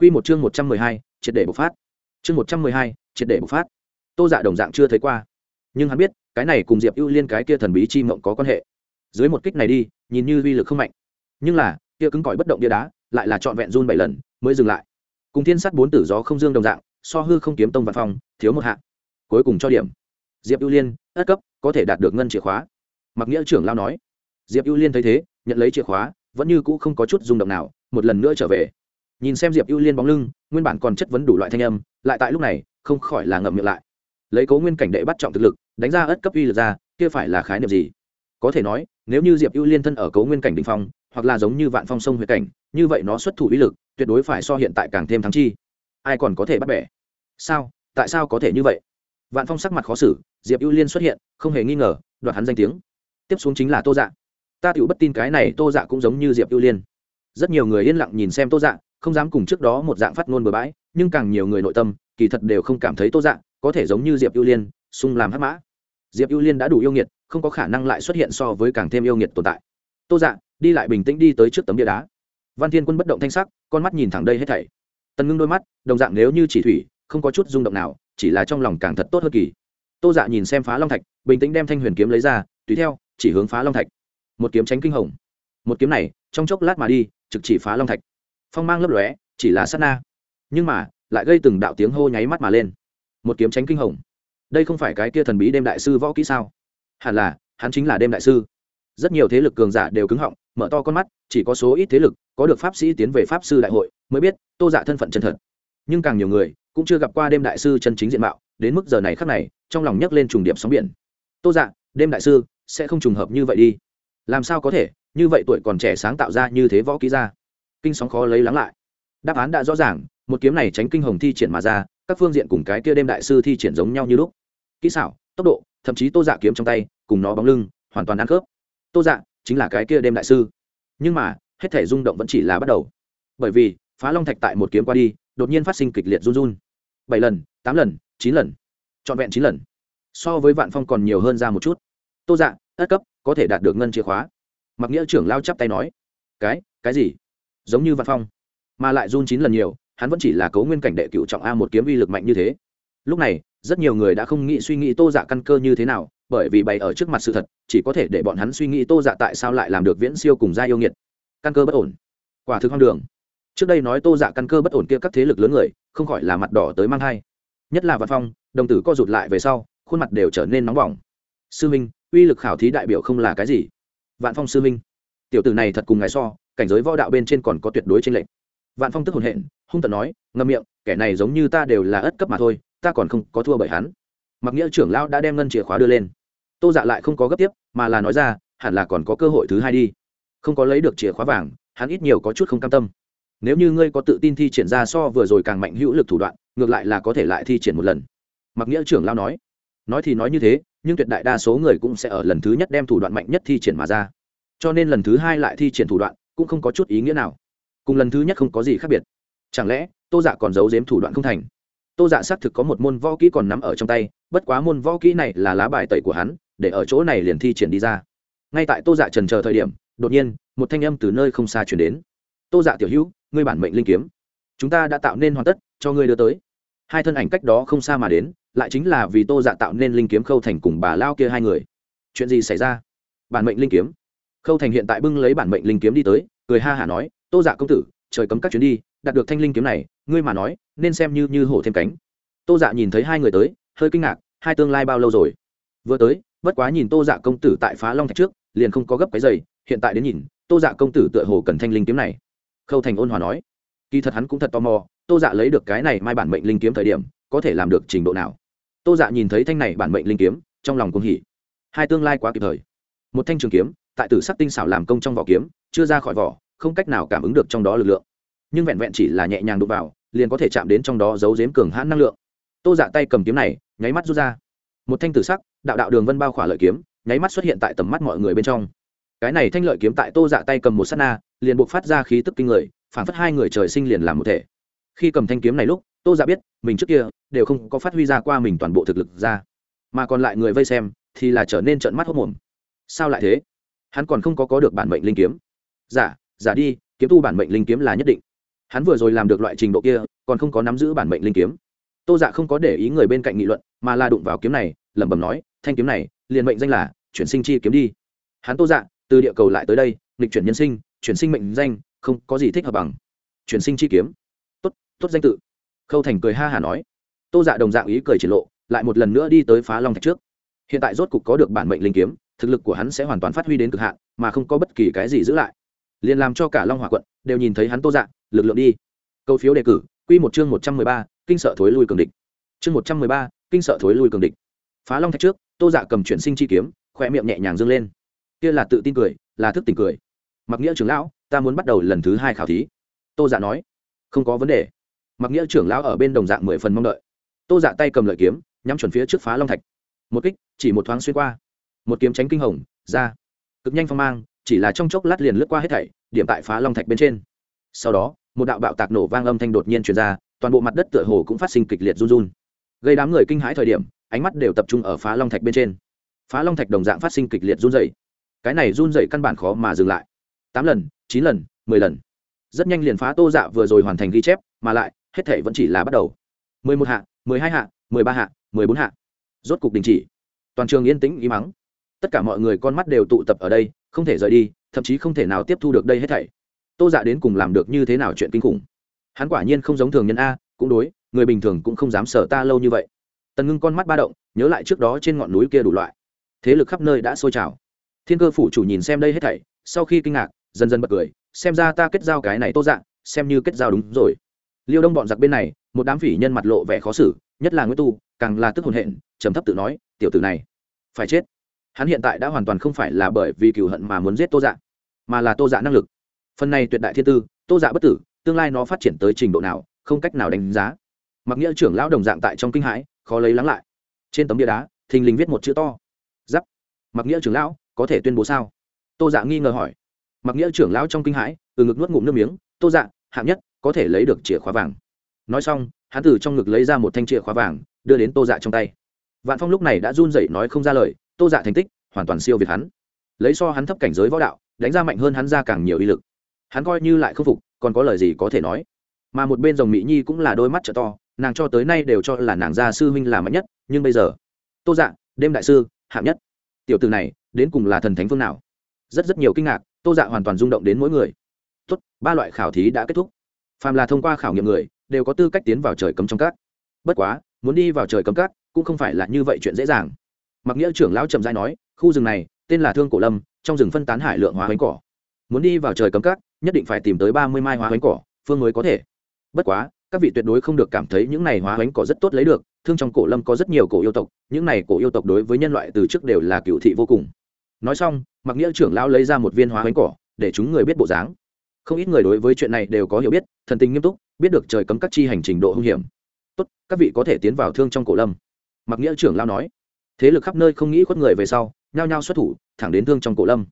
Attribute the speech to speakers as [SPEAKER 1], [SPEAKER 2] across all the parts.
[SPEAKER 1] Quy một chương một trăm mười hai, triệt để bộc phát. Chương một trăm mười hai, triệt để bộc phát. Tô Dạ đồng dạng chưa thấy qua, nhưng hắn biết, cái này cùng Diệp Ưu Liên cái kia thần bí chi mộng có quan hệ. Dưới một kích này đi, nhìn như uy lực không mạnh, nhưng là, kia cứng cỏi bất động địa đá, lại là trọn vẹn run bảy lần mới dừng lại. Cùng thiên sắt bốn tử gió không dương đồng dạng, so hư không kiếm tông văn phòng thiếu một hạ. Cuối cùng cho điểm. Diệp Ưu Liên, ất cấp, có thể đạt được ngân chìa khóa. Mặc Nghĩa trưởng lao nói. Diệp Ưu Liên thấy thế, nhận lấy chìa khóa, vẫn như cũ không có chút rung động nào, một lần nữa trở về nhìn xem diệp ưu liên bóng lưng nguyên bản còn chất vấn đủ loại thanh âm lại tại lúc này không khỏi là ngậm miệng lại lấy cố nguyên cảnh đệ bắt trọng thực lực đánh ra ất cấp uy lực ra kia phải là khái niệm gì có thể nói nếu như diệp ưu liên thân ở cố nguyên cảnh đ ỉ n h phong hoặc là giống như vạn phong sông huyệt cảnh như vậy nó xuất thủ uy lực tuyệt đối phải so hiện tại càng thêm thắng chi ai còn có thể bắt bẻ sao tại sao có thể như vậy vạn phong sắc mặt khó xử diệp ưu liên xuất hiện không hề nghi ngờ đoạt hắn danh tiếng tiếp xuống chính là tô dạ ta tựu bất tin cái này tô dạ cũng giống như diệp ưu liên rất nhiều người yên lặng nhìn xem tô dạ không dám cùng trước đó một dạng phát ngôn bừa bãi, nhưng càng nhiều người nội tâm, kỳ thật đều không cảm thấy tô dạng, có thể giống như diệp ưu liên, sung làm hắc mã. Diệp ưu liên đã đủ yêu nghiệt, không có khả năng lại xuất hiện so với càng thêm yêu nghiệt tồn tại. Tô dạng, đi lại bình tĩnh đi tới trước tấm bia đá. Văn thiên quân bất động thanh sắc, con mắt nhìn thẳng đây hết thảy. Tần ngưng đôi mắt, đồng dạng nếu như chỉ thủy, không có chút rung động nào, chỉ là trong lòng càng thật tốt hơn kỳ. Tô dạ nhìn xem phá long thạch, bình tĩnh đem thanh huyền kiếm lấy ra, tùy theo, chỉ hướng phá long thạch. Một kiếm tránh kinh hồng. Một kiếm này, trong chốc lát mà đi, trực chỉ phá long thạch phong mang lấp lóe, chỉ là sát na. Nhưng mà, lại gây từng đạo tiếng hô nháy mắt mà lên. Một kiếm tránh kinh hồng. Đây không phải cái kia thần bí đêm đại sư võ kỹ sao? Hẳn là, hắn chính là đêm đại sư. Rất nhiều thế lực cường giả đều cứng họng, mở to con mắt, chỉ có số ít thế lực, có được pháp sĩ tiến về pháp sư đại hội, mới biết, tô dạ thân phận chân thật. Nhưng càng nhiều người, cũng chưa gặp qua đêm đại sư chân chính diện mạo, đến mức giờ này khắc này, trong lòng nhấc lên trùng điểm sóng biển. Tô dạ đêm đại sư, sẽ không trùng hợp như vậy đi. Làm sao có thể, như vậy tuổi còn trẻ sáng tạo ra như thế võ kỹ ra? Kinh sóng khó lấy lắng lại. Đáp án đã rõ ràng, một kiếm này tránh kinh hồng thi triển mà ra, các phương diện cùng cái kia đêm đại sư thi triển giống nhau như lúc. Kỹ xảo, tốc độ, thậm chí tô dạ kiếm trong tay, cùng nó bóng lưng, hoàn toàn ăn khớp. Tô dạ chính là cái kia đêm đại sư. Nhưng mà, hết thể rung động vẫn chỉ là bắt đầu. Bởi vì, phá long thạch tại một kiếm qua đi, đột nhiên phát sinh kịch liệt run run. Bảy lần, tám lần, chín lần, trọn vẹn chín lần. So với vạn phong còn nhiều hơn ra một chút. Tô dạ ất cấp, có thể đạt được ngân chìa khóa. Mặc nghĩa trưởng lao chắp tay nói, cái cái gì? Giống như văn phong, mà lại run chín lần nhiều, hắn vẫn chỉ là cấu nguyên cảnh đệ cựu trọng a một kiếm uy lực mạnh như thế. Lúc này, rất nhiều người đã không nghĩ suy nghĩ tô dạ căn cơ như thế nào, bởi vì bày ở trước mặt sự thật, chỉ có thể để bọn hắn suy nghĩ tô dạ tại sao lại làm được viễn siêu cùng gia yêu nghiệt. Căn cơ bất ổn. Quả thực hoang đường. Trước đây nói tô dạ căn cơ bất ổn kia các thế lực lớn người, không khỏi là mặt đỏ tới mang hai nhất là văn phong, đồng tử co rụt lại về sau, khuôn mặt đều trở nên nóng bỏng. Sư minh, uy lực khảo thí đại biểu không là cái gì? Vạn phong sư minh, tiểu tử này thật cùng ngài so cảnh giới võ đạo bên trên còn có tuyệt đối trên lệnh vạn phong tức hồn hện, hung tận nói, ngâm miệng, kẻ này giống như ta đều là ất cấp mà thôi, ta còn không có thua bởi hắn. Mặc nghĩa trưởng lão đã đem ngân chìa khóa đưa lên. Tô dạ lại không có gấp tiếp, mà là nói ra, hẳn là còn có cơ hội thứ hai đi. Không có lấy được chìa khóa vàng, hắn ít nhiều có chút không cam tâm. Nếu như ngươi có tự tin thi triển ra so vừa rồi càng mạnh hữu lực thủ đoạn, ngược lại là có thể lại thi triển một lần. Mặc nghĩa trưởng lao nói. Nói thì nói như thế, nhưng tuyệt đại đa số người cũng sẽ ở lần thứ nhất đem thủ đoạn mạnh nhất thi triển mà ra. Cho nên lần thứ hai lại thi triển thủ đoạn cũng không có chút ý nghĩa nào. Cùng lần thứ nhất không có gì khác biệt. Chẳng lẽ, tô dạ còn giấu giếm thủ đoạn không thành? Tô dạ xác thực có một môn võ kỹ còn nắm ở trong tay, bất quá môn võ kỹ này là lá bài tẩy của hắn, để ở chỗ này liền thi triển đi ra. Ngay tại tô dạ trần chờ thời điểm, đột nhiên, một thanh âm từ nơi không xa chuyển đến. Tô dạ tiểu hữu, ngươi bản mệnh linh kiếm. Chúng ta đã tạo nên hoàn tất, cho ngươi đưa tới. Hai thân ảnh cách đó không xa mà đến, lại chính là vì tô dạ tạo nên linh kiếm khâu thành cùng bà lao kia hai người. Chuyện gì xảy ra? Bản mệnh linh kiếm khâu thành hiện tại bưng lấy bản mệnh linh kiếm đi tới, cười ha hả nói, tô dạ công tử, trời cấm các chuyến đi, đạt được thanh linh kiếm này, ngươi mà nói, nên xem như như hổ thêm cánh. Tô dạ nhìn thấy hai người tới, hơi kinh ngạc, hai tương lai bao lâu rồi? Vừa tới, bất quá nhìn tô dạ công tử tại phá long thạch trước, liền không có gấp cái giày, hiện tại đến nhìn, tô dạ công tử tựa hồ cần thanh linh kiếm này. Khâu thành ôn hòa nói. Kỳ thật hắn cũng thật tò mò, tô dạ lấy được cái này mai bản mệnh linh kiếm thời điểm, có thể làm được trình độ nào? Tô dạ nhìn thấy thanh này bản mệnh linh kiếm, trong lòng cũng hỉ. Hai tương lai quá kịp thời. Một thanh trường kiếm tại tử sắc tinh xảo làm công trong vỏ kiếm, chưa ra khỏi vỏ, không cách nào cảm ứng được trong đó lực lượng. Nhưng vẹn vẹn chỉ là nhẹ nhàng đụng vào, liền có thể chạm đến trong đó giấu giếm cường hãn năng lượng. Tô dạ tay cầm kiếm này, nháy mắt rút ra. Một thanh tử sắc, đạo đạo đường vân bao khỏa lợi kiếm, nháy mắt xuất hiện tại tầm mắt mọi người bên trong. Cái này thanh lợi kiếm tại tô dạ tay cầm một s á t na, liền buộc phát ra khí tức kinh người, phản phất hai người trời sinh liền làm một thể. Khi cầm thanh kiếm này lúc, tô dạ biết, mình trước kia đều không có phát huy ra qua mình toàn bộ thực lực ra. Mà còn lại người vây xem, thì là trở nên trợn mắt hốc mồm sao lại thế? Hắn còn không có có được bản mệnh linh kiếm. Giả giả đi, kiếm tu bản mệnh linh kiếm là nhất định. Hắn vừa rồi làm được loại trình độ kia, còn không có nắm giữ bản mệnh linh kiếm. Tô dạ không có để ý người bên cạnh nghị luận, mà là đụng vào kiếm này, lẩm bẩm nói, thanh kiếm này, liền mệnh danh là chuyển sinh chi kiếm đi. Hắn tô dạ từ địa cầu lại tới đây, nghịch chuyển nhân sinh, chuyển sinh mệnh danh, không có gì thích hợp bằng. Chuyển sinh chi kiếm. Tốt tốt danh tự. Khâu thành cười ha hả nói. Tô dạ đồng dạng ý cười triển lộ, lại một lần nữa đi tới phá long thạch trước. Hiện tại rốt cục có được bản mệnh linh kiếm thực lực của hắn sẽ hoàn toàn phát huy đến cực hạn, mà không có bất kỳ cái gì giữ lại. Liền làm cho cả long hòa quận đều nhìn thấy hắn tô dạng lực lượng đi. Câu phiếu đề cử q một chương một trăm mười ba, kinh sợ thối lui cường địch. Chương một trăm mười ba, kinh sợ thối lui cường địch. Phá long thạch trước, tô dạ cầm chuyển sinh chi kiếm khoe miệng nhẹ nhàng dâng lên. Kia là tự tin cười, là thức tình cười. Mặc nghĩa trưởng lão, ta muốn bắt đầu lần thứ hai khảo thí. Tô dạ nói, không có vấn đề. Mặc nghĩa trưởng lão ở bên đồng dạng mười phần mong đợi. Tô dạ tay cầm lợi kiếm, nhắm chuẩn phía trước phá long thạch. Một kích, chỉ một thoáng xuyên qua một kiếm tránh kinh hồng, ra. Cực nhanh phong mang, chỉ là trong chốc lát liền lướt qua hết thảy, điểm tại phá long thạch bên trên. Sau đó, một đạo bạo tạc nổ vang âm thanh đột nhiên truyền ra, toàn bộ mặt đất tựa hồ cũng phát sinh kịch liệt run run. Gây đám người kinh hãi thời điểm, ánh mắt đều tập trung ở phá long thạch bên trên. Phá long thạch đồng dạng phát sinh kịch liệt run dày cái này run dày căn bản khó mà dừng lại. Tám lần, chín lần, mười lần. Rất nhanh liền phá tô dạ vừa rồi hoàn thành ghi chép, mà lại, hết thể vẫn chỉ là bắt đầu. Mười một hạ, mười hai hạ, mười ba hạ, mười bốn hạ. Rốt cục đình chỉ. Toàn trường yên tĩnh ý mắng tất cả mọi người con mắt đều tụ tập ở đây, không thể rời đi, thậm chí không thể nào tiếp thu được đây hết thảy. Tô dạ đến cùng làm được như thế nào chuyện kinh khủng? Hắn quả nhiên không giống thường nhân a, cũng đối, người bình thường cũng không dám sở ta lâu như vậy. Tần ngưng con mắt ba động, nhớ lại trước đó trên ngọn núi kia đủ loại. Thế lực khắp nơi đã sôi trào. Thiên cơ phủ chủ nhìn xem đây hết thảy, sau khi kinh ngạc, dần dần bật cười, xem ra ta kết giao cái này tô dạng xem như kết giao đúng rồi. Liêu đông bọn giặc bên này, một đám phỉ nhân mặt lộ vẻ khó xử, nhất là nguyễn tu, càng là tức hồn hện, trầm thấp tự nói, tiểu tử này, phải chết hắn hiện tại đã hoàn toàn không phải là bởi vì cựu hận mà muốn giết tô dạ mà là tô dạ năng lực. Phần này tuyệt đại thiên tư, tô dạ bất tử, tương lai nó phát triển tới trình độ nào, không cách nào đánh giá. Mặc nghĩa trưởng lão đồng dạng tại trong kinh hãi, khó lấy lắng lại. Trên tấm bia đá, thình lình viết một chữ to. Giáp. Mặc nghĩa trưởng lão, có thể tuyên bố sao? Tô dạ nghi ngờ hỏi. Mặc nghĩa trưởng lão trong kinh hãi, từ ngực nuốt ngụm nước miếng, tô dạ hạng nhất, có thể lấy được chìa khóa vàng. Nói xong, hắn từ trong ngực lấy ra một thanh chìa khóa vàng, đưa đến tô dạ trong tay. Vạn phong lúc này đã run rẩy nói không ra lời tô dạ thành tích, hoàn toàn siêu việt hắn. Lấy so hắn thấp cảnh giới võ đạo, đánh ra mạnh hơn hắn ra càng nhiều uy lực. Hắn coi như lại không phục, còn có lời gì có thể nói? Mà một bên dòng mỹ nhi cũng là đôi mắt trợ to, nàng cho tới nay đều cho là nàng gia sư huynh là mạnh nhất, nhưng bây giờ, tô dạ đêm đại sư, hạng nhất. Tiểu từ này, đến cùng là thần thánh phương nào? Rất rất nhiều kinh ngạc, tô dạ hoàn toàn rung động đến mỗi người. Tốt, ba loại khảo thí đã kết thúc. Phàm là thông qua khảo nghiệm người, đều có tư cách tiến vào trời cấm trong các. Bất quá, muốn đi vào trời cấm các, cũng không phải là như vậy chuyện dễ dàng mặc nghĩa trưởng lão trầm giai nói khu rừng này tên là thương cổ lâm trong rừng phân tán hải lượng hóa bánh cỏ. Muốn đi vào trời cấm cát, nhất định phải tìm tới ba mươi mai hóa bánh cỏ phương mới có thể. Bất quá các vị tuyệt đối không được cảm thấy những này hóa bánh cỏ rất tốt lấy được thương trong cổ lâm có rất nhiều cổ yêu tộc những này cổ yêu tộc đối với nhân loại từ trước đều là cựu thị vô cùng. Nói xong mặc nghĩa trưởng lão lấy ra một viên hóa bánh cỏ để chúng người biết bộ dáng. Không ít người đối với chuyện này đều có hiểu biết thần tình nghiêm túc biết được trời cấm các chi hành trình độ hung hiểm. Tốt các vị có thể tiến vào thương trong cổ lâm. Mặc nghĩa trưởng lão nói thế lực khắp nơi không nghĩ khuất người về sau, nhao nhao xuất thủ, thẳng đến thương trong cổ lâm.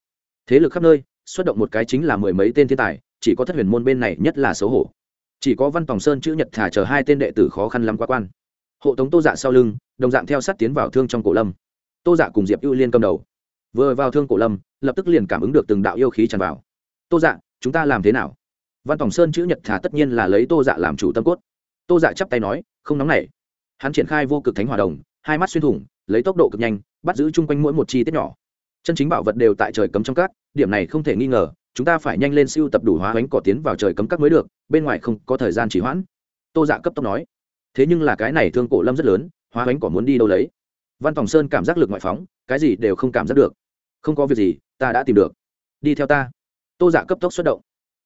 [SPEAKER 1] Thế lực khắp nơi, xuất động một cái chính là mười mấy tên thiên tài, chỉ có thất huyền môn bên này nhất là xấu hổ. Chỉ có văn tòng sơn chữ nhật thả chờ hai tên đệ tử khó khăn lắm quá quan. Hộ tống tô dạ sau lưng, đồng dạng theo sát tiến vào thương trong cổ lâm. Tô dạ cùng diệp ưu liên cầm đầu. Vừa vào thương cổ lâm, lập tức liền cảm ứng được từng đạo yêu khí tràn vào. Tô dạ chúng ta làm thế nào? Văn tòng sơn chữ nhật thả tất nhiên là lấy tô dạ làm chủ tâm cốt. Tô dạ chắp tay nói, không nóng nảy. Hắn triển khai vô cực thánh hòa đồng, hai mắt xuyên thủng lấy tốc độ cực nhanh, bắt giữ chung quanh mỗi một chi tiết nhỏ. Chân chính bảo vật đều tại trời cấm trong các, điểm này không thể nghi ngờ, chúng ta phải nhanh lên siêu tập đủ hóa bánh cỏ tiến vào trời cấm các mới được, bên ngoài không có thời gian chỉ hoãn. Tô dạ cấp tốc nói. Thế nhưng là cái này thương cổ lâm rất lớn, hóa bánh cỏ muốn đi đâu lấy? Văn phòng sơn cảm giác lực ngoại phóng, cái gì đều không cảm giác được. Không có việc gì, ta đã tìm được. Đi theo ta. Tô dạ cấp tốc xuất động.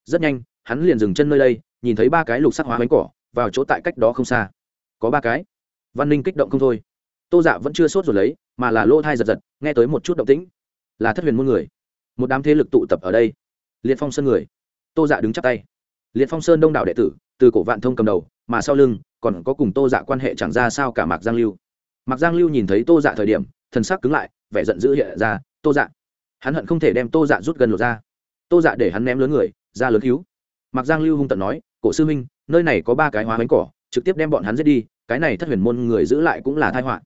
[SPEAKER 1] Rất nhanh, hắn liền dừng chân nơi đây, nhìn thấy ba cái lục sắc hóa bánh cỏ, vào chỗ tại cách đó không xa. Có ba cái. Văn ninh kích động không thôi tô dạ vẫn chưa sốt rồi lấy, mà là lỗ thai giật giật, nghe tới một chút động tĩnh. Là thất huyền môn người. Một đám thế lực tụ tập ở đây. Liệt phong sơn người. Tô dạ đứng chắp tay. Liệt phong sơn đông đảo đệ tử, từ cổ vạn thông cầm đầu, mà sau lưng, còn có cùng tô dạ quan hệ chẳng ra sao cả mạc giang lưu. Mạc giang lưu nhìn thấy tô dạ thời điểm, thần sắc cứng lại, vẻ giận dữ hiện ra, tô dạ. Hắn hận không thể đem tô dạ rút gần lột ra. Tô dạ để hắn ném lớn người, ra lớn cứu. Mạc giang lưu hung tận nói, cổ sư minh nơi này có ba cái hóa bánh cỏ, trực tiếp đem bọn hắn giết đi, cái này thất huyền môn người giữ lại cũng là thai họa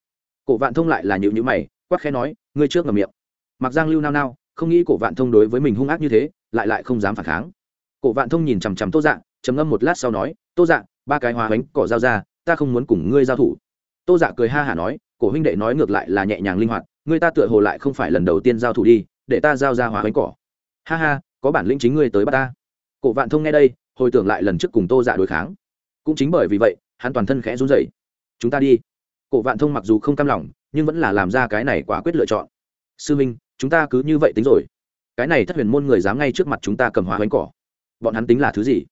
[SPEAKER 1] cổ vạn thông lại là nhịu nhữ mày, quắc khẽ nói, ngươi trước ngầm miệng. Mặc giang lưu nao nao, không nghĩ cổ vạn thông đối với mình hung ác như thế, lại lại không dám phản kháng. Cổ vạn thông nhìn chằm chằm tô dạ trầm ngâm một lát sau nói, tô dạ ba cái hòa bánh cỏ giao ra, ta không muốn cùng ngươi giao thủ. Tô dạ cười ha hả nói, cổ huynh đệ nói ngược lại là nhẹ nhàng linh hoạt, ngươi ta tựa hồ lại không phải lần đầu tiên giao thủ đi, để ta giao ra hòa bánh cỏ. Ha ha, có bản lĩnh chính ngươi tới bắt ta. Cổ vạn thông nghe đây, hồi tưởng lại lần trước cùng tô dạ đối kháng. Cũng chính bởi vì vậy, hắn toàn thân khẽ run rẩy. Chúng ta đi cổ vạn thông mặc dù không cam lòng, nhưng vẫn là làm ra cái này quả quyết lựa chọn. Sư minh, chúng ta cứ như vậy tính rồi. Cái này thất huyền môn người dám ngay trước mặt chúng ta cầm hóa bánh cỏ. Bọn hắn tính là thứ gì?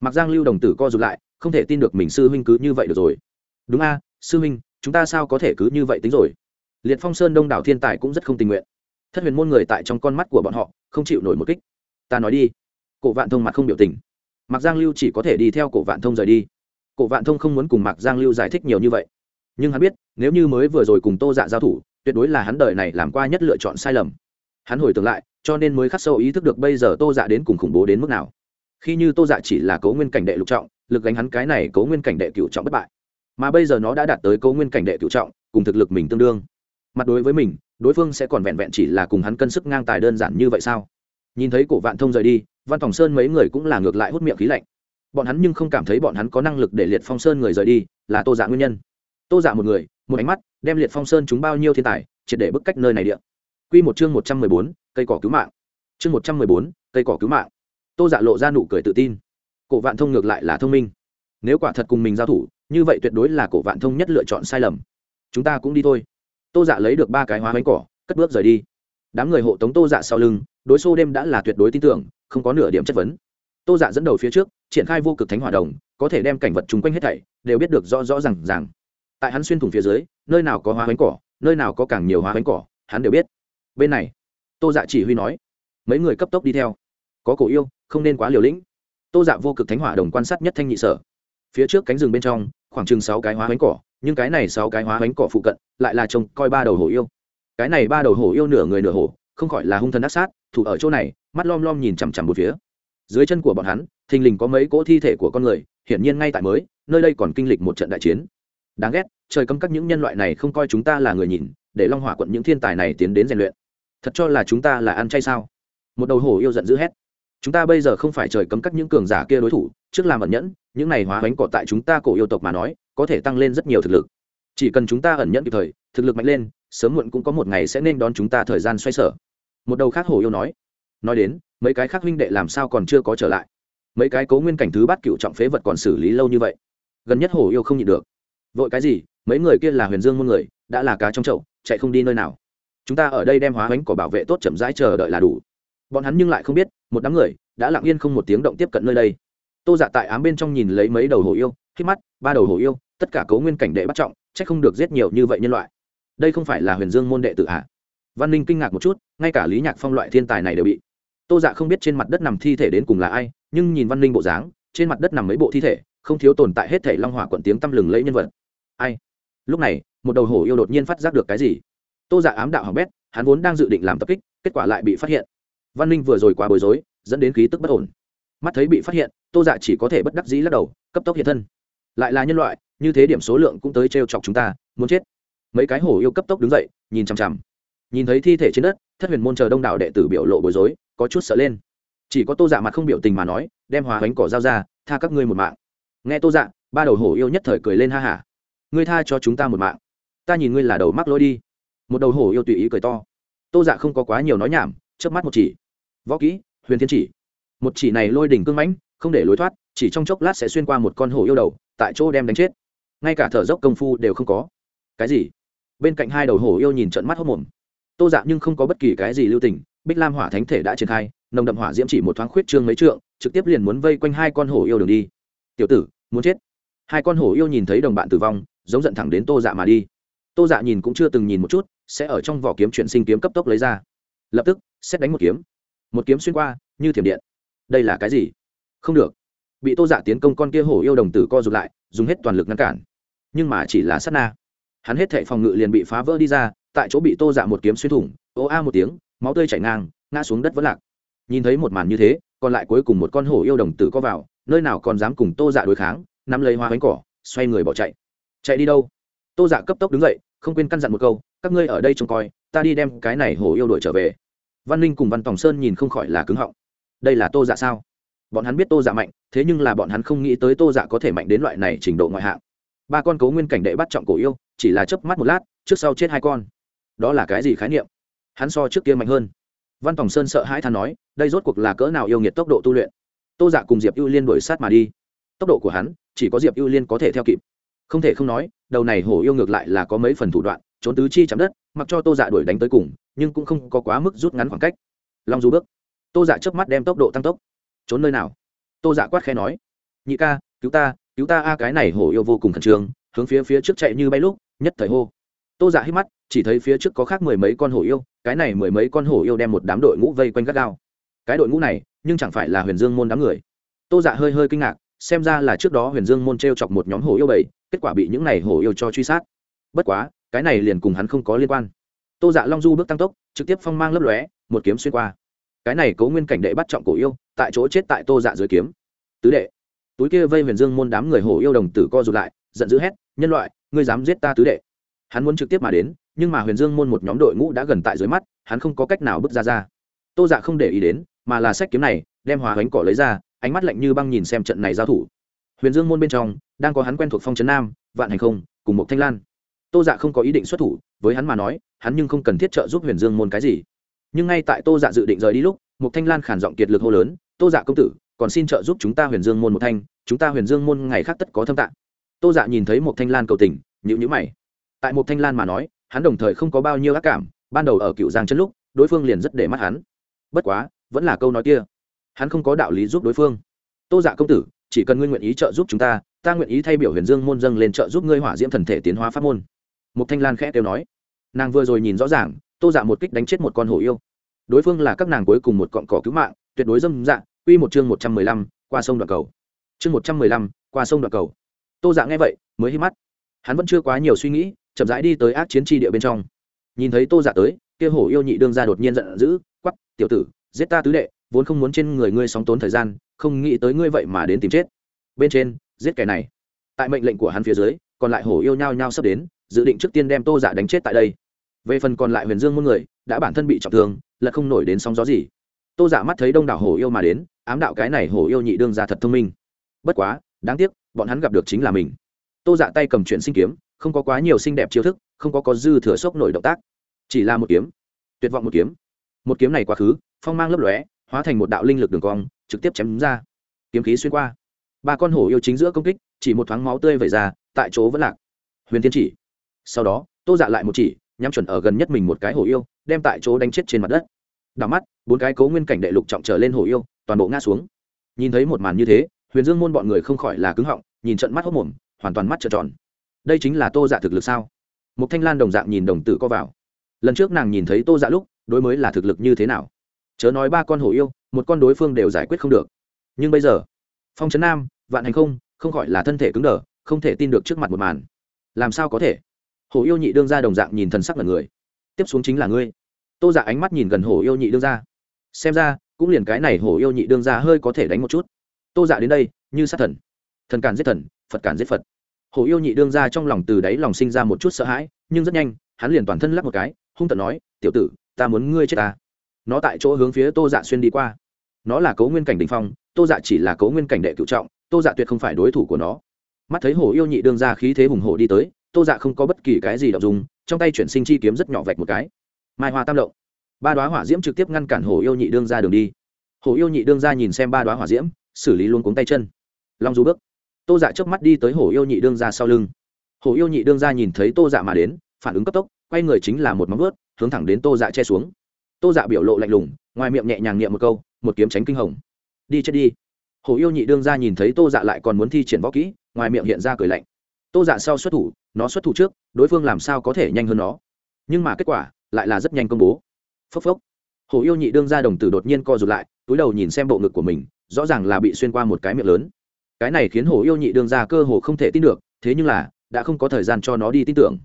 [SPEAKER 1] Mặc giang lưu đồng tử co rụt lại, không thể tin được mình sư huynh cứ như vậy được rồi. Đúng a, sư huynh chúng ta sao có thể cứ như vậy tính rồi? Liệt phong sơn đông đảo thiên tài cũng rất không tình nguyện. Thất huyền môn người tại trong con mắt của bọn họ, không chịu nổi một kích. Ta nói đi. Cổ vạn thông mặt không biểu tình. Mặc giang lưu chỉ có thể đi theo cổ vạn thông rời đi. Cổ vạn thông không muốn cùng mặc giang lưu giải thích nhiều như vậy nhưng hắn biết, nếu như mới vừa rồi cùng tô dạ giao thủ, tuyệt đối là hắn đời này làm qua nhất lựa chọn sai lầm. Hắn hồi tưởng lại, cho nên mới khắc sâu ý thức được bây giờ tô dạ đến cùng khủng bố đến mức nào. Khi như tô dạ chỉ là cấu nguyên cảnh đệ lục trọng, lực gánh hắn cái này cấu nguyên cảnh đệ cựu trọng bất bại. Mà bây giờ nó đã đạt tới cấu nguyên cảnh đệ cựu trọng, cùng thực lực mình tương đương. Mặt đối với mình, đối phương sẽ còn vẹn vẹn chỉ là cùng hắn cân sức ngang tài đơn giản như vậy sao? Nhìn thấy cổ vạn thông rời đi, văn phòng sơn mấy người cũng là ngược lại hút miệng khí lạnh. Bọn hắn nhưng không cảm thấy bọn hắn có năng lực để liệt phong sơn người rời đi, là tô dạ nguyên nhân tô dạ một người, một ánh mắt, đem liệt phong sơn chúng bao nhiêu thiên tài, triệt để bức cách nơi này địa. Q một chương một trăm mười bốn, cây cỏ cứu mạng. Chương một trăm mười bốn, cây cỏ cứu mạng. Tô dạ lộ ra nụ cười tự tin. Cổ vạn thông ngược lại là thông minh. Nếu quả thật cùng mình giao thủ, như vậy tuyệt đối là cổ vạn thông nhất lựa chọn sai lầm. Chúng ta cũng đi thôi. Tô dạ lấy được ba cái hóa bánh cỏ, cất bước rời đi. Đám người hộ tống tô dạ sau lưng, đối xô đêm đã là tuyệt đối tin tưởng, không có nửa điểm chất vấn. Tô dạ dẫn đầu phía trước, triển khai vô cực thánh hỏa đồng, có thể đem cảnh vật chung quanh hết thảy, đều biết được rõ rõ r à n g tại hắn xuyên thủng phía dưới, nơi nào có hóa bánh cỏ, nơi nào có càng nhiều hóa bánh cỏ, hắn đều biết. Bên này, tô dạ chỉ huy nói, mấy người cấp tốc đi theo. Có cổ yêu, không nên quá liều lĩnh. Tô dạ vô cực thánh hỏa đồng quan sát nhất thanh nhị sở. Phía trước cánh rừng bên trong, khoảng chừng sáu cái hóa bánh cỏ, nhưng cái này sáu cái hóa bánh cỏ phụ cận, lại là trông coi ba đầu hổ yêu. Cái này ba đầu hổ yêu nửa người nửa hổ, không khỏi là hung thần ác sát, thủ ở chỗ này, mắt lom lom nhìn chằm chằm một phía. Dưới chân của bọn hắn, thình lình có mấy cỗ thi thể của con người, hiển nhiên ngay tại mới, nơi đây còn kinh lịch một trận đại chiến đáng ghét, trời cấm các những nhân loại này không coi chúng ta là người nhìn, để long hỏa quận những thiên tài này tiến đến rèn luyện. Thật cho là chúng ta là ăn chay sao? Một đầu hổ yêu giận dữ hét. Chúng ta bây giờ không phải trời cấm các những cường giả kia đối thủ, trước làm ẩn nhẫn, những này hóa bánh cọ tại chúng ta cổ yêu tộc mà nói, có thể tăng lên rất nhiều thực lực. Chỉ cần chúng ta ẩn nhẫn kịp thời, thực lực mạnh lên, sớm muộn cũng có một ngày sẽ nên đón chúng ta thời gian xoay sở. Một đầu khác hổ yêu nói. Nói đến, mấy cái khác huynh đệ làm sao còn chưa có trở lại? Mấy cái cố nguyên cảnh thứ bát cựu trọng phế vật còn xử lý lâu như vậy? Gần nhất hổ yêu không nhịn được vội cái gì? Mấy người kia là huyền dương muôn người, đã là cá trong chậu, chạy không đi nơi nào. Chúng ta ở đây đem hóa bánh của bảo vệ tốt chậm rãi chờ đợi là đủ. Bọn hắn nhưng lại không biết, một đám người đã lặng yên không một tiếng động tiếp cận nơi đây. Tô dạ tại ám bên trong nhìn lấy mấy đầu hổ yêu khi mắt, ba đầu hổ yêu, tất cả cấu nguyên cảnh đệ bắt trọng c h ắ c không được giết nhiều như vậy nhân loại. Đây không phải là huyền dương môn đệ tự hạ văn ninh kinh ngạc một chút, ngay cả lý nhạc phong loại thiên tài này đều bị. Tô dạ không biết trên mặt đất nằm thi thể đến cùng là ai, nhưng nhìn văn ninh bộ dáng, trên mặt đất nằm mấy bộ thi thể, không thiếu tồn tại hết thể long hỏa quận tiếng tăm lừng lẫy nhân vật ai? Lúc này, một đầu hổ yêu đột nhiên phát giác được cái gì? Tô dạ ám đạo hỏng bét, hắn vốn đang dự định làm tập kích, kết quả lại bị phát hiện. Văn ninh vừa rồi quá bối rối, dẫn đến khí tức bất ổn. Mắt thấy bị phát hiện, tô dạ chỉ có thể bất đắc dĩ lắc đầu, cấp tốc hiện thân. Lại là nhân loại, như thế điểm số lượng cũng tới t chọc chúng ta, muốn chết. Mấy cái hổ yêu cấp tốc đứng dậy, nhìn chằm chằm. Nhìn thấy thi thể trên đất, thất huyền môn chờ đông đảo đệ tử biểu lộ bối rối, có chút sợ lên. Chỉ có tô dạ mặt không biểu tình mà nói, đem hòa bánh cỏ dao ra, tha các ngươi một mạng. Nghe tô dạ ba đầu hổ yêu nhất thời cười lên ha hả ngươi tha cho chúng ta một mạng. Ta nhìn ngươi là đầu mắc lỗi đi. Một đầu hổ yêu tùy ý cười to. Tô dạ không có quá nhiều nói nhảm trước mắt một chỉ. Võ kỹ, huyền thiên chỉ. Một chỉ này lôi đỉnh cưng mãnh, không để lối thoát, chỉ trong chốc lát sẽ xuyên qua một con hổ yêu đầu, tại chỗ đem đánh chết. Ngay cả thở dốc công phu đều không có. Cái gì? Bên cạnh hai đầu hổ yêu nhìn trận mắt hốc mồm. Tô dạ nhưng không có bất kỳ cái gì lưu tình, bích lam hỏa thánh thể đã triển khai, nồng đậm hỏa diễm chỉ một thoáng khuyết trương mấy trượng, trực tiếp liền muốn vây quanh hai con hổ yêu đường đi. Tiểu tử, muốn chết. Hai con hổ yêu nhìn thấy đồng bạn tử vong giống giận thẳng đến tô dạ mà đi. Tô dạ nhìn cũng chưa từng nhìn một chút, sẽ ở trong vỏ kiếm chuyển sinh kiếm cấp tốc lấy ra. Lập tức, xét đánh một kiếm. Một kiếm xuyên qua, như thiểm điện. Đây là cái gì? Không được. Bị tô dạ tiến công con kia hổ yêu đồng tử co rụt lại, dùng hết toàn lực ngăn cản. Nhưng mà chỉ là sát na. Hắn hết thệ phòng ngự liền bị phá vỡ đi ra, tại chỗ bị tô dạ một kiếm xuyên thủng, ô a một tiếng, máu tươi chảy ngang, ngã xuống đất vẫn lạc. Nhìn thấy một màn như thế, còn lại cuối cùng một con hổ yêu đồng tử có vào, nơi nào còn dám cùng tô dạ đối kháng, nắm lấy hoa bánh cỏ, xoay người bỏ chạy chạy đi đâu? Tô dạ cấp tốc đứng dậy, không quên căn dặn một câu, các ngươi ở đây trông coi, ta đi đem cái này hổ yêu đội trở về. Văn ninh cùng văn tòng sơn nhìn không khỏi là cứng họng. Đây là tô dạ sao? Bọn hắn biết tô dạ mạnh, thế nhưng là bọn hắn không nghĩ tới tô dạ có thể mạnh đến loại này trình độ ngoại hạng. Ba con cấu nguyên cảnh đệ bắt trọng cổ yêu, chỉ là chớp mắt một lát, trước sau chết hai con. Đó là cái gì khái niệm? Hắn so trước kia mạnh hơn. Văn tòng sơn sợ hãi than nói, đây rốt cuộc là cỡ nào yêu nghiệt tốc độ tu luyện? Tô dạ cùng diệp ưu liên đổi sát mà đi. Tốc độ của hắn, chỉ có diệp ưu liên có thể theo kịp không thể không nói, đầu này hổ yêu ngược lại là có mấy phần thủ đoạn, trốn tứ chi chạm đất, mặc cho tô dạ đuổi đánh tới cùng, nhưng cũng không có quá mức rút ngắn khoảng cách. Long du bước. Tô dạ chớp mắt đem tốc độ tăng tốc. Trốn nơi nào? Tô dạ quát khe nói. Nhị ca, cứu ta cứu ta a, cái này hổ yêu vô cùng khẩn trương, hướng phía phía trước chạy như bay lúc, nhất thời hô. Tô dạ hít mắt, chỉ thấy phía trước có khác mười mấy con hổ yêu, cái này mười mấy con hổ yêu đem một đám đội ngũ vây quanh gắt gao. Cái đội ngũ này, nhưng chẳng phải là huyền dương môn đám người. Tô dạ hơi hơi kinh ngạc xem ra là trước đó huyền dương môn t r e o chọc một nhóm hổ yêu bảy, kết quả bị những này hổ yêu cho truy sát. Bất quá, cái này liền cùng hắn không có liên quan. Tô dạ long du bước tăng tốc, trực tiếp phong mang lấp lóe, một kiếm xuyên qua. Cái này cấu nguyên cảnh đệ bắt trọng cổ yêu, tại chỗ chết tại tô dạ dưới kiếm. Tứ đệ, túi kia vây huyền dương môn đám người hổ yêu đồng tử co rụt lại, giận dữ hét, nhân loại, ngươi dám giết ta tứ đệ. Hắn muốn trực tiếp mà đến, nhưng mà huyền dương môn một nhóm đội ngũ đã gần tại dưới mắt, hắn không có cách nào bước ra ra. Tô dạ không để ý đến, mà là sách kiếm này, đem hòa bánh cỏ lấy ra ánh mắt lạnh như băng nhìn xem trận này giao thủ. Huyền dương môn bên trong, đang có hắn quen thuộc phong trấn nam, vạn hành không, cùng một thanh lan. Tô dạ không có ý định xuất thủ, với hắn mà nói, hắn nhưng không cần thiết trợ giúp huyền dương môn cái gì. Nhưng ngay tại tô dạ dự định rời đi lúc một thanh lan khản giọng kiệt lực hô lớn, tô dạ công tử, còn xin trợ giúp chúng ta huyền dương môn một thanh, chúng ta huyền dương môn ngày khác tất có thâm tạng. Tô dạ nhìn thấy một thanh lan cầu tình nhữ nhữ mày. Tại một thanh lan mà nói, hắn đồng thời không có bao nhiêu ác cảm, ban đầu ở cựu giang chân lúc, đối phương liền rất để mắt hắn. Bất quá, vẫn là câu nói kia hắn không có đạo lý giúp đối phương. Tô dạ công tử, chỉ cần ngươi nguyện ý trợ giúp chúng ta ta nguyện ý thay biểu huyền dương môn dâng lên trợ giúp ngươi hỏa diễm thần thể tiến hóa pháp môn. Một thanh lan khẽ kêu nói. Nàng vừa rồi nhìn rõ ràng, tô dạ một kích đánh chết một con hổ yêu. Đối phương là các nàng cuối cùng một cọn cỏ cứu mạng, tuyệt đối dâm dạ quy một chương một trăm mười lăm, qua sông đoạn cầu. Chương một trăm mười lăm, qua sông đoạn cầu. Tô dạ nghe vậy, mới hít mắt. Hắn vẫn chưa quá nhiều suy nghĩ, chậm rãi đi tới ác chiến tri địa bên trong. Nhìn thấy tô dạ tới, kia hổ yêu nhị đương ra đột nhiên giận dữ quắp tiểu tử, giết ta tứ đệ vốn không muốn trên người ngươi sóng tốn thời gian, không nghĩ tới ngươi vậy mà đến tìm chết. Bên trên, giết kẻ này. Tại mệnh lệnh của hắn phía dưới, còn lại hổ yêu nhau nhau sắp đến, dự định trước tiên đem tô giả đánh chết tại đây. Về phần còn lại huyền dương muôn người, đã bản thân bị trọng thương, là không nổi đến sóng gió gì. Tô giả mắt thấy đông đảo hổ yêu mà đến, ám đạo cái này hổ yêu nhị đương ra thật thông minh. Bất quá, đáng tiếc, bọn hắn gặp được chính là mình. Tô giả tay cầm chuyện sinh kiếm, không có quá nhiều xinh đẹp chiêu thức, không có có dư thừa sốc nổi động tác. Chỉ là một kiếm. Tuyệt vọng một kiếm. Một kiếm này quá khứ, phong mang lấp lóe hóa thành một đạo linh lực đường cong, trực tiếp chém ra. Kiếm khí xuyên qua. Ba con hổ yêu chính giữa công kích, chỉ một thoáng máu tươi vẩy ra, tại chỗ vẫn lạc. Huyền thiên chỉ. Sau đó, tô dạ lại một chỉ, nhắm chuẩn ở gần nhất mình một cái hổ yêu, đem tại chỗ đánh chết trên mặt đất. Đảo mắt, bốn cái cố nguyên cảnh đệ lục trọng trở lên hổ yêu, toàn bộ ngã xuống. Nhìn thấy một màn như thế, huyền dương môn bọn người không khỏi là cứng họng, nhìn trận mắt hốc mồm, hoàn toàn mắt trợn tròn. Đây chính là tô dạ thực lực sao? Một thanh lan đồng dạng nhìn đồng tử co vào. Lần trước nàng nhìn thấy tô dạ lúc, đối mới là thực lực như thế nào? Chớ nói ba con hổ yêu, một con đối phương đều giải quyết không được. Nhưng bây giờ, phong trấn nam, vạn hành không không gọi là thân thể cứng đờ, không thể tin được trước mặt một màn. Làm sao có thể? Hổ yêu nhị đương ra đồng dạng nhìn thần sắc là người. Tiếp xuống chính là ngươi. Tô giả ánh mắt nhìn gần hổ yêu nhị đương ra xem ra, cũng liền cái này hổ yêu nhị đương ra hơi có thể đánh một chút. Tô giả đến đây, như sát thần. Thần càn giết thần, phật càn giết phật. Hồ yêu nhị đương ra trong lòng từ đáy lòng sinh ra một chút sợ hãi, nhưng rất nhanh, hắn liền toàn thân lắc một cái, hung tận nói, tiểu tử, ta muốn ngươi chết ta nó tại chỗ hướng phía tô dạ xuyên đi qua. Nó là cấu nguyên cảnh đình phong, tô dạ chỉ là cấu nguyên cảnh đệ cựu trọng, tô dạ tuyệt không phải đối thủ của nó. Mắt thấy hồ yêu nhị đương ra khí thế hùng hồ đi tới, tô dạ không có bất kỳ cái gì đọc dùng trong tay chuyển sinh chi kiếm rất nhỏ vạch một cái. Mai hoa tam động ba đoá hỏa diễm trực tiếp ngăn cản hồ yêu nhị đương ra đường đi. Hồ yêu nhị đương ra nhìn xem ba đoá hỏa diễm, xử lý luôn cuống tay chân. Long du bước. Tô dạ trước mắt đi tới hồ yêu nhị đương ra sau lưng. Hồ yêu nhị đương ra nhìn thấy tô dạ mà đến, phản ứng cấp tốc, quay người chính là một móng vớt hướng thẳng đến tô dạ che xuống tô dạ biểu lộ lạnh lùng, ngoài miệng nhẹ nhàng niệm một câu, một kiếm tránh kinh hồng. Đi chết đi. Hổ yêu nhị đương ra nhìn thấy tô dạ lại còn muốn thi triển võ kỹ, ngoài miệng hiện ra cười lạnh. Tô dạ sau xuất thủ, nó xuất thủ trước, đối phương làm sao có thể nhanh hơn nó? Nhưng mà kết quả lại là rất nhanh công bố. Phốc phốc. Hổ yêu nhị đương ra đồng tử đột nhiên co rụt lại, túi đầu nhìn xem bộ ngực của mình, rõ ràng là bị xuyên qua một cái miệng lớn. Cái này khiến hồ yêu nhị đương ra cơ hồ không thể tin được, thế nhưng là đã không có thời gian cho nó đi tin tưởng.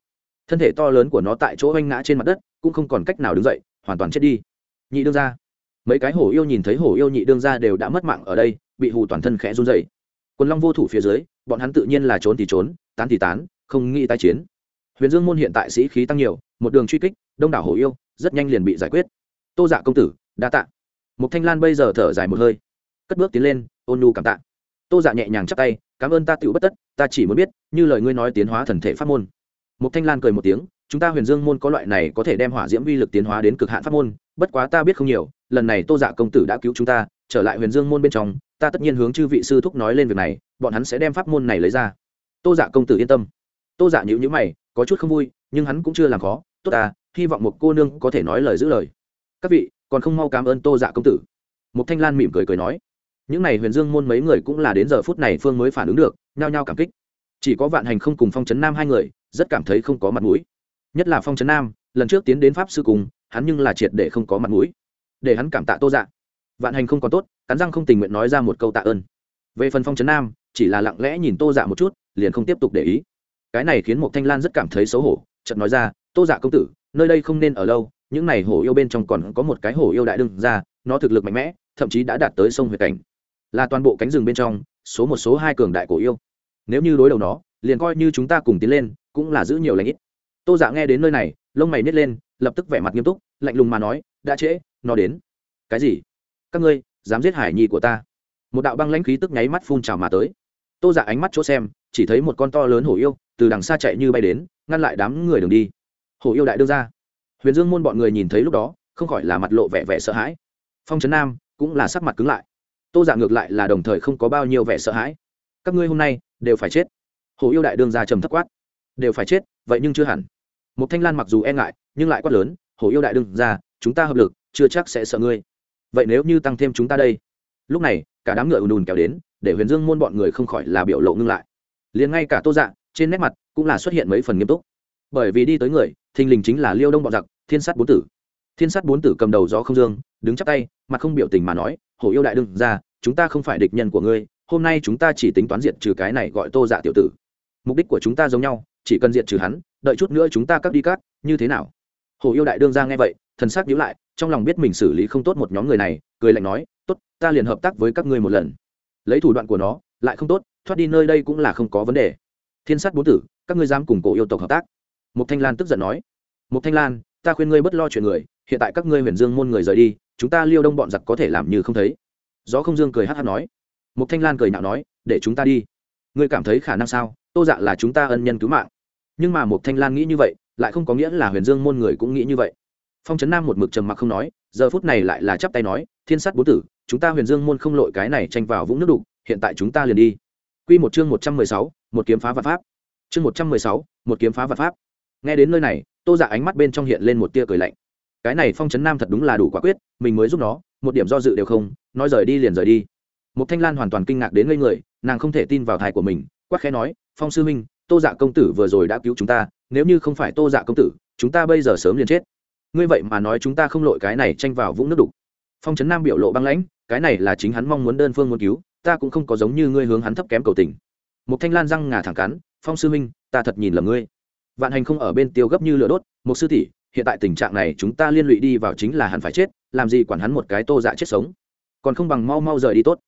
[SPEAKER 1] Thân thể to lớn của nó tại chỗ oanh ngã trên mặt đất, cũng không còn cách nào đứng dậy hoàn toàn chết đi. Nhị đương ra mấy cái hổ yêu nhìn thấy hổ yêu nhị đương ra đều đã mất mạng ở đây, bị hù toàn thân khẽ run dày quần long vô thủ phía dưới, bọn hắn tự nhiên là trốn thì trốn, tán thì tán, không nghĩ tái chiến. Huyền dương môn hiện tại sĩ khí tăng nhiều, một đường truy kích, đông đảo hổ yêu, rất nhanh liền bị giải quyết. Tô dạ công tử, đa tạ. Một thanh lan bây giờ thở dài một hơi. Cất bước tiến lên, ôn nu cảm tạ. Tô dạ nhẹ nhàng chắp tay, cảm ơn ta tựu bất tất, ta chỉ muốn biết, như lời ngươi nói tiến hóa thần thể pháp môn. Một thanh lan cười một tiếng chúng ta huyền dương môn có loại này có thể đem hỏa diễm vi lực tiến hóa đến cực hạn pháp môn, bất quá ta biết không nhiều, lần này tô dạ công tử đã cứu chúng ta, trở lại huyền dương môn bên trong, ta tất nhiên hướng chư vị sư thúc nói lên việc này, bọn hắn sẽ đem pháp môn này lấy ra. Tô dạ công tử yên tâm. Tô dạ nhữ nhữ mày, có chút không vui, nhưng hắn cũng chưa làm khó. Tốt ta, hy vọng một cô nương có thể nói lời giữ lời. Các vị, còn không mau cảm ơn tô dạ công tử. Một thanh lan mỉm cười cười nói. Những n à y huyền dương môn mấy người cũng là đến giờ phút này phương mới phản ứng được, nhao nhao cảm kích. Chỉ có vạn hành không cùng phong chấn nam hai người, rất cảm thấy không có mặt mũi nhất là phong trấn nam, lần trước tiến đến pháp sư cùng, hắn nhưng là triệt để không có mặt mũi. Để hắn cảm tạ tô dạ. Vạn hành không còn tốt, cắn răng không tình nguyện nói ra một câu tạ ơn. Về phần phong trấn nam, chỉ là lặng lẽ nhìn tô dạ một chút, liền không tiếp tục để ý. Cái này khiến một thanh lan rất cảm thấy xấu hổ, chợt nói ra, tô dạ công tử, nơi đây không nên ở lâu, những này hổ yêu bên trong còn có một cái hổ yêu đại đương ra, nó thực lực mạnh mẽ, thậm chí đã đạt tới sông huyệt cảnh. Là toàn bộ cánh rừng bên trong, số một số hai cường đại cổ yêu. Nếu như đối đầu nó, liền coi như chúng ta cùng tiến lên, cũng là giữ nhiều lãnh ít tô dạ nghe đến nơi này, lông mày nít lên, lập tức vẻ mặt nghiêm túc, lạnh lùng mà nói, đã trễ, nó đến. Cái gì? Các ngươi dám giết hải nhi của ta? Một đạo băng lãnh khí tức nháy mắt phun trào mà tới. Tô dạ ánh mắt chỗ xem, chỉ thấy một con to lớn hổ yêu từ đằng xa chạy như bay đến, ngăn lại đám người đường đi. Hổ yêu đại đương ra. Huyền dương môn bọn người nhìn thấy lúc đó, không khỏi là mặt lộ vẻ vẻ sợ hãi. Phong trấn nam cũng là sắc mặt cứng lại. Tô dạ ngược lại là đồng thời không có bao nhiêu vẻ sợ hãi. Các ngươi hôm nay đều phải chết. Hồ yêu đại đương ra trầm thất quát. Đều phải chết, vậy nhưng chưa hẳn một thanh lan mặc dù e ngại, nhưng lại quát lớn hồ yêu đại đương ra chúng ta hợp lực, chưa chắc sẽ sợ ngươi. Vậy nếu như tăng thêm chúng ta đây? Lúc này, cả đám ngựa ùn ùn kéo đến, để huyền dương môn bọn người không khỏi là biểu lộ ngưng lại. Liền ngay cả tô dạ trên nét mặt cũng là xuất hiện mấy phần nghiêm túc. Bởi vì đi tới người, thình lình chính là liêu đông bọn giặc, thiên sát bốn tử. Thiên sát bốn tử cầm đầu gió không dương, đứng chắp tay, mặt không biểu tình mà nói, hổ yêu đại đương ra chúng ta không phải địch nhân của ngươi, hôm nay chúng ta chỉ tính toán diệt trừ cái này gọi tô dạ tiểu tử. Mục đích của chúng ta giống nhau, chỉ cần diệt trừ hắn đợi chút nữa chúng ta cắt đi cắt, như thế nào? Hồ yêu đại đương ra nghe vậy, thần sắc nhíu lại, trong lòng biết mình xử lý không tốt một nhóm người này, cười lạnh nói, tốt, ta liền hợp tác với các ngươi một lần. Lấy thủ đoạn của nó, lại không tốt, thoát đi nơi đây cũng là không có vấn đề. Thiên sát bốn tử, các ngươi dám cùng cổ yêu tộc hợp tác? Mục thanh lan tức giận nói mục thanh lan, ta khuyên ngươi bất lo chuyện người, hiện tại các ngươi huyền dương môn người rời đi, chúng ta liêu đông bọn giặc có thể làm như không thấy. Gió không dương cười hát hát nói mục thanh lan cười nhạo nói, để chúng ta đi. Ngươi cảm thấy khả năng sao? Tô dạ là chúng ta ân nhân cứu mạng nhưng mà một thanh lan nghĩ như vậy, lại không có nghĩa là huyền dương môn người cũng nghĩ như vậy. Phong trấn nam một mực trầm mặc không nói, giờ phút này lại là chắp tay nói, thiên sát bố tử, chúng ta huyền dương môn không lội cái này tranh vào vũng nước đục, hiện tại chúng ta liền đi. Quy một chương một trăm mười sáu, một kiếm phá vật pháp. Chương một trăm mười sáu, một kiếm phá vật pháp. Nghe đến nơi này, tô dạ ánh mắt bên trong hiện lên một tia cười lạnh. Cái này phong trấn nam thật đúng là đủ quả quyết, mình mới giúp nó, một điểm do dự đều không, nói rời đi liền rời đi. Một thanh lan hoàn toàn kinh ngạc đến ngây người, nàng không thể tin vào thai của mình, quắc khẽ nói, phong sư minh tô dạ công tử vừa rồi đã cứu chúng ta, nếu như không phải tô dạ công tử, chúng ta bây giờ sớm liền chết. Ngươi vậy mà nói chúng ta không lội cái này tranh vào vũng nước đục. Phong trấn nam biểu lộ băng lãnh, cái này là chính hắn mong muốn đơn phương muốn cứu, ta cũng không có giống như ngươi hướng hắn thấp kém cầu tình. Một thanh lan răng ngà thẳng cắn, phong sư minh ta thật nhìn lầm ngươi. Vạn hành không ở bên tiêu gấp như lửa đốt một sư tỷ, hiện tại tình trạng này chúng ta liên lụy đi vào chính là hắn phải chết, làm gì quản hắn một cái tô dạ chết sống. Còn không bằng mau mau rời đi tốt.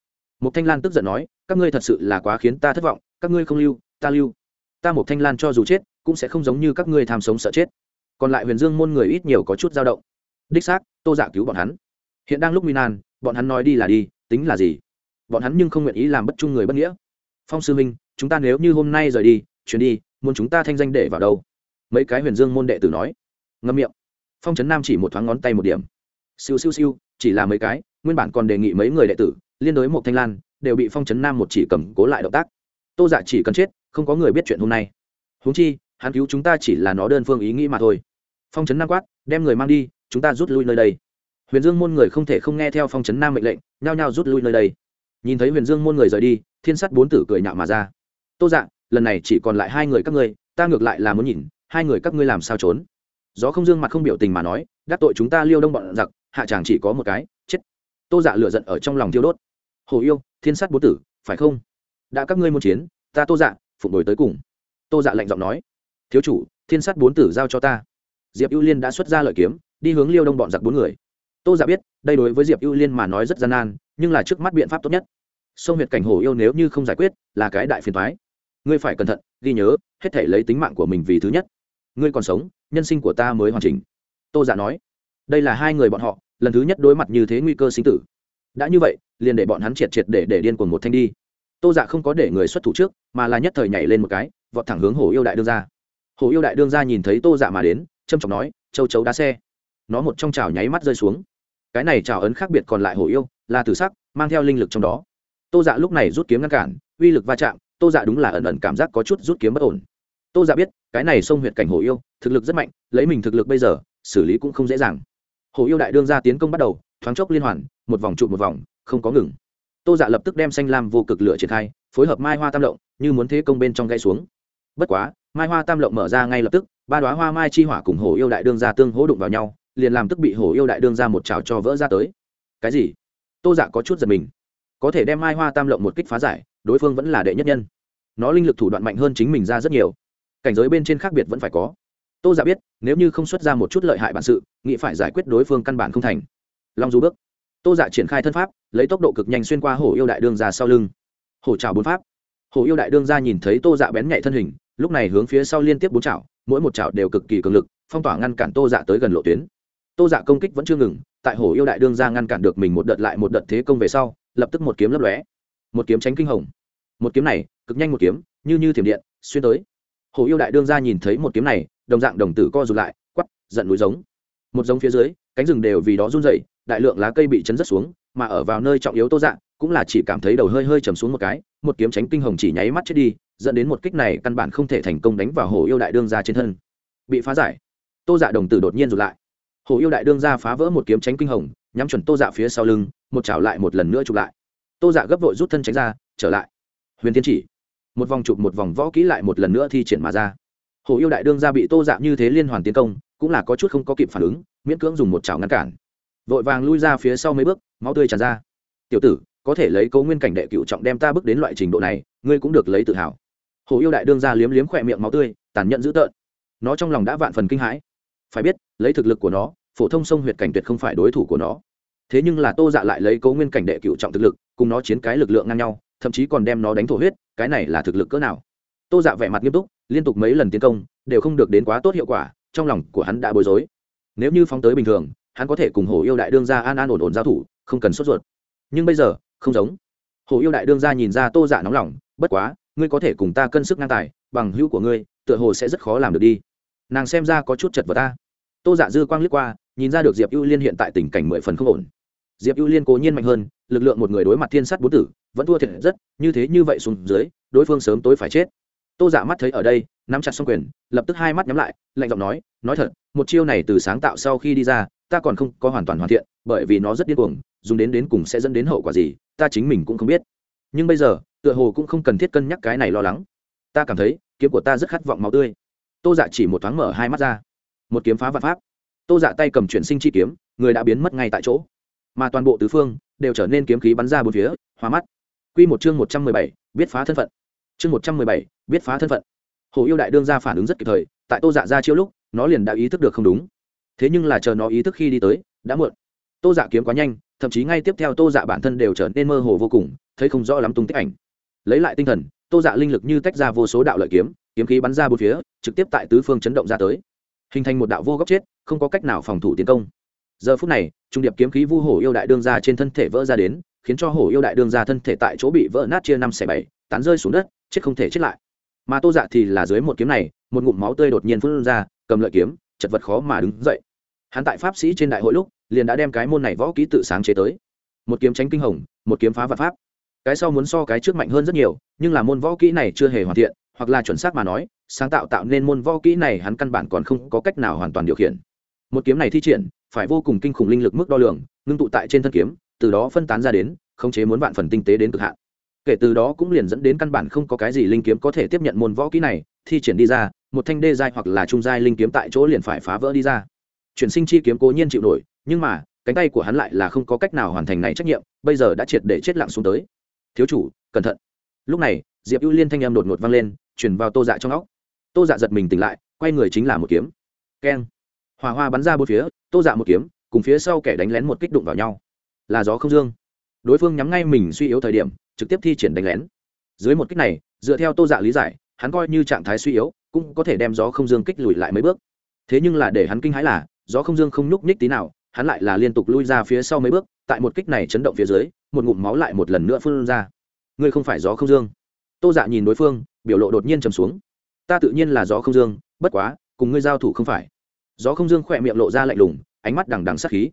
[SPEAKER 1] Một thanh lan tức giận nói, các ngươi thật sự là quá khiến ta thất vọng, các ngươi không lưu, ta lưu ta một thanh lan cho dù chết, cũng sẽ không giống như các ngươi tham sống sợ chết. Còn lại huyền dương môn người ít nhiều có chút dao động. Đích xác, tô giả cứu bọn hắn. Hiện đang lúc nguy nan, bọn hắn nói đi là đi, tính là gì? Bọn hắn nhưng không nguyện ý làm bất trung người bất nghĩa. Phong sư minh chúng ta nếu như hôm nay rời đi, chuyển đi, muốn chúng ta thanh danh để vào đâu? Mấy cái huyền dương môn đệ tử nói. Ngâm miệng. Phong trấn nam chỉ một thoáng ngón tay một điểm. Siêu siêu siêu, chỉ là mấy cái, nguyên bản còn đề nghị mấy người đệ tử, liên đối một thanh lan, đều bị phong trấn nam một chỉ cầm cố lại động tác. Tô giả chỉ cần chết không có người biết chuyện hôm nay. Huống chi hắn cứu chúng ta chỉ là nó đơn phương ý nghĩ mà thôi. Phong trấn nam quát đem người mang đi chúng ta rút lui nơi đây. Huyền dương môn người không thể không nghe theo phong trấn nam mệnh lệnh nhao nhao rút lui nơi đây. Nhìn thấy huyền dương môn người rời đi thiên sắt bốn tử cười nhạo mà ra. Tô Dạng, lần này chỉ còn lại hai người các ngươi ta ngược lại là muốn nhìn hai người các ngươi làm sao trốn? Gió không dương mặt không biểu tình mà nói đắc tội chúng ta liêu đông bọn giặc hạ chàng chỉ có một cái chết. Tô dạ lựa giận ở trong lòng thiêu đốt. Hồ yêu thiên sát bố tử phải không? Đã các ngươi muốn chiến ta tô dạ phụng đổi tới cùng. Tô dạ lạnh giọng nói, thiếu chủ, thiên sát bốn tử giao cho ta. Diệp ưu liên đã xuất ra lợi kiếm, đi hướng liêu đông bọn giặc bốn người. Tô dạ biết, đây đối với diệp ưu liên mà nói rất gian nan, nhưng là trước mắt biện pháp tốt nhất. Sông huyệt cảnh Hổ yêu nếu như không giải quyết, là cái đại phiền thoái ngươi phải cẩn thận, ghi nhớ, hết thể lấy tính mạng của mình vì thứ nhất. Ngươi còn sống, nhân sinh của ta mới hoàn chỉnh. Tô giả dạ nói, đây là hai người bọn họ, lần thứ nhất đối mặt như thế nguy cơ sinh tử. Đã như vậy, liền để bọn hắn triệt triệt để để điên cuồng một thanh đi tô dạ không có để người xuất thủ trước, mà là nhất thời nhảy lên một cái, vọt thẳng hướng hồ yêu đại đương ra hồ yêu đại đương ra nhìn thấy tô dạ mà đến trâm trọng nói, châu chấu đá xe. Nó một trong trào nháy mắt rơi xuống. Cái này trào ấn khác biệt còn lại hồ yêu, là tử sắc, mang theo linh lực trong đó. Tô dạ lúc này rút kiếm ngăn cản, uy lực va chạm, tô dạ đúng là ẩn ẩn cảm giác có chút rút kiếm bất ổn. Tô dạ biết, cái này xông huyệt cảnh hồ yêu, thực lực rất mạnh, lấy mình thực lực bây giờ, xử lý cũng không dễ dàng. Hồ yêu đại đương ra tiến công bắt đầu, thoáng chốc liên hoàn, một vòng trụ một vòng, không có ngừng tô dạ lập tức đem xanh lam vô cực lửa triển khai, phối hợp mai hoa tam lộng, như muốn thế công bên trong gãy xuống. Bất quá, mai hoa tam lộng mở ra ngay lập tức, ba đoá hoa mai chi hỏa cùng hồ yêu đại đương ra tương hỗ đụng vào nhau, liền làm tức bị hồ yêu đại đương ra một trào cho vỡ ra tới. Cái gì? Tô dạ có chút giật mình. Có thể đem mai hoa tam lộng một kích phá giải, đối phương vẫn là đệ nhất nhân. Nó linh lực thủ đoạn mạnh hơn chính mình ra rất nhiều. Cảnh giới bên trên khác biệt vẫn phải có. Tô giả dạ biết, nếu như không xuất ra một chút lợi hại bản sự, nghĩ phải giải quyết đối phương căn bản không thành. Long du bước tô dạ triển khai thân pháp, lấy tốc độ cực nhanh xuyên qua hổ yêu đại đương ra sau lưng. Hổ trào bốn pháp. Hổ yêu đại đương ra nhìn thấy tô dạ bén nhạy thân hình, lúc này hướng phía sau liên tiếp bốn chảo mỗi một chảo đều cực kỳ cường lực, phong tỏa ngăn cản tô dạ tới gần lộ tuyến. Tô dạ công kích vẫn chưa ngừng, tại hổ yêu đại đương ra ngăn cản được mình một đợt lại một đợt thế công về sau, lập tức một kiếm lấp lóe. Một kiếm tránh kinh hồng. Một kiếm này, cực nhanh một kiếm, như như thiểm điện, xuyên tới. Hổ yêu đại đương ra nhìn thấy một kiếm này, đồng dạng đồng tử co rụt lại quắp giận núi giống. Một giống phía dưới, cánh rừng đều vì đó run dậy đại lượng lá cây bị chấn rất xuống, mà ở vào nơi trọng yếu tô dạng, cũng là chỉ cảm thấy đầu hơi hơi chầm xuống một cái, một kiếm tránh kinh hồng chỉ nháy mắt chết đi, dẫn đến một kích này căn bản không thể thành công đánh vào hồ yêu đại đương ra trên thân. Bị phá giải, tô dạ đồng tử đột nhiên rụt lại. Hồ yêu đại đương ra phá vỡ một kiếm tránh kinh hồng, nhắm chuẩn tô dạ phía sau lưng, một chảo lại một lần nữa chụp lại. Tô dạ gấp vội rút thân tránh ra, trở lại. Huyền thiên chỉ. Một vòng chụp một vòng võ kỹ lại một lần nữa thi triển mà ra. Hồ yêu đại đương ra bị tô dạ như thế liên hoàn tiến công, cũng là có chút không có kịp phản ứng, miễn cưỡng dùng một chảo ngăn cản vội vàng lui ra phía sau mấy bước, máu tươi tràn ra. Tiểu tử, có thể lấy cấu nguyên cảnh đệ cựu trọng đem ta bước đến loại trình độ này, ngươi cũng được lấy tự hào. Hồ yêu đại đương ra liếm liếm khỏe miệng máu tươi, tàn nhẫn dữ tợn. Nó trong lòng đã vạn phần kinh hãi. Phải biết, lấy thực lực của nó, phổ thông sông huyệt cảnh tuyệt không phải đối thủ của nó. Thế nhưng là tô dạ lại lấy cấu nguyên cảnh đệ cựu trọng thực lực, cùng nó chiến cái lực lượng ngang nhau, thậm chí còn đem nó đánh thổ huyết, cái này là thực lực cỡ nào? Tô dạ vẻ mặt nghiêm túc, liên tục mấy lần tiến công, đều không được đến quá tốt hiệu quả, trong lòng của hắn đã bối rối. Nếu như phóng tới bình thường hắn có thể cùng hồ yêu đại đương gia an an ổn ổn giao thủ, không cần sốt ruột. Nhưng bây giờ, không giống. Hồ yêu đại đương gia nhìn ra tô dạ nóng lòng, bất quá, ngươi có thể cùng ta cân sức ngang tài, bằng hữu của ngươi, tựa hồ sẽ rất khó làm được đi. Nàng xem ra có chút chật vật ta tô dạ dư quang liếc qua, nhìn ra được diệp ưu liên hiện tại tình cảnh mười phần không ổn. Diệp ưu liên cố nhiên mạnh hơn, lực lượng một người đối mặt thiên sắt bốn tử, vẫn thua thiệt rất, như thế như vậy xuống dưới, đối phương sớm tối phải chết. Tô giả dạ mắt thấy ở đây, nắm chặt xong quyền, lập tức hai mắt nhắm lại, lạnh giọng nói nói thật, một chiêu này từ sáng tạo sau khi đi ra ta còn không có hoàn toàn hoàn thiện, bởi vì nó rất điên cuồng, dùng đến đến cùng sẽ dẫn đến hậu quả gì, ta chính mình cũng không biết. Nhưng bây giờ, tựa hồ cũng không cần thiết cân nhắc cái này lo lắng. Ta cảm thấy, kiếm của ta rất khát vọng máu tươi. Tô dạ chỉ một thoáng mở hai mắt ra. Một kiếm phá vạn pháp. Tô dạ tay cầm chuyển sinh chi kiếm, người đã biến mất ngay tại chỗ. Mà toàn bộ tứ phương, đều trở nên kiếm khí bắn ra bốn phía hóa mắt. Quy một chương một trăm mười bảy, biết phá thân phận. Chương một trăm mười bảy, biết phá thân phận. Hồ yêu đại đương ra phản ứng rất kịp thời, tại tô dạ ra chiêu lúc, nó liền đã ý thức được không đúng thế nhưng là chờ nó ý thức khi đi tới, đã muộn. Tô dạ kiếm quá nhanh, thậm chí ngay tiếp theo tô dạ bản thân đều trở nên mơ hồ vô cùng, thấy không rõ lắm tung tích ảnh. Lấy lại tinh thần, tô dạ linh lực như tách ra vô số đạo lợi kiếm kiếm khí bắn ra bốn phía, trực tiếp tại tứ phương chấn động ra tới. Hình thành một đạo vô góc chết, không có cách nào phòng thủ tiến công. Giờ phút này, trung điệp kiếm khí vu hổ yêu đại đương ra trên thân thể vỡ ra đến, khiến cho hổ yêu đại đương ra thân thể tại chỗ bị vỡ nát chia năm xẻ bảy, tán rơi xuống đất, chết không thể chết lại. Mà tô dạ thì là dưới một kiếm này, một ngụm máu tươi đột nhiên phun ra, cầm lợi kiếm, chật vật khó mà đứng dậy hắn tại pháp sĩ trên đại hội lúc, liền đã đem cái môn này võ ký tự sáng chế tới. Một kiếm tránh kinh hồng, một kiếm phá vật pháp. Cái sau muốn so cái trước mạnh hơn rất nhiều, nhưng là môn võ kỹ này chưa hề hoàn thiện, hoặc là chuẩn xác mà nói, sáng tạo tạo nên môn võ kỹ này hắn căn bản còn không có cách nào hoàn toàn điều khiển. Một kiếm này thi triển, phải vô cùng kinh khủng linh lực mức đo lường, ngưng tụ tại trên thân kiếm, từ đó phân tán ra đến, khống chế muốn vạn phần tinh tế đến cực hạn. Kể từ đó cũng liền dẫn đến căn bản không có cái gì linh kiếm có thể tiếp nhận môn võ kỹ này, thi triển đi ra, một thanh đê giai hoặc là trung giai linh kiếm tại chỗ liền phải phá vỡ đi ra chuyển sinh chi kiếm cố nhiên chịu nổi, nhưng mà, cánh tay của hắn lại là không có cách nào hoàn thành này trách nhiệm, bây giờ đã triệt để chết lặng xuống tới. Thiếu chủ, cẩn thận. Lúc này, diệp ưu liên thanh em đột ngột vang lên chuyển vào tô dạ trong óc. Tô dạ giật mình tỉnh lại, quay người chính là một kiếm. Keng. Hòa hoa bắn ra bốn phía, tô dạ một kiếm, cùng phía sau kẻ đánh lén một kích đụng vào nhau. Là gió không dương. Đối phương nhắm ngay mình suy yếu thời điểm, trực tiếp thi triển đánh lén. Dưới một kích này, dựa theo tô dạ lý giải, hắn coi như trạng thái suy yếu, cũng có thể đem gió không dương kích lùi lại mấy bước. Thế nhưng là để hắn kinh hãi là gió không dương không nhúc nhích tí nào, hắn lại là liên tục lui ra phía sau mấy bước, tại một kích này chấn động phía dưới, một ngụm máu lại một lần nữa phun ra. Ngươi không phải gió không dương. Tô dạ nhìn đối phương, biểu lộ đột nhiên trầm xuống. Ta tự nhiên là gió không dương, bất quá, cùng ngươi giao thủ không phải. Gió không dương khỏe miệng lộ ra lạnh lùng, ánh mắt đằng đằng sắc khí.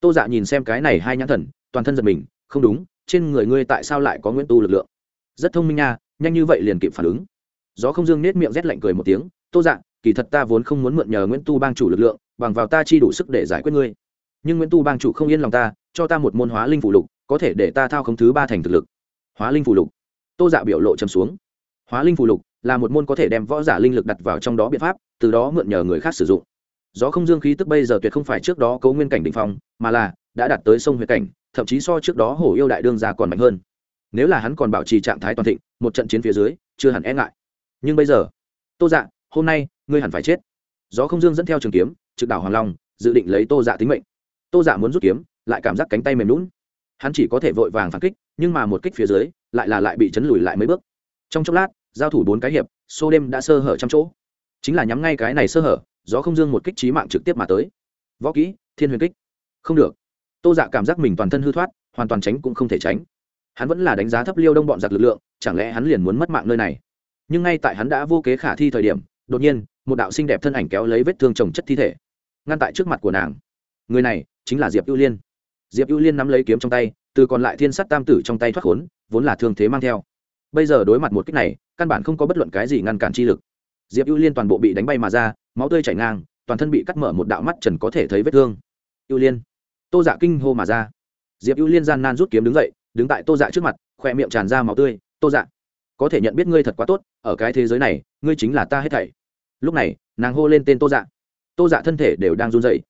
[SPEAKER 1] Tô dạ nhìn xem cái này hai nhãn thần, toàn thân giật mình, không đúng, trên người ngươi tại sao lại có nguyễn tu lực lượng? Rất thông minh nha, nhanh như vậy liền kịp phản ứng. Gió không dương nết miệng rét lạnh cười một tiếng, tô dạ kỳ thật ta vốn không muốn mượn nhờ nguyễn tu bang chủ lực lượng, bằng vào ta chi đủ sức để giải quyết ngươi. Nhưng nguyễn tu bang chủ không yên lòng ta, cho ta một môn hóa linh phụ lục, có thể để ta thao không thứ ba thành thực lực. Hóa linh phụ lục. Tô dạ biểu lộ chấm xuống. Hóa linh phụ lục là một môn có thể đem võ giả linh lực đặt vào trong đó biện pháp, từ đó mượn nhờ người khác sử dụng. Gió không dương khí tức bây giờ tuyệt không phải trước đó cấu nguyên cảnh đ ỉ n h phong, mà là đã đạt tới sông huyệt cảnh, thậm chí so trước đó hổ yêu đại đương già còn mạnh hơn. Nếu là hắn còn bảo trì trạng thái toàn thịnh, một trận chiến phía dưới, chưa hẳn e ngại. Nhưng bây giờ, tô dạ hôm nay ngươi hẳn phải chết. Gió không dương dẫn theo trường kiếm, trực đảo hoàng long, dự định lấy tô dạ tính mệnh. Tô dạ muốn rút kiếm, lại cảm giác cánh tay mềm lún hắn chỉ có thể vội vàng phản kích, nhưng mà một kích phía dưới, lại là lại bị chấn lùi lại mấy bước. Trong chốc lát, giao thủ bốn cái hiệp, xô đêm đã sơ hở trăm chỗ. Chính là nhắm ngay cái này sơ hở, gió không dương một kích trí mạng trực tiếp mà tới. Võ kỹ, thiên huyền kích. Không được. Tô dạ cảm giác mình toàn thân hư thoát, hoàn toàn tránh cũng không thể tránh. Hắn vẫn là đánh giá thấp liêu đông bọn giặc lực lượng, chẳng lẽ hắn liền muốn mất mạng nơi này? Nhưng ngay tại hắn đã vô kế khả thi thời điểm, đột nhiên một đạo xinh đẹp thân ảnh kéo lấy vết thương trồng chất thi thể, ngăn tại trước mặt của nàng. Người này chính là diệp ưu liên. Diệp ưu liên nắm lấy kiếm trong tay, từ còn lại thiên sắt tam tử trong tay thoát khốn, vốn là thương thế mang theo. Bây giờ đối mặt một cách này, căn bản không có bất luận cái gì ngăn cản chi lực. Diệp ưu liên toàn bộ bị đánh bay mà ra, máu tươi chảy ngang, toàn thân bị cắt mở một đạo mắt trần có thể thấy vết thương. Ưu liên. Tô dạ kinh hô mà ra. Diệp ưu liên gian nan rút kiếm đứng dậy, đứng tại tô dạ trước mặt, khỏe miệng tràn ra máu tươi. Tô dạ có thể nhận biết ngươi thật quá tốt, ở cái thế giới này, ngươi chính là ta hết thảy lúc này, nàng hô lên tên tô dạ. Tô dạ thân thể đều đang run dậy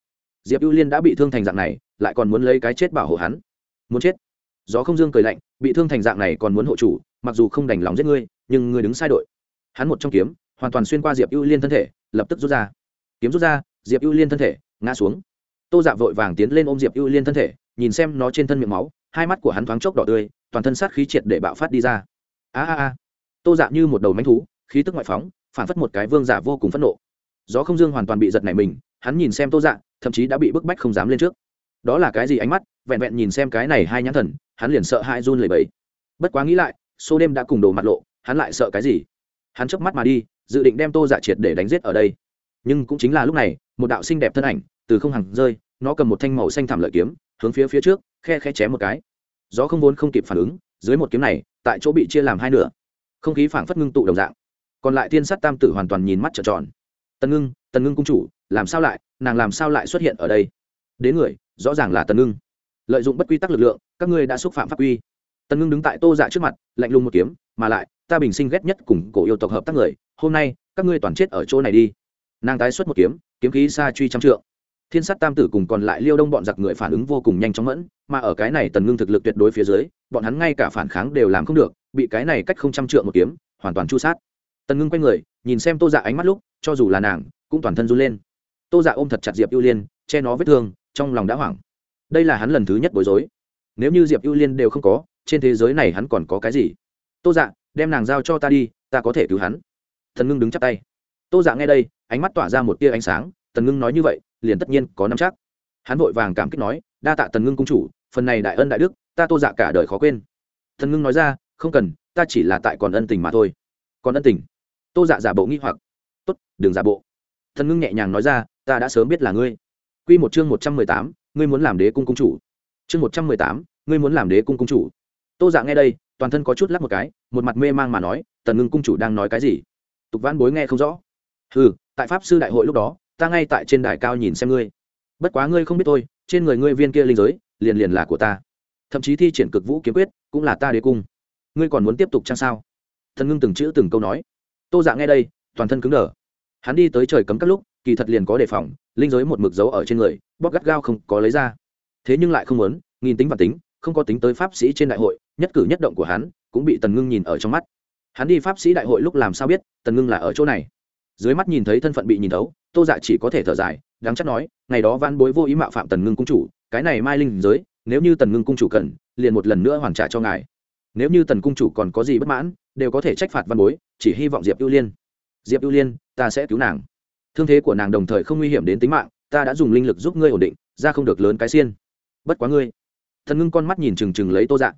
[SPEAKER 1] diệp ưu liên đã bị thương thành dạng này, lại còn muốn lấy cái chết bảo hộ hắn. Muốn chết. Gió không dương cười lạnh, bị thương thành dạng này còn muốn hộ chủ, mặc dù không đành lòng giết ngươi, nhưng ngươi đứng sai đội. Hắn một trong kiếm, hoàn toàn xuyên qua diệp ưu liên thân thể, lập tức rút ra. Kiếm rút ra, diệp ưu liên thân thể, ngã xuống. Tô dạ vội vàng tiến lên ôm diệp ưu liên thân thể, nhìn xem nó trên thân miệng máu, hai mắt của hắn thoáng chốc đỏ tươi, toàn thân sát khí triệt để bạo phát đi ra. A a a. Tô dạ như một đầu manh thú, khí tức ngoại phóng phản phất một cái vương giả vô cùng phẫn nộ. Gió không dương hoàn toàn bị giật nảy mình, hắn nhìn xem tô dạ thậm chí đã bị bức bách không dám lên trước. Đó là cái gì ánh mắt, vẹn vẹn nhìn xem cái này hai nhãn thần, hắn liền sợ hai run lầy bẫy bất quá nghĩ lại, xô đêm đã cùng đồ mặt lộ, hắn lại sợ cái gì? Hắn chớp mắt mà đi, dự định đem tô dạ triệt để đánh giết ở đây. Nhưng cũng chính là lúc này, một đạo xinh đẹp thân ảnh, từ không hẳn rơi, nó cầm một thanh màu xanh thảm lợi kiếm, hướng phía phía trước, khe khe chém một cái. Gió không vốn không kịp phản ứng, dưới một kiếm này, tại chỗ bị chia làm hai nửa. Không khí phảng phất ngưng tụ đồng dạng còn lại thiên sát tam tử hoàn toàn nhìn mắt trợn tròn. Tần ngưng tần ngưng cung chủ, làm sao lại, nàng làm sao lại xuất hiện ở đây? Đến người, rõ ràng là tần ngưng. Lợi dụng bất quy tắc lực lượng, các ngươi đã xúc phạm pháp quy. Tần ngưng đứng tại tô dạ trước mặt, lạnh lùng một kiếm, mà lại, ta bình sinh ghét nhất cùng cổ yêu tộc hợp tác người, hôm nay, các ngươi toàn chết ở chỗ này đi. Nàng tái xuất một kiếm kiếm khí xa truy trăm trượng. Thiên sát tam tử cùng còn lại liêu đông bọn giặc người phản ứng vô cùng nhanh chóng mẫn, mà ở cái này tần ngưng thực lực tuyệt đối phía dưới, bọn hắn ngay cả phản kháng đều làm không được, bị cái này cách không trăm trượng một kiếm, hoàn toàn chu sát tần ngưng quay người, nhìn xem tô dạ ánh mắt lúc, cho dù là nàng, cũng toàn thân run lên. Tô dạ ôm thật chặt diệp ưu liên, che nó vết thương, trong lòng đã hoảng. Đây là hắn lần thứ nhất bối rối. Nếu như diệp ưu liên đều không có, trên thế giới này hắn còn có cái gì? Tô dạ đem nàng giao cho ta đi, ta có thể cứu hắn. Thần ngưng đứng chắp tay. Tô dạ nghe đây, ánh mắt tỏa ra một tia ánh sáng, tần ngưng nói như vậy, liền tất nhiên có năm chắc. Hắn vội vàng cảm kích nói, đa tạ tần ngưng cung chủ, phần này đại ân đại đức, ta tô dạ cả đời khó quên. Thần ngưng nói ra, không cần, ta chỉ là tại còn ân tình mà thôi. Còn ân tình? Tô dạ giả bộ nghi hoặc. Tốt, đừng giả bộ. Thần ngưng nhẹ nhàng nói ra, ta đã sớm biết là ngươi. Q một chương một trăm mười tám, ngươi muốn làm đế cung cung chủ. Chương một trăm mười tám, ngươi muốn làm đế cung cung chủ. Tô dạ nghe đây, toàn thân có chút lắc một cái, một mặt mê mang mà nói tần ngưng cung chủ đang nói cái gì? Tục văn bối nghe không rõ. Ừ tại pháp sư đại hội lúc đó, ta ngay tại trên đài cao nhìn xem ngươi. Bất quá ngươi không biết tôi, trên người ngươi viên kia linh giới, liền liền là của ta. Thậm chí thi triển cực vũ kiếm quyết, cũng là ta đế cung. Ngươi còn muốn tiếp tục chăng sao? Thần ngưng từng chữ từng câu nói tô dạ nghe đây, toàn thân cứng đờ. Hắn đi tới trời cấm các lúc, kỳ thật liền có đề phòng, linh giới một mực dấu ở trên người, bóp gắt gao không có lấy ra. Thế nhưng lại không muốn, nghìn tính và tính, không có tính tới pháp sĩ trên đại hội, nhất cử nhất động của hắn cũng bị tần ngưng nhìn ở trong mắt. Hắn đi pháp sĩ đại hội lúc làm sao biết, tần ngưng là ở chỗ này? Dưới mắt nhìn thấy thân phận bị nhìn thấu, tô dạ chỉ có thể thở dài, đáng chắc nói, ngày đó van bối vô ý mạo phạm tần ngưng cung chủ, cái này mai linh giới, nếu như tần ngưng cung chủ cần, liền một lần nữa hoàn trả cho ngài nếu như tần cung chủ còn có gì bất mãn, đều có thể trách phạt văn bối, chỉ hy vọng diệp ưu liên. Diệp ưu liên, ta sẽ cứu nàng. Thương thế của nàng đồng thời không nguy hiểm đến tính mạng, ta đã dùng linh lực giúp ngươi ổn định, ra không được lớn cái xiên. Bất quá ngươi. Thần ngưng con mắt nhìn trừng trừng lấy tô dạ.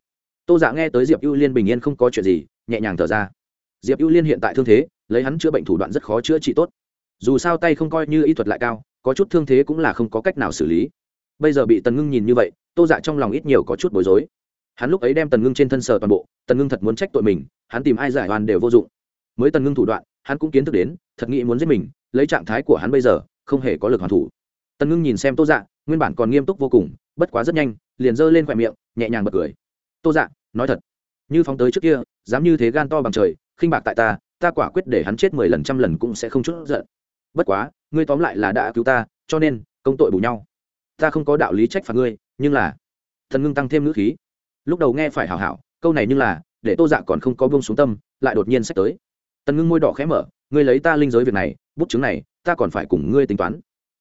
[SPEAKER 1] Tô dạ nghe tới diệp ưu liên bình yên không có chuyện gì, nhẹ nhàng thở ra. Diệp ưu liên hiện tại thương thế, lấy hắn chữa bệnh thủ đoạn rất khó chữa trị tốt. Dù sao tay không coi như y thuật lại cao, có chút thương thế cũng là không có cách nào xử lý. Bây giờ bị tần ngưng nhìn như vậy, tô dạ trong lòng ít nhiều có chút bối rối hắn lúc ấy đem tần ngưng trên thân sở toàn bộ, tần ngưng thật muốn trách tội mình, hắn tìm ai giải oan đều vô dụng. Mới tần ngưng thủ đoạn, hắn cũng kiến thức đến, thật nghĩ muốn giết mình, lấy trạng thái của hắn bây giờ, không hề có lực hoàn thủ. Tần ngưng nhìn xem tô dạ nguyên bản còn nghiêm túc vô cùng, bất quá rất nhanh, liền giơ lên khoe miệng, nhẹ nhàng bật cười. Tô dạ nói thật, như phóng tới trước kia, dám như thế gan to bằng trời, khinh bạc tại ta ta quả quyết để hắn chết mười lần trăm lần cũng sẽ không chút giận. Bất quá, ngươi tóm lại là đã cứu ta, cho nên, công tội bù nhau. Ta không có đạo lý trách phạt ngươi, nhưng là thần ngưng tăng thêm ngữ khí lúc đầu nghe phải hảo hảo, câu này nhưng là, để tô dạ còn không có bông xuống tâm, lại đột nhiên sách tới. Tần ngưng môi đỏ khẽ mở, ngươi lấy ta linh giới việc này, bút chứng này, ta còn phải cùng ngươi tính toán.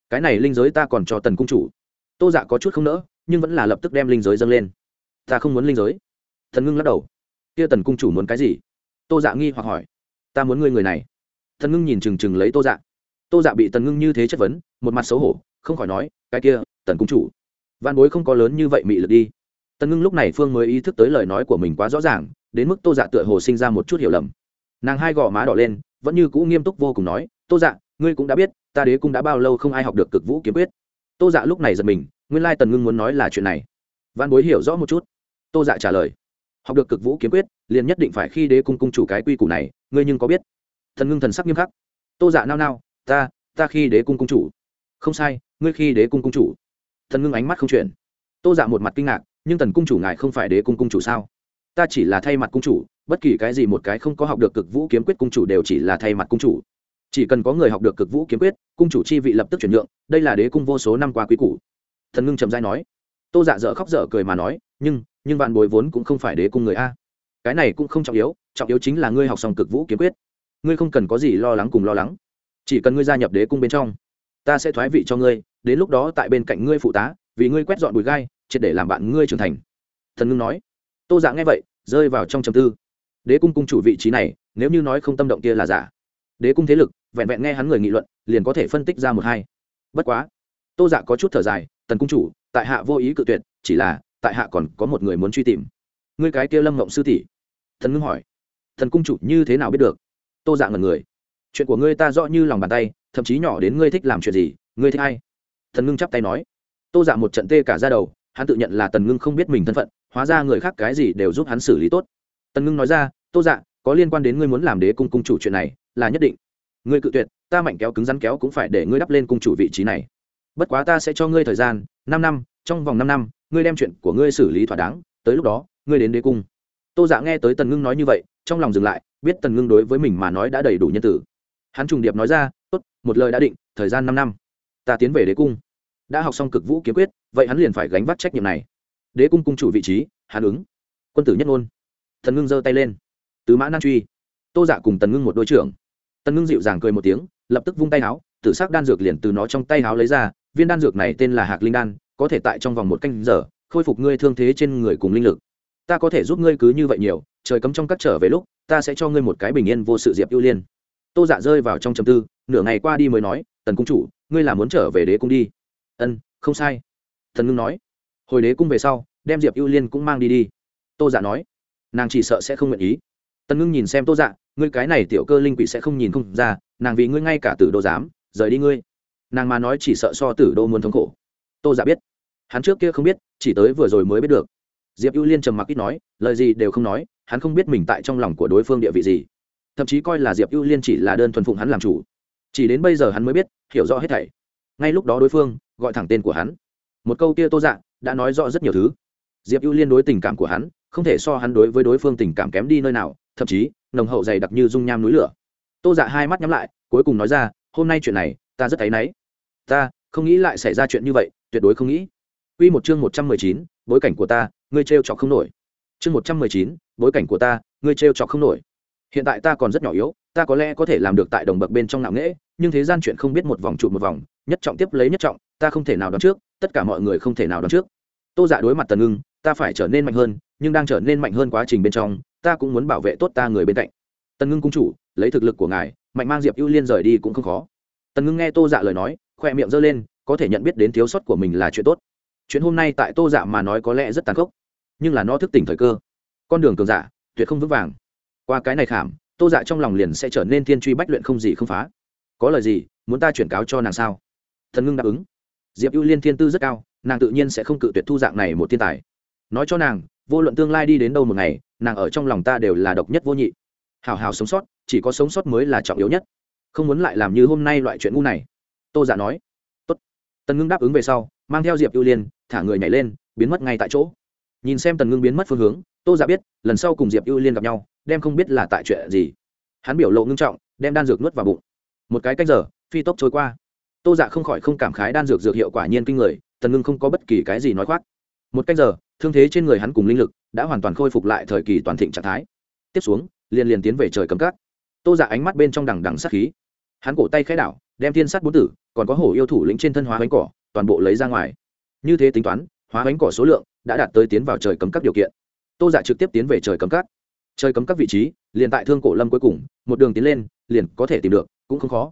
[SPEAKER 1] Cái này linh giới ta còn cho tần cung chủ. Tô dạ có chút không nỡ, nhưng vẫn là lập tức đem linh giới dâng lên. Ta không muốn linh giới. Thần ngưng lắc đầu. Kia tần cung chủ muốn cái gì? Tô dạ nghi hoặc hỏi. Ta muốn ngươi người này. Thần ngưng nhìn chừng chừng lấy tô dạ. Tô dạ bị tần ngưng như thế chất vấn, một mặt xấu hổ, không khỏi nói, cái kia, tần cung chủ văn bối không có lớn như vậy mị lực đi tần ngưng lúc này phương mới ý thức tới lời nói của mình quá rõ ràng, đến mức tô dạ tựa hồ sinh ra một chút hiểu lầm. Nàng hai gò má đỏ lên, vẫn như cũ nghiêm túc vô cùng nói, tô dạ ngươi cũng đã biết, ta đế cũng đã bao lâu không ai học được cực vũ kiếm quyết. Tô dạ lúc này giật mình, nguyên lai tần ngưng muốn nói là chuyện này. Văn bối hiểu rõ một chút. Tô dạ trả lời, học được cực vũ kiếm quyết, liền nhất định phải khi đế cung cung chủ cái quy củ này, ngươi nhưng có biết? Thần ngưng thần sắc nghiêm khắc. Tô dạ nao nao, ta ta khi đế cung cung chủ. Không sai, ngươi khi đế cung cung chủ. Thần ngưng ánh mắt không chuyển. Tô dạ một mặt kinh ngạc nhưng tần cung chủ ngài không phải đế cung cung chủ sao? Ta chỉ là thay mặt cung chủ, bất kỳ cái gì một cái không có học được cực vũ kiếm quyết cung chủ đều chỉ là thay mặt cung chủ. Chỉ cần có người học được cực vũ kiếm quyết, cung chủ chi vị lập tức chuyển nhượng, đây là đế cung vô số năm qua quý củ. Thần ngưng trầm dai nói. Tô dạ dở khóc dở cười mà nói, nhưng nhưng bạn bồi vốn cũng không phải đế cung người a. Cái này cũng không trọng yếu trọng yếu chính là ngươi học xong cực vũ kiếm quyết. Ngươi không cần có gì lo lắng cùng lo lắng. Chỉ cần ngươi gia nhập đế cung bên trong, ta sẽ thoái vị cho ngươi, đến lúc đó tại bên cạnh ngươi phụ tá, vì ngươi quét dọn bụi gai triệt để làm bạn ngươi trưởng thành. Thần ngưng nói. Tô dạ nghe vậy, rơi vào trong trầm tư. Đế cung cung chủ vị trí này, nếu như nói không tâm động kia là giả. Đế cung thế lực, vẹn vẹn nghe hắn người nghị luận, liền có thể phân tích ra một hai. Bất quá, tô dạ có chút thở dài, tần cung chủ, tại hạ vô ý cự tuyệt, chỉ là, tại hạ còn có một người muốn truy tìm. Ngươi cái kia lâm ngộng sư tỷ. Thần ngưng hỏi. Thần cung chủ như thế nào biết được? Tô dạ ngần người. Chuyện của ngươi ta rõ như lòng bàn tay, thậm chí nhỏ đến ngươi thích làm chuyện gì, ngươi thích ai? Thần ngưng chắp tay nói. Tô dạ một trận tê cả ra đầu hắn tự nhận là tần ngưng không biết mình thân phận, hóa ra người khác cái gì đều giúp hắn xử lý tốt. Tần ngưng nói ra, tô dạ có liên quan đến ngươi muốn làm đế cung cung chủ chuyện này, là nhất định. Ngươi cự tuyệt, ta mạnh kéo cứng rắn kéo cũng phải để ngươi đắp lên cung chủ vị trí này. Bất quá ta sẽ cho ngươi thời gian, năm năm, trong vòng năm năm, ngươi đem chuyện của ngươi xử lý thỏa đáng, tới lúc đó, ngươi đến đế cung. Tô dạ nghe tới tần ngưng nói như vậy, trong lòng dừng lại, biết tần ngưng đối với mình mà nói đã đầy đủ nhân tử. Hắn trùng điệp nói ra, tốt, một lời đã định, thời gian năm năm, ta tiến về đế cung đã học xong cực vũ kiếm quyết, vậy hắn liền phải gánh vác trách nhiệm này. Đế cung cung chủ vị trí, hắn ứng. Quân tử nhất ngôn. Thần ngưng giơ tay lên. Tứ mã nan truy. Tô dạ cùng tần ngưng một đôi trưởng. Tần ngưng dịu dàng cười một tiếng, lập tức vung tay áo tử s ắ c đan dược liền từ nó trong tay áo lấy ra, viên đan dược này tên là hạc linh đan, có thể tại trong vòng một canh giờ, khôi phục ngươi thương thế trên người cùng linh lực. Ta có thể giúp ngươi cứ như vậy nhiều, trời cấm trong các trở về lúc, ta sẽ cho ngươi một cái bình yên vô sự diệp ưu liên. Tô dạ rơi vào trong chầm tư, nửa ngày qua đi mới nói, tần cung chủ, ngươi là muốn trở về đế cung đi ân, không sai. Thần ngưng nói. Hồi đế cung về sau, đem diệp ưu liên cũng mang đi đi. Tô dạ nói. Nàng chỉ sợ sẽ không nguyện ý. Tần ngưng nhìn xem tô dạ ngươi cái này tiểu cơ linh quỷ sẽ không nhìn không ra, nàng vì ngươi ngay cả tử đô dám, rời đi ngươi. Nàng mà nói chỉ sợ so tử đô muốn thống khổ. Tô dạ biết. Hắn trước kia không biết, chỉ tới vừa rồi mới biết được. Diệp ưu liên trầm mặc ít nói, lời gì đều không nói, hắn không biết mình tại trong lòng của đối phương địa vị gì. Thậm chí coi là diệp ưu liên chỉ là đơn thuần phụng hắn làm chủ. Chỉ đến bây giờ hắn mới biết, hiểu rõ hết thảy ngay lúc đó đối phương gọi thẳng tên của hắn. Một câu kia tô dạ đã nói rõ rất nhiều thứ. Diệp ưu liên đối tình cảm của hắn không thể so hắn đối với đối phương tình cảm kém đi nơi nào thậm chí nồng hậu dày đặc như dung nham núi lửa. Tô dạ hai mắt nhắm lại cuối cùng nói ra hôm nay chuyện này ta rất áy náy. Ta không nghĩ lại xảy ra chuyện như vậy tuyệt đối không nghĩ. Quy một chương một trăm mười chín, bối cảnh của ta, ngươi trêu chọc không nổi. Chương một trăm mười chín, bối cảnh của ta, ngươi trêu chọc không nổi. Hiện tại ta còn rất nhỏ yếu, ta có lẽ có thể làm được tại đồng bậc bên trong nặng nghễ, nhưng thế gian chuyện không biết một vòng trụ một vòng, nhất trọng tiếp lấy nhất trọng, ta không thể nào đoán trước, tất cả mọi người không thể nào đoán trước. Tô Dạ đối mặt Tần Ngưng, ta phải trở nên mạnh hơn, nhưng đang trở nên mạnh hơn quá trình bên trong, ta cũng muốn bảo vệ tốt ta người bên cạnh. Tần Ngưng cung chủ, lấy thực lực của ngài, mạnh mang Diệp Ưu Liên rời đi cũng không khó. Tần Ngưng nghe Tô Dạ lời nói, khoe miệng giơ lên, có thể nhận biết đến thiếu sót của mình là chuyện tốt chuyện hôm nay tại tô dạ mà nói có lẽ rất tàn khốc nhưng là nó thức tỉnh thời cơ con đường cường giả tuyệt không vững vàng qua cái này khảm tô dạ trong lòng liền sẽ trở nên thiên truy bách luyện không gì không phá có lời gì muốn ta chuyển cáo cho nàng sao thần ngưng đáp ứng. Diệp ưu liên thiên tư rất cao, nàng tự nhiên sẽ không cự tuyệt thu dạng này một thiên tài. Nói cho nàng, vô luận tương lai đi đến đâu một ngày, nàng ở trong lòng ta đều là độc nhất vô nhị. Hào hào sống sót, chỉ có sống sót mới là trọng yếu nhất. Không muốn lại làm như hôm nay loại chuyện ngu này. Tô giả dạ nói. Tốt. tần ngưng đáp ứng về sau, mang theo diệp ưu liên, thả người nhảy lên, biến mất ngay tại chỗ. Nhìn xem tần ngưng biến mất phương hướng, tô giả dạ biết, lần sau cùng diệp ưu liên gặp nhau, đem không biết là tại chuyện gì. Hắn biểu lộ ngưng trọng, đem đan dược nuốt vào bụng. Một cái cách giờ, phi tốc trôi qua tô dạ không khỏi không cảm khái đan dược dược hiệu quả nhiên kinh người tần ngưng không có bất kỳ cái gì nói khoác. Một cách giờ, thương thế trên người hắn cùng linh lực đã hoàn toàn khôi phục lại thời kỳ toàn thịnh trạng thái. Tiếp xuống, liền liền tiến về trời cấm cát tô dạ ánh mắt bên trong đằng đằng sát khí. Hắn cổ tay khai đảo, đem thiên sát bốn tử, còn có hổ yêu thủ lĩnh trên thân hóa bánh cỏ, toàn bộ lấy ra ngoài. Như thế tính toán, hóa bánh cỏ số lượng đã đạt tới tiến vào trời cấm các điều kiện. Tô dạ trực tiếp tiến về trời cấm các. Trời cấm các vị trí, liền tại thương cổ lâm cuối cùng, một đường tiến lên, liền có thể tìm được, cũng không khó.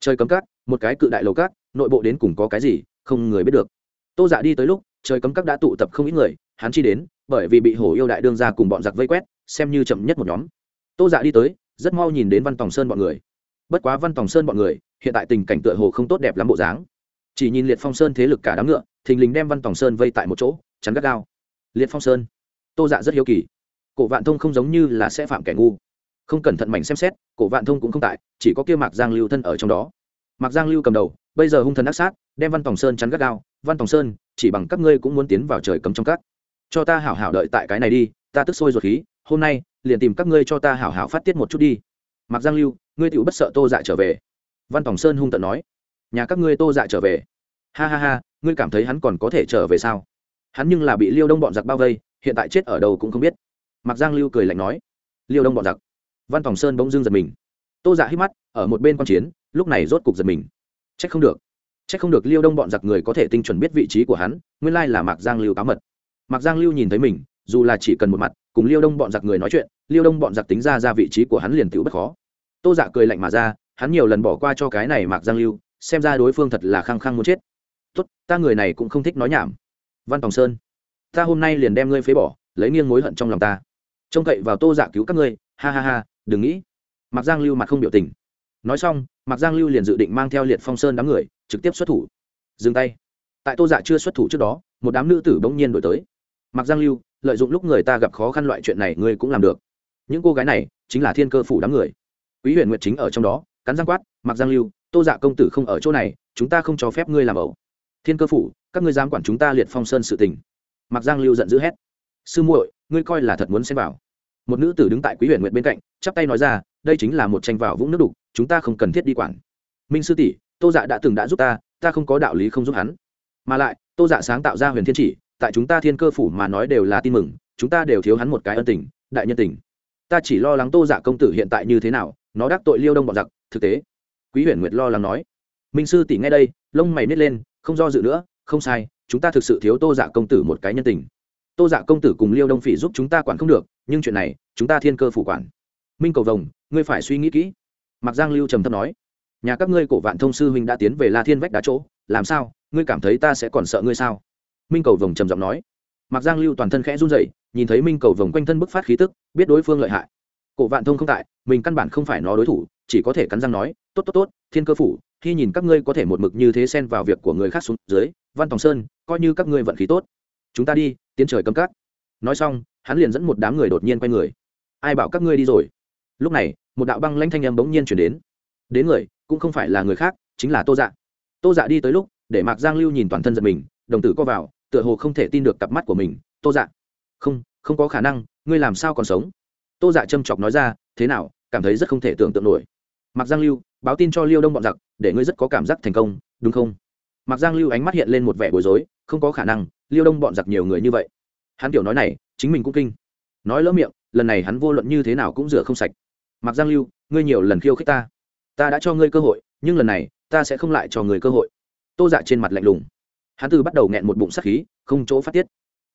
[SPEAKER 1] Trời cấm các một cái cự đại lầu cát, nội bộ đến cùng có cái gì không người biết được. Tô dạ đi tới lúc trời cấm các đã tụ tập không ít người hắn chi đến bởi vì bị hổ yêu đại đương ra cùng bọn giặc vây quét xem như chậm nhất một nhóm. Tô dạ đi tới rất mau nhìn đến văn tòng sơn bọn người. Bất quá văn tòng sơn bọn người hiện tại tình cảnh tựa hồ không tốt đẹp lắm bộ dáng. Chỉ nhìn liệt phong sơn thế lực cả đám ngựa thình lình đem văn tòng sơn vây tại một chỗ chắn gắt gao. Liệt phong sơn. Tô dạ rất hiếu kỳ. Cổ vạn thông không giống như là sẽ phạm kẻ ngu. Không cẩn thận mảnh xem xét cổ vạn thông cũng không tại chỉ có kia mạc giang lưu thân ở trong đó mạc giang lưu cầm đầu, bây giờ hung thần ác sát, đem văn tòng sơn chắn gắt gao. Văn tòng sơn, chỉ bằng các ngươi cũng muốn tiến vào trời cấm trong các. Cho ta hảo hảo đợi tại cái này đi, ta tức sôi ruột khí, hôm nay, liền tìm các ngươi cho ta hảo hảo phát tiết một chút đi. Mạc giang lưu, ngươi tựu bất sợ tô dạ trở về. Văn tòng sơn hung tận nói. Nhà các ngươi tô dạ trở về. Ha ha ha, ngươi cảm thấy hắn còn có thể trở về sao? Hắn nhưng là bị liêu đông bọn giặc bao vây, hiện tại chết ở đâu cũng không biết. Mạc giang lưu cười lạnh nói. Liêu đông bọn giặc. Văn tòng sơn bỗng dưng giật mình tô dạ hít mắt, ở một bên q u a n chiến, lúc này rốt cục giật mình. C h ắ c không được. C h ắ c không được liêu đông bọn giặc người có thể tinh chuẩn biết vị trí của hắn, nguyên lai là mạc giang lưu cá mật. Mạc giang lưu nhìn thấy mình, dù là chỉ cần một mặt, cùng liêu đông bọn giặc người nói chuyện, liêu đông bọn giặc tính ra ra vị trí của hắn liền tự bất khó. Tô dạ cười lạnh mà ra, hắn nhiều lần bỏ qua cho cái này mạc giang lưu, xem ra đối phương thật là khăng khăng muốn chết. Tốt, ta người này cũng không thích nói nhảm. Văn tòng sơn, ta hôm nay liền đem ngươi phế bỏ, lấy nghiêng mối hận trong lòng ta. Trông cậy vào tô dạ cứu các ngươi, ha ha ha, đừng nghĩ mạc giang lưu mặt không biểu tình. Nói xong, mạc giang lưu liền dự định mang theo liệt phong sơn đám người, trực tiếp xuất thủ. Dừng tay. Tại tô dạ chưa xuất thủ trước đó, một đám nữ tử bỗng nhiên đổi tới. Mạc giang lưu, lợi dụng lúc người ta gặp khó khăn loại chuyện này ngươi cũng làm được. Những cô gái này chính là thiên cơ phủ đám người. Quý huyền nguyệt chính ở trong đó, cắn giang quát, mạc giang lưu, tô dạ công tử không ở chỗ này, chúng ta không cho phép ngươi làm ẩu. Thiên cơ phủ, các ngươi dám quản chúng ta liệt phong sơn sự tình. Mạc giang lưu giận dữ hét, sư muội, ngươi coi là thật muốn xem vào một nữ tử đứng tại quý huyền nguyệt bên cạnh, chắp tay nói ra, đây chính là một tranh vào vũng nước đục, chúng ta không cần thiết đi quản. Minh sư tỷ, tô dạ đã từng đã giúp ta ta không có đạo lý không giúp hắn. Mà lại, tô dạ sáng tạo ra huyền thiên chỉ, tại chúng ta thiên cơ phủ mà nói đều là tin mừng, chúng ta đều thiếu hắn một cái ân tình, đại nhân tình. Ta chỉ lo lắng tô dạ công tử hiện tại như thế nào, nó đắc tội liêu đông bọn giặc, thực tế. Quý huyền nguyệt lo lắng nói. Minh sư tỷ nghe đây, lông mày nít lên, không do dự nữa, không sai, chúng ta thực sự thiếu tô dạ công tử một cái nhân tình tô dạ công tử cùng liêu đông phỉ giúp chúng ta quản không được, nhưng chuyện này, chúng ta thiên cơ phủ quản. Minh cầu vồng, ngươi phải suy nghĩ kỹ. Mặc giang lưu trầm thấp nói. Nhà các ngươi cổ vạn thông sư huynh đã tiến về la thiên vách đá chỗ, làm sao, ngươi cảm thấy ta sẽ còn sợ ngươi sao? Minh cầu vồng trầm giọng nói. Mặc giang lưu toàn thân khẽ run rẩy, nhìn thấy minh cầu vồng quanh thân bức phát khí tức, biết đối phương lợi hại. Cổ vạn thông không tại, mình căn bản không phải nó đối thủ, chỉ có thể cắn răng nói, tốt tốt tốt, thiên cơ phủ, khi nhìn các ngươi có thể một mực như thế xen vào việc của người khác xuống dưới, văn tòng sơn, coi như các ngươi vận khí tốt. Chúng ta đi tiến trời cấm cắt nói xong, hắn liền dẫn một đám người đột nhiên quay người. Ai bảo các ngươi đi rồi? Lúc này, một đạo băng lanh thanh âm bỗng nhiên chuyển đến. Đến người, cũng không phải là người khác, chính là tô dạ. Tô dạ đi tới lúc, để mạc giang lưu nhìn toàn thân giật mình, đồng tử co vào, tựa hồ không thể tin được cặp mắt của mình. Tô dạ. Không không có khả năng, ngươi làm sao còn sống? Tô dạ châm chọc nói ra, thế nào, cảm thấy rất không thể tưởng tượng nổi. Mạc giang lưu, báo tin cho liêu đông bọn giặc, để ngươi rất có cảm giác thành công, đúng không? Mạc giang lưu ánh mắt hiện lên một vẻ bối rối, không có khả năng liêu đông bọn giặc nhiều người như vậy. Hắn kiểu nói này, chính mình cũng kinh. Nói lỡ miệng, lần này hắn vô luận như thế nào cũng rửa không sạch. Mặc giang lưu, ngươi nhiều lần khiêu khích ta. Ta đã cho ngươi cơ hội, nhưng lần này, ta sẽ không lại cho người cơ hội. Tô dạ trên mặt lạnh lùng. Hắn từ bắt đầu nghẹn một bụng sắc khí, không chỗ phát tiết.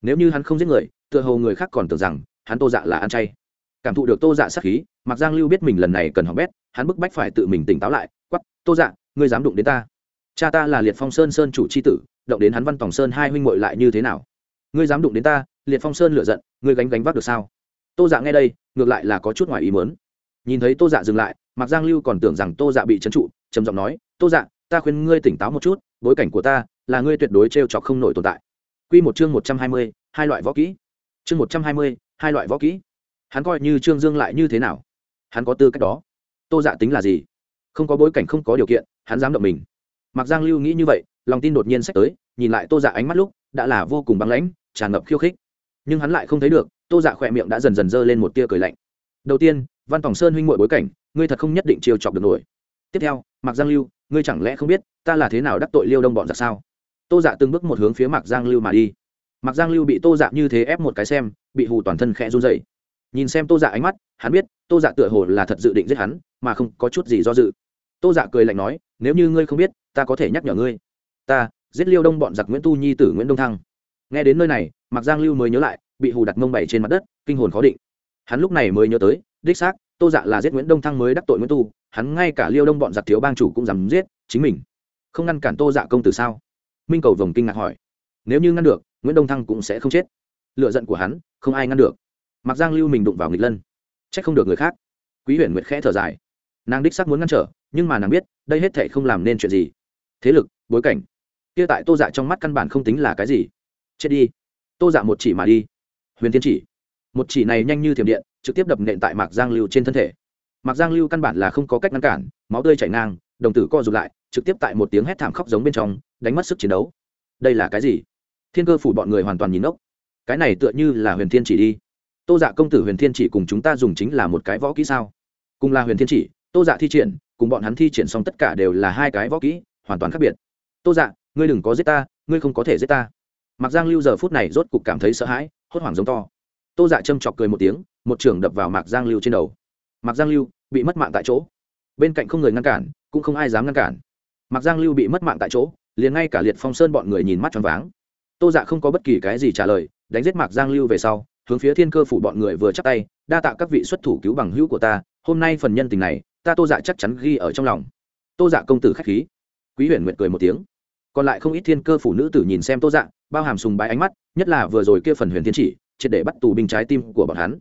[SPEAKER 1] Nếu như hắn không giết người, tựa hầu người khác còn tưởng rằng hắn tô dạ là ăn chay. Cảm thụ được tô dạ sắc khí mặc giang lưu biết mình lần này cần học bét, hắn bức bách phải tự mình tỉnh táo lại quắp tô dạ ngươi dám đụng đến ta. Cha ta là liệt phong sơn sơn chủ c h i tử động đến hắn văn tòng sơn hai huynh muội lại như thế nào? Ngươi dám đụng đến ta, liệt phong sơn lựa giận, ngươi gánh gánh vác được sao? Tô dạ nghe đây, ngược lại là có chút ngoài ý mớn nhìn thấy tô dạ dừng lại, mạc giang lưu còn tưởng rằng tô dạ bị trấn trụ, trầm giọng nói, tô dạ ta khuyên ngươi tỉnh táo một chút, bối cảnh của ta là ngươi tuyệt đối t r e o chọc không nổi tồn tại. Q một chương một trăm hai mươi, hai loại võ kỹ. Chương một trăm hai mươi, hai loại võ kỹ. Hắn coi như trương dương lại như thế nào? Hắn có tư cách đó. Tô dạ tính là gì? Không có bối cảnh không có điều kiện, hắn dám động mình. Mặc giang lưu nghĩ như vậy lòng tin đột nhiên sách tới, nhìn lại tô dạ ánh mắt lúc, đã là vô cùng băng lãnh, tràn ngập khiêu khích. Nhưng hắn lại không thấy được, tô dạ khỏe miệng đã dần dần dơ lên một tia cười lạnh. Đầu tiên, văn phòng sơn huynh m bối cảnh, ngươi thật không nhất định chiều chọc được nổi. Tiếp theo, mạc giang lưu, ngươi chẳng lẽ không biết, ta là thế nào đắc tội liêu đông bọn ra sao? Tô dạ từng bước một hướng phía mạc giang lưu mà đi. Mạc giang lưu bị tô dạ như thế ép một cái xem, bị hù toàn thân khẽ run dày nhìn xem tô dạ ánh mắt, hắn biết, tô dạ tựa hồ là thật dự định giết hắn, mà không có chút gì do dự. Tô dạ cười lạnh nói, nếu như ngươi không biết, ta có thể nhắc nhở ngươi ta, giết liêu đông bọn giặc nguyễn tu nhi tử nguyễn đông thăng. Nghe đến nơi này, mạc giang lưu mới nhớ lại, bị hù đặt mông bày trên mặt đất, kinh hồn khó định. Hắn lúc này mới nhớ tới, đích xác, tô dạ là giết nguyễn đông thăng mới đắc tội nguyễn tu, hắn ngay cả liêu đông bọn giặc thiếu bang chủ cũng dám giết chính mình. Không ngăn cản tô dạ công tử sao? Minh cầu vồng kinh ngạc hỏi. Nếu như ngăn được, nguyễn đông thăng cũng sẽ không chết. Lựa giận của hắn, không ai ngăn được. Mặc giang lưu mình đụng vào nghịch lân. C h ắ c không được người khác. Quý huyền nguyệt khẽ thở dài. Nàng đích sắc muốn ngăn trở, nhưng mà nàng biết, đây hết thể không làm nên chuyện gì. Thế lực, bối cảnh kia tại tô dạ trong mắt căn bản không tính là cái gì. Chết đi. Tô dạ một chỉ mà đi. Huyền thiên chỉ. Một chỉ này nhanh như thiểm điện, trực tiếp đập nện tại mạc giang lưu trên thân thể. Mạc giang lưu căn bản là không có cách ngăn cản, máu tươi chảy ngang, đồng tử co rụt lại, trực tiếp tại một tiếng hét thảm khóc giống bên trong, đánh mất sức chiến đấu. Đây là cái gì? Thiên cơ phủ bọn người hoàn toàn nhìn ốc cái này tựa như là huyền thiên chỉ đi. Tô dạ công tử huyền thiên chỉ cùng chúng ta dùng chính là một cái võ kỹ sao? Cùng là huyền thiên chỉ, tô dạ thi triển, cùng bọn hắn thi triển xong tất cả đều là hai cái võ kỹ, hoàn toàn khác biệt. Tô dạ ngươi đừng có giết ta, ngươi không có thể giết ta. Mặc giang lưu giờ phút này rốt cục cảm thấy sợ hãi, hốt hoảng giống to. Tô dạ châm chọc cười một tiếng, một trường đập vào mạc giang lưu trên đầu. Mạc giang lưu bị mất mạng tại chỗ. Bên cạnh không người ngăn cản, cũng không ai dám ngăn cản. Mạc giang lưu bị mất mạng tại chỗ, liền ngay cả liệt phong sơn bọn người nhìn mắt choáng váng. Tô dạ không có bất kỳ cái gì trả lời, đánh giết mạc giang lưu về sau, hướng phía thiên cơ phủ bọn người vừa chắc tay, đa tạ các vị xuất thủ cứu bằng hữu của ta, hôm nay phần nhân tình này, ta tô dạ chắc chắn ghi ở trong lòng. Tô dạ công tử k h á c h khí. Quý huyền nguyệt cười một tiếng còn lại không ít thiên cơ phụ nữ tử nhìn xem tô dạng, bao hàm sùng bái ánh mắt, nhất là vừa rồi kia phần huyền thiên chỉ, triệt để bắt tù binh trái tim của bọn hắn.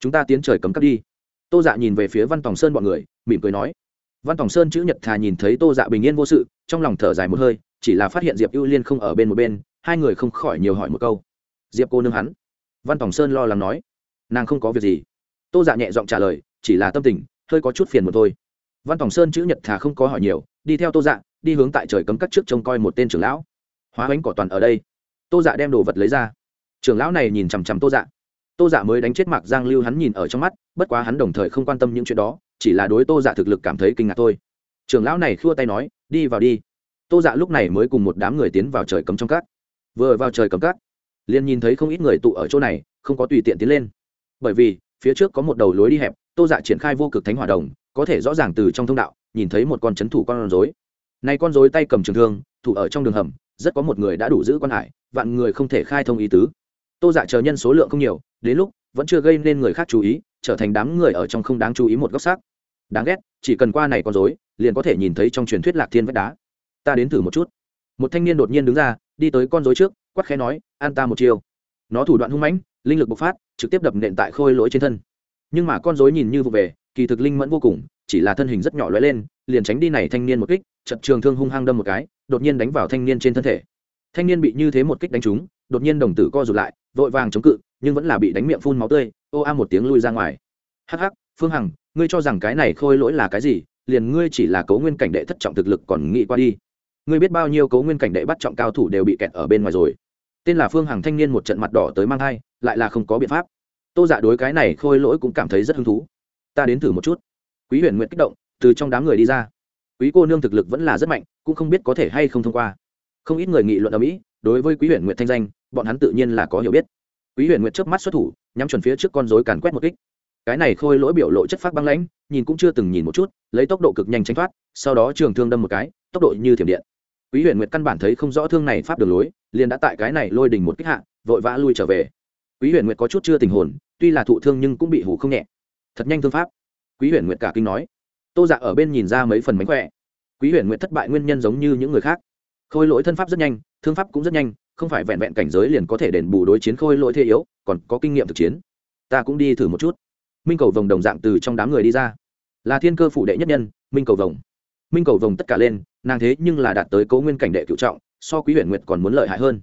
[SPEAKER 1] Chúng ta tiến trời cấm cắp đi. Tô dạ nhìn về phía văn tòng sơn bọn người, mỉm cười nói. Văn tòng sơn chữ nhật thà nhìn thấy tô dạ bình yên vô sự, trong lòng thở dài một hơi, chỉ là phát hiện diệp ưu liên không ở bên một bên, hai người không khỏi nhiều hỏi một câu. Diệp cô nương hắn? Văn tòng sơn lo lắng nói. Nàng không có việc gì. Tô dạ nhẹ giọng trả lời, chỉ là tâm tình, hơi có chút phiền một thôi. Văn tòng sơn chữ nhật thà không có hỏi nhiều, đi theo tô dạ đi hướng tại trời cấm cắt trước trông coi một tên trưởng lão. Hóa bánh cỏ toàn ở đây. Tô dạ đem đồ vật lấy ra. Trưởng lão này nhìn chằm chằm tô dạ. Tô dạ mới đánh chết mạc giang lưu hắn nhìn ở trong mắt, bất quá hắn đồng thời không quan tâm những chuyện đó, chỉ là đối tô dạ thực lực cảm thấy kinh ngạc thôi. Trưởng lão này khua tay nói, đi vào đi. Tô dạ lúc này mới cùng một đám người tiến vào trời cấm trong cát vừa vào trời cấm cát liền nhìn thấy không ít người tụ ở chỗ này, không có tùy tiện tiến lên. Bởi vì, phía trước có một đầu lối đi hẹp, tô dạ triển khai vô cực thánh hỏa đồng, có thể rõ ràng từ trong thông đạo, nhìn thấy một con c h ấ n thủ con rối nay con rối tay cầm trường thương, thủ ở trong đường hầm, rất có một người đã đủ giữ quan hải, vạn người không thể khai thông ý tứ. Tô dạ chờ nhân số lượng không nhiều, đến lúc vẫn chưa gây nên người khác chú ý, trở thành đám người ở trong không đáng chú ý một góc xác. Đáng ghét, chỉ cần qua này con rối, liền có thể nhìn thấy trong truyền thuyết lạc thiên vách đá. Ta đến thử một chút. Một thanh niên đột nhiên đứng ra, đi tới con rối trước quắc khẽ nói, an ta một chiều nó thủ đoạn hung mãnh, linh lực bộc phát, trực tiếp đập nện tại khôi lỗi trên thân. Nhưng mà con rối nhìn như vụ về, kỳ thực linh mẫn vô cùng chỉ là thân hình rất nhỏ lóe lên, liền tránh đi này thanh niên một kích chật trường thương hung hăng đâm một cái, đột nhiên đánh vào thanh niên trên thân thể. Thanh niên bị như thế một kích đánh trúng, đột nhiên đồng tử co rụt lại, vội vàng chống cự, nhưng vẫn là bị đánh miệng phun máu tươi, ô a một tiếng lui ra ngoài. Hắc hắc, phương hằng, ngươi cho rằng cái này khôi lỗi là cái gì? Liền ngươi chỉ là cấu nguyên cảnh đệ thất trọng thực lực còn nghĩ qua đi. Ngươi biết bao nhiêu cấu nguyên cảnh đệ bắt trọng cao thủ đều bị kẹt ở bên ngoài rồi. Tên là phương hằng thanh niên một trận mặt đỏ tới mang thai, lại là không có biện pháp. Tô dạ đối cái này khôi lỗi cũng cảm thấy rất hứng thú. Ta đến thử một chút quý huyền nguyện kích động, từ trong đám người đi ra. Quý cô nương thực lực vẫn là rất mạnh, cũng không biết có thể hay không thông qua. Không ít người nghị luận ở mỹ, đối với quý huyền nguyện thanh danh, bọn hắn tự nhiên là có hiểu biết. Quý huyền nguyện trước mắt xuất thủ, nhắm chuẩn phía trước con rối càn quét một kích. Cái này khôi lỗi biểu lộ chất phát băng lãnh, nhìn cũng chưa từng nhìn một chút, lấy tốc độ cực nhanh tránh thoát, sau đó trường thương đâm một cái, tốc độ như thiểm điện. Quý huyền nguyệt căn bản thấy không rõ thương này pháp đường lối, liền đã tại cái này lôi đình một kích hạ, vội vã lui trở về. Quý huyền nguyệt có chút chưa tình hồn, tuy là thụ thương nhưng cũng bị hủ không nhẹ. Thật nhanh thương pháp quý huyền nguyệt cả kinh nói. Tô dạ ở bên nhìn ra mấy phần mánh khỏe. Quý huyền nguyệt thất bại nguyên nhân giống như những người khác. Khôi lỗi thân pháp rất nhanh, thương pháp cũng rất nhanh, không phải vẹn vẹn cảnh giới liền có thể đền bù đối chiến khôi lỗi thế yếu, còn có kinh nghiệm thực chiến. Ta cũng đi thử một chút. Minh cầu vồng đồng dạng từ trong đám người đi ra. Là thiên cơ phủ đệ nhất nhân, minh cầu vồng. Minh cầu vồng tất cả lên, nàng thế nhưng là đạt tới cấu nguyên cảnh đệ cựu trọng, so quý Huyền nguyệt còn muốn lợi hại hơn.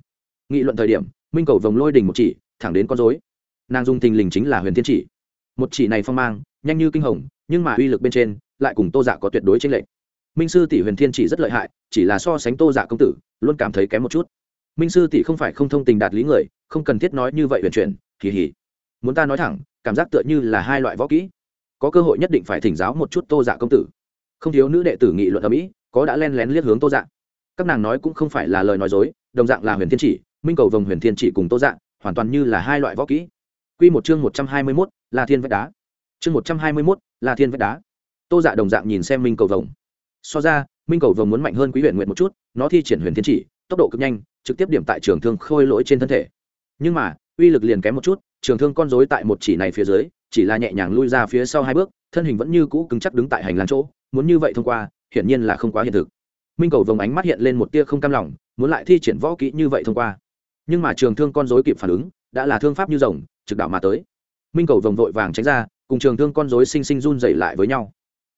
[SPEAKER 1] Nghị luận thời điểm, minh cầu vồng lôi đình một chỉ, thẳng đến con dối nàng dùng tình lình chính là huyền thiên chỉ. Một chỉ này phong mang nhanh như kinh hồng, nhưng mà uy lực bên trên, lại cùng tô dạ có tuyệt đối tranh lệch. Minh sư tỷ huyền thiên chỉ rất lợi hại, chỉ là so sánh tô dạ công tử, luôn cảm thấy kém một chút. Minh sư tỷ không phải không thông tình đạt lý người, không cần thiết nói như vậy huyền chuyển, kỳ hỉ. Muốn ta nói thẳng, cảm giác tựa như là hai loại võ kỹ. Có cơ hội nhất định phải thỉnh giáo một chút tô dạ công tử. Không thiếu nữ đệ tử nghị luận ở mỹ, có đã len lén liếc hướng tô dạ. Các nàng nói cũng không phải là lời nói dối, đồng dạng là huyền thiên chỉ, minh cầu vồng huyền thiên chỉ cùng tô dạ hoàn toàn như là hai loại võ kỹ. Q một chương một trăm hai mươi mốt là thiên vách đá chương một trăm hai mươi mốt là thiên vách đá. Tô dạ đồng dạng nhìn xem minh cầu vồng. So ra, minh cầu vồng muốn mạnh hơn quý huyện nguyện một chút, nó thi triển huyền thiên chỉ, tốc độ cực nhanh, trực tiếp điểm tại trường thương khôi lỗi trên thân thể. Nhưng mà, uy lực liền kém một chút, trường thương con dối tại một chỉ này phía dưới, chỉ là nhẹ nhàng lui ra phía sau hai bước, thân hình vẫn như cũ cứng chắc đứng tại hành lang chỗ, muốn như vậy thông qua, hiển nhiên là không quá hiện thực. Minh cầu vồng ánh mắt hiện lên một tia không cam lòng, muốn lại thi triển võ kỹ như vậy thông qua. Nhưng mà trường thương con dối kịp phản ứng, đã là thương pháp như rồng, trực đạo mà tới. Minh cầu vồng vội vàng tránh ra cùng trường thương con rối xinh xinh run dậy lại với nhau.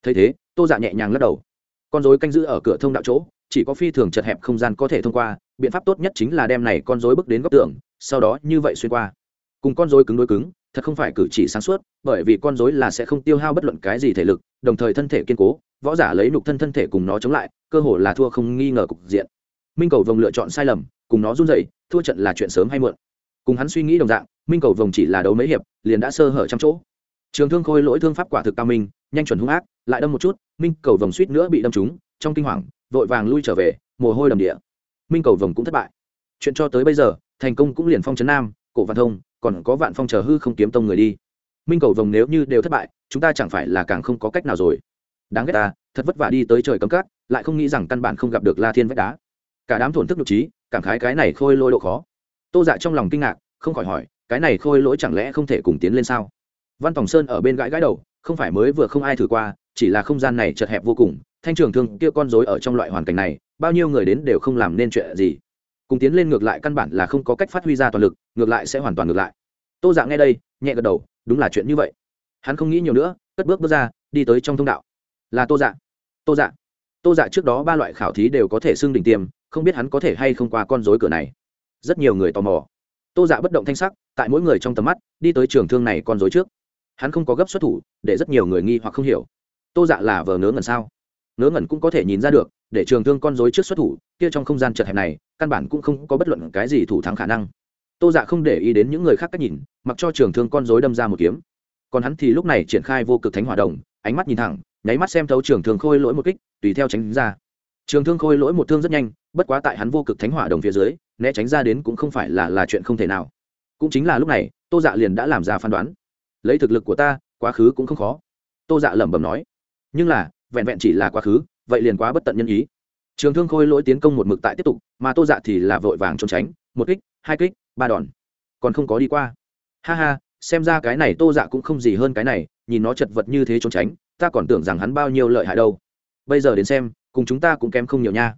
[SPEAKER 1] Thấy thế, tô dạ nhẹ nhàng lắc đầu. Con rối canh giữ ở cửa thông đạo chỗ, chỉ có phi thường chật hẹp không gian có thể thông qua, biện pháp tốt nhất chính là đem này con rối bước đến góc tường, sau đó như vậy xuyên qua. Cùng con rối cứng đối cứng, thật không phải cử chỉ sáng suốt, bởi vì con rối là sẽ không tiêu hao bất luận cái gì thể lực, đồng thời thân thể kiên cố, võ giả lấy nục thân thân thể cùng nó chống lại, cơ hồ là thua không nghi ngờ cục diện. Minh cầu vồng lựa chọn sai lầm, cùng nó run dậy thua trận là chuyện sớm hay muộn. Cùng hắn suy nghĩ đồng dạng, minh cầu vồng chỉ là đấu mấy hiệp, liền đã sơ hở trăm chỗ trường thương khôi lỗi thương pháp quả thực cao minh, nhanh chuẩn hung ác, lại đâm một chút, minh cầu vồng suýt nữa bị đâm trúng, trong kinh hoàng, vội vàng lui trở về, mồ hôi đầm địa. Minh cầu vồng cũng thất bại. Chuyện cho tới bây giờ, thành công cũng liền phong trấn nam, cổ văn thông, còn có vạn phong chờ hư không kiếm tông người đi. Minh cầu vồng nếu như đều thất bại, chúng ta chẳng phải là càng không có cách nào rồi. Đáng ghét ta, thật vất vả đi tới trời cấm cát, lại không nghĩ rằng căn bản không gặp được la thiên vách đá. Cả đám thổn thức nhục trí, cảm khái cái này khôi lỗi độ khó. Tô dạ trong lòng kinh ngạc, không khỏi hỏi, cái này khôi lỗi chẳng lẽ không thể cùng tiến lên sao? Văn tòng sơn ở bên gãi gãi đầu, không phải mới vừa không ai thử qua, chỉ là không gian này chật hẹp vô cùng, thanh trường thương kia con rối ở trong loại hoàn cảnh này, bao nhiêu người đến đều không làm nên chuyện gì. Cùng tiến lên ngược lại căn bản là không có cách phát huy ra toàn lực, ngược lại sẽ hoàn toàn ngược lại. Tô dạ nghe đây, nhẹ gật đầu, đúng là chuyện như vậy. Hắn không nghĩ nhiều nữa, cất bước bước ra, đi tới trong thông đạo. Là tô dạ. Tô dạ. Tô dạ trước đó ba loại khảo thí đều có thể xưng đỉnh tiêm, không biết hắn có thể hay không qua con rối cửa này. Rất nhiều người tò mò. Tô dạ bất động thanh sắc, tại mỗi người trong tầm mắt, đi tới trường thương này con rối trước hắn không có gấp xuất thủ, để rất nhiều người nghi hoặc không hiểu. Tô dạ là vờ ngớ ngẩn sao? Ngớ ngẩn cũng có thể nhìn ra được, để trường thương con dối trước xuất thủ, kia trong không gian chật hẹp này, căn bản cũng không có bất luận cái gì thủ thắng khả năng. Tô dạ không để ý đến những người khác cách nhìn, mặc cho trường thương con dối đâm ra một kiếm. Còn hắn thì lúc này triển khai vô cực thánh hỏa đồng, ánh mắt nhìn thẳng, nháy mắt xem thấu trường thương khôi lỗi một kích, tùy theo tránh ra. Trường thương khôi lỗi một thương rất nhanh, bất quá tại hắn vô cực thánh hỏa đồng phía dưới, né tránh ra đến cũng không phải là là chuyện không thể nào. Cũng chính là lúc này, tô dạ liền đã làm ra phán đoán lấy thực lực của ta, quá khứ cũng không khó. Tô dạ lẩm bẩm nói. Nhưng là, vẹn vẹn chỉ là quá khứ, vậy liền quá bất tận nhân ý. Trường thương khôi lỗi tiến công một mực tại tiếp tục, mà tô dạ thì là vội vàng trốn tránh, một kích, hai kích, ba đòn. Còn không có đi qua. Ha ha, xem ra cái này tô dạ cũng không gì hơn cái này, nhìn nó chật vật như thế trốn tránh, ta còn tưởng rằng hắn bao nhiêu lợi hại đâu. Bây giờ đến xem, cùng chúng ta cũng kém không nhiều nha.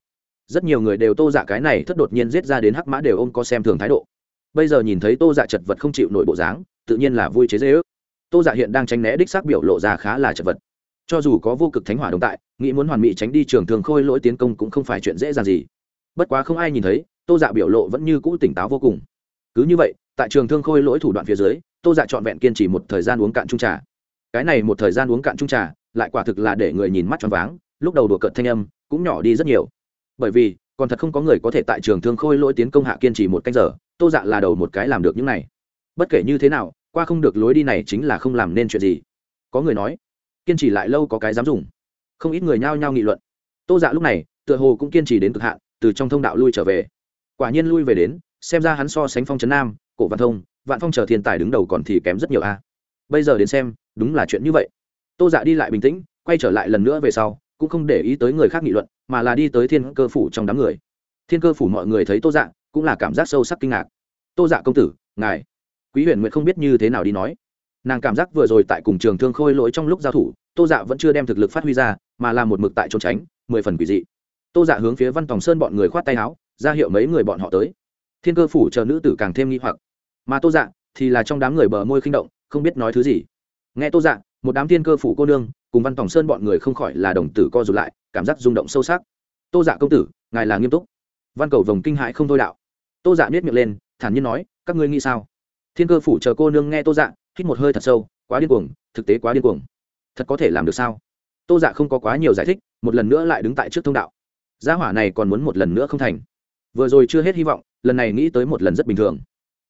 [SPEAKER 1] Rất nhiều người đều tô dạ cái này thất đột nhiên giết ra đến hắc mã đều ôm có xem thường thái độ. Bây giờ nhìn thấy tô dạ chật vật không chịu nổi bộ dáng, tự nhiên là vui chế dễ ước tô dạ hiện đang tránh né đích xác biểu lộ ra khá là chật vật. Cho dù có vô cực thánh hỏa đồng tại, nghĩ muốn hoàn mỹ tránh đi trường thường khôi lỗi tiến công cũng không phải chuyện dễ dàng gì. Bất quá không ai nhìn thấy, tô dạ biểu lộ vẫn như cũ tỉnh táo vô cùng. Cứ như vậy, tại trường thương khôi lỗi thủ đoạn phía dưới, tô dạ trọn vẹn kiên trì một thời gian uống cạn trung trà. Cái này một thời gian uống cạn trung trà, lại quả thực là để người nhìn mắt choáng váng, lúc đầu đùa cợt thanh âm, cũng nhỏ đi rất nhiều. Bởi vì, còn thật không có người có thể tại trường thương khôi lỗi tiến công hạ kiên trì một canh giờ, tô dạ là đầu một cái làm được những này bất kể như thế nào, qua không được lối đi này chính là không làm nên chuyện gì. Có người nói, kiên trì lại lâu có cái dám dùng. Không ít người nhao nhao nghị luận. Tô dạ lúc này, tựa hồ cũng kiên trì đến cực hạn, từ trong thông đạo lui trở về. Quả nhiên lui về đến, xem ra hắn so sánh phong trấn nam, cổ văn thông, vạn phong chờ thiên tài đứng đầu còn thì kém rất nhiều a. Bây giờ đến xem, đúng là chuyện như vậy. Tô dạ đi lại bình tĩnh, quay trở lại lần nữa về sau, cũng không để ý tới người khác nghị luận, mà là đi tới thiên cơ phủ trong đám người. Thiên cơ phủ mọi người thấy tô dạ cũng là cảm giác sâu sắc kinh ngạc. Tô dạ công tử, ngài quý huyền nguyện không biết như thế nào đi nói. Nàng cảm giác vừa rồi tại cùng trường thương khôi lỗi trong lúc giao thủ, tô dạ vẫn chưa đem thực lực phát huy ra, mà là một mực tại trốn tránh, mười phần quỷ dị. Tô dạ hướng phía văn tòng sơn bọn người khoát tay áo, ra hiệu mấy người bọn họ tới. Thiên cơ phủ chờ nữ tử càng thêm nghi hoặc. Mà tô dạ thì là trong đám người bờ môi khinh động, không biết nói thứ gì. Nghe tô dạ một đám thiên cơ phủ cô nương cùng văn tòng sơn bọn người không khỏi là đồng tử co rụt lại, cảm giác rung động sâu sắc. Tô dạ công tử, ngài là nghiêm túc. Văn cầu vồng kinh hãi không thôi đạo. Tô dạ biết miệng lên, thản nhiên nói, các ngươi nghĩ sao? Thiên cơ phủ chờ cô nương nghe tô dạ hít một hơi thật sâu, quá điên cuồng, thực tế quá điên cuồng. Thật có thể làm được sao? Tô dạ không có quá nhiều giải thích, một lần nữa lại đứng tại trước thông đạo. Gia hỏa này còn muốn một lần nữa không thành. Vừa rồi chưa hết hy vọng, lần này nghĩ tới một lần rất bình thường.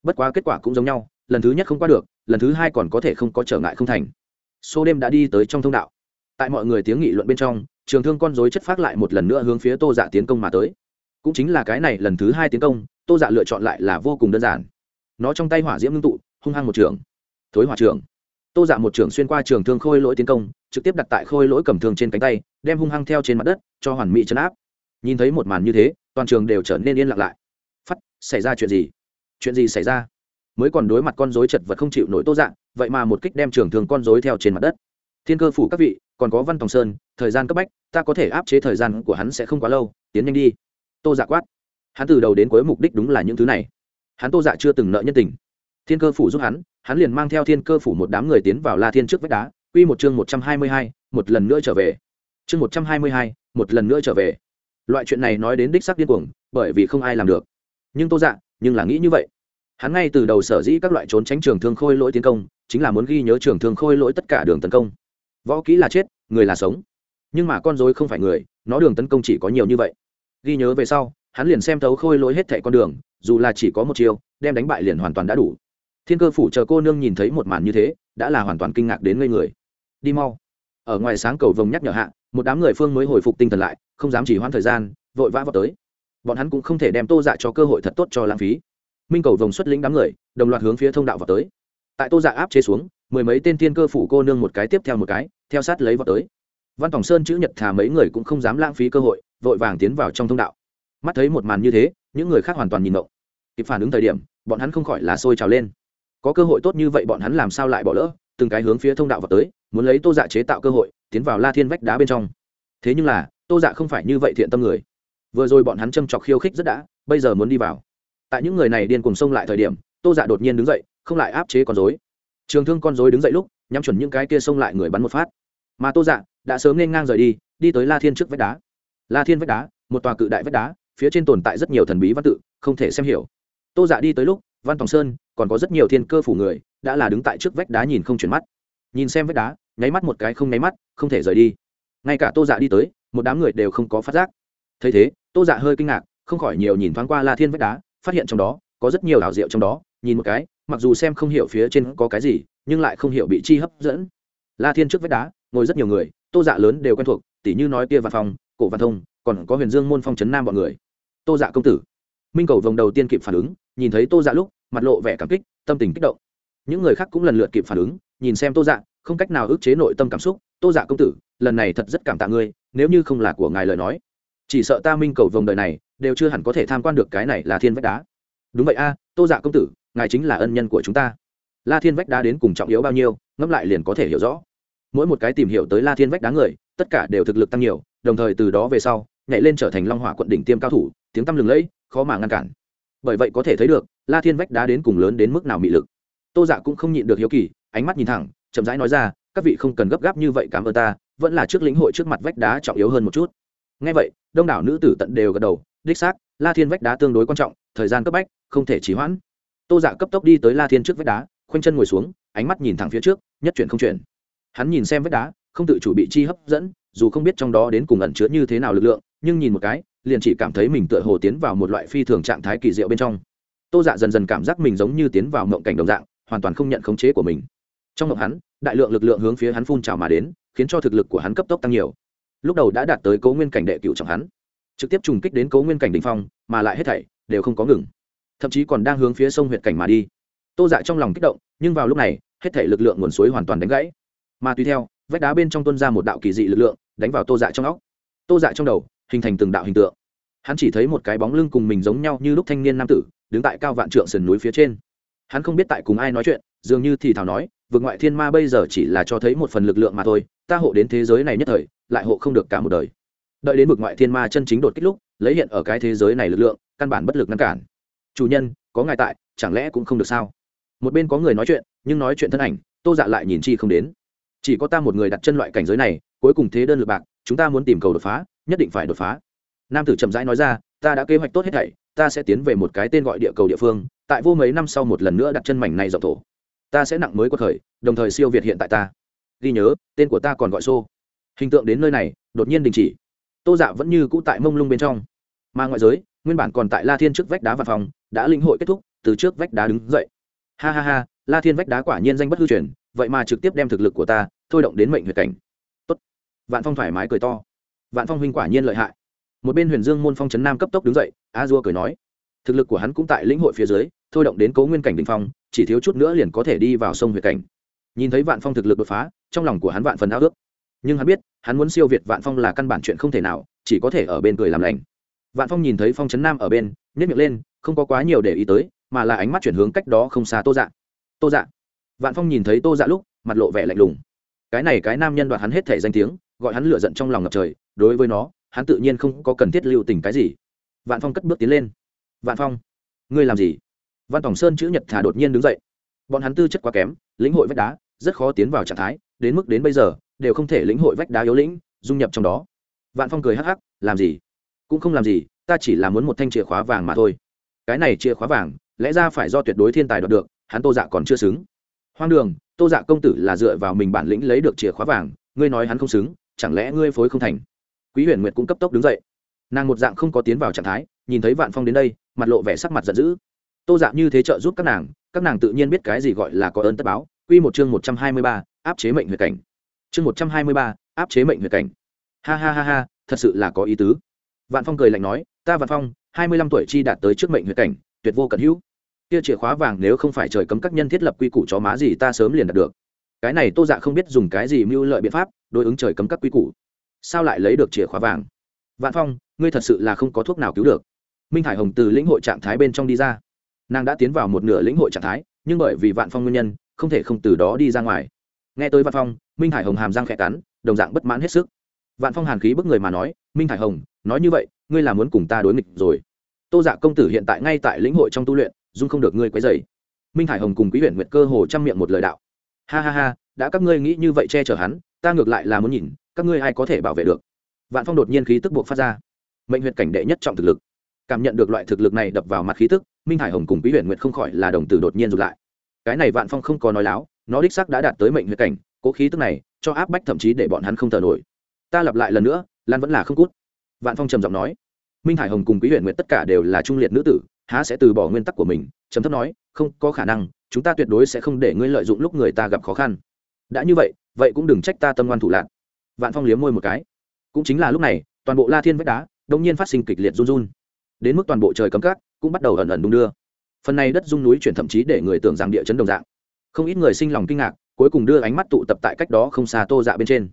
[SPEAKER 1] Bất quá kết quả cũng giống nhau, lần thứ nhất không qua được, lần thứ hai còn có thể không có trở ngại không thành. Số đêm đã đi tới trong thông đạo. Tại mọi người tiếng nghị luận bên trong, trường thương con dối chất phát lại một lần nữa hướng phía tô dạ tiến công mà tới. Cũng chính là cái này lần thứ hai tiến công, tô dạ lựa chọn lại là vô cùng đơn giản nó trong tay hỏa diễm ngưng tụ, hung hăng một trường. Thối hỏa trường. Tô dạ một trường xuyên qua trường thương khôi lỗi tiến công, trực tiếp đặt tại khôi lỗi cầm thương trên cánh tay, đem hung hăng theo trên mặt đất, cho hoàn mỹ chấn áp. Nhìn thấy một màn như thế, toàn trường đều trở nên yên lặng lại. Phắt xảy ra chuyện gì? Chuyện gì xảy ra? Mới còn đối mặt con dối chật vật không chịu nổi tô dạng vậy mà một kích đem trường thương con dối theo trên mặt đất. Thiên cơ phủ các vị, còn có văn tòng sơn, thời gian cấp bách, ta có thể áp chế thời gian của hắn sẽ không quá lâu, tiến nhanh đi. Tô dạ quát. Hắn từ đầu đến cuối mục đích đúng là những thứ này hắn tô dạ chưa từng nợ nhân tình. Thiên cơ phủ giúp hắn hắn liền mang theo thiên cơ phủ một đám người tiến vào la thiên trước vách đá, quy một chương một trăm hai mươi hai, một lần nữa trở về. Chương một trăm hai mươi hai, một lần nữa trở về. Loại chuyện này nói đến đích sắc điên cuồng, bởi vì không ai làm được. Nhưng tô dạ nhưng là nghĩ như vậy. Hắn ngay từ đầu sở dĩ các loại trốn tránh trường thương khôi lỗi tiến công, chính là muốn ghi nhớ trường thương khôi lỗi tất cả đường tấn công. Võ kỹ là chết, người là sống. Nhưng mà con dối không phải người, nó đường tấn công chỉ có nhiều như vậy. Ghi nhớ về sau, hắn liền xem thấu khôi lỗi hết thẻ con đường dù là chỉ có một chiều đem đánh bại liền hoàn toàn đã đủ. Thiên cơ phủ chờ cô nương nhìn thấy một màn như thế, đã là hoàn toàn kinh ngạc đến ngây người. Đi mau. Ở ngoài sáng cầu vồng nhắc nhở hạ, một đám người phương mới hồi phục tinh thần lại, không dám chỉ hoãn thời gian, vội vã vào tới. Bọn hắn cũng không thể đem tô dạ cho cơ hội thật tốt cho lãng phí. Minh cầu vồng xuất lĩnh đám người, đồng loạt hướng phía thông đạo vào tới. Tại tô dạ áp chế xuống, mười mấy tên Thiên cơ phủ cô nương một cái tiếp theo một cái, theo sát lấy vào tới. Văn tòng sơn chữ nhật thả mấy người cũng không dám lãng phí cơ hội, vội vàng tiến vào trong thông đạo. Mắt thấy một màn như thế những người khác hoàn toàn nhìn động kịp phản ứng thời điểm, bọn hắn không khỏi là sôi trào lên. Có cơ hội tốt như vậy bọn hắn làm sao lại bỏ lỡ? Từng cái hướng phía thông đạo vào tới, muốn lấy tô dạ chế tạo cơ hội, tiến vào la thiên vách đá bên trong. Thế nhưng là, tô dạ không phải như vậy thiện tâm người. Vừa rồi bọn hắn châm chọc khiêu khích rất đã, bây giờ muốn đi vào. Tại những người này điên cùng xông lại thời điểm, tô dạ đột nhiên đứng dậy, không lại áp chế con dối trường thương con dối đứng dậy lúc, nhắm chuẩn những cái kia xông lại người bắn một phát. Mà tô dạ đã sớm nên ngang rời đi đi tới la thiên trước vách đá. La thiên vách đá, một tòa cự đại vách đá phía trên tồn tại rất nhiều thần bí văn tự không thể xem hiểu. Tô dạ đi tới lúc văn tòng sơn còn có rất nhiều thiên cơ phủ người đã là đứng tại trước vách đá nhìn không chuyển mắt. Nhìn xem vách đá nháy mắt một cái không nháy mắt không thể rời đi. Ngay cả tô dạ đi tới một đám người đều không có phát giác. Thấy thế tô dạ hơi kinh ngạc không khỏi nhiều nhìn thoáng qua la thiên vách đá phát hiện trong đó có rất nhiều ảo diệu trong đó nhìn một cái mặc dù xem không hiểu phía trên có cái gì nhưng lại không hiểu bị chi hấp dẫn. La thiên trước vách đá ngồi rất nhiều người tô dạ lớn đều quen thuộc tỉ như nói kia văn phòng, cổ văn thông còn có huyền dương môn phong trấn nam bọn người tô dạ công tử. Minh cầu vòng đầu tiên kịp phản ứng, nhìn thấy tô dạ lúc, mặt lộ vẻ cảm kích, tâm tình kích động. Những người khác cũng lần lượt kịp phản ứng, nhìn xem tô dạ không cách nào ức chế nội tâm cảm xúc. Tô dạ công tử, lần này thật rất cảm tạ ngươi, nếu như không là của ngài lời nói. Chỉ sợ ta minh cầu vòng đời này, đều chưa hẳn có thể tham quan được cái này là thiên vách đá. Đúng vậy a, tô dạ công tử, ngài chính là ân nhân của chúng ta. La thiên vách đá đến cùng trọng yếu bao nhiêu, ngẫm lại liền có thể hiểu rõ. Mỗi một cái tìm hiểu tới la thiên vách đá người, tất cả đều thực lực tăng nhiều, đồng thời từ đó về sau, nhảy lên trở thành long hỏa quận đỉnh tiêm cao thủ tiếng tăm lừng lẫy, khó mà ngăn cản. Bởi vậy có thể thấy được, la thiên vách đá đến cùng lớn đến mức nào mị lực. Tô dạ cũng không nhịn được hiếu kỳ, ánh mắt nhìn thẳng, chậm rãi nói ra, các vị không cần gấp gáp như vậy, cảm ơn ta, vẫn là trước lĩnh hội trước mặt vách đá trọng yếu hơn một chút. Ngay vậy, đông đảo nữ tử tận đều gật đầu, đích xác, la thiên vách đá tương đối quan trọng, thời gian cấp bách, không thể trì hoãn. Tô dạ cấp tốc đi tới la thiên trước vách đá, khoanh chân ngồi xuống, ánh mắt nhìn thẳng phía trước, nhất chuyển không chuyển. Hắn nhìn xem vách đá, không tự chủ bị chi hấp dẫn, dù không biết trong đó đến cùng ẩn chứa như thế nào lực lượng, nhưng nhìn một cái liền chỉ cảm thấy mình tựa hồ tiến vào một loại phi thường trạng thái kỳ diệu bên trong. Tô dạ dần dần cảm giác mình giống như tiến vào mộng cảnh đồng dạng, hoàn toàn không nhận khống chế của mình. Trong mộng hắn, đại lượng lực lượng hướng phía hắn phun trào mà đến, khiến cho thực lực của hắn cấp tốc tăng nhiều. Lúc đầu đã đạt tới cấu nguyên cảnh đệ cựu trọng hắn, trực tiếp trùng kích đến cấu nguyên cảnh đ ỉ n h phong, mà lại hết thảy đều không có ngừng. Thậm chí còn đang hướng phía sông huyện cảnh mà đi. Tô dạ trong lòng kích động, nhưng vào lúc này, hết thảy lực lượng nguồn suối hoàn toàn đánh gãy. Mà tùy theo, vách đá bên trong tuân ra một đạo kỳ dị lực lượng, đánh vào tô dạ trong óc. Tô dạ trong đầu hình thành từng đạo hình tượng. Hắn chỉ thấy một cái bóng lưng cùng mình giống nhau như lúc thanh niên nam tử, đứng tại cao vạn trượng sườn núi phía trên. Hắn không biết tại cùng ai nói chuyện, dường như thì thảo nói vượt ngoại thiên ma bây giờ chỉ là cho thấy một phần lực lượng mà thôi, ta hộ đến thế giới này nhất thời, lại hộ không được cả một đời. Đợi đến vực ngoại thiên ma chân chính đột kích lúc, lấy hiện ở cái thế giới này lực lượng, căn bản bất lực ngăn cản. Chủ nhân, có ngài tại, chẳng lẽ cũng không được sao? Một bên có người nói chuyện, nhưng nói chuyện thân ảnh, tô dạ lại nhìn chi không đến. Chỉ có ta một người đặt chân loại cảnh giới này, cuối cùng thế đơn lực bạc, chúng ta muốn tìm cầu đột phá nhất định phải đột phá. Nam tử chậm rãi nói ra, ta đã kế hoạch tốt hết thảy, ta sẽ tiến về một cái tên gọi địa cầu địa phương, tại vô mấy năm sau một lần nữa đặt chân mảnh này rộng thổ. Ta sẽ nặng mới quật khởi, đồng thời siêu việt hiện tại ta. Ghi nhớ, tên của ta còn gọi xô hình tượng đến nơi này, đột nhiên đình chỉ. Tô dạ vẫn như cũ tại mông lung bên trong. Mà ngoại giới, nguyên bản còn tại la thiên trước vách đá văn phòng, đã linh hội kết thúc, từ trước vách đá đứng dậy. Ha ha ha, la thiên vách đá quả nhiên danh bất hư truyền, vậy mà trực tiếp đem thực lực của ta thôi động đến mệnh huyệt cảnh. Tốt. vạn phong thoải mái cười to vạn phong huynh quả nhiên lợi hại. Một bên huyền dương môn phong trấn nam cấp tốc đứng dậy, a dua cười nói, thực lực của hắn cũng tại lĩnh hội phía dưới, thôi động đến cố nguyên cảnh đình phong, chỉ thiếu chút nữa liền có thể đi vào sông huyệt cảnh. Nhìn thấy vạn phong thực lực đột phá, trong lòng của hắn vạn phần ao ước. Nhưng hắn biết, hắn muốn siêu việt vạn phong là căn bản chuyện không thể nào, chỉ có thể ở bên cười làm lành. Vạn phong nhìn thấy phong trấn nam ở bên nhét miệng lên, không có quá nhiều để ý tới, mà là ánh mắt chuyển hướng cách đó không xa tô dạ. Tô dạ. Vạn phong nhìn thấy tô dạ lúc, mặt lộ vẻ lạnh lùng. Cái này cái nam nhân đoạt hắn hết thể danh tiếng, gọi hắn lựa giận trong lòng ngập trời đối với nó, hắn tự nhiên không có cần thiết lưu tình cái gì. Vạn phong cất bước tiến lên. Vạn phong, ngươi làm gì? Văn tòng sơn chữ nhật thả đột nhiên đứng dậy. Bọn hắn tư chất quá kém, lĩnh hội vách đá, rất khó tiến vào trạng thái, đến mức đến bây giờ, đều không thể lĩnh hội vách đá yếu lĩnh, dung nhập trong đó. Vạn phong cười hắc hắc, làm gì? Cũng không làm gì, ta chỉ là muốn một thanh chìa khóa vàng mà thôi. Cái này chìa khóa vàng, lẽ ra phải do tuyệt đối thiên tài đoạt được, hắn tô dạ còn chưa xứng. Hoang đường, tô dạ công tử là dựa vào mình bản lĩnh lấy được chìa khóa vàng, ngươi nói hắn không xứng, chẳng lẽ ngươi phối không thành? Quý huyền nguyệt cũng cấp tốc đứng dậy. Nàng một dạng không có tiến vào trạng thái, nhìn thấy vạn phong đến đây, mặt lộ vẻ sắc mặt giận dữ. Tô Dạng như thế trợ giúp các nàng các nàng tự nhiên biết cái gì gọi là có ơn tất báo. Q một chương một trăm hai mươi ba, áp chế mệnh huyệt cảnh. Chương một trăm hai mươi ba, áp chế mệnh huyệt cảnh. Ha ha ha ha, thật sự là có ý tứ. Vạn phong cười lạnh nói, ta vạn phong, hai mươi lăm tuổi chi đạt tới trước mệnh huyệt cảnh, tuyệt vô cận hữu. Kia chìa khóa vàng nếu không phải trời cấm các nhân thiết lập quy củ chó má gì ta sớm liền đạt được. Cái này tô dạ không biết dùng cái gì mưu lợi biện pháp đối ứng trời cấm các quy củ sao lại lấy được chìa khóa vàng? Vạn phong, ngươi thật sự là không có thuốc nào cứu được. Minh hải hồng từ lĩnh hội trạng thái bên trong đi ra. Nàng đã tiến vào một nửa lĩnh hội trạng thái, nhưng bởi vì vạn phong nguyên nhân, không thể không từ đó đi ra ngoài. Nghe tới vạn phong, minh hải hồng hàm răng khẽ cắn, đồng dạng bất mãn hết sức. Vạn phong hàn khí bức người mà nói, minh hải hồng, nói như vậy, ngươi là muốn cùng ta đối nghịch rồi. Tô dạ công tử hiện tại ngay tại lĩnh hội trong tu luyện, dung không được ngươi quấy dày minh hải hồng cùng quý huyện nguyệt cơ hồ chăm miệng một lời đạo. Ha ha ha, đã các ngươi nghĩ như vậy che chở hắn, ta ngược lại là muốn nhìn các ngươi ai có thể bảo vệ được? Vạn phong đột nhiên khí tức buộc phát ra. Mệnh huyệt cảnh đệ nhất trọng thực lực. Cảm nhận được loại thực lực này đập vào mặt khí tức, minh hải hồng cùng quý huyện nguyệt không khỏi là đồng tử đột nhiên rụt lại. Cái này vạn phong không có nói láo, nó đích sắc đã đạt tới mệnh huyện cảnh, cố khí tức này cho áp bách thậm chí để bọn hắn không thở nổi. Ta lặp lại lần nữa, lan vẫn là không cút. Vạn phong trầm giọng nói. Minh hải hồng cùng quý huyện nguyệt tất cả đều là trung liệt nữ tử, há sẽ từ bỏ nguyên tắc của mình, trầm thấp nói, không có khả năng, chúng ta tuyệt đối sẽ không để ngươi lợi dụng lúc người ta gặp khó khăn. Đã như vậy vậy cũng đừng trách ta tâm ngoan thủ lạc vạn phong liếm môi một cái. Cũng chính là lúc này, toàn bộ la thiên vách đá đông nhiên phát sinh kịch liệt run run. Đến mức toàn bộ trời cấm cát cũng bắt đầu ẩn ẩn đung đưa. Phần này đất rung núi chuyển thậm chí để người tưởng rằng địa chấn đồng dạng. Không ít người sinh lòng kinh ngạc, cuối cùng đưa ánh mắt tụ tập tại cách đó không xa tô dạ bên trên.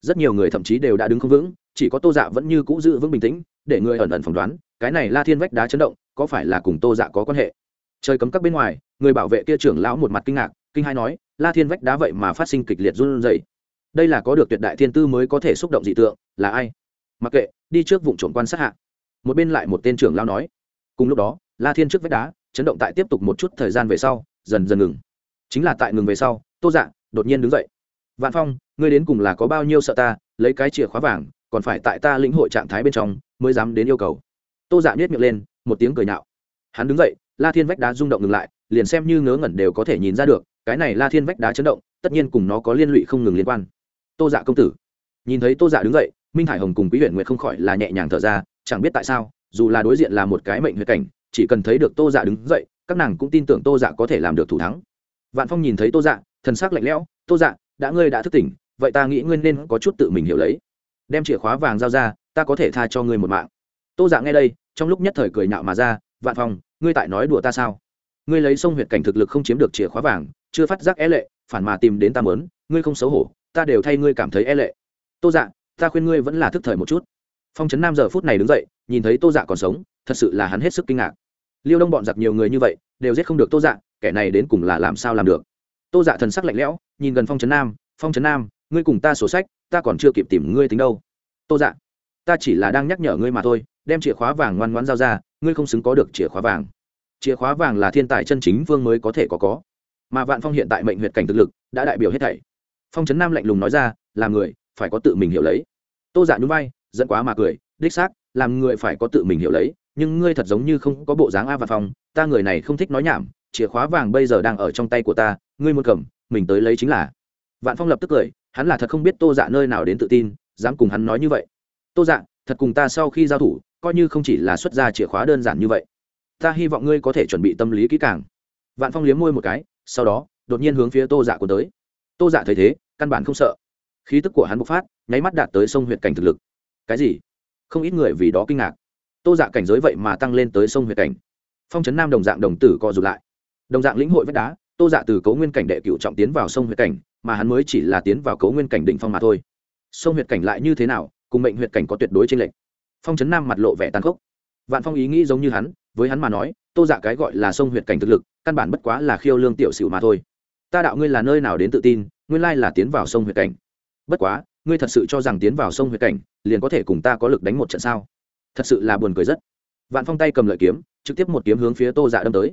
[SPEAKER 1] Rất nhiều người thậm chí đều đã đứng không vững, chỉ có tô dạ vẫn như cũ giữ vững bình tĩnh, để người ẩn ẩn phỏng đoán, cái này la thiên vách đá chấn động có phải là cùng tô dạ có quan hệ. Trời cấm các bên ngoài, người bảo vệ kia trưởng lão một mặt kinh ngạc, kinh hai nói, la thiên vách đá vậy mà phát sinh kịch liệt run rẩy đây là có được tuyệt đại thiên tư mới có thể xúc động dị tượng, là ai? Mặc kệ, đi trước vụ trộm quan sát hạ. Một bên lại một tên trưởng lao nói. Cùng lúc đó, la thiên trước vách đá, chấn động tại tiếp tục một chút thời gian về sau, dần dần ngừng. Chính là tại ngừng về sau, tô dạ đột nhiên đứng dậy. Vạn phong, ngươi đến cùng là có bao nhiêu sợ ta, lấy cái chìa khóa vàng, còn phải tại ta lĩnh hội trạng thái bên trong mới dám đến yêu cầu. Tô dạ nhét miệng lên, một tiếng cười nhạo. Hắn đứng dậy, la thiên vách đá rung động ngừng lại, liền xem như ngớ ngẩn đều có thể nhìn ra được, cái này la thiên vách đá chấn động, tất nhiên cùng nó có liên lụy không ngừng liên quan tô dạ công tử. Nhìn thấy tô dạ đứng dậy, minh hải hồng cùng quý huyện nguyệt không khỏi là nhẹ nhàng thở ra, chẳng biết tại sao, dù là đối diện là một cái mệnh huyệt cảnh, chỉ cần thấy được tô dạ đứng dậy, các nàng cũng tin tưởng tô dạ có thể làm được thủ thắng. Vạn phong nhìn thấy tô dạ thần sắc lạnh lẽo, tô dạ đã ngươi đã thức tỉnh, vậy ta nghĩ ngươi nên có chút tự mình hiểu lấy. Đem chìa khóa vàng giao ra, ta có thể tha cho ngươi một mạng. Tô dạ nghe đây, trong lúc nhất thời cười nhạo mà ra, vạn phong, ngươi tại nói đùa ta sao? Ngươi lấy sông huyệt cảnh thực lực không chiếm được chìa khóa vàng, chưa phát giác e lệ, phản mà tìm đến ta mớn ngươi không xấu hổ ta đều thay ngươi cảm thấy e lệ. Tô dạ ta khuyên ngươi vẫn là thức thời một chút. Phong trấn nam giờ phút này đứng dậy, nhìn thấy tô dạ còn sống, thật sự là hắn hết sức kinh ngạc. Liêu đông bọn giặc nhiều người như vậy, đều giết không được tô dạ kẻ này đến cùng là làm sao làm được? Tô dạ thần sắc lạnh lẽo, nhìn gần phong trấn nam, phong trấn nam, ngươi cùng ta sổ sách, ta còn chưa kịp tìm ngươi tính đâu. Tô dạ ta chỉ là đang nhắc nhở ngươi mà thôi, đem chìa khóa vàng ngoan ngoãn giao ra, ngươi không xứng có được chìa khóa vàng. Chìa khóa vàng là thiên tài chân chính vương mới có thể có có. Mà vạn phong hiện tại mệnh huyệt cảnh thực lực, đã đại biểu hết thảy phong trấn nam lạnh lùng nói ra, làm người, phải có tự mình hiểu lấy. Tô giả dạ nhún vai dẫn quá mà cười, đích xác, làm người phải có tự mình hiểu lấy, nhưng ngươi thật giống như không có bộ dáng a và phong, ta người này không thích nói nhảm, chìa khóa vàng bây giờ đang ở trong tay của ta, ngươi muốn cầm, mình tới lấy chính là. Vạn phong lập tức cười, hắn là thật không biết tô dạ nơi nào đến tự tin, dám cùng hắn nói như vậy. Tô dạ thật cùng ta sau khi giao thủ, coi như không chỉ là xuất ra chìa khóa đơn giản như vậy, ta hy vọng ngươi có thể chuẩn bị tâm lý kỹ càng. Vạn phong liếm môi một cái, sau đó, đột nhiên hướng phía tô dạ của tới. Tô dạ thấy thế căn bản không sợ. Khí tức của hắn bộc phát, nháy mắt đạt tới sông huyện cảnh thực lực. Cái gì? Không ít người vì đó kinh ngạc. Tô dạ cảnh giới vậy mà tăng lên tới sông huyện cảnh. Phong trấn nam đồng dạng đồng tử co rụt lại. Đồng dạng lĩnh hội vách đá, tô dạ từ cấu nguyên cảnh đệ cựu trọng tiến vào sông huyện cảnh, mà hắn mới chỉ là tiến vào cấu nguyên cảnh định phong mà thôi. Sông huyện cảnh lại như thế nào, cùng mệnh huyện cảnh có tuyệt đối trên lệnh phong trấn nam mặt lộ vẻ tàn khốc. Vạn phong ý nghĩ giống như hắn, với hắn mà nói, tô dạ cái gọi là sông huyện cảnh thực lực, căn bản bất quá là khiêu lương tiểu sửu mà thôi. Ta đạo ngươi là nơi nào đến tự tin nguyên lai là tiến vào sông huyệt cảnh. Bất quá, ngươi thật sự cho rằng tiến vào sông huyệt cảnh liền có thể cùng ta có lực đánh một trận sao? Thật sự là buồn cười rất. Vạn phong tay cầm lợi kiếm, trực tiếp một kiếm hướng phía tô dạ đâm tới.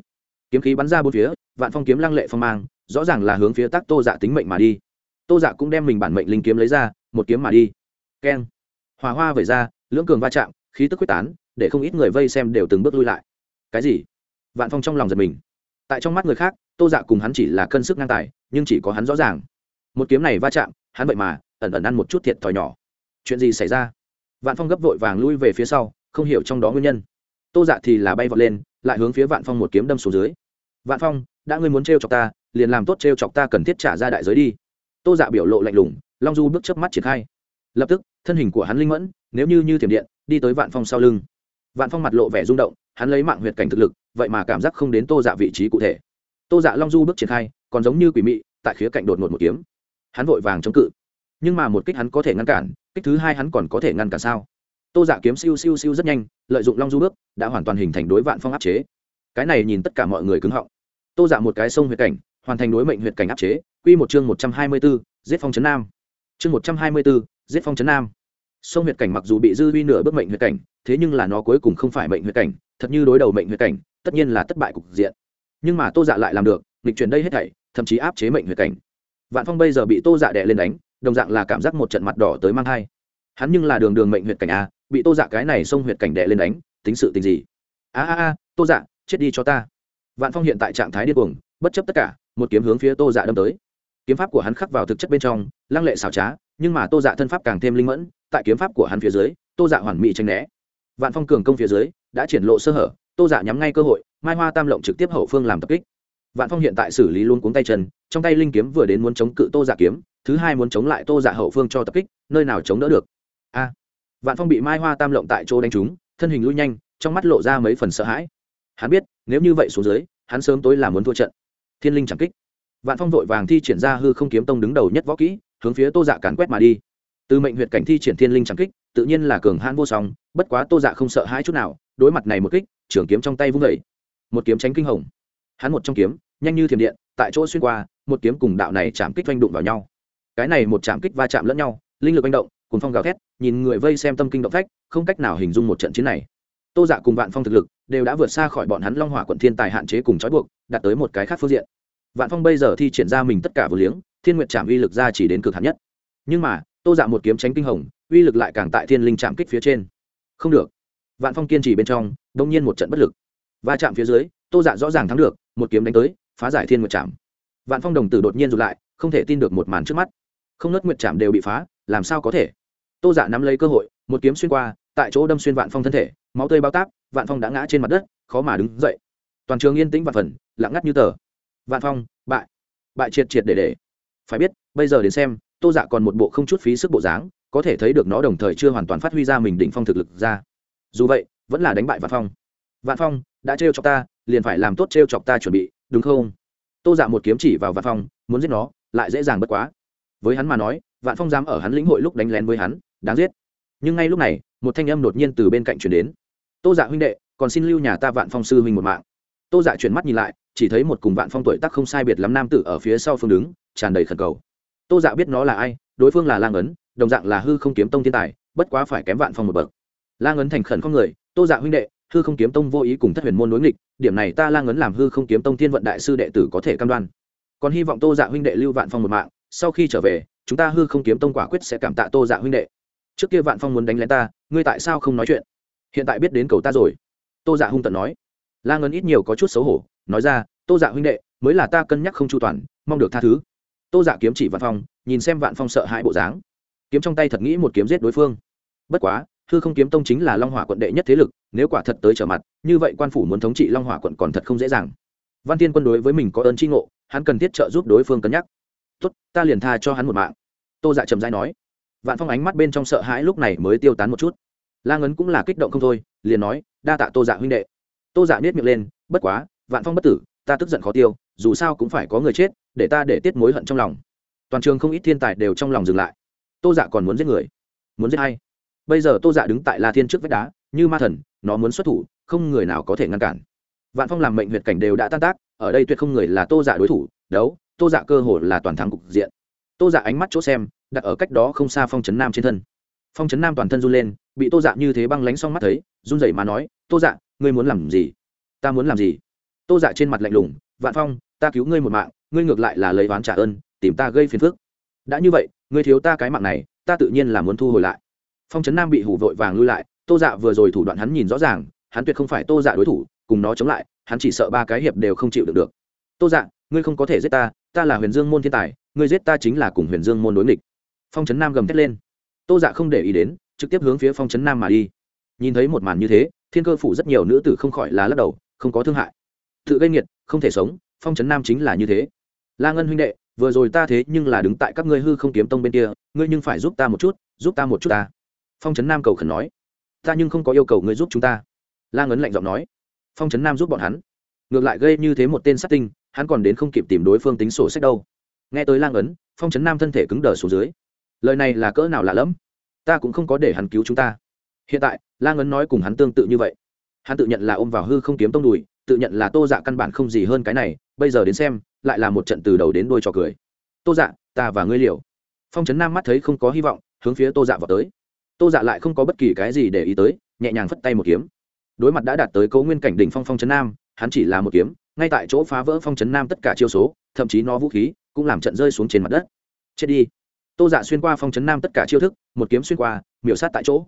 [SPEAKER 1] Kiếm khí bắn ra bốn phía, vạn phong kiếm lăng lệ phong mang, rõ ràng là hướng phía tác tô dạ tính mệnh mà đi. Tô dạ cũng đem mình bản mệnh linh kiếm lấy ra, một kiếm mà đi. Keng. Hòa hoa vẩy ra, lưỡng cường va chạm, khí tức quyết tán, để không ít người vây xem đều từng bước lui lại. Cái gì? Vạn phong trong lòng giật mình. Tại trong mắt người khác, tô dạ cùng hắn chỉ là cân sức ngang tài, nhưng chỉ có hắn rõ ràng một kiếm này va chạm, hắn vậy mà ẩn ẩn ăn một chút thiệt thòi nhỏ. Chuyện gì xảy ra? Vạn phong gấp vội vàng lui về phía sau, không hiểu trong đó nguyên nhân. Tô dạ thì là bay vọt lên, lại hướng phía vạn phong một kiếm đâm xuống dưới. Vạn phong, đã ngươi muốn t chọc ta, liền làm tốt t chọc ta cần thiết trả ra đại giới đi. Tô dạ biểu lộ lạnh lùng, long du bước chớp mắt triển khai. Lập tức, thân hình của hắn linh mẫn, nếu như như thiểm điện, đi tới vạn phong sau lưng. Vạn phong mặt lộ vẻ rung động, hắn lấy mạng huyệt cảnh thực lực, vậy mà cảm giác không đến tô dạ vị trí cụ thể. Tô dạ long du bước triển khai, còn giống như quỷ mị, tại khía cạnh đột ngột một kiếm hắn vội vàng chống cự. Nhưng mà một kích hắn có thể ngăn cản, kích thứ hai hắn còn có thể ngăn cản sao? Tô dạ kiếm siêu siêu siêu rất nhanh, lợi dụng long du bước, đã hoàn toàn hình thành đối vạn phong áp chế. Cái này nhìn tất cả mọi người cứng họng. Tô dạ một cái sông huyệt cảnh, hoàn thành đối mệnh huyệt cảnh áp chế q một chương một trăm hai mươi b giết phong trấn nam. Chương một trăm hai mươi b giết phong trấn nam. Sông huyệt cảnh mặc dù bị dư vi nửa bước mệnh huyệt cảnh, thế nhưng là nó cuối cùng không phải mệnh huyệt cảnh, thật như đối đầu mệnh huyệt cảnh, tất nhiên là thất bại cục diện. Nhưng mà tô dạ lại làm được, nghịch chuyển đây hết thảy, thậm chí áp chế mệnh huyệt cảnh vạn phong bây giờ bị tô dạ đè lên đánh, đồng dạng là cảm giác một trận mặt đỏ tới mang thai. Hắn nhưng là đường đường mệnh huyệt cảnh a, bị tô dạ cái này xông huyệt cảnh đè lên đánh, tính sự tình gì? A a a, tô dạ chết đi cho ta. Vạn phong hiện tại trạng thái điên cuồng, bất chấp tất cả, một kiếm hướng phía tô dạ đâm tới. Kiếm pháp của hắn khắc vào thực chất bên trong, lăng lệ xảo trá, nhưng mà tô dạ thân pháp càng thêm linh mẫn, tại kiếm pháp của hắn phía dưới, tô dạ hoàn mỹ tranh né. Vạn phong cường công phía dưới, đã triển lộ sơ hở, tô dạ nhắm ngay cơ hội, mai hoa tam lộng trực tiếp hậu phương làm tập kích vạn phong hiện tại xử lý luôn cuống tay chân, trong tay linh kiếm vừa đến muốn chống cự tô dạ kiếm, thứ hai muốn chống lại tô dạ hậu phương cho tập kích, nơi nào chống đỡ được? A! Vạn phong bị mai hoa tam lộng tại chỗ đánh trúng, thân hình lui nhanh, trong mắt lộ ra mấy phần sợ hãi. Hắn biết, nếu như vậy xuống dưới, hắn sớm tối là muốn thua trận. Thiên linh chẳng kích. Vạn phong vội vàng thi triển ra hư không kiếm tông đứng đầu nhất võ kỹ, hướng phía tô dạ càn quét mà đi. Từ mệnh huyệt cảnh thi triển thiên linh chẳng kích, tự nhiên là cường hãn vô song, bất quá tô dạ không sợ hãi chút nào, đối mặt này một kích, trường kiếm trong tay vung vẩy một kiếm tránh kinh hồng hắn một trong kiếm, nhanh như thiểm điện, tại chỗ xuyên qua, một kiếm cùng đạo này chạm kích oanh đụng vào nhau. Cái này một chạm kích va chạm lẫn nhau, linh lực oanh động cùng phong gào thét, nhìn người vây xem tâm kinh động phách, không cách nào hình dung một trận chiến này. Tô dạ cùng vạn phong thực lực đều đã vượt xa khỏi bọn hắn long hỏa quận thiên tài hạn chế cùng trói buộc, đạt tới một cái khác phương diện. Vạn phong bây giờ thi triển ra mình tất cả vừa liếng, thiên nguyện trạm uy lực ra chỉ đến cực hạn nhất. Nhưng mà, tô dạ một kiếm tránh kinh hồng, uy lực lại càng tại thiên linh trạm kích phía trên. Không được. Vạn phong kiên trì bên trong đông nhiên một trận bất lực. Va chạm phía dưới tô dạ rõ ràng thắng được, một kiếm đánh tới, phá giải thiên nguyệt trạm vạn phong đồng tử đột nhiên rụt lại, không thể tin được một màn trước mắt. Không nớt nguyệt trạm đều bị phá, làm sao có thể? Tô dạ nắm lấy cơ hội, một kiếm xuyên qua, tại chỗ đâm xuyên vạn phong thân thể, máu tươi bao tác vạn phong đã ngã trên mặt đất, khó mà đứng dậy. Toàn trường yên tĩnh vạn phần, lặng ngắt như tờ. Vạn phong, bại. Bại triệt triệt để để. Phải biết, bây giờ đến xem, tô dạ còn một bộ không chút phí sức bộ dáng, có thể thấy được nó đồng thời chưa hoàn toàn phát huy ra mình đỉnh phong thực lực ra. Dù vậy, vẫn là đánh bại vạn phong vạn phong, đã trêu chọc ta, liền phải làm tốt trêu chọc ta chuẩn bị, đúng không? Tô dạ một kiếm chỉ vào vạn phong, muốn giết nó, lại dễ dàng bất quá. Với hắn mà nói, vạn phong dám ở hắn lĩnh hội lúc đánh lén với hắn, đáng giết. Nhưng ngay lúc này, một thanh âm đột nhiên từ bên cạnh chuyển đến. Tô dạ huynh đệ, còn xin lưu nhà ta vạn phong sư huynh một mạng. Tô dạ chuyển mắt nhìn lại, chỉ thấy một cùng vạn phong tuổi tác không sai biệt lắm nam tử ở phía sau phương đứng, tràn đầy khẩn cầu. Tô dạ biết nó là ai, đối phương là lang ấn, đồng dạng là hư không kiếm tông thiên tài, bất quá phải kém vạn phong một bậc. Lang ấn thành khẩn không người, tô dạ huynh đệ hư không kiếm tông vô ý cùng thất huyền môn đối nghịch, điểm này ta la ngấn làm hư không kiếm tông thiên vận đại sư đệ tử có thể cam đoan. Còn hy vọng tô dạ huynh đệ lưu vạn phong một mạng, sau khi trở về, chúng ta hư không kiếm tông quả quyết sẽ cảm tạ tô dạ huynh đệ. Trước kia vạn phong muốn đánh lén ta, ngươi tại sao không nói chuyện? Hiện tại biết đến cầu ta rồi. Tô dạ hung tận nói. La ngấn ít nhiều có chút xấu hổ, nói ra, tô dạ huynh đệ, mới là ta cân nhắc không chu toàn, mong được tha thứ. Tô dạ kiếm chỉ vạn phong, nhìn xem vạn phong sợ hãi bộ dáng. Kiếm trong tay thật nghĩ một kiếm giết đối phương. Bất quá hư không kiếm tông chính là long hỏa quận đệ nhất thế lực, nếu quả thật tới trở mặt, như vậy quan phủ muốn thống trị long hỏa quận còn thật không dễ dàng. Văn tiên quân đối với mình có ơn tri ngộ, hắn cần thiết trợ giúp đối phương cân nhắc. Tốt, ta liền tha cho hắn một mạng. Tô dạ trầm dai nói. Vạn phong ánh mắt bên trong sợ hãi lúc này mới tiêu tán một chút. La ngấn cũng là kích động không thôi, liền nói, đa tạ tô dạ huynh đệ. Tô dạ biết miệng lên, bất quá, vạn phong bất tử, ta tức giận khó tiêu, dù sao cũng phải có người chết, để ta để tiết mối hận trong lòng. Toàn trường không ít thiên tài đều trong lòng dừng lại. Tô dạ còn muốn giết người. Muốn giết hay bây giờ tô dạ đứng tại la thiên trước vách đá, như ma thần, nó muốn xuất thủ, không người nào có thể ngăn cản. Vạn phong làm mệnh huyệt cảnh đều đã tan tác, ở đây tuyệt không người là tô dạ đối thủ, đấu, tô dạ cơ hồ là toàn thắng cục diện. Tô dạ ánh mắt chỗ xem, đặt ở cách đó không xa phong trấn nam trên thân. Phong trấn nam toàn thân run lên, bị tô dạ như thế băng lánh xong mắt thấy, run rẩy mà nói, tô dạ ngươi muốn làm gì? Ta muốn làm gì? Tô dạ trên mặt lạnh lùng, vạn phong, ta cứu ngươi một mạng, ngươi ngược lại là lấy oán trả ơn, tìm ta gây phiền phức. Đã như vậy, ngươi thiếu ta cái mạng này, ta tự nhiên là muốn thu hồi lại phong trấn nam bị hủ vội vàng lui lại, tô dạ vừa rồi thủ đoạn hắn nhìn rõ ràng, hắn tuyệt không phải tô dạ đối thủ, cùng nó chống lại, hắn chỉ sợ ba cái hiệp đều không chịu được được. Tô dạ ngươi không có thể giết ta ta là huyền dương môn thiên tài, ngươi giết ta chính là cùng huyền dương môn đối nghịch. Phong trấn nam gầm thét lên. Tô dạ không để ý đến, trực tiếp hướng phía phong trấn nam mà đi. Nhìn thấy một màn như thế, thiên cơ phủ rất nhiều nữ tử không khỏi là lắc đầu, không có thương hại. Tự gây nghiệt, không thể sống, phong trấn nam chính là như thế. La ngân huynh đệ, vừa rồi ta thế nhưng là đứng tại các ngươi hư không kiếm tông bên kia, ngươi nhưng phải giúp ta một chút, giúp ta một chút ta phong trấn nam cầu khẩn nói, ta nhưng không có yêu cầu ngươi giúp chúng ta. La ngấn lạnh giọng nói, phong trấn nam giúp bọn hắn? Ngược lại gây như thế một tên sát tinh, hắn còn đến không kịp tìm đối phương tính sổ sách đâu. Nghe tới lang ấn phong trấn nam thân thể cứng đờ xuống dưới, lời này là cỡ nào lạ lẫm? Ta cũng không có để hắn cứu chúng ta. Hiện tại lang ấn nói cùng hắn tương tự như vậy. Hắn tự nhận là ôm vào hư không kiếm tông đùi, tự nhận là tô dạ căn bản không gì hơn cái này, bây giờ đến xem, lại là một trận từ đầu đến đôi trò cười. Tô dạ ta và ngươi liều. Phong trấn nam mắt thấy không có hy vọng, hướng phía tô dạ vào tới tô dạ lại không có bất kỳ cái gì để ý tới, nhẹ nhàng phất tay một kiếm. Đối mặt đã đạt tới cấu nguyên cảnh đỉnh phong phong trấn nam, hắn chỉ là một kiếm, ngay tại chỗ phá vỡ phong trấn nam tất cả chiêu số, thậm chí nó vũ khí cũng làm trận rơi xuống trên mặt đất. Chết đi. Tô dạ xuyên qua phong trấn nam tất cả chiêu thức, một kiếm xuyên qua, miểu sát tại chỗ.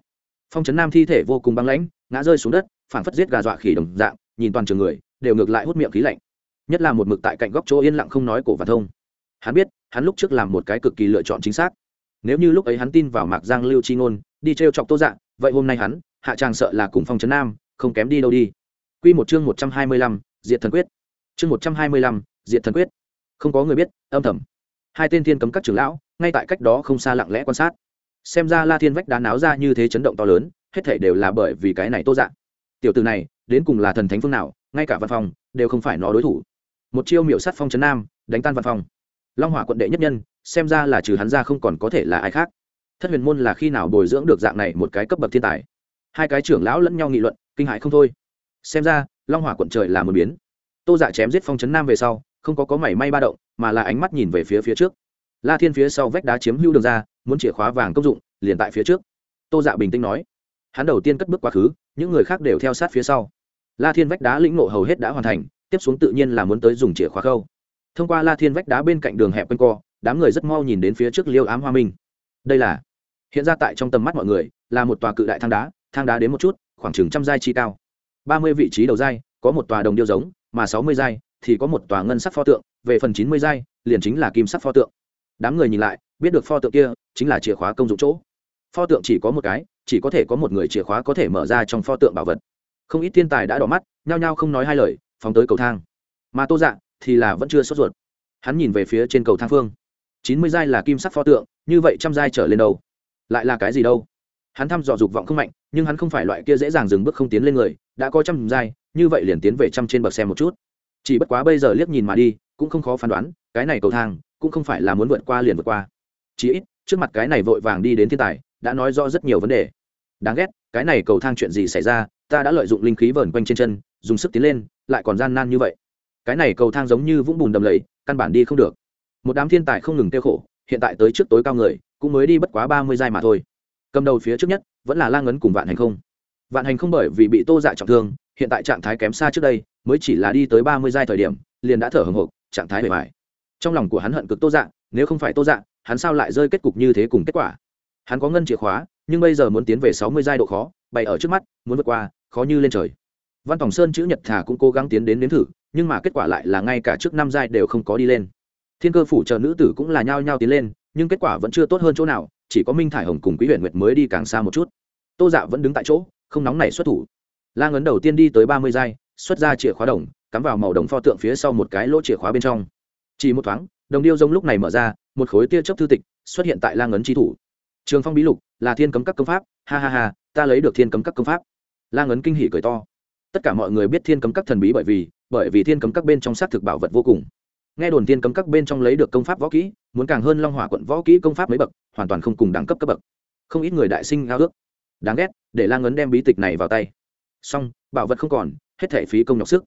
[SPEAKER 1] Phong trấn nam thi thể vô cùng băng lãnh, ngã rơi xuống đất, phảng phất giết gà dọa khỉ đồng dạng, nhìn toàn trường người, đều ngược lại hút miệng khí lạnh. Nhất là một mực tại cạnh góc chỗ yên lặng không nói cổ và thông. Hắn biết, hắn lúc trước làm một cái cực kỳ lựa chọn chính xác. Nếu như lúc ấy hắn tin vào mạc giang lưu chi ngôn đi trêu chọc tô dạ vậy hôm nay hắn, hạ tràng sợ là cùng phong trấn nam, không kém đi đâu đi. Quy một chương một trăm hai mươi lăm, diệt thần quyết. Chương một trăm hai mươi lăm, diệt thần quyết. Không có người biết, âm thầm. Hai tên thiên cấm các trưởng lão, ngay tại cách đó không xa lặng lẽ quan sát. Xem ra la thiên vách đá náo ra như thế chấn động to lớn, hết thảy đều là bởi vì cái này tô dạ. Tiểu tử này, đến cùng là thần thánh phương nào, ngay cả văn phòng, đều không phải nó đối thủ. Một chiêu miểu sát phong trấn nam, đánh tan văn phòng. Long hỏa quận đệ nhất nhân, xem ra là trừ hắn ra không còn có thể là ai khác thất huyền môn là khi nào bồi dưỡng được dạng này một cái cấp bậc thiên tài? Hai cái trưởng lão lẫn nhau nghị luận, kinh hại không thôi. Xem ra, long hỏa quận trời là một biến. Tô dạ chém giết phong trấn nam về sau, không có có mảy may ba động, mà là ánh mắt nhìn về phía phía trước. La thiên phía sau vách đá chiếm hữu đường ra, muốn chìa khóa vàng công dụng, liền tại phía trước. Tô dạ bình tĩnh nói. Hắn đầu tiên cất bước quá khứ, những người khác đều theo sát phía sau. La thiên vách đá lĩnh nộ hầu hết đã hoàn thành, tiếp xuống tự nhiên là muốn tới dùng chìa khóa khâu. Thông qua la thiên vách đá bên cạnh đường hẹp quanh co, đám người rất mau nhìn đến phía trước liêu ám hoa minh. Đây là hiện ra tại trong tầm mắt mọi người, là một tòa cự đại thang đá thang đá đến một chút, khoảng chừng trăm giai chi cao. Ba mươi vị trí đầu giai, có một tòa đồng điêu giống, mà sáu mươi giai thì có một tòa ngân sắc pho tượng, về phần chín mươi giai, liền chính là kim sắc pho tượng. Đám người nhìn lại, biết được pho tượng kia, chính là chìa khóa công dụng chỗ. Pho tượng chỉ có một cái, chỉ có thể có một người chìa khóa có thể mở ra trong pho tượng bảo vật. Không ít thiên tài đã đỏ mắt, nhao nhao không nói hai lời, phóng tới cầu thang. Mà tô dạ thì là vẫn chưa sốt ruột. Hắn nhìn về phía trên cầu thang phương. Chín mươi giai là kim sắc pho tượng, như vậy trăm giai trở lên đâu? Lại là cái gì đâu? Hắn thăm dò dục vọng không mạnh, nhưng hắn không phải loại kia dễ dàng dừng bước không tiến lên người, đã có trăm giai, như vậy liền tiến về trăm trên bậc xe một chút. Chỉ bất quá bây giờ liếc nhìn mà đi, cũng không khó phán đoán, cái này cầu thang, cũng không phải là muốn vượt qua liền vượt qua. Chí ít, trước mặt cái này vội vàng đi đến thiên tài, đã nói rõ rất nhiều vấn đề. Đáng ghét, cái này cầu thang chuyện gì xảy ra, ta đã lợi dụng linh khí vờn quanh trên chân, dùng sức tiến lên, lại còn gian nan như vậy. Cái này cầu thang giống như vũng bùn đầm lầy, căn bản đi không được. Một đám thiên tài không ngừng tiêu khổ, hiện tại tới trước tối cao người cũng mới đi bất quá ba mươi giai mà thôi. Cầm đầu phía trước nhất vẫn là lang ngấn cùng vạn hành không. Vạn hành không bởi vì bị tô dạ trọng thương, hiện tại trạng thái kém xa trước đây, mới chỉ là đi tới ba mươi giai thời điểm, liền đã thở hồng hộc, trạng thái bề mại trong lòng của hắn hận cực tô dạ nếu không phải tô dạ hắn sao lại rơi kết cục như thế cùng kết quả? Hắn có ngân chìa khóa, nhưng bây giờ muốn tiến về sáu mươi giai độ khó, bày ở trước mắt, muốn vượt qua, khó như lên trời. Văn tòng sơn chữ nhật thà cũng cố gắng tiến đến nếm thử, nhưng mà kết quả lại là ngay cả trước năm giai đều không có đi lên. Thiên cơ phủ chờ nữ tử cũng là nhao nhao tiến lên nhưng kết quả vẫn chưa tốt hơn chỗ nào, chỉ có minh thải hồng cùng quý huyện nguyệt mới đi càng xa một chút. Tô dạ vẫn đứng tại chỗ, không nóng nảy xuất thủ. La ngấn đầu tiên đi tới ba mươi giai, xuất ra chìa khóa đồng, cắm vào màu đồng pho tượng phía sau một cái lỗ chìa khóa bên trong. Chỉ một thoáng, đồng điêu giống lúc này mở ra, một khối tia chớp thư tịch xuất hiện tại la ngấn tri thủ. Trường phong bí lục, là thiên cấm các công pháp, ha ha ha, ta lấy được thiên cấm các công pháp. La ngấn kinh hỉ cười to. Tất cả mọi người biết thiên cấm các thần bí bởi vì bởi vì thiên cấm các bên trong xác thực bảo vật vô cùng nghe đồn tiên cấm các bên trong lấy được công pháp võ kỹ, muốn càng hơn long hỏa quận võ kỹ công pháp mấy bậc, hoàn toàn không cùng đẳng cấp cấp bậc. Không ít người đại sinh ao ước. Đáng ghét, để Lang ấn đem bí tịch này vào tay. Song bảo vật không còn, hết thể phí công nhọc sức.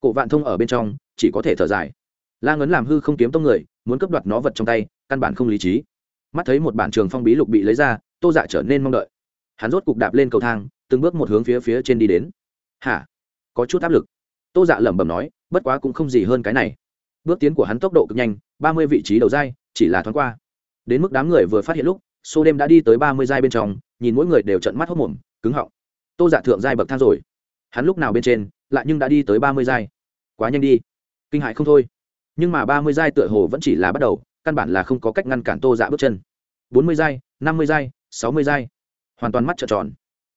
[SPEAKER 1] Cổ vạn thông ở bên trong, chỉ có thể thở dài. Lang ấn làm hư không kiếm tông người, muốn cấp đoạt nó vật trong tay, căn bản không lý trí. Mắt thấy một bản trường phong bí lục bị lấy ra, tô dạ trở nên mong đợi. Hắn rốt cục đạp lên cầu thang, từng bước một hướng phía phía trên đi đến. Hả? Có chút áp lực. Tô dạ lẩm bẩm nói, bất quá cũng không gì hơn cái này bước tiến của hắn tốc độ cực nhanh ba mươi vị trí đầu dai chỉ là thoáng qua. Đến mức đám người vừa phát hiện lúc xô đêm đã đi tới ba mươi dai bên trong nhìn mỗi người đều trận mắt hốc mồm cứng họng. Tô dạ thượng dai bậc thang rồi. Hắn lúc nào bên trên lại nhưng đã đi tới ba mươi dai, quá nhanh đi. Kinh hại không thôi. Nhưng mà ba mươi giai tựa hồ vẫn chỉ là bắt đầu căn bản là không có cách ngăn cản tô dạ bước chân. bốn mươi giai năm mươi giai sáu mươi giai. Hoàn toàn mắt trợn tròn.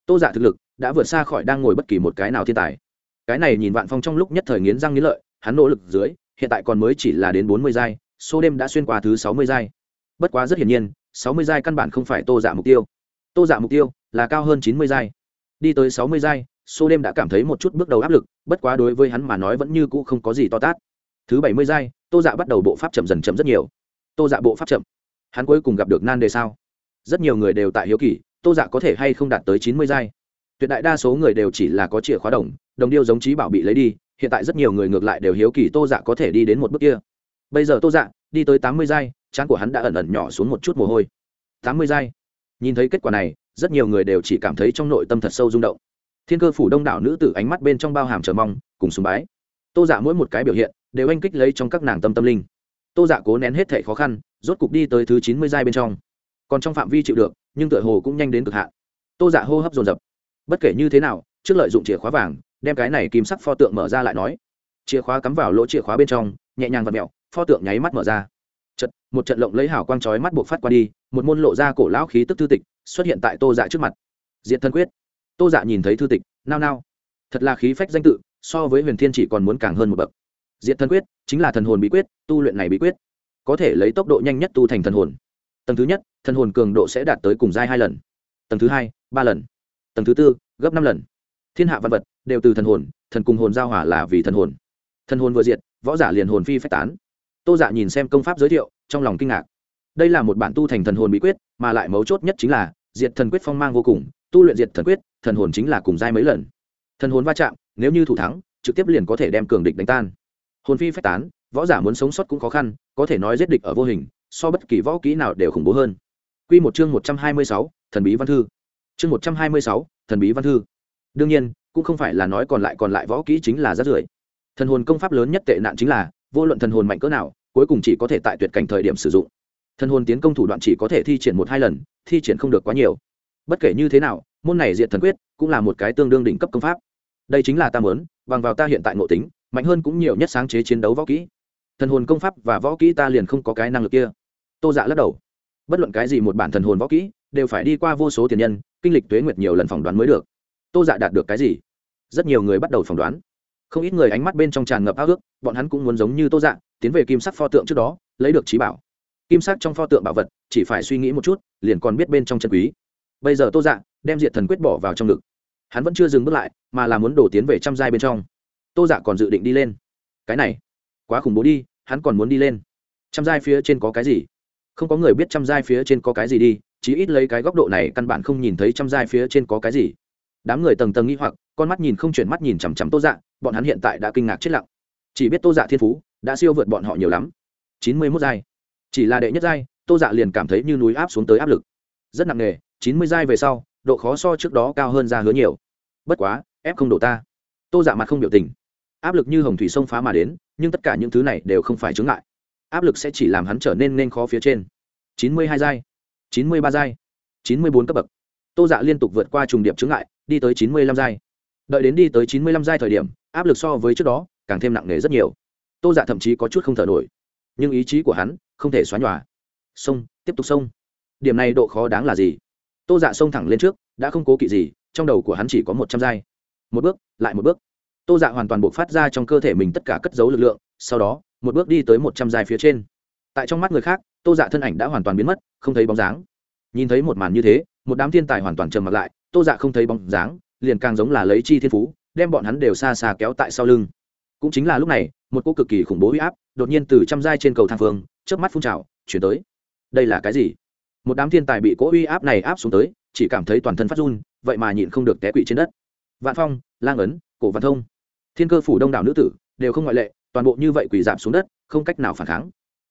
[SPEAKER 1] Tô dạ thực lực đã vượt xa khỏi đang ngồi bất kỳ một cái nào thiên tài. Cái này nhìn vạn phong trong lúc nhất thời nghiến răng nghiến lợi hắn nỗ lực dưới hiện tại còn mới chỉ là đến bốn mươi giai, số đêm đã xuyên qua thứ sáu mươi giai. Bất quá rất hiển nhiên, sáu mươi giai căn bản không phải tô dạ mục tiêu. Tô dạ mục tiêu là cao hơn chín mươi giai. Đi tới sáu mươi giai, số đêm đã cảm thấy một chút bước đầu áp lực, bất quá đối với hắn mà nói vẫn như cũ không có gì to tát. Thứ bảy mươi giai, tô dạ bắt đầu bộ pháp chậm dần chậm rất nhiều. Tô dạ bộ pháp chậm. Hắn cuối cùng gặp được nan đề sao? Rất nhiều người đều tại hiếu kỳ, tô dạ có thể hay không đạt tới chín mươi giai? Tuyệt đại đa số người đều chỉ là có chìa khóa đồng đồng điêu giống trí bảo bị lấy đi hiện tại rất nhiều người ngược lại đều hiếu kỳ tô dạ có thể đi đến một bước kia. Bây giờ tô dạ đi tới tám mươi giai, trán của hắn đã ẩn ẩn nhỏ xuống một chút mồ hôi. tám mươi giai. Nhìn thấy kết quả này, rất nhiều người đều chỉ cảm thấy trong nội tâm thật sâu rung động. Thiên cơ phủ đông đảo nữ tử ánh mắt bên trong bao hàm chờ mong, cùng sùng bái. Tô dạ mỗi một cái biểu hiện, đều anh kích lấy trong các nàng tâm tâm linh. Tô dạ cố nén hết thể khó khăn, rốt cục đi tới thứ chín mươi giai bên trong. Còn trong phạm vi chịu được, nhưng tựa hồ cũng nhanh đến cực hạn. Tô dạ hô hấp dồn dập. Bất kể như thế nào, trước lợi dụng chìa khóa vàng đem cái này kim sắc pho tượng mở ra lại nói. Chìa khóa cắm vào lỗ chìa khóa bên trong nhẹ nhàng và mẹo pho tượng nháy mắt mở ra. Chật, một trận lộng lấy hào quang chói mắt buộc phát qua đi một môn lộ ra cổ lão khí tức thư tịch xuất hiện tại tô dạ trước mặt. Diện thân quyết. Tô dạ nhìn thấy thư tịch nao nao. Thật là khí phách danh tự so với huyền thiên chỉ còn muốn càng hơn một bậc. Diện thân quyết chính là thần hồn bí quyết tu luyện này bí quyết. Có thể lấy tốc độ nhanh nhất tu thành thần hồn. Tầng thứ nhất thần hồn cường độ sẽ đạt tới cùng giai hai lần. Tầng thứ hai ba lần. Tầng thứ tư gấp năm lần thiên hạ văn vật đều từ thần hồn thần cùng hồn giao hỏa là vì thần hồn. Thần hồn vừa diệt võ giả liền hồn phi phách tán. Tô dạ nhìn xem công pháp giới thiệu trong lòng kinh ngạc. Đây là một bản tu thành thần hồn bí quyết mà lại mấu chốt nhất chính là diệt thần quyết phong mang vô cùng tu luyện diệt thần quyết thần hồn chính là cùng giai mấy lần. Thần hồn va chạm nếu như thủ thắng trực tiếp liền có thể đem cường địch đánh tan. Hồn phi phách tán võ giả muốn sống sót cũng khó khăn có thể nói giết địch ở vô hình so bất kỳ võ kỹ nào đều khủng bố hơn. Quy một chương một trăm hai mươi sáu, thần bí văn thư. Chương một trăm hai mươi sáu, thần bí văn thư. Đương nhiên, cũng không phải là nói còn lại còn lại võ kỹ chính là rát rưởi. Thần hồn công pháp lớn nhất tệ nạn chính là, vô luận thần hồn mạnh cỡ nào, cuối cùng chỉ có thể tại tuyệt cảnh thời điểm sử dụng. Thần hồn tiến công thủ đoạn chỉ có thể thi triển một hai lần, thi triển không được quá nhiều. Bất kể như thế nào, môn này diệt thần quyết cũng là một cái tương đương đỉnh cấp công pháp. Đây chính là ta mớn bằng vào ta hiện tại ngộ tính, mạnh hơn cũng nhiều nhất sáng chế chiến đấu võ kỹ. Thần hồn công pháp và võ kỹ ta liền không có cái năng lực kia. Tô Dạ lắc đầu bất luận cái gì một bản thần hồn võ kỹ đều phải đi qua vô số tiền nhân kinh lịch tuế nguyệt nhiều lần phỏng đoán mới được tô dạ đạt được cái gì? Rất nhiều người bắt đầu phỏng đoán. Không ít người ánh mắt bên trong tràn ngập ao ước, bọn hắn cũng muốn giống như tô dạ tiến về kim sắc pho tượng trước đó, lấy được trí bảo. Kim sắc trong pho tượng bảo vật, chỉ phải suy nghĩ một chút, liền còn biết bên trong chân quý. Bây giờ tô dạ đem diện thần quyết bỏ vào trong ngực. Hắn vẫn chưa dừng bước lại, mà là muốn đổ tiến về trăm giai bên trong. Tô dạ còn dự định đi lên. Cái này, quá khủng bố đi, hắn còn muốn đi lên. Trăm giai phía trên có cái gì? Không có người biết trăm giai phía trên có cái gì đi, chí ít lấy cái góc độ này căn bản không nhìn thấy trăm giai phía trên có cái gì đám người tầng tầng nghi hoặc, con mắt nhìn không chuyển mắt nhìn chằm chằm tô dạ bọn hắn hiện tại đã kinh ngạc chết lặng. Chỉ biết tô dạ thiên phú, đã siêu vượt bọn họ nhiều lắm. Chín mươi mốt giai. Chỉ là đệ nhất giai, tô dạ liền cảm thấy như núi áp xuống tới áp lực. Rất nặng nề, chín mươi giai về sau, độ khó so trước đó cao hơn ra hứa nhiều. Bất quá, ép không đổ ta. Tô dạ mặt không biểu tình. Áp lực như hồng thủy sông phá mà đến, nhưng tất cả những thứ này đều không phải chướng ngại. Áp lực sẽ chỉ làm hắn trở nên nên khó phía trên. Chín mươi hai giai. Chín mươi ba giai. Chín mươi bốn cấp bậc. Tô dạ liên tục vượt qua trùng điệp chướng ngại đi tới chín mươi lăm giai. Đợi đến đi tới chín mươi lăm giai thời điểm, áp lực so với trước đó càng thêm nặng nề rất nhiều. Tô dạ thậm chí có chút không thở nổi. Nhưng ý chí của hắn không thể xóa nhòa. Xông tiếp tục xông điểm này độ khó đáng là gì? Tô dạ xông thẳng lên trước, đã không cố kỵ gì, trong đầu của hắn chỉ có một trăm giai. Một bước, lại một bước. Tô dạ hoàn toàn buộc phát ra trong cơ thể mình tất cả cất giấu lực lượng, sau đó, một bước đi tới một trăm giai phía trên. Tại trong mắt người khác, tô dạ thân ảnh đã hoàn toàn biến mất, không thấy bóng dáng. Nhìn thấy một màn như thế, một đám thiên tài hoàn toàn trầm mặt lại tô dạ không thấy bóng dáng, liền càng giống là lấy chi thiên phú, đem bọn hắn đều xa xa kéo tại sau lưng. Cũng chính là lúc này, một cô cực kỳ khủng bố huy áp đột nhiên từ trăm giai trên cầu thang phương trước mắt phun trào, chuyển tới. Đây là cái gì? Một đám thiên tài bị cỗ uy áp này áp xuống tới, chỉ cảm thấy toàn thân phát run, vậy mà nhịn không được té quỵ trên đất. Vạn phong, lang ấn, cổ văn thông, thiên cơ phủ đông đảo nữ tử đều không ngoại lệ, toàn bộ như vậy quỳ giảm xuống đất, không cách nào phản kháng.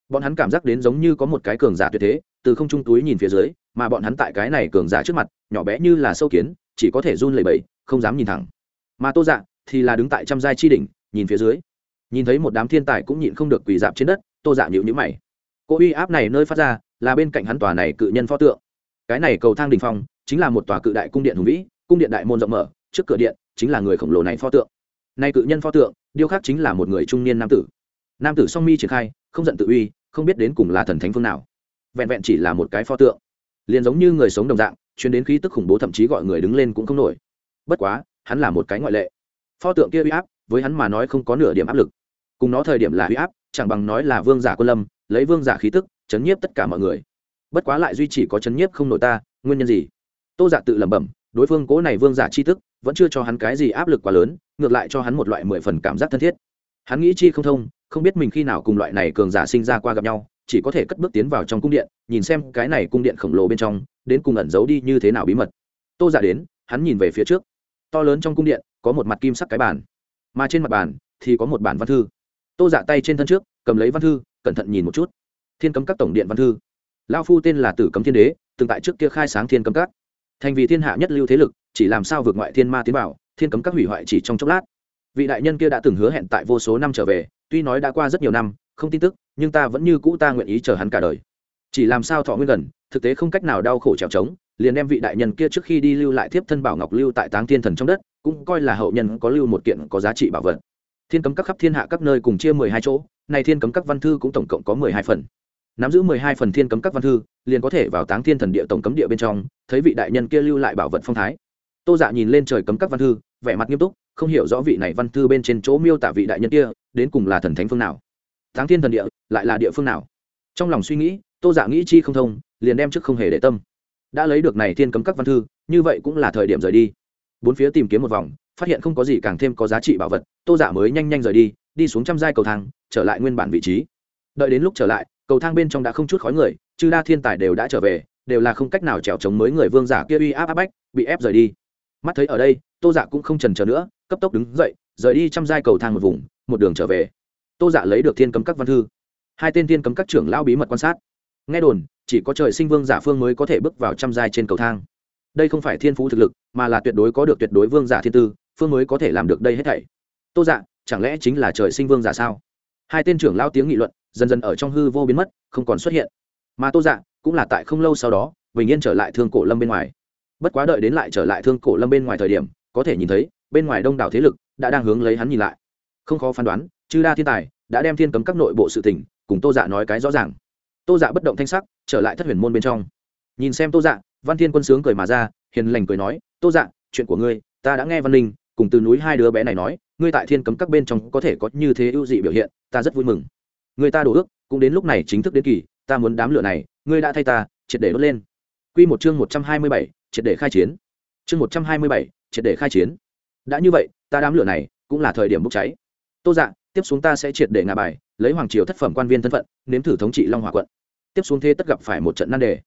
[SPEAKER 1] Bọn hắn cảm giác đến giống như có một cái cường giả tuyệt thế, từ không trung túi nhìn phía dưới mà bọn hắn tại cái này cường giả trước mặt, nhỏ bé như là sâu kiến, chỉ có thể run lẩy bẩy, không dám nhìn thẳng. Mà tô dạ thì là đứng tại trăm giai chi đỉnh, nhìn phía dưới. Nhìn thấy một đám thiên tài cũng nhịn không được quỳ dạp trên đất, tô dạ nhịu nhữ mày. Cô uy áp này nơi phát ra, là bên cạnh hắn tòa này cự nhân pho tượng. Cái này cầu thang đình phong, chính là một tòa cự đại cung điện hùng vĩ, cung điện đại môn rộng mở, trước cửa điện chính là người khổng lồ này pho tượng. Nay cự nhân pho tượng, điêu khắc chính là một người trung niên nam tử. Nam tử song mi triển khai, không giận tự uy, không biết đến cùng là thần thánh phương nào. Vẹn vẹn chỉ là một cái pho tượng liền giống như người sống đồng dạng chuyến đến khí tức khủng bố thậm chí gọi người đứng lên cũng không nổi. Bất quá, hắn là một cái ngoại lệ. Pho tượng kia uy áp, với hắn mà nói không có nửa điểm áp lực. Cùng nó thời điểm là uy áp, chẳng bằng nói là vương giả quân lâm, lấy vương giả khí tức, chấn nhiếp tất cả mọi người. Bất quá lại duy chỉ có chấn nhiếp không nổi ta, nguyên nhân gì? Tô giả tự lẩm bẩm, đối phương cố này vương giả chi tức, vẫn chưa cho hắn cái gì áp lực quá lớn, ngược lại cho hắn một loại mười phần cảm giác thân thiết. Hắn nghĩ chi không thông, không biết mình khi nào cùng loại này cường giả sinh ra qua gặp nhau chỉ có thể cất bước tiến vào trong cung điện, nhìn xem cái này cung điện khổng lồ bên trong, đến cùng ẩn giấu đi như thế nào bí mật. Tô giả đến, hắn nhìn về phía trước. To lớn trong cung điện, có một mặt kim sắc cái bàn. Mà trên mặt bàn thì có một bản văn thư. Tô giả tay trên thân trước, cầm lấy văn thư, cẩn thận nhìn một chút. Thiên cấm các tổng điện văn thư. Lao phu tên là tử cấm thiên đế, từng tại trước kia khai sáng thiên cấm các. Thành vì thiên hạ nhất lưu thế lực, chỉ làm sao vượt ngoại thiên ma tiến bảo thiên cấm các hủy hoại chỉ trong chốc lát. Vị đại nhân kia đã từng hứa hẹn tại vô số năm trở về, tuy nói đã qua rất nhiều năm, không tin tức nhưng ta vẫn như cũ ta nguyện ý chờ hắn cả đời. Chỉ làm sao thọ nguyên gần, thực tế không cách nào đau khổ trèo trống, liền đem vị đại nhân kia trước khi đi lưu lại thiếp thân bảo ngọc lưu tại táng thiên thần trong đất, cũng coi là hậu nhân có lưu một kiện có giá trị bảo vật. Thiên cấm các khắp thiên hạ các nơi cùng chia mười hai chỗ này thiên cấm các văn thư cũng tổng cộng có mười hai phần. Nắm giữ mười hai phần thiên cấm các văn thư, liền có thể vào táng thiên thần địa tổng cấm địa bên trong, thấy vị đại nhân kia lưu lại bảo vật phong thái. Tô dạ nhìn lên trời cấm các văn thư, vẻ mặt nghiêm túc, không hiểu rõ vị này văn thư bên trên chỗ miêu tả vị đại nhân kia, đến cùng là thần thánh phương nào táng thiên thần địa, lại là địa phương nào? Trong lòng suy nghĩ, tô giả nghĩ chi không thông, liền đem trước không hề để tâm. Đã lấy được này thiên cấm các văn thư, như vậy cũng là thời điểm rời đi. Bốn phía tìm kiếm một vòng, phát hiện không có gì càng thêm có giá trị bảo vật, tô giả mới nhanh nhanh rời đi đi xuống trăm giai cầu thang, trở lại nguyên bản vị trí. Đợi đến lúc trở lại, cầu thang bên trong đã không chút khói người, chư đa thiên tài đều đã trở về, đều là không cách nào trèo chống mới người vương giả kia uy áp áp bách, bị ép rời đi. Mắt thấy ở đây, tô giả cũng không trần chờ nữa, cấp tốc đứng dậy, rời đi trăm giai cầu thang một vùng, một đường trở về tô giả dạ lấy được thiên cấm các văn thư. Hai tên thiên cấm các trưởng lao bí mật quan sát. Nghe đồn, chỉ có trời sinh vương giả phương mới có thể bước vào trăm giai trên cầu thang. Đây không phải thiên phú thực lực, mà là tuyệt đối có được tuyệt đối vương giả thiên tư, phương mới có thể làm được đây hết thảy. Tô dạ chẳng lẽ chính là trời sinh vương giả sao? Hai tên trưởng lao tiếng nghị luận, dần dần ở trong hư vô biến mất, không còn xuất hiện. Mà tô dạ cũng là tại không lâu sau đó, bình yên trở lại thương cổ lâm bên ngoài. Bất quá đợi đến lại trở lại thương cổ lâm bên ngoài thời điểm, có thể nhìn thấy, bên ngoài đông đảo thế lực đã đang hướng lấy hắn nhìn lại. Không khó phán đoán, chư đa thiên tài đã đem thiên cấm các nội bộ sự tình cùng tô dạ nói cái rõ ràng. Tô dạ bất động thanh sắc, trở lại thất huyền môn bên trong. Nhìn xem tô dạ văn thiên quân sướng cười mà ra, hiền lành cười nói, tô dạ chuyện của ngươi, ta đã nghe văn linh cùng từ núi hai đứa bé này nói, ngươi tại thiên cấm các bên trong có thể có như thế ưu dị biểu hiện, ta rất vui mừng. Người ta đổ ước, cũng đến lúc này chính thức đến kỳ, ta muốn đám lửa này, ngươi đã thay ta, triệt để đốt lên. Q một chương một trăm hai mươi bảy, triệt để khai chiến. Chương một trăm hai mươi bảy, triệt để khai chiến. Đã như vậy, ta đám lửa này cũng là thời điểm bốc cháy. Tô dạ tiếp xuống ta sẽ triệt để ngà bài, lấy hoàng triều thất phẩm quan viên thân phận, nếm thử thống trị long hòa quận. Tiếp xuống thế tất gặp phải một trận nan đề.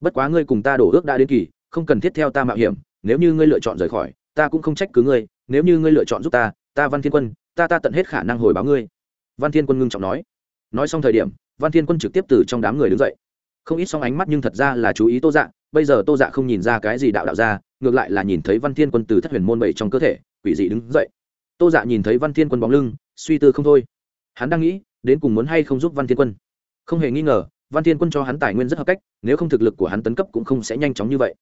[SPEAKER 1] Bất quá ngươi cùng ta đổ ước đã đến kỳ, không cần thiết theo ta mạo hiểm, nếu như ngươi lựa chọn rời khỏi, ta cũng không trách cứ ngươi, nếu như ngươi lựa chọn giúp ta ta văn thiên quân, ta ta tận hết khả năng hồi báo ngươi. Văn thiên quân ngưng trọng nói. Nói xong thời điểm, văn thiên quân trực tiếp từ trong đám người đứng dậy. Không ít song ánh mắt nhưng thật ra là chú ý tô dạ bây giờ tô dạ không nhìn ra cái gì đạo đạo ra, ngược lại là nhìn thấy văn thiên quân từ thất huyền môn bảy trong cơ thể, quỷ dị đứng dậy. Tô dạ nhìn thấy văn thiên quân bóng lưng suy tư không thôi. Hắn đang nghĩ, đến cùng muốn hay không giúp văn thiên quân. Không hề nghi ngờ, văn thiên quân cho hắn tài nguyên rất hợp cách, nếu không thực lực của hắn tấn cấp cũng không sẽ nhanh chóng như vậy.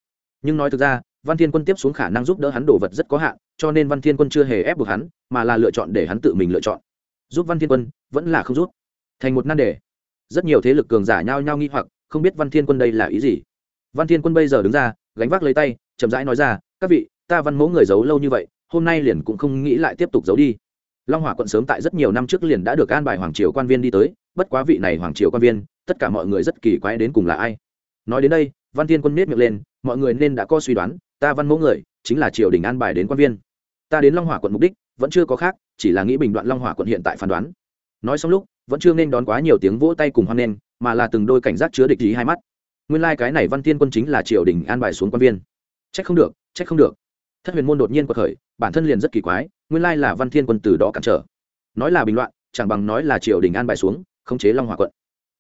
[SPEAKER 1] Nhưng nói thực ra, văn thiên quân tiếp xuống khả năng giúp đỡ hắn đồ vật rất có hạn, cho nên văn thiên quân chưa hề ép buộc hắn, mà là lựa chọn để hắn tự mình lựa chọn. Giúp văn thiên quân, vẫn là không giúp. Thành một nan đề. Rất nhiều thế lực cường giả nhao nhao nghi hoặc, không biết văn thiên quân đây là ý gì. Văn thiên quân bây giờ đứng ra, gánh vác lấy tay, chậm rãi nói ra, các vị, ta văn mẫu người giấu lâu như vậy, hôm nay liền cũng không nghĩ lại tiếp tục giấu đi long hỏa quận sớm tại rất nhiều năm trước liền đã được an bài hoàng triều quan viên đi tới, bất quá vị này hoàng triều quan viên, tất cả mọi người rất kỳ quái đến cùng là ai. Nói đến đây, văn thiên quân miết miệng lên, mọi người nên đã có suy đoán, ta văn mẫu người, chính là triều đình an bài đến quan viên. Ta đến long hỏa quận mục đích, vẫn chưa có khác, chỉ là nghĩ bình đoạn long hỏa quận hiện tại phán đoán. Nói xong lúc, vẫn chưa nên đón quá nhiều tiếng vỗ tay cùng hoan nghênh, mà là từng đôi cảnh giác chứa địch ý hai mắt. Nguyên lai、like、cái này văn tiên quân chính là triều đình an bài xuống quan viên. Trách không được, trách không được. Thất huyền môn đột nhiên cuộc khởi bản thân liền rất kỳ quái, nguyên lai là văn thiên quân từ đó cản trở. Nói là bình loạn, chẳng bằng nói là triều đình an bài xuống, khống chế long hòa quận.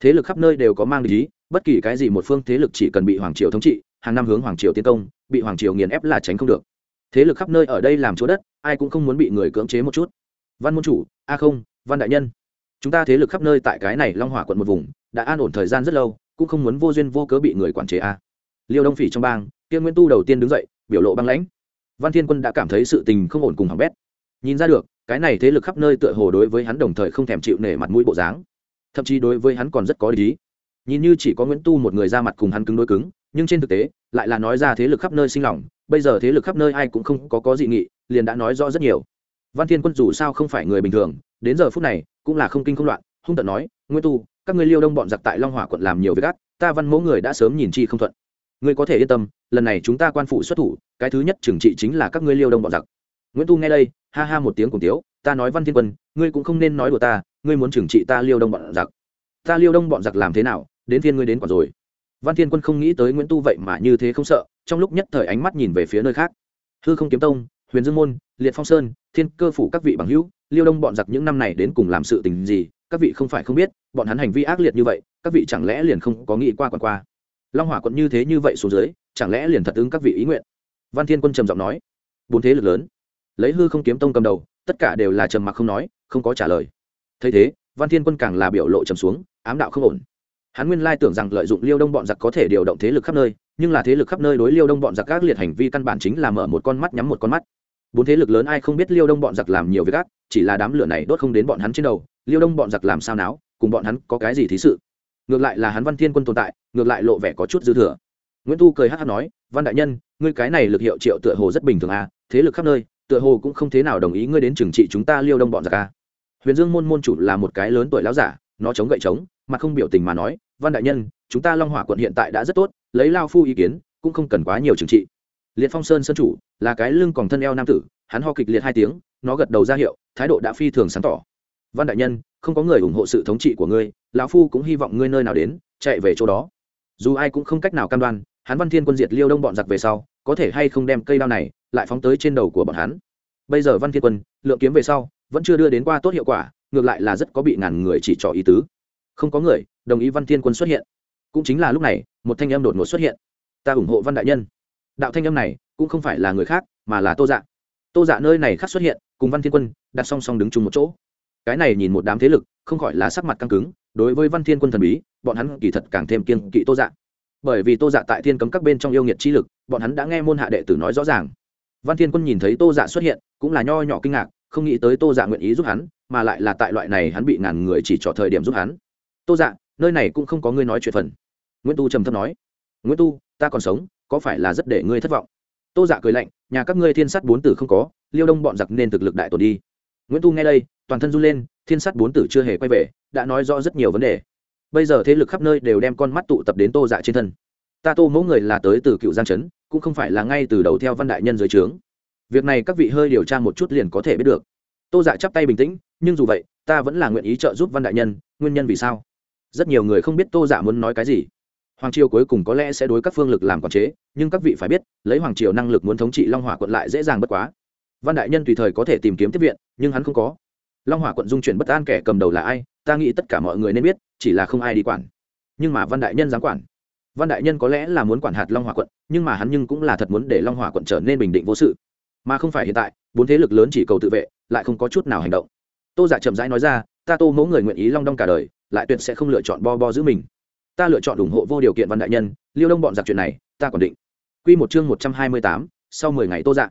[SPEAKER 1] Thế lực khắp nơi đều có mang lý bất kỳ cái gì một phương thế lực chỉ cần bị hoàng triều thống trị, hàng năm hướng hoàng triều tiến công, bị hoàng triều nghiền ép là tránh không được. Thế lực khắp nơi ở đây làm chỗ đất, ai cũng không muốn bị người cưỡng chế một chút. Văn môn chủ, a không, văn đại nhân. Chúng ta thế lực khắp nơi tại cái này long hỏa quận một vùng, đã an ổn thời gian rất lâu, cũng không muốn vô duyên vô cớ bị người quản chế a. Liêu đông phỉ trong bang tiên nguyễn tu đầu tiên đứng dậy, biểu lộ băng lãnh văn thiên quân đã cảm thấy sự tình không ổn cùng hỏng bét. Nhìn ra được, cái này thế lực khắp nơi tựa hồ đối với hắn đồng thời không thèm chịu nể mặt mũi bộ dáng. Thậm chí đối với hắn còn rất có lý. Nhìn như chỉ có nguyễn tu một người ra mặt cùng hắn cứng đối cứng, nhưng trên thực tế, lại là nói ra thế lực khắp nơi sinh lòng. Bây giờ thế lực khắp nơi ai cũng không có có dị nghị, liền đã nói rõ rất nhiều. Văn thiên quân dù sao không phải người bình thường, đến giờ phút này, cũng là không kinh không loạn, hung tận nói, nguyễn tu, các ngươi liêu đông bọn giặc tại long hỏa quận làm nhiều việc gắt ta văn mẫu người đã sớm nhìn chi không thuận. Ngươi có thể yên tâm lần này chúng ta quan phụ xuất thủ, cái thứ nhất trừng trị chính là các ngươi liêu đông bọn giặc. Nguyễn tu nghe đây, ha ha một tiếng cùng tiếu, ta nói văn thiên quân, ngươi cũng không nên nói đùa ta, ngươi muốn trừng trị ta liêu đông bọn giặc. Ta liêu đông bọn giặc làm thế nào, đến phiên ngươi đến quả rồi. Văn thiên quân không nghĩ tới nguyễn tu vậy mà như thế không sợ, trong lúc nhất thời ánh mắt nhìn về phía nơi khác. Hư không kiếm tông, huyền dương môn, liệt phong sơn, thiên cơ phủ các vị bằng hữu, liêu đông bọn giặc những năm này đến cùng làm sự tình gì, các vị không phải không biết, bọn hắn hành vi ác liệt như vậy, các vị chẳng lẽ liền không có nghĩ qua quản qua long hỏa quận như thế như vậy xuống dưới, chẳng lẽ liền thật ứng các vị ý nguyện? Văn thiên quân trầm giọng nói. Bốn thế lực lớn. Lấy hư không kiếm tông cầm đầu, tất cả đều là trầm mặc không nói, không có trả lời. Thấy thế, văn thiên quân càng là biểu lộ trầm xuống, ám đạo không ổn. Hắn nguyên lai tưởng rằng lợi dụng liêu đông bọn giặc có thể điều động thế lực khắp nơi, nhưng là thế lực khắp nơi đối liêu đông bọn giặc các liệt hành vi căn bản chính là mở một con mắt nhắm một con mắt. Bốn thế lực lớn ai không biết liêu đông bọn giặc làm nhiều việc ác, chỉ là đám lửa này đốt không đến bọn hắn trên đầu. Liêu đông bọn giặc làm sao náo, cùng bọn hắn có cái gì thí sự? Ngược lại là hắn văn thiên quân tồn tại, ngược lại lộ vẻ có chút dư thừa. Nguyễn tu cười hát hát nói, văn đại nhân, ngươi cái này lực hiệu triệu tựa hồ rất bình thường à thế lực khắp nơi, tựa hồ cũng không thế nào đồng ý ngươi đến trừng trị chúng ta liêu đông bọn giặc à. Huyền dương môn môn chủ là một cái lớn tuổi láo giả, nó chống gậy chống, mà không biểu tình mà nói, văn đại nhân, chúng ta long hỏa quận hiện tại đã rất tốt, lấy lao phu ý kiến, cũng không cần quá nhiều trừng trị. Liệt phong sơn sơn chủ là cái lưng còn thân eo nam tử, hắn ho kịch liệt hai tiếng, nó gật đầu ra hiệu, thái độ đã phi thường sáng tỏ văn đại nhân, không có người ủng hộ sự thống trị của ngươi, lão phu cũng hy vọng ngươi nơi nào đến, chạy về chỗ đó. Dù ai cũng không cách nào cam đoan, hắn văn thiên quân diệt liêu đông bọn giặc về sau, có thể hay không đem cây đao này lại phóng tới trên đầu của bọn hắn. Bây giờ văn thiên quân, lượng kiếm về sau, vẫn chưa đưa đến qua tốt hiệu quả, ngược lại là rất có bị ngàn người chỉ trỏ ý tứ. Không có người, đồng ý văn thiên quân xuất hiện. Cũng chính là lúc này, một thanh âm đột ngột xuất hiện. Ta ủng hộ văn đại nhân. Đạo thanh âm này, cũng không phải là người khác, mà là tô dạ. Tô dạ nơi này khác xuất hiện, cùng văn thiên quân đặt song song đứng chung một chỗ cái này nhìn một đám thế lực, không khỏi là sắc mặt căng cứng, đối với văn thiên quân thần bí, bọn hắn kỳ thật càng thêm kiên kỵ tô dạ. Bởi vì tô dạ tại thiên cấm các bên trong yêu nghiệt chi lực, bọn hắn đã nghe môn hạ đệ tử nói rõ ràng. Văn thiên quân nhìn thấy tô dạ xuất hiện, cũng là nho nhỏ kinh ngạc, không nghĩ tới tô dạ nguyện ý giúp hắn, mà lại là tại loại này hắn bị ngàn người chỉ trỏ thời điểm giúp hắn. Tô dạ nơi này cũng không có ngươi nói chuyện phần. Nguyễn tu trầm thấp nói. Nguyễn tu, ta còn sống, có phải là rất để ngươi thất vọng? Tô dạ cười lạnh, nhà các ngươi thiên sát bốn tử không có, liêu đông bọn giặc nên thực lực đại tổn đi nguyễn tu nghe đây, toàn thân run lên, thiên sắt bốn tử chưa hề quay về, đã nói rõ rất nhiều vấn đề. Bây giờ thế lực khắp nơi đều đem con mắt tụ tập đến tô dạ trên thân. Ta tô mẫu người là tới từ cựu giang trấn, cũng không phải là ngay từ đầu theo văn đại nhân dưới trướng. Việc này các vị hơi điều tra một chút liền có thể biết được. Tô dạ chắp tay bình tĩnh, nhưng dù vậy, ta vẫn là nguyện ý trợ giúp văn đại nhân, nguyên nhân vì sao? Rất nhiều người không biết tô dạ muốn nói cái gì. Hoàng triều cuối cùng có lẽ sẽ đối các phương lực làm quản chế, nhưng các vị phải biết, lấy hoàng triều năng lực muốn thống trị long hỏa quận lại dễ dàng bất quá văn đại nhân tùy thời có thể tìm kiếm tiếp viện, nhưng hắn không có. Long hỏa quận dung chuyển bất an kẻ cầm đầu là ai, ta nghĩ tất cả mọi người nên biết, chỉ là không ai đi quản. Nhưng mà văn đại nhân dám quản. Văn đại nhân có lẽ là muốn quản hạt long hỏa quận, nhưng mà hắn nhưng cũng là thật muốn để long hỏa quận trở nên bình định vô sự. Mà không phải hiện tại, bốn thế lực lớn chỉ cầu tự vệ, lại không có chút nào hành động. Tô giả dạ chậm rãi nói ra, ta tô mẫu người nguyện ý long đong cả đời, lại tuyệt sẽ không lựa chọn bo bo giữ mình. Ta lựa chọn ủng hộ vô điều kiện văn đại nhân, liêu đông bọn giặc chuyện này, ta còn định. Q một chương một trăm hai mươi tám, sau mười ngày tô dạ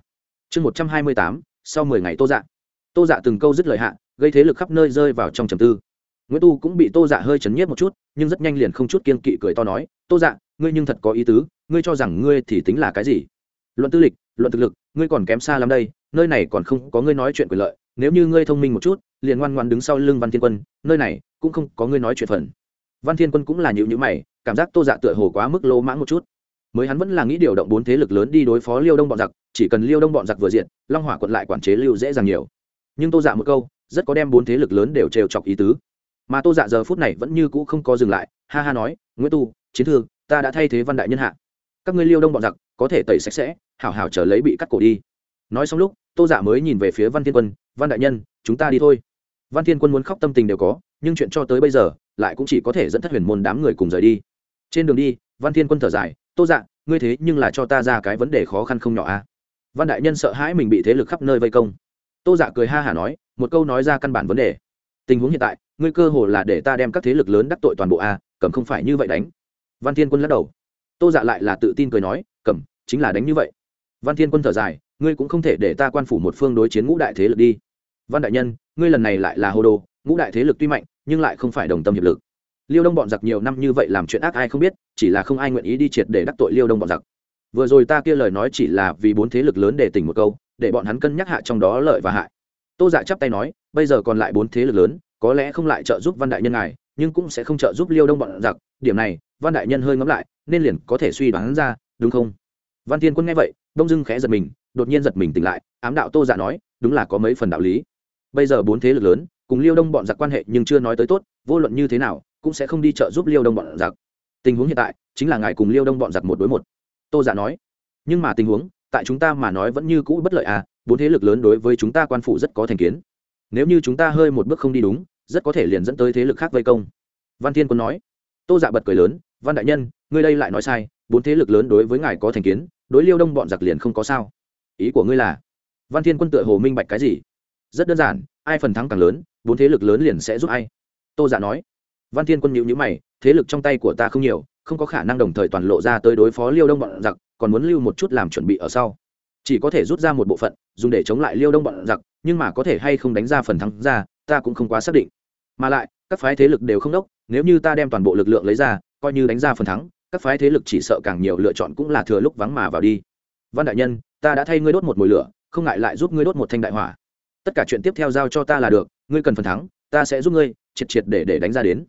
[SPEAKER 1] chương một trăm hai mươi tám, sau mười ngày tô dạ. Tô dạ từng câu dứt lời hạ, gây thế lực khắp nơi rơi vào trong trầm tư. Nguyễn tu cũng bị tô dạ hơi chấn nhiếp một chút, nhưng rất nhanh liền không chút kiên kỵ cười to nói, tô dạ ngươi nhưng thật có ý tứ, ngươi cho rằng ngươi thì tính là cái gì? Luận tư lịch, luận thực lực, ngươi còn kém xa lắm đây, nơi này còn không có ngươi nói chuyện quyền lợi, nếu như ngươi thông minh một chút, liền ngoan ngoan đứng sau lưng văn thiên quân, nơi này cũng không có ngươi nói chuyện phần. Văn thiên quân cũng là nhịu nhữ mày, cảm giác tô dạ tựa hồ quá mức lỗ mãng một chút mới hắn vẫn là nghĩ điều động bốn thế lực lớn đi đối phó liêu đông bọn giặc, chỉ cần liêu đông bọn giặc vừa diện long hỏa quận lại quản chế lưu dễ dàng nhiều. Nhưng tô dạ một câu, rất có đem bốn thế lực lớn đều trêu chọc ý tứ. Mà tô dạ giờ phút này vẫn như cũ không có dừng lại, ha ha nói, nguyễn tu, chiến thư, ta đã thay thế văn đại nhân hạ. Các ngươi liêu đông bọn giặc, có thể tẩy sạch sẽ, hảo hảo trở lấy bị cắt cổ đi. Nói xong lúc, tô dạ mới nhìn về phía văn thiên quân, văn đại nhân, chúng ta đi thôi. Văn thiên quân muốn khóc tâm tình đều có, nhưng chuyện cho tới bây giờ, lại cũng chỉ có thể dẫn thất huyền môn đám người cùng rời đi. Trên đường đi, văn thiên quân thở dài tô dạ ngươi thế nhưng là cho ta ra cái vấn đề khó khăn không nhỏ a à? văn đại nhân sợ hãi mình bị thế lực khắp nơi vây công. Tô dạ cười ha hả nói, một câu nói ra căn bản vấn đề. Tình huống hiện tại, ngươi cơ hồ là để ta đem các thế lực lớn đắc tội toàn bộ a cầm không phải như vậy đánh. Văn thiên quân lắc đầu. Tô dạ lại là tự tin cười nói, cầm, chính là đánh như vậy. Văn thiên quân thở dài, ngươi cũng không thể để ta quan phủ một phương đối chiến ngũ đại thế lực đi. Văn đại nhân, ngươi lần này lại là hồ đồ, ngũ đại thế lực tuy mạnh, nhưng lại không phải đồng tâm hiệp lực liêu đông bọn giặc nhiều năm như vậy làm chuyện ác ai không biết, chỉ là không ai nguyện ý đi triệt để đắc tội liêu đông bọn giặc. Vừa rồi ta kia lời nói chỉ là vì bốn thế lực lớn để tỉnh một câu, để bọn hắn cân nhắc hạ trong đó lợi và hại. Tô dạ chắp tay nói, bây giờ còn lại bốn thế lực lớn, có lẽ không lại trợ giúp văn đại nhân ngài, nhưng cũng sẽ không trợ giúp liêu đông bọn giặc, điểm này, văn đại nhân hơi ngẫm lại, nên liền có thể suy đoán ra, đúng không? Văn thiên quân nghe vậy, đông dưng khẽ giật mình, đột nhiên giật mình tỉnh lại, ám đạo tô dạ nói, đúng là có mấy phần đạo lý. Bây giờ bốn thế lực lớn, cùng liêu đông bọn giặc quan hệ nhưng chưa nói tới tốt, vô luận như thế nào cũng sẽ không đi trợ giúp liêu đông bọn giặc. Tình huống hiện tại chính là ngài cùng liêu đông bọn giặc một đối một. Tô giả dạ nói. Nhưng mà tình huống, tại chúng ta mà nói vẫn như cũ bất lợi à bốn thế lực lớn đối với chúng ta quan phụ rất có thành kiến. Nếu như chúng ta hơi một bước không đi đúng, rất có thể liền dẫn tới thế lực khác vây công. Văn thiên quân nói. Tô dạ bật cười lớn. Văn đại nhân, ngươi đây lại nói sai, bốn thế lực lớn đối với ngài có thành kiến, đối liêu đông bọn giặc liền không có sao. Ý của ngươi là? Văn thiên quân tựa hồ minh bạch cái gì? Rất đơn giản, ai phần thắng càng lớn, bốn thế lực lớn liền sẽ giúp ai. Tô dạ nói văn thiên quân nhịu nhữ mày, thế lực trong tay của ta không nhiều, không có khả năng đồng thời toàn lộ ra tới đối phó liêu đông bọn giặc, còn muốn lưu một chút làm chuẩn bị ở sau. Chỉ có thể rút ra một bộ phận, dùng để chống lại liêu đông bọn giặc, nhưng mà có thể hay không đánh ra phần thắng ra, ta cũng không quá xác định. Mà lại, các phái thế lực đều không đốc, nếu như ta đem toàn bộ lực lượng lấy ra, coi như đánh ra phần thắng, các phái thế lực chỉ sợ càng nhiều lựa chọn cũng là thừa lúc vắng mà vào đi. Văn đại nhân, ta đã thay ngươi đốt một mồi lửa, không ngại lại giúp ngươi đốt một thanh đại hỏa. Tất cả chuyện tiếp theo giao cho ta là được, ngươi cần phần thắng, ta sẽ giúp ngươi, triệt triệt để để đánh ra đến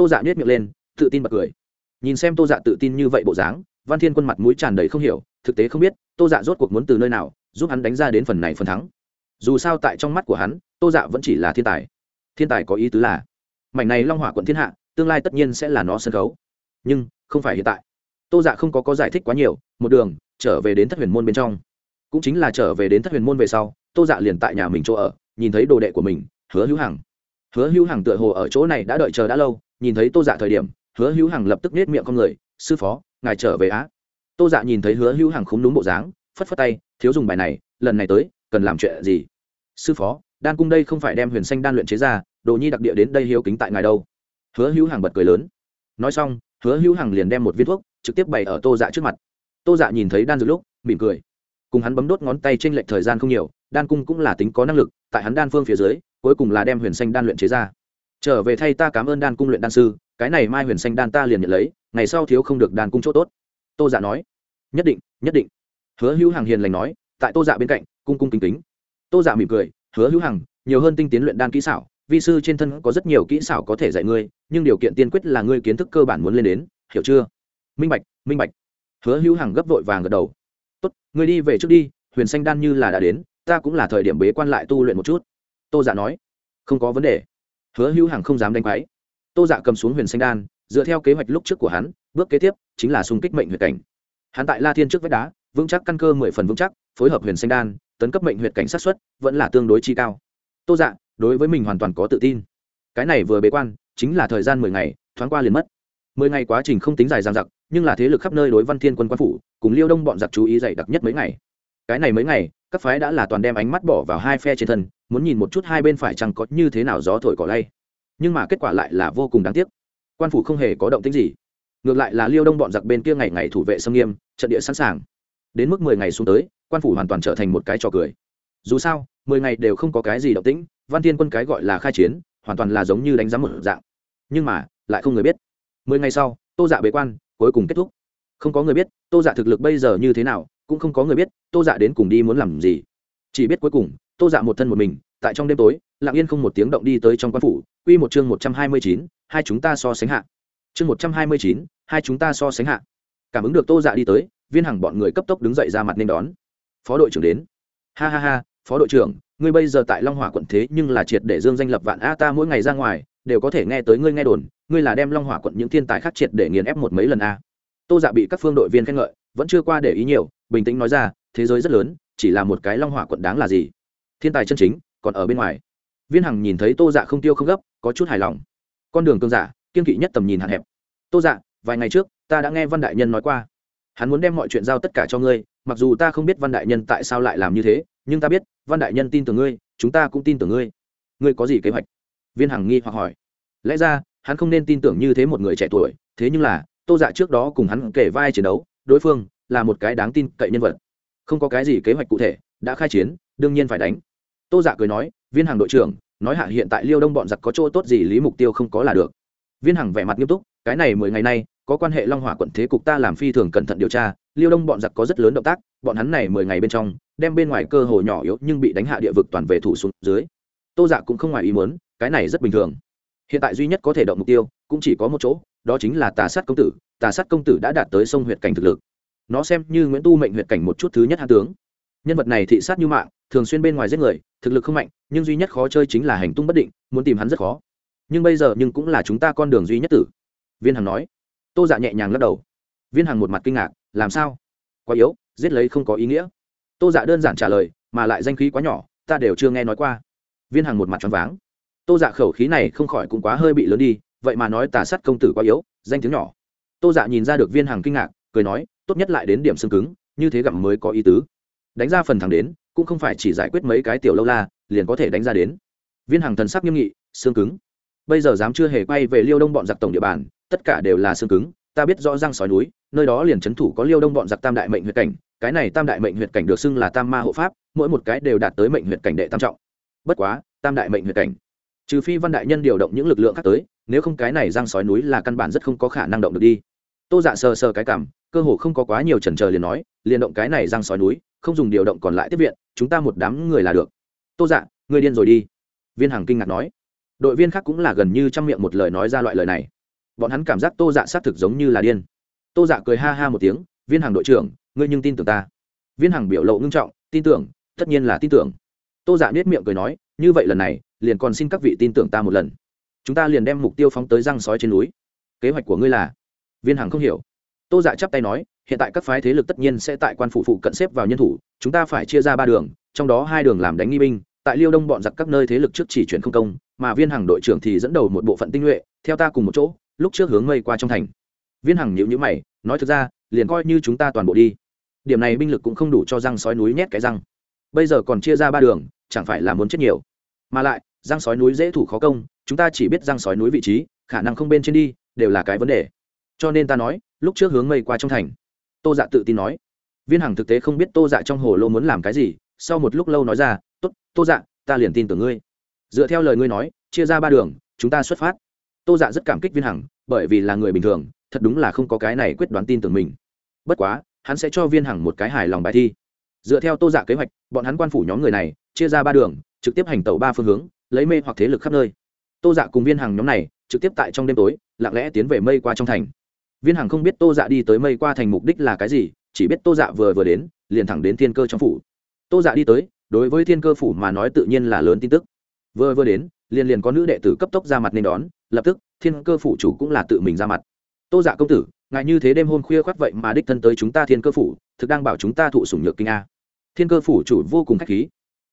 [SPEAKER 1] tô dạ nhét miệng lên, tự tin bật cười. Nhìn xem tô dạ tự tin như vậy bộ dáng, văn thiên quân mặt mũi tràn đầy không hiểu, thực tế không biết, tô dạ rốt cuộc muốn từ nơi nào, giúp hắn đánh ra đến phần này phần thắng. Dù sao tại trong mắt của hắn, tô dạ vẫn chỉ là thiên tài. Thiên tài có ý tứ là, mảnh này long hỏa quận thiên hạ, tương lai tất nhiên sẽ là nó sân khấu. Nhưng, không phải hiện tại. Tô dạ không có có giải thích quá nhiều, một đường, trở về đến thất huyền môn bên trong. Cũng chính là trở về đến thất huyền môn về sau, tô dạ liền tại nhà mình chỗ ở, nhìn thấy đồ đệ của mình, hứa hữu hằng. Hứa hữu hằng tựa hồ ở chỗ này đã đợi chờ đã lâu nhìn thấy tô dạ thời điểm, hứa hữu hằng lập tức nết miệng con người sư phó, ngài trở về á? Tô dạ nhìn thấy hứa hữu hằng không đúng bộ dáng, phất phất tay, thiếu dùng bài này, lần này tới, cần làm chuyện gì? Sư phó, đan cung đây không phải đem huyền xanh đan luyện chế ra, đồ nhi đặc địa đến đây hiếu kính tại ngài đâu. Hứa hữu hằng bật cười lớn. Nói xong, hứa hữu hằng liền đem một viên thuốc trực tiếp bày ở tô dạ trước mặt. Tô dạ nhìn thấy đan dược lúc, mỉm cười. Cùng hắn bấm đốt ngón tay trên lệch thời gian không nhiều, đan cung cũng là tính có năng lực, tại hắn đan phương phía dưới, cuối cùng là đem huyền xanh đan luyện chế ra trở về thay ta cảm ơn đan cung luyện đan sư, cái này mai huyền xanh đan ta liền nhận lấy, ngày sau thiếu không được đan cung chỗ tốt. Tô dạ nói. Nhất định nhất định. Hứa hữu hằng hiền lành nói, tại tô dạ bên cạnh, cung cung kính kính. Tô dạ mỉm cười, hứa hữu hằng, nhiều hơn tinh tiến luyện đan kỹ xảo, vi sư trên thân có rất nhiều kỹ xảo có thể dạy ngươi, nhưng điều kiện tiên quyết là ngươi kiến thức cơ bản muốn lên đến, hiểu chưa? Minh bạch minh bạch. Hứa hữu hằng gấp vội vàng gật đầu. Tốt, ngươi đi về trước đi, huyền xanh đan như là đã đến, ta cũng là thời điểm bế quan lại tu luyện một chút. Tô dạ nói. Không có vấn đề hứa hữu hằng không dám đánh quáy tô dạ cầm xuống huyền xanh đan, dựa theo kế hoạch lúc trước của hắn, bước kế tiếp chính là xung kích mệnh huyệt cảnh. Hắn tại la thiên trước vách đá, vững chắc căn cơ mười phần vững chắc, phối hợp huyền xanh đan, tấn cấp mệnh huyệt cảnh sát xuất vẫn là tương đối chi cao. Tô dạ đối với mình hoàn toàn có tự tin. Cái này vừa bế quan, chính là thời gian mười ngày, thoáng qua liền mất. Mười ngày quá trình không tính dài dằng dặc, nhưng là thế lực khắp nơi đối văn thiên quân quan phủ, cùng liêu đông bọn giặc chú ý dày đặc nhất mấy ngày. Cái này mấy ngày các phái đã là toàn đem ánh mắt bỏ vào hai phe trên thân, muốn nhìn một chút hai bên phải chăng có như thế nào gió thổi cỏ lay. Nhưng mà kết quả lại là vô cùng đáng tiếc. Quan phủ không hề có động tính gì. Ngược lại là liêu đông bọn giặc bên kia ngày ngày thủ vệ xâm nghiêm, trận địa sẵn sàng. Đến mức mười ngày xuống tới, quan phủ hoàn toàn trở thành một cái trò cười. Dù sao, mười ngày đều không có cái gì động tĩnh, văn thiên quân cái gọi là khai chiến, hoàn toàn là giống như đánh giá một dạng. Nhưng mà, lại không người biết. Mười ngày sau, tô dạ bế quan, cuối cùng kết thúc. Không có người biết, tô dạ thực lực bây giờ như thế nào cũng không có người biết tô dạ đến cùng đi muốn làm gì. Chỉ biết cuối cùng, tô dạ một thân một mình, tại trong đêm tối, lặng yên không một tiếng động đi tới trong quan phủ, quy một chương một trăm hai mươi chín, hai chúng ta so sánh hạ. Chương một trăm hai mươi chín, hai chúng ta so sánh hạ. Cảm ứng được tô dạ đi tới, viên hằng bọn người cấp tốc đứng dậy ra mặt nên đón. Phó đội trưởng đến. Ha ha ha, phó đội trưởng, ngươi bây giờ tại long hỏa quận thế nhưng là triệt để dương danh lập vạn a ta mỗi ngày ra ngoài, đều có thể nghe tới ngươi nghe đồn, ngươi là đem long hỏa quận những thiên tài khác triệt để nghiền ép một mấy lần a. Tô dạ bị các phương đội viên khen ngợi, vẫn chưa qua để ý nhiều bình tĩnh nói ra, thế giới rất lớn, chỉ là một cái long hỏa quận đáng là gì? Thiên tài chân chính còn ở bên ngoài. Viên hằng nhìn thấy tô dạ không tiêu không gấp, có chút hài lòng. Con đường cương giả, kiên kỵ nhất tầm nhìn hạn hẹp. Tô dạ vài ngày trước, ta đã nghe văn đại nhân nói qua. Hắn muốn đem mọi chuyện giao tất cả cho ngươi, mặc dù ta không biết văn đại nhân tại sao lại làm như thế, nhưng ta biết, văn đại nhân tin tưởng ngươi, chúng ta cũng tin tưởng ngươi. Ngươi có gì kế hoạch? Viên hằng nghi hoặc hỏi. Lẽ ra, hắn không nên tin tưởng như thế một người trẻ tuổi, thế nhưng là, tô dạ trước đó cùng hắn kể vai chiến đấu, đối phương là một cái đáng tin cậy nhân vật. Không có cái gì kế hoạch cụ thể, đã khai chiến, đương nhiên phải đánh. Tô dạ cười nói, viên hàng đội trưởng, nói hạ hiện tại liêu đông bọn giặc có chỗ tốt gì lý mục tiêu không có là được. Viên hằng vẻ mặt nghiêm túc, cái này mười ngày nay, có quan hệ long hỏa quận thế cục ta làm phi thường cẩn thận điều tra, liêu đông bọn giặc có rất lớn động tác, bọn hắn này mười ngày bên trong, đem bên ngoài cơ hồ nhỏ yếu nhưng bị đánh hạ địa vực toàn về thủ xuống dưới. Tô dạ cũng không ngoài ý muốn, cái này rất bình thường. Hiện tại duy nhất có thể động mục tiêu, cũng chỉ có một chỗ, đó chính là tà sát công tử, tà sát công tử đã đạt tới sông huyện cảnh thực lực nó xem như nguyễn tu mệnh huyện cảnh một chút thứ nhất hạ tướng. Nhân vật này thị sát như mạng, thường xuyên bên ngoài giết người, thực lực không mạnh, nhưng duy nhất khó chơi chính là hành tung bất định, muốn tìm hắn rất khó. Nhưng bây giờ nhưng cũng là chúng ta con đường duy nhất tử. Viên hằng nói. Tô dạ nhẹ nhàng lắc đầu. Viên hằng một mặt kinh ngạc, làm sao? Quá yếu, giết lấy không có ý nghĩa. Tô dạ đơn giản trả lời, mà lại danh khí quá nhỏ, ta đều chưa nghe nói qua. Viên hằng một mặt choáng váng. Tô dạ khẩu khí này không khỏi cũng quá hơi bị lớn đi, vậy mà nói tà sát công tử quá yếu, danh tiếng nhỏ. Tô dạ nhìn ra được viên hằng kinh ngạc, cười nói tốt nhất lại đến điểm xương cứng, như thế gặm mới có ý tứ. Đánh ra phần thẳng đến, cũng không phải chỉ giải quyết mấy cái tiểu lâu la, liền có thể đánh ra đến. Viên hàng thần sắc nghiêm nghị, xương cứng. Bây giờ dám chưa hề quay về liêu đông bọn giặc tổng địa bàn, tất cả đều là xương cứng, ta biết rõ răng sói núi, nơi đó liền trấn thủ có liêu đông bọn giặc tam đại mệnh huyệt cảnh, cái này tam đại mệnh huyệt cảnh được xưng là tam ma hộ pháp, mỗi một cái đều đạt tới mệnh huyệt cảnh đệ tam trọng. Bất quá, tam đại mệnh huyệt cảnh, trừ phi văn đại nhân điều động những lực lượng khác tới, nếu không cái này răng sói núi là căn bản rất không có khả năng động được đi. Tô dạ sờ sờ cái cảm cơ hồ không có quá nhiều chần chờ liền nói, liền động cái này răng sói núi, không dùng điều động còn lại tiếp viện, chúng ta một đám người là được. Tô dạ người điên rồi đi. Viên hằng kinh ngạc nói. Đội viên khác cũng là gần như chăm miệng một lời nói ra loại lời này. Bọn hắn cảm giác tô dạ xác thực giống như là điên. Tô dạ cười ha ha một tiếng, viên hàng đội trưởng, ngươi nhưng tin tưởng ta. Viên hàng biểu lộ ngưng trọng, tin tưởng, tất nhiên là tin tưởng. Tô dạ nết miệng cười nói, như vậy lần này, liền còn xin các vị tin tưởng ta một lần. Chúng ta liền đem mục tiêu phóng tới răng sói trên núi. Kế hoạch của ngươi là? Viên hàng không hiểu tô dạ chắp tay nói, hiện tại các phái thế lực tất nhiên sẽ tại quan phủ phụ cận xếp vào nhân thủ, chúng ta phải chia ra ba đường, trong đó hai đường làm đánh nghi binh, tại liêu đông bọn giặc các nơi thế lực trước chỉ chuyển không công, mà viên hàng đội trưởng thì dẫn đầu một bộ phận tinh nhuệ, theo ta cùng một chỗ, lúc trước hướng mây qua trong thành. Viên hằng nhịu nhữ mày, nói thực ra, liền coi như chúng ta toàn bộ đi. Điểm này binh lực cũng không đủ cho răng sói núi nhét cái răng. Bây giờ còn chia ra ba đường, chẳng phải là muốn chết nhiều. Mà lại, răng sói núi dễ thủ khó công, chúng ta chỉ biết răng sói núi vị trí, khả năng không bên trên đi, đều là cái vấn đề. Cho nên ta nói lúc trước hướng mây qua trong thành. Tô dạ tự tin nói. Viên hằng thực tế không biết tô dạ trong hồ lô muốn làm cái gì, sau một lúc lâu nói ra t ố t tô dạ ta liền tin tưởng ngươi. Dựa theo lời ngươi nói, chia ra ba đường, chúng ta xuất phát. Tô dạ rất cảm kích viên hằng, bởi vì là người bình thường, thật đúng là không có cái này quyết đoán tin tưởng mình. Bất quá, hắn sẽ cho viên hằng một cái hài lòng bài thi. Dựa theo tô dạ kế hoạch, bọn hắn quan phủ nhóm người này, chia ra ba đường, trực tiếp hành tẩu ba phương hướng, lấy mê hoặc thế lực khắp nơi. Tô dạ cùng viên hằng nhóm này, trực tiếp tại trong đêm tối, lặng lẽ tiến về mây qua trong thành viên hằng không biết tô dạ đi tới mây qua thành mục đích là cái gì, chỉ biết tô dạ vừa vừa đến, liền thẳng đến thiên cơ trong phủ. Tô dạ đi tới, đối với thiên cơ phủ mà nói tự nhiên là lớn tin tức. Vừa vừa đến, liền liền có nữ đệ tử cấp tốc ra mặt nên đón, lập tức, thiên cơ phủ chủ cũng là tự mình ra mặt. Tô dạ công tử, ngài như thế đêm hôn khuya khoác vậy mà đích thân tới chúng ta thiên cơ phủ, thực đang bảo chúng ta thụ sủng nhược kinh a. Thiên cơ phủ chủ vô cùng khách khí.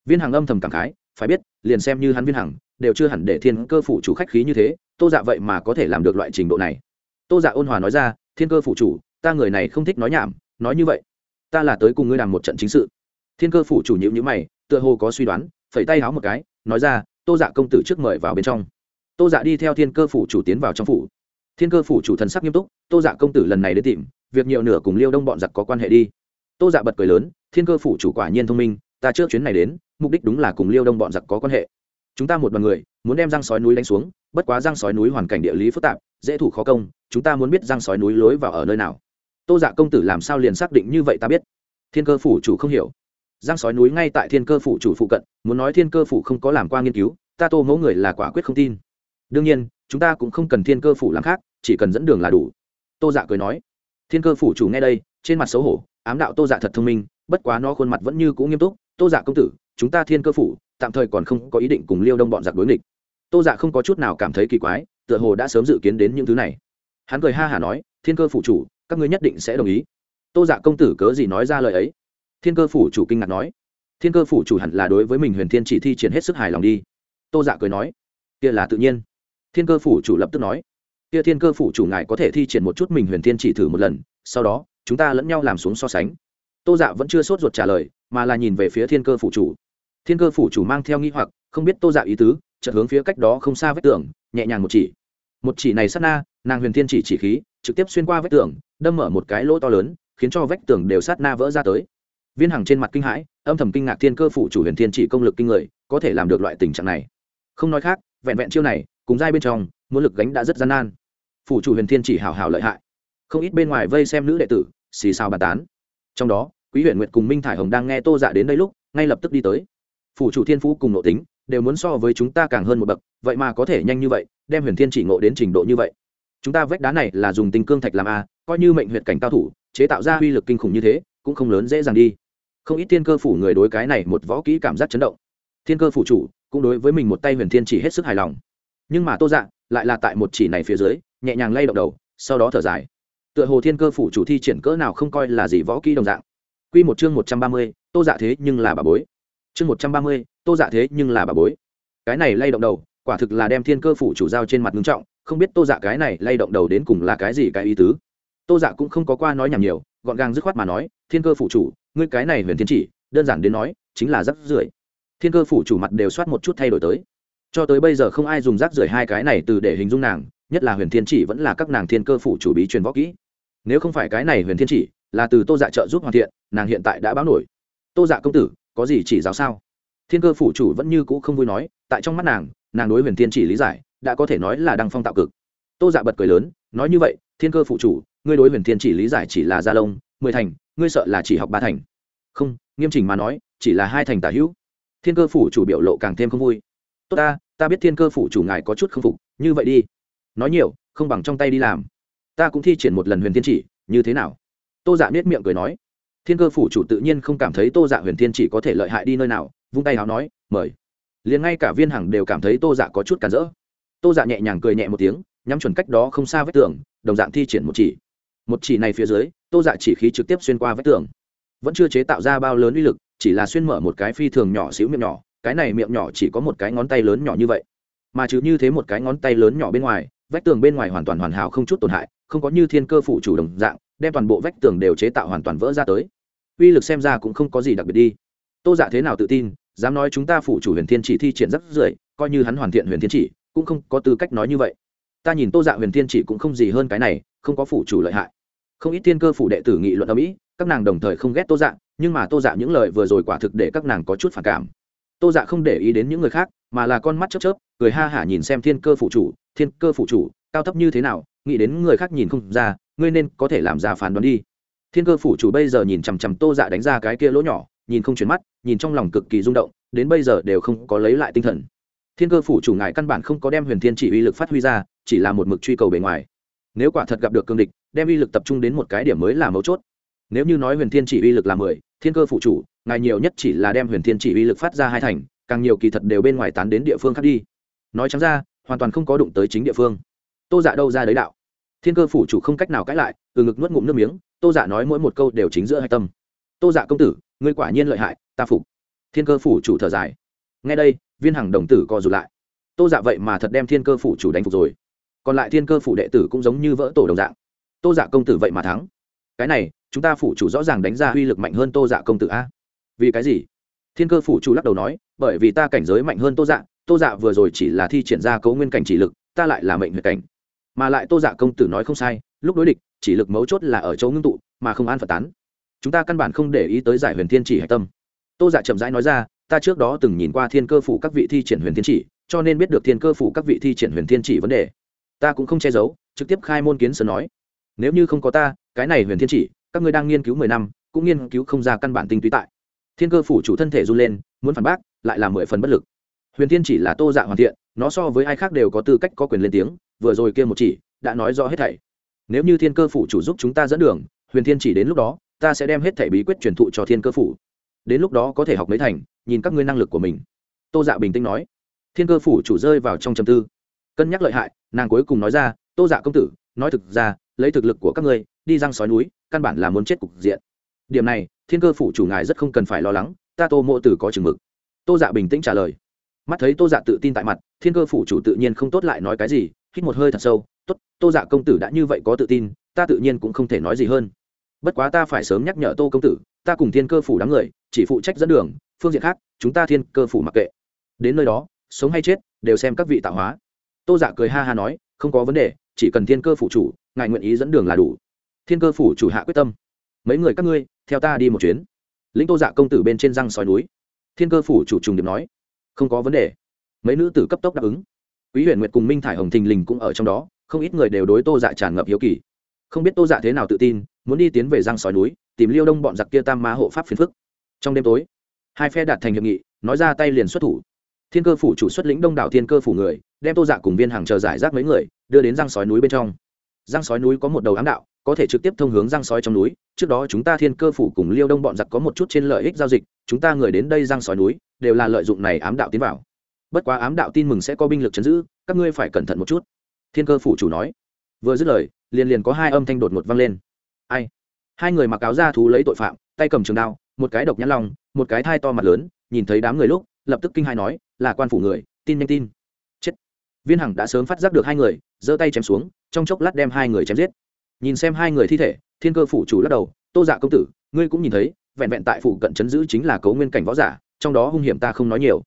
[SPEAKER 1] Viên hàng âm thầm cảm khái, phải biết, liền xem như hắn viên Hằng, đều chưa hẳn để thiên cơ phủ chủ khách khí như thế, tô dạ vậy mà có thể làm được loại trình độ này tô dạ ôn hòa nói ra, thiên cơ phụ chủ, ta người này không thích nói nhảm, nói như vậy, ta là tới cùng ngươi làm một trận chính sự. Thiên cơ phủ chủ nhịu nhữ mày, tựa hồ có suy đoán, phẩy tay háo một cái, nói ra, tô dạ công tử trước mời vào bên trong. Tô dạ đi theo thiên cơ phủ chủ tiến vào trong phủ. Thiên cơ phủ chủ thần sắc nghiêm túc, tô dạ công tử lần này đến tìm, việc nhiều nửa cùng liêu đông bọn giặc có quan hệ đi. Tô dạ bật cười lớn, thiên cơ phủ chủ quả nhiên thông minh, ta trước chuyến này đến, mục đích đúng là cùng liêu đông bọn giặc có quan hệ. Chúng ta một đoàn người, muốn đem răng sói núi đánh xuống, bất quá răng sói núi hoàn cảnh địa lý phức tạp dễ thủ khó công, chúng ta muốn biết răng sói núi lối vào ở nơi nào. Tô dạ công tử làm sao liền xác định như vậy ta biết. Thiên cơ phủ chủ không hiểu. Răng sói núi ngay tại thiên cơ phủ chủ phụ cận, muốn nói thiên cơ phủ không có làm qua nghiên cứu, ta tô mẫu người là quả quyết không tin. Đương nhiên, chúng ta cũng không cần thiên cơ phủ làm khác, chỉ cần dẫn đường là đủ. Tô dạ cười nói. Thiên cơ phủ chủ nghe đây, trên mặt xấu hổ, ám đạo tô dạ thật thông minh, bất quá nó khuôn mặt vẫn như cũ nghiêm túc. Tô dạ công tử, chúng ta thiên cơ phủ, tạm thời còn không có ý định cùng liêu đông bọn giặc đối nghịch. Tô dạ không có chút nào cảm thấy kỳ quái tựa hồ đã sớm dự kiến đến những thứ này. Hắn cười ha hả nói, thiên cơ phủ chủ, các ngươi nhất định sẽ đồng ý. Tô dạ công tử cớ gì nói ra lời ấy? Thiên cơ phủ chủ kinh ngạc nói, thiên cơ phủ chủ hẳn là đối với mình huyền thiên chỉ thi triển hết sức hài lòng đi. Tô dạ cười nói, kia là tự nhiên. Thiên cơ phủ chủ lập tức nói, kia thiên cơ phủ chủ ngài có thể thi triển một chút mình huyền thiên chỉ thử một lần, sau đó, chúng ta lẫn nhau làm xuống so sánh. Tô dạ vẫn chưa sốt ruột trả lời, mà là nhìn về phía thiên cơ phủ chủ. Thiên cơ phủ chủ mang theo nghi hoặc, không biết tô dạ ý tứ, chợt hướng phía cách đó không xa vách tường nhẹ nhàng một chỉ. Một chỉ này sát na, nàng huyền thiên chỉ chỉ khí, trực tiếp xuyên qua vách tường, đâm mở một cái lỗ to lớn, khiến cho vách tường đều sát na vỡ ra tới. Viên hằng trên mặt kinh hãi, âm thầm kinh ngạc thiên cơ phủ chủ huyền thiên chỉ công lực kinh người, có thể làm được loại tình trạng này. Không nói khác, vẹn vẹn chiêu này, cùng giai bên trong, muốn lực gánh đã rất gian nan. Phủ chủ huyền thiên chỉ hào hào lợi hại. Không ít bên ngoài vây xem nữ đệ tử, xì xào bàn tán. Trong đó, quý huyện nguyệt cùng minh thải hồng đang nghe tô dạ đến đây lúc, ngay lập tức đi tới. Phủ chủ thiên phú cùng nội tính đều muốn so với chúng ta càng hơn một bậc, vậy mà có thể nhanh như vậy, đem huyền thiên chỉ ngộ đến trình độ như vậy. Chúng ta vách đá này là dùng tinh cương thạch làm a, coi như mệnh huyệt cảnh cao thủ, chế tạo ra uy lực kinh khủng như thế, cũng không lớn dễ dàng đi. Không ít thiên cơ phủ người đối cái này một võ kỹ cảm giác chấn động. Thiên cơ phủ chủ cũng đối với mình một tay huyền thiên chỉ hết sức hài lòng. Nhưng mà tô dạ lại là tại một chỉ này phía dưới, nhẹ nhàng lay động đầu, sau đó thở dài. Tựa hồ thiên cơ phủ chủ thi triển cỡ nào không coi là gì võ kỹ đồng dạng. Q một chương một trăm ba mươi, tô dạ thế nhưng là bà bối chương một trăm ba mươi, tô dạ thế nhưng là bà bối. Cái này lay động đầu, quả thực là đem thiên cơ phủ chủ giao trên mặt ngưng trọng, không biết tô dạ cái này lay động đầu đến cùng là cái gì cái ý tứ. Tô dạ cũng không có qua nói nhảm nhiều, gọn gàng dứt khoát mà nói, thiên cơ phủ chủ, ngươi cái này huyền thiên chỉ, đơn giản đến nói, chính là rắc rưởi. Thiên cơ phủ chủ mặt đều soát một chút thay đổi tới. Cho tới bây giờ không ai dùng rác rưởi hai cái này từ để hình dung nàng, nhất là huyền thiên chỉ vẫn là các nàng thiên cơ phủ chủ bí truyền võ kỹ. Nếu không phải cái này huyền thiên chỉ, là từ tô dạ trợ giúp hoàn thiện, nàng hiện tại đã báo nổi. Tô dạ công tử có gì chỉ giáo sao? Thiên cơ phủ chủ vẫn như cũ không vui nói, tại trong mắt nàng nàng đối huyền thiên chỉ lý giải, đã có thể nói là đăng phong tạo cực. Tô dạ bật cười lớn, nói như vậy, thiên cơ phụ chủ, ngươi đối huyền thiên chỉ lý giải chỉ là gia lông, mười thành, ngươi sợ là chỉ học ba thành. Không, nghiêm chỉnh mà nói, chỉ là hai thành tả hữu. Thiên cơ phủ chủ biểu lộ càng thêm không vui. Tốt ta ta biết thiên cơ phủ chủ ngài có chút không phục, như vậy đi. Nói nhiều, không bằng trong tay đi làm. Ta cũng thi triển một lần huyền thiên chỉ, như thế nào? Tô dạ biết miệng cười nói thiên cơ phủ chủ tự nhiên không cảm thấy tô dạ huyền thiên chỉ có thể lợi hại đi nơi nào, vung tay áo nói, mời. Liền ngay cả viên hằng đều cảm thấy tô dạ có chút cản rỡ. Tô dạ nhẹ nhàng cười nhẹ một tiếng, nhắm chuẩn cách đó không xa vách tường, đồng dạng thi triển một chỉ. Một chỉ này phía dưới, tô dạ chỉ khí trực tiếp xuyên qua vách tường. Vẫn chưa chế tạo ra bao lớn uy lực, chỉ là xuyên mở một cái phi thường nhỏ xíu miệng nhỏ, cái này miệng nhỏ chỉ có một cái ngón tay lớn nhỏ như vậy. Mà chứ như thế một cái ngón tay lớn nhỏ bên ngoài, vách tường bên ngoài hoàn toàn hoàn hảo không chút tổn hại, không có như thiên cơ phụ chủ đồng dạng, đem toàn bộ vách tường đều chế tạo hoàn toàn vỡ ra tới uy lực xem ra cũng không có gì đặc biệt đi. Tô dạ thế nào tự tin, dám nói chúng ta phủ chủ huyền thiên chỉ thi triển rất rưỡi, coi như hắn hoàn thiện huyền thiên chỉ, cũng không có tư cách nói như vậy. Ta nhìn tô dạ huyền thiên chỉ cũng không gì hơn cái này, không có phủ chủ lợi hại. Không ít thiên cơ phủ đệ tử nghị luận ở mỹ các nàng đồng thời không ghét tô dạ nhưng mà tô dạ những lời vừa rồi quả thực để các nàng có chút phản cảm. Tô dạ không để ý đến những người khác, mà là con mắt chớp chớp, cười ha hả nhìn xem thiên cơ phủ chủ, thiên cơ phủ chủ, cao thấp như thế nào, nghĩ đến người khác nhìn không ra, ngươi nên có thể làm ra phán đoán đi thiên cơ phủ chủ bây giờ nhìn chằm chằm tô dạ đánh ra cái kia lỗ nhỏ, nhìn không chuyển mắt, nhìn trong lòng cực kỳ rung động, đến bây giờ đều không có lấy lại tinh thần. Thiên cơ phủ chủ ngài căn bản không có đem huyền thiên chỉ uy lực phát huy ra, chỉ là một mực truy cầu bề ngoài. Nếu quả thật gặp được cương địch, đem uy lực tập trung đến một cái điểm mới là mấu chốt. Nếu như nói huyền thiên chỉ uy lực là mười, thiên cơ phụ chủ, ngài nhiều nhất chỉ là đem huyền thiên chỉ uy lực phát ra hai thành, càng nhiều kỳ thật đều bên ngoài tán đến địa phương khác đi. Nói chẳng ra, hoàn toàn không có đụng tới chính địa phương. Tô dạ đâu ra đấy đạo. Thiên cơ phủ chủ không cách nào cãi lại, từ ngực nuốt ngụm nước miếng tô giả nói mỗi một câu đều chính giữa hai tâm. Tô giả công tử, ngươi quả nhiên lợi hại, ta phục. Thiên cơ phủ chủ thở dài. Ngay đây, viên hằng đồng tử co rụt lại. Tô giả vậy mà thật đem thiên cơ phủ chủ đánh phục rồi. Còn lại thiên cơ phủ đệ tử cũng giống như vỡ tổ đồng dạng. Tô giả công tử vậy mà thắng. Cái này, chúng ta phủ chủ rõ ràng đánh ra uy lực mạnh hơn tô dạ công tử a. Vì cái gì? Thiên cơ phủ chủ lắc đầu nói, bởi vì ta cảnh giới mạnh hơn tô dạ tô dạ vừa rồi chỉ là thi triển ra cấu nguyên cảnh chỉ lực, ta lại là mệnh huyệt cảnh. Mà lại tô dạ công tử nói không sai, lúc đối địch chỉ lực mấu chốt là ở chỗ ngưng tụ, mà không an phật tán. Chúng ta căn bản không để ý tới giải huyền thiên chỉ hạch tâm. Tô dạ chậm rãi nói ra, ta trước đó từng nhìn qua thiên cơ phủ các vị thi triển huyền thiên chỉ, cho nên biết được thiên cơ phủ các vị thi triển huyền thiên chỉ vấn đề. Ta cũng không che giấu, trực tiếp khai môn kiến sơn nói. Nếu như không có ta, cái này huyền thiên chỉ, các ngươi đang nghiên cứu mười năm, cũng nghiên cứu không ra căn bản tinh túy tại. Thiên cơ phủ chủ thân thể run lên, muốn phản bác, lại là mười phần bất lực. Huyền thiên chỉ là tô dạ hoàn thiện, nó so với ai khác đều có tư cách có quyền lên tiếng, vừa rồi kia một chỉ, đã nói rõ hết thảy nếu như thiên cơ phủ chủ giúp chúng ta dẫn đường, huyền thiên chỉ đến lúc đó, ta sẽ đem hết thẻ bí quyết truyền thụ cho thiên cơ phủ. Đến lúc đó có thể học mấy thành, nhìn các ngươi năng lực của mình. Tô dạ bình tĩnh nói. Thiên cơ phủ chủ rơi vào trong trầm tư. Cân nhắc lợi hại, nàng cuối cùng nói ra, tô dạ công tử, nói thực ra, lấy thực lực của các ngươi, đi răng sói núi, căn bản là muốn chết cục diện. Điểm này, thiên cơ phủ chủ ngài rất không cần phải lo lắng, ta tô mộ tử có chừng mực. Tô dạ bình tĩnh trả lời. Mắt thấy tô dạ tự tin tại mặt, thiên cơ phủ chủ tự nhiên không tốt lại nói cái gì, hít một hơi thật sâu tốt, tô dạ công tử đã như vậy có tự tin, ta tự nhiên cũng không thể nói gì hơn. Bất quá ta phải sớm nhắc nhở tô công tử, ta cùng thiên cơ phủ đám người, chỉ phụ trách dẫn đường, phương diện khác, chúng ta thiên cơ phủ mặc kệ. Đến nơi đó, sống hay chết, đều xem các vị tạo hóa. Tô dạ cười ha ha nói, không có vấn đề, chỉ cần thiên cơ phủ chủ, ngài nguyện ý dẫn đường là đủ. Thiên cơ phủ chủ hạ quyết tâm. Mấy người các ngươi, theo ta đi một chuyến. Lĩnh tô dạ công tử bên trên răng sói núi. Thiên cơ phủ chủ trùng điệp nói, không có vấn đề. Mấy nữ tử cấp tốc đáp ứng. Quý huyền nguyệt cùng minh thải hồng thình lình cũng ở trong đó không ít người đều đối tô dạ tràn ngập hiếu kỳ. Không biết tô dạ thế nào tự tin, muốn đi tiến về răng sói núi, tìm liêu đông bọn giặc kia tam ma hộ pháp phiền phức. Trong đêm tối, hai phe đạt thành hiệp nghị, nói ra tay liền xuất thủ. Thiên cơ phủ chủ xuất lĩnh đông đảo thiên cơ phủ người, đem tô dạ cùng viên hàng chờ giải rác mấy người, đưa đến răng sói núi bên trong. Răng sói núi có một đầu ám đạo, có thể trực tiếp thông hướng răng sói trong núi. Trước đó chúng ta thiên cơ phủ cùng liêu đông bọn giặc có một chút trên lợi ích giao dịch, chúng ta người đến đây răng sói núi, đều là lợi dụng này ám đạo tiến vào. Bất quá ám đạo tin mừng sẽ có binh lực chấn giữ, các ngươi phải cẩn thận một chút thiên cơ phủ chủ nói. Vừa dứt lời, liền liền có hai âm thanh đột ngột vang lên. Ai? Hai người mặc áo da thú lấy tội phạm, tay cầm trường đao, một cái độc nhãn lòng một cái thai to mặt lớn, nhìn thấy đám người lúc, lập tức kinh hai nói, là quan phủ người, tin nhanh tin. Chết. Viên hằng đã sớm phát giác được hai người, giơ tay chém xuống, trong chốc lát đem hai người chém giết. Nhìn xem hai người thi thể, thiên cơ phủ chủ lắc đầu, tô dạ công tử, ngươi cũng nhìn thấy, vẹn vẹn tại phủ cận chấn giữ chính là cấu nguyên cảnh võ giả, trong đó hung hiểm ta không nói nhiều.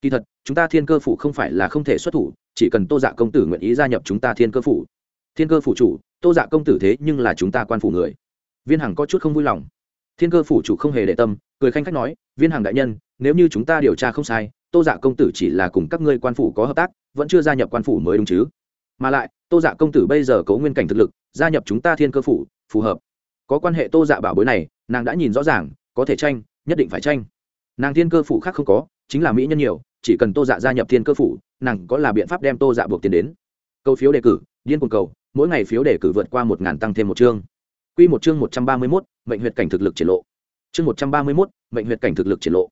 [SPEAKER 1] Kỳ thật, chúng ta thiên cơ phủ không phải là không thể xuất thủ chỉ cần tô dạ công tử nguyện ý gia nhập chúng ta thiên cơ phủ. Thiên cơ phủ chủ, tô dạ công tử thế nhưng là chúng ta quan phủ người. Viên hằng có chút không vui lòng. Thiên cơ phủ chủ không hề để tâm, cười khanh khách nói, viên hằng đại nhân, nếu như chúng ta điều tra không sai, tô dạ công tử chỉ là cùng các ngươi quan phủ có hợp tác, vẫn chưa gia nhập quan phủ mới đúng chứ. Mà lại, tô dạ công tử bây giờ cấu nguyên cảnh thực lực, gia nhập chúng ta thiên cơ phủ, phù hợp. Có quan hệ tô dạ bảo bối này, nàng đã nhìn rõ ràng, có thể tranh, nhất định phải tranh. Nàng thiên cơ phủ khác không có, chính là mỹ nhân nhiều, chỉ cần tô dạ gia nhập thiên cơ phủ nàng có là biện pháp đem tô dạ buộc tiền đến. Câu phiếu đề cử, điên cuồng cầu, mỗi ngày phiếu đề cử vượt qua một ngàn tăng thêm một chương. Q một chương một trăm ba mươi mốt, mệnh huyệt cảnh thực lực triển lộ. Chương một trăm ba mươi mốt, mệnh huyệt cảnh thực lực triển lộ.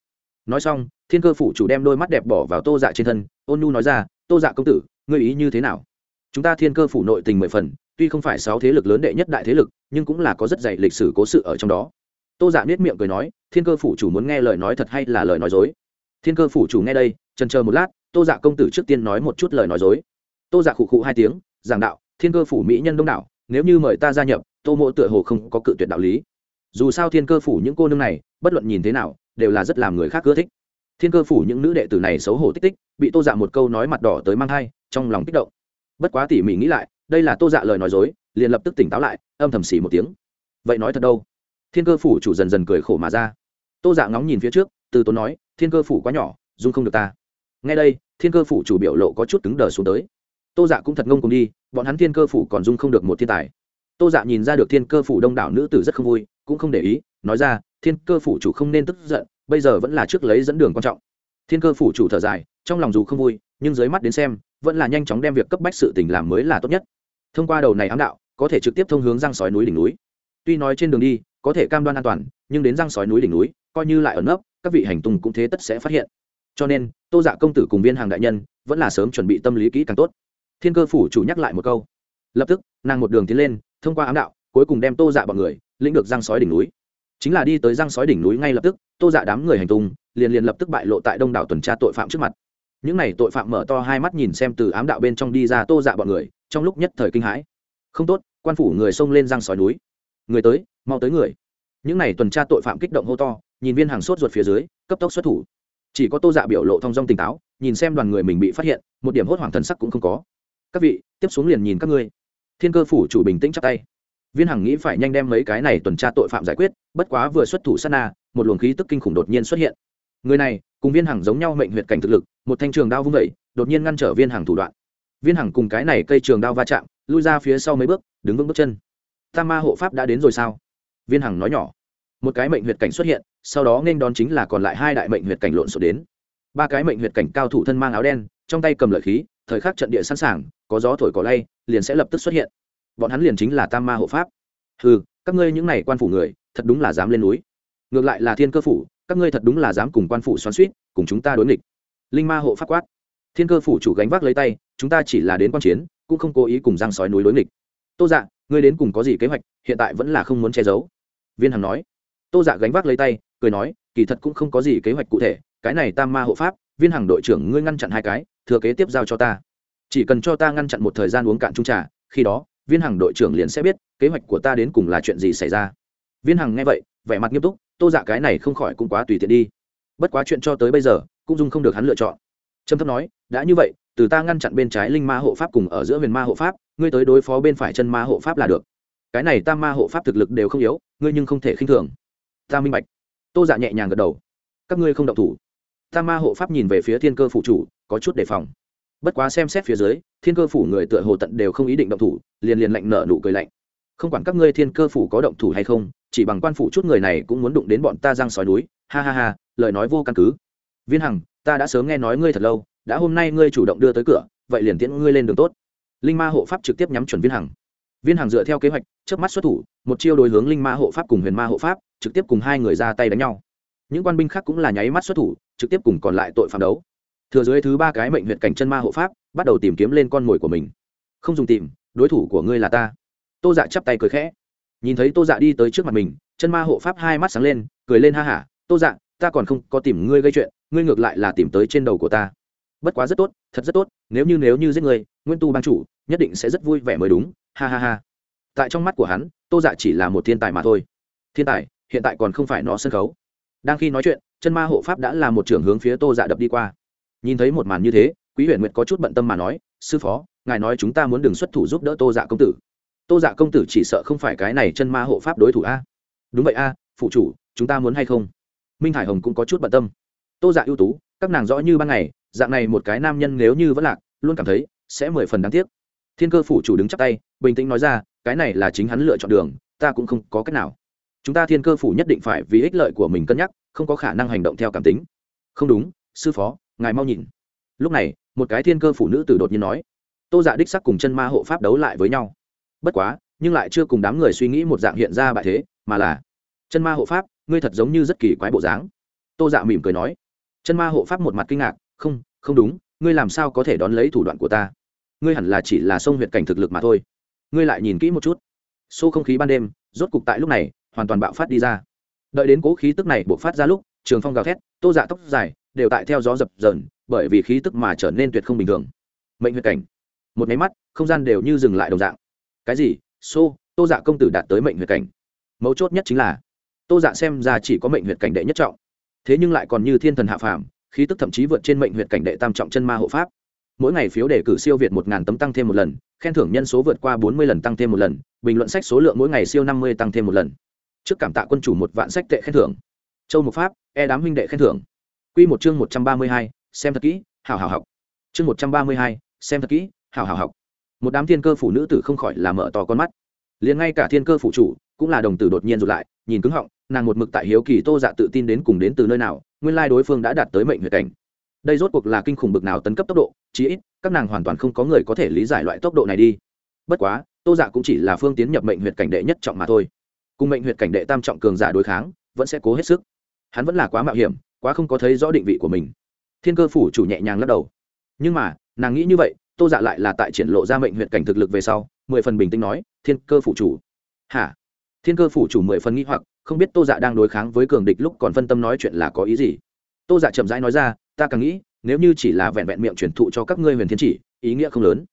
[SPEAKER 1] Nói xong, thiên cơ phủ chủ đem đôi mắt đẹp bỏ vào tô dạ trên thân, ôn nu nói ra, tô dạ công tử, ngươi ý như thế nào? Chúng ta thiên cơ phủ nội tình mười phần, tuy không phải sáu thế lực lớn đệ nhất đại thế lực, nhưng cũng là có rất dày lịch sử cố sự ở trong đó. Tô dạ nết miệng cười nói, thiên cơ phủ chủ muốn nghe lời nói thật hay là lời nói dối? Thiên cơ phủ chủ nghe đây trần chờ một lát tô dạ công tử trước tiên nói một chút lời nói dối. Tô dạ khụ khụ hai tiếng, giảng đạo, thiên cơ phủ mỹ nhân đông đảo, nếu như mời ta gia nhập, tô mộ tựa hồ không có cự tuyệt đạo lý. Dù sao thiên cơ phủ những cô nương này, bất luận nhìn thế nào, đều là rất làm người khác ưa thích. Thiên cơ phủ những nữ đệ tử này xấu hổ tích tích, bị tô dạ một câu nói mặt đỏ tới mang thai, trong lòng kích động. Bất quá tỉ mỉ nghĩ lại, đây là tô dạ lời nói dối, liền lập tức tỉnh táo lại, âm thầm xỉ một tiếng. Vậy nói thật đâu? Thiên cơ phủ chủ dần dần cười khổ mà ra. Tô dạ ngóng nhìn phía trước, từ tốn nói, thiên cơ phủ quá nhỏ, dung không được ta ngay đây, thiên cơ phủ chủ biểu lộ có chút cứng đờ xuống tới. Tô dạ cũng thật ngông cùng đi, bọn hắn thiên cơ phủ còn dung không được một thiên tài. Tô dạ nhìn ra được thiên cơ phủ đông đảo nữ tử rất không vui, cũng không để ý, nói ra, thiên cơ phủ chủ không nên tức giận, bây giờ vẫn là trước lấy dẫn đường quan trọng. Thiên cơ phủ chủ thở dài, trong lòng dù không vui, nhưng dưới mắt đến xem, vẫn là nhanh chóng đem việc cấp bách sự tình làm mới là tốt nhất. Thông qua đầu này ám đạo, có thể trực tiếp thông hướng răng sói núi đỉnh núi. Tuy nói trên đường đi, có thể cam đoan an toàn, nhưng đến răng sói núi đỉnh núi, coi như lại ẩn nấp, các vị hành tùng cũng thế tất sẽ phát hiện cho nên, tô dạ công tử cùng viên hàng đại nhân vẫn là sớm chuẩn bị tâm lý kỹ càng tốt. Thiên cơ phủ chủ nhắc lại một câu. Lập tức, nàng một đường tiến lên, thông qua ám đạo, cuối cùng đem tô dạ bọn người lĩnh được răng sói đỉnh núi. Chính là đi tới răng sói đỉnh núi ngay lập tức, tô dạ đám người hành tung liền liền lập tức bại lộ tại đông đảo tuần tra tội phạm trước mặt. Những n à y tội phạm mở to hai mắt nhìn xem từ ám đạo bên trong đi ra tô dạ bọn người, trong lúc nhất thời kinh hãi. Không tốt, quan phủ người xông lên răng sói núi. Người tới, mau tới người. Những n à y tuần tra tội phạm kích động hô to, nhìn viên hàng sốt ruột phía dưới, cấp tốc xuất thủ chỉ có tô dạ biểu lộ thong dong tỉnh táo, nhìn xem đoàn người mình bị phát hiện, một điểm hốt hoảng thần sắc cũng không có. Các vị, tiếp xuống liền nhìn các ngươi. Thiên cơ phủ chủ bình tĩnh chắc tay. Viên hằng nghĩ phải nhanh đem mấy cái này tuần tra tội phạm giải quyết, bất quá vừa xuất thủ sát na, một luồng khí tức kinh khủng đột nhiên xuất hiện. Người này, cùng viên hằng giống nhau mệnh huyệt cảnh thực lực, một thanh trường đao vung vẩy đột nhiên ngăn trở viên hằng thủ đoạn. Viên hằng cùng cái này cây trường đao va chạm, lui ra phía sau mấy bước, đứng vững bước chân. Tam ma hộ pháp đã đến rồi sao? Viên hằng nói nhỏ một cái mệnh huyệt cảnh xuất hiện, sau đó nên đón chính là còn lại hai đại mệnh huyệt cảnh lộn xộn đến. Ba cái mệnh huyệt cảnh cao thủ thân mang áo đen, trong tay cầm lợi khí, thời khắc trận địa sẵn sàng, có gió thổi cỏ lay, liền sẽ lập tức xuất hiện. Bọn hắn liền chính là tam ma hộ pháp. Ừ các ngươi những n à y quan phủ người, thật đúng là dám lên núi. Ngược lại là thiên cơ phủ, các ngươi thật đúng là dám cùng quan phủ xoắn suýt cùng chúng ta đối nghịch. Linh ma hộ pháp quát. Thiên cơ phủ chủ gánh vác lấy tay, chúng ta chỉ là đến quan chiến, cũng không cố ý cùng giang sói núi đối nghịch. Tô dạ ngươi đến cùng có gì kế hoạch, hiện tại vẫn là không muốn che giấu. Viên hằng nói tô dạ gánh vác lấy tay, cười nói, kỳ thật cũng không có gì kế hoạch cụ thể, cái này tam ma hộ pháp, viên hằng đội trưởng ngươi ngăn chặn hai cái, thừa kế tiếp giao cho ta. Chỉ cần cho ta ngăn chặn một thời gian uống cạn trung trà, khi đó, viên hằng đội trưởng liền sẽ biết kế hoạch của ta đến cùng là chuyện gì xảy ra. Viên hằng nghe vậy, vẻ mặt nghiêm túc, tô dạ cái này không khỏi cũng quá tùy tiện đi. Bất quá chuyện cho tới bây giờ, cũng dung không được hắn lựa chọn. Trâm thấp nói, đã như vậy, từ ta ngăn chặn bên trái linh ma hộ pháp cùng ở giữa huyền ma hộ pháp, ngươi tới đối phó bên phải chân ma hộ pháp là được. Cái này tam ma hộ pháp thực lực đều không yếu, ngươi nhưng không thể khinh thường ta minh bạch. Tô dạ nhẹ nhàng gật đầu. Các ngươi không động thủ. Tam ma hộ pháp nhìn về phía thiên cơ Phủ chủ, có chút đề phòng. Bất quá xem xét phía dưới, thiên cơ phủ người tựa hồ tận đều không ý định động thủ, liền liền lạnh nở nụ cười lạnh. Không quản các ngươi thiên cơ phủ có động thủ hay không, chỉ bằng quan phủ chút người này cũng muốn đụng đến bọn ta giang sói núi. Ha ha ha, lời nói vô căn cứ. Viên hằng, ta đã sớm nghe nói ngươi thật lâu, đã hôm nay ngươi chủ động đưa tới cửa, vậy liền tiễn ngươi lên đường tốt. Linh ma hộ pháp trực tiếp nhắm chuẩn viên hằng. Viên hằng dựa theo kế hoạch trước mắt xuất thủ, một chiêu đối hướng linh ma hộ pháp cùng huyền ma hộ pháp trực tiếp cùng hai người ra tay đánh nhau. Những quan binh khác cũng là nháy mắt xuất thủ trực tiếp cùng còn lại tội phạm đấu. Thừa dưới thứ ba cái mệnh huyện cảnh chân ma hộ pháp bắt đầu tìm kiếm lên con mồi của mình. Không dùng tìm đối thủ của ngươi là ta. Tô dạ chắp tay cười khẽ. Nhìn thấy tô dạ đi tới trước mặt mình chân ma hộ pháp hai mắt sáng lên cười lên ha hả tô dạ ta còn không có tìm ngươi gây chuyện ngươi ngược lại là tìm tới trên đầu của ta. Bất quá rất tốt thật rất tốt nếu như nếu như giết người, nguyên tu ban chủ nhất định sẽ rất vui vẻ mới đúng ha ha ha. Tại trong mắt của hắn tô dạ chỉ là một thiên tài mà thôi. Thiên tài hiện tại còn không phải nó sân khấu. Đang khi nói chuyện, chân ma hộ pháp đã là một trưởng hướng phía tô dạ đập đi qua. Nhìn thấy một màn như thế, quý huyền nguyệt có chút bận tâm mà nói, sư phó, ngài nói chúng ta muốn đừng xuất thủ giúp đỡ tô dạ công tử. Tô dạ công tử chỉ sợ không phải cái này chân ma hộ pháp đối thủ a. Đúng vậy a, phụ chủ, chúng ta muốn hay không? Minh hải hồng cũng có chút bận tâm. Tô dạ ưu tú, các nàng rõ như ban ngày, dạng này một cái nam nhân nếu như vẫn lạc, luôn cảm thấy sẽ mười phần đáng tiếc. Thiên cơ phủ chủ đứng chắc tay, bình tĩnh nói ra, cái này là chính hắn lựa chọn đường, ta cũng không có cách nào chúng ta thiên cơ phủ nhất định phải vì ích lợi của mình cân nhắc, không có khả năng hành động theo cảm tính. Không đúng, sư phó, ngài mau nhìn. Lúc này, một cái thiên cơ phụ nữ tử đột nhiên nói, tô dạ đích sắc cùng chân ma hộ pháp đấu lại với nhau. Bất quá, nhưng lại chưa cùng đám người suy nghĩ một dạng hiện ra bại thế, mà là, chân ma hộ pháp, ngươi thật giống như rất kỳ quái bộ dáng. Tô dạ mỉm cười nói, chân ma hộ pháp một mặt kinh ngạc, không không đúng, ngươi làm sao có thể đón lấy thủ đoạn của ta? Ngươi hẳn là chỉ là sông huyệt cảnh thực lực mà thôi. Ngươi lại nhìn kỹ một chút. Xô không khí ban đêm, rốt cục tại lúc này hoàn toàn bạo phát đi ra. Đợi đến cố khí tức này buộc phát ra lúc trường phong gào thét tô dạ tóc dài đều tại theo gió dập dờn bởi vì khí tức mà trở nên tuyệt không bình thường. Mệnh huyệt cảnh. Một máy mắt không gian đều như dừng lại đồng dạng. Cái gì? Xô、so, tô dạ công tử đạt tới mệnh huyệt cảnh. Mấu chốt nhất chính là tô dạ xem ra chỉ có mệnh huyệt cảnh đệ nhất trọng. Thế nhưng lại còn như thiên thần hạ phàm khí tức thậm chí vượt trên mệnh huyệt cảnh đệ tam trọng chân ma hộ pháp. Mỗi ngày phiếu đề cử siêu việt một ngàn tấm tăng thêm một lần khen thưởng nhân số vượt qua bốn mươi lần tăng thêm một lần bình luận sách số lượng mỗi ngày siêu năm mươi tăng thêm một lần trước cảm tạ quân chủ một vạn sách tệ khen thưởng châu mục pháp e đám huynh đệ khen thưởng Quy một chương 132, xem thật kỹ, hảo hảo học. Chương 132, xem thật kỹ, hảo hảo học. Một đám thiên cơ phụ nữ tử không khỏi là mở to con mắt. Liền ngay cả thiên cơ phụ chủ cũng là đồng tử đột nhiên rụt lại, nhìn cứng họng, nàng một mực tại hiếu kỳ Tô Dạ tự tin đến cùng đến từ nơi nào, nguyên lai đối phương đã đạt tới mệnh huyệt cảnh. Đây rốt cuộc là kinh khủng bực nào tấn cấp tốc độ, chí ít, các nàng hoàn toàn không có người có thể lý giải loại tốc độ này đi. Bất quá, Tô Dạ cũng chỉ là phương tiến nhập mệnh huyệt cảnh đệ nhất trọng mà thôi. Cùng mệnh huyệt cảnh đệ tam trọng cường giả đối kháng, vẫn sẽ cố hết sức. Hắn vẫn là quá mạo hiểm, quá không có thấy rõ định vị của mình. Thiên cơ phủ chủ nhẹ nhàng lắc đầu. Nhưng mà nàng nghĩ như vậy tô dạ lại là tại triển lộ ra mệnh huyệt cảnh thực lực về sau mười phần bình tĩnh nói thiên cơ phủ chủ. Hả? Thiên cơ phủ chủ mười phần nghĩ hoặc không biết tô dạ đang đối kháng với cường địch lúc còn phân tâm nói chuyện là có ý gì. Tô dạ chậm rãi nói ra ta càng nghĩ nếu như chỉ là vẹn vẹn miệng truyền thụ cho các ngươi huyền thiên chỉ ý nghĩa không lớn.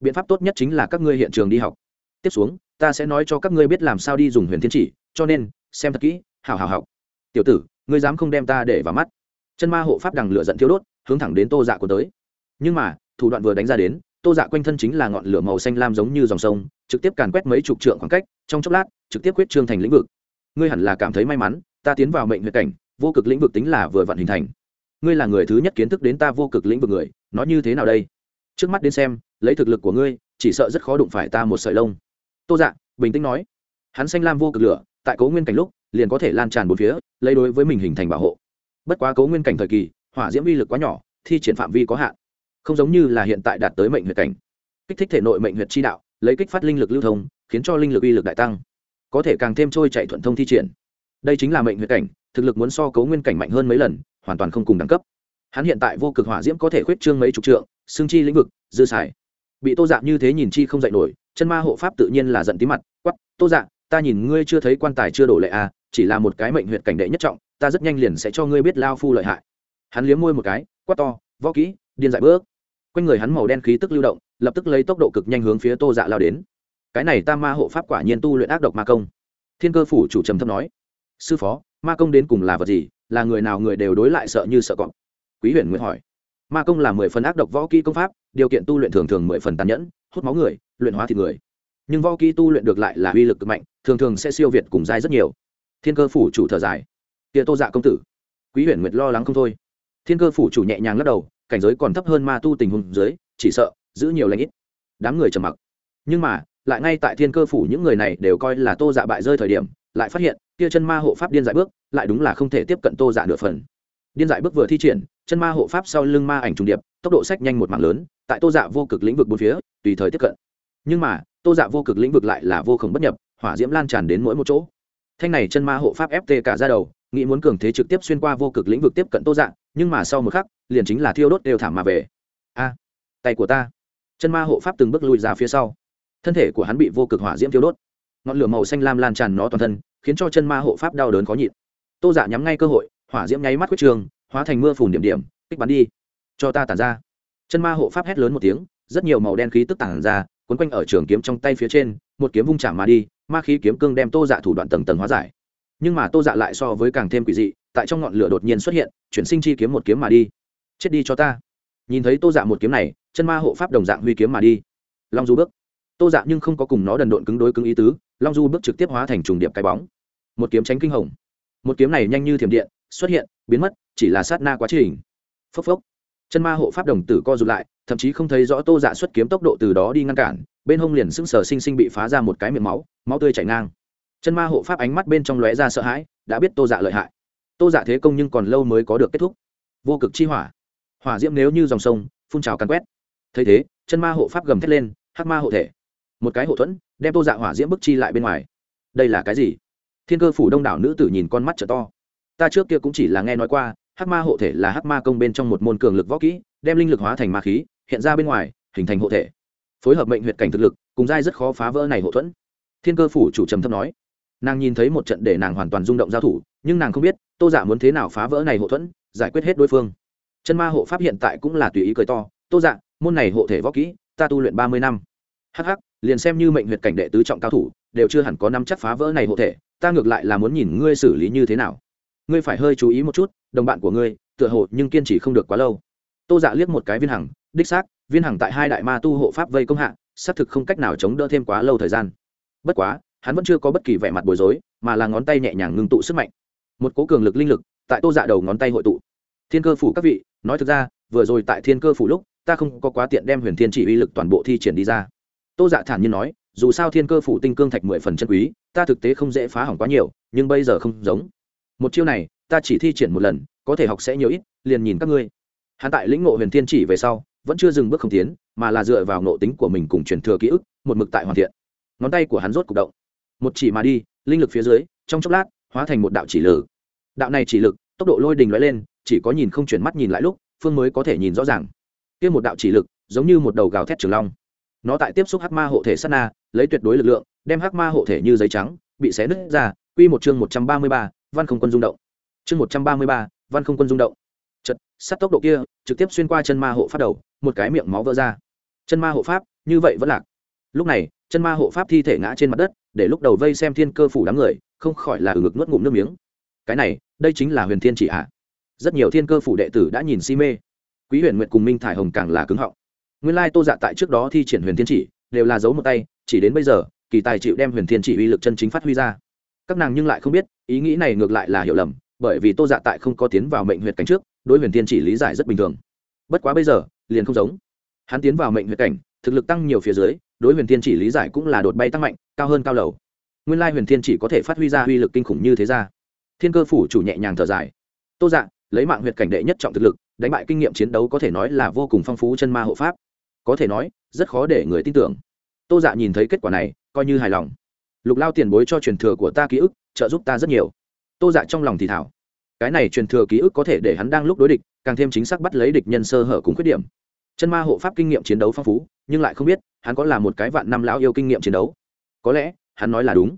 [SPEAKER 1] Biện pháp tốt nhất chính là các ngươi hiện trường đi học. Tiếp xuống ta sẽ nói cho các ngươi biết làm sao đi dùng huyền thiên chỉ, cho nên, xem thật kỹ hào hào học. Tiểu tử, ngươi dám không đem ta để vào mắt. Chân ma hộ pháp đằng lửa giận thiêu đốt, hướng thẳng đến tô dạ của tới. Nhưng mà, thủ đoạn vừa đánh ra đến, tô dạ quanh thân chính là ngọn lửa màu xanh lam giống như dòng sông, trực tiếp càn quét mấy chục trượng khoảng cách, trong chốc lát, trực tiếp quyết trương thành lĩnh vực. Ngươi hẳn là cảm thấy may mắn, ta tiến vào mệnh huyệt cảnh, vô cực lĩnh vực tính là vừa vặn hình thành. Ngươi là người thứ nhất kiến thức đến ta vô cực lĩnh vực người, nó như thế nào đây? Trước mắt đến xem, lấy thực lực của ngươi, chỉ sợ rất khó đụng phải ta một sợi lông tô dạ bình tĩnh nói, hắn xanh lam vô cực lửa, tại cố nguyên cảnh lúc, liền có thể lan tràn bốn phía, lấy đối với mình hình thành bảo hộ. Bất quá cố nguyên cảnh thời kỳ, hỏa diễm vi lực quá nhỏ, thi triển phạm vi có hạn, không giống như là hiện tại đạt tới mệnh huyệt cảnh. Kích thích thể nội mệnh huyệt chi đạo, lấy kích phát linh lực lưu thông, khiến cho linh lực uy lực đại tăng, có thể càng thêm trôi chạy thuận thông thi triển. Đây chính là mệnh huyệt cảnh, thực lực muốn so cấu nguyên cảnh mạnh hơn mấy lần, hoàn toàn không cùng đẳng cấp. Hắn hiện tại vô cực hỏa diễm có thể khuyết trương mấy chục trượng, xương chi lĩnh vực, dư xài. Bị tô dạng như thế nhìn chi không dạy nổi chân ma hộ pháp tự nhiên là giận tí mặt quắp tô dạ, ta nhìn ngươi chưa thấy quan tài chưa đổ lệ à chỉ là một cái mệnh huyệt cảnh đệ nhất trọng ta rất nhanh liền sẽ cho ngươi biết lao phu lợi hại. Hắn liếm môi một cái quát to võ kỹ điên dại bước. Quanh người hắn màu đen khí tức lưu động lập tức lấy tốc độ cực nhanh hướng phía tô dạ lao đến. Cái này tam ma hộ pháp quả nhiên tu luyện ác độc ma công. Thiên cơ phủ chủ trầm thấp nói sư phó ma công đến cùng là vật gì là người nào người đều đối lại sợ như sợ cọp? Quý huyền nguyện hỏi ma công là mười phần ác độc võ kỹ công pháp, điều kiện tu luyện thường thường mười phần tàn nhẫn, hút máu người, luyện hóa thịt người. Nhưng võ kỹ tu luyện được lại là uy lực cực mạnh, thường thường sẽ siêu việt cùng dai rất nhiều. Thiên cơ phủ chủ thở dài. Tia tô dạ công tử, quý huyền nguyệt lo lắng không thôi. Thiên cơ phủ chủ nhẹ nhàng lắc đầu, cảnh giới còn thấp hơn ma tu tình huống dưới, chỉ sợ, giữ nhiều lãnh ít. Đám người trầm mặc. Nhưng mà, lại ngay tại thiên cơ phủ những người này đều coi là tô dạ bại rơi thời điểm, lại phát hiện, kia chân ma hộ pháp điên dại bước, lại đúng là không thể tiếp cận tô dạ nửa phần điên dại bước vừa thi triển, chân ma hộ pháp sau lưng ma ảnh trùng điệp, tốc độ sách nhanh một mạng lớn, tại tô dạ vô cực lĩnh vực bốn phía, tùy thời tiếp cận. Nhưng mà, tô dạ vô cực lĩnh vực lại là vô khổng bất nhập, hỏa diễm lan tràn đến mỗi một chỗ. Thanh này chân ma hộ pháp ft cả ra đầu, nghĩ muốn cường thế trực tiếp xuyên qua vô cực lĩnh vực tiếp cận tô dạ nhưng mà sau một khắc, liền chính là thiêu đốt đều thảm mà về. A, tay của ta. Chân ma hộ pháp từng bước lùi ra phía sau. Thân thể của hắn bị vô cực hỏa diễm thiêu đốt. Ngọn lửa màu xanh lam lan tràn nó toàn thân, khiến cho chân ma hộ pháp đau đớn khó nhịn. Tô dạ nhắm ngay cơ hội hỏa diễm nháy mắt quyết trường hóa thành mưa phùn điểm điểm, kích bắn đi. Cho ta tản ra. Chân ma hộ pháp hét lớn một tiếng, rất nhiều màu đen khí tức tản ra quấn quanh ở trường kiếm trong tay phía trên, một kiếm vung chạm mà đi, ma khí kiếm cương đem tô dạ thủ đoạn tầng tầng hóa giải. Nhưng mà tô dạ lại so với càng thêm quỷ dị, tại trong ngọn lửa đột nhiên xuất hiện, chuyển sinh chi kiếm một kiếm mà đi. Chết đi cho ta. Nhìn thấy tô dạ một kiếm này, chân ma hộ pháp đồng dạng huy kiếm mà đi. Long du bước. Tô dạ nhưng không có cùng nó đần độn cứng đối cứng ý tứ, long du bước trực tiếp hóa thành trùng điệp cái bóng. Một kiếm tránh kinh hồng. Một kiếm này nhanh như thiểm điện xuất hiện, biến mất, chỉ là sát na quá trình. Phốc phốc. Chân ma hộ pháp đồng tử co rụt lại, thậm chí không thấy rõ tô dạ xuất kiếm tốc độ từ đó đi ngăn cản, bên hông liền sững sờ sinh sinh bị phá ra một cái miệng máu máu tươi chảy ngang. Chân ma hộ pháp ánh mắt bên trong lóe ra sợ hãi, đã biết tô dạ lợi hại. Tô dạ thế công nhưng còn lâu mới có được kết thúc. Vô cực chi hỏa. Hỏa diễm nếu như dòng sông, phun trào càn quét. Thấy thế, chân ma hộ pháp gầm thét lên, hắc ma hộ thể. Một cái hộ thuẫn, đem tô dạ hỏa diễm bức chi lại bên ngoài. Đây là cái gì? Thiên cơ phủ đông đảo nữ tử nhìn con mắt t to ta trước kia cũng chỉ là nghe nói qua, hắc ma hộ thể là hắc ma công bên trong một môn cường lực võ kỹ, đem linh lực hóa thành ma khí, hiện ra bên ngoài, hình thành hộ thể. Phối hợp mệnh huyệt cảnh thực lực, cùng dai rất khó phá vỡ này hộ thuẫn. Thiên cơ phủ chủ trầm thấp nói. Nàng nhìn thấy một trận để nàng hoàn toàn rung động giao thủ, nhưng nàng không biết, tô giả muốn thế nào phá vỡ này hộ thuẫn, giải quyết hết đối phương. Chân ma hộ pháp hiện tại cũng là tùy ý cười to, tô dạ môn này hộ thể võ kỹ, ta tu luyện ba mươi năm. Hh liền xem như mệnh huyệt cảnh đệ tứ trọng cao thủ, đều chưa hẳn có năm chắc phá vỡ này hộ thể, ta ngược lại là muốn nhìn ngươi xử lý như thế nào ngươi phải hơi chú ý một chút, đồng bạn của ngươi, tựa hộ nhưng kiên trì không được quá lâu. Tô dạ liếc một cái viên hằng, đích xác, viên hằng tại hai đại ma tu hộ pháp vây công hạ, xác thực không cách nào chống đỡ thêm quá lâu thời gian. Bất quá, hắn vẫn chưa có bất kỳ vẻ mặt bối rối, mà là ngón tay nhẹ nhàng ngưng tụ sức mạnh. Một cố cường lực linh lực tại tô dạ đầu ngón tay hội tụ. Thiên cơ phủ các vị, nói thực ra, vừa rồi tại thiên cơ phủ lúc, ta không có quá tiện đem huyền thiên chỉ uy lực toàn bộ thi triển đi ra. Tô dạ thản nhiên nói, dù sao thiên cơ phủ tinh cương thạch mười phần chân quý, ta thực tế không dễ phá hỏng quá nhiều, nhưng bây giờ không giống một chiêu này, ta chỉ thi triển một lần, có thể học sẽ nhiều ít, liền nhìn các ngươi. Hắn tại lĩnh ngộ huyền thiên chỉ về sau, vẫn chưa dừng bước không tiến, mà là dựa vào nộ tính của mình cùng truyền thừa ký ức, một mực tại hoàn thiện. Ngón tay của hắn rốt c ụ c động. Một chỉ mà đi, linh lực phía dưới, trong chốc lát, hóa thành một đạo chỉ lử. Đạo này chỉ lực, tốc độ lôi đình lóe lên, chỉ có nhìn không chuyển mắt nhìn lại lúc, phương mới có thể nhìn rõ ràng. Kia một đạo chỉ lực, giống như một đầu gào thét trường long. Nó tại tiếp xúc hắc ma hộ thể sát na, lấy tuyệt đối lực lượng, đem hắc ma hộ thể như giấy trắng, bị xé nứt ra, quy một chương một trăm ba mươi ba văn không quân rung động. Chương một trăm ba mươi ba, văn không quân rung động. Chật sát tốc độ kia trực tiếp xuyên qua chân ma hộ pháp đầu, một cái miệng máu vỡ ra. Chân ma hộ pháp, như vậy vẫn lạc. Lúc này, chân ma hộ pháp thi thể ngã trên mặt đất, để lúc đầu vây xem thiên cơ phủ đám người, không khỏi là ở ngực nuốt ngụm nước miếng. Cái này, đây chính là huyền thiên chỉ à? rất nhiều thiên cơ phủ đệ tử đã nhìn si mê. Quý huyền nguyện cùng minh thải hồng càng là cứng họng. Nguyên lai tô dạ tại trước đó thi triển huyền thiên chỉ, đều là giấu một tay, chỉ đến bây giờ, kỳ tài chịu đem huyền thiên chỉ uy lực chân chính phát huy ra các nàng nhưng lại không biết, ý nghĩ này ngược lại là hiểu lầm, bởi vì tô dạ tại không có tiến vào mệnh huyệt cảnh trước, đối huyền thiên chỉ lý giải rất bình thường. Bất quá bây giờ, liền không giống. Hắn tiến vào mệnh huyệt cảnh, thực lực tăng nhiều phía dưới, đối huyền thiên chỉ lý giải cũng là đột bay tăng mạnh, cao hơn cao lầu. Nguyên lai huyền thiên chỉ có thể phát huy ra uy lực kinh khủng như thế ra. Thiên cơ phủ chủ nhẹ nhàng thở dài. Tô dạ lấy mạng huyệt cảnh đệ nhất trọng thực lực, đánh bại kinh nghiệm chiến đấu có thể nói là vô cùng phong phú chân ma hộ pháp. Có thể nói, rất khó để người tin tưởng. Tô dạ nhìn thấy kết quả này, coi như hài lòng lục lao tiền bối cho truyền thừa của ta ký ức, trợ giúp ta rất nhiều. Tô dạ trong lòng thì thảo. Cái này truyền thừa ký ức có thể để hắn đang lúc đối địch, càng thêm chính xác bắt lấy địch nhân sơ hở cùng khuyết điểm. Chân ma hộ pháp kinh nghiệm chiến đấu phong phú, nhưng lại không biết, hắn có là một cái vạn năm lão yêu kinh nghiệm chiến đấu. Có lẽ, hắn nói là đúng.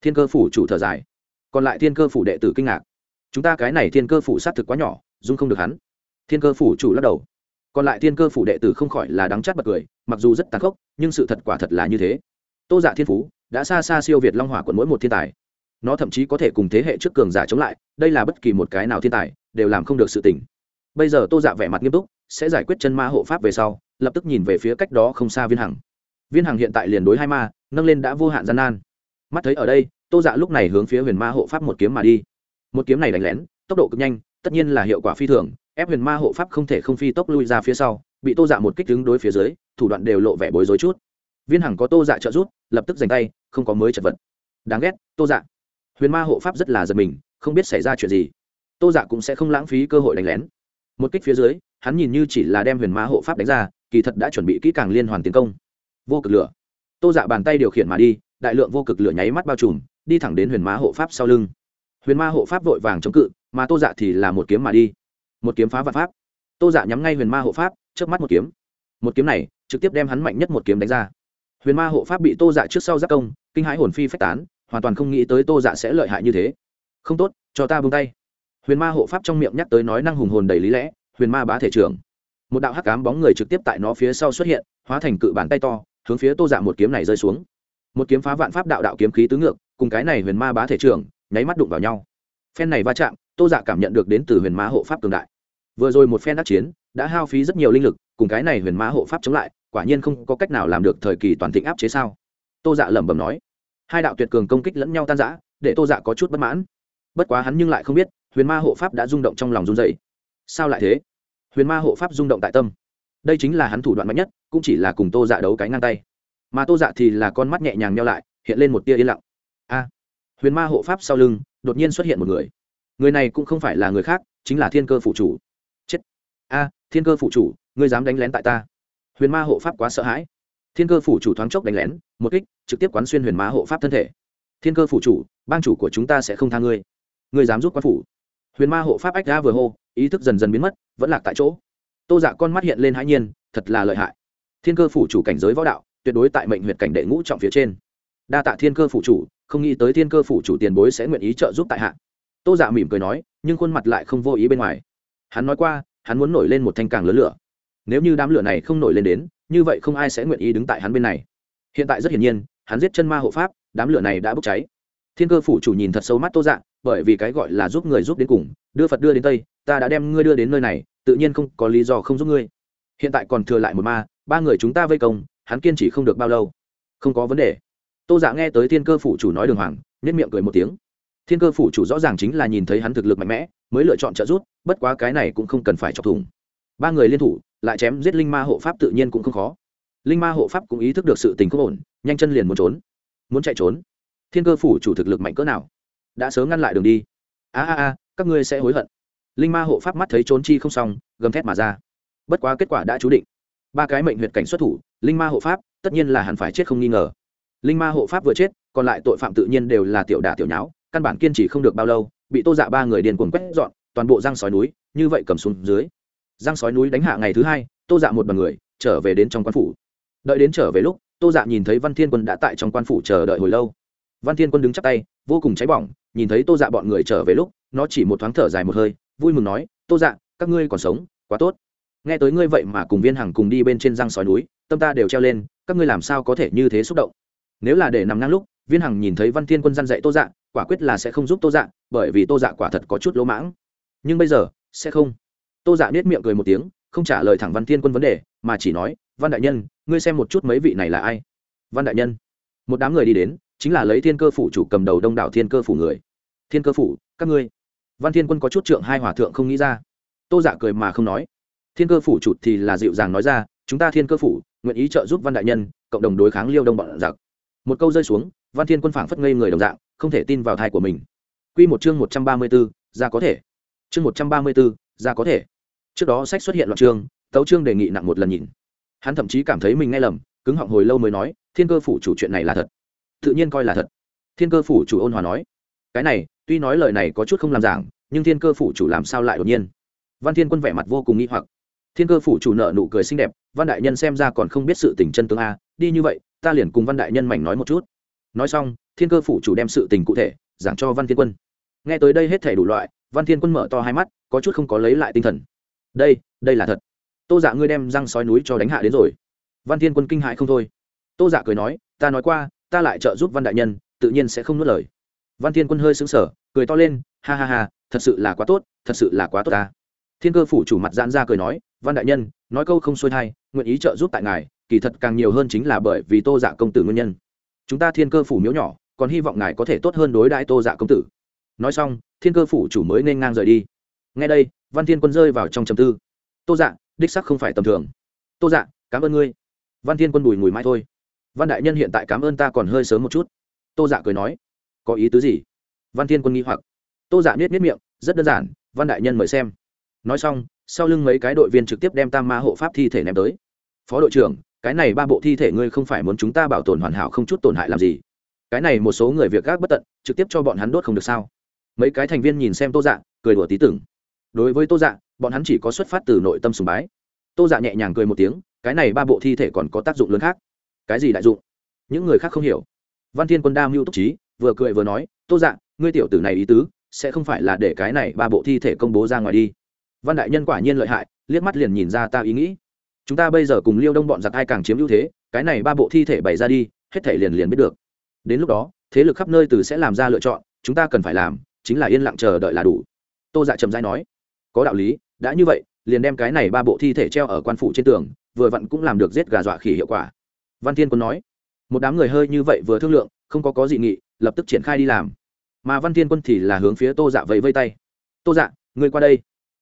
[SPEAKER 1] Thiên cơ phủ chủ thở dài. Còn lại thiên cơ phủ đệ tử kinh ngạc. Chúng ta cái này thiên cơ phủ sát thực quá nhỏ, dung không được hắn. Thiên cơ phủ chủ lắc đầu. Còn lại thiên cơ phủ đệ tử không khỏi là đắng chát bật cười, mặc dù rất tàn khốc, nhưng sự thật quả thật là như thế tô dạ thiên phú đã xa xa siêu việt long hỏa quận mỗi một thiên tài. Nó thậm chí có thể cùng thế hệ trước cường giả chống lại, đây là bất kỳ một cái nào thiên tài, đều làm không được sự tỉnh bây giờ tô dạ vẻ mặt nghiêm túc, sẽ giải quyết chân ma hộ pháp về sau, lập tức nhìn về phía cách đó không xa viên hằng. Viên hằng hiện tại liền đối hai ma, nâng lên đã vô hạn gian nan. Mắt thấy ở đây, tô dạ lúc này hướng phía huyền ma hộ pháp một kiếm mà đi. Một kiếm này đánh lén, tốc độ cực nhanh, tất nhiên là hiệu quả phi thường, ép huyền ma hộ pháp không thể không phi tốc lui ra phía sau, bị tô dạ một kích đứng đối phía dưới, thủ đoạn đều lộ vẻ bối rối chút viên hằng có tô dạ trợ rút lập tức giành tay, không có mới chật vật. Đáng ghét, tô dạ. Huyền ma hộ pháp rất là giật mình, không biết xảy ra chuyện gì. Tô dạ cũng sẽ không lãng phí cơ hội đánh lén. Một kích phía dưới, hắn nhìn như chỉ là đem huyền ma hộ pháp đánh ra, kỳ thật đã chuẩn bị kỹ càng liên hoàn tiến công. Vô cực lửa. Tô dạ bàn tay điều khiển mà đi, đại lượng vô cực lửa nháy mắt bao trùm, đi thẳng đến huyền ma hộ pháp sau lưng. Huyền ma hộ pháp vội vàng chống cự, mà tô dạ thì là một kiếm mà đi. Một kiếm phá vạn pháp. Tô dạ nhắm ngay huyền ma hộ pháp trước mắt một kiếm. Một kiếm này, trực tiếp đem hắn mạnh nhất một kiếm đánh ra huyền ma hộ pháp bị tô dạ trước sau giác công, kinh hãi hồn phi phách tán, hoàn toàn không nghĩ tới tô dạ sẽ lợi hại như thế. Không tốt, cho ta bung tay. Huyền ma hộ pháp trong miệng nhắc tới nói năng hùng hồn đầy lý lẽ, huyền ma bá thể trưởng. Một đạo hắc cám bóng người trực tiếp tại nó phía sau xuất hiện, hóa thành cự bàn tay to, hướng phía tô dạ một kiếm này rơi xuống. Một kiếm phá vạn pháp đạo đạo kiếm khí tứ ngược, cùng cái này huyền ma bá thể trưởng, nháy mắt đụng vào nhau. Phen này va chạm, tô dạ cảm nhận được đến từ huyền ma hộ pháp cường đại. Vừa rồi một phen đắc chiến, đã hao phí rất nhiều linh lực, cùng cái này huyền ma hộ pháp chống lại quả nhiên không có cách nào làm được thời kỳ toàn thịnh áp chế sao? Tô dạ lẩm bẩm nói. Hai đạo tuyệt cường công kích lẫn nhau tan giã để tô dạ có chút bất mãn. Bất quá hắn nhưng lại không biết, huyền ma hộ pháp đã rung động trong lòng run dày sao lại thế? Huyền ma hộ pháp rung động tại tâm. Đây chính là hắn thủ đoạn mạnh nhất, cũng chỉ là cùng tô dạ đấu cái ngang tay. Mà tô dạ thì là con mắt nhẹ nhàng nhau lại, hiện lên một tia yên lặng. A! Huyền ma hộ pháp sau lưng, đột nhiên xuất hiện một người. Người này cũng không phải là người khác, chính là thiên cơ phụ chủ. Chết! A! Thiên cơ phụ chủ, ngươi dám đánh lén tại ta huyền ma hộ pháp quá sợ hãi. Thiên cơ phủ chủ thoáng chốc đánh lén, một kích, trực tiếp quán xuyên huyền ma hộ pháp thân thể. Thiên cơ phủ chủ, bang chủ của chúng ta sẽ không tha ngươi. Ngươi dám giúp quan phủ. Huyền ma hộ pháp ách ra vừa hô, ý thức dần dần biến mất, vẫn lạc tại chỗ. Tô dạ con mắt hiện lên hãi nhiên, thật là lợi hại. Thiên cơ phủ chủ cảnh giới võ đạo, tuyệt đối tại mệnh huyện cảnh đệ ngũ trọng phía trên. Đa tạ thiên cơ phủ chủ, không nghĩ tới thiên cơ phủ chủ tiền bối sẽ nguyện ý trợ giúp tại hạ. Tô dạ mỉm cười nói, nhưng khuôn mặt lại không vô ý bên ngoài. Hắn nói qua, hắn muốn nổi lên một thanh càng lớn lửa nếu như đám lửa này không nổi lên đến, như vậy không ai sẽ nguyện ý đứng tại hắn bên này. Hiện tại rất hiển nhiên, hắn giết chân ma hộ pháp, đám lửa này đã bốc cháy. Thiên cơ phủ chủ nhìn thật sâu mắt tô dạ bởi vì cái gọi là giúp người giúp đến cùng, đưa phật đưa đến tây, ta đã đem ngươi đưa đến nơi này, tự nhiên không có lý do không giúp ngươi. Hiện tại còn thừa lại một ma, ba người chúng ta vây công, hắn kiên trì không được bao lâu. Không có vấn đề. Tô dạ nghe tới thiên cơ phủ chủ nói đường hoàng nhất miệng cười một tiếng. Thiên cơ phủ chủ rõ ràng chính là nhìn thấy hắn thực lực mạnh mẽ, mới lựa chọn trợ giúp, bất quá cái này cũng không cần phải chọc thủng. Ba người liên thủ lại chém giết linh ma hộ pháp tự nhiên cũng không khó. Linh ma hộ pháp cũng ý thức được sự tình không ổn, nhanh chân liền muốn trốn. Muốn chạy trốn? Thiên cơ phủ chủ thực lực mạnh cỡ nào? Đã sớm ngăn lại đường đi. A a a, các ngươi sẽ hối hận. Linh ma hộ pháp mắt thấy trốn chi không xong, gầm thét mà ra. Bất quá kết quả đã chú định. Ba cái mệnh huyệt cảnh xuất thủ, linh ma hộ pháp, tất nhiên là hẳn phải chết không nghi ngờ. Linh ma hộ pháp vừa chết, còn lại tội phạm tự nhiên đều là tiểu đả tiểu nháo, căn bản kiên trì không được bao lâu, bị tô dạ ba người điền cuồng quét dọn, toàn bộ răng sói núi, như vậy cầm xuống dưới. Giang sói núi đánh hạ ngày thứ hai, tô dạ một bằng người trở về đến trong quan phủ. Đợi đến trở về lúc, tô dạ nhìn thấy văn thiên quân đã tại trong quan phủ chờ đợi hồi lâu. Văn thiên quân đứng chắp tay, vô cùng cháy bỏng, nhìn thấy tô dạ bọn người trở về lúc, nó chỉ một thoáng thở dài một hơi, vui mừng nói, tô dạ các ngươi còn sống, quá tốt. Nghe tới ngươi vậy mà cùng viên hằng cùng đi bên trên răng sói núi, tâm ta đều treo lên, các ngươi làm sao có thể như thế xúc động? Nếu là để nằm ngang lúc, viên hằng nhìn thấy văn thiên quân dăn dạy tô dạ quả quyết là sẽ không giúp tô dạ bởi vì tô dạ quả thật có chút lỗ mãng. Nhưng bây giờ, sẽ không tô dạ nết miệng cười một tiếng, không trả lời thẳng văn thiên quân vấn đề, mà chỉ nói, văn đại nhân, ngươi xem một chút mấy vị này là ai? Văn đại nhân. Một đám người đi đến, chính là lấy thiên cơ phủ chủ cầm đầu đông đảo thiên cơ phủ người. Thiên cơ phủ, các ngươi. Văn thiên quân có chút trượng hai hòa thượng không nghĩ ra. Tô dạ cười mà không nói. Thiên cơ phủ chủ thì là dịu dàng nói ra, chúng ta thiên cơ phủ, nguyện ý trợ giúp văn đại nhân, cộng đồng đối kháng liêu đông bọn giặc. Một câu rơi xuống, văn thiên quân phảng phất ngây người đồng dạng, không thể tin vào thai của mình. Q một chương một trăm ba mươi b ố ra có thể. Chương một trăm ba mươi b ố ra có thể trước đó sách xuất hiện loạn chương, tấu chương đề nghị nặng một lần nhìn. Hắn thậm chí cảm thấy mình nghe lầm, cứng họng hồi lâu mới nói, thiên cơ phủ chủ chuyện này là thật. Tự nhiên coi là thật. Thiên cơ phủ chủ ôn hòa nói. Cái này, tuy nói lời này có chút không làm giảng, nhưng thiên cơ phủ chủ làm sao lại đột nhiên? Văn thiên quân vẻ mặt vô cùng nghi hoặc. Thiên cơ phủ chủ nợ nụ cười xinh đẹp, văn đại nhân xem ra còn không biết sự tình chân tướng a, đi như vậy, ta liền cùng văn đại nhân mảnh nói một chút. Nói xong, thiên cơ phủ chủ đem sự tình cụ thể giảng cho văn thiên quân. Nghe tới đây hết thể đủ loại, văn thiên quân mở to hai mắt, có chút không có lấy lại tinh thần đây đây là thật. Tô dạ ngươi đem răng sói núi cho đánh hạ đến rồi. Văn thiên quân kinh hại không thôi. Tô dạ cười nói, ta nói qua, ta lại trợ giúp văn đại nhân, tự nhiên sẽ không nuốt lời. Văn thiên quân hơi xứng sở cười to lên, ha ha ha, thật sự là quá tốt, thật sự là quá tốt ta. Thiên cơ phủ chủ mặt giãn ra cười nói, văn đại nhân, nói câu không xuôi thai, nguyện ý trợ giúp tại ngài, kỳ thật càng nhiều hơn chính là bởi vì tô dạ công tử nguyên nhân. Chúng ta thiên cơ phủ miếu nhỏ, còn hy vọng ngài có thể tốt hơn đối đãi tô dạ công tử. Nói xong, thiên cơ phủ chủ mới nên ngang rời đi ngay đây, văn thiên quân rơi vào trong trầm tư. Tô dạ đích sắc không phải tầm thường. Tô dạ cảm ơn ngươi. Văn thiên quân bùi ngùi mai thôi. Văn đại nhân hiện tại cảm ơn ta còn hơi sớm một chút. Tô dạ cười nói, có ý tứ gì? Văn thiên quân nghi hoặc. Tô dạ niết niết miệng, rất đơn giản, văn đại nhân mời xem. Nói xong, sau lưng mấy cái đội viên trực tiếp đem tam ma hộ pháp thi thể ném tới. Phó đội trưởng, cái này ba bộ thi thể ngươi không phải muốn chúng ta bảo tồn hoàn hảo không chút tổn hại làm gì? Cái này một số người việc gác bất tận, trực tiếp cho bọn hắn đốt không được sao? Mấy cái thành viên nhìn xem tô dạ cười đùa tí tưởng đối với tô dạ bọn hắn chỉ có xuất phát từ nội tâm sùng bái. Tô dạ nhẹ nhàng cười một tiếng, cái này ba bộ thi thể còn có tác dụng lớn khác. Cái gì đại dụng? Những người khác không hiểu. Văn thiên quân đa mưu túc trí, vừa cười vừa nói, tô dạ ngươi tiểu tử này ý tứ, sẽ không phải là để cái này ba bộ thi thể công bố ra ngoài đi. Văn đại nhân quả nhiên lợi hại, liếc mắt liền nhìn ra ta ý nghĩ. Chúng ta bây giờ cùng liêu đông bọn giặc ai càng chiếm ưu thế, cái này ba bộ thi thể bày ra đi, hết thể liền liền biết được. Đến lúc đó, thế lực khắp nơi từ sẽ làm ra lựa chọn, chúng ta cần phải làm, chính là yên lặng chờ đợi là đủ. Tô dạ trầm dai nói có đạo lý, đã như vậy, liền đem cái này ba bộ thi thể treo ở quan phủ trên tường, vừa vặn cũng làm được giết gà dọa khỉ hiệu quả. Văn thiên quân nói, một đám người hơi như vậy vừa thương lượng, không có có dị nghị, lập tức triển khai đi làm. Mà văn thiên quân thì là hướng phía tô dạ vẫy vây tay. Tô dạ ngươi qua đây.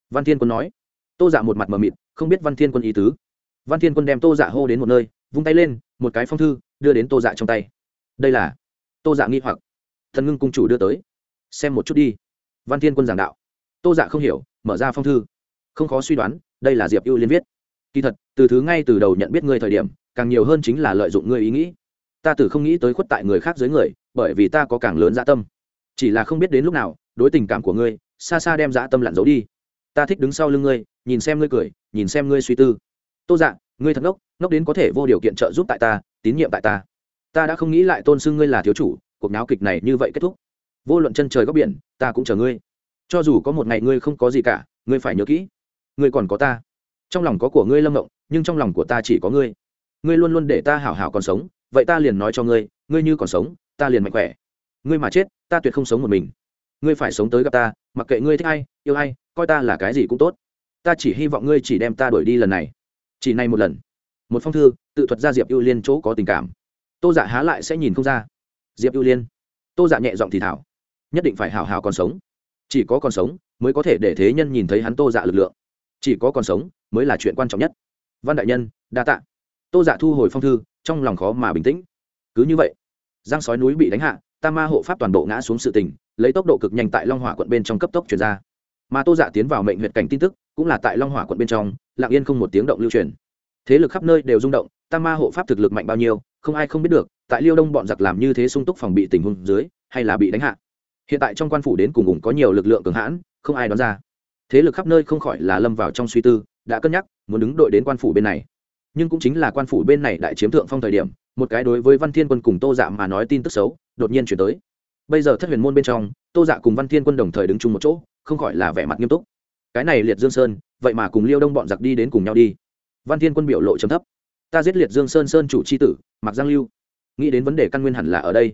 [SPEAKER 1] Văn thiên quân nói. Tô dạ một mặt mờ mịt, không biết văn thiên quân ý tứ. Văn thiên quân đem tô dạ hô đến một nơi, vung tay lên, một cái phong thư, đưa đến tô dạ trong tay. Đây là tô dạ nghi hoặc. Thần ngưng cung chủ đưa tới. Xem một chút đi. Văn thiên quân giảng đạo tô dạ không hiểu, mở ra phong thư. Không khó suy đoán, đây là diệp ưu liên viết. Kỳ thật, từ thứ ngay từ đầu nhận biết ngươi thời điểm, càng nhiều hơn chính là lợi dụng ngươi ý nghĩ. Ta từ không nghĩ tới khuất tại người khác dưới người, bởi vì ta có càng lớn dã tâm. Chỉ là không biết đến lúc nào, đối tình cảm của ngươi, xa xa đem dã tâm lặn giấu đi. Ta thích đứng sau lưng ngươi, nhìn xem ngươi cười, nhìn xem ngươi suy tư. Tô dạ ngươi thật ngốc ngốc đến có thể vô điều kiện trợ giúp tại ta, tín nhiệm tại ta. Ta đã không nghĩ lại tôn xưng ngươi là thiếu chủ, cuộc náo kịch này như vậy kết thúc. Vô luận chân trời góc biển, ta cũng chờ ngươi cho dù có một ngày ngươi không có gì cả, ngươi phải nhớ kỹ. Ngươi còn có ta. Trong lòng có của ngươi lâm mộng nhưng trong lòng của ta chỉ có ngươi. Ngươi luôn luôn để ta hảo hảo còn sống, vậy ta liền nói cho ngươi ngươi như còn sống, ta liền mạnh khỏe. Ngươi mà chết, ta tuyệt không sống một mình. Ngươi phải sống tới gặp ta, mặc kệ ngươi thích ai, yêu ai, coi ta là cái gì cũng tốt. Ta chỉ hy vọng ngươi chỉ đem ta đuổi đi lần này. Chỉ này một lần. Một phong thư, tự thuật ra diệp ưu liên chỗ có tình cảm. Tô dạ há lại sẽ nhìn không ra. Diệp ưu liên. Tô dạ nhẹ giọng thì thảo. Nhất định phải hào hào còn sống chỉ có còn sống mới có thể để thế nhân nhìn thấy hắn tô dạ lực lượng. Chỉ có còn sống mới là chuyện quan trọng nhất. Văn đại nhân, đa tạ. Tô dạ thu hồi phong thư, trong lòng khó mà bình tĩnh. Cứ như vậy, giang sói núi bị đánh hạ tam ma hộ pháp toàn bộ ngã xuống sự tình, lấy tốc độ cực nhanh tại long hỏa quận bên trong cấp tốc chuyển ra. Mà tô dạ tiến vào mệnh huyện cảnh tin tức, cũng là tại long hỏa quận bên trong lạng yên không một tiếng động lưu truyền. Thế lực khắp nơi đều rung động tam ma hộ pháp thực lực mạnh bao nhiêu, không ai không biết được, tại liêu đông bọn giặc làm như thế sung túc phòng bị tình huống dưới, hay là bị đánh hạ hiện tại trong quan phủ đến cùng ủng có nhiều lực lượng cường hãn, không ai đoán ra. Thế lực khắp nơi không khỏi là lâm vào trong suy tư, đã cân nhắc, muốn đứng đội đến quan phủ bên này. Nhưng cũng chính là quan phủ bên này đại chiếm thượng phong thời điểm, một cái đối với văn thiên quân cùng tô dạ mà nói tin tức xấu, đột nhiên chuyển tới. Bây giờ thất huyền môn bên trong, tô dạ cùng văn thiên quân đồng thời đứng chung một chỗ, không khỏi là vẻ mặt nghiêm túc. Cái này liệt dương sơn, vậy mà cùng liêu đông bọn giặc đi đến cùng nhau đi. Văn thiên quân biểu lộ chấm thấp. Ta giết liệt dương sơn sơn chủ c h i tử mặc giang lưu. Nghĩ đến vấn đề căn nguyên hẳn là ở đây.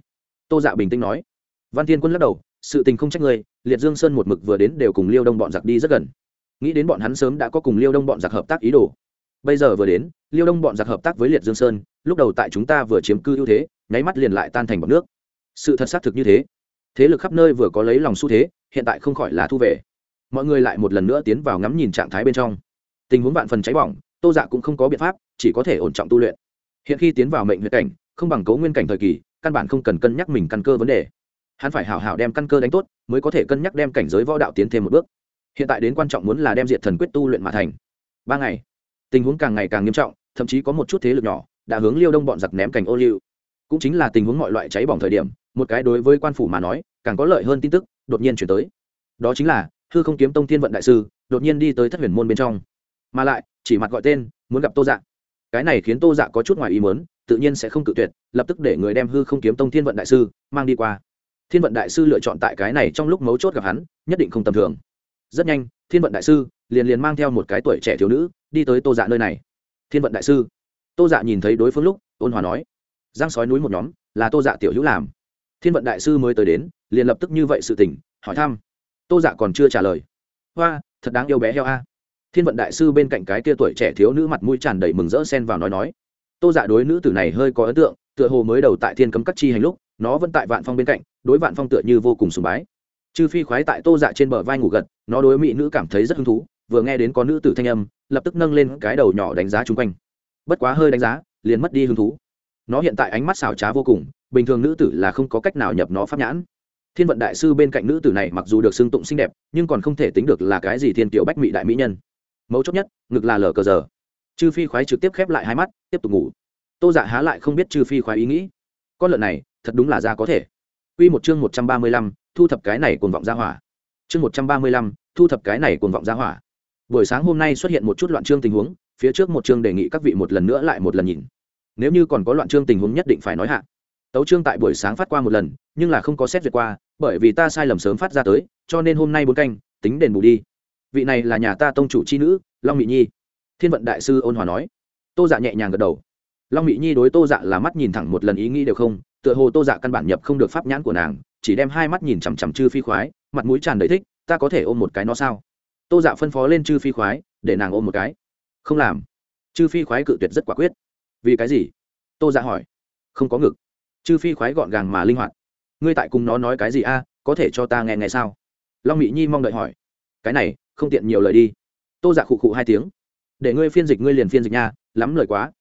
[SPEAKER 1] Tô dạ bình tĩnh nói văn thiên quân lắc đầu, sự tình không trách người liệt dương sơn một mực vừa đến đều cùng liêu đông bọn giặc đi rất gần. Nghĩ đến bọn hắn sớm đã có cùng liêu đông bọn giặc hợp tác ý đồ. Bây giờ vừa đến, liêu đông bọn giặc hợp tác với liệt dương sơn, lúc đầu tại chúng ta vừa chiếm cư ưu thế, nháy mắt liền lại tan thành bọc nước. Sự thật xác thực như thế. Thế lực khắp nơi vừa có lấy lòng xu thế, hiện tại không khỏi là thu về. Mọi người lại một lần nữa tiến vào ngắm nhìn trạng thái bên trong. Tình huống vạn phần cháy bỏng, tô dạ cũng không có biện pháp, chỉ có thể ổn trọng tu luyện. Hiện khi tiến vào mệnh huyết cảnh, không bằng cấu nguyên cảnh thời kỳ, căn bản không cần cân nhắc mình căn cơ vấn đề hắn phải hảo hảo đem căn cơ đánh tốt, mới có thể cân nhắc đem cảnh giới võ đạo tiến thêm một bước. Hiện tại đến quan trọng muốn là đem diệt thần quyết tu luyện mà thành. Ba ngày, tình huống càng ngày càng nghiêm trọng, thậm chí có một chút thế lực nhỏ đã hướng liêu đông bọn giặc ném cảnh ô liu. Cũng chính là tình huống mọi loại cháy bỏng thời điểm, một cái đối với quan phủ mà nói, càng có lợi hơn tin tức đột nhiên chuyển tới. Đó chính là, hư không kiếm tông thiên vận đại sư đột nhiên đi tới thất huyền môn bên trong. Mà lại, chỉ mặt gọi tên, muốn gặp tô dạ. Cái này khiến tô dạ có chút ngoài ý muốn, tự nhiên sẽ không cự tuyệt, lập tức để người đem hư không kiếm tông thiên vận đại sư mang đi qua thiên vận đại sư lựa chọn tại cái này trong lúc mấu chốt gặp hắn, nhất định không tầm thường. Rất nhanh, thiên vận đại sư liền liền mang theo một cái tuổi trẻ thiếu nữ đi tới tô dạ nơi này. Thiên vận đại sư, tô dạ nhìn thấy đối phương lúc, ôn hòa nói, giang sói núi một nhóm, là tô dạ tiểu hữu làm. Thiên vận đại sư mới tới đến, liền lập tức như vậy sự tình, hỏi thăm. Tô dạ còn chưa trả lời. Hoa, thật đáng yêu bé heo a. Thiên vận đại sư bên cạnh cái kia tuổi trẻ thiếu nữ mặt mũi tràn đầy mừng rỡ xen vào nói nói. Tô dạ đối nữ tử này hơi có ấn tượng, tựa hồ mới đầu tại thiên cấm cắt chi hành lúc nó vẫn tại vạn phong bên cạnh, đối vạn phong tựa như vô cùng sùng bái. Chư phi khoái tại tô dạ trên bờ vai ngủ gật, nó đối mỹ nữ cảm thấy rất hứng thú, vừa nghe đến có nữ tử thanh âm, lập tức nâng lên cái đầu nhỏ đánh giá chung quanh. Bất quá hơi đánh giá, liền mất đi hứng thú. Nó hiện tại ánh mắt xảo trá vô cùng, bình thường nữ tử là không có cách nào nhập nó pháp nhãn. Thiên vận đại sư bên cạnh nữ tử này mặc dù được xưng tụng xinh đẹp, nhưng còn không thể tính được là cái gì thiên tiểu bách mỹ đại mỹ nhân. Mấu chốt nhất, ngực là lờ cờ giờ. Chư phi khoái trực tiếp khép lại hai mắt, tiếp tục ngủ. Tô dạ há lại không biết chư phi khoái ý nghĩ con lợn này thật đúng là ra có thể Quy một chương một trăm ba mươi lăm, thu thập cái này cuồng vọng ra hỏa. Chương một trăm ba mươi lăm, thu thập cái này cuồng vọng ra hỏa. Buổi sáng hôm nay xuất hiện một chút loạn chương tình huống, phía trước một chương đề nghị các vị một lần nữa lại một lần nhìn. Nếu như còn có loạn chương tình huống nhất định phải nói hạ. Tấu chương tại buổi sáng phát qua một lần, nhưng là không có xét duyệt qua, bởi vì ta sai lầm sớm phát ra tới, cho nên hôm nay bốn canh, tính đền bù đi. Vị này là nhà ta tông chủ chi nữ, Long Mị Nhi. Thiên vận đại sư ôn hòa nói. Tô Dạ nhẹ nhàng gật đầu. Long Mỹ Nhi đối Tô Dạ là mắt nhìn thẳng một lần ý nghĩ đều không, tựa hồ tô dạ căn bản nhập không được pháp nhãn của nàng chỉ đem hai mắt nhìn chằm chằm chư phi khoái mặt mũi tràn đầy thích ta có thể ôm một cái nó sao? Tô dạ phân phó lên chư phi khoái để nàng ôm một cái. Không làm. Chư phi khoái cự tuyệt rất quả quyết. Vì cái gì? Tô dạ hỏi. Không có ngực. Chư phi khoái gọn gàng mà linh hoạt. Ngươi tại cùng nó nói cái gì a? Có thể cho ta nghe nghe sao? Long mỹ nhi mong đợi hỏi. Cái này không tiện nhiều lời đi. Tô dạ khụ khụ hai tiếng. Để ngươi phiên dịch ngươi liền phiên dịch nha lắm lời quá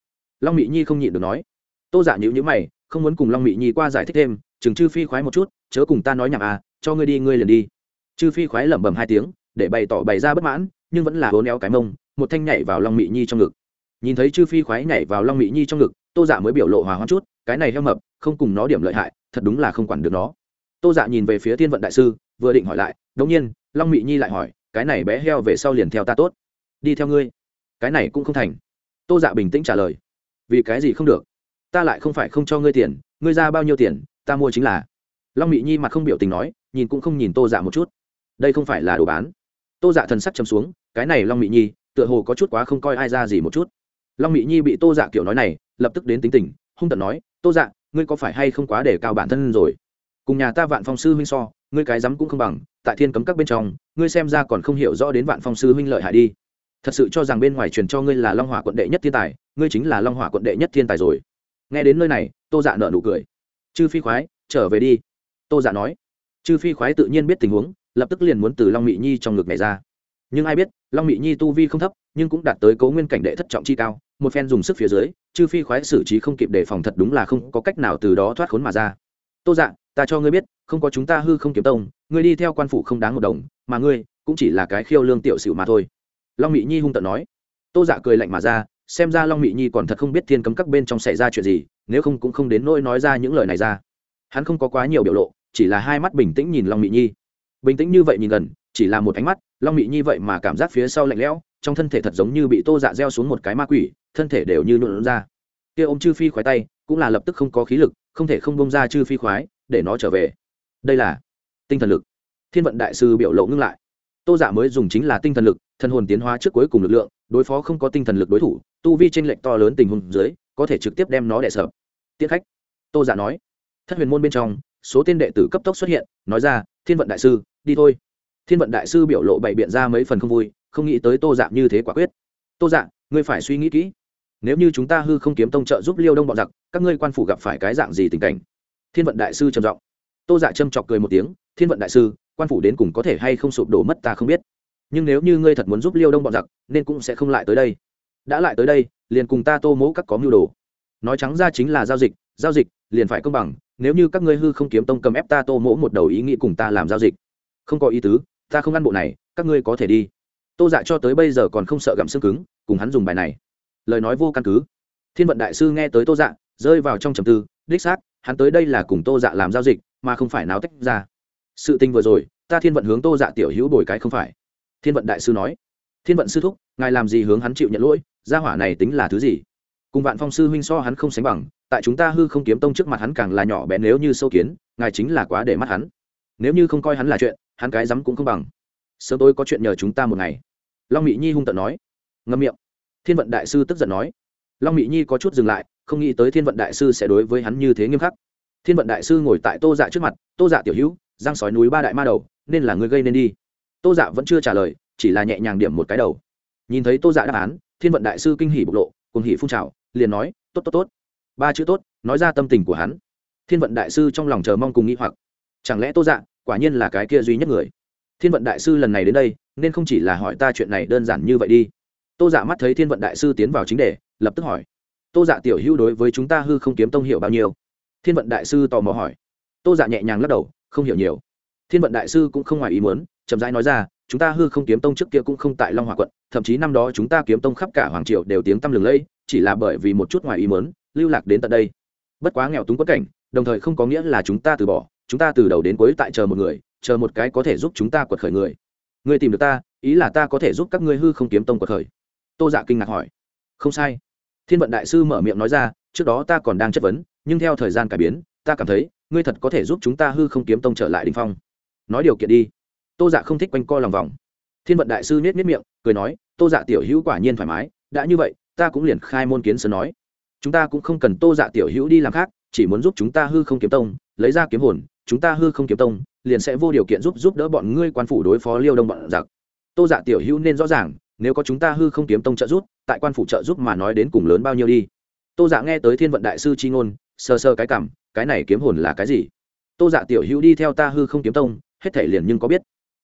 [SPEAKER 1] long mỹ nhi không nhịn được nói. Tô dạ nhữ nhữ mày, không muốn cùng long mị nhi qua giải thích thêm, chừng chư phi khoái một chút, chớ cùng ta nói nhảm à cho ngươi đi, ngươi liền đi. Chư phi khoái lẩm bẩm hai tiếng, để bày tỏ bày ra bất mãn, nhưng vẫn là hố néo cái mông, một thanh nhảy vào long mị nhi trong ngực. Nhìn thấy chư phi khoái nhảy vào long mị nhi trong ngực, tô dạ mới biểu lộ hòa hoãn chút, cái này heo mập, không cùng nó điểm lợi hại, thật đúng là không quản được nó. Tô dạ nhìn về phía thiên vận đại sư, vừa định hỏi lại, đống nhiên, long mị nhi lại hỏi, cái này bé heo về sau liền theo ta tốt, đi theo ngươi, cái này cũng không thành. Tô dạ bình tĩnh trả lời vì cái gì không được? Ta lại không phải không cho ngươi tiền, ngươi ra bao nhiêu tiền, ta mua chính là. Long mị nhi mặt không biểu tình nói, nhìn cũng không nhìn tô dạ một chút. Đây không phải là đồ bán. Tô dạ thần sắc chấm xuống, cái này long mị nhi, tựa hồ có chút quá không coi ai ra gì một chút. Long mị nhi bị tô dạ kiểu nói này, lập tức đến tính tình, hung tận nói, tô dạ ngươi có phải hay không quá để cao bản thân rồi? Cùng nhà ta vạn phong sư huynh so, ngươi cái rắm cũng không bằng, tại thiên cấm các bên trong, ngươi xem ra còn không hiểu rõ đến vạn phong sư huynh lợi hại đi. Thật sự cho rằng bên ngoài truyền cho ngươi là long hòa quận đệ nhất thiên tài ngươi chính là long hỏa quận đệ nhất thiên tài rồi. Nghe đến nơi này, tô dạ nợ nụ cười. Chư phi khoái, trở về đi. Tô dạ nói. Chư phi khoái tự nhiên biết tình huống, lập tức liền muốn từ long mị nhi trong ngực này ra. Nhưng ai biết, long mị nhi tu vi không thấp, nhưng cũng đạt tới cấu nguyên cảnh đệ thất trọng chi cao, một phen dùng sức phía dưới, chư phi khoái xử trí không kịp đề phòng thật đúng là không có cách nào từ đó thoát khốn mà ra. Tô dạ ta cho ngươi biết, không có chúng ta hư không kiếm tông, ngươi đi theo quan phủ không đáng một đồng, mà ngươi cũng chỉ là cái khiêu lương tiểu xỉu mà thôi. Long mị nhi hung tận nói. Tô dạ cười lạnh mà ra xem ra long mị nhi còn thật không biết thiên cấm các bên trong xảy ra chuyện gì, nếu không cũng không đến nỗi nói ra những lời này ra. Hắn không có quá nhiều biểu lộ, chỉ là hai mắt bình tĩnh nhìn long mị nhi. Bình tĩnh như vậy nhìn gần, chỉ là một ánh mắt, long mị nhi vậy mà cảm giác phía sau lạnh lẽo, trong thân thể thật giống như bị tô dạ gieo xuống một cái ma quỷ, thân thể đều như nhuộn ra. Kia ô m chư phi khoái tay, cũng là lập tức không có khí lực, không thể không bông ra chư phi khoái, để nó trở về. Đây là tinh thần lực. Thiên vận đại sư biểu lộ ngưng lại. Tô dạ mới dùng chính là tinh thần lực thân hồn tiến hóa trước cuối cùng lực lượng đối phó không có tinh thần lực đối thủ, tu vi trên lệch to lớn tình huống dưới, có thể trực tiếp đem nó đè sợ tiết khách. Tô giả nói. Thất huyền môn bên trong, số tên đệ tử cấp tốc xuất hiện, nói ra, thiên vận đại sư, đi thôi. Thiên vận đại sư biểu lộ bày biện ra mấy phần không vui, không nghĩ tới tô dạng như thế quả quyết. Tô dạng ngươi phải suy nghĩ kỹ. Nếu như chúng ta hư không kiếm tông trợ giúp liêu đông bọn giặc, các ngươi quan phủ gặp phải cái dạng gì tình cảnh? Thiên vận đại sư trầm giọng. Tô dạ châm chọc cười một tiếng, thiên vận đại sư, quan phủ đến cùng có thể hay không sụp đổ mất ta không biết nhưng nếu như ngươi thật muốn giúp liêu đông bọn giặc, nên cũng sẽ không lại tới đây. Đã lại tới đây, liền cùng ta tô mỗ các có mưu đồ. Nói trắng ra chính là giao dịch giao dịch, liền phải công bằng, nếu như các ngươi hư không kiếm tông cầm ép ta tô mỗ một đầu ý nghĩ cùng ta làm giao dịch. Không có ý tứ, ta không ăn bộ này, các ngươi có thể đi. Tô dạ cho tới bây giờ còn không sợ gặm xương cứng, cùng hắn dùng bài này. Lời nói vô căn cứ. Thiên vận đại sư nghe tới tô dạ rơi vào trong trầm tư, đích xác, hắn tới đây là cùng tô dạ làm giao dịch, mà không phải náo tách ra. Sự tình vừa rồi, ta thiên vận hướng tô dạ tiểu hữu bồi cái không phải thiên vận đại sư nói, thiên vận sư thúc, ngài làm gì hướng hắn chịu nhận lỗi? Gia hỏa này tính là thứ gì? Cùng vạn phong sư huynh so hắn không sánh bằng, tại chúng ta hư không kiếm tông trước mặt hắn càng là nhỏ bé nếu như sâu kiến, ngài chính là quá để mắt hắn. Nếu như không coi hắn là chuyện, hắn cái rắm cũng không bằng. Sớm tôi có chuyện nhờ chúng ta một ngày. Long mỹ nhi hung tận nói. Ngâm miệng. Thiên vận đại sư tức giận nói. Long mỹ nhi có chút dừng lại, không nghĩ tới thiên vận đại sư sẽ đối với hắn như thế nghiêm khắc. Thiên vận đại sư ngồi tại tô dạ trước mặt, tô dạ tiểu hữu, giang sói núi ba đại ma đầu, nên là người gây nên đi tô dạ vẫn chưa trả lời, chỉ là nhẹ nhàng điểm một cái đầu. Nhìn thấy tô dạ đáp án, thiên vận đại sư kinh hỉ bộc lộ cùng hỉ phun trào, liền nói, tốt tốt tốt. Ba chữ tốt, nói ra tâm tình của hắn. Thiên vận đại sư trong lòng chờ mong cùng nghĩ hoặc. Chẳng lẽ tô dạ quả nhiên là cái kia duy nhất người? Thiên vận đại sư lần này đến đây, nên không chỉ là hỏi ta chuyện này đơn giản như vậy đi. Tô dạ mắt thấy thiên vận đại sư tiến vào chính đề, lập tức hỏi, tô dạ tiểu hữu đối với chúng ta hư không kiếm tông hiểu bao nhiêu? Thiên vận đại sư tò mò hỏi. Tô dạ nhẹ nhàng lắc đầu, không hiểu nhiều thiên vận đại sư cũng không ngoài ý muốn, chậm rãi nói ra, chúng ta hư không kiếm tông trước kia cũng không tại long hòa quận, thậm chí năm đó chúng ta kiếm tông khắp cả hoàng triều đều tiếng tăm lừng lẫy, chỉ là bởi vì một chút ngoài ý muốn, lưu lạc đến tận đây. Bất quá nghèo túng quất cảnh, đồng thời không có nghĩa là chúng ta từ bỏ, chúng ta từ đầu đến cuối tại chờ một người, chờ một cái có thể giúp chúng ta quật khởi người. Người tìm được ta, ý là ta có thể giúp các ngươi hư không kiếm tông quật khởi. Tô dạ kinh ngạc hỏi. Không sai. Thiên vận đại sư mở miệng nói ra, trước đó ta còn đang chất vấn, nhưng theo thời gian cải biến, ta cảm thấy, ngươi thật có thể giúp chúng ta hư không kiếm tông trở lại đình phong nói điều kiện đi. Tô dạ không thích quanh co lòng vòng. Thiên vận đại sư nết nết miệng, cười nói, tô dạ tiểu hữu quả nhiên thoải mái, đã như vậy, ta cũng liền khai môn kiến sơn nói. Chúng ta cũng không cần tô dạ tiểu hữu đi làm khác, chỉ muốn giúp chúng ta hư không kiếm tông, lấy ra kiếm hồn, chúng ta hư không kiếm tông, liền sẽ vô điều kiện giúp giúp đỡ bọn ngươi quan phủ đối phó liêu đông bọn giặc. Tô dạ tiểu hữu nên rõ ràng, nếu có chúng ta hư không kiếm tông trợ giúp, tại quan phủ trợ giúp mà nói đến cùng lớn bao nhiêu đi. Tô dạ nghe tới thiên vận đại sư c h i ngôn sơ sơ cái cảm, cái này kiếm hồn là cái gì? Tô dạ tiểu hữu đi theo ta hư không kiếm tông hết thể liền nhưng có biết.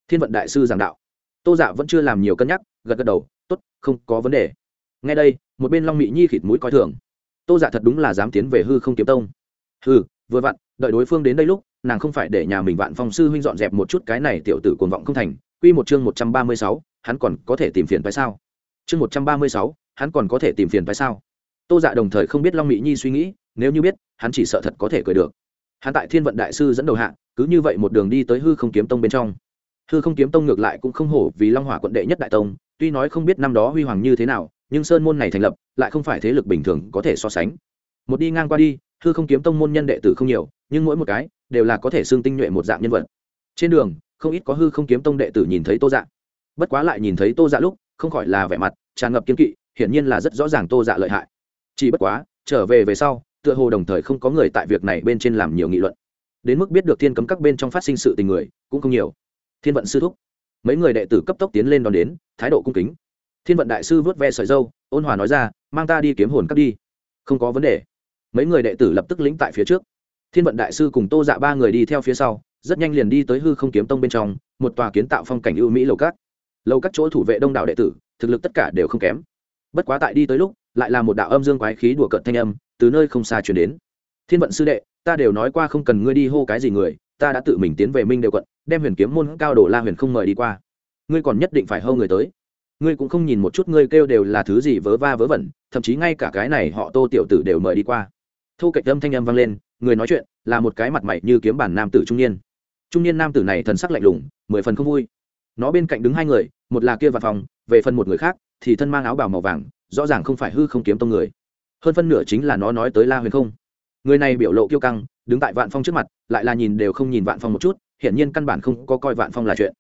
[SPEAKER 1] Thiên vận đại sư giảng đạo. Tô dạ vẫn chưa làm nhiều cân nhắc, gật gật đầu t ố t không có vấn đề. Ngay đây, một bên long mỹ nhi khịt mũi coi thường. Tô dạ thật đúng là dám tiến về hư không kiếm tông. Hư vừa vặn, đợi đối phương đến đây lúc, nàng không phải để nhà mình vạn phong sư huynh dọn dẹp một chút cái này tiểu tử cuồng vọng không thành. Quy một chương một trăm ba mươi sáu, hắn còn có thể tìm phiền phải sao? Chương một trăm ba mươi sáu, hắn còn có thể tìm phiền phải sao? Tô dạ đồng thời không biết long mỹ nhi suy nghĩ, nếu như biết, hắn chỉ sợ thật có thể cười được hắn tại thiên vận đại sư dẫn đầu hạ, cứ như vậy một đường đi tới hư không kiếm tông bên trong. Hư không kiếm tông ngược lại cũng không hổ vì long hỏa quận đệ nhất đại tông, tuy nói không biết năm đó huy hoàng như thế nào, nhưng sơn môn này thành lập, lại không phải thế lực bình thường có thể so sánh. Một đi ngang qua đi, hư không kiếm tông môn nhân đệ tử không nhiều, nhưng mỗi một cái đều là có thể xương tinh nhuệ một dạng nhân vật. Trên đường, không ít có hư không kiếm tông đệ tử nhìn thấy tô dạ. Bất quá lại nhìn thấy tô dạ lúc, không khỏi là vẻ mặt tràn ngập kiên kỵ, hiển nhiên là rất rõ ràng tô dạ lợi hại. Chỉ bất quá, trở về về sau tựa hồ đồng thời không có người tại việc này bên trên làm nhiều nghị luận. Đến mức biết được thiên cấm các bên trong phát sinh sự tình người, cũng không nhiều. Thiên vận sư thúc. Mấy người đệ tử cấp tốc tiến lên đón đến, thái độ cung kính. Thiên vận đại sư vớt ve sợi dâu ôn hòa nói ra, mang ta đi kiếm hồn cắt đi. Không có vấn đề. Mấy người đệ tử lập tức lĩnh tại phía trước. Thiên vận đại sư cùng tô dạ ba người đi theo phía sau, rất nhanh liền đi tới hư không kiếm tông bên trong, một tòa kiến tạo phong cảnh ưu mỹ lầu cát. Lầu các chỗ thủ vệ đông đảo đệ tử, thực lực tất cả đều không kém. Bất quá tại đi tới lúc, lại là một đạo âm dương quái khí đùa cợt thanh âm từ nơi không xa chuyển đến. Thiên vận sư đệ, ta đều nói qua không cần ngươi đi hô cái gì người, ta đã tự mình tiến về minh đều quận, đem huyền kiếm môn cao đồ la huyền không mời đi qua. Ngươi còn nhất định phải hâu người tới. Ngươi cũng không nhìn một chút ngươi kêu đều là thứ gì vớ va vớ vẩn, thậm chí ngay cả cái này họ tô tiểu tử đều mời đi qua. Thu cạnh âm thanh âm vang lên, người nói chuyện, là một cái mặt mày như kiếm bản nam tử trung niên. Trung niên nam tử này thần sắc lạnh lùng, mười phần không vui. Nó bên cạnh đứng hai người, một là kia vào phòng, về phần một người khác, thì thân mang áo bào màu vàng, rõ ràng không phải hư không kiếm tông người hơn phân nửa chính là nó nói tới la huyền không. Người này biểu lộ kiêu căng, đứng tại vạn phong trước mặt, lại là nhìn đều không nhìn vạn phong một chút, hiển nhiên căn bản không có coi vạn phong là chuyện.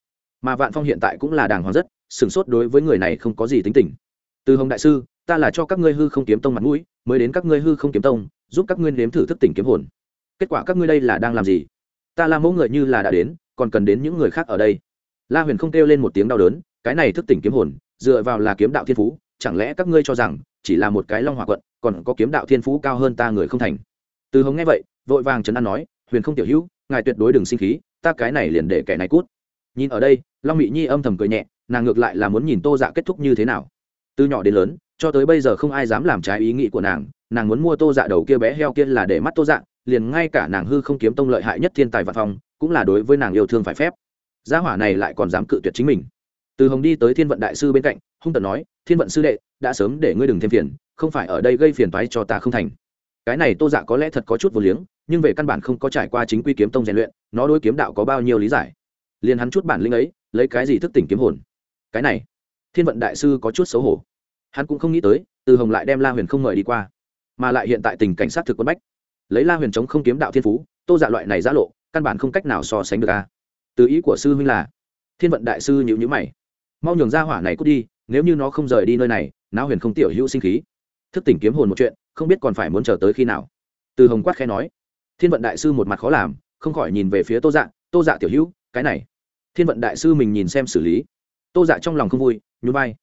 [SPEAKER 1] Mà vạn phong hiện tại cũng là đàng hoàng rất, sửng sốt đối với người này không có gì tính tình. Từ hồng đại sư, ta là cho các ngươi hư không kiếm tông mặt mũi, mới đến các ngươi hư không kiếm tông, giúp các ngươi nếm thử thức tỉnh kiếm hồn. Kết quả các ngươi đây là đang làm gì? Ta là mẫu người như là đã đến, còn cần đến những người khác ở đây. La huyền không kêu lên một tiếng đau đớn, cái này thức tỉnh kiếm hồn, dựa vào là kiếm đạo thiên phú, chẳng lẽ các ngươi cho rằng, chỉ là một cái long hòa quận còn có kiếm đạo thiên phú cao hơn ta người không thành. Từ hồng nghe vậy, vội vàng trấn an nói, huyền không tiểu hữu, ngài tuyệt đối đừng sinh khí, ta cái này liền để kẻ này cút. Nhìn ở đây, long mỹ nhi âm thầm cười nhẹ, nàng ngược lại là muốn nhìn tô dạ kết thúc như thế nào. Từ nhỏ đến lớn, cho tới bây giờ không ai dám làm trái ý nghĩ của nàng nàng muốn mua tô dạ đầu kia bé heo kia là để mắt tô dạ liền ngay cả nàng hư không kiếm tông lợi hại nhất thiên tài văn phong, cũng là đối với nàng yêu thương phải phép. Gia hỏa này lại còn dám cự tuyệt chính mình. Từ hồng đi tới thiên vận đại sư bên cạnh, hung tận nói, thiên vận sư đệ, đã sớm để ngươi đừng thêm phiền không phải ở đây gây phiền toái cho ta không thành. Cái này tô dạ có lẽ thật có chút vô liếng, nhưng về căn bản không có trải qua chính quy kiếm tông rèn luyện, nó đối kiếm đạo có bao nhiêu lý giải? Liền hắn chút bản linh ấy, lấy cái gì thức tỉnh kiếm hồn? Cái này, thiên vận đại sư có chút xấu hổ. Hắn cũng không nghĩ tới, từ hồng lại đem la huyền không mời đi qua, mà lại hiện tại tình cảnh sát thực quân bách. Lấy la huyền chống không kiếm đạo thiên phú, tô dạ loại này giã lộ, căn bản không cách nào so sánh được a. Từ ý của sư huynh là, thiên vận đại sư nhịu nhữ mày. Mau nhường ra hỏa này cút đi, nếu như nó không rời đi nơi này não huyền không tiểu hữu sinh khí thức tỉnh kiếm hồn một chuyện, không biết còn phải muốn chờ tới khi nào. Từ hồng quát khẽ nói, thiên vận đại sư một mặt khó làm, không khỏi nhìn về phía tô dạ tô dạ tiểu hữu, cái này. Thiên vận đại sư mình nhìn xem xử lý. Tô dạ trong lòng không vui, nhún vai.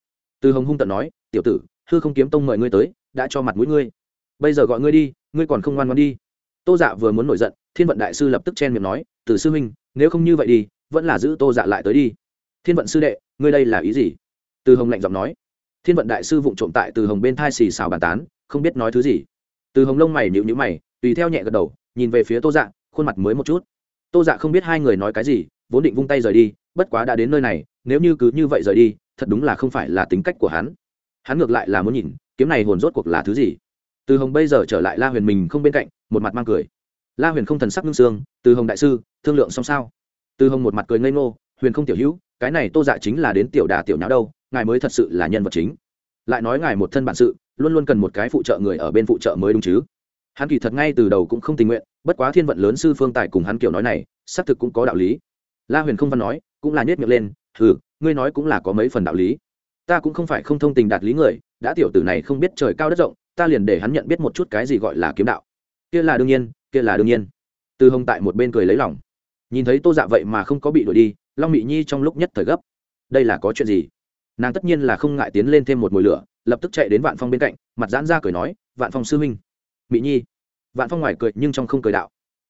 [SPEAKER 1] Từ hồng hung tận nói, tiểu tử, hư không kiếm tông mời ngươi tới, đã cho mặt mũi ngươi. Bây giờ gọi ngươi đi, ngươi còn không ngoan ngoan đi. Tô dạ vừa muốn nổi giận, thiên vận đại sư lập tức chen miệng nói, từ sư huynh, nếu không như vậy đi, vẫn là giữ tô dạ lại tới đi. Thiên vận sư đệ, ngươi đây là ý gì? Từ hồng lạnh giọng nói thiên vận đại sư vụng trộm tại từ hồng bên thai xì xào bàn tán, không biết nói thứ gì. Từ hồng lông mày nhịu nhữ mày, tùy theo nhẹ gật đầu, nhìn về phía tô dạ khuôn mặt mới một chút. Tô dạ không biết hai người nói cái gì, vốn định vung tay rời đi, bất quá đã đến nơi này, nếu như cứ như vậy rời đi, thật đúng là không phải là tính cách của hắn. Hắn ngược lại là muốn nhìn, kiếm này hồn rốt cuộc là thứ gì. Từ hồng bây giờ trở lại la huyền mình không bên cạnh, một mặt mang cười. La huyền không thần sắc ngưng xương, từ hồng đại sư, thương lượng xong sao? Từ hồng một mặt cười ngây ngô, huyền không tiểu hữu, cái này tô dạ chính là đến tiểu đà tiểu nháo đâu ngài mới thật sự là nhân vật chính. Lại nói ngài một thân bản sự, luôn luôn cần một cái phụ trợ người ở bên phụ trợ mới đúng chứ. Hắn kỳ thật ngay từ đầu cũng không tình nguyện, bất quá thiên vận lớn sư phương tài cùng hắn kiểu nói này, xác thực cũng có đạo lý. La huyền không văn nói, cũng là nhét miệng lên ừ ngươi nói cũng là có mấy phần đạo lý. Ta cũng không phải không thông tình đạt lý người, đã tiểu tử này không biết trời cao đất rộng, ta liền để hắn nhận biết một chút cái gì gọi là kiếm đạo. Kia là đương nhiên, kia là đương nhiên. Từ hồng tại một bên cười lấy lòng. Nhìn thấy tô dạ vậy mà không có bị đuổi đi, long mị nhi trong lúc nhất thời gấp. Đây là có chuyện gì? Nàng tất nhiên là không ngại tiến lên thêm một mùi lửa, lập tức chạy đến vạn phong bên cạnh, mặt giãn ra cười nói, vạn phong sư huynh. Mỹ nhi. Vạn phong ngoài cười nhưng trong không cười đạo.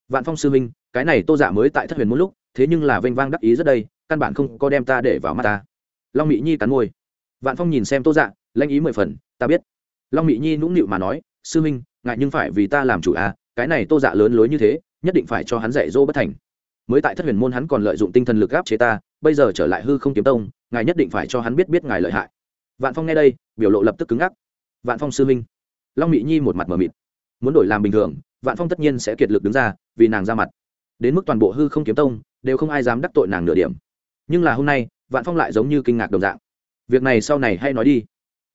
[SPEAKER 1] Vạn phong sư huynh, cái này tô dạ mới tại thất huyền một lúc, thế nhưng là vênh vang đắc ý rất đây, căn bản không có đem ta để vào mắt ta. Long mỹ nhi cắn môi. Vạn phong nhìn xem tô dạ lanh ý mười phần, ta biết. Long mỹ nhi nũng nịu mà nói, sư huynh, ngại nhưng phải vì ta làm chủ à cái này tô dạ lớn lối như thế, nhất định phải cho hắn dạy dỗ bất thành mới tại thất huyền môn hắn còn lợi dụng tinh thần lực áp chế ta, bây giờ trở lại hư không kiếm tông, ngài nhất định phải cho hắn biết biết ngài lợi hại. Vạn phong nghe đây, biểu lộ lập tức cứng ngắc. Vạn phong sư minh. Long mỹ nhi một mặt mờ mịt. Muốn đổi làm bình thường, vạn phong tất nhiên sẽ kiệt lực đứng ra, vì nàng ra mặt. Đến mức toàn bộ hư không kiếm tông, đều không ai dám đắc tội nàng nửa điểm. Nhưng là hôm nay, vạn phong lại giống như kinh ngạc đồng dạng. Việc này sau này hay nói đi.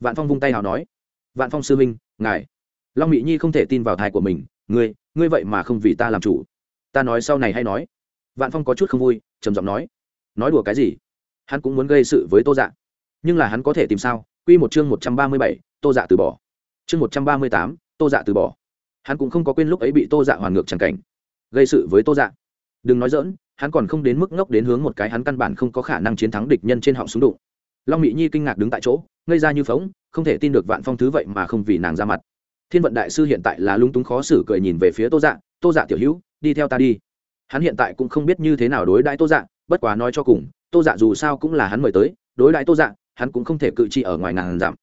[SPEAKER 1] Vạn phong vung tay hào nói. Vạn phong sư minh, ngài. Long mỹ nhi không thể tin vào thai của mình, ngươi ngươi vậy mà không vì ta làm chủ. Ta nói sau này hay nói vạn phong có chút không vui, trầm giọng nói nói đùa cái gì? Hắn cũng muốn gây sự với tô dạ. Nhưng là hắn có thể tìm sao? Q một chương một trăm ba mươi bảy, tô dạ từ bỏ. Chương một trăm ba mươi tám, tô dạ từ bỏ. Hắn cũng không có quên lúc ấy bị tô dạ hoàn ngược c cảnh. Gây sự với tô dạ. Đừng nói dỡn hắn còn không đến mức ngốc đến hướng một cái hắn căn bản không có khả năng chiến thắng địch nhân trên họng súng đụng. Long mỹ nhi kinh ngạc đứng tại chỗ, ngây ra như phóng không thể tin được vạn phong thứ vậy mà không vì nàng ra mặt. Thiên vận đại sư hiện tại là lung túng khó xử cười nhìn về phía tô dạ. Tô dạ tiểu hữu, đi theo ta đi hắn hiện tại cũng không biết như thế nào đối đãi tô dạ bất quá nói cho cùng, tô dạ dù sao cũng là hắn mời tới, đối đãi tô dạ hắn cũng không thể cự trị ở ngoài ngàn giảm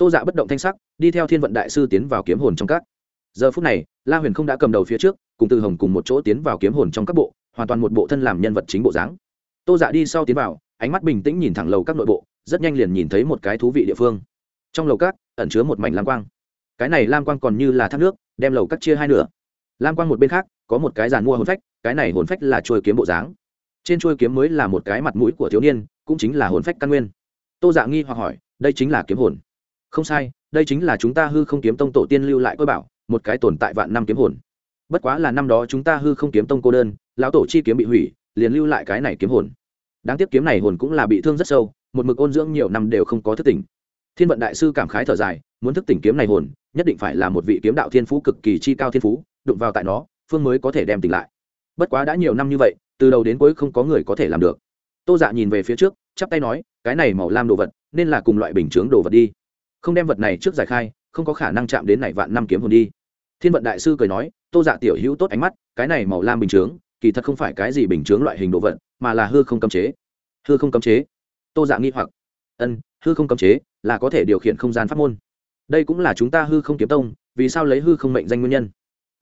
[SPEAKER 1] tô dạ bất động thanh sắc, đi theo thiên vận đại sư tiến vào kiếm hồn trong các. Giờ phút này, la huyền không đã cầm đầu phía trước, cùng từ hồng cùng một chỗ tiến vào kiếm hồn trong các bộ, hoàn toàn một bộ thân làm nhân vật chính bộ dáng. Tô dạ đi sau tiến vào, ánh mắt bình tĩnh nhìn thẳng lầu các nội bộ, rất nhanh liền nhìn thấy một cái thú vị địa phương. Trong lầu các, ẩn chứa một mảnh lam quang. Cái này lam quang còn như là thác nước, đem lầu các chia hai nửa lam quang một bên khác, có một cái giàn mua hồn phách, cái này hồn phách là trôi kiếm bộ dáng. Trên trôi kiếm mới là một cái mặt mũi của thiếu niên, cũng chính là hồn phách căn nguyên. Tô dạ nghi hoặc hỏi, đây chính là kiếm hồn. Không sai, đây chính là chúng ta hư không kiếm tông tổ tiên lưu lại cơ bảo, một cái tồn tại vạn năm kiếm hồn. Bất quá là năm đó chúng ta hư không kiếm tông cô đơn, lão tổ chi kiếm bị hủy, liền lưu lại cái này kiếm hồn. Đáng tiếc kiếm này hồn cũng là bị thương rất sâu, một mực ôn dưỡng nhiều năm đều không có thức tỉnh. Thiên vận đại sư cảm khái thở dài, muốn thức tỉnh kiếm này hồn, nhất định phải là một vị kiếm đạo thiên phú cực kỳ chi cao thiên phú đụng vào tại nó, phương mới có thể đem tỉnh lại. Bất quá đã nhiều năm như vậy, từ đầu đến cuối không có người có thể làm được. Tô dạ nhìn về phía trước, chắp tay nói, cái này màu lam đồ vật, nên là cùng loại bình chướng đồ vật đi. Không đem vật này trước giải khai, không có khả năng chạm đến này vạn năm kiếm hồn đi. Thiên vận đại sư cười nói, tô dạ tiểu hữu tốt ánh mắt, cái này màu lam bình chướng, kỳ thật không phải cái gì bình chướng loại hình đồ vật, mà là hư không cấm chế. Hư không cấm chế? Tô dạ nghi hoặc. Ân hư không cấm chế, là có thể điều khiển không gian pháp môn. Đây cũng là chúng ta hư không kiếm tông, vì sao lấy hư không mệnh danh nguyên nhân?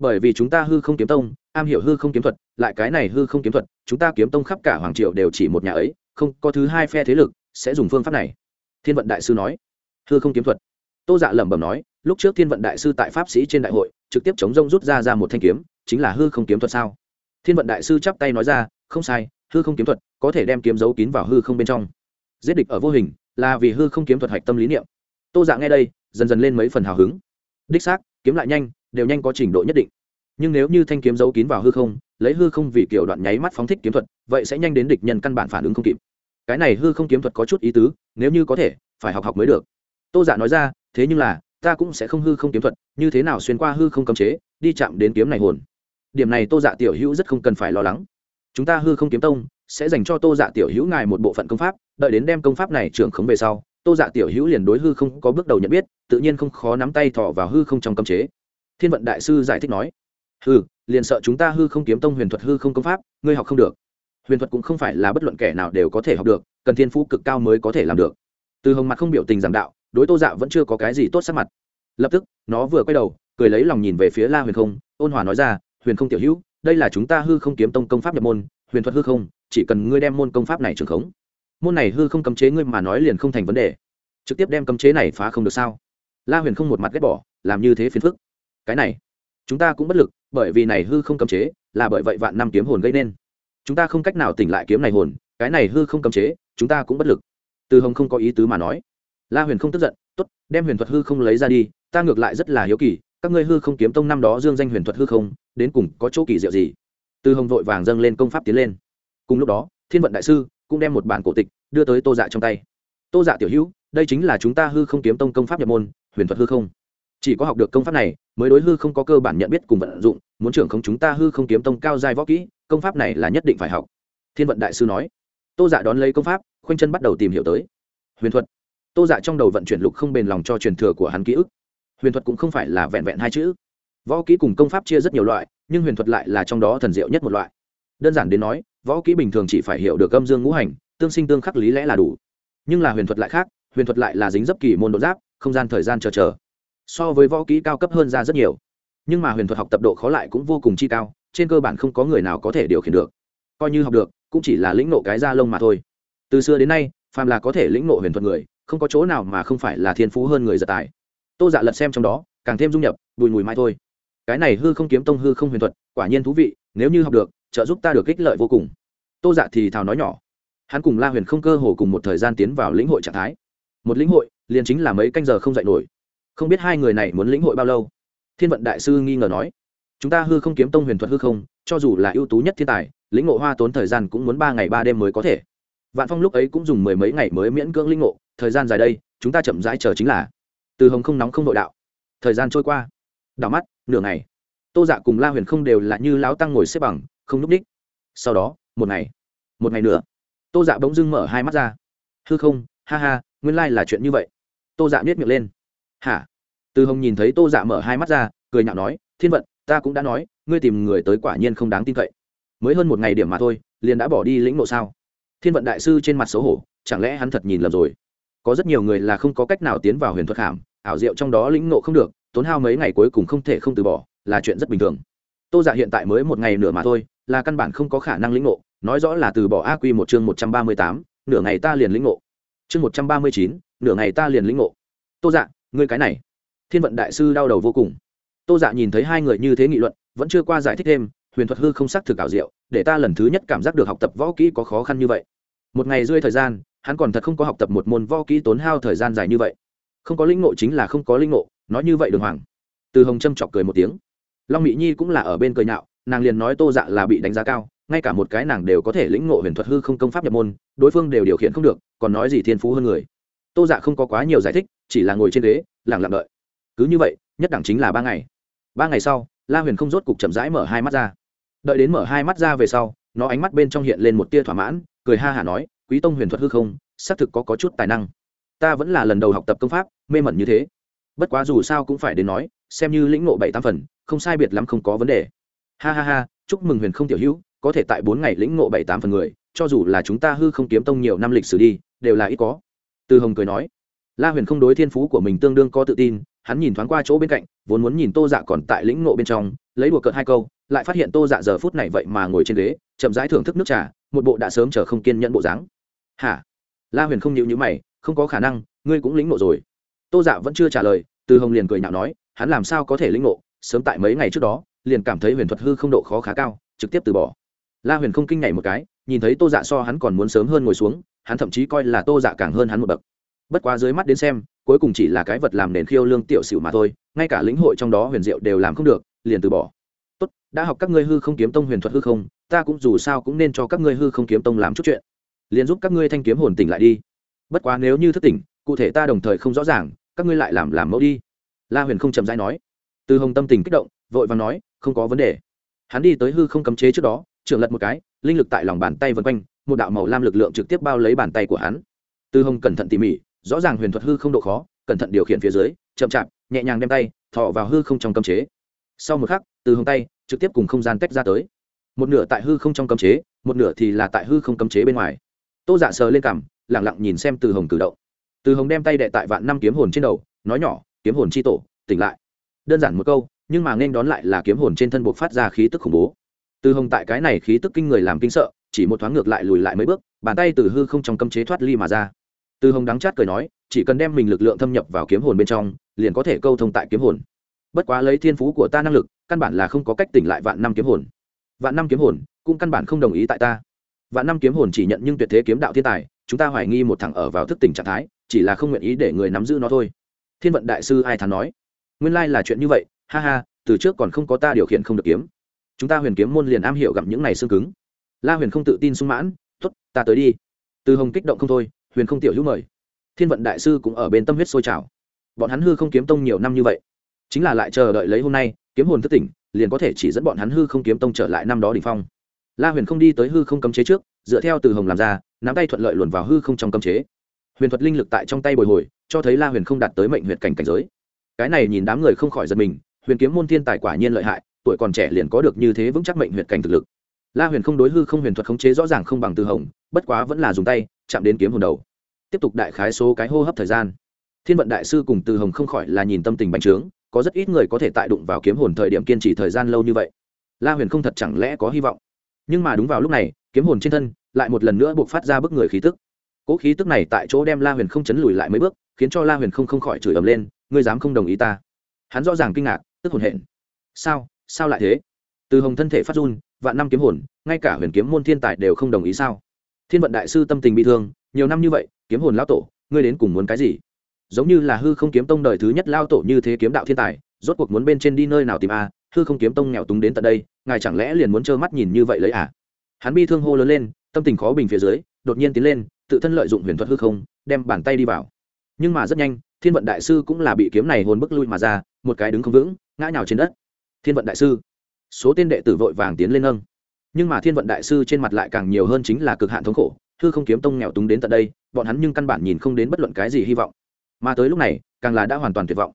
[SPEAKER 1] Bởi vì chúng ta hư không kiếm tông, am hiểu hư không kiếm thuật, lại cái này hư không kiếm thuật, chúng ta kiếm tông khắp cả hoàng triệu đều chỉ một nhà ấy, không có thứ hai phe thế lực sẽ dùng phương pháp này. Thiên vận đại sư nói. Hư không kiếm thuật. Tô dạ lẩm bẩm nói, lúc trước thiên vận đại sư tại pháp sĩ trên đại hội, trực tiếp chống rông rút ra ra một thanh kiếm, chính là hư không kiếm thuật sao? Thiên vận đại sư chắp tay nói ra, không sai, hư không kiếm thuật có thể đem kiếm dấu kín vào hư không bên trong. Giết địch ở vô hình là vì hư không kiếm thuật hạch tâm lý niệm. Tô dạ nghe đây, dần dần lên mấy phần hào hứng. Đích xác, kiếm lại nhanh đều nhanh có trình độ nhất định. Nhưng nếu như thanh kiếm giấu kín vào hư không, lấy hư không vì kiểu đoạn nháy mắt phóng thích kiếm thuật, vậy sẽ nhanh đến địch nhân căn bản phản ứng không kịp. Cái này hư không kiếm thuật có chút ý tứ, nếu như có thể, phải học học mới được. Tô giả nói ra, thế nhưng là, ta cũng sẽ không hư không kiếm thuật, như thế nào xuyên qua hư không cấm chế, đi chạm đến kiếm này hồn. Điểm này tô dạ tiểu hữu rất không cần phải lo lắng. Chúng ta hư không kiếm tông, sẽ dành cho tô dạ tiểu hữu ngài một bộ phận công pháp, đợi đến đem công pháp này trưởng khống về sau, tô dạ tiểu hữu liền đối hư không có bước đầu nhận biết, tự nhiên không khó nắm tay thọ vào hư không trong cấm chế thiên vận đại sư giải thích nói hư liền sợ chúng ta hư không kiếm tông huyền thuật hư không công pháp, ngươi học không được. Huyền thuật cũng không phải là bất luận kẻ nào đều có thể học được, cần thiên phú cực cao mới có thể làm được. Từ hồng mặt không biểu tình giảng đạo, đối tô dạ vẫn chưa có cái gì tốt sắc mặt. Lập tức, nó vừa quay đầu, cười lấy lòng nhìn về phía la huyền không, ôn hòa nói ra, huyền không tiểu hữu, đây là chúng ta hư không kiếm tông công pháp nhập môn, huyền thuật hư không, chỉ cần ngươi đem môn công pháp này trường khống. Môn này hư không cấm chế ngươi mà nói liền không thành vấn đề. Trực tiếp đem cấm chế này phá không được sao? La huyền không một mặt ghét bỏ, làm như thế phiền phức cái này, chúng ta cũng bất lực, bởi vì này hư không cấm chế là bởi vậy vạn năm kiếm hồn gây nên. Chúng ta không cách nào tỉnh lại kiếm này hồn, cái này hư không cấm chế, chúng ta cũng bất lực. Từ hồng không có ý tứ mà nói. La huyền không tức giận t ố t đem huyền thuật hư không lấy ra đi, ta ngược lại rất là hiếu kỳ, các ngươi hư không kiếm tông năm đó dương danh huyền thuật hư không, đến cùng có chỗ kỳ diệu gì? Từ hồng vội vàng dâng lên công pháp tiến lên. Cùng lúc đó, thiên vận đại sư cũng đem một bản cổ tịch đưa tới tô dạ trong tay. Tô dạ tiểu hữu, đây chính là chúng ta hư không kiếm tông công pháp nhập môn, huyền thuật hư không chỉ có học được công pháp này, mới đối hư không có cơ bản nhận biết cùng vận dụng, muốn trưởng không chúng ta hư không kiếm tông cao giai võ kỹ, công pháp này là nhất định phải học. Thiên vận đại sư nói. Tô dạ đón lấy công pháp, khoanh chân bắt đầu tìm hiểu tới. Huyền thuật. Tô dạ trong đầu vận chuyển lục không bền lòng cho truyền thừa của hắn ký ức. Huyền thuật cũng không phải là vẹn vẹn hai chữ. Võ kỹ cùng công pháp chia rất nhiều loại, nhưng huyền thuật lại là trong đó thần diệu nhất một loại. Đơn giản đến nói, võ kỹ bình thường chỉ phải hiểu được âm dương ngũ hành, tương sinh tương khắc lý lẽ là đủ. Nhưng là huyền thuật lại khác, huyền thuật lại là dính dấp kỳ môn đột giáp, không gian thời gian chờ chờ so với võ kỹ cao cấp hơn ra rất nhiều. Nhưng mà huyền thuật học tập độ khó lại cũng vô cùng chi cao, trên cơ bản không có người nào có thể điều khiển được. Coi như học được, cũng chỉ là lĩnh nộ cái da lông mà thôi. Từ xưa đến nay, phàm là có thể lĩnh nộ huyền thuật người, không có chỗ nào mà không phải là thiên phú hơn người giật tài. Tô dạ lật xem trong đó, càng thêm dung nhập, bùi mùi mai thôi. Cái này hư không kiếm tông hư không huyền thuật, quả nhiên thú vị, nếu như học được, trợ giúp ta được ích lợi vô cùng. Tô dạ thì thào nói nhỏ. Hắn cùng la huyền không cơ hồ cùng một thời gian tiến vào lĩnh hội trạng thái. Một lĩnh hội, liền chính là mấy canh giờ không dạy nổi không biết hai người này muốn lĩnh hội bao lâu. Thiên vận đại sư nghi ngờ nói, chúng ta hư không kiếm tông huyền thuật hư không, cho dù là ưu tú nhất thiên tài, lĩnh ngộ hoa tốn thời gian cũng muốn ba ngày ba đêm mới có thể. Vạn phong lúc ấy cũng dùng mười mấy ngày mới miễn cưỡng lĩnh ngộ, thời gian dài đây, chúng ta chậm rãi chờ chính là. Từ hồng không nóng không nội đạo, thời gian trôi qua. Đảo mắt, nửa ngày, tô dạ cùng la huyền không đều là như lão tăng ngồi xếp bằng, không núp đích. Sau đó, một ngày một ngày nữa, tô dạ bỗng dưng mở hai mắt ra. Hư không, ha ha, nguyên lai là chuyện như vậy. Tô dạ biết miệng lên hả? Từ hồng nhìn thấy tô dạ mở hai mắt ra, cười nhạo nói, thiên vận, ta cũng đã nói, ngươi tìm người tới quả nhiên không đáng tin cậy. Mới hơn một ngày điểm mà thôi, liền đã bỏ đi lĩnh nộ sao? Thiên vận đại sư trên mặt xấu hổ, chẳng lẽ hắn thật nhìn lầm rồi? Có rất nhiều người là không có cách nào tiến vào huyền thuật hàm, ảo diệu trong đó lĩnh nộ không được, tốn hao mấy ngày cuối cùng không thể không từ bỏ, là chuyện rất bình thường. Tô dạ hiện tại mới một ngày nửa mà thôi, là căn bản không có khả năng lĩnh nộ nói rõ là từ bỏ a quy một chương một trăm ba mươi tám, nửa ngày ta liền lĩnh nộ chương một trăm ba mươi chín, nửa ngày ta liền lĩnh nộ tô dạ ngươi cái này, thiên vận đại sư đau đầu vô cùng. Tô dạ nhìn thấy hai người như thế nghị luận, vẫn chưa qua giải thích thêm, huyền thuật hư không xác thực ảo diệu, để ta lần thứ nhất cảm giác được học tập võ kỹ có khó khăn như vậy. Một ngày rơi thời gian, hắn còn thật không có học tập một môn võ kỹ tốn hao thời gian dài như vậy. Không có linh ngộ chính là không có linh ngộ, nói như vậy đường hoàng. Từ hồng trâm chọc cười một tiếng. Long mỹ nhi cũng là ở bên cười nhạo, nàng liền nói tô dạ là bị đánh giá cao, ngay cả một cái nàng đều có thể lĩnh ngộ huyền thuật hư không công pháp nhập môn, đối phương đều điều khiển không được, còn nói gì thiên phú hơn người. Tô dạ không có quá nhiều giải thích chỉ là ngồi trên ghế lẳng lặng đợi. Cứ như vậy nhất đẳng chính là ba ngày. Ba ngày sau la huyền không rốt cục chậm rãi mở hai mắt ra. Đợi đến mở hai mắt ra về sau nó ánh mắt bên trong hiện lên một tia thỏa mãn cười ha hả nói quý tông huyền thuật hư không xác thực có, có chút tài năng. Ta vẫn là lần đầu học tập công pháp mê mẩn như thế. Bất quá dù sao cũng phải đến nói xem như lĩnh ngộ bảy tám phần không sai biệt lắm không có vấn đề. Ha ha ha chúc mừng huyền không tiểu hữu có thể tại bốn ngày lĩnh ngộ bảy tám phần người cho dù là chúng ta hư không kiếm tông nhiều năm lịch sử đi đều là ít có. Từ hồng cười nói la huyền không đối thiên phú của mình tương đương có tự tin, hắn nhìn thoáng qua chỗ bên cạnh, vốn muốn nhìn tô dạ còn tại lĩnh ngộ bên trong, lấy đùa cợt hai câu, lại phát hiện tô dạ giờ phút này vậy mà ngồi trên ghế, chậm rãi thưởng thức nước trà, một bộ đã sớm chờ không kiên nhẫn bộ dáng. Hả? La huyền không nhịu nhữ mày, không có khả năng, ngươi cũng lĩnh ngộ rồi. Tô dạ vẫn chưa trả lời, từ hồng liền cười nhạo nói, hắn làm sao có thể lĩnh ngộ? Sớm tại mấy ngày trước đó, liền cảm thấy huyền thuật hư không độ khó khá cao, trực tiếp từ bỏ. La huyền không kinh nhảy một cái, nhìn thấy tô dạ so hắn còn muốn sớm hơn ngồi xuống, hắn thậm chí coi là tô dạ càng hơn hắn một bậc bất quá dưới mắt đến xem, cuối cùng chỉ là cái vật làm nền khiêu lương tiểu sửu mà thôi, ngay cả lĩnh hội trong đó huyền diệu đều làm không được, liền từ bỏ. Tốt, đã học các ngươi hư không kiếm tông huyền thuật hư không, ta cũng dù sao cũng nên cho các ngươi hư không kiếm tông làm chút chuyện. Liền giúp các ngươi thanh kiếm hồn tỉnh lại đi. Bất quá nếu như thức tỉnh, cụ thể ta đồng thời không rõ ràng, các ngươi lại làm làm mẫu đi. La huyền không chậm rãi nói. Từ hồng tâm tình kích động, vội và nói, không có vấn đề. Hắn đi tới hư không cấm chế trước đó, trưởng lật một cái, linh lực tại lòng bàn tay vân quanh, một đạo màu lam lực lượng trực tiếp bao lấy bàn tay của hắn. Từ hồng cẩn thận tỉ mỉ rõ ràng huyền thuật hư không độ khó, cẩn thận điều khiển phía dưới, chậm chạp, nhẹ nhàng đem tay thọ vào hư không trong cấm chế. Sau một khắc, từ hồng tay, trực tiếp cùng không gian tách ra tới. Một nửa tại hư không trong cấm chế, một nửa thì là tại hư không cấm chế bên ngoài. Tô dạ sờ lên cằm lẳng lặng nhìn xem từ hồng cử động. Từ hồng đem tay đệ tại vạn năm kiếm hồn trên đầu, nói nhỏ, kiếm hồn chi tổ, tỉnh lại. Đơn giản một câu, nhưng mà nên đón lại là kiếm hồn trên thân buộc phát ra khí tức khủng bố. Từ hồng tại cái này khí tức kinh người làm kinh sợ, chỉ một thoáng ngược lại lùi lại mấy bước, bàn tay từ hư không trong cấm chế thoát ly mà ra từ hồng đắng chát cười nói, chỉ cần đem mình lực lượng thâm nhập vào kiếm hồn bên trong, liền có thể câu thông tại kiếm hồn. Bất quá lấy thiên phú của ta năng lực, căn bản là không có cách tỉnh lại vạn năm kiếm hồn. Vạn năm kiếm hồn, cũng căn bản không đồng ý tại ta. Vạn năm kiếm hồn chỉ nhận nhưng tuyệt thế kiếm đạo thiên tài, chúng ta hoài nghi một thằng ở vào thức tỉnh trạng thái, chỉ là không nguyện ý để người nắm giữ nó thôi. Thiên vận đại sư ai thắn nói, nguyên lai là chuyện như vậy, ha ha, từ trước còn không có ta điều khiển không được kiếm. Chúng ta huyền kiếm môn liền am hiểu gặp những này xương cứng. La huyền không tự tin sung mãn t ố t ta tới đi. Từ hồng kích động không thôi huyền không tiểu hữu mời. Thiên vận đại sư cũng ở bên tâm huyết sôi trào. Bọn hắn hư không kiếm tông nhiều năm như vậy, chính là lại chờ đợi lấy hôm nay, kiếm hồn thất tỉnh, liền có thể chỉ dẫn bọn hắn hư không kiếm tông trở lại năm đó đ ỉ n h phong. La huyền không đi tới hư không cấm chế trước, dựa theo từ hồng làm ra, nắm tay thuận lợi luồn vào hư không trong cấm chế. Huyền thuật linh lực tại trong tay bồi hồi, cho thấy la huyền không đạt tới mệnh huyện cảnh cảnh giới. Cái này nhìn đám người không khỏi giật mình, huyền kiếm môn thiên tài quả nhiên lợi hại, tuổi còn trẻ liền có được như thế vững chắc mệnh huyện cảnh thực lực. La huyền không đối hư không huyền thuật khống chế rõ ràng không bằng từ hồng, bất quá vẫn là dùng tay chạm đến kiếm hồn đầu. Tiếp tục đại khái số cái hô hấp thời gian. Thiên vận đại sư cùng từ hồng không khỏi là nhìn tâm tình bành trướng, có rất ít người có thể tại đụng vào kiếm hồn thời điểm kiên trì thời gian lâu như vậy. La huyền không thật chẳng lẽ có hy vọng. Nhưng mà đúng vào lúc này, kiếm hồn trên thân lại một lần nữa buộc phát ra bức người khí tức. Cỗ khí tức này tại chỗ đem la huyền không chấn lùi lại mấy bước, khiến cho la huyền không không khỏi chửi ầm lên, ngươi dám không đồng ý ta? Hắn rõ ràng kinh ngạc, tức hồn hển. Sao? Sao lại thế? Từ hồng thân thể phát run, vạn năm kiếm hồn, ngay cả huyền kiếm môn thiên tài đều không đồng ý sao? Thiên vận đại sư tâm tình bị thương, nhiều năm như vậy, kiếm hồn lao tổ, ngươi đến cùng muốn cái gì? Giống như là hư không kiếm tông đời thứ nhất lao tổ như thế kiếm đạo thiên tài, rốt cuộc muốn bên trên đi nơi nào tìm a, hư không kiếm tông nghèo túng đến tận đây, ngài chẳng lẽ liền muốn trơ mắt nhìn như vậy lấy à? Hắn bi thương hô lớn lên, tâm tình khó bình phía dưới, đột nhiên tiến lên, tự thân lợi dụng huyền thuật hư không, đem bàn tay đi vào. Nhưng mà rất nhanh, thiên vận đại sư cũng là bị kiếm này hồn bức lui mà ra, một cái đứng không vững, ngã nhào trên đất. Thiên vận đại sư, số tên đệ tử vội vàng tiến lên nâng nhưng mà thiên vận đại sư trên mặt lại càng nhiều hơn chính là cực hạn thống khổ, hư không kiếm tông nghèo túng đến tận đây, bọn hắn nhưng căn bản nhìn không đến bất luận cái gì hy vọng. Mà tới lúc này, càng là đã hoàn toàn tuyệt vọng.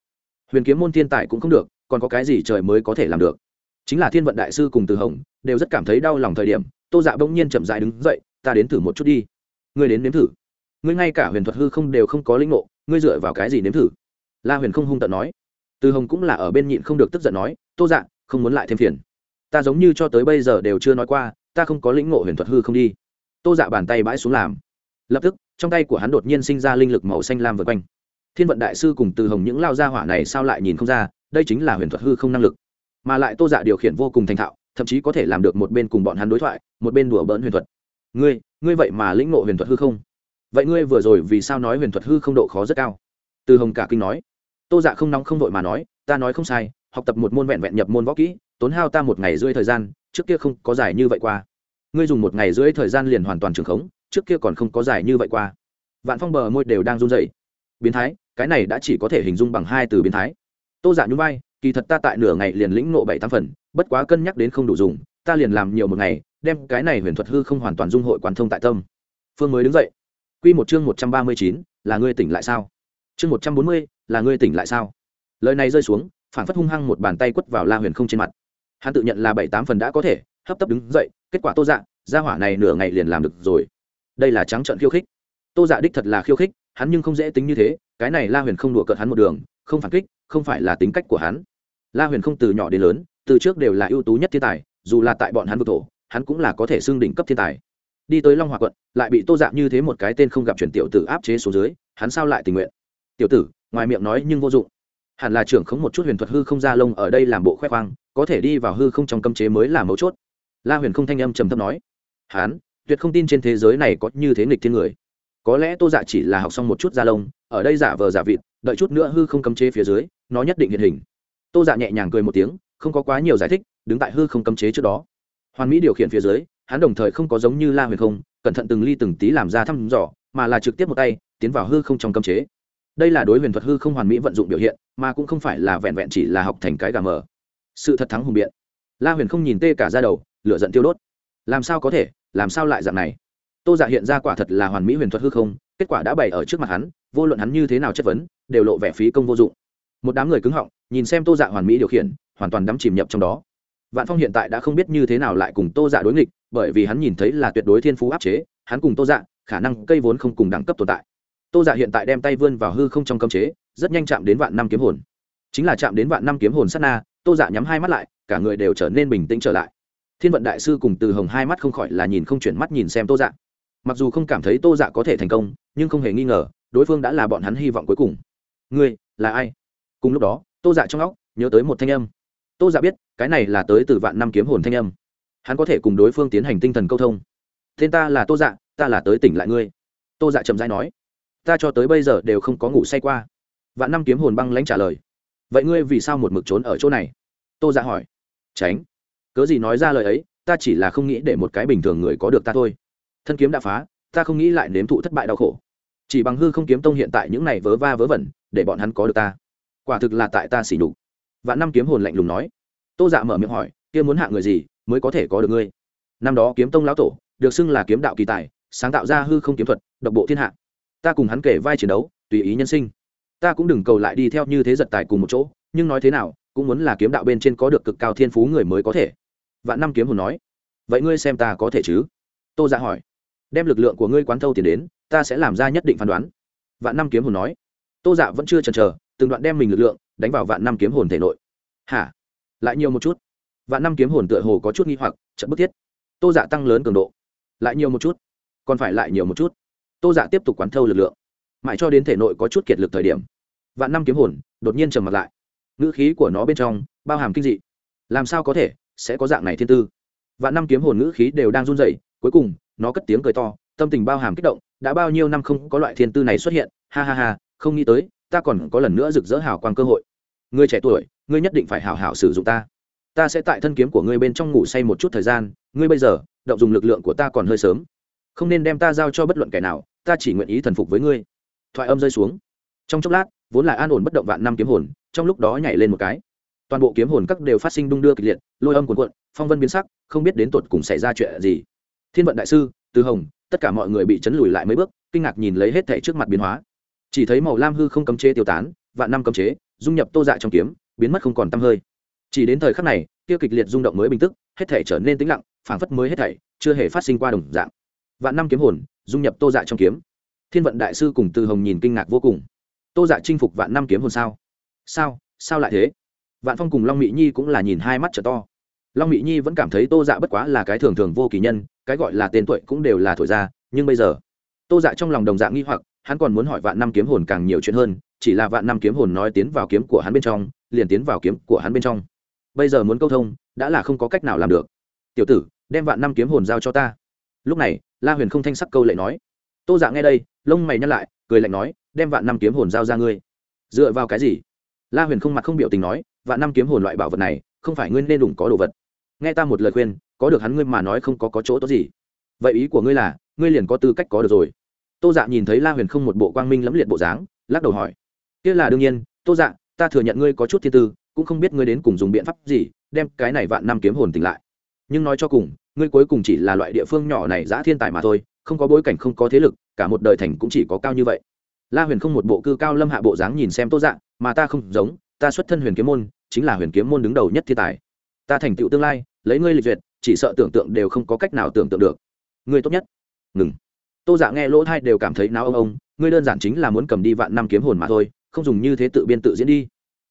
[SPEAKER 1] Huyền kiếm môn thiên tài cũng không được, còn có cái gì trời mới có thể làm được? Chính là thiên vận đại sư cùng từ hồng đều rất cảm thấy đau lòng thời điểm, tô dạ bỗng nhiên chậm dại đứng dậy, ta đến thử một chút đi. Ngươi đến nếm thử. Ngươi ngay cả huyền thuật hư không đều không có linh ngộ, ngươi dựa vào cái gì nếm thử? La huyền không hung tận nói. Từ hồng cũng là ở bên nhịn không được tức giận nói, tô dạ không muốn lại thêm phiền ta giống như cho tới bây giờ đều chưa nói qua, ta không có lĩnh ngộ huyền thuật hư không đi. Tô dạ bàn tay bãi xuống làm. Lập tức, trong tay của hắn đột nhiên sinh ra linh lực màu xanh lam vượt quanh. Thiên vận đại sư cùng từ hồng những lao gia hỏa này sao lại nhìn không ra, đây chính là huyền thuật hư không năng lực. Mà lại tô dạ điều khiển vô cùng thành thạo, thậm chí có thể làm được một bên cùng bọn hắn đối thoại, một bên đùa bỡn huyền thuật. Ngươi ngươi vậy mà lĩnh ngộ huyền thuật hư không? Vậy ngươi vừa rồi vì sao nói huyền thuật hư không độ khó rất cao? Từ hồng cả kinh nói. Tô dạ không nóng không vội mà nói, ta nói không sai, học tập một môn vẹn vẹn nhập môn võ kỹ tốn hao ta một ngày rưỡi thời gian, trước kia không có dài như vậy qua. Ngươi dùng một ngày rưỡi thời gian liền hoàn toàn trường khống, trước kia còn không có dài như vậy qua. Vạn phong bờ môi đều đang run dậy biến thái, cái này đã chỉ có thể hình dung bằng hai từ biến thái. Tô giả nhún vai, kỳ thật ta tại nửa ngày liền lĩnh nộ bảy tám phần, bất quá cân nhắc đến không đủ dùng, ta liền làm nhiều một ngày, đem cái này huyền thuật hư không hoàn toàn dung hội quán thông tại tâm. Phương mới đứng dậy. Q một chương một trăm ba mươi chín, là ngươi tỉnh lại sao? Chương một trăm bốn mươi, là ngươi tỉnh lại sao? Lời này rơi xuống phản phất hung hăng một bàn tay quất vào la huyền không trên mặt hắn tự nhận là bảy tám phần đã có thể, hấp tấp đứng dậy, kết quả tô dạ ra hỏa này nửa ngày liền làm được rồi. Đây là trắng trận khiêu khích. Tô dạ đích thật là khiêu khích, hắn nhưng không dễ tính như thế, cái này la huyền không đùa cợt hắn một đường, không phản kích, không phải là tính cách của hắn. La huyền không từ nhỏ đến lớn, từ trước đều là ưu tú nhất thiên tài, dù là tại bọn hắn vực thổ, hắn cũng là có thể xưng đỉnh cấp thiên tài. Đi tới long hòa quận, lại bị tô dạ như thế một cái tên không gặp chuyển tiểu tử áp chế xuống dưới, hắn sao lại tình nguyện? Tiểu tử, ngoài miệng nói nhưng vô dụng hẳn là trưởng khống một chút huyền thuật hư không ra lông ở đây làm bộ khoe khoang có thể đi vào hư không trong cấm chế mới là mấu chốt. La huyền không thanh âm trầm thấp nói. Hán, tuyệt không tin trên thế giới này có như thế nghịch thiên người. Có lẽ tô dạ chỉ là học xong một chút da lông ở đây giả vờ giả vịt đợi chút nữa hư không cấm chế phía dưới nó nhất định hiện hình. Tô dạ nhẹ nhàng cười một tiếng không có quá nhiều giải thích đứng tại hư không cấm chế trước đó. Hoàn mỹ điều khiển phía dưới hắn đồng thời không có giống như la huyền không cẩn thận từng ly từng tí làm ra thăm dò mà là trực tiếp một tay tiến vào hư không trong cấm chế đây là đối huyền thuật hư không hoàn mỹ vận dụng biểu hiện, mà cũng không phải là vẹn vẹn chỉ là học thành cái gà mờ. Sự thật thắng hùng biện. La huyền không nhìn tê cả ra đầu, lửa giận tiêu đốt. Làm sao có thể? Làm sao lại dạng này? Tô giả dạ hiện ra quả thật là hoàn mỹ huyền thuật hư không, kết quả đã bày ở trước mặt hắn, vô luận hắn như thế nào chất vấn, đều lộ vẻ phí công vô dụng. Một đám người cứng họng, nhìn xem tô dạ hoàn mỹ điều khiển, hoàn toàn đắm chìm nhập trong đó. Vạn phong hiện tại đã không biết như thế nào lại cùng tô dạ đối nghịch, bởi vì hắn nhìn thấy là tuyệt đối thiên phú áp chế, hắn cùng tô dạ khả năng cây vốn không cùng đẳng cấp tồn tại tô dạ hiện tại đem tay vươn vào hư không trong cấm chế, rất nhanh chạm đến vạn năm kiếm hồn. Chính là chạm đến vạn năm kiếm hồn sát na, tô dạ nhắm hai mắt lại, cả người đều trở nên bình tĩnh trở lại. Thiên vận đại sư cùng từ hồng hai mắt không khỏi là nhìn không chuyển mắt nhìn xem tô dạ. Mặc dù không cảm thấy tô dạ có thể thành công, nhưng không hề nghi ngờ, đối phương đã là bọn hắn hy vọng cuối cùng. Ngươi, là ai? Cùng lúc đó, tô dạ trong óc nhớ tới một thanh âm. Tô dạ biết, cái này là tới từ vạn năm kiếm hồn thanh âm. Hắn có thể cùng đối phương tiến hành tinh thần câu thông. Tên ta là tô dạ ta là tới tỉnh lại ngươi. Tô dạ chậm dãi nói ta cho tới bây giờ đều không có ngủ say qua. Vạn năm kiếm hồn băng lãnh trả lời. Vậy ngươi vì sao một mực trốn ở chỗ này? Tô dạ hỏi. Tránh. Cớ gì nói ra lời ấy, ta chỉ là không nghĩ để một cái bình thường người có được ta thôi. Thân kiếm đã phá, ta không nghĩ lại nếm thụ thất bại đau khổ. Chỉ bằng hư không kiếm tông hiện tại những này vớ va vớ vẩn, để bọn hắn có được ta. Quả thực là tại ta xỉ đục vạn năm kiếm hồn lạnh lùng nói. Tô dạ mở miệng hỏi, kia muốn hạ người gì mới có thể có được ngươi? Năm đó kiếm tông lão tổ, được xưng là kiếm đạo kỳ tài, sáng tạo ra hư không kiếm thuật, độc bộ thiên hạ ta cùng hắn kể vai chiến đấu, tùy ý nhân sinh. Ta cũng đừng cầu lại đi theo như thế giật tài cùng một chỗ, nhưng nói thế nào, cũng muốn là kiếm đạo bên trên có được cực cao thiên phú người mới có thể. Vạn năm kiếm hồn nói, vậy ngươi xem ta có thể chứ? Tô dạ hỏi, đem lực lượng của ngươi quán thâu tiền đến, ta sẽ làm ra nhất định phán đoán. Vạn năm kiếm hồn nói, tô dạ vẫn chưa chần chờ, từng đoạn đem mình lực lượng đánh vào vạn năm kiếm hồn thể nội. Hả? Lại nhiều một chút? Vạn năm kiếm hồn tựa hồ có chút nghi hoặc chậm bức thiết. Tô dạ tăng lớn cường độ. Lại nhiều một chút? Còn phải lại nhiều một chút? Tô dạ tiếp tục quán thâu lực lượng. Mãi cho đến thể nội có chút kiệt lực thời điểm, vạn năm kiếm hồn đột nhiên trầm mặt lại. Ngữ khí của nó bên trong bao hàm kinh dị. Làm sao có thể? Sẽ có dạng này thiên tư. Vạn năm kiếm hồn ngữ khí đều đang run rẩy, cuối cùng, nó cất tiếng cười to, tâm tình bao hàm kích động. Đã bao nhiêu năm không có loại thiên tư này xuất hiện, ha ha ha, không nghĩ tới, ta còn có lần nữa rực rỡ hào quang cơ hội. Ngươi trẻ tuổi, ngươi nhất định phải hào hảo sử dụng ta. Ta sẽ tại thân kiếm của ngươi bên trong ngủ say một chút thời gian, ngươi bây giờ, động dùng lực lượng của ta còn hơi sớm không nên đem ta giao cho bất luận kẻ nào, ta chỉ nguyện ý thần phục với ngươi. Thoại âm rơi xuống. Trong chốc lát, vốn là an ổn bất động vạn năm kiếm hồn, trong lúc đó nhảy lên một cái. Toàn bộ kiếm hồn các đều phát sinh đung đưa kịch liệt, lôi âm cuồn cuộn, phong vân biến sắc, không biết đến tột cùng xảy ra chuyện gì. Thiên vận đại sư, từ hồng, tất cả mọi người bị chấn lùi lại mấy bước, kinh ngạc nhìn lấy hết thảy trước mặt biến hóa. Chỉ thấy màu lam hư không cấm chế tiêu tán, vạn năm cấm chế, dung nhập tô dạ trong kiếm, biến mất không còn tăm hơi. Chỉ đến thời khắc này tiêu kịch liệt rung động mới bình tức, hết thảy trở nên tĩnh lặng, phảng phất mới hết thảy, chưa hề phát sinh qua đồng dạng vạn năm kiếm hồn, dung nhập tô dạ trong kiếm. Thiên vận đại sư cùng từ hồng nhìn kinh ngạc vô cùng. Tô dạ chinh phục vạn năm kiếm hồn sao? Sao? Sao lại thế? Vạn phong cùng long mỹ nhi cũng là nhìn hai mắt trở to. Long mỹ nhi vẫn cảm thấy tô dạ bất quá là cái thường thường vô kỳ nhân, cái gọi là tên tuổi cũng đều là thổi ra, nhưng bây giờ, tô dạ trong lòng đồng dạng nghi hoặc, hắn còn muốn hỏi vạn năm kiếm hồn càng nhiều chuyện hơn, chỉ là vạn năm kiếm hồn nói tiến vào kiếm của hắn bên trong, liền tiến vào kiếm của hắn bên trong. Bây giờ muốn câu thông, đã là không có cách nào làm được. Tiểu tử, đem vạn năm kiếm hồn giao cho ta lúc này la huyền không thanh sắc câu lệ nói tô dạ nghe đây lông mày nhăn lại cười lạnh nói đem vạn năm kiếm hồn giao ra ngươi. Dựa vào cái gì? La huyền không mặt không biểu tình nói vạn năm kiếm hồn loại bảo vật này không phải ngươi nên đủng có đồ vật. Nghe ta một lời khuyên có được hắn ngươi mà nói không có, có chỗ tốt gì. Vậy ý của ngươi là ngươi liền có tư cách có được rồi. Tô dạ nhìn thấy la huyền không một bộ quang minh lẫm liệt bộ dáng lắc đầu hỏi kia là đương nhiên tô dạ ta thừa nhận ngươi có chút thiên tư cũng không biết ngươi đến cùng dùng biện pháp gì đem cái này vạn năm kiếm hồn tỉnh lại nhưng nói cho cùng ngươi cuối cùng chỉ là loại địa phương nhỏ này giã thiên tài mà thôi không có bối cảnh không có thế lực cả một đời thành cũng chỉ có cao như vậy. La huyền không một bộ cư cao lâm hạ bộ dáng nhìn xem tô Dạng, mà ta không giống ta xuất thân huyền kiếm môn chính là huyền kiếm môn đứng đầu nhất thiên tài. Ta thành tựu tương lai lấy ngươi lịch duyệt chỉ sợ tưởng tượng đều không có cách nào tưởng tượng được. Ngươi tốt nhất. Ngừng. Tô dạ nghe lỗ thai đều cảm thấy náo ông ông ngươi đơn giản chính là muốn cầm đi vạn năm kiếm hồn mà thôi không dùng như thế tự biên tự diễn đi.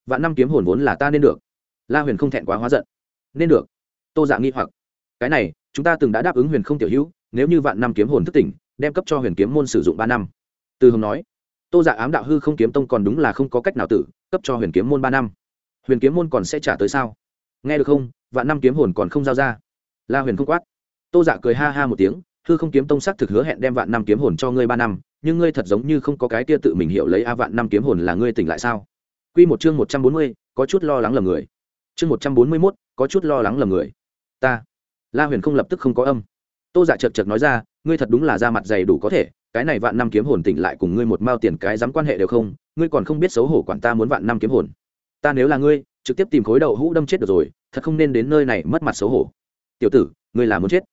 [SPEAKER 1] Vạn năm kiếm hồn vốn là ta nên được. La huyền không thẹn quá hóa giận. Nên được tô dạ nghi hoặc. Cái này, chúng ta từng đã đáp ứng huyền không tiểu hữu, nếu như vạn năm kiếm hồn thức tỉnh, đem cấp cho huyền kiếm môn sử dụng ba năm. Từ hồng nói. Tô dạ ám đạo hư không kiếm tông còn đúng là không có cách nào tử, cấp cho huyền kiếm môn ba năm. Huyền kiếm môn còn sẽ trả tới sao? Nghe được không? Vạn năm kiếm hồn còn không giao ra. La huyền không quát. Tô dạ cười ha ha một tiếng, hư không kiếm tông xác thực hứa hẹn đem vạn năm kiếm hồn cho ngươi ba năm, nhưng ngươi thật giống như không có cái kia tự mình hiểu lấy a vạn năm kiếm hồn là ngươi tỉnh lại sao? Q một chương một trăm bốn mươi, có chút lo lắng lầm người. Chương một trăm bốn mươi mốt, có chút lo lắng lầm người ta. La huyền không lập tức không có âm. Tô dạ chật chật nói ra, ngươi thật đúng là da mặt dày đủ có thể, cái này vạn năm kiếm hồn tỉnh lại cùng ngươi một mao tiền cái dám quan hệ đều không, ngươi còn không biết xấu hổ quản ta muốn vạn năm kiếm hồn. Ta nếu là ngươi, trực tiếp tìm khối đầu hũ đâm chết được rồi, thật không nên đến nơi này mất mặt xấu hổ. Tiểu tử, ngươi là muốn chết.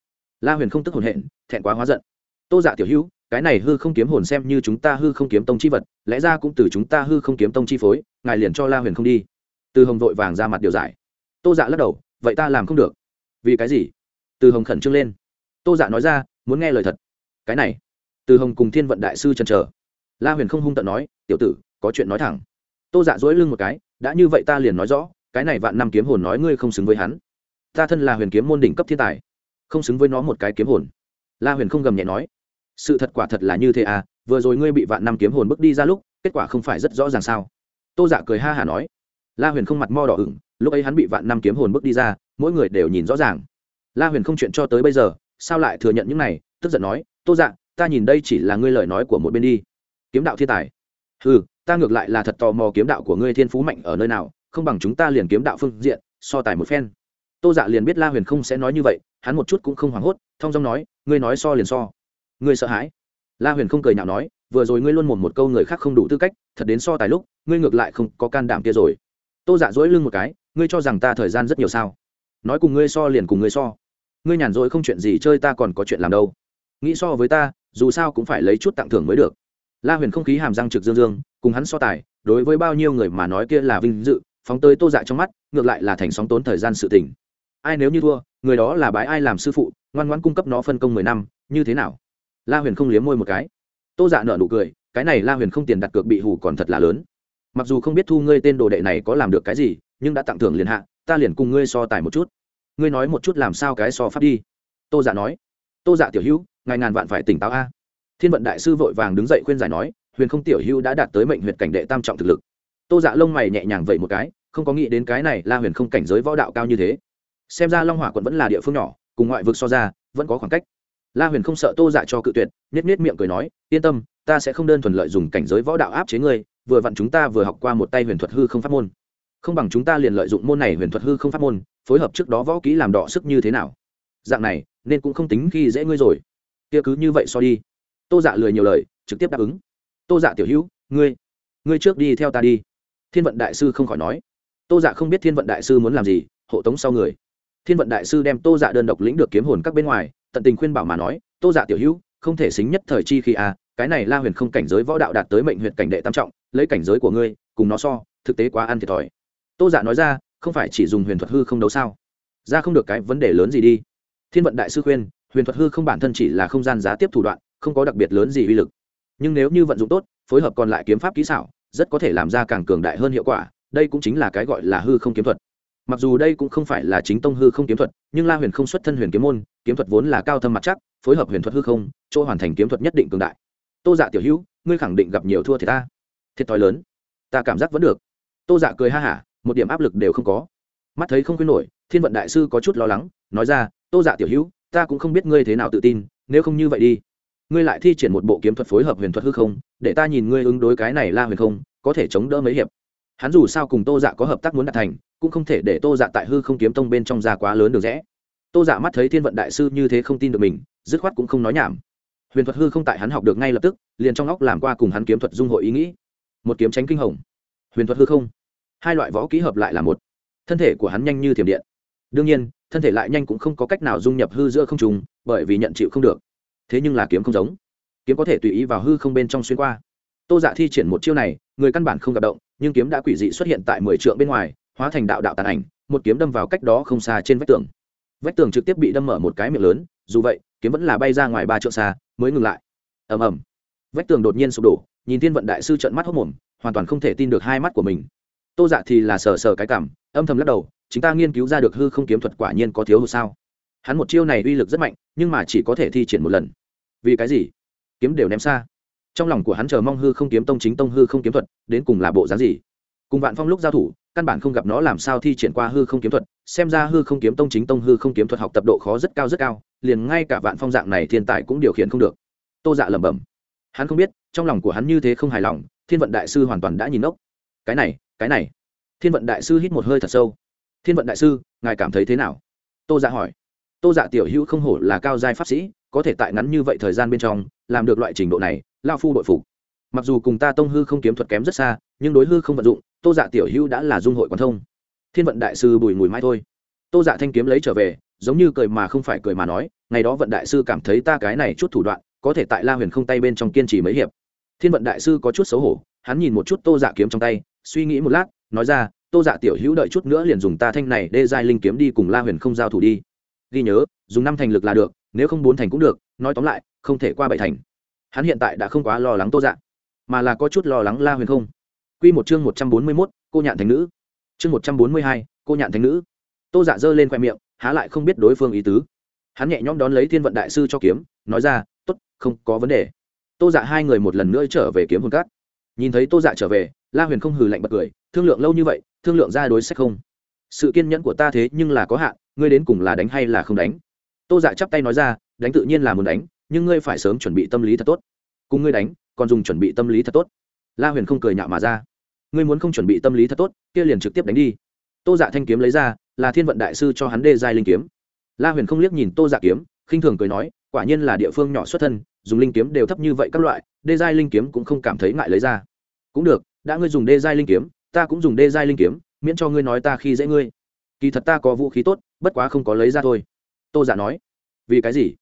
[SPEAKER 1] La huyền không tức hồn hện, thẹn quá hóa giận. Tô dạ tiểu hữu, cái này hư không kiếm hồn xem như chúng ta hư không kiếm tông chi vật, lẽ ra cũng từ chúng ta hư không kiếm tông chi phối, ngài liền cho la huyền không đi. Từ hồng vội vàng ra mặt điều giải. Tô dạ lắc đầu, vậy ta làm không được vì cái gì? Từ hồng khẩn trương lên. Tô dạ nói ra, muốn nghe lời thật. Cái này. Từ hồng cùng thiên vận đại sư trần trờ la huyền không hung tận nói, tiểu tử, có chuyện nói thẳng. Tô dạ dỗi lưng một cái, đã như vậy ta liền nói rõ, cái này vạn năm kiếm hồn nói ngươi không xứng với hắn. Ta thân là huyền kiếm môn đỉnh cấp thiên tài, không xứng với nó một cái kiếm hồn. La huyền không gầm nhẹ nói, sự thật quả thật là như thế à vừa rồi ngươi bị vạn năm kiếm hồn bước đi ra lúc, kết quả không phải rất rõ ràng sao? Tô dạ cười ha hả nói. La huyền không mặt mo đỏ ửng lúc ấy hắn bị vạn năm kiếm hồn bước đi ra, mỗi người đều nhìn rõ ràng. La huyền không chuyện cho tới bây giờ, sao lại thừa nhận những này? Tức giận nói, tô dạ ta nhìn đây chỉ là ngươi lời nói của một bên đi. Kiếm đạo thiên tài. Ừ ta ngược lại là thật tò mò kiếm đạo của ngươi thiên phú mạnh ở nơi nào, không bằng chúng ta liền kiếm đạo phương diện, so tài một phen. Tô dạ liền biết la huyền không sẽ nói như vậy, hắn một chút cũng không hoảng hốt thong dong nói, ngươi nói so liền so. Ngươi sợ hãi. La huyền không cười nhạo nói, vừa rồi ngươi luôn một một câu người khác không đủ tư cách, thật đến so tài lúc, ngươi ngược lại không có can đảm kia rồi. Tô dạ dỗi lưng một cái ngươi cho rằng ta thời gian rất nhiều sao? Nói cùng ngươi so liền cùng ngươi so. Ngươi nhàn rỗi không chuyện gì chơi ta còn có chuyện làm đâu. Nghĩ so với ta, dù sao cũng phải lấy chút tặng thưởng mới được. La huyền không khí hàm răng trực dương dương, cùng hắn so tài, đối với bao nhiêu người mà nói kia là vinh dự, phóng tới tô dạ trong mắt, ngược lại là thành sóng tốn thời gian sự tình. Ai nếu như thua, người đó là bái ai làm sư phụ, ngoan ngoãn cung cấp nó phân công mười năm, như thế nào? La huyền không liếm môi một cái. Tô dạ nợ nụ cười, cái này la huyền không tiền đặt cược bị hủ còn thật là lớn. Mặc dù không biết thu ngươi tên đồ đệ này có làm được cái gì nhưng đã tặng thưởng liền hạ, ta liền cùng ngươi so tài một chút. Ngươi nói một chút làm sao cái so pháp đi. Tô dạ nói. Tô dạ tiểu hữu, ngài ngàn vạn phải tỉnh táo a. Thiên vận đại sư vội vàng đứng dậy khuyên giải nói, huyền không tiểu hữu đã đạt tới mệnh huyện cảnh đệ tam trọng thực lực. Tô dạ lông mày nhẹ nhàng vậy một cái, không có nghĩ đến cái này la huyền không cảnh giới võ đạo cao như thế. Xem ra long hỏa quận vẫn là địa phương nhỏ, cùng ngoại vực so ra, vẫn có khoảng cách. La huyền không sợ tô dạ cho cự tuyệt nhất nhất miệng cười nói, yên tâm, ta sẽ không đơn thuần lợi dùng cảnh giới võ đạo áp chế ngươi, vừa vặn chúng ta vừa học qua một tay huyền thuật hư không pháp môn không bằng chúng ta liền lợi dụng môn này huyền thuật hư không pháp môn phối hợp trước đó võ kỹ làm đọ sức như thế nào? Dạng này nên cũng không tính khi dễ ngươi rồi. Kia cứ như vậy so đi. Tô dạ lười nhiều lời trực tiếp đáp ứng. Tô dạ tiểu hữu ngươi ngươi trước đi theo ta đi. Thiên vận đại sư không khỏi nói. Tô dạ không biết thiên vận đại sư muốn làm gì hộ tống sau người. Thiên vận đại sư đem tô dạ đơn độc lĩnh được kiếm hồn các bên ngoài tận tình khuyên bảo mà nói tô dạ tiểu hữu không thể xính nhất thời chi khi à, cái này la huyền không cảnh giới võ đạo đạt tới mệnh huyện cảnh đệ tam trọng lấy cảnh giới của ngươi cùng nó so thực tế quá ăn thiệt thòi tô dạ nói ra, không phải chỉ dùng huyền thuật hư không đấu sao? Ra không được cái vấn đề lớn gì đi. Thiên vận đại sư khuyên, huyền thuật hư không bản thân chỉ là không gian giá tiếp thủ đoạn, không có đặc biệt lớn gì uy lực. Nhưng nếu như vận dụng tốt, phối hợp còn lại kiếm pháp kỹ xảo, rất có thể làm ra càng cường đại hơn hiệu quả, đây cũng chính là cái gọi là hư không kiếm thuật. Mặc dù đây cũng không phải là chính tông hư không kiếm thuật, nhưng la huyền không xuất thân huyền kiếm môn, kiếm thuật vốn là cao thâm mặt chắc, phối hợp huyền thuật hư không, chỗ hoàn thành kiếm thuật nhất định cường đại. Tô dạ tiểu hữu, ngươi khẳng định gặp nhiều thua thì ta. Thiệt thòi lớn. Ta cảm giác vẫn được. Tô dạ cười ha hả một điểm áp lực đều không có. Mắt thấy không khuyên nổi, thiên vận đại sư có chút lo lắng, nói ra, tô dạ tiểu hữu, ta cũng không biết ngươi thế nào tự tin, nếu không như vậy đi. Ngươi lại thi triển một bộ kiếm thuật phối hợp huyền thuật hư không, để ta nhìn ngươi ứng đối cái này la huyền không, có thể chống đỡ mấy hiệp. Hắn dù sao cùng tô dạ có hợp tác muốn đạt thành, cũng không thể để tô dạ tại hư không kiếm tông bên trong ra quá lớn được rẽ. Tô dạ mắt thấy thiên vận đại sư như thế không tin được mình, dứt khoát cũng không nói nhảm. Huyền thuật hư không tại hắn học được ngay lập tức, liền trong óc làm qua cùng hắn kiếm thuật dung hội ý nghĩ. Một kiếm tránh kinh hồng. Huyền thuật hư không hai loại võ kỹ hợp lại là một. Thân thể của hắn nhanh như thiểm điện. Đương nhiên, thân thể lại nhanh cũng không có cách nào dung nhập hư giữa không trùng bởi vì nhận chịu không được. Thế nhưng là kiếm không giống. Kiếm có thể tùy ý vào hư không bên trong xuyên qua. Tô dạ thi triển một chiêu này, người căn bản không gặp động, nhưng kiếm đã quỷ dị xuất hiện tại mười trượng bên ngoài, hóa thành đạo đạo tàn ảnh, một kiếm đâm vào cách đó không xa trên vách tường. Vách tường trực tiếp bị đâm mở một cái miệng lớn, dù vậy, kiếm vẫn là bay ra ngoài ba trượng xa, mới ngừng lại. Ầm ầm. Vách tường đột nhiên sụp đổ, nhìn thiên vận đại sư trận mắt hốc mồm, hoàn toàn không thể tin được hai mắt của mình tô dạ thì là sờ sờ cái cảm, âm thầm lắc đầu, chúng ta nghiên cứu ra được hư không kiếm thuật quả nhiên có thiếu hụt sao? Hắn một chiêu này uy lực rất mạnh, nhưng mà chỉ có thể thi triển một lần. Vì cái gì? Kiếm đều ném xa. Trong lòng của hắn chờ mong hư không kiếm tông chính tông hư không kiếm thuật, đến cùng là bộ dáng gì? Cùng vạn phong lúc giao thủ, căn bản không gặp nó làm sao thi triển qua hư không kiếm thuật, xem ra hư không kiếm tông chính tông hư không kiếm thuật học tập độ khó rất cao rất cao, liền ngay cả vạn phong dạng này thiên tài cũng điều khiển không được. Tô dạ lẩm bẩm. Hắn không biết, trong lòng của hắn như thế không hài lòng, thiên vận đại sư hoàn toàn đã nhìn ốc cái này cái này. Thiên vận đại sư hít một hơi thật sâu. Thiên vận đại sư, ngài cảm thấy thế nào? Tô dạ hỏi. Tô dạ tiểu hữu không hổ là cao giai pháp sĩ, có thể tại ngắn như vậy thời gian bên trong, làm được loại trình độ này, lao phu đội phục. Mặc dù cùng ta tông hư không kiếm thuật kém rất xa, nhưng đối hư không vận dụng, tô dạ tiểu hữu đã là dung hội quan thông. Thiên vận đại sư bùi mùi mai thôi. Tô dạ thanh kiếm lấy trở về, giống như cười mà không phải cười mà nói, ngày đó vận đại sư cảm thấy ta cái này chút thủ đoạn, có thể tại la huyền không tay bên trong kiên trì mấy hiệp. Thiên vận đại sư có chút xấu hổ, hắn nhìn một chút tô dạ kiếm trong tay suy nghĩ một lát, nói ra, tô dạ tiểu hữu đợi chút nữa liền dùng ta thanh này đê giai linh kiếm đi cùng la huyền không giao thủ đi. Ghi nhớ, dùng năm thành lực là được, nếu không bốn thành cũng được, nói tóm lại, không thể qua bảy thành. Hắn hiện tại đã không quá lo lắng tô dạ mà là có chút lo lắng la huyền không. Q một chương một trăm bốn mươi mốt, cô nhạn thành nữ. Chương một trăm bốn mươi hai, cô nhạn thành nữ. Tô dạ giơ lên khoe miệng, há lại không biết đối phương ý tứ. Hắn nhẹ nhõm đón lấy thiên vận đại sư cho kiếm, nói ra t ố t không có vấn đề. Tô dạ hai người một lần nữa trở về kiếm hồn cát. Nhìn thấy tô dạ trở về la huyền không hừ lạnh bật cười, thương lượng lâu như vậy, thương lượng ra đối sách không? Sự kiên nhẫn của ta thế nhưng là có hạn, ngươi đến cùng là đánh hay là không đánh? Tô dạ chắp tay nói ra, đánh tự nhiên là muốn đánh, nhưng ngươi phải sớm chuẩn bị tâm lý thật tốt. Cùng ngươi đánh, còn dùng chuẩn bị tâm lý thật tốt. La huyền không cười nhạo mà ra. Ngươi muốn không chuẩn bị tâm lý thật tốt, kia liền trực tiếp đánh đi. Tô dạ thanh kiếm lấy ra, là thiên vận đại sư cho hắn đê giai linh kiếm. La huyền không liếc nhìn tô dạ kiếm, khinh thường cười nói, quả nhiên là địa phương nhỏ xuất thân, dùng linh kiếm đều thấp như vậy các loại, đê giai linh kiếm cũng không cảm thấy ngại lấy ra. Cũng được đã ngươi dùng đê giai linh kiếm, ta cũng dùng đê giai linh kiếm, miễn cho ngươi nói ta khi dễ ngươi. Kỳ thật ta có vũ khí tốt, bất quá không có lấy ra thôi. Tô giả dạ nói. Vì cái gì?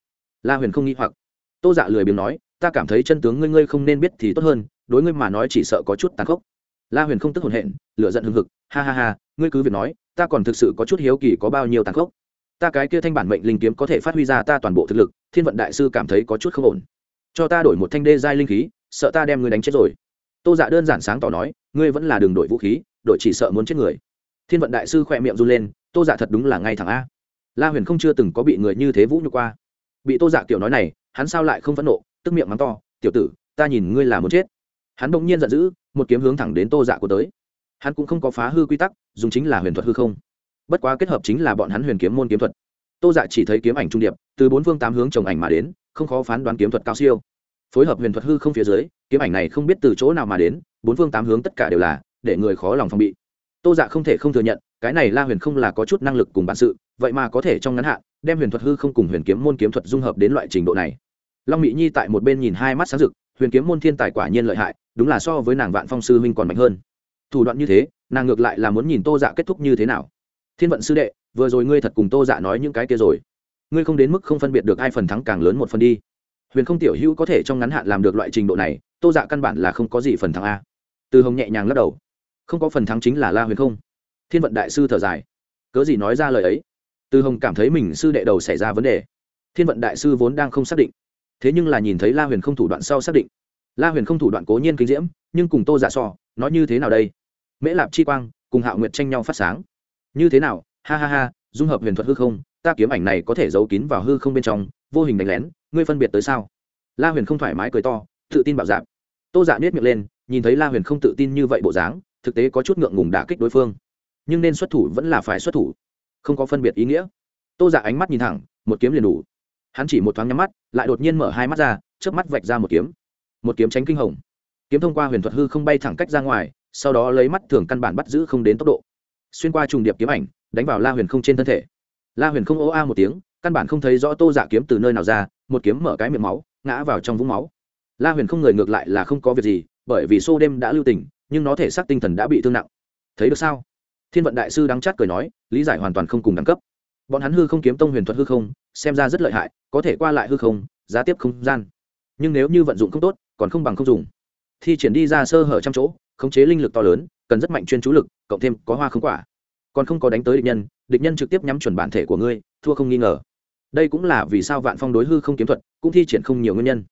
[SPEAKER 1] La huyền không nghĩ hoặc. Tô giả dạ lười biếng nói, ta cảm thấy chân tướng ngươi ngươi không nên biết thì tốt hơn, đối ngươi mà nói chỉ sợ có chút tàn khốc. La huyền không tức hồn hện lựa giận hừng hực, ha ha ha, ngươi cứ việc nói, ta còn thực sự có chút hiếu kỳ có bao nhiêu tàn khốc. Ta cái kia thanh bản mệnh linh kiếm có thể phát huy ra ta toàn bộ thực lực, thiên vận đại sư cảm thấy có chút không ổn. Cho ta đổi một thanh đê giai linh khí, sợ ta đem ngươi đánh chết rồi tô dạ đơn giản sáng tỏ nói, ngươi vẫn là đường đổi vũ khí đội chỉ sợ muốn chết người. Thiên vận đại sư khỏe miệng run lên, tô dạ thật đúng là ngay thẳng a. La huyền không chưa từng có bị người như thế vũ nhục qua. Bị tô dạ kiểu nói này, hắn sao lại không phẫn nộ, tức miệng mắng to, tiểu tử, ta nhìn ngươi là muốn chết. Hắn bỗng nhiên giận dữ, một kiếm hướng thẳng đến tô dạ của tới. Hắn cũng không có phá hư quy tắc, dùng chính là huyền thuật hư không. Bất quá kết hợp chính là bọn hắn huyền kiếm môn kiếm thuật. Tô dạ chỉ thấy kiếm ảnh trung điệp, từ bốn phương tám hướng trồng ảnh mà đến, không khó phán đoán kiếm thuật cao siêu phối hợp huyền thuật hư không phía dưới, kiếm ảnh này không biết từ chỗ nào mà đến, bốn phương tám hướng tất cả đều là để người khó lòng phòng bị. Tô dạ không thể không thừa nhận, cái này la huyền không là có chút năng lực cùng bản sự, vậy mà có thể trong ngắn hạn, đem huyền thuật hư không cùng huyền kiếm môn kiếm thuật dung hợp đến loại trình độ này. Long mỹ nhi tại một bên nhìn hai mắt sáng rực, huyền kiếm môn thiên tài quả nhiên lợi hại, đúng là so với nàng vạn phong sư huynh còn mạnh hơn. Thủ đoạn như thế, nàng ngược lại là muốn nhìn tô dạ kết thúc như thế nào. Thiên vận sư đệ, vừa rồi ngươi thật cùng tô dạ nói những cái kia rồi. Ngươi không đến mức không phân biệt được ai phần thắng càng lớn một phần đi huyền không tiểu hữu có thể trong ngắn hạn làm được loại trình độ này, tô dạ căn bản là không có gì phần thắng a. Từ hồng nhẹ nhàng lắc đầu. Không có phần thắng chính là la huyền không. Thiên vận đại sư thở dài. Cớ gì nói ra lời ấy? Từ hồng cảm thấy mình sư đệ đầu xảy ra vấn đề. Thiên vận đại sư vốn đang không xác định. Thế nhưng là nhìn thấy la huyền không thủ đoạn sau xác định. La huyền không thủ đoạn cố nhiên kinh diễm, nhưng cùng tô dạ so nói như thế nào đây? Mễ lạp chi quang cùng hạo nguyệt tranh nhau phát sáng. Như thế nào? Ha ha ha, dung hợp huyền thuật hư không, ta kiếm ảnh này có thể giấu kín vào hư không bên trong vô hình đánh lén, ngươi phân biệt tới sao? La huyền không thoải mái cười to, tự tin bảo dạp tô dạ biết miệng lên, nhìn thấy la huyền không tự tin như vậy bộ dáng, thực tế có chút ngượng ngùng đả kích đối phương. Nhưng nên xuất thủ vẫn là phải xuất thủ. Không có phân biệt ý nghĩa. Tô dạ ánh mắt nhìn thẳng, một kiếm liền đủ. Hắn chỉ một thoáng nhắm mắt, lại đột nhiên mở hai mắt ra trước mắt vạch ra một kiếm. Một kiếm tránh kinh hồng. Kiếm thông qua huyền thuật hư không bay thẳng cách ra ngoài, sau đó lấy mắt thường căn bản bắt giữ không đến tốc độ. Xuyên qua trùng điệp kiếm ảnh, đánh vào la huyền không trên thân thể. La huyền không ô a một tiếng căn bản không thấy rõ tô giả kiếm từ nơi nào ra, một kiếm mở cái miệng máu, ngã vào trong vũng máu. La huyền không người ngược lại là không có việc gì, bởi vì xô đêm đã lưu tình, nhưng nó thể xác tinh thần đã bị thương nặng. Thấy được sao? Thiên vận đại sư đắng chát cười nói, lý giải hoàn toàn không cùng đẳng cấp. Bọn hắn hư không kiếm tông huyền thuật hư không, xem ra rất lợi hại, có thể qua lại hư không, giá tiếp không gian. Nhưng nếu như vận dụng không tốt, còn không bằng không dùng. Thi triển đi ra sơ hở trăm chỗ, khống chế linh lực to lớn, cần rất mạnh chuyên chú lực, cộng thêm có hoa không quả. Còn không có đánh tới địch nhân địch nhân trực tiếp nhắm chuẩn bản thể của ngươi, thua không nghi ngờ đây cũng là vì sao vạn phong đối hư không kiếm thuật cũng thi triển không nhiều nguyên nhân.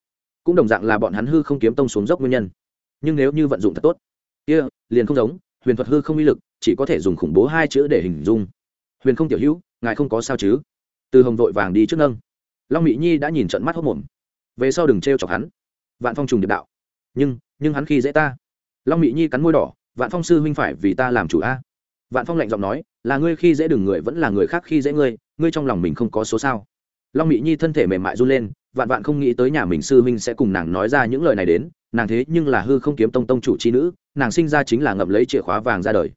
[SPEAKER 1] Cũng đồng dạng là bọn hắn hư không kiếm tông xuống dốc nguyên nhân. Nhưng nếu như vận dụng thật tốt kia、yeah, liền không giống huyền thuật hư không uy lực chỉ có thể dùng khủng bố hai chữ để hình dung. Huyền không tiểu hữu ngài không có sao chứ? Từ hồng vội vàng đi trước nâng. Long mỹ nhi đã nhìn trận mắt hốc mồm. Về sau đừng t r e o chọc hắn. Vạn phong trùng điệp đạo. Nhưng nhưng hắn khi dễ ta. Long mỹ nhi cắn môi đỏ vạn phong sư huynh phải vì ta làm chủ a. Vạn phong lạnh giọng nói là ngươi khi dễ đừng người vẫn là người khác khi dễ ngươi ngươi trong lòng mình không có số sao? Long mỹ nhi thân thể mềm mại run lên, vạn vạn không nghĩ tới nhà mình sư huynh sẽ cùng nàng nói ra những lời này đến, nàng thế nhưng là hư không kiếm tông tông chủ c h i nữ, nàng sinh ra chính là ngậm lấy chìa khóa vàng ra đời.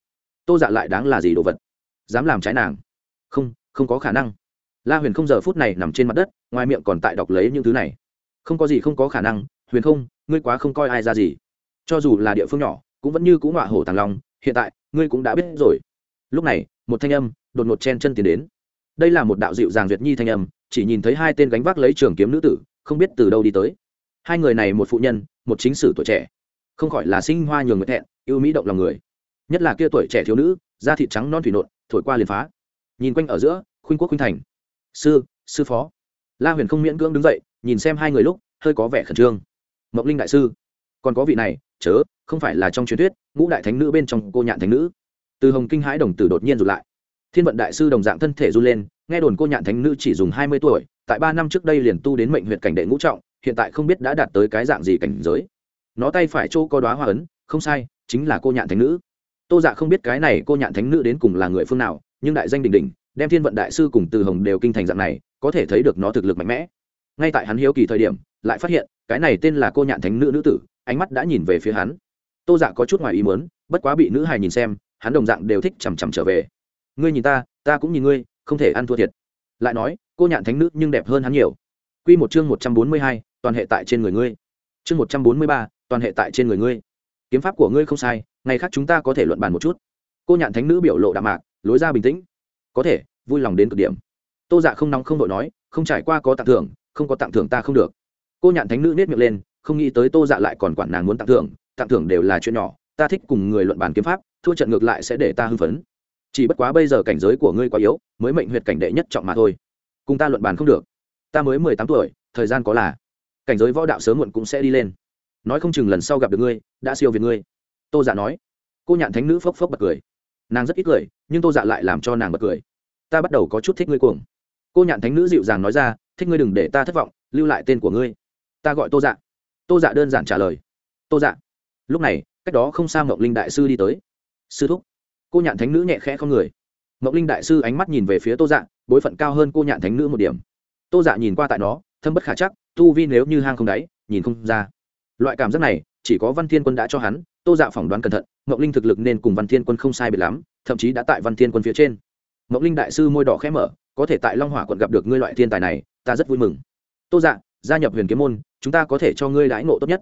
[SPEAKER 1] Tô dạ lại đáng là gì đồ vật? Dám làm trái nàng? Không không có khả năng. La huyền không giờ phút này nằm trên mặt đất, ngoài miệng còn tại đọc lấy những thứ này. Không có gì không có khả năng, huyền không, ngươi quá không coi ai ra gì. Cho dù là địa phương nhỏ, cũng vẫn như cũng họa hổ tàng long, hiện tại, ngươi cũng đã biết rồi. Lúc này, một thanh âm đột ngột chen chân tiến đến đây là một đạo dịu dàng duyệt nhi thanh âm, chỉ nhìn thấy hai tên gánh vác lấy trường kiếm nữ tử, không biết từ đâu đi tới. Hai người này một phụ nhân, một chính sử tuổi trẻ. Không khỏi là sinh hoa nhường người thẹn, yêu mỹ động lòng người. Nhất là kia tuổi trẻ thiếu nữ, da thịt trắng non thủy nộn, thổi qua liền phá. Nhìn quanh ở giữa, khuynh quốc khuynh thành. Sư sư phó. La huyền không miễn cưỡng đứng dậy, nhìn xem hai người lúc, hơi có vẻ khẩn trương. Mộc linh đại sư, còn có vị này, chớ, không phải là trong truyền thuyết, ngũ đại thánh nữ bên trong cô nhạn thánh nữ. Từ hồng kinh hãi đồng tử đột nhiên rụt lại thiên vận đại sư đồng dạng thân thể run lên, nghe đồn cô nhạn thánh nữ chỉ dùng hai mươi tuổi, tại ba năm trước đây liền tu đến mệnh huyện cảnh đệ ngũ trọng, hiện tại không biết đã đạt tới cái dạng gì cảnh giới. Nó tay phải chỗ có đoá hoa ấn, không sai, chính là cô nhạn thánh nữ. Tô dạ không biết cái này cô nhạn thánh nữ đến cùng là người phương nào, nhưng đại danh đình đình đem thiên vận đại sư cùng từ hồng đều kinh thành dạng này, có thể thấy được nó thực lực mạnh mẽ. Ngay tại hắn hiếu kỳ thời điểm, lại phát hiện, cái này tên là cô nhạn thánh nữ nữ tử, ánh mắt đã nhìn về phía hắn. Tô dạ có chút ngoài ý muốn, bất quá bị nữ hài nhìn xem, hắn đồng dạng đều thích chằm chằm trở về ngươi nhìn ta ta cũng nhìn ngươi, không thể ăn thua thiệt. Lại nói, cô nhạn thánh nữ nhưng đẹp hơn hắn nhiều. Q một chương một trăm bốn mươi hai, toàn hệ tại trên người ngươi. Chương một trăm bốn mươi ba, toàn hệ tại trên người ngươi. Kiếm pháp của ngươi không sai, ngày khác chúng ta có thể luận bàn một chút. Cô nhạn thánh nữ biểu lộ đạm mạc, lối ra bình tĩnh. Có thể, vui lòng đến cực điểm. Tô dạ không nóng không đội nói, không trải qua có tặng thưởng, không có tặng thưởng ta không được. Cô nhạn thánh nữ nết miệng lên, không nghĩ tới tô dạ lại còn quản nàng muốn tặng thưởng tặng thưởng đều là chuyện nhỏ, ta thích cùng người luận bàn kiếm pháp, thua trận ngược lại sẽ để ta hưng phấn chỉ bất quá bây giờ cảnh giới của ngươi quá yếu, mới mệnh huyệt cảnh đệ nhất trọng mà thôi. Cùng ta luận bàn không được. Ta mới mười tám tuổi, thời gian có là. Cảnh giới võ đạo sớm muộn cũng sẽ đi lên. Nói không chừng lần sau gặp được ngươi, đã siêu việt ngươi. Tô dạ nói. Cô nhạn thánh nữ phốc phốc bật cười. Nàng rất ít cười, nhưng tô dạ lại làm cho nàng bật cười. Ta bắt đầu có chút thích ngươi cuồng. Cô nhạn thánh nữ dịu dàng nói ra, thích ngươi đừng để ta thất vọng, lưu lại tên của ngươi. Ta gọi tô dạ. Tô dạ đơn giản trả lời. Tô dạ. Lúc này, cách đó không xa mộng linh đại sư đi tới. Sư thúc cô nhạn thánh nữ nhẹ khẽ không người. Mộng linh đại sư ánh mắt nhìn về phía tô dạ bối phận cao hơn cô nhạn thánh nữ một điểm. Tô dạ nhìn qua tại nó, thâm bất khả chắc, tu vi nếu như hang không đáy, nhìn không ra. Loại cảm giác này, chỉ có văn thiên quân đã cho hắn, tô dạ phỏng đoán cẩn thận mộng linh thực lực nên cùng văn thiên quân không sai biệt lắm, thậm chí đã tại văn thiên quân phía trên. Mộng linh đại sư môi đỏ khẽ mở, có thể tại long hỏa quận gặp được ngươi loại thiên tài này, ta rất vui mừng. Tô dạ gia nhập huyền kiếm môn, chúng ta có thể cho ngươi đãi ngộ tốt nhất.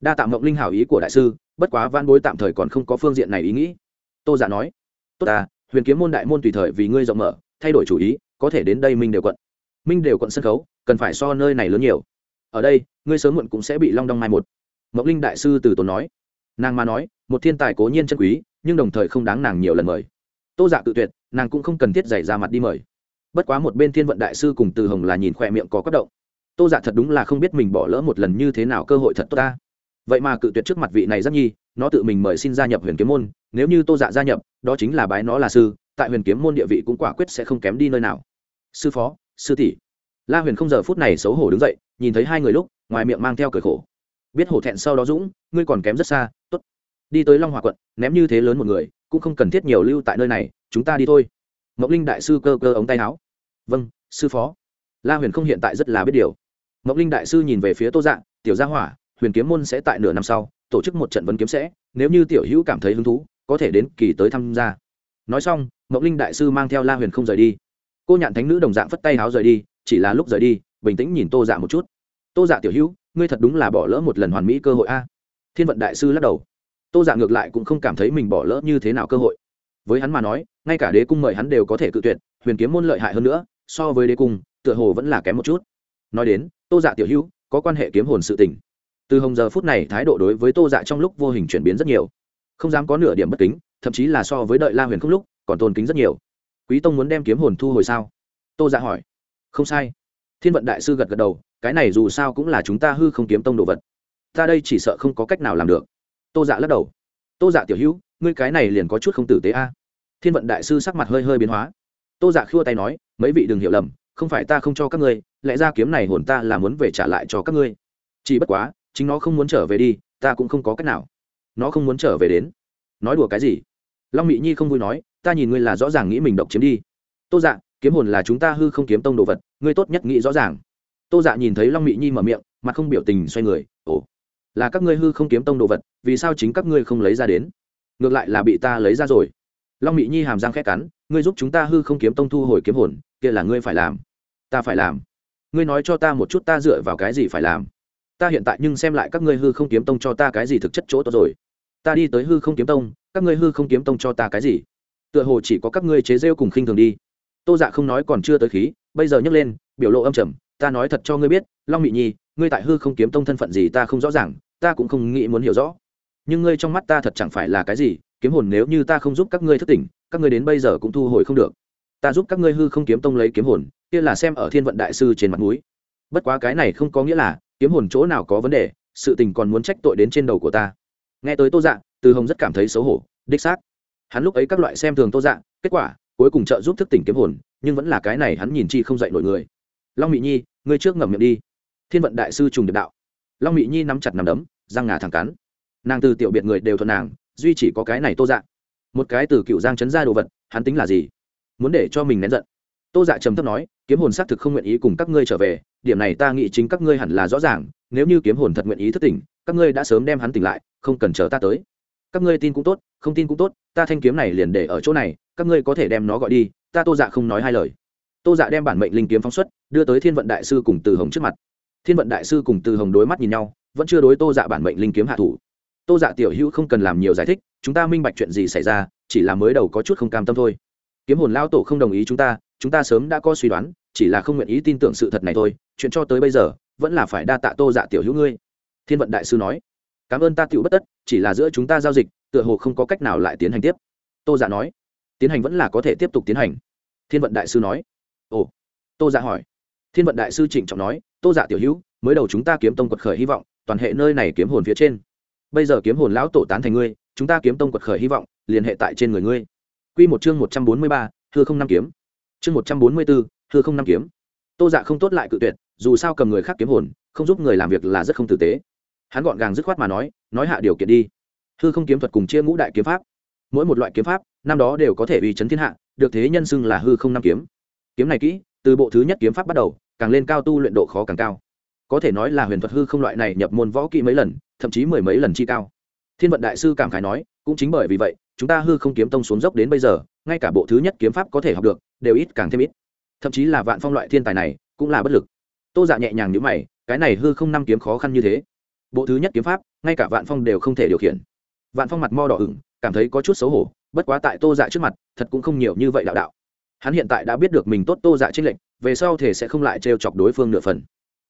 [SPEAKER 1] Đa tạm mộng linh hảo ý của đại sư, bất quá van bối tạm thời còn không có phương diện này ý nghĩ tô giả dạ nói, tốt ta, huyền kiếm môn đại môn tùy thời vì ngươi rộng mở, thay đổi chủ ý, có thể đến đây minh đều quận. Minh đều quận sân khấu, cần phải so nơi này lớn nhiều. Ở đây, ngươi sớm muộn cũng sẽ bị long đong mai một. Mộng linh đại sư từ tốn nói. Nàng mà nói, một thiên tài cố nhiên chân quý, nhưng đồng thời không đáng nàng nhiều lần mời. Tô giả dạ tự tuyệt, nàng cũng không cần thiết giày ra mặt đi mời. Bất quá một bên thiên vận đại sư cùng từ hồng là nhìn khỏe miệng có quất động. Tô dạ thật đúng là không biết mình bỏ lỡ một lần như thế nào cơ hội thật tốt ta vậy mà cự tuyệt trước mặt vị này rất nhi, nó tự mình mời xin gia nhập huyền kiếm môn. Nếu như tô dạ gia nhập, đó chính là bái nó là sư, tại huyền kiếm môn địa vị cũng quả quyết sẽ không kém đi nơi nào. Sư phó, sư tỷ. La huyền không giờ phút này xấu hổ đứng dậy, nhìn thấy hai người lúc, ngoài miệng mang theo cười khổ. Biết hổ thẹn sau đó dũng, ngươi còn kém rất xa t ố t đi tới long hòa quận, ném như thế lớn một người, cũng không cần thiết nhiều lưu tại nơi này, chúng ta đi thôi. Mộng linh đại sư cơ cơ ống tay áo. Vâng sư phó. La huyền không hiện tại rất là biết điều. Mộng linh đại sư nhìn về phía tô dạng tiểu gia hỏa huyền kiếm môn sẽ tại nửa năm sau, tổ chức một trận vấn kiếm sẽ, nếu như tiểu hữu cảm thấy hứng thú, có thể đến kỳ tới tham gia. Nói xong mộng linh đại sư mang theo la huyền không rời đi. Cô nhạn thánh nữ đồng dạng phất tay háo rời đi, chỉ là lúc rời đi, bình tĩnh nhìn tô dạ một chút. Tô dạ tiểu hữu, ngươi thật đúng là bỏ lỡ một lần hoàn mỹ cơ hội a. Thiên vận đại sư lắc đầu. Tô dạ ngược lại cũng không cảm thấy mình bỏ lỡ như thế nào cơ hội. Với hắn mà nói, ngay cả đế cung mời hắn đều có thể cự tuyệt, huyền kiếm môn lợi hại hơn nữa, so với đế cung, tựa hồ vẫn là kém một chút. Nói đến, tô dạ tiểu hữu, có quan hệ kiếm hồn sự tình từ hồng giờ phút này thái độ đối với tô dạ trong lúc vô hình chuyển biến rất nhiều. Không dám có nửa điểm bất kính, thậm chí là so với đợi la huyền không lúc, còn tôn kính rất nhiều. Quý tông muốn đem kiếm hồn thu hồi sao? Tô dạ hỏi. Không sai. Thiên vận đại sư gật gật đầu, cái này dù sao cũng là chúng ta hư không kiếm tông đồ vật. Ta đây chỉ sợ không có cách nào làm được. Tô dạ lắc đầu. Tô dạ tiểu hữu, ngươi cái này liền có chút không tử tế a. Thiên vận đại sư sắc mặt hơi hơi biến hóa. Tô dạ khua tay nói, mấy vị đừng hiểu lầm, không phải ta không cho các ngươi, lẽ ra kiếm này hồn ta là muốn về trả lại cho các ngươi. Chỉ bất quá chính nó không muốn trở về đi, ta cũng không có cách nào. Nó không muốn trở về đến. Nói đùa cái gì? Long mị nhi không vui nói, ta nhìn ngươi là rõ ràng nghĩ mình độc chiếm đi. Tô dạ kiếm hồn là chúng ta hư không kiếm tông đồ vật, ngươi tốt nhất nghĩ rõ ràng. Tô dạ nhìn thấy long mị nhi mở miệng, mặt không biểu tình xoay người, ồ, là các ngươi hư không kiếm tông đồ vật, vì sao chính các ngươi không lấy ra đến? Ngược lại là bị ta lấy ra rồi. Long mị nhi hàm răng khét cắn, ngươi giúp chúng ta hư không kiếm tông thu hồi kiếm hồn, kia là ngươi phải làm. Ta phải làm. Ngươi nói cho ta một chút, ta dựa vào cái gì phải làm? Ta hiện tại nhưng xem lại các ngươi hư không kiếm tông cho ta cái gì thực chất chỗ tốt rồi. Ta đi tới hư không kiếm tông, các ngươi hư không kiếm tông cho ta cái gì? Tựa hồ chỉ có các ngươi chế rêu cùng khinh thường đi. Tô dạ không nói còn chưa tới khí, bây giờ nhấc lên, biểu lộ âm trầm, ta nói thật cho ngươi biết, long mị nhi, ngươi tại hư không kiếm tông thân phận gì ta không rõ ràng, ta cũng không nghĩ muốn hiểu rõ. Nhưng ngươi trong mắt ta thật chẳng phải là cái gì, kiếm hồn nếu như ta không giúp các ngươi thất tỉnh, các ngươi đến bây giờ cũng thu hồi không được. Ta giúp các ngươi hư không kiếm tông lấy kiếm hồn, kia là xem ở thiên vận đại sư trên mặt núi bất quá cái này không có nghĩa là kiếm hồn chỗ nào có vấn đề, sự tình còn muốn trách tội đến trên đầu của ta. Nghe tới tô dạ từ hồng rất cảm thấy xấu hổ, đích xác. Hắn lúc ấy các loại xem thường tô dạ kết quả, cuối cùng trợ giúp thức tỉnh kiếm hồn, nhưng vẫn là cái này hắn nhìn chi không dạy nổi người. Long mỹ nhi, ngươi trước ngậm miệng đi. Thiên vận đại sư trùng điệp đạo. Long mỹ nhi nắm chặt nằm đấm, răng ngà thẳng cắn. Nàng từ tiểu biệt người đều thuận nàng, duy chỉ có cái này tô dạ. Một cái từ cựu giang chấn ra đồ vật, hắn tính là gì? Muốn để cho mình nén giận tô dạ trầm thấp nói, kiếm hồn xác thực không nguyện ý cùng các ngươi trở về, điểm này ta nghĩ chính các ngươi hẳn là rõ ràng, nếu như kiếm hồn thật nguyện ý thức tỉnh, các ngươi đã sớm đem hắn tỉnh lại, không cần chờ ta tới. Các ngươi tin cũng tốt, không tin cũng tốt, ta thanh kiếm này liền để ở chỗ này, các ngươi có thể đem nó gọi đi. Ta tô dạ không nói hai lời. Tô dạ đem bản mệnh linh kiếm phóng xuất, đưa tới thiên vận đại sư cùng từ hồng trước mặt. Thiên vận đại sư cùng từ hồng đối mắt nhìn nhau, vẫn chưa đối tô dạ bản mệnh linh kiếm hạ thủ. Tô dạ tiểu hữu không cần làm nhiều giải thích, chúng ta minh bạch chuyện gì xảy ra, chỉ là mới đầu có chút không cam tâm thôi. Kiếm hồn lao tổ không đồng ý chúng ta chúng ta sớm đã có suy đoán chỉ là không nguyện ý tin tưởng sự thật này thôi chuyện cho tới bây giờ vẫn là phải đa tạ tô dạ tiểu hữu ngươi. Thiên vận đại sư nói. Cảm ơn ta tiểu bất tất chỉ là giữa chúng ta giao dịch tựa hồ không có cách nào lại tiến hành tiếp. Tô dạ nói. Tiến hành vẫn là có thể tiếp tục tiến hành. Thiên vận đại sư nói. Ồ. Tô dạ hỏi. Thiên vận đại sư trịnh trọng nói. Tô dạ tiểu hữu mới đầu chúng ta kiếm tông quật khởi hy vọng toàn hệ nơi này kiếm hồn phía trên. Bây giờ kiếm hồn lão tổ tán thành ngươi chúng ta kiếm tông quật khởi hy vọng liên hệ tại trên người ngươi. Quy một chương một trăm bốn mươi ba, hư không năm kiếm. Chương một trăm bốn mươi 144, hư không năm kiếm. Tô Dạ không tốt lại cự tuyệt, dù sao cầm người khác kiếm hồn, không giúp người làm việc là rất không tử tế. Hắn gọn gàng dứt khoát mà nói, nói hạ điều kiện đi. Hư không kiếm thuật cùng chia ngũ đại kiếm pháp. Mỗi một loại kiếm pháp, năm đó đều có thể uy chấn thiên hạ, được thế nhân xưng là hư không năm kiếm. Kiếm này kỹ, từ bộ thứ nhất kiếm pháp bắt đầu, càng lên cao tu luyện độ khó càng cao. Có thể nói là huyền thuật hư không loại này nhập môn võ kỹ mấy lần, thậm chí mười mấy lần chi cao. Thiên vận đại sư cảm khái nói, cũng chính bởi vì vậy, chúng ta hư không kiếm tông xuống dốc đến bây giờ ngay cả bộ thứ nhất kiếm pháp có thể học được đều ít càng thêm ít. Thậm chí là vạn phong loại thiên tài này, cũng là bất lực. Tô dạ nhẹ nhàng nhữ mày, cái này hư không năm kiếm khó khăn như thế. Bộ thứ nhất kiếm pháp, ngay cả vạn phong đều không thể điều khiển. Vạn phong mặt mo đỏ ửng, cảm thấy có chút xấu hổ, bất quá tại tô dạ trước mặt, thật cũng không nhiều như vậy đạo đạo. Hắn hiện tại đã biết được mình tốt tô dạ trên lệnh về sau thể sẽ không lại trêu chọc đối phương nửa phần.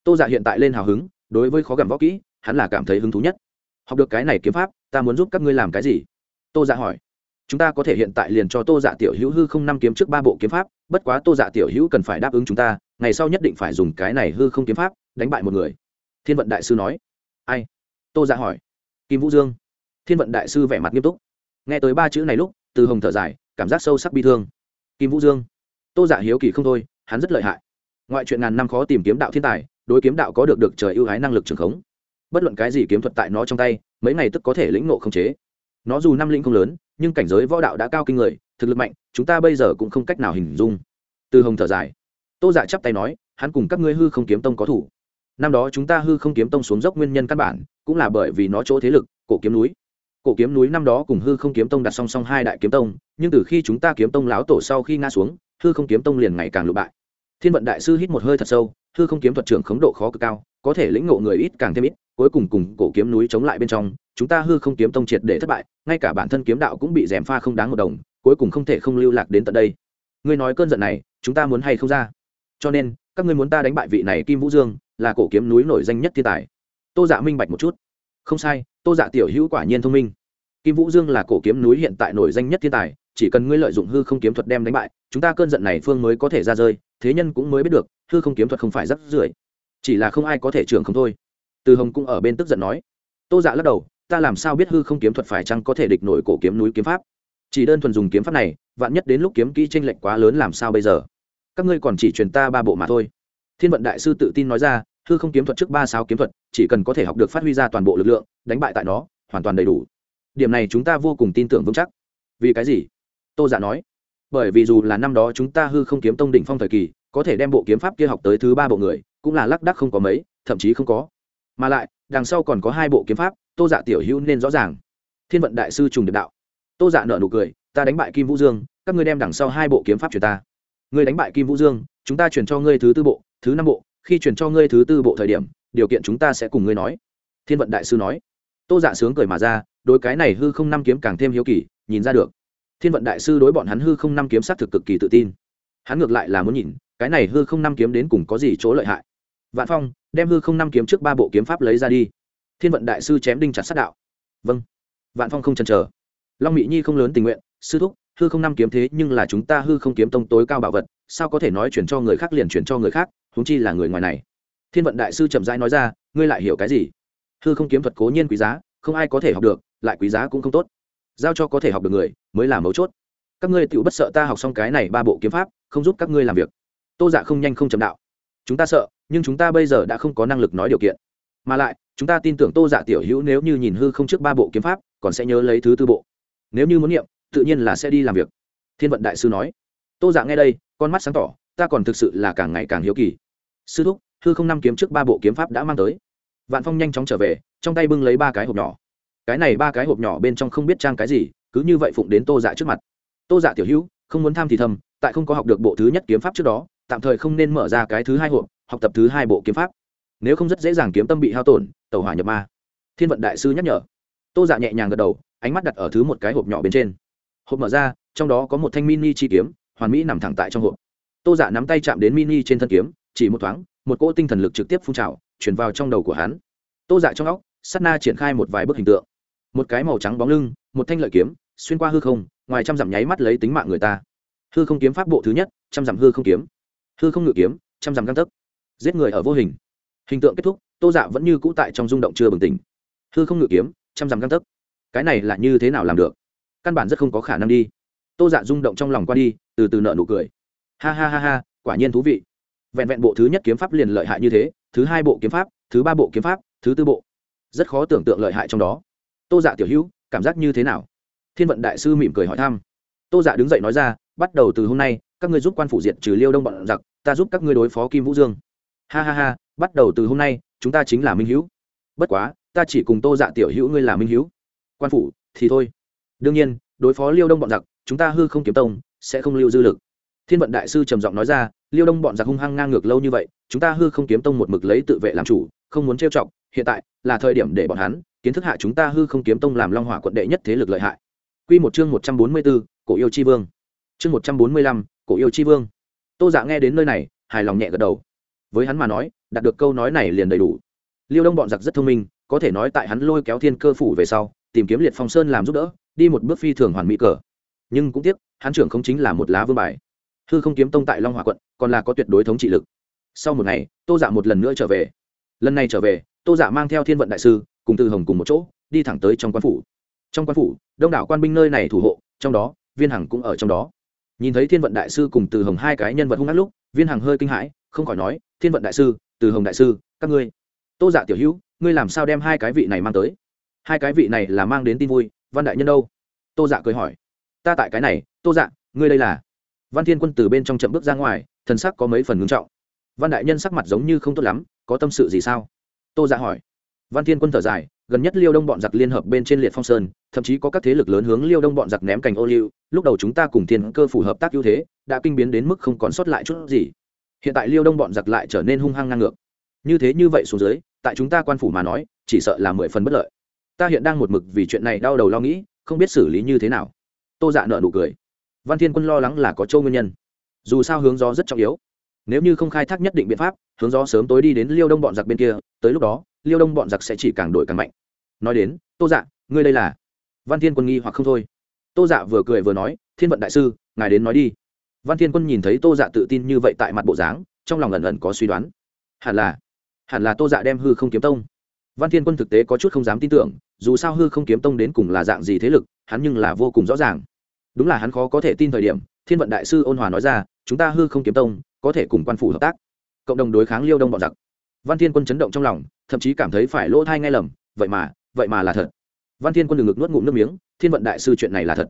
[SPEAKER 1] Tô dạ hiện tại lên hào hứng, đối với khó gặm võ kỹ, hắn là cảm thấy hứng thú nhất. Học được cái này kiếm pháp, ta muốn giúp các ngươi làm cái gì? Tô dạ hỏi chúng ta có thể hiện tại liền cho tô dạ tiểu hữu hư không năm kiếm trước ba bộ kiếm pháp, bất quá tô dạ tiểu hữu cần phải đáp ứng chúng ta, ngày sau nhất định phải dùng cái này hư không kiếm pháp đánh bại một người. Thiên vận đại sư nói. Ai? Tô dạ hỏi. Kim vũ dương. Thiên vận đại sư vẻ mặt nghiêm túc. Nghe tới ba chữ này lúc, từ hồng thở dài, cảm giác sâu sắc bi thương. Kim vũ dương. Tô dạ hiếu kỳ không thôi, hắn rất lợi hại. Ngoại chuyện ngàn năm khó tìm kiếm đạo thiên tài, đối kiếm đạo có được được trời ưu ái năng lực trường khống. Bất luận cái gì kiếm thuật tại nó trong tay, mấy ngày tức có thể lĩnh nộ không chế. Nó dù năm lĩnh không lớn nhưng cảnh giới võ đạo đã cao kinh người, thực lực mạnh, chúng ta bây giờ cũng không cách nào hình dung. Từ hồng thở dài. Tô dạ chắp tay nói, hắn cùng các ngươi hư không kiếm tông có thủ. Năm đó chúng ta hư không kiếm tông xuống dốc nguyên nhân căn bản, cũng là bởi vì nó chỗ thế lực, cổ kiếm núi. Cổ kiếm núi năm đó cùng hư không kiếm tông đặt song song hai đại kiếm tông, nhưng từ khi chúng ta kiếm tông láo tổ sau khi ngã xuống, hư không kiếm tông liền ngày càng lụ bại. Thiên vận đại sư hít một hơi thật sâu, hư không kiếm thuật trưởng khống độ khó cực cao có thể lĩnh ngộ người ít càng thêm ít, cuối cùng cùng cổ kiếm núi chống lại bên trong, chúng ta hư không kiếm tông triệt để thất bại, ngay cả bản thân kiếm đạo cũng bị dèm pha không đáng một đồng, cuối cùng không thể không lưu lạc đến tận đây. Ngươi nói cơn giận này, chúng ta muốn hay không ra? Cho nên, các ngươi muốn ta đánh bại vị này kim vũ dương, là cổ kiếm núi nổi danh nhất thiên tài. Tô dạ minh bạch một chút. Không sai, tô dạ tiểu hữu quả nhiên thông minh. Kim vũ dương là cổ kiếm núi hiện tại nổi danh nhất thiên tài, chỉ cần ngươi lợi dụng hư không kiếm thuật đem đánh bại, chúng ta cơn giận này phương mới có thể ra rơi, thế nhân cũng mới biết được, hư không kiếm thuật không phải rắc rưởi chỉ là không ai có thể trưởng không thôi. Từ hồng cũng ở bên tức giận nói. Tô dạ lắc đầu, ta làm sao biết hư không kiếm thuật phải chăng có thể địch nổi cổ kiếm núi kiếm pháp? Chỉ đơn thuần dùng kiếm pháp này, vạn nhất đến lúc kiếm kỹ tranh lệch quá lớn làm sao bây giờ? Các ngươi còn chỉ truyền ta ba bộ mà thôi. Thiên vận đại sư tự tin nói ra, hư không kiếm thuật trước ba sao kiếm thuật, chỉ cần có thể học được phát huy ra toàn bộ lực lượng, đánh bại tại nó, hoàn toàn đầy đủ. Điểm này chúng ta vô cùng tin tưởng vững chắc. Vì cái gì? Tô giả dạ nói. Bởi vì dù là năm đó chúng ta hư không kiếm tông đỉnh phong thời kỳ có thể đem bộ kiếm pháp kia học tới thứ ba bộ người, cũng là lắc đắc không có mấy, thậm chí không có. Mà lại, đằng sau còn có hai bộ kiếm pháp, tô dạ tiểu hữu nên rõ ràng. Thiên vận đại sư trùng điệp đạo. Tô dạ nợ nụ cười, ta đánh bại kim vũ dương, các ngươi đem đằng sau hai bộ kiếm pháp truyền ta. Ngươi đánh bại kim vũ dương, chúng ta chuyển cho ngươi thứ tư bộ, thứ năm bộ, khi chuyển cho ngươi thứ tư bộ thời điểm, điều kiện chúng ta sẽ cùng ngươi nói. Thiên vận đại sư nói. Tô dạ sướng cười mà ra, đối cái này hư không năm kiếm càng thêm hiếu kỳ, nhìn ra được. Thiên vận đại sư đối bọn hắn hư không năm kiếm s á t thực cực kỳ tự tin. Hắn ngược lại là muốn nhìn cái này hư không năm kiếm đến cùng có gì chỗ lợi hại? Vạn phong, đem hư không năm kiếm trước ba bộ kiếm pháp lấy ra đi. Thiên vận đại sư chém đinh chặt sát đạo. Vâng. Vạn phong không chần chờ. Long mỹ nhi không lớn tình nguyện, sư thúc, hư không năm kiếm thế nhưng là chúng ta hư không kiếm tông tối cao bảo vật, sao có thể nói chuyển cho người khác liền chuyển cho người khác húng chi là người ngoài này? Thiên vận đại sư chậm rãi nói ra, ngươi lại hiểu cái gì? Hư không kiếm thuật cố nhiên quý giá, không ai có thể học được, lại quý giá cũng không tốt. Giao cho có thể học được người, mới là mấu chốt. Các ngươi tự bất sợ ta học xong cái này ba bộ kiếm pháp, không giúp các ngươi làm việc tô dạ không nhanh không chậm đạo. Chúng ta sợ, nhưng chúng ta bây giờ đã không có năng lực nói điều kiện. Mà lại, chúng ta tin tưởng tô dạ tiểu hữu nếu như nhìn hư không trước ba bộ kiếm pháp, còn sẽ nhớ lấy thứ tư bộ. Nếu như muốn nghiệm tự nhiên là sẽ đi làm việc. Thiên vận đại sư nói. Tô dạ nghe đây, con mắt sáng tỏ, ta còn thực sự là càng ngày càng hiếu kỳ. Sư thúc, hư không năm kiếm trước ba bộ kiếm pháp đã mang tới. Vạn phong nhanh chóng trở về, trong tay bưng lấy ba cái hộp nhỏ. Cái này ba cái hộp nhỏ bên trong không biết trang cái gì, cứ như vậy phụng đến tô dạ trước mặt. Tô dạ tiểu hữu, không muốn tham thì thầm, tại không có học được bộ thứ nhất kiếm pháp trước đó tạm thời không nên mở ra cái thứ hai hộp, học tập thứ hai bộ kiếm pháp. Nếu không rất dễ dàng kiếm tâm bị hao tổn tàu hỏa nhập ma. Thiên vận đại sư nhắc nhở. Tô dạ nhẹ nhàng gật đầu, ánh mắt đặt ở thứ một cái hộp nhỏ bên trên. Hộp mở ra, trong đó có một thanh mini chi kiếm, hoàn mỹ nằm thẳng tại trong hộp. Tô dạ nắm tay chạm đến mini trên thân kiếm, chỉ một thoáng, một cỗ tinh thần lực trực tiếp phun trào, chuyển vào trong đầu của hắn. Tô dạ trong óc sắt na triển khai một vài bức hình tượng. Một cái màu trắng bóng lưng, một thanh lợi kiếm, xuyên qua hư không, ngoài trăm dặm nháy mắt lấy tính mạng người ta. Hư không kiếm pháp bộ thứ nhất, trăm dặm hư không kiếm hư không ngự kiếm, trăm dặm găng tấc. Giết người ở vô hình. Hình tượng kết thúc, tô dạ vẫn như cũ tại trong rung động chưa bừng tỉnh. Hư không ngự kiếm, trăm dặm găng tấc. Cái này là như thế nào làm được? Căn bản rất không có khả năng đi. Tô dạ rung động trong lòng qua đi, từ từ nợ nụ cười. Ha ha ha ha, quả nhiên thú vị. Vẹn vẹn bộ thứ nhất kiếm pháp liền lợi hại như thế, thứ hai bộ kiếm pháp, thứ ba bộ kiếm pháp, thứ tư bộ. Rất khó tưởng tượng lợi hại trong đó. Tô dạ tiểu hữu, cảm giác như thế nào? Thiên vận đại sư mỉm cười hỏi thăm. Tô dạ đứng dậy nói ra, bắt đầu từ hôm nay, các ngươi giúp quan phủ diệt trừ liêu đông bọn giặc ta giúp các ngươi đối phó kim vũ dương. Ha ha ha bắt đầu từ hôm nay chúng ta chính là minh hữu bất quá ta chỉ cùng tô dạ tiểu hữu ngươi là minh hữu quan phủ thì thôi. Đương nhiên đối phó liêu đông bọn giặc chúng ta hư không kiếm tông sẽ không lưu dư lực. Thiên vận đại sư trầm giọng nói ra liêu đông bọn giặc hung hăng ngang ngược lâu như vậy chúng ta hư không kiếm tông một mực lấy tự vệ làm chủ không muốn trêu chọc hiện tại là thời điểm để bọn hắn kiến thức hạ chúng ta hư không kiếm tông làm long hỏa quận đệ nhất thế lực lợi hại. Quy một chương một trăm bốn mươi 144, cổ yêu chi vương. Chương một trăm bốn mươi lăm, cổ yêu chi vương. Tô Dạ nghe đến nơi này, hài lòng nhẹ gật đầu. Với hắn mà nói, đạt được câu nói này liền đầy đủ. Liêu Đông bọn giặc rất thông minh, có thể nói tại hắn lôi kéo Thiên Cơ phủ về sau, tìm kiếm Liệt Phong Sơn làm giúp đỡ, đi một bước phi thường hoàn mỹ cờ. Nhưng cũng tiếc, hắn trưởng không chính là một lá vương bài. Hư không kiếm tông tại Long hòa quận, còn là có tuyệt đối thống trị lực. Sau một ngày, Tô Dạ một lần nữa trở về. Lần này trở về, Tô Dạ mang theo Thiên vận đại sư, cùng Từ Hồng cùng một chỗ, đi thẳng tới trong quan phủ trong quan phủ đông đảo quan binh nơi này thủ hộ trong đó viên hằng cũng ở trong đó nhìn thấy thiên vận đại sư cùng từ hồng hai cái nhân vật hung ác lúc, viên hằng hơi kinh hãi, không khỏi nói, thiên vận đại sư, từ hồng đại sư, các ngươi, tô dạ tiểu hữu, ngươi làm sao đem hai cái vị này mang tới? Hai cái vị này là mang đến tin vui, văn đại nhân đâu? Tô dạ cười hỏi, ta tại cái này, tô dạ ngươi đây là? Văn thiên quân từ bên trong chậm bước ra ngoài, thần sắc có mấy phần ngưng trọng. Văn đại nhân sắc mặt giống như không tốt lắm, có tâm sự gì sao? Tô dạ hỏi. Văn thiên quân thở dài gần nhất liêu đông bọn giặc liên hợp bên trên liệt phong sơn, thậm chí có các thế lực lớn hướng liêu đông bọn giặc ném cành ô liu, lúc đầu chúng ta cùng thiên cơ phủ hợp tác ưu thế, đã kinh biến đến mức không còn sót lại chút gì. Hiện tại liêu đông bọn giặc lại trở nên hung hăng ngang ngược. Như thế như vậy xuống dưới, tại chúng ta quan phủ mà nói, chỉ sợ là mười phần bất lợi. Ta hiện đang một mực vì chuyện này đau đầu lo nghĩ, không biết xử lý như thế nào. Tô dạ nợ nụ cười. Văn thiên quân lo lắng là có châu nguyên nhân. Dù sao hướng gió rất trọng yếu. Nếu như không khai thác nhất định biện pháp, hướng gió sớm tối đi đến liêu đông bọn giặc bên kia, tới lúc đó, liêu đông bọn giặc sẽ chỉ càng đổi càng mạnh nói đến, tô dạ ngươi đây là? Văn thiên quân nghi hoặc không thôi. Tô dạ vừa cười vừa nói, thiên vận đại sư, ngài đến nói đi. Văn thiên quân nhìn thấy tô dạ tự tin như vậy tại mặt bộ dáng, trong lòng ẩn ẩn có suy đoán. Hẳn là hẳn là tô dạ đem hư không kiếm tông. Văn thiên quân thực tế có chút không dám tin tưởng, dù sao hư không kiếm tông đến cùng là dạng gì thế lực, hắn nhưng là vô cùng rõ ràng. Đúng là hắn khó có thể tin thời điểm, thiên vận đại sư ôn hòa nói ra, chúng ta hư không kiếm tông, có thể cùng quan phủ hợp tác. Cộng đồng đối kháng liêu đông bọn giặc. Văn thiên quân chấn động trong lòng, thậm chí cảm thấy phải lỗ thai ngay lầm, vậy mà vậy mà là thật. Văn thiên quân đừng ngực nuốt ngụm nước miếng, thiên vận đại sư chuyện này là thật.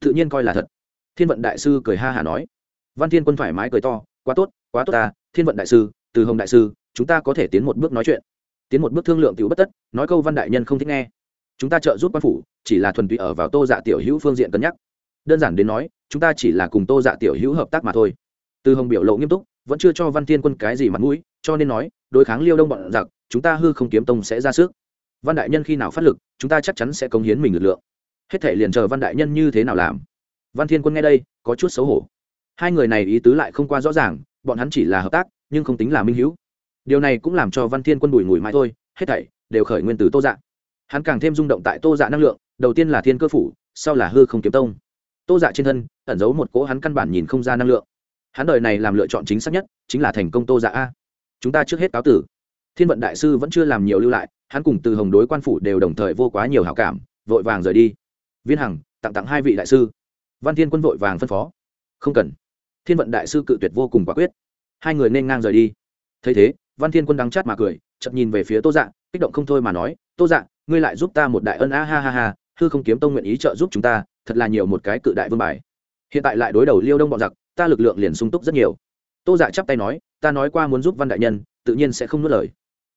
[SPEAKER 1] Tự nhiên coi là thật. Thiên vận đại sư cười ha hả nói. Văn thiên quân thoải mái cười to, quá tốt quá tốt ta, thiên vận đại sư, từ hồng đại sư, chúng ta có thể tiến một bước nói chuyện. Tiến một bước thương lượng tiểu bất tất, nói câu văn đại nhân không thích nghe. Chúng ta trợ giúp quan phủ, chỉ là thuần túy ở vào tô dạ tiểu hữu phương diện cân nhắc. Đơn giản đến nói, chúng ta chỉ là cùng tô dạ tiểu hữu hợp tác mà thôi. Từ hồng biểu lộ nghiêm túc, vẫn chưa cho văn thiên quân cái gì mặt mũi, cho nên nói, đối kháng liêu đông bọn giặc, chúng ta hư không kiếm tông sẽ ra sức văn đại nhân khi nào phát lực, chúng ta chắc chắn sẽ cống hiến mình lực lượng. Hết thể liền chờ văn đại nhân như thế nào làm. Văn thiên quân nghe đây, có chút xấu hổ. Hai người này ý tứ lại không qua rõ ràng, bọn hắn chỉ là hợp tác, nhưng không tính là minh hữu. Điều này cũng làm cho văn thiên quân bùi ngùi mãi thôi, hết thảy đều khởi nguyên từ tô dạ. Hắn càng thêm rung động tại tô dạ năng lượng, đầu tiên là thiên cơ phủ, sau là hư không kiếm tông. Tô dạ trên thân, ẩn giấu một cỗ hắn căn bản nhìn không ra năng lượng. Hắn đời này làm lựa chọn chính xác nhất, chính là thành công tô dạ a. Chúng ta trước hết cáo tử thiên vận đại sư vẫn chưa làm nhiều lưu lại, hắn cùng từ hồng đối quan phủ đều đồng thời vô quá nhiều hảo cảm, vội vàng rời đi. Viên hằng, tặng tặng hai vị đại sư. Văn thiên quân vội vàng phân phó. Không cần. Thiên vận đại sư cự tuyệt vô cùng quả quyết. Hai người nên ngang rời đi. Thấy thế, văn thiên quân đắng chát mà cười chậm nhìn về phía tô dạ kích động không thôi mà nói, tô dạ ngươi lại giúp ta một đại ân a, ha ha ha, hư không kiếm tông nguyện ý trợ giúp chúng ta, thật là nhiều một cái cự đại vương bài. Hiện tại lại đối đầu liêu đông bọn giặc, ta lực lượng liền sung túc rất nhiều. Tô dạ chắp tay nói, ta nói qua muốn giúp văn đại nhân, tự nhiên sẽ không nuốt lời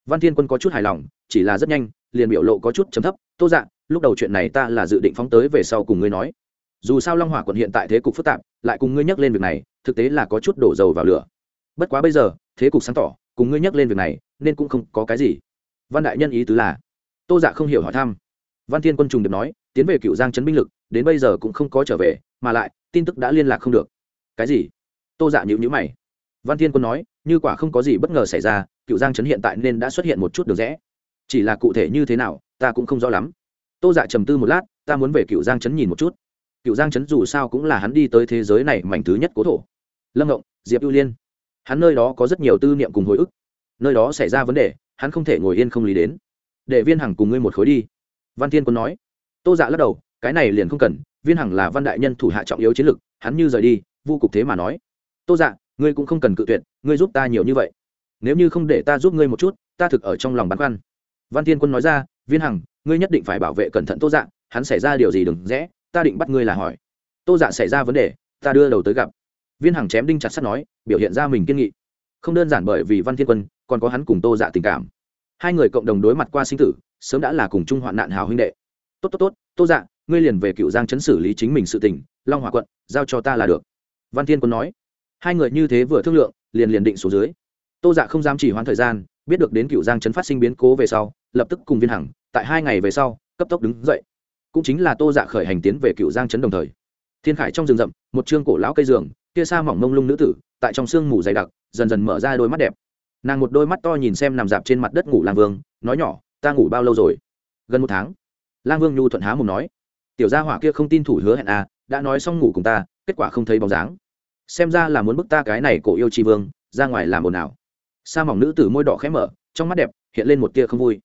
[SPEAKER 1] văn thiên quân có chút hài lòng, chỉ là rất nhanh, liền biểu lộ có chút chấm thấp, tô dạ lúc đầu chuyện này ta là dự định phóng tới về sau cùng ngươi nói. Dù sao long hỏa quận hiện tại thế cục phức tạp, lại cùng ngươi nhắc lên việc này, thực tế là có chút đổ dầu vào lửa. Bất quá bây giờ, thế cục sáng tỏ, cùng ngươi nhắc lên việc này, nên cũng không có cái gì. Văn đại nhân ý tứ là, tô dạ không hiểu hỏi thăm. Văn thiên quân trùng được nói, tiến về cựu giang Trấn binh lực, đến bây giờ cũng không có trở về, mà lại, tin tức đã liên lạc không được. Cái gì? Tô dạ nhịu nhữ mày. Văn thiên quân nói, như quả không có gì bất ngờ xảy ra cựu giang Trấn hiện tại nên đã xuất hiện một chút đường rẽ. Chỉ là cụ thể như thế nào, ta cũng không rõ lắm. Tô dạ trầm tư một lát, ta muốn về cựu giang Trấn nhìn một chút. Cựu giang Trấn dù sao cũng là hắn đi tới thế giới này mảnh thứ nhất cố thổ. Lâm ngộng, diệp ưu liên. Hắn nơi đó có rất nhiều tư niệm cùng hồi ức. Nơi đó xảy ra vấn đề, hắn không thể ngồi yên không lý đến. Để viên hằng cùng ngươi một khối đi. Văn thiên quân nói. Tô dạ lắc đầu, cái này liền không cần, viên hằng là văn đại nhân thủ hạ trọng yếu chiến lực hắn như rời đi vô cục thế mà nói. Tô dạ ngươi cũng không cần cự tuyệt, ngươi giúp ta nhiều như vậy nếu như không để ta giúp ngươi một chút, ta thực ở trong lòng băn khoăn. Văn thiên quân nói ra, viên hằng, ngươi nhất định phải bảo vệ cẩn thận tô dạ hắn xảy ra điều gì đừng rẽ, ta định bắt ngươi là hỏi. Tô dạ xảy ra vấn đề, ta đưa đầu tới gặp. Viên hằng chém đinh chặt sắt nói, biểu hiện ra mình kiên nghị. Không đơn giản bởi vì văn thiên quân, còn có hắn cùng tô dạ tình cảm. Hai người cộng đồng đối mặt qua sinh tử, sớm đã là cùng chung hoạn nạn hào huynh đệ. Tốt tốt tốt, tô dạ ngươi liền về cựu giang chấn xử lý chính mình sự tình, long hòa quận, giao cho ta là được. Văn thiên quân nói. Hai người như thế vừa thương lượng, liền liền định xuống dưới tô dạ không dám chỉ hoãn thời gian, biết được đến cựu giang chấn phát sinh biến cố về sau, lập tức cùng viên hằng, tại hai ngày về sau, cấp tốc đứng dậy. Cũng chính là tô dạ khởi hành tiến về cựu giang chấn đồng thời. Thiên khải trong rừng rậm, một chương cổ lão cây giường, kia xa mỏng mông lung nữ tử, tại trong sương mù dày đặc, dần dần mở ra đôi mắt đẹp. Nàng một đôi mắt to nhìn xem nằm dạp trên mặt đất ngủ lang vương, nói nhỏ, ta ngủ bao lâu rồi? Gần một tháng. Lang vương nhu thuận há mồm nói, tiểu gia hỏa kia không tin thủ hứa hẹn à đã nói xong ngủ cùng ta, kết quả không thấy bóng dáng. Xem ra là muốn bức ta cái này cổ yêu tri vương, ra ngoài làm ồn ào sa mỏng nữ tử môi đỏ khẽ mở, trong mắt đẹp hiện lên một tia không vui.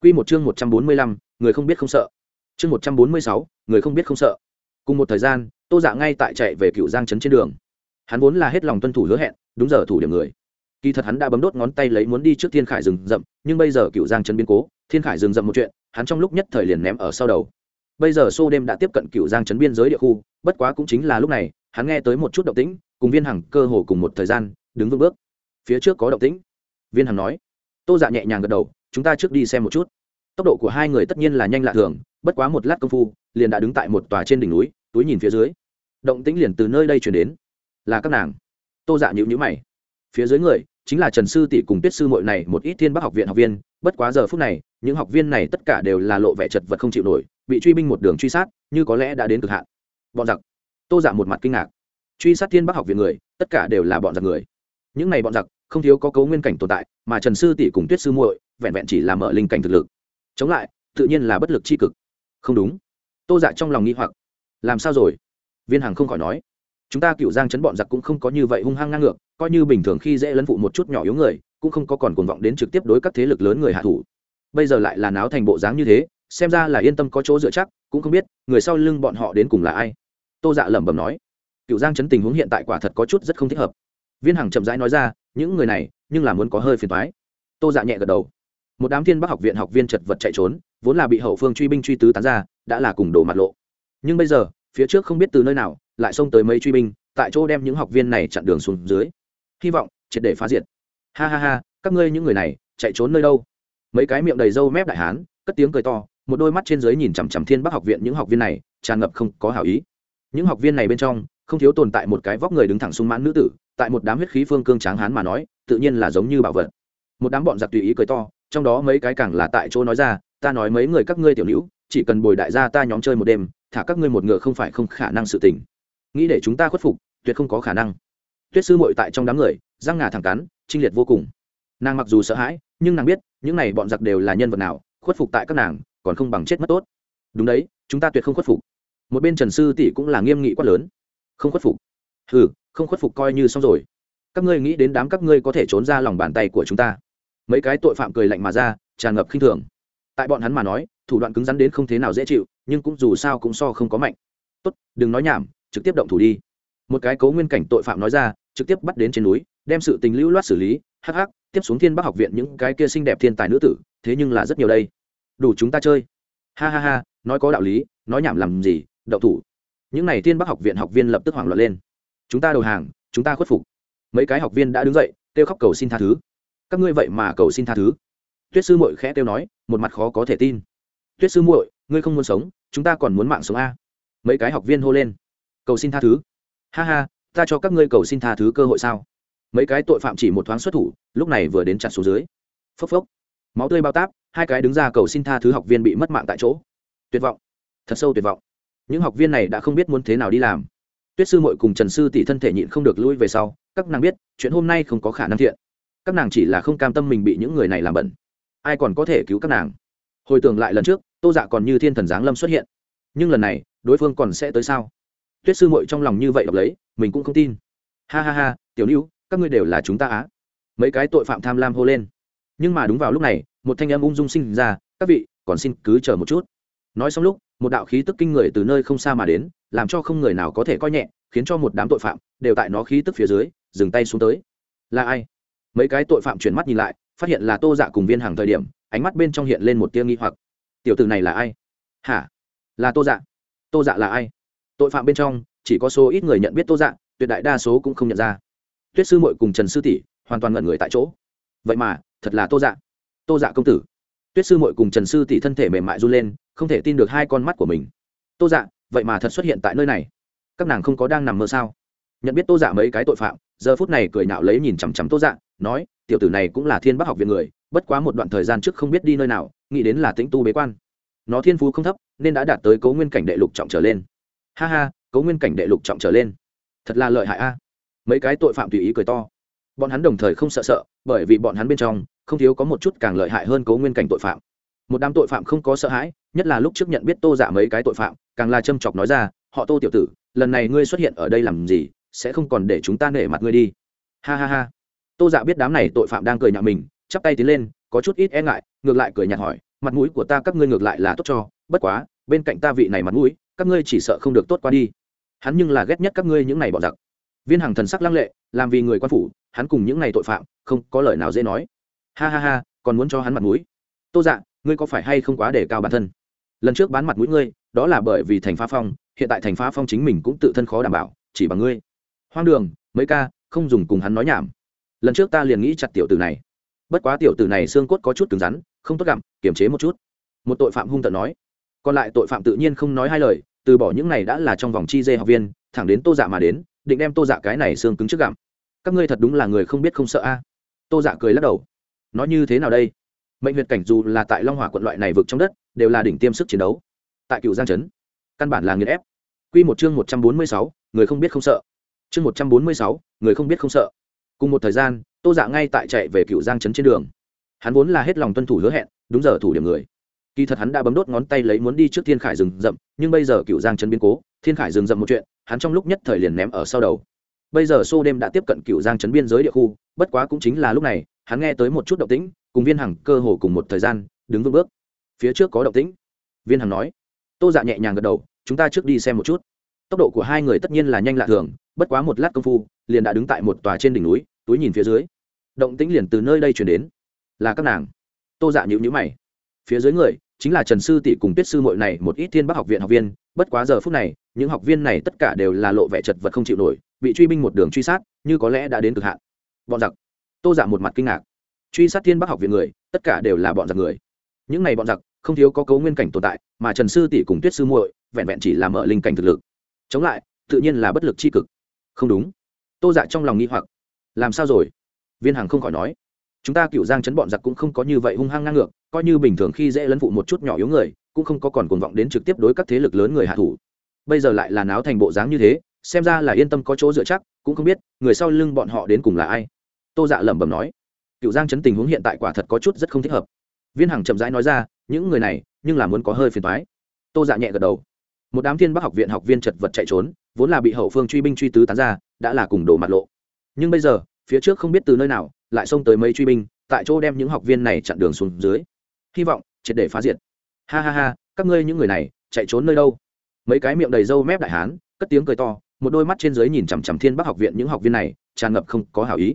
[SPEAKER 1] Q một chương một trăm bốn mươi lăm, người không biết không sợ. Chương một trăm bốn mươi sáu, người không biết không sợ. Cùng một thời gian, tô dạ ngay tại chạy về cựu giang trấn trên đường. Hắn vốn là hết lòng tuân thủ hứa hẹn, đúng giờ thủ điểm người. Kỳ thật hắn đã bấm đốt ngón tay lấy muốn đi trước thiên khải rừng rậm, nhưng bây giờ cựu giang trấn biến cố, thiên khải rừng rậm một chuyện, hắn trong lúc nhất thời liền ném ở sau đầu. Bây giờ xô đêm đã tiếp cận cựu giang trấn biên giới địa khu, bất quá cũng chính là lúc này, hắn nghe tới một chút động tĩnh, cùng viên hằng cơ hồ cùng một thời gian, đứng vững bước phía trước có động tĩnh. Viên hằng nói. Tô dạ nhẹ nhàng gật đầu, chúng ta trước đi xem một chút. Tốc độ của hai người tất nhiên là nhanh lạ thường, bất quá một lát công phu, liền đã đứng tại một tòa trên đỉnh núi, túi nhìn phía dưới. Động tĩnh liền từ nơi đây chuyển đến. Là các nàng. Tô dạ nhịu nhữ mày. Phía dưới người, chính là trần sư tỷ cùng tuyết sư mội này một ít thiên bắc học viện học viên, bất quá giờ phút này, những học viên này tất cả đều là lộ vẻ chật vật không chịu nổi, bị truy binh một đường truy sát, như có lẽ đã đến cực hạn. Bọn giặc. Tô giả dạ một mặt kinh ngạc. Truy sát thiên bắc học viện người, tất cả đều là bọn giặc người những này bọn giặc, không thiếu có cấu nguyên cảnh tồn tại, mà trần sư tỷ cùng tuyết sư muội vẹn vẹn chỉ là mở linh cảnh thực lực. Chống lại, tự nhiên là bất lực c h i cực. Không đúng. Tô dạ trong lòng nghi hoặc. Làm sao rồi? Viên hằng không khỏi nói. Chúng ta cựu giang chấn bọn giặc cũng không có như vậy hung hăng ngang ngược, coi như bình thường khi dễ lấn phụ một chút nhỏ yếu người, cũng không có còn cuồng vọng đến trực tiếp đối các thế lực lớn người hạ thủ. Bây giờ lại là náo thành bộ dáng như thế, xem ra là yên tâm có chỗ dựa chắc, cũng không biết người sau lưng bọn họ đến cùng là ai. Tô dạ lẩm bẩm nói. Cựu giang chấn tình huống hiện tại quả thật có chút rất không thích hợp viên hằng chậm rãi nói ra, những người này, nhưng là muốn có hơi phiền thoái tô dạ nhẹ gật đầu. Một đám thiên bắc học viện học viên chật vật chạy trốn, vốn là bị hậu phương truy binh truy tứ tán ra, đã là cùng đổ mặt lộ. Nhưng bây giờ, phía trước không biết từ nơi nào, lại xông tới mấy truy binh, tại chỗ đem những học viên này chặn đường xuống dưới. Hy vọng, triệt để phá diệt. Ha ha ha, các ngươi những người này, chạy trốn nơi đâu? Mấy cái miệng đầy râu mép đại hán, cất tiếng cười to, một đôi mắt trên dưới nhìn chằm chằm thiên bắc học viện những học viên này, tràn ngập không có hảo ý. Những học viên này bên trong không thiếu tồn tại một cái vóc người đứng thẳng sung mãn nữ tử, tại một đám huyết khí phương cương tráng hán mà nói, tự nhiên là giống như bảo vật. Một đám bọn giặc tùy ý cười to, trong đó mấy cái càng là tại chỗ nói ra, ta nói mấy người các ngươi tiểu nữ, chỉ cần bồi đại gia ta nhóm chơi một đêm, thả các ngươi một ngựa không phải không khả năng sự tình. Nghĩ để chúng ta khuất phục, tuyệt không có khả năng. Tuyết sư muội tại trong đám người, răng ngà thẳng cắn trinh liệt vô cùng. Nàng mặc dù sợ hãi, nhưng nàng biết, những này bọn giặc đều là nhân vật nào, khuất phục tại các nàng, còn không bằng chết mất tốt. Đúng đấy, chúng ta tuyệt không khuất phục. Một bên trần sư tỷ cũng là nghiêm nghị quát lớn không khuất phục. Ừ không khuất phục coi như xong rồi. Các ngươi nghĩ đến đám các ngươi có thể trốn ra lòng bàn tay của chúng ta. Mấy cái tội phạm cười lạnh mà ra, tràn ngập khinh thường. Tại bọn hắn mà nói, thủ đoạn cứng rắn đến không thế nào dễ chịu, nhưng cũng dù sao cũng so không có mạnh. Tốt, đừng nói nhảm, trực tiếp động thủ đi. Một cái cấu nguyên cảnh tội phạm nói ra, trực tiếp bắt đến trên núi, đem sự tình lưu loát xử lý, hắc hắc, tiếp xuống thiên bắc học viện những cái kia xinh đẹp thiên tài nữ tử, thế nhưng là rất nhiều đây. Đủ chúng ta chơi. Ha ha ha, nói có đạo lý, nói nhảm làm gì đậu thủ những n à y thiên bắc học viện học viên lập tức hoảng loạn lên. Chúng ta đầu hàng, chúng ta khuất phục. Mấy cái học viên đã đứng dậy, kêu khóc cầu xin tha thứ. Các ngươi vậy mà cầu xin tha thứ. Tuyết sư muội khẽ kêu nói, một mặt khó có thể tin. Tuyết sư muội, ngươi không muốn sống, chúng ta còn muốn mạng sống a. Mấy cái học viên hô lên. Cầu xin tha thứ. Ha ha, ta cho các ngươi cầu xin tha thứ cơ hội sao? Mấy cái tội phạm chỉ một thoáng xuất thủ, lúc này vừa đến chặt xuống dưới. Phốc phốc. Máu tươi bao táp, hai cái đứng ra cầu xin tha thứ học viên bị mất mạng tại chỗ. Tuyệt vọng. Thật sâu tuyệt vọng những học viên này đã không biết muốn thế nào đi làm. Tuyết sư mội cùng trần sư tỷ thân thể nhịn không được lui về sau, các nàng biết, chuyện hôm nay không có khả năng thiện. Các nàng chỉ là không cam tâm mình bị những người này làm bẩn. Ai còn có thể cứu các nàng? Hồi tưởng lại lần trước, tô dạ còn như thiên thần giáng lâm xuất hiện. Nhưng lần này, đối phương còn sẽ tới sao? Tuyết sư mội trong lòng như vậy đọc lấy, mình cũng không tin. Ha ha ha, tiểu lưu các ngươi đều là chúng ta á. Mấy cái tội phạm tham lam hô lên. Nhưng mà đúng vào lúc này, một thanh âm ung dung sinh ra, các vị, còn xin cứ chờ một chút. Nói xong lúc một đạo khí tức kinh người từ nơi không xa mà đến, làm cho không người nào có thể coi nhẹ, khiến cho một đám tội phạm đều tại nó khí tức phía dưới, dừng tay xuống tới. Là ai? Mấy cái tội phạm chuyển mắt nhìn lại, phát hiện là tô dạ cùng viên hàng thời điểm, ánh mắt bên trong hiện lên một tia nghi hoặc. Tiểu tử này là ai? Hả? Là tô dạ. Tô dạ là ai? Tội phạm bên trong, chỉ có số ít người nhận biết tô dạ tuyệt đại đa số cũng không nhận ra. Tuyết sư mội cùng trần sư tỷ hoàn toàn ngẩn người tại chỗ. Vậy mà, thật là tô dạ. Tô dạ công tử tuyết sư mội cùng trần sư tỷ thân thể mềm mại run lên, không thể tin được hai con mắt của mình. Tô dạ vậy mà thật xuất hiện tại nơi này. Các nàng không có đang nằm mơ sao? Nhận biết tô dạ mấy cái tội phạm, giờ phút này cười nạo lấy nhìn chằm chằm tô dạ nói, tiểu tử này cũng là thiên bác học viện người, bất quá một đoạn thời gian trước không biết đi nơi nào, nghĩ đến là tĩnh tu bế quan. Nó thiên phú không thấp, nên đã đạt tới cấu nguyên cảnh đệ lục trọng trở lên. Ha ha cấu nguyên cảnh đệ lục trọng trở lên. Thật là lợi hại a. Mấy cái tội phạm tùy ý cười to bọn hắn đồng thời không sợ sợ, bởi vì bọn hắn bên trong, không thiếu có một chút càng lợi hại hơn cấu nguyên cảnh tội phạm. Một đám tội phạm không có sợ hãi, nhất là lúc trước nhận biết tô giả dạ mấy cái tội phạm, càng là châm chọc nói ra, họ tô tiểu tử, lần này ngươi xuất hiện ở đây làm gì, sẽ không còn để chúng ta nể mặt ngươi đi. Ha ha ha. Tô dạ biết đám này tội phạm đang cười nhạo mình, chắp tay tiến lên, có chút ít e ngại, ngược lại cười nhạt hỏi, mặt mũi của ta các ngươi ngược lại là tốt cho, bất quá, bên cạnh ta vị này mặt mũi, các ngươi chỉ sợ không được tốt qua đi. Hắn nhưng là ghét nhất các ngươi những này bọn giặc viên hàng thần sắc lăng lệ, làm vì người quan phủ, hắn cùng những này tội phạm, không có lời nào dễ nói. Ha ha ha, còn muốn cho hắn mặt mũi. Tô dạ ngươi có phải hay không quá để cao bản thân? Lần trước bán mặt mũi ngươi, đó là bởi vì thành phá phong, hiện tại thành phá phong chính mình cũng tự thân khó đảm bảo, chỉ bằng ngươi. Hoang đường, mấy ca, không dùng cùng hắn nói nhảm. Lần trước ta liền nghĩ chặt tiểu tử này. Bất quá tiểu tử này xương cốt có chút cứng rắn, không tốt gặm, kiềm chế một chút. Một tội phạm hung tận nói. Còn lại tội phạm tự nhiên không nói hai lời, từ bỏ những này đã là trong vòng chi dê học viên, thẳng đến tô dạ mà đến định đem tô dạ cái này xương cứng trước gặm. Các ngươi thật đúng là người không biết không sợ a. Tô dạ cười lắc đầu. Nói như thế nào đây? Mệnh huyệt cảnh dù là tại long hỏa quận loại này vực trong đất, đều là đỉnh tiêm sức chiến đấu. Tại cựu giang trấn, căn bản là nghiền ép. Q một chương một trăm bốn mươi sáu, người không biết không sợ. Chương một trăm bốn mươi sáu, người không biết không sợ. Cùng một thời gian, tô dạ ngay tại chạy về cựu giang trấn trên đường. Hắn vốn là hết lòng tuân thủ hứa hẹn, đúng giờ thủ điểm người. Kỳ thật hắn đã bấm đốt ngón tay lấy muốn đi trước thiên khải rừng rậm, nhưng bây giờ cựu giang trấn biến cố thiên khải dừng dậm một chuyện, hắn trong lúc nhất thời liền ném ở sau đầu. Bây giờ xô đêm đã tiếp cận cựu giang trấn biên giới địa khu, bất quá cũng chính là lúc này, hắn nghe tới một chút động tĩnh, cùng viên hằng cơ hồ cùng một thời gian, đứng vững bước. Phía trước có động tĩnh. Viên hằng nói, tô dạ nhẹ nhàng gật đầu, chúng ta trước đi xem một chút. Tốc độ của hai người tất nhiên là nhanh lạ thường, bất quá một lát công phu, liền đã đứng tại một tòa trên đỉnh núi, túi nhìn phía dưới. Động tĩnh liền từ nơi đây chuyển đến. Là các nàng. Tô dạ nhịu nhữ mày. Phía dưới người, chính là trần sư tỷ cùng tuyết sư mội này, một ít thiên bắc học viện học viên, bất quá giờ phút này những học viên này tất cả đều là lộ vẻ chật vật không chịu nổi, bị truy binh một đường truy sát, như có lẽ đã đến cực hạn. Bọn giặc. Tô giả một mặt kinh ngạc. Truy sát thiên bắc học viện người, tất cả đều là bọn giặc người. Những này bọn giặc, không thiếu có cấu nguyên cảnh tồn tại, mà trần sư tỷ cùng tuyết sư muội, vẹn vẹn chỉ làm ở linh cảnh thực lực. Chống lại, tự nhiên là bất lực c h i cực. Không đúng. Tô dạ trong lòng nghi hoặc. Làm sao rồi? Viên hằng không khỏi nói. Chúng ta cựu giang chấn bọn giặc cũng không có như vậy hung hăng ngang ngược, coi như bình thường khi dễ lấn phụ một chút nhỏ yếu người, cũng không có còn cuồng vọng đến trực tiếp đối các thế lực lớn người hạ thủ bây giờ lại là náo thành bộ dáng như thế, xem ra là yên tâm có chỗ dựa chắc, cũng không biết người sau lưng bọn họ đến cùng là ai. Tô dạ lẩm bẩm nói. Cựu giang chấn tình huống hiện tại quả thật có chút rất không thích hợp. Viên hằng chậm rãi nói ra, những người này, nhưng là muốn có hơi phiền thoái tô dạ nhẹ gật đầu. Một đám thiên bắc học viện học viên chật vật chạy trốn, vốn là bị hậu phương truy binh truy tứ tán ra, đã là cùng đổ mặt lộ. Nhưng bây giờ, phía trước không biết từ nơi nào, lại xông tới mấy truy binh, tại chỗ đem những học viên này chặn đường xuống dưới. Hy vọng triệt để phá diệt. Ha ha ha, các ngươi những người này, chạy trốn nơi đâu? Mấy cái miệng đầy râu mép đại hán, cất tiếng cười to, một đôi mắt trên dưới nhìn chằm chằm thiên bắc học viện những học viên này, tràn ngập không có hảo ý.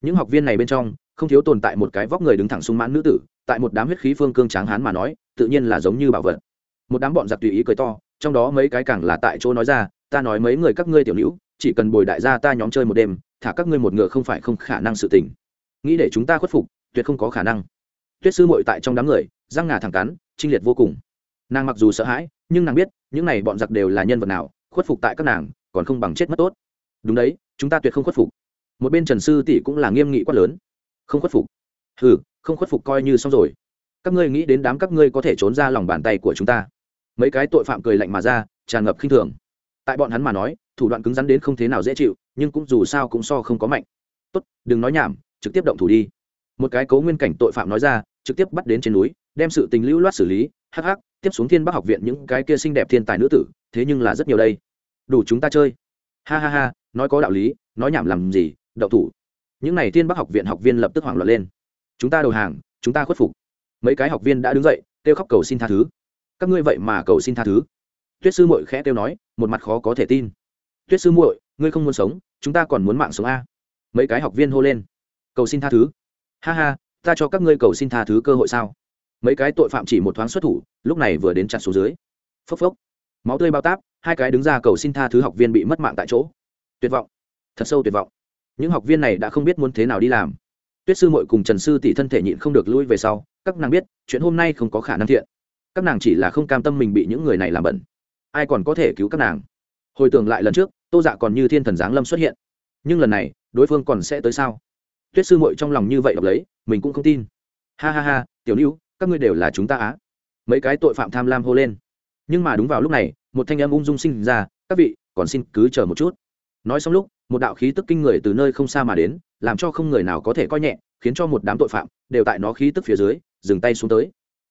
[SPEAKER 1] Những học viên này bên trong, không thiếu tồn tại một cái vóc người đứng thẳng sung mãn nữ tử, tại một đám huyết khí phương cương tráng hán mà nói, tự nhiên là giống như bảo vật. Một đám bọn giặc tùy ý cười to, trong đó mấy cái càng là tại chỗ nói ra, ta nói mấy người các ngươi tiểu nữ, chỉ cần bồi đại gia ta nhóm chơi một đêm, thả các ngươi một ngựa không phải không khả năng sự tình. Nghĩ để chúng ta khuất phục, tuyệt không có khả năng. Tuyết sư mội tại trong đám người, răng ngà thẳng cắn trinh liệt vô cùng. Nàng mặc dù sợ hãi, nhưng nàng biết những này bọn giặc đều là nhân vật nào, khuất phục tại các nàng, còn không bằng chết mất tốt. Đúng đấy, chúng ta tuyệt không khuất phục. Một bên trần sư tỷ cũng là nghiêm nghị quát lớn. Không khuất phục. Ừ không khuất phục coi như xong rồi. Các ngươi nghĩ đến đám các ngươi có thể trốn ra lòng bàn tay của chúng ta. Mấy cái tội phạm cười lạnh mà ra, tràn ngập khinh thường. Tại bọn hắn mà nói, thủ đoạn cứng rắn đến không thế nào dễ chịu, nhưng cũng dù sao cũng so không có mạnh. Tốt, đừng nói nhảm, trực tiếp động thủ đi. Một cái cấu nguyên cảnh tội phạm nói ra, trực tiếp bắt đến trên núi, đem sự tình lưu loát xử lý, hắc hắc tiếp xuống thiên bắc học viện những cái kia xinh đẹp thiên tài nữ tử, thế nhưng là rất nhiều đây. Đủ chúng ta chơi. Ha ha ha, nói có đạo lý, nói nhảm làm gì, đậu thủ. Những n à y thiên bắc học viện học viên lập tức hoảng loạn lên. Chúng ta đầu hàng, chúng ta khuất phục. Mấy cái học viên đã đứng dậy, kêu khóc cầu xin tha thứ. Các ngươi vậy mà cầu xin tha thứ. Tuyết sư muội khẽ kêu nói, một mặt khó có thể tin. Tuyết sư muội, ngươi không muốn sống, chúng ta còn muốn mạng sống a. Mấy cái học viên hô lên. Cầu xin tha thứ. Ha ha, ta cho các ngươi cầu xin tha thứ cơ hội sao? Mấy cái tội phạm chỉ một thoáng xuất thủ, lúc này vừa đến chặt xuống dưới. Phốc phốc. Máu tươi bao táp, hai cái đứng ra cầu xin tha thứ học viên bị mất mạng tại chỗ. Tuyệt vọng. Thật sâu tuyệt vọng. Những học viên này đã không biết muốn thế nào đi làm. Tuyết sư mội cùng trần sư tỷ thân thể nhịn không được lui về sau, các nàng biết, chuyện hôm nay không có khả năng thiện. Các nàng chỉ là không cam tâm mình bị những người này làm bẩn. Ai còn có thể cứu các nàng? Hồi tưởng lại lần trước, tô dạ còn như thiên thần giáng lâm xuất hiện. Nhưng lần này, đối phương còn sẽ tới sao? Tuyết sư mội trong lòng như vậy đọc lấy, mình cũng không tin. Ha ha ha, tiểu lưu các ngươi đều là chúng ta á. Mấy cái tội phạm tham lam hô lên. Nhưng mà đúng vào lúc này, một thanh âm ung dung sinh ra, các vị, còn xin cứ chờ một chút. Nói xong lúc, một đạo khí tức kinh người từ nơi không xa mà đến, làm cho không người nào có thể coi nhẹ, khiến cho một đám tội phạm đều tại nó khí tức phía dưới, dừng tay xuống tới.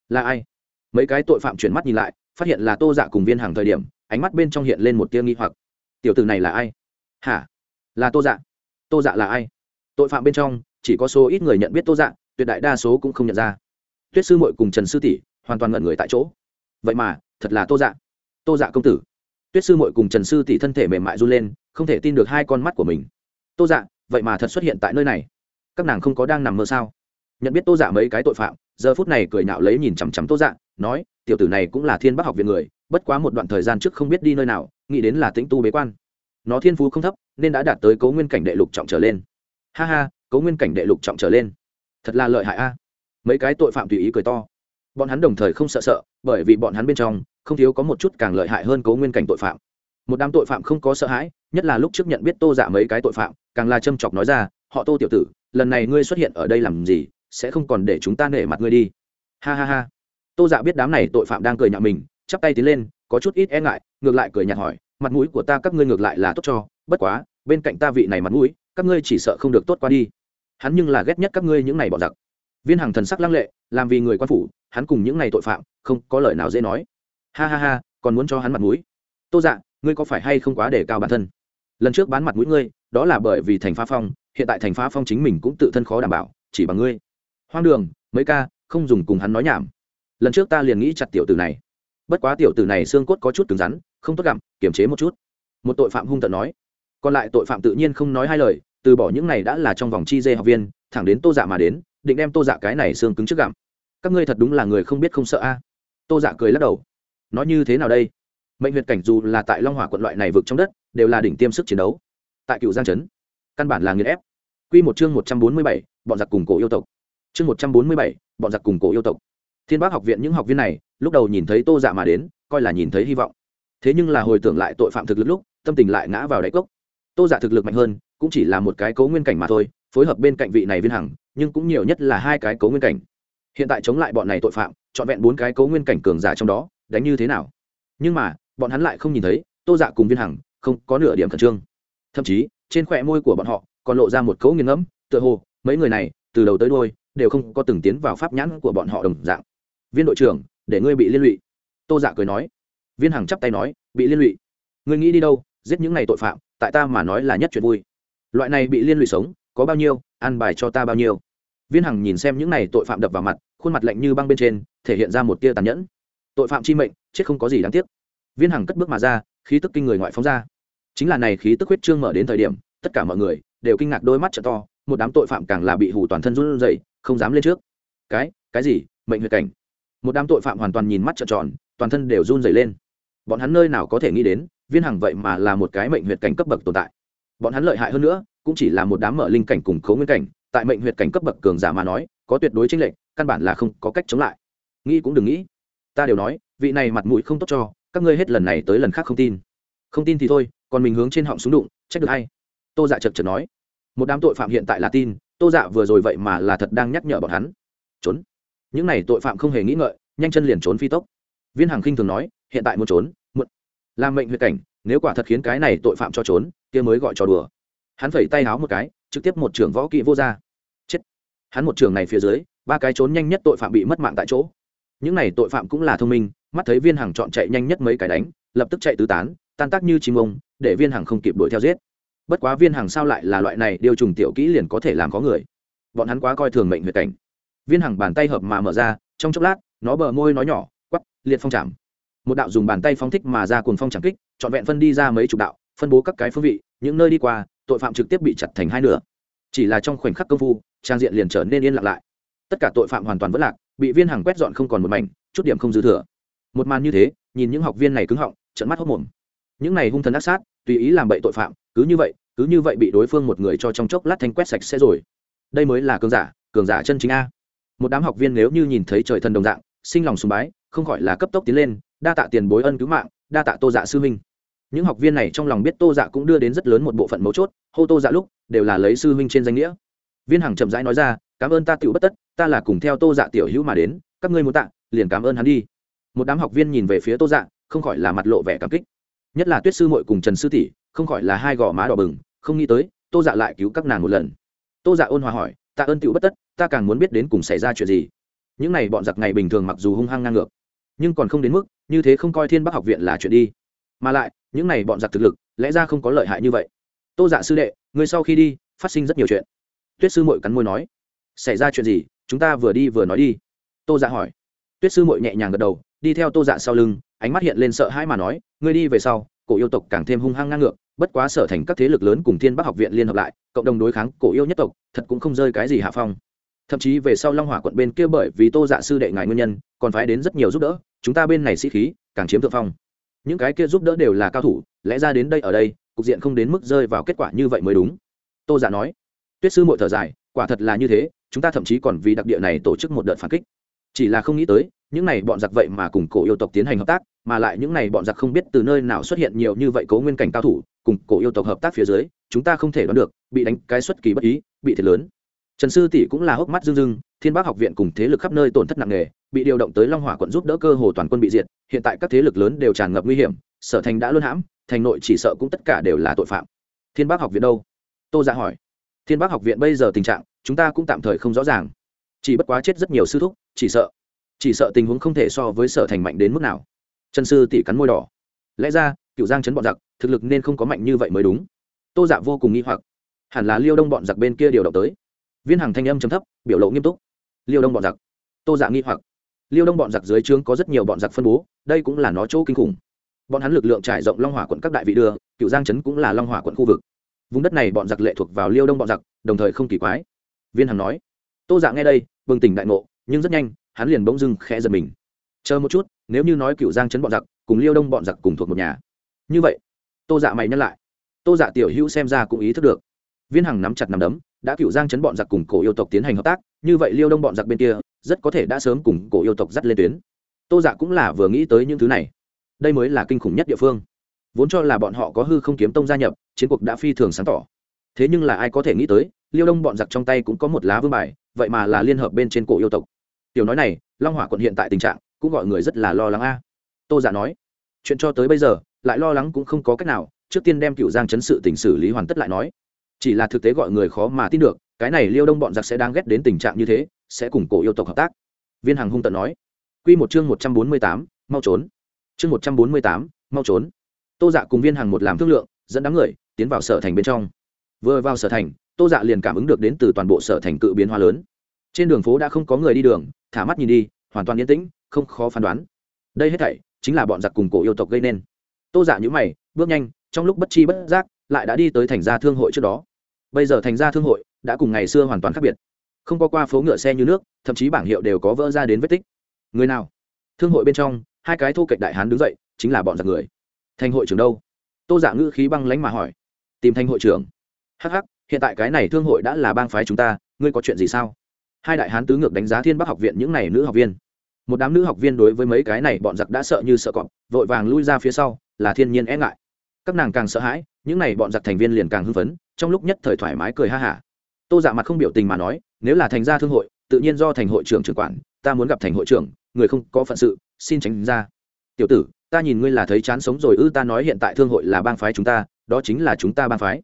[SPEAKER 1] Là ai? Mấy cái tội phạm chuyển mắt nhìn lại, phát hiện là tô dạ cùng viên hàng thời điểm, ánh mắt bên trong hiện lên một tia nghi hoặc. Tiểu tử này là ai? Hả? Là tô dạ. Tô dạ là ai? Tội phạm bên trong, chỉ có số ít người nhận biết tô dạ tuyệt đại đa số cũng không nhận ra tuyết sư mội cùng trần sư tỷ hoàn toàn ngẩn người tại chỗ. Vậy mà, thật là tô dạ. Tô dạ công tử. Tuyết sư mội cùng trần sư tỷ thân thể mềm mại run lên, không thể tin được hai con mắt của mình. Tô dạ vậy mà thật xuất hiện tại nơi này. Các nàng không có đang nằm mơ sao? Nhận biết tô dạ mấy cái tội phạm, giờ phút này cười nhạo lấy nhìn chằm chằm tô dạ nói, tiểu tử này cũng là thiên bác học viện người, bất quá một đoạn thời gian trước không biết đi nơi nào, nghĩ đến là tĩnh tu bế quan. Nó thiên phú không thấp, nên đã đạt tới cấu nguyên cảnh đệ lục trọng trở lên. Ha ha, cấu nguyên cảnh đệ lục trọng trở lên. Thật là lợi hại a mấy cái tội phạm tùy ý cười to. Bọn hắn đồng thời không sợ sợ, bởi vì bọn hắn bên trong, không thiếu có một chút càng lợi hại hơn cấu nguyên cảnh tội phạm. Một đám tội phạm không có sợ hãi, nhất là lúc trước nhận biết tô giả mấy cái tội phạm, càng là châm chọc nói ra, họ tô tiểu tử, lần này ngươi xuất hiện ở đây làm gì, sẽ không còn để chúng ta nể mặt ngươi đi. Ha ha ha. Tô giả biết đám này tội phạm đang cười nhạo mình, chắp tay tiến lên, có chút ít e ngại, ngược lại cười nhạt hỏi, mặt mũi của ta các ngươi ngược lại là tốt cho, bất quá, bên cạnh ta vị này mặt mũi, các ngươi chỉ sợ không được tốt qua đi. Hắn nhưng là ghét nhất các ngươi những này bọn giặc viên hàng thần sắc lăng lệ, làm vì người quan phủ, hắn cùng những này tội phạm, không có lời nào dễ nói. Ha ha ha, còn muốn cho hắn mặt mũi. Tô dạ ngươi có phải hay không quá để cao bản thân? Lần trước bán mặt mũi ngươi, đó là bởi vì thành phá phong, hiện tại thành phá phong chính mình cũng tự thân khó đảm bảo, chỉ bằng ngươi. Hoang đường, mấy ca, không dùng cùng hắn nói nhảm. Lần trước ta liền nghĩ chặt tiểu tử này. Bất quá tiểu tử này xương cốt có chút cứng rắn, không tốt gặm, kiềm chế một chút. Một tội phạm hung tận nói. Còn lại tội phạm tự nhiên không nói hai lời, từ bỏ những này đã là trong vòng chi dê học viên, thẳng đến tô dạ mà đến định đem tô dạ cái này xương cứng trước gặm. Các ngươi thật đúng là người không biết không sợ a. Tô dạ cười lắc đầu. Nói như thế nào đây? Mệnh huyệt cảnh dù là tại long hỏa quận loại này vực trong đất, đều là đỉnh tiêm sức chiến đấu. Tại cựu giang trấn, căn bản là nghiền ép. Q một chương một trăm bốn mươi bảy, bọn giặc cùng cổ yêu tộc. Chương một trăm bốn mươi bảy, bọn giặc cùng cổ yêu tộc. Thiên bác học viện những học viên này, lúc đầu nhìn thấy tô dạ mà đến, coi là nhìn thấy hy vọng. Thế nhưng là hồi tưởng lại tội phạm thực lực lúc, tâm tình lại ngã vào đáy cốc. Tô dạ thực lực mạnh hơn, cũng chỉ là một cái cấu nguyên cảnh mà thôi phối hợp bên cạnh vị này viên hằng, nhưng cũng nhiều nhất là hai cái cấu nguyên cảnh. Hiện tại chống lại bọn này tội phạm, trọn vẹn bốn cái cấu nguyên cảnh cường giả trong đó, đánh như thế nào? Nhưng mà, bọn hắn lại không nhìn thấy, tô dạ cùng viên hằng, không có nửa điểm khẩn trương. Thậm chí, trên khỏe môi của bọn họ, còn lộ ra một cấu nghiền ngẫm, tựa hồ, mấy người này, từ đầu tới đôi đều không có từng tiến vào pháp nhãn của bọn họ đồng dạng. Viên đội trưởng, để ngươi bị liên lụy. Tô dạ cười nói. Viên hằng chắp tay nói, bị liên lụy? Ngươi nghĩ đi đâu? Giết những này tội phạm, tại ta mà nói là nhất chuyện vui. Loại này bị liên lụy sống có bao nhiêu, ăn bài cho ta bao nhiêu. Viên hằng nhìn xem những này tội phạm đập vào mặt, khuôn mặt lạnh như băng bên trên, thể hiện ra một tia tàn nhẫn. Tội phạm chi mệnh, chết không có gì đáng tiếc. Viên hằng cất bước mà ra, khí tức kinh người ngoại phóng ra. Chính là này khí tức huyết trương mở đến thời điểm, tất cả mọi người đều kinh ngạc đôi mắt t to, một đám tội phạm càng là bị hủ toàn thân run rẩy, không dám lên trước. Cái cái gì? Mệnh huyệt cảnh. Một đám tội phạm hoàn toàn nhìn mắt trợn tròn, toàn thân đều run rẩy lên. Bọn hắn nơi nào có thể nghĩ đến, viên hằng vậy mà là một cái mệnh huyệt cảnh cấp bậc tồn tại. Bọn hắn lợi hại hơn nữa cũng chỉ là một đám mở linh cảnh cùng khấu nguyên cảnh, tại mệnh huyệt cảnh cấp bậc cường giả mà nói, có tuyệt đối chính lệnh căn bản là không có cách chống lại. Nghĩ cũng đừng nghĩ. Ta đều nói, vị này mặt mũi không tốt cho, các ngươi hết lần này tới lần khác không tin. Không tin thì thôi, còn mình hướng trên họng xuống đụng, trách được hay tô dạ chật chật nói. Một đám tội phạm hiện tại là tin, tô dạ vừa rồi vậy mà là thật đang nhắc nhở bọn hắn. Trốn. Những n à y tội phạm không hề nghĩ ngợi, nhanh chân liền trốn phi tốc. Viên hàng khinh thường nói, hiện tại muốn trốn, muộn. Làm mệnh huyệt cảnh, nếu quả thật khiến cái này tội phạm cho trốn, kia mới gọi trò đùa hắn phẩy tay háo một cái, trực tiếp một trưởng võ kỹ vô ra chết. Hắn một trường này phía dưới, ba cái trốn nhanh nhất tội phạm bị mất mạng tại chỗ. Những này tội phạm cũng là thông minh, mắt thấy viên hàng chọn chạy nhanh nhất mấy cái đánh, lập tức chạy tứ tán, tan tác như chim ông, để viên hàng không kịp đuổi theo giết. Bất quá viên hàng sao lại là loại này, điều trùng tiểu kỹ liền có thể làm có người. Bọn hắn quá coi thường mệnh huyệt cảnh. Viên hàng bàn tay hợp mà mở ra, trong chốc lát, nó bờ môi nói nhỏ quắp liệt phong chạm. Một đạo dùng bàn tay phóng thích mà ra cuồng phong chẳng kích, trọn vẹn phân đi ra mấy chục đạo, phân bố các cái phương vị, những nơi đi qua tội phạm trực tiếp bị chặt thành hai nửa. Chỉ là trong khoảnh khắc công phu, trang diện liền trở nên yên lặng lại. Tất cả tội phạm hoàn toàn vất lạc, bị viên hàng quét dọn không còn một mảnh, chút điểm không dư thừa. Một màn như thế, nhìn những học viên này cứng họng trận mắt hốc mồm. Những này hung thần ác sát, tùy ý làm bậy tội phạm, cứ như vậy, cứ như vậy bị đối phương một người cho trong chốc lát thanh quét sạch sẽ rồi. Đây mới là cường giả cường giả chân chính a. Một đám học viên nếu như nhìn thấy trời thần đồng dạng, sinh lòng sùng bái, không gọi là cấp tốc tiến lên, đa tạ tiền bối ân cứu mạng, đa tạ tô dạ sư huynh những học viên này trong lòng biết tô dạ cũng đưa đến rất lớn một bộ phận mấu chốt, hô tô dạ lúc, đều là lấy sư huynh trên danh nghĩa. Viên hằng chậm rãi nói ra, cảm ơn ta tiểu bất tất, ta là cùng theo tô dạ tiểu hữu mà đến, các ngươi muốn tạ, liền cảm ơn hắn đi. Một đám học viên nhìn về phía tô dạ không khỏi là mặt lộ vẻ cảm kích. Nhất là tuyết sư mội cùng trần sư tỷ, không khỏi là hai gò má đỏ bừng, không nghĩ tới, tô dạ lại cứu các nàng một lần. Tô dạ ôn hòa hỏi, tạ ơn tiểu bất tất, ta càng muốn biết đến cùng xảy ra chuyện gì. Những này bọn giặc ngày bình thường mặc dù hung hăng ngang ngược, nhưng còn không đến mức, như thế không coi thiên bắc học viện là chuyện đi. Mà lại những này bọn giặc thực lực, lẽ ra không có lợi hại như vậy. Tô dạ sư đệ, người sau khi đi, phát sinh rất nhiều chuyện. Tuyết sư mội cắn môi nói, xảy ra chuyện gì? Chúng ta vừa đi vừa nói đi. Tô dạ hỏi. Tuyết sư mội nhẹ nhàng gật đầu, đi theo tô dạ sau lưng, ánh mắt hiện lên sợ hãi mà nói, ngươi đi về sau, cổ yêu tộc càng thêm hung hăng ngang ngược, bất quá sở thành các thế lực lớn cùng thiên bắc học viện liên hợp lại, cộng đồng đối kháng cổ yêu nhất tộc, thật cũng không rơi cái gì hạ phong. Thậm chí về sau long hỏa quận bên kia bởi vì tô dạ sư đệ ngài nguyên nhân, còn phải đến rất nhiều giúp đỡ, chúng ta bên này sĩ khí, càng chiếm thượng phong những cái kia giúp đỡ đều là cao thủ, lẽ ra đến đây ở đây, cục diện không đến mức rơi vào kết quả như vậy mới đúng. Tô giả nói. Tuyết sư mội thở dài, quả thật là như thế, chúng ta thậm chí còn vì đặc địa này tổ chức một đợt phản kích. Chỉ là không nghĩ tới, những này bọn giặc vậy mà cùng cổ yêu tộc tiến hành hợp tác, mà lại những này bọn giặc không biết từ nơi nào xuất hiện nhiều như vậy cố nguyên cảnh cao thủ, cùng cổ yêu tộc hợp tác phía dưới, chúng ta không thể đoán được, bị đánh cái xuất kỳ bất ý, bị thiệt lớn. Trần sư tỷ cũng là hốc mắt rưng rưng, thiên bác học viện cùng thế lực khắp nơi tổn thất nặng nề bị điều động tới long hỏa quận giúp đỡ cơ hồ toàn quân bị diệt, hiện tại các thế lực lớn đều tràn ngập nguy hiểm, sở thành đã luôn hãm, thành nội chỉ sợ cũng tất cả đều là tội phạm. Thiên bác học viện đâu? Tô dạ hỏi. Thiên bác học viện bây giờ tình trạng, chúng ta cũng tạm thời không rõ ràng. Chỉ bất quá chết rất nhiều sư thúc, chỉ sợ chỉ sợ tình huống không thể so với sở thành mạnh đến mức nào. Trần sư tỷ cắn môi đỏ. Lẽ ra, cựu giang chấn bọn giặc, thực lực nên không có mạnh như vậy mới đúng. Tô dạ vô cùng nghi hoặc. Hẳn là liêu đông bọn giặc bên kia điều động tới. Viên hàng thanh âm chấm thấp, biểu lộ nghiêm túc. Liêu đông bọn giặc. Tô dạ nghi hoặc liêu đông bọn giặc dưới trướng có rất nhiều bọn giặc phân bố, đây cũng là nó chỗ kinh khủng. Bọn hắn lực lượng trải rộng long hỏa quận các đại vị đưa cựu giang trấn cũng là long hỏa quận khu vực. Vùng đất này bọn giặc lệ thuộc vào liêu đông bọn giặc, đồng thời không kỳ quái. Viên hằng nói, tô dạ nghe đây, bừng tỉnh đại ngộ, nhưng rất nhanh, hắn liền bỗng dưng khẽ giật mình. Chờ một chút, nếu như nói cựu giang trấn bọn giặc cùng liêu đông bọn giặc cùng thuộc một nhà. Như vậy, tô dạ mày nhắc lại. Tô dạ tiểu hữu xem ra cũng ý thức được. Viên hằng nắm chặt nắm đấm, đã cựu giang chấn bọn giặc cùng cổ yêu tộc tiến hành hợp tác, như vậy liêu đông bọn giặc bên kia rất có thể đã sớm cùng cổ yêu tộc dắt lên tuyến. Tô dạ cũng là vừa nghĩ tới những thứ này. Đây mới là kinh khủng nhất địa phương. Vốn cho là bọn họ có hư không kiếm tông gia nhập, chiến cuộc đã phi thường sáng tỏ. Thế nhưng là ai có thể nghĩ tới, liêu đông bọn giặc trong tay cũng có một lá vương bài, vậy mà là liên hợp bên trên cổ yêu tộc. Tiểu nói này, long hỏa quận hiện tại tình trạng, cũng gọi người rất là lo lắng a. Tô giả nói, chuyện cho tới bây giờ, lại lo lắng cũng không có cách nào, trước tiên đem cựu giang chấn sự tình xử lý hoàn tất lại nói. Chỉ là thực tế gọi người khó mà tin được, cái này liêu đông bọn giặc sẽ đang ghét đến tình trạng như thế sẽ cùng cổ yêu tộc hợp tác. Viên hằng hung tận nói. Q một chương một trăm bốn mươi tám, mau trốn. Chương một trăm bốn mươi tám, mau trốn. Tô dạ cùng viên hằng một làm thương lượng, dẫn đám người tiến vào sở thành bên trong. Vừa vào sở thành, tô dạ liền cảm ứng được đến từ toàn bộ sở thành cự biến hóa lớn. Trên đường phố đã không có người đi đường, thả mắt nhìn đi, hoàn toàn yên tĩnh, không khó phán đoán. Đây hết thảy chính là bọn giặc cùng cổ yêu tộc gây nên. Tô dạ nhữ mày, bước nhanh, trong lúc bất chi bất giác, lại đã đi tới thành gia thương hội trước đó. Bây giờ thành gia thương hội đã cùng ngày xưa hoàn toàn khác biệt không có qua phố ngựa xe như nước thậm chí bảng hiệu đều có vỡ ra đến vết tích. Người nào? Thương hội bên trong hai cái thô kệch đại hán đứng dậy chính là bọn giặc người. Thành hội trưởng đâu? Tô giả ngữ khí băng lánh mà hỏi. Tìm thành hội trưởng. Hắc hắc, hiện tại cái này thương hội đã là bang phái chúng ta ngươi có chuyện gì sao? Hai đại hán tứ ngược đánh giá thiên bắc học viện những n à y nữ học viên. Một đám nữ học viên đối với mấy cái này bọn giặc đã sợ như sợ cọp vội vàng lui ra phía sau là thiên nhiên e ngại. Các nàng càng sợ hãi những n à y bọn giặc thành viên liền càng hưng phấn trong lúc nhất thời thoải mái cười ha hả. Tô dạ mặt không biểu tình mà nói nếu là thành gia thương hội, tự nhiên do thành hội trưởng trưởng quản, ta muốn gặp thành hội trưởng, người không có phận sự, xin tránh ra. Tiểu tử, ta nhìn ngươi là thấy chán sống rồi ư, ta nói hiện tại thương hội là bang phái chúng ta, đó chính là chúng ta bang phái.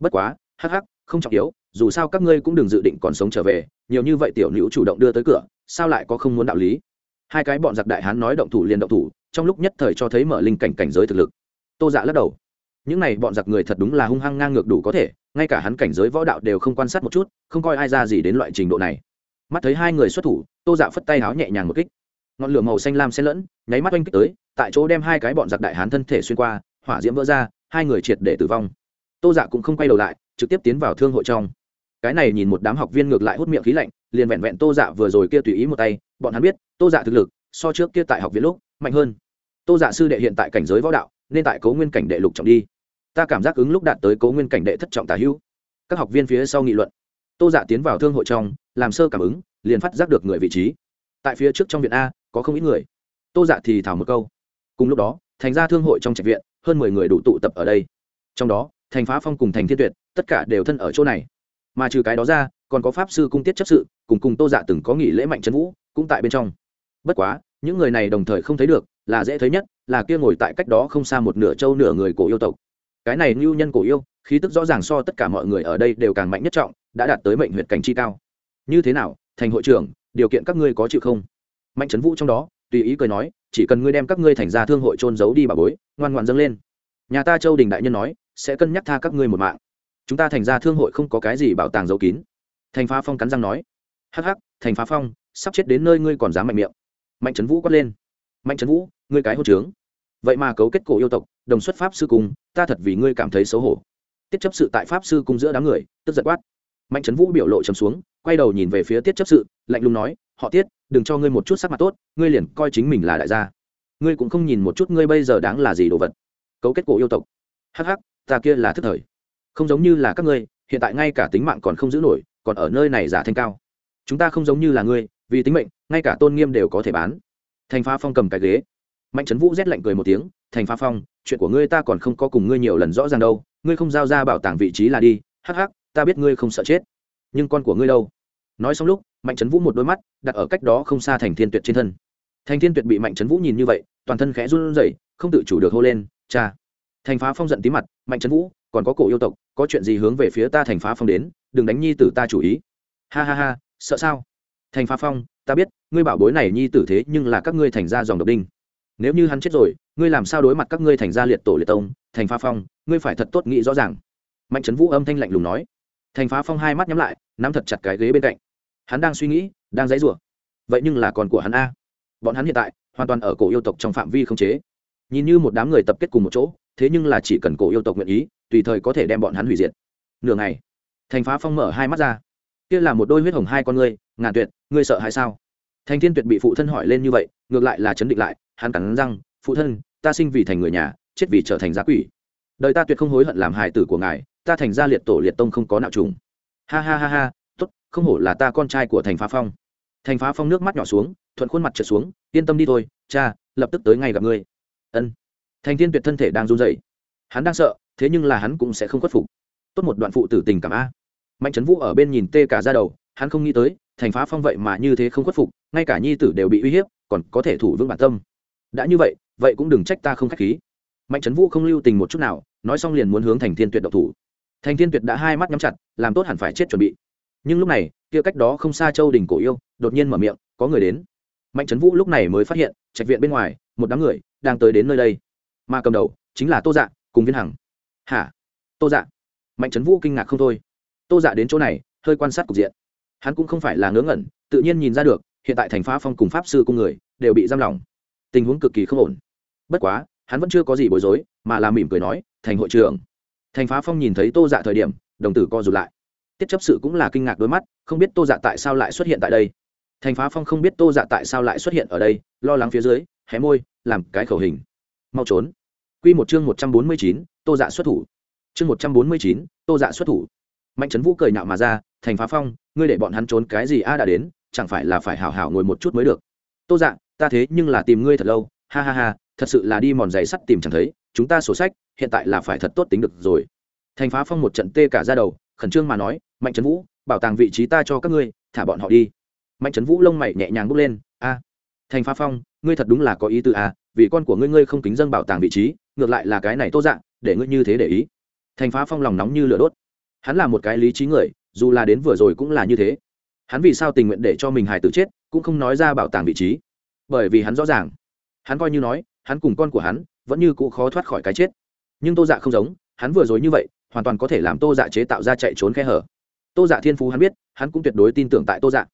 [SPEAKER 1] Bất quá, hắc hắc, không trọng yếu, dù sao các ngươi cũng đừng dự định còn sống trở về, nhiều như vậy tiểu nữ chủ động đưa tới cửa, sao lại có không muốn đạo lý? Hai cái bọn giặc đại hán nói động thủ liền động thủ, trong lúc nhất thời cho thấy mở linh cảnh cảnh giới thực lực. Tô dạ lắc đầu. Những này bọn giặc người thật đúng là hung hăng ngang ngược đủ có thể ngay cả hắn cảnh giới võ đạo đều không quan sát một chút, không coi ai ra gì đến loại trình độ này. Mắt thấy hai người xuất thủ, tô dạ phất tay háo nhẹ nhàng một kích. Ngọn lửa màu xanh lam xen lẫn, nháy mắt oanh kích tới, tại chỗ đem hai cái bọn giặc đại hán thân thể xuyên qua, hỏa diễm vỡ ra, hai người triệt để tử vong. Tô dạ cũng không quay đầu lại, trực tiếp tiến vào thương hội trong. Cái này nhìn một đám học viên ngược lại hút miệng khí lạnh, liền vẹn vẹn tô dạ vừa rồi kia tùy ý một tay, bọn hắn biết, tô dạ thực lực, so trước kia tại học viện lúc, mạnh hơn. Tô dạ sư đệ hiện tại cảnh giới võ đạo, nên tại cấu nguyên cảnh đệ lục trọng đi ta cảm giác ứng lúc đạt tới cố nguyên cảnh đệ thất trọng tả hữu. Các học viên phía sau nghị luận. Tô dạ tiến vào thương hội trong, làm sơ cảm ứng, liền phát giác được người vị trí. Tại phía trước trong viện a, có không ít người. Tô dạ thì thảo một câu. Cùng lúc đó, thành ra thương hội trong trạch viện, hơn mười người đủ tụ tập ở đây. Trong đó, thành phá phong cùng thành thiên tuyệt, tất cả đều thân ở chỗ này. Mà trừ cái đó ra, còn có pháp sư cung tiết chấp sự, cùng cùng tô dạ từng có nghỉ lễ mạnh trấn vũ, cũng tại bên trong. Bất quá, những người này đồng thời không thấy được, là dễ thấy nhất, là kia ngồi tại cách đó không xa một nửa châu nửa người cổ yêu tộc cái này ngưu nhân cổ yêu, khí tức rõ ràng so tất cả mọi người ở đây đều càng mạnh nhất trọng, đã đạt tới mệnh huyệt cảnh chi cao. Như thế nào, thành hội trưởng, điều kiện các ngươi có chịu không? Mạnh trấn vũ trong đó, tùy ý cười nói, chỉ cần ngươi đem các ngươi thành ra thương hội trôn giấu đi bà bối, ngoan ngoan dâng lên. Nhà ta châu đình đại nhân nói, sẽ cân nhắc tha các ngươi một mạng. Chúng ta thành ra thương hội không có cái gì bảo tàng giấu kín. Thành phá phong cắn răng nói, hắc hắc, thành phá phong, sắp chết đến nơi ngươi còn dám mạnh miệng. Mạnh trấn vũ quát lên, mạnh trấn vũ, ngươi cái hô trướng vậy mà cấu kết cổ yêu tộc, đồng xuất pháp sư cung, ta thật vì ngươi cảm thấy xấu hổ. Tiết chấp sự tại pháp sư cung giữa đám người, tức giật quát. Mạnh trấn vũ biểu lộ trầm xuống, quay đầu nhìn về phía tiết chấp sự, lạnh lùng nói, họ tiết, đừng cho ngươi một chút sắc mặt tốt, ngươi liền coi chính mình là đại gia. Ngươi cũng không nhìn một chút ngươi bây giờ đáng là gì đồ vật. Cấu kết cổ yêu tộc. Hắc hắc, ta kia là thức thời. Không giống như là các ngươi, hiện tại ngay cả tính mạng còn không giữ nổi, còn ở nơi này giả thanh cao. Chúng ta không giống như là ngươi, vì tính mệnh, ngay cả tôn nghiêm đều có thể bán. Thành phá phong cầm cái ghế mạnh trấn vũ rét lạnh cười một tiếng, thành Pha phong, chuyện của ngươi ta còn không có cùng ngươi nhiều lần rõ ràng đâu, ngươi không giao ra bảo tàng vị trí là đi, hắc hắc, ta biết ngươi không sợ chết. Nhưng con của ngươi đâu? Nói xong lúc, mạnh trấn vũ một đôi mắt đặt ở cách đó không xa thành thiên tuyệt trên thân. Thành thiên tuyệt bị mạnh trấn vũ nhìn như vậy, toàn thân khẽ run rẩy, không tự chủ được hô lên, cha! Thành phá phong giận tí mặt, mạnh trấn vũ, còn có cổ yêu tộc, có chuyện gì hướng về phía ta thành phá phong đến, đừng đánh nhi tử ta chủ ý. Ha ha ha, sợ sao? Thành phá phong, ta biết, ngươi bảo bối này nhi tử thế nhưng là các ngươi thành ra dòng độc đinh nếu như hắn chết rồi, ngươi làm sao đối mặt các ngươi thành gia liệt tổ liệt tông, thành phá phong, ngươi phải thật tốt nghĩ rõ ràng. Mạnh trấn vũ âm thanh lạnh lùng nói. Thành phá phong hai mắt nhắm lại, nắm thật chặt cái ghế bên cạnh. Hắn đang suy nghĩ, đang dãy rủa. Vậy nhưng là còn của hắn a. Bọn hắn hiện tại hoàn toàn ở cổ yêu tộc trong phạm vi không chế. Nhìn như một đám người tập kết cùng một chỗ, thế nhưng là chỉ cần cổ yêu tộc nguyện ý, tùy thời có thể đem bọn hắn hủy diệt. Nửa ngày, thành phá phong mở hai mắt ra. Kia là một đôi huyết hồng hai con ngươi, ngàn tuyệt, ngươi sợ hay sao? Thành thiên tuyệt bị phụ thân hỏi lên như vậy, ngược lại là chấn định lại, hắn cắn răng, phụ thân, ta sinh vì thành người nhà, chết vì trở thành giá quỷ. Đời ta tuyệt không hối hận làm hài tử của ngài, ta thành ra liệt tổ liệt tông không có nạo trùng. Ha ha ha ha, tốt, không hổ là ta con trai của thành phá phong. Thành phá phong nước mắt nhỏ xuống, thuận khuôn mặt trượt xuống, yên tâm đi thôi, cha, lập tức tới ngay gặp ngươi. Ân. Thành thiên tuyệt thân thể đang run dậy hắn đang sợ, thế nhưng là hắn cũng sẽ không khuất phục. Tốt một đoạn phụ tử tình cảm a. Mạnh trấn vũ ở bên nhìn tê cả ra đầu, hắn không nghĩ tới thành phá phong vậy mà như thế không khuất phục, ngay cả nhi tử đều bị uy hiếp, còn có thể thủ vững bản tâm. Đã như vậy vậy cũng đừng trách ta không k h á c h khí. Mạnh trấn vũ không lưu tình một chút nào, nói xong liền muốn hướng thành thiên tuyệt độc thủ. Thành thiên tuyệt đã hai mắt nhắm chặt, làm tốt hẳn phải chết chuẩn bị. Nhưng lúc này, kia cách đó không xa châu đình cổ yêu, đột nhiên mở miệng, có người đến. Mạnh trấn vũ lúc này mới phát hiện, trạch viện bên ngoài, một đám người đang tới đến nơi đây. Mà cầm đầu, chính là tô dạ cùng viên hằng. Hả? Tô dạ? Mạnh trấn vũ kinh ngạc không thôi. Tô dạ đến chỗ này, hơi quan sát cục diện hắn cũng không phải là ngớ ngẩn, tự nhiên nhìn ra được, hiện tại thành phá phong cùng pháp sư cung người, đều bị giam lỏng. Tình huống cực kỳ không ổn. Bất quá, hắn vẫn chưa có gì bối rối, mà là mỉm cười nói, thành hội trưởng. Thành phá phong nhìn thấy tô dạ thời điểm, đồng tử co rụt lại. Tiết chấp sự cũng là kinh ngạc đôi mắt, không biết tô dạ tại sao lại xuất hiện tại đây. Thành phá phong không biết tô dạ tại sao lại xuất hiện ở đây, lo lắng phía dưới, hé môi, làm cái khẩu hình. Mau trốn. Q một chương một trăm bốn mươi chín, tô dạ xuất thủ. Chương một trăm bốn mươi chín, tô dạ xuất thủ. Mạnh trấn vũ cười nhạo mà ra thành phá phong, ngươi để bọn hắn trốn cái gì a đã đến, chẳng phải là phải hảo hảo ngồi một chút mới được. Tô dạ ta thế nhưng là tìm ngươi thật lâu, ha ha ha, thật sự là đi mòn giày sắt tìm chẳng thấy, chúng ta sổ sách, hiện tại là phải thật tốt tính được rồi. Thành phá phong một trận tê cả ra đầu, khẩn trương mà nói, mạnh trấn vũ, bảo tàng vị trí ta cho các ngươi, thả bọn họ đi. Mạnh trấn vũ lông mày nhẹ nhàng bước lên, a, thành phá phong, ngươi thật đúng là có ý tư a, vì con của ngươi ngươi không kính dân bảo tàng vị trí, ngược lại là cái này tô dạng để ngươi như thế để ý. Thành phá phong lòng nóng như lửa đốt. Hắn là một cái lý trí người dù là đến vừa rồi cũng là như thế. Hắn vì sao tình nguyện để cho mình hài tử chết, cũng không nói ra bảo tàng vị trí. Bởi vì hắn rõ ràng, hắn coi như nói, hắn cùng con của hắn, vẫn như cũ khó thoát khỏi cái chết. Nhưng tô dạ không giống, hắn vừa rồi như vậy, hoàn toàn có thể làm tô dạ chế tạo ra chạy trốn khe hở. Tô dạ thiên phú hắn biết, hắn cũng tuyệt đối tin tưởng tại tô dạ.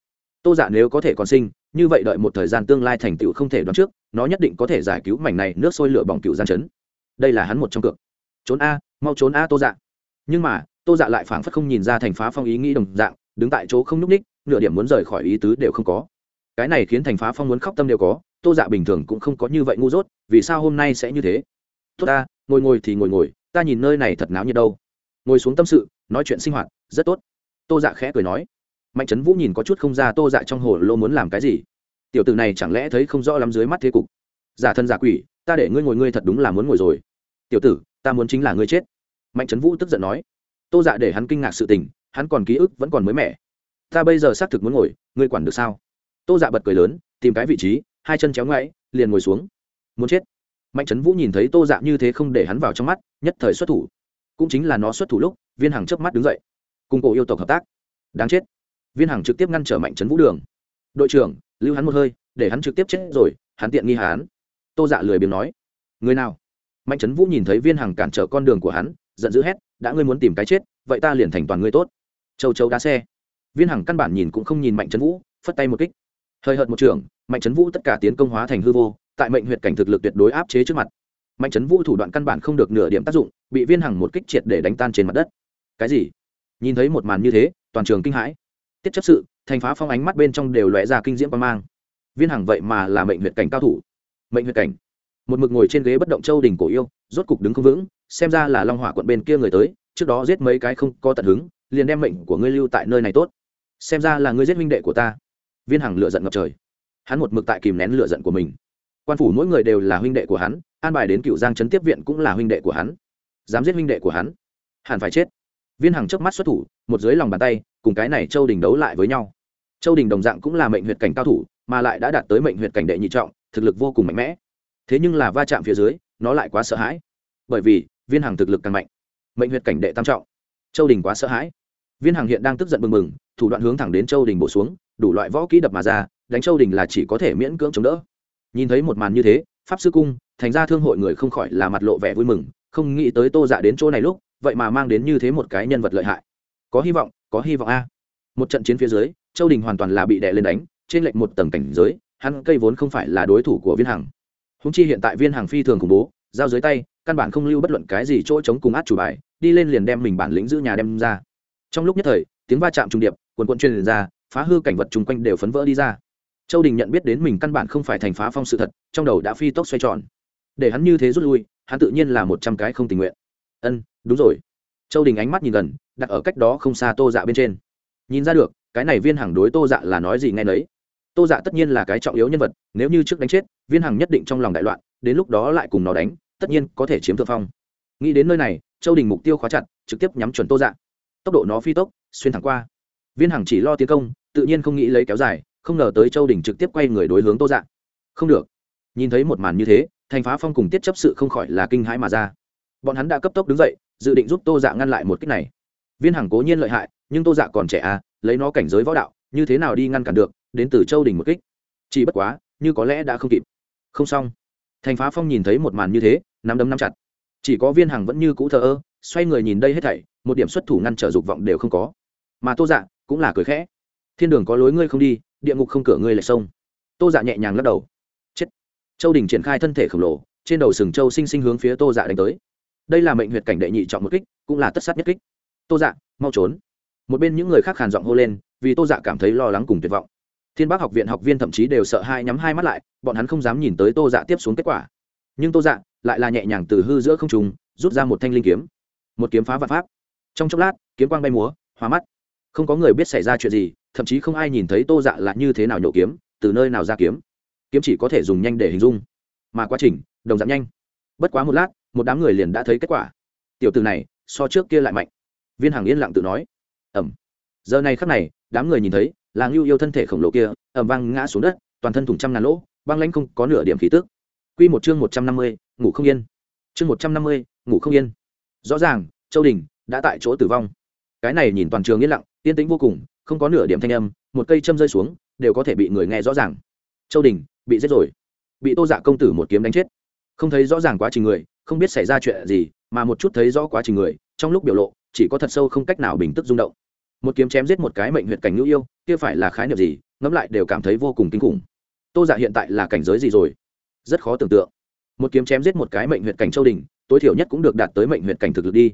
[SPEAKER 1] Tô dạ nếu có thể còn sinh, như vậy đợi một thời gian tương lai thành tựu không thể đoán trước, nó nhất định có thể giải cứu mảnh này nước sôi lửa bỏng cựu gian chấn. Đây là hắn một trong cược trốn a, mau trốn a tô dạ. Nhưng mà tô dạ lại phảng phất không nhìn ra thành phá phong ý nghĩ đồng dạng, đứng tại chỗ không n ú c ních nửa điểm muốn rời khỏi ý tứ đều không có. Cái này khiến thành phá phong muốn khóc tâm đều có, tô dạ bình thường cũng không có như vậy ngu dốt, vì sao hôm nay sẽ như thế? Tốt ta, ngồi ngồi thì ngồi ngồi, ta nhìn nơi này thật náo nhiệt đâu. Ngồi xuống tâm sự, nói chuyện sinh hoạt, rất tốt. Tô dạ khẽ cười nói. Mạnh trấn vũ nhìn có chút không ra tô dạ trong hồ lô muốn làm cái gì. Tiểu tử này chẳng lẽ thấy không rõ lắm dưới mắt thế cục. Giả thân giả quỷ, ta để ngươi ngồi, ngươi thật đúng là muốn ngồi rồi. Tiểu tử, ta muốn chính là ngươi chết. Mạnh trấn vũ tức giận nói tô dạ để hắn kinh ngạc sự tình, hắn còn ký ức vẫn còn mới mẻ. Ta bây giờ xác thực muốn ngồi, ngươi quản được sao? Tô dạ bật cười lớn, tìm cái vị trí, hai chân chéo ngoáy, liền ngồi xuống. Muốn chết. Mạnh trấn vũ nhìn thấy tô dạ như thế không để hắn vào trong mắt, nhất thời xuất thủ. Cũng chính là nó xuất thủ lúc, viên hằng chớp mắt đứng dậy. Cùng cổ yêu tộc hợp tác. Đáng chết. Viên hằng trực tiếp ngăn trở mạnh trấn vũ đường. Đội trưởng, lưu hắn một hơi, để hắn trực tiếp chết rồi, hắn tiện nghi hắn. Tô dạ lười biếng nói. Người nào? Mạnh trấn vũ nhìn thấy viên hằng cản trở con đường của hắn giận dữ hét, đã ngươi muốn tìm cái chết, vậy ta liền thành toàn ngươi tốt. Châu châu đá xe. Viên hằng căn bản nhìn cũng không nhìn mạnh trấn vũ, phất tay một kích. Hơi hợt một trường, mạnh trấn vũ tất cả tiến công hóa thành hư vô, tại mệnh huyệt cảnh thực lực tuyệt đối áp chế trước mặt. Mạnh trấn vũ thủ đoạn căn bản không được nửa điểm tác dụng, bị viên hằng một kích triệt để đánh tan trên mặt đất. Cái gì? Nhìn thấy một màn như thế, toàn trường kinh hãi. Tiết chấp sự, thành phá phong ánh mắt bên trong đều lóe ra kinh diễm quan mang. Viên hằng vậy mà là mệnh huyệt cảnh cao thủ. Mệnh huyệt cảnh một mực ngồi trên ghế bất động châu đình cổ yêu, rốt cục đứng không vững, xem ra là long hỏa quận bên kia người tới, trước đó giết mấy cái không có tận hứng, liền đem mệnh của ngươi lưu tại nơi này tốt. Xem ra là ngươi giết minh đệ của ta. Viên hằng lựa giận ngập trời. Hắn một mực tại kìm nén lựa giận của mình. Quan phủ mỗi người đều là huynh đệ của hắn, an bài đến cựu giang trấn tiếp viện cũng là huynh đệ của hắn. Dám giết huynh đệ của hắn? Hẳn phải chết. Viên hằng trước mắt xuất thủ, một dưới lòng bàn tay, cùng cái này châu đình đấu lại với nhau. Châu đình đồng dạng cũng là mệnh huyệt cảnh cao thủ, mà lại đã đạt tới mệnh huyệt cảnh đệ nhị trọng, thực lực vô cùng mạnh mẽ thế nhưng là va chạm phía dưới, nó lại quá sợ hãi. Bởi vì, viên hàng thực lực càng mạnh, mệnh huyệt cảnh đệ tam trọng. Châu đình quá sợ hãi. Viên hàng hiện đang tức giận bừng bừng, thủ đoạn hướng thẳng đến châu đình bổ xuống, đủ loại võ kỹ đập mà ra, đánh châu đình là chỉ có thể miễn cưỡng chống đỡ. Nhìn thấy một màn như thế, pháp sư cung, thành ra thương hội người không khỏi là mặt lộ vẻ vui mừng, không nghĩ tới tô dạ đến chỗ này lúc, vậy mà mang đến như thế một cái nhân vật lợi hại. Có hy vọng, có hy vọng a. Một trận chiến phía dưới, châu đình hoàn toàn là bị đè lên đánh, trên lệnh một tầng cảnh giới, hắn cây vốn không phải là đối thủ của viên hằng húng chi hiện tại viên hàng phi thường khủng bố, giao dưới tay, căn bản không lưu bất luận cái gì chỗ chống cùng át chủ bài, đi lên liền đem mình bản lĩnh giữ nhà đem ra. Trong lúc nhất thời, tiếng va chạm trung điệp quần quận truyền ra, phá hư cảnh vật chung quanh đều phấn vỡ đi ra. Châu đình nhận biết đến mình căn bản không phải thành phá phong sự thật, trong đầu đã phi tốc xoay tròn. Để hắn như thế rút lui, hắn tự nhiên là một trăm cái không tình nguyện. Ân, đúng rồi. Châu đình ánh mắt nhìn gần, đặt ở cách đó không xa tô dạ bên trên. Nhìn ra được, cái này viên hàng đối tô dạ là nói gì ngay nấy tô dạ tất nhiên là cái trọng yếu nhân vật, nếu như trước đánh chết, viên hằng nhất định trong lòng đại loạn, đến lúc đó lại cùng nó đánh, tất nhiên có thể chiếm thượng phong. Nghĩ đến nơi này, châu đình mục tiêu khóa chặt, trực tiếp nhắm chuẩn tô dạ. Tốc độ nó phi tốc, xuyên thẳng qua. Viên hằng chỉ lo tiến công, tự nhiên không nghĩ lấy kéo dài, không ngờ tới châu đình trực tiếp quay người đối hướng tô dạ. Không được. Nhìn thấy một màn như thế, thành phá phong cùng tiết chấp sự không khỏi là kinh hãi mà ra. Bọn hắn đã cấp tốc đứng dậy, dự định giúp tô dạ ngăn lại một cách này. Viên hằng cố nhiên lợi hại, nhưng tô dạ còn trẻ à lấy nó cảnh giới võ đạo, như thế nào đi ngăn cản được đến từ châu đình một kích. Chỉ bất quá, như có lẽ đã không kịp. Không xong. Thành phá phong nhìn thấy một màn như thế, nắm đấm nắm chặt. Chỉ có viên hằng vẫn như cũ thờ ơ, xoay người nhìn đây hết thảy, một điểm xuất thủ ngăn trở dục vọng đều không có. Mà tô dạ cũng là cười khẽ. Thiên đường có lối ngươi không đi, địa ngục không cửa ngươi lại sông tô dạ nhẹ nhàng lắc đầu. Chết. Châu đình triển khai thân thể khổng lồ, trên đầu sừng châu sinh sinh hướng phía tô dạ đánh tới. Đây là mệnh huyệt cảnh đệ nhị trọng một kích, cũng là tất sát nhất kích. Tô dạ mau trốn. Một bên những người khác khàn giọng hô lên, vì tô dạ cảm thấy lo lắng cùng tuyệt vọng thiên bác học viện học viên thậm chí đều sợ hai nhắm hai mắt lại, bọn hắn không dám nhìn tới tô dạ tiếp xuống kết quả. Nhưng tô dạ lại là nhẹ nhàng từ hư giữa không trùng rút ra một thanh linh kiếm. Một kiếm phá vạn pháp. Trong chốc lát, kiếm quang bay múa hóa mắt. Không có người biết xảy ra chuyện gì, thậm chí không ai nhìn thấy tô dạ là như thế nào nhổ kiếm, từ nơi nào ra kiếm. Kiếm chỉ có thể dùng nhanh để hình dung. Mà quá trình, đồng giảm nhanh. Bất quá một lát, một đám người liền đã thấy kết quả. Tiểu từ này, so trước kia lại mạnh. Viên hàng yên lặng tự nói. Ẩm giờ này khắc này, đám người nhìn thấy là ngưu yêu thân thể khổng lồ kia ẩm vang ngã xuống đất, toàn thân thủng trăm ngàn lỗ, băng lãnh không có nửa điểm khí tức. Quy một chương một trăm năm mươi, ngủ không yên. Chương một trăm năm mươi, ngủ không yên. Rõ ràng, châu đình đã tại chỗ tử vong. Cái này nhìn toàn trường yên lặng, yên tĩnh vô cùng, không có nửa điểm thanh âm, một cây châm rơi xuống, đều có thể bị người nghe rõ ràng. Châu đình bị giết rồi. Bị tô dạ công tử một kiếm đánh chết. Không thấy rõ ràng quá trình người, không biết xảy ra chuyện gì, mà một chút thấy rõ quá trình người, trong lúc biểu lộ, chỉ có thật sâu không cách nào bình tức rung động một kiếm chém giết một cái mệnh huyệt cảnh ngữ yêu, kia phải là khái niệm gì, ngẫm lại đều cảm thấy vô cùng kinh khủng. Tô dạ hiện tại là cảnh giới gì rồi? Rất khó tưởng tượng. Một kiếm chém giết một cái mệnh huyệt cảnh châu đình tối thiểu nhất cũng được đạt tới mệnh huyệt cảnh thực lực đi.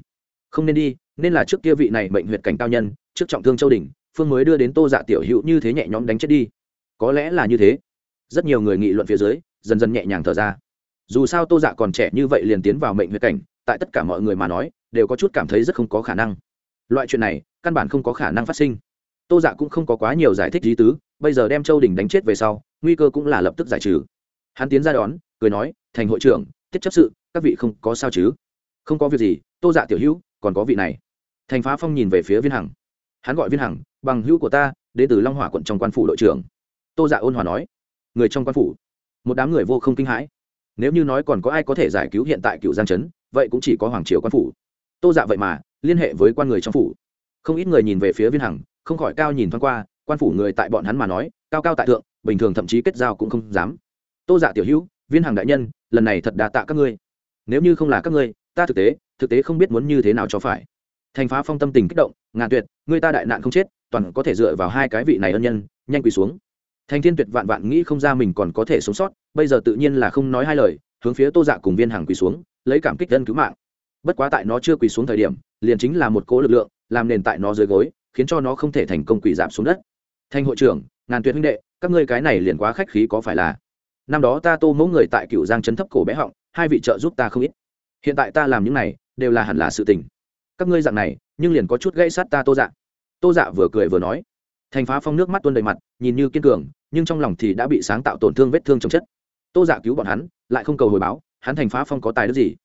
[SPEAKER 1] Không nên đi, nên là trước kia vị này mệnh huyệt cảnh cao nhân, trước trọng thương châu đình phương mới đưa đến tô dạ tiểu hữu như thế nhẹ nhõm đánh chết đi. Có lẽ là như thế. Rất nhiều người nghị luận phía dưới, dần dần nhẹ nhàng thở ra. Dù sao tô dạ còn trẻ như vậy liền tiến vào mệnh huyệt cảnh, tại tất cả mọi người mà nói, đều có chút cảm thấy rất không có khả năng loại chuyện này, căn bản không có khả năng phát sinh. Tô dạ cũng không có quá nhiều giải thích lý tứ, bây giờ đem châu đình đánh chết về sau, nguy cơ cũng là lập tức giải trừ. Hắn tiến ra đón, cười nói, thành hội trưởng, tiết chấp sự, các vị không có sao chứ? Không có việc gì, tô dạ tiểu hữu, còn có vị này. Thành phá phong nhìn về phía viên hằng. Hắn gọi viên hằng, bằng hữu của ta, đến từ long hòa quận trong quan phủ đội trưởng. Tô dạ ôn hòa nói, người trong quan phủ. Một đám người vô không kinh hãi. Nếu như nói còn có ai có thể giải cứu hiện tại cựu giang trấn vậy cũng chỉ có hoàng triều quan phủ. Tô dạ vậy mà liên hệ với quan người trong phủ. Không ít người nhìn về phía viên hằng, không khỏi cao nhìn thoáng qua, quan phủ người tại bọn hắn mà nói, cao cao tại thượng, bình thường thậm chí kết giao cũng không dám. Tô dạ tiểu hữu, viên hằng đại nhân, lần này thật đà tạ các ngươi. Nếu như không là các ngươi, ta thực tế thực tế không biết muốn như thế nào cho phải. Thành phá phong tâm tình kích động, ngàn tuyệt, người ta đại nạn không chết, toàn có thể dựa vào hai cái vị này ân nhân, nhanh quỳ xuống. Thành thiên tuyệt vạn vạn nghĩ không ra mình còn có thể sống sót, bây giờ tự nhiên là không nói hai lời, hướng phía tô dạ cùng viên hàng quỳ xuống, lấy cảm kích dân cứu mạng bất quá tại nó chưa quỳ xuống thời điểm, liền chính là một cỗ lực lượng, làm nền tại nó dưới gối, khiến cho nó không thể thành công quỳ giảm xuống đất. Thành hội trưởng, ngàn tuyệt huynh đệ, các ngươi cái này liền quá khách khí có phải là? Năm đó ta tô mẫu người tại cựu giang chấn thấp cổ bé họng, hai vị trợ giúp ta không ít. Hiện tại ta làm những này, đều là hẳn là sự tình. Các ngươi dạng này, nhưng liền có chút gây sát ta tô dạ. Tô dạ vừa cười vừa nói. Thành phá phong nước mắt tuôn đầy mặt, nhìn như kiên cường, nhưng trong lòng thì đã bị sáng tạo tổn thương vết thương trong chất. Tô dạ cứu bọn hắn, lại không cầu hồi báo, hắn thành phá phong có tài đức gì?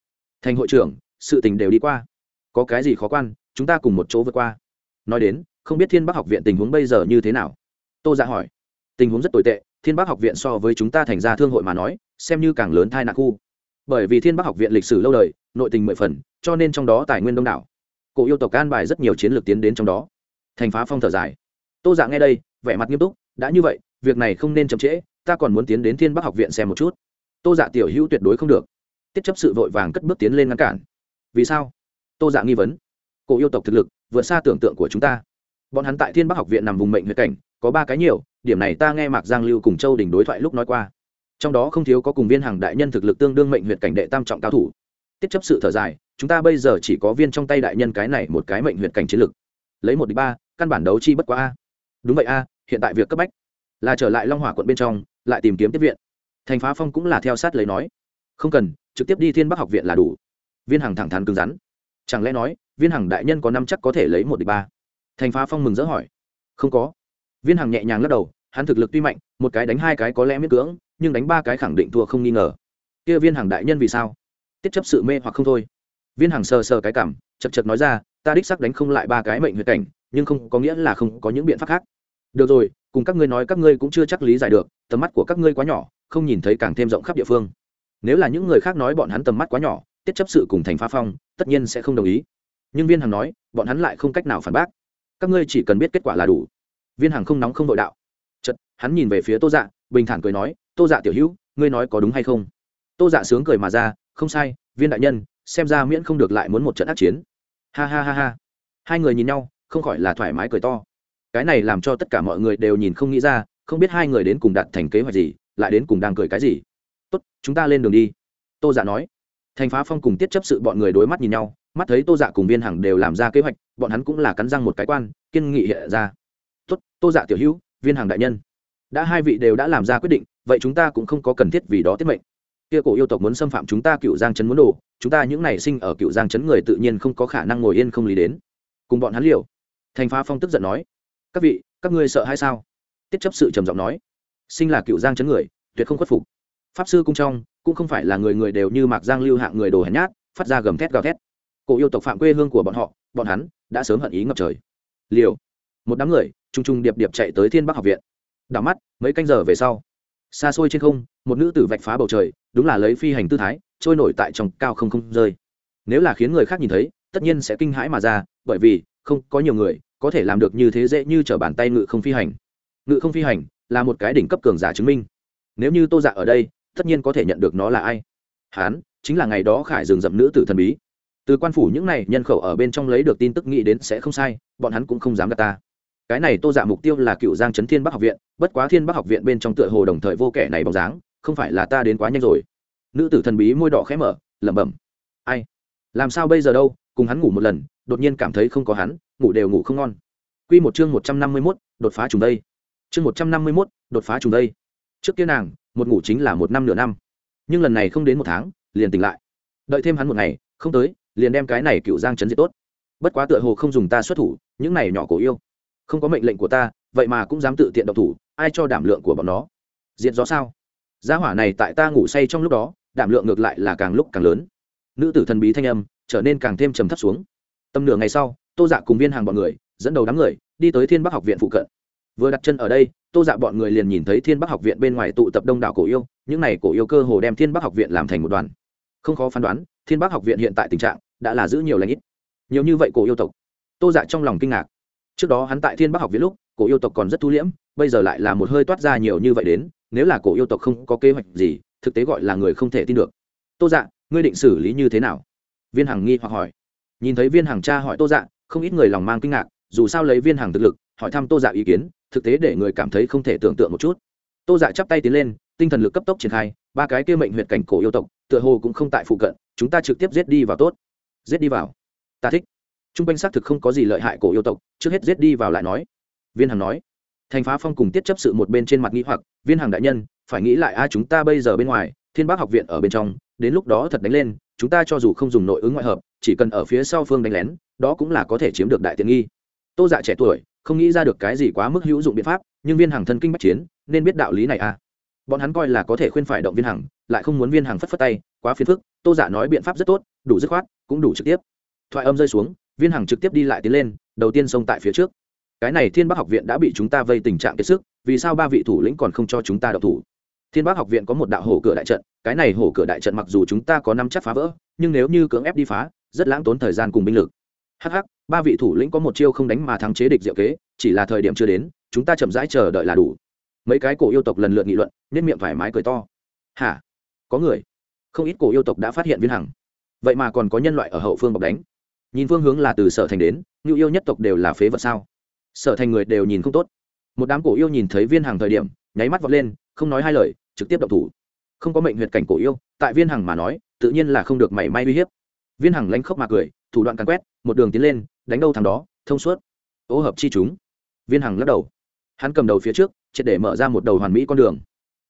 [SPEAKER 1] Thành hội trưởng sự tình đều đi qua. Có cái gì khó quan, chúng ta cùng một chỗ vượt qua. Nói đến, không biết thiên bắc học viện tình huống bây giờ như thế nào? Tô dạ hỏi. Tình huống rất tồi tệ, thiên bắc học viện so với chúng ta thành ra thương hội mà nói, xem như càng lớn thai nạn khu. Bởi vì thiên bắc học viện lịch sử lâu đời, nội tình mười phần, cho nên trong đó tài nguyên đông đảo. Cổ yêu tộc an bài rất nhiều chiến lược tiến đến trong đó. Thành phá phong thở dài. Tô dạ nghe đây, vẻ mặt nghiêm túc, đã như vậy, việc này không nên chậm trễ, ta còn muốn tiến đến thiên bắc học viện xem một chút. Tô dạ tiểu hữu tuyệt đối không được. Tiết chấp sự vội vàng cất bước tiến lên ngăn cản vì sao? Tô dạ nghi vấn. Cổ yêu tộc thực lực, vượt xa tưởng tượng của chúng ta. Bọn hắn tại thiên bắc học viện nằm vùng mệnh huyệt cảnh, có ba cái nhiều, điểm này ta nghe mạc giang lưu cùng châu đình đối thoại lúc nói qua. Trong đó không thiếu có cùng viên hàng đại nhân thực lực tương đương mệnh huyệt cảnh đệ tam trọng cao thủ. Tiết chấp sự thở dài, chúng ta bây giờ chỉ có viên trong tay đại nhân cái này một cái mệnh huyệt cảnh chiến lực. Lấy một đi ba, căn bản đấu chi bất quá a. Đúng vậy a, hiện tại việc cấp bách là trở lại long hỏa quận bên trong, lại tìm kiếm tiếp viện. Thành phá phong cũng là theo sát lấy nói. Không cần, trực tiếp đi thiên bắc học viện là đủ viên hằng thẳng thắn cứng rắn. Chẳng lẽ nói, viên hằng đại nhân có năm chắc có thể lấy một địch ba? Thành phá phong mừng dỡ hỏi. Không có. Viên hằng nhẹ nhàng lắc đầu, hắn thực lực tuy mạnh, một cái đánh hai cái có lẽ miễn cưỡng, nhưng đánh ba cái khẳng định thua không nghi ngờ. Kia viên hằng đại nhân vì sao? Tiết chấp sự mê hoặc không thôi. Viên hằng sờ sờ cái cảm, chật chật nói ra, ta đích sắc đánh không lại ba cái mệnh huyệt cảnh, nhưng không, có nghĩa là không có những biện pháp khác. Được rồi, cùng các ngươi nói các ngươi cũng chưa chắc lý giải được, tầm mắt của các ngươi quá nhỏ, không nhìn thấy càng thêm rộng khắp địa phương. Nếu là những người khác nói bọn hắn tầm mắt quá nhỏ tiết chấp sự cùng thành phá phong, tất nhiên sẽ không đồng ý. Nhưng viên hằng nói, bọn hắn lại không cách nào phản bác. Các ngươi chỉ cần biết kết quả là đủ. Viên hằng không nóng không vội đạo. Chật hắn nhìn về phía tô dạ bình thản cười nói, tô dạ tiểu hữu, ngươi nói có đúng hay không? Tô dạ sướng cười mà ra, không sai, viên đại nhân, xem ra miễn không được lại muốn một trận ác chiến. Ha ha ha ha. Hai người nhìn nhau, không khỏi là thoải mái cười to. Cái này làm cho tất cả mọi người đều nhìn không nghĩ ra, không biết hai người đến cùng đặt thành kế hoạch gì, lại đến cùng đang cười cái gì. Tốt, chúng ta lên đường đi. Tô dạ nói thành phá phong cùng tiết chấp sự bọn người đối mắt nhìn nhau mắt thấy tô dạ cùng viên hằng đều làm ra kế hoạch bọn hắn cũng là cắn răng một cái quan kiên nghị hiện ra. Tốt tô dạ tiểu hữu viên hằng đại nhân đã hai vị đều đã làm ra quyết định vậy chúng ta cũng không có cần thiết vì đó tiết mệnh. Kia cổ yêu tộc muốn xâm phạm chúng ta cựu giang trấn muốn đổ, chúng ta những này sinh ở cựu giang trấn người tự nhiên không có khả năng ngồi yên không lý đến. Cùng bọn hắn liều. Thành phá phong tức giận nói các vị các ngươi sợ hay sao? Tiết chấp sự trầm giọng nói sinh là cựu giang trấn người tuyệt không khuất phục. Pháp sư cung trong cũng không phải là người người đều như mạc giang lưu hạng người đồ hèn nhát, phát ra gầm thét gào thét. Cổ yêu tộc phạm quê hương của bọn họ, bọn hắn đã sớm hận ý ngập trời. Liều. Một đám người t r u n g t r u n g điệp điệp chạy tới thiên bắc học viện. Đảo mắt, mấy canh giờ về sau, xa xôi trên không, một nữ tử vạch phá bầu trời, đúng là lấy phi hành tư thái, trôi nổi tại trong cao không không rơi. Nếu là khiến người khác nhìn thấy, tất nhiên sẽ kinh hãi mà ra, bởi vì không có nhiều người có thể làm được như thế dễ như t r ở bàn tay ngự không phi hành. Ngự không phi hành là một cái đỉnh cấp cường giả chứng minh. Nếu như tô dạ ở đây tất nhiên có thể nhận được nó là ai. Hán, chính là ngày đó khải dừng dậm nữ tử thần bí. Từ quan phủ những này nhân khẩu ở bên trong lấy được tin tức nghĩ đến sẽ không sai, bọn hắn cũng không dám gạt ta. Cái này tô dạ mục tiêu là cựu giang trấn thiên bắc học viện, bất quá thiên bắc học viện bên trong tựa hồ đồng thời vô kẻ này bóng dáng, không phải là ta đến quá nhanh rồi. Nữ tử thần bí môi đỏ khẽ mở, lẩm bẩm. Ai? Làm sao bây giờ đâu? Cùng hắn ngủ một lần, đột nhiên cảm thấy không có hắn, ngủ đều ngủ không ngon. Q một chương một trăm năm mươi mốt, đột phá trùng đây. Chương một trăm năm mươi mốt, đột phá trùng đây. Trước kia nàng một ngủ chính là một năm nửa năm. Nhưng lần này không đến một tháng, liền tỉnh lại. Đợi thêm hắn một ngày, không tới, liền đem cái này cựu giang chấn diệt tốt. Bất quá tựa hồ không dùng ta xuất thủ, những này nhỏ cổ yêu. Không có mệnh lệnh của ta, vậy mà cũng dám tự tiện độc thủ, ai cho đảm lượng của bọn nó? Diệt gió sao? Gia hỏa này tại ta ngủ say trong lúc đó, đảm lượng ngược lại là càng lúc càng lớn. Nữ tử thần bí thanh âm trở nên càng thêm trầm thấp xuống. Tầm nửa ngày sau, tô dạ cùng viên hàng bọn người, dẫn đầu đám người, đi tới thiên bắc học viện phụ cận. Vừa đặt chân ở đây tô dạ bọn người liền nhìn thấy thiên bắc học viện bên ngoài tụ tập đông đảo cổ yêu, những n à y cổ yêu cơ hồ đem thiên bắc học viện làm thành một đoàn. Không khó phán đoán, thiên bắc học viện hiện tại tình trạng đã là giữ nhiều lãnh ít. Nhiều như vậy cổ yêu tộc. Tô dạ trong lòng kinh ngạc. Trước đó hắn tại thiên bắc học viện lúc, cổ yêu tộc còn rất thu liễm, bây giờ lại là một hơi toát ra nhiều như vậy đến, nếu là cổ yêu tộc không có kế hoạch gì, thực tế gọi là người không thể tin được. Tô dạ ngươi định xử lý như thế nào? Viên hằng nghi hoặc hỏi. Nhìn thấy viên hằng cha hỏi tô dạ không ít người lòng mang kinh ngạc, dù sao lấy viên hằng thực lực, hỏi thăm tô dạ ý kiến thực tế để người cảm thấy không thể tưởng tượng một chút. Tô dạ chắp tay tiến lên, tinh thần lực cấp tốc triển khai, ba cái kia mệnh huyệt cảnh cổ yêu tộc, tựa hồ cũng không tại phụ cận, chúng ta trực tiếp giết đi vào tốt. Giết đi vào. Ta thích. T r u n g quanh xác thực không có gì lợi hại cổ yêu tộc, trước hết giết đi vào lại nói. Viên hằng nói. Thành phá phong cùng tiết chấp sự một bên trên mặt nghĩ hoặc, viên hằng đại nhân, phải nghĩ lại a à, chúng ta bây giờ bên ngoài, thiên bác học viện ở bên trong, đến lúc đó thật đánh lên, chúng ta cho dù không dùng nội ứng ngoại hợp, chỉ cần ở phía sau phương đánh lén, đó cũng là có thể chiếm được đại tiện nghi. Tô dạ trẻ tuổi không nghĩ ra được cái gì quá mức hữu dụng biện pháp nhưng viên hàng thân kinh bách chiến nên biết đạo lý này à. Bọn hắn coi là có thể khuyên phải động viên Hằng, lại không muốn viên Hằng phất phất tay quá phiền phức tô giả nói biện pháp rất tốt đủ dứt khoát cũng đủ trực tiếp. Thoại âm rơi xuống viên Hằng trực tiếp đi lại tiến lên đầu tiên xông tại phía trước. Cái này thiên bắc học viện đã bị chúng ta vây tình trạng kiệt sức vì sao ba vị thủ lĩnh còn không cho chúng ta đậu thủ? Thiên bắc học viện có một đạo hổ cửa đại trận cái này hổ cửa đại trận mặc dù chúng ta có năm chắc phá vỡ nhưng nếu như cưỡng ép đi phá rất lãng tốn thời gian cùng binh lực. Hh ba vị thủ lĩnh có một chiêu không đánh mà thắng chế địch diệu kế, chỉ là thời điểm chưa đến, chúng ta chậm rãi chờ đợi là đủ. Mấy cái cổ yêu tộc lần lượt nghị luận nên miệng thoải mái cười to. Hả? Có người. Không ít cổ yêu tộc đã phát hiện viên hằng. Vậy mà còn có nhân loại ở hậu phương bọc đánh. Nhìn phương hướng là từ sở thành đến, ngưu yêu nhất tộc đều là phế vật sao? Sở thành người đều nhìn không tốt. Một đám cổ yêu nhìn thấy viên hàng thời điểm, nháy mắt vọt lên, không nói hai lời, trực tiếp động thủ. Không có mệnh huyệt cảnh cổ yêu, tại viên hằng mà nói, tự nhiên là không được mảy may uy hiếp. Viên hằng lanh khóc mà cười, thủ đoạn càn quét, một đường tiến lên đánh đâu thằng đó, thông suốt. Ô hợp chi chúng. Viên hằng lắc đầu. Hắn cầm đầu phía trước, triệt để mở ra một đầu hoàn mỹ con đường.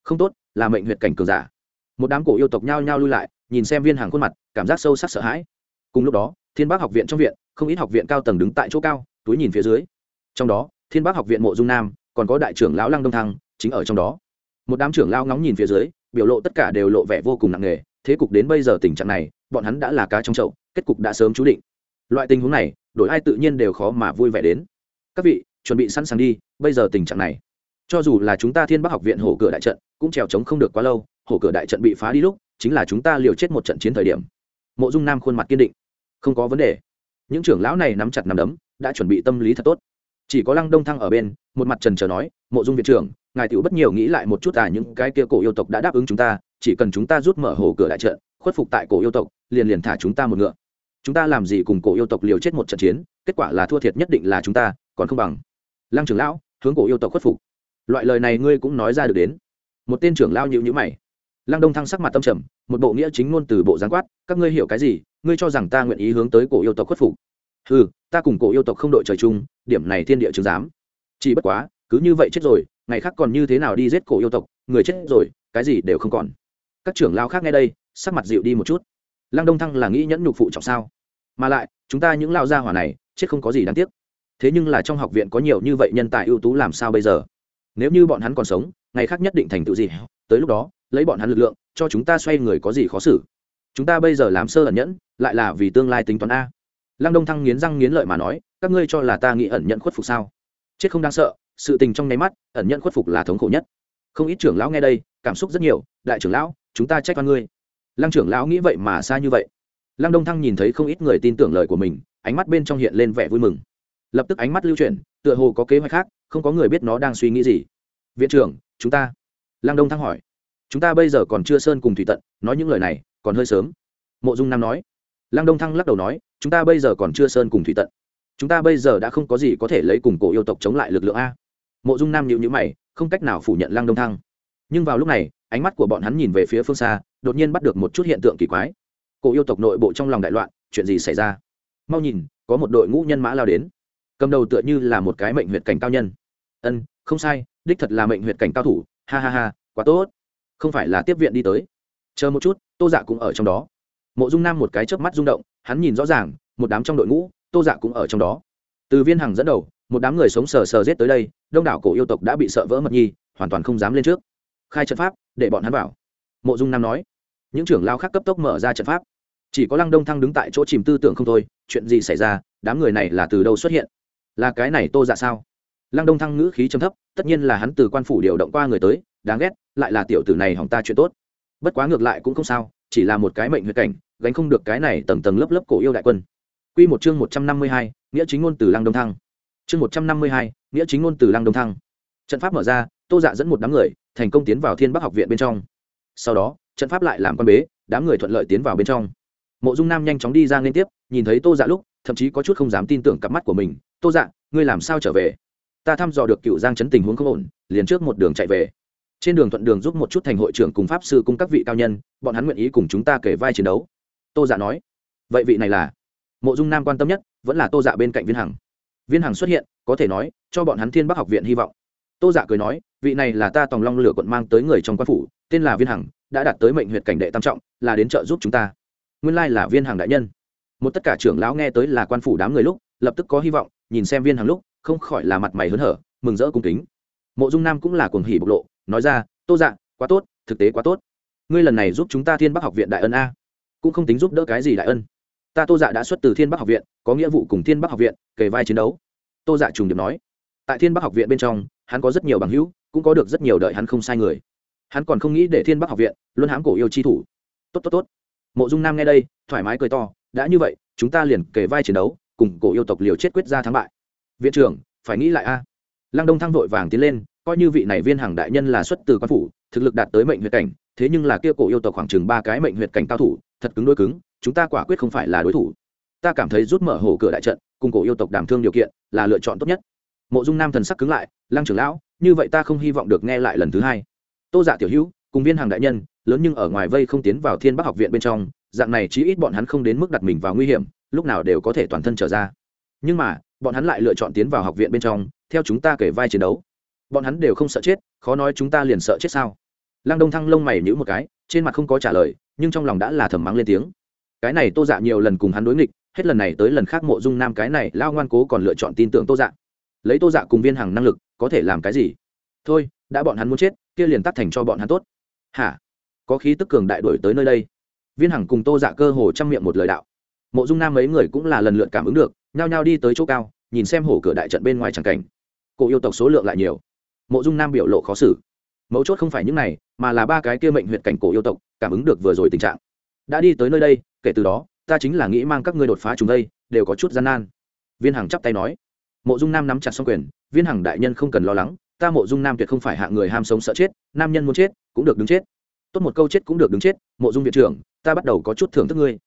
[SPEAKER 1] Không tốt, là mệnh huyệt cảnh cường giả. Một đám cổ yêu tộc nhao nhao lui lại, nhìn xem viên hàng khuôn mặt, cảm giác sâu sắc sợ hãi. Cùng lúc đó, thiên bác học viện trong viện, không ít học viện cao tầng đứng tại chỗ cao, túi nhìn phía dưới. Trong đó, thiên bác học viện mộ dung nam, còn có đại trưởng lão lăng đông thăng, chính ở trong đó. Một đám trưởng lao ngóng nhìn phía dưới, biểu lộ tất cả đều lộ vẻ vô cùng nặng nề, thế cục đến bây giờ tình trạng này, bọn hắn đã là cá trong chậu, kết cục đã sớm chú định loại tình huống này, đổi ai tự nhiên đều khó mà vui vẻ đến. Các vị, chuẩn bị sẵn sàng đi, bây giờ tình trạng này. Cho dù là chúng ta thiên bắc học viện hổ cửa đại trận, cũng trèo trống không được quá lâu, hổ cửa đại trận bị phá đi lúc, chính là chúng ta liều chết một trận chiến thời điểm. Mộ dung nam khuôn mặt kiên định. Không có vấn đề. Những trưởng lão này nắm chặt nắm đấm, đã chuẩn bị tâm lý thật tốt. Chỉ có lăng đông thăng ở bên, một mặt trần trờ nói, mộ dung viện trưởng, ngài tiểu bất nhiều nghĩ lại một chút à những cái kia cổ yêu tộc đã đáp ứng chúng ta, chỉ cần chúng ta rút mở hồ cửa đại trận, khuất phục tại cổ yêu tộc, liền liền thả chúng ta một ngựa chúng ta làm gì cùng cổ yêu tộc liều chết một trận chiến, kết quả là thua thiệt nhất định là chúng ta, còn không bằng. Lăng trưởng lão, hướng cổ yêu tộc khuất phục. Loại lời này ngươi cũng nói ra được đến. Một tên trưởng lao nhịu nhữ mày. Lăng đông thăng sắc mặt tâm trầm, một bộ nghĩa chính ngôn từ bộ giáng quát, các ngươi hiểu cái gì, ngươi cho rằng ta nguyện ý hướng tới cổ yêu tộc khuất phục? Ừ ta cùng cổ yêu tộc không đội trời chung, điểm này thiên địa chứng giám. Chỉ bất quá, cứ như vậy chết rồi, ngày khác còn như thế nào đi giết cổ yêu tộc, người chết rồi, cái gì đều không còn. Các trưởng lao khác nghe đây, sắc mặt dịu đi một chút lăng đông thăng là nghĩ nhẫn nhục phụ trọng sao? Mà lại, chúng ta những lao gia hỏa này, chết không có gì đáng tiếc. Thế nhưng là trong học viện có nhiều như vậy nhân tài ưu tú làm sao bây giờ? Nếu như bọn hắn còn sống, ngày khác nhất định thành tựu gì? Tới lúc đó, lấy bọn hắn lực lượng, cho chúng ta xoay người có gì khó xử? Chúng ta bây giờ làm sơ ẩn nhẫn, lại là vì tương lai tính toán a. Lăng đông thăng nghiến răng nghiến lợi mà nói, các ngươi cho là ta nghĩ ẩn nhẫn khuất phục sao? Chết không đáng sợ, sự tình trong nháy mắt, ẩn nhẫn khuất phục là thống khổ nhất. Không ít trưởng lão nghe đây, cảm xúc rất nhiều. Đại trưởng lão, chúng ta trách oan ngươi lăng trưởng lão nghĩ vậy mà xa như vậy. Lăng đông thăng nhìn thấy không ít người tin tưởng lời của mình, ánh mắt bên trong hiện lên vẻ vui mừng. Lập tức ánh mắt lưu chuyển, tựa hồ có kế hoạch khác, không có người biết nó đang suy nghĩ gì. Viện trưởng, chúng ta lăng đông thăng hỏi. Chúng ta bây giờ còn chưa sơn cùng thủy tận, nói những lời này, còn hơi sớm. Mộ dung nam nói. Lăng đông thăng lắc đầu nói, chúng ta bây giờ còn chưa sơn cùng thủy tận. Chúng ta bây giờ đã không có gì có thể lấy cùng cổ yêu tộc chống lại lực lượng a. Mộ dung nam nhịu nhữ mày, không cách nào phủ nhận lăng đông thăng. Nhưng vào lúc này, ánh mắt của bọn hắn nhìn về phía phương xa đột nhiên bắt được một chút hiện tượng kỳ quái. Cổ yêu tộc nội bộ trong lòng đại loạn, chuyện gì xảy ra? Mau nhìn, có một đội ngũ nhân mã lao đến. Cầm đầu tựa như là một cái mệnh huyệt cảnh cao nhân. Ân, không sai, đích thật là mệnh huyệt cảnh cao thủ. Ha ha ha, quá tốt. Không phải là tiếp viện đi tới. Chờ một chút, tô dạ cũng ở trong đó. Mộ dung nam một cái chớp mắt rung động, hắn nhìn rõ ràng, một đám trong đội ngũ, tô dạ cũng ở trong đó. Từ viên hằng dẫn đầu, một đám người sống sờ sờ rết tới đây, đông đảo cổ yêu tộc đã bị sợ vỡ mật nhi, hoàn toàn không dám lên trước. Khai trận pháp, để bọn hắn vào. Mộ dung nam nói những trưởng lao khác cấp tốc mở ra trận pháp chỉ có lăng đông thăng đứng tại chỗ chìm tư tưởng không thôi chuyện gì xảy ra đám người này là từ đâu xuất hiện là cái này tô dạ sao lăng đông thăng ngữ khí trầm thấp tất nhiên là hắn từ quan phủ điều động qua người tới đáng ghét lại là tiểu tử này hỏng ta chuyện tốt bất quá ngược lại cũng không sao chỉ là một cái mệnh huyết cảnh gánh không được cái này tầng tầng lớp lớp cổ yêu đại quân Quy một chương một trăm năm mươi hai, nghĩa chính ngôn từ Lăng Đông Thăng. Chương một trăm năm mươi hai, nghĩa chính ngôn từ Lăng Đông Thăng. Trận pháp mở ra, Tô Dạ dẫn một đám người, thành công tiến vào Thiên Bắc học viện bên trong. Sau đó, trận pháp lại làm con bế, đám người thuận lợi tiến vào bên trong. Mộ Dung Nam nhanh chóng đi ra liên tiếp, nhìn thấy Tô Dạ lúc, thậm chí có chút không dám tin tưởng cặp mắt của mình, "Tô Dạ, ngươi làm sao trở về?" Ta thăm dò được Cựu Giang chấn tình huống không ổn, liền trước một đường chạy về. Trên đường thuận đường giúp một chút thành hội trưởng cùng pháp sư cùng các vị cao nhân, bọn hắn nguyện ý cùng chúng ta kể vai chiến đấu. Tô Dạ nói. "Vậy vị này là?" mộ dung nam quan tâm nhất vẫn là tô dạ bên cạnh viên hằng viên hằng xuất hiện có thể nói cho bọn hắn thiên bắc học viện hy vọng tô dạ cười nói vị này là ta tòng long lửa quận mang tới người trong quan phủ, tên là viên hằng, đã đạt tới mệnh huyện cảnh đệ tam trọng, là đến trợ giúp chúng ta. Nguyên lai là viên hằng đại nhân. Một tất cả trưởng lão nghe tới là quan phủ đám người lúc, lập tức có hy vọng, nhìn xem viên hằng lúc, không khỏi là mặt mày hớn hở, mừng rỡ cung kính. Mộ dung nam cũng là cuồng hỉ bộc lộ, nói ra, tô dạ quá tốt, thực tế quá tốt. Ngươi lần này giúp chúng ta thiên bắc học viện đại ân a. Cũng không tính giúp đỡ cái gì đại ân. Ta tô dạ đã xuất từ thiên bắc học viện, có nghĩa vụ cùng thiên bắc học viện, kề vai chiến đấu. Tô dạ trùng điệp nói. Tại thiên bắc học viện bên trong hắn có rất nhiều bằng hữu, cũng có được rất nhiều đợi hắn không sai người. Hắn còn không nghĩ để thiên bắc học viện luôn hãm cổ yêu chi thủ. Tốt tốt tốt. Mộ dung nam nghe đây, thoải mái cười to, đã như vậy, chúng ta liền kề vai chiến đấu, cùng cổ yêu tộc liều chết quyết ra thắng bại. Viện trưởng, phải nghĩ lại a. Lăng đông thăng vội vàng tiến lên, coi như vị này viên hàng đại nhân là xuất từ quan phủ, thực lực đạt tới mệnh huyệt cảnh, thế nhưng là kia cổ yêu tộc khoảng chừng ba cái mệnh huyệt cảnh cao thủ, thật cứng đôi cứng, chúng ta quả quyết không phải là đối thủ. Ta cảm thấy rút mở hổ cửa đại trận, cùng cổ yêu tộc đàm thương điều kiện, là lựa chọn tốt nhất mộ dung nam thần sắc cứng lại, lăng trưởng lão, như vậy ta không hy vọng được nghe lại lần thứ hai. Tô dạ tiểu hữu, cùng viên hàng đại nhân, lớn nhưng ở ngoài vây không tiến vào thiên bắc học viện bên trong, dạng này chí ít bọn hắn không đến mức đặt mình vào nguy hiểm, lúc nào đều có thể toàn thân trở ra. Nhưng mà, bọn hắn lại lựa chọn tiến vào học viện bên trong, theo chúng ta kể vai chiến đấu. Bọn hắn đều không sợ chết, khó nói chúng ta liền sợ chết sao? Lăng đông thăng lông mày nhữ một cái, trên mặt không có trả lời, nhưng trong lòng đã là thầm mắng lên tiếng. Cái này tô dạ nhiều lần cùng hắn đối nghịch, hết lần này tới lần khác mộ dung nam cái này, lao ngoan cố còn lựa chọn tin tưởng tô dạ lấy tô dạ cùng viên hàng năng lực, có thể làm cái gì? Thôi, đã bọn hắn muốn chết, kia liền tắt thành cho bọn hắn tốt. Hả? Có khí tức cường đại đổi tới nơi đây. Viên hằng cùng tô dạ cơ hồ chăm miệng một lời đạo. Mộ dung nam mấy người cũng là lần lượt cảm ứng được, nhao nhao đi tới chỗ cao, nhìn xem hổ cửa đại trận bên ngoài tràng cảnh. Cổ yêu tộc số lượng lại nhiều. Mộ dung nam biểu lộ khó xử. Mấu chốt không phải những này, mà là ba cái kia mệnh huyện cảnh cổ yêu tộc, cảm ứng được vừa rồi tình trạng. Đã đi tới nơi đây, kể từ đó, ta chính là nghĩ mang các ngươi đột phá chúng đây, đều có chút gian nan. Viên hằng chắp tay nói mộ dung nam nắm chặt xong quyền, viên hằng đại nhân không cần lo lắng, ta mộ dung nam tuyệt không phải hạ người ham sống sợ chết, nam nhân muốn chết cũng được đứng chết. Tốt một câu chết cũng được đứng chết, mộ dung viện trưởng, ta bắt đầu có chút thưởng thức ngươi.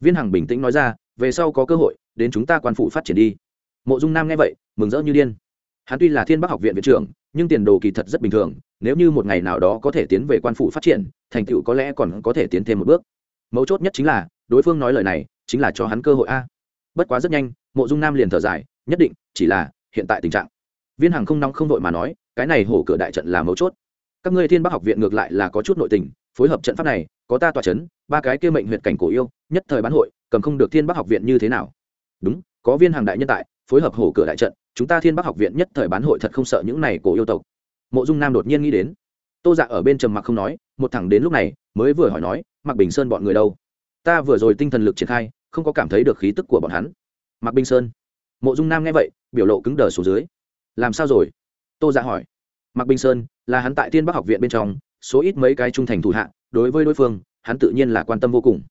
[SPEAKER 1] Viên hằng bình tĩnh nói ra, về sau có cơ hội, đến chúng ta quan phụ phát triển đi. Mộ dung nam nghe vậy, mừng rỡ như điên. Hắn tuy là thiên bắc học viện viện trưởng, nhưng tiền đồ kỳ thật rất bình thường, nếu như một ngày nào đó có thể tiến về quan phụ phát triển, thành tựu có lẽ còn có thể tiến thêm một bước. Mấu chốt nhất chính là, đối phương nói lời này, chính là cho hắn cơ hội a. Bất quá rất nhanh, mộ dung nam liền thở dài nhất định chỉ là hiện tại tình trạng. Viên hàng không nóng không vội mà nói, cái này hổ cửa đại trận là mấu chốt. Các ngươi thiên bắc học viện ngược lại là có chút nội tình, phối hợp trận pháp này, có ta tòa c h ấ n ba cái kia mệnh huyện cảnh cổ yêu, nhất thời bán hội, cầm không được thiên bắc học viện như thế nào? Đúng, có viên hàng đại nhân tại, phối hợp hổ cửa đại trận, chúng ta thiên bắc học viện nhất thời bán hội thật không sợ những này cổ yêu tộc. Mộ dung nam đột nhiên nghĩ đến. Tô dạ ở bên trầm mặc không nói, một thẳng đến lúc này, mới vừa hỏi nói mặc bình sơn bọn người đâu? Ta vừa rồi tinh thần lực triển khai, không có cảm thấy được khí tức của bọn hắn. Mặc bình sơn? Mộ dung nam nghe vậy, biểu lộ cứng đờ số dưới. Làm sao rồi? Tô dạ hỏi. Mạc bình sơn, là hắn tại thiên bắc học viện bên trong, số ít mấy cái trung thành thủ hạ, đối với đối phương, hắn tự nhiên là quan tâm vô cùng.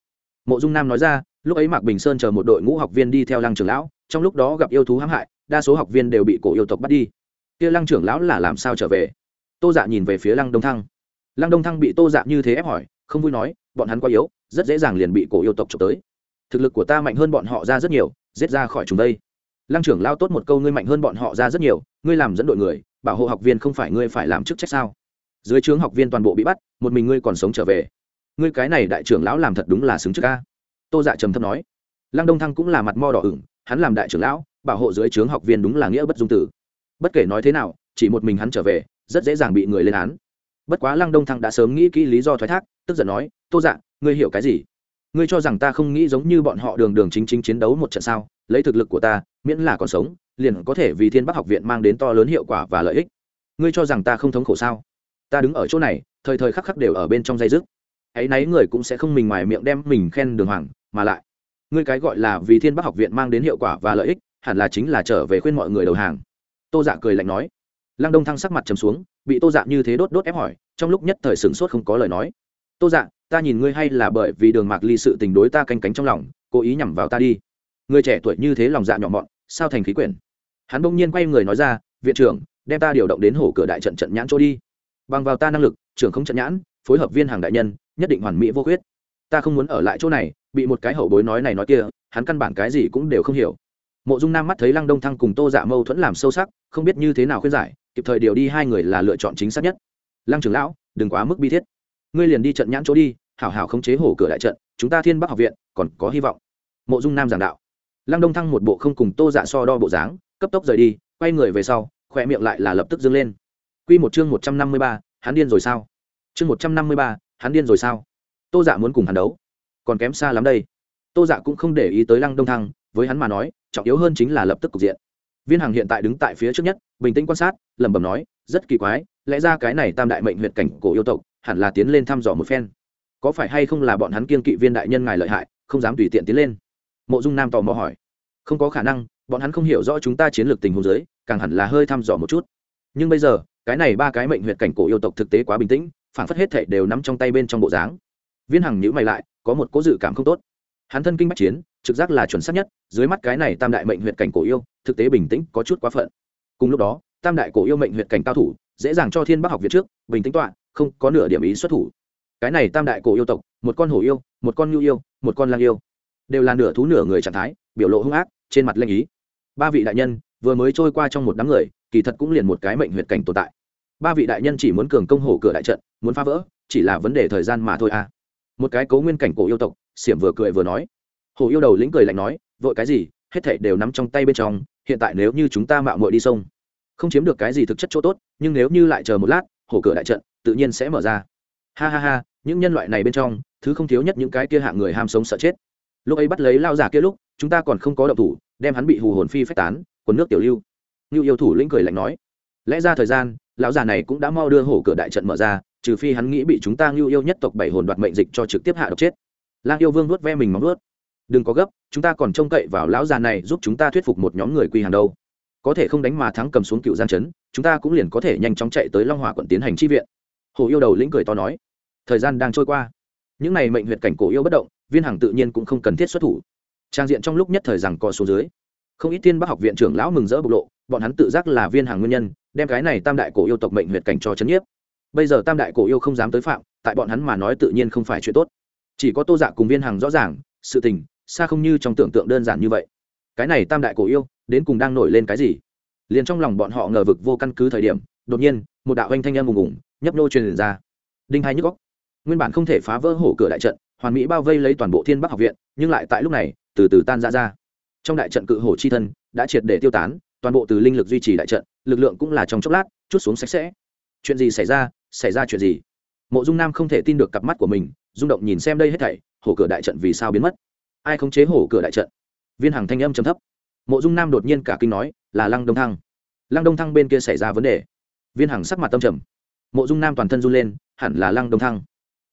[SPEAKER 1] Mộ dung nam nói ra, lúc ấy mạc bình sơn chờ một đội ngũ học viên đi theo lăng trưởng lão, trong lúc đó gặp yêu thú hãm hại, đa số học viên đều bị cổ yêu tộc bắt đi. Kia lăng trưởng lão là làm sao trở về? Tô dạ nhìn về phía lăng đông thăng. Lăng đông thăng bị tô dạ như thế ép hỏi, không vui nói, bọn hắn quá yếu, rất dễ dàng liền bị cổ yêu tộc trộm tới. Thực lực của ta mạnh hơn bọn họ ra rất nhiều, giết ra khỏi chúng đây lăng trưởng lao tốt một câu, ngươi mạnh hơn bọn họ ra rất nhiều, ngươi làm dẫn đội người, bảo hộ học viên không phải ngươi phải làm chức trách sao? Dưới trướng học viên toàn bộ bị bắt, một mình ngươi còn sống trở về. Ngươi cái này đại trưởng lão làm thật đúng là xứng trước ca tô dạ trầm thấp nói. Lăng đông thăng cũng là mặt mo đỏ ửng, hắn làm đại trưởng lão, bảo hộ dưới trướng học viên đúng là nghĩa bất dung tử. Bất kể nói thế nào, chỉ một mình hắn trở về, rất dễ dàng bị người lên án. Bất quá lăng đông thăng đã sớm nghĩ kỹ lý do thoái thác, tức giận nói, tô dạ ngươi hiểu cái gì? Ngươi cho rằng ta không nghĩ giống như bọn họ đường đường chính chính chiến đấu một trận sao? Lấy thực lực của ta, miễn là còn sống, liền có thể vì thiên bắc học viện mang đến to lớn hiệu quả và lợi ích. Ngươi cho rằng ta không thống khổ sao? Ta đứng ở chỗ này, thời thời khắc khắc đều ở bên trong dây dứt. Ấy nấy người cũng sẽ không mình ngoài miệng đem mình khen đường hoàng, mà lại, ngươi cái gọi là vì thiên bắc học viện mang đến hiệu quả và lợi ích, hẳn là chính là trở về khuyên mọi người đầu hàng. Tô dạ cười lạnh nói. Lăng đông thăng sắc mặt trầm xuống, bị tô dạ như thế đốt đốt ép hỏi, trong lúc nhất thời sửng sốt không có lời nói. Tô dạ ta nhìn ngươi hay là bởi vì đường mạc ly sự tình đối ta canh cánh trong lòng, cố ý nhằm vào ta đi. Người trẻ tuổi như thế lòng dạ nhỏ mọn, sao thành khí quyển? Hắn bỗng nhiên quay người nói ra, viện trưởng, đem ta điều động đến hổ cửa đại trận trận nhãn chỗ đi. Bằng vào ta năng lực, trưởng không trận nhãn, phối hợp viên hàng đại nhân, nhất định hoàn mỹ vô khuyết. Ta không muốn ở lại chỗ này, bị một cái hậu bối nói này nói kia, hắn căn bản cái gì cũng đều không hiểu. Mộ dung nam mắt thấy lăng đông thăng cùng tô dạ mâu thuẫn làm sâu sắc, không biết như thế nào khuyên giải, kịp thời điều đi hai người là lựa chọn chính xác nhất. Lăng trưởng lão, đừng quá mức bi thiết ngươi liền đi trận nhãn chỗ đi, hảo hảo khống chế hổ cửa đại trận, chúng ta thiên bắc học viện còn có hy vọng. Mộ dung nam giảng đạo. Lăng đông thăng một bộ không cùng tô dạ so đo bộ dáng, cấp tốc rời đi, quay người về sau khoe miệng lại là lập tức dâng lên. Q một chương một trăm năm mươi ba, hắn điên rồi sao? Chương một trăm năm mươi ba, hắn điên rồi sao? Tô dạ muốn cùng hắn đấu, còn kém xa lắm đây. Tô dạ cũng không để ý tới lăng đông thăng, với hắn mà nói, trọng yếu hơn chính là lập tức cục diện. Viên hằng hiện tại đứng tại phía trước nhất, bình tĩnh quan sát, lẩm bẩm nói, rất kỳ quái, lẽ ra cái này tam đại mệnh huyệt cảnh cổ yêu tộc hẳn là tiến lên thăm dò một phen. Có phải hay không là bọn hắn kiên kỵ viên đại nhân ngài lợi hại, không dám tùy tiện tiến lên? Mộ dung nam tò mò hỏi. Không có khả năng, bọn hắn không hiểu rõ chúng ta chiến lược tình huống giới càng hẳn là hơi thăm dò một chút. Nhưng bây giờ, cái này ba cái mệnh huyệt cảnh cổ yêu tộc thực tế quá bình tĩnh, phản phất hết thảy đều nắm trong tay bên trong bộ dáng. Viên hằng nhữ mày lại, có một cố dự cảm không tốt. Hắn thân kinh bách chiến, trực giác là chuẩn xác nhất, dưới mắt cái này tam đại mệnh huyệt cảnh cổ yêu, thực tế bình tĩnh có chút quá phận. Cùng lúc đó, tam đại cổ yêu mệnh huyệt cảnh cao thủ, dễ dàng cho thiên bắc học việt trước, bình tĩnh tọa không có nửa điểm ý xuất thủ. Cái này tam đại cổ yêu tộc, một con hổ yêu, một con nhu yêu, một con lang yêu, đều là nửa thú nửa người trạng thái, biểu lộ hung ác, trên mặt lanh ý. Ba vị đại nhân, vừa mới trôi qua trong một đám người, kỳ thật cũng liền một cái mệnh huyệt cảnh tồn tại. Ba vị đại nhân chỉ muốn cường công hổ cửa đại trận, muốn phá vỡ, chỉ là vấn đề thời gian mà thôi à. Một cái cố nguyên cảnh cổ yêu tộc, xiểm vừa cười vừa nói. Hổ yêu đầu lĩnh cười lạnh nói, vội cái gì, hết thảy đều nắm trong tay bên trong, hiện tại nếu như chúng ta mạo muội đi sông, không chiếm được cái gì thực chất chỗ tốt, nhưng nếu như lại chờ một lát, hổ cửa đại trận tự nhiên sẽ mở ra. Ha ha ha những nhân loại này bên trong thứ không thiếu nhất những cái kia hạng người ham sống sợ chết. Lúc ấy bắt lấy lao giả kia lúc chúng ta còn không có động thủ đem hắn bị hù hồn phi phách tán quần nước tiểu lưu. Như yêu thủ lĩnh cười lạnh nói lẽ ra thời gian lão già này cũng đã mau đưa hổ cửa đại trận mở ra trừ phi hắn nghĩ bị chúng ta ngưu yêu nhất tộc bảy hồn đoạt mệnh dịch cho trực tiếp hạ độc chết. Lang yêu vương nuốt ve mình móng nuốt, đừng có gấp chúng ta còn trông cậy vào lão già này giúp chúng ta thuyết phục một nhóm người quy hàng đâu. Có thể không đánh mà thắng cầm xuống cựu gian chấn chúng ta cũng liền có thể nhanh chóng chạy tới long hòa quận tiến hành chi viện hồ yêu đầu lĩnh cười to nói, thời gian đang trôi qua. Những n à y mệnh huyệt cảnh cổ yêu bất động, viên hằng tự nhiên cũng không cần thiết xuất thủ. Trang diện trong lúc nhất thời rằng co số dưới, không ít tiên bắc học viện trưởng lão mừng rỡ bộc lộ, bọn hắn tự giác là viên hàng nguyên nhân, đem cái này tam đại cổ yêu tộc mệnh huyệt cảnh cho c h ấ n nhiếp. Bây giờ tam đại cổ yêu không dám tới phạm, tại bọn hắn mà nói tự nhiên không phải chuyện tốt. Chỉ có tô dạ cùng viên hàng rõ ràng, sự tình, xa không như trong tưởng tượng đơn giản như vậy. Cái này tam đại cổ yêu, đến cùng đang nổi lên cái gì? Liền trong lòng bọn họ ngờ vực vô căn cứ thời điểm, đột nhiên, một đạo anh thanh em ùng ùng nhấp nô truyền ra. Đinh hai nhức góc nguyên bản không thể phá vỡ hổ cửa đại trận, hoàn mỹ bao vây lấy toàn bộ thiên bắc học viện, nhưng lại tại lúc này, từ từ tan ra ra. Trong đại trận cự hổ chi thân đã triệt để tiêu tán, toàn bộ từ linh lực duy trì đại trận, lực lượng cũng là trong chốc lát, chút xuống sạch sẽ. Chuyện gì xảy ra? Xảy ra chuyện gì? Mộ dung nam không thể tin được cặp mắt của mình, rung động nhìn xem đây hết thảy, hổ cửa đại trận vì sao biến mất? Ai khống chế hổ cửa đại trận? Viên hàng thanh âm trầm thấp. Mộ dung nam đột nhiên cả kinh nói, là lăng đông thăng. Lăng đông thăng bên kia xảy ra vấn đề. Viên hàng sắc mặt tâm trầm mộ dung nam toàn thân run lên, hẳn là lăng đông thăng.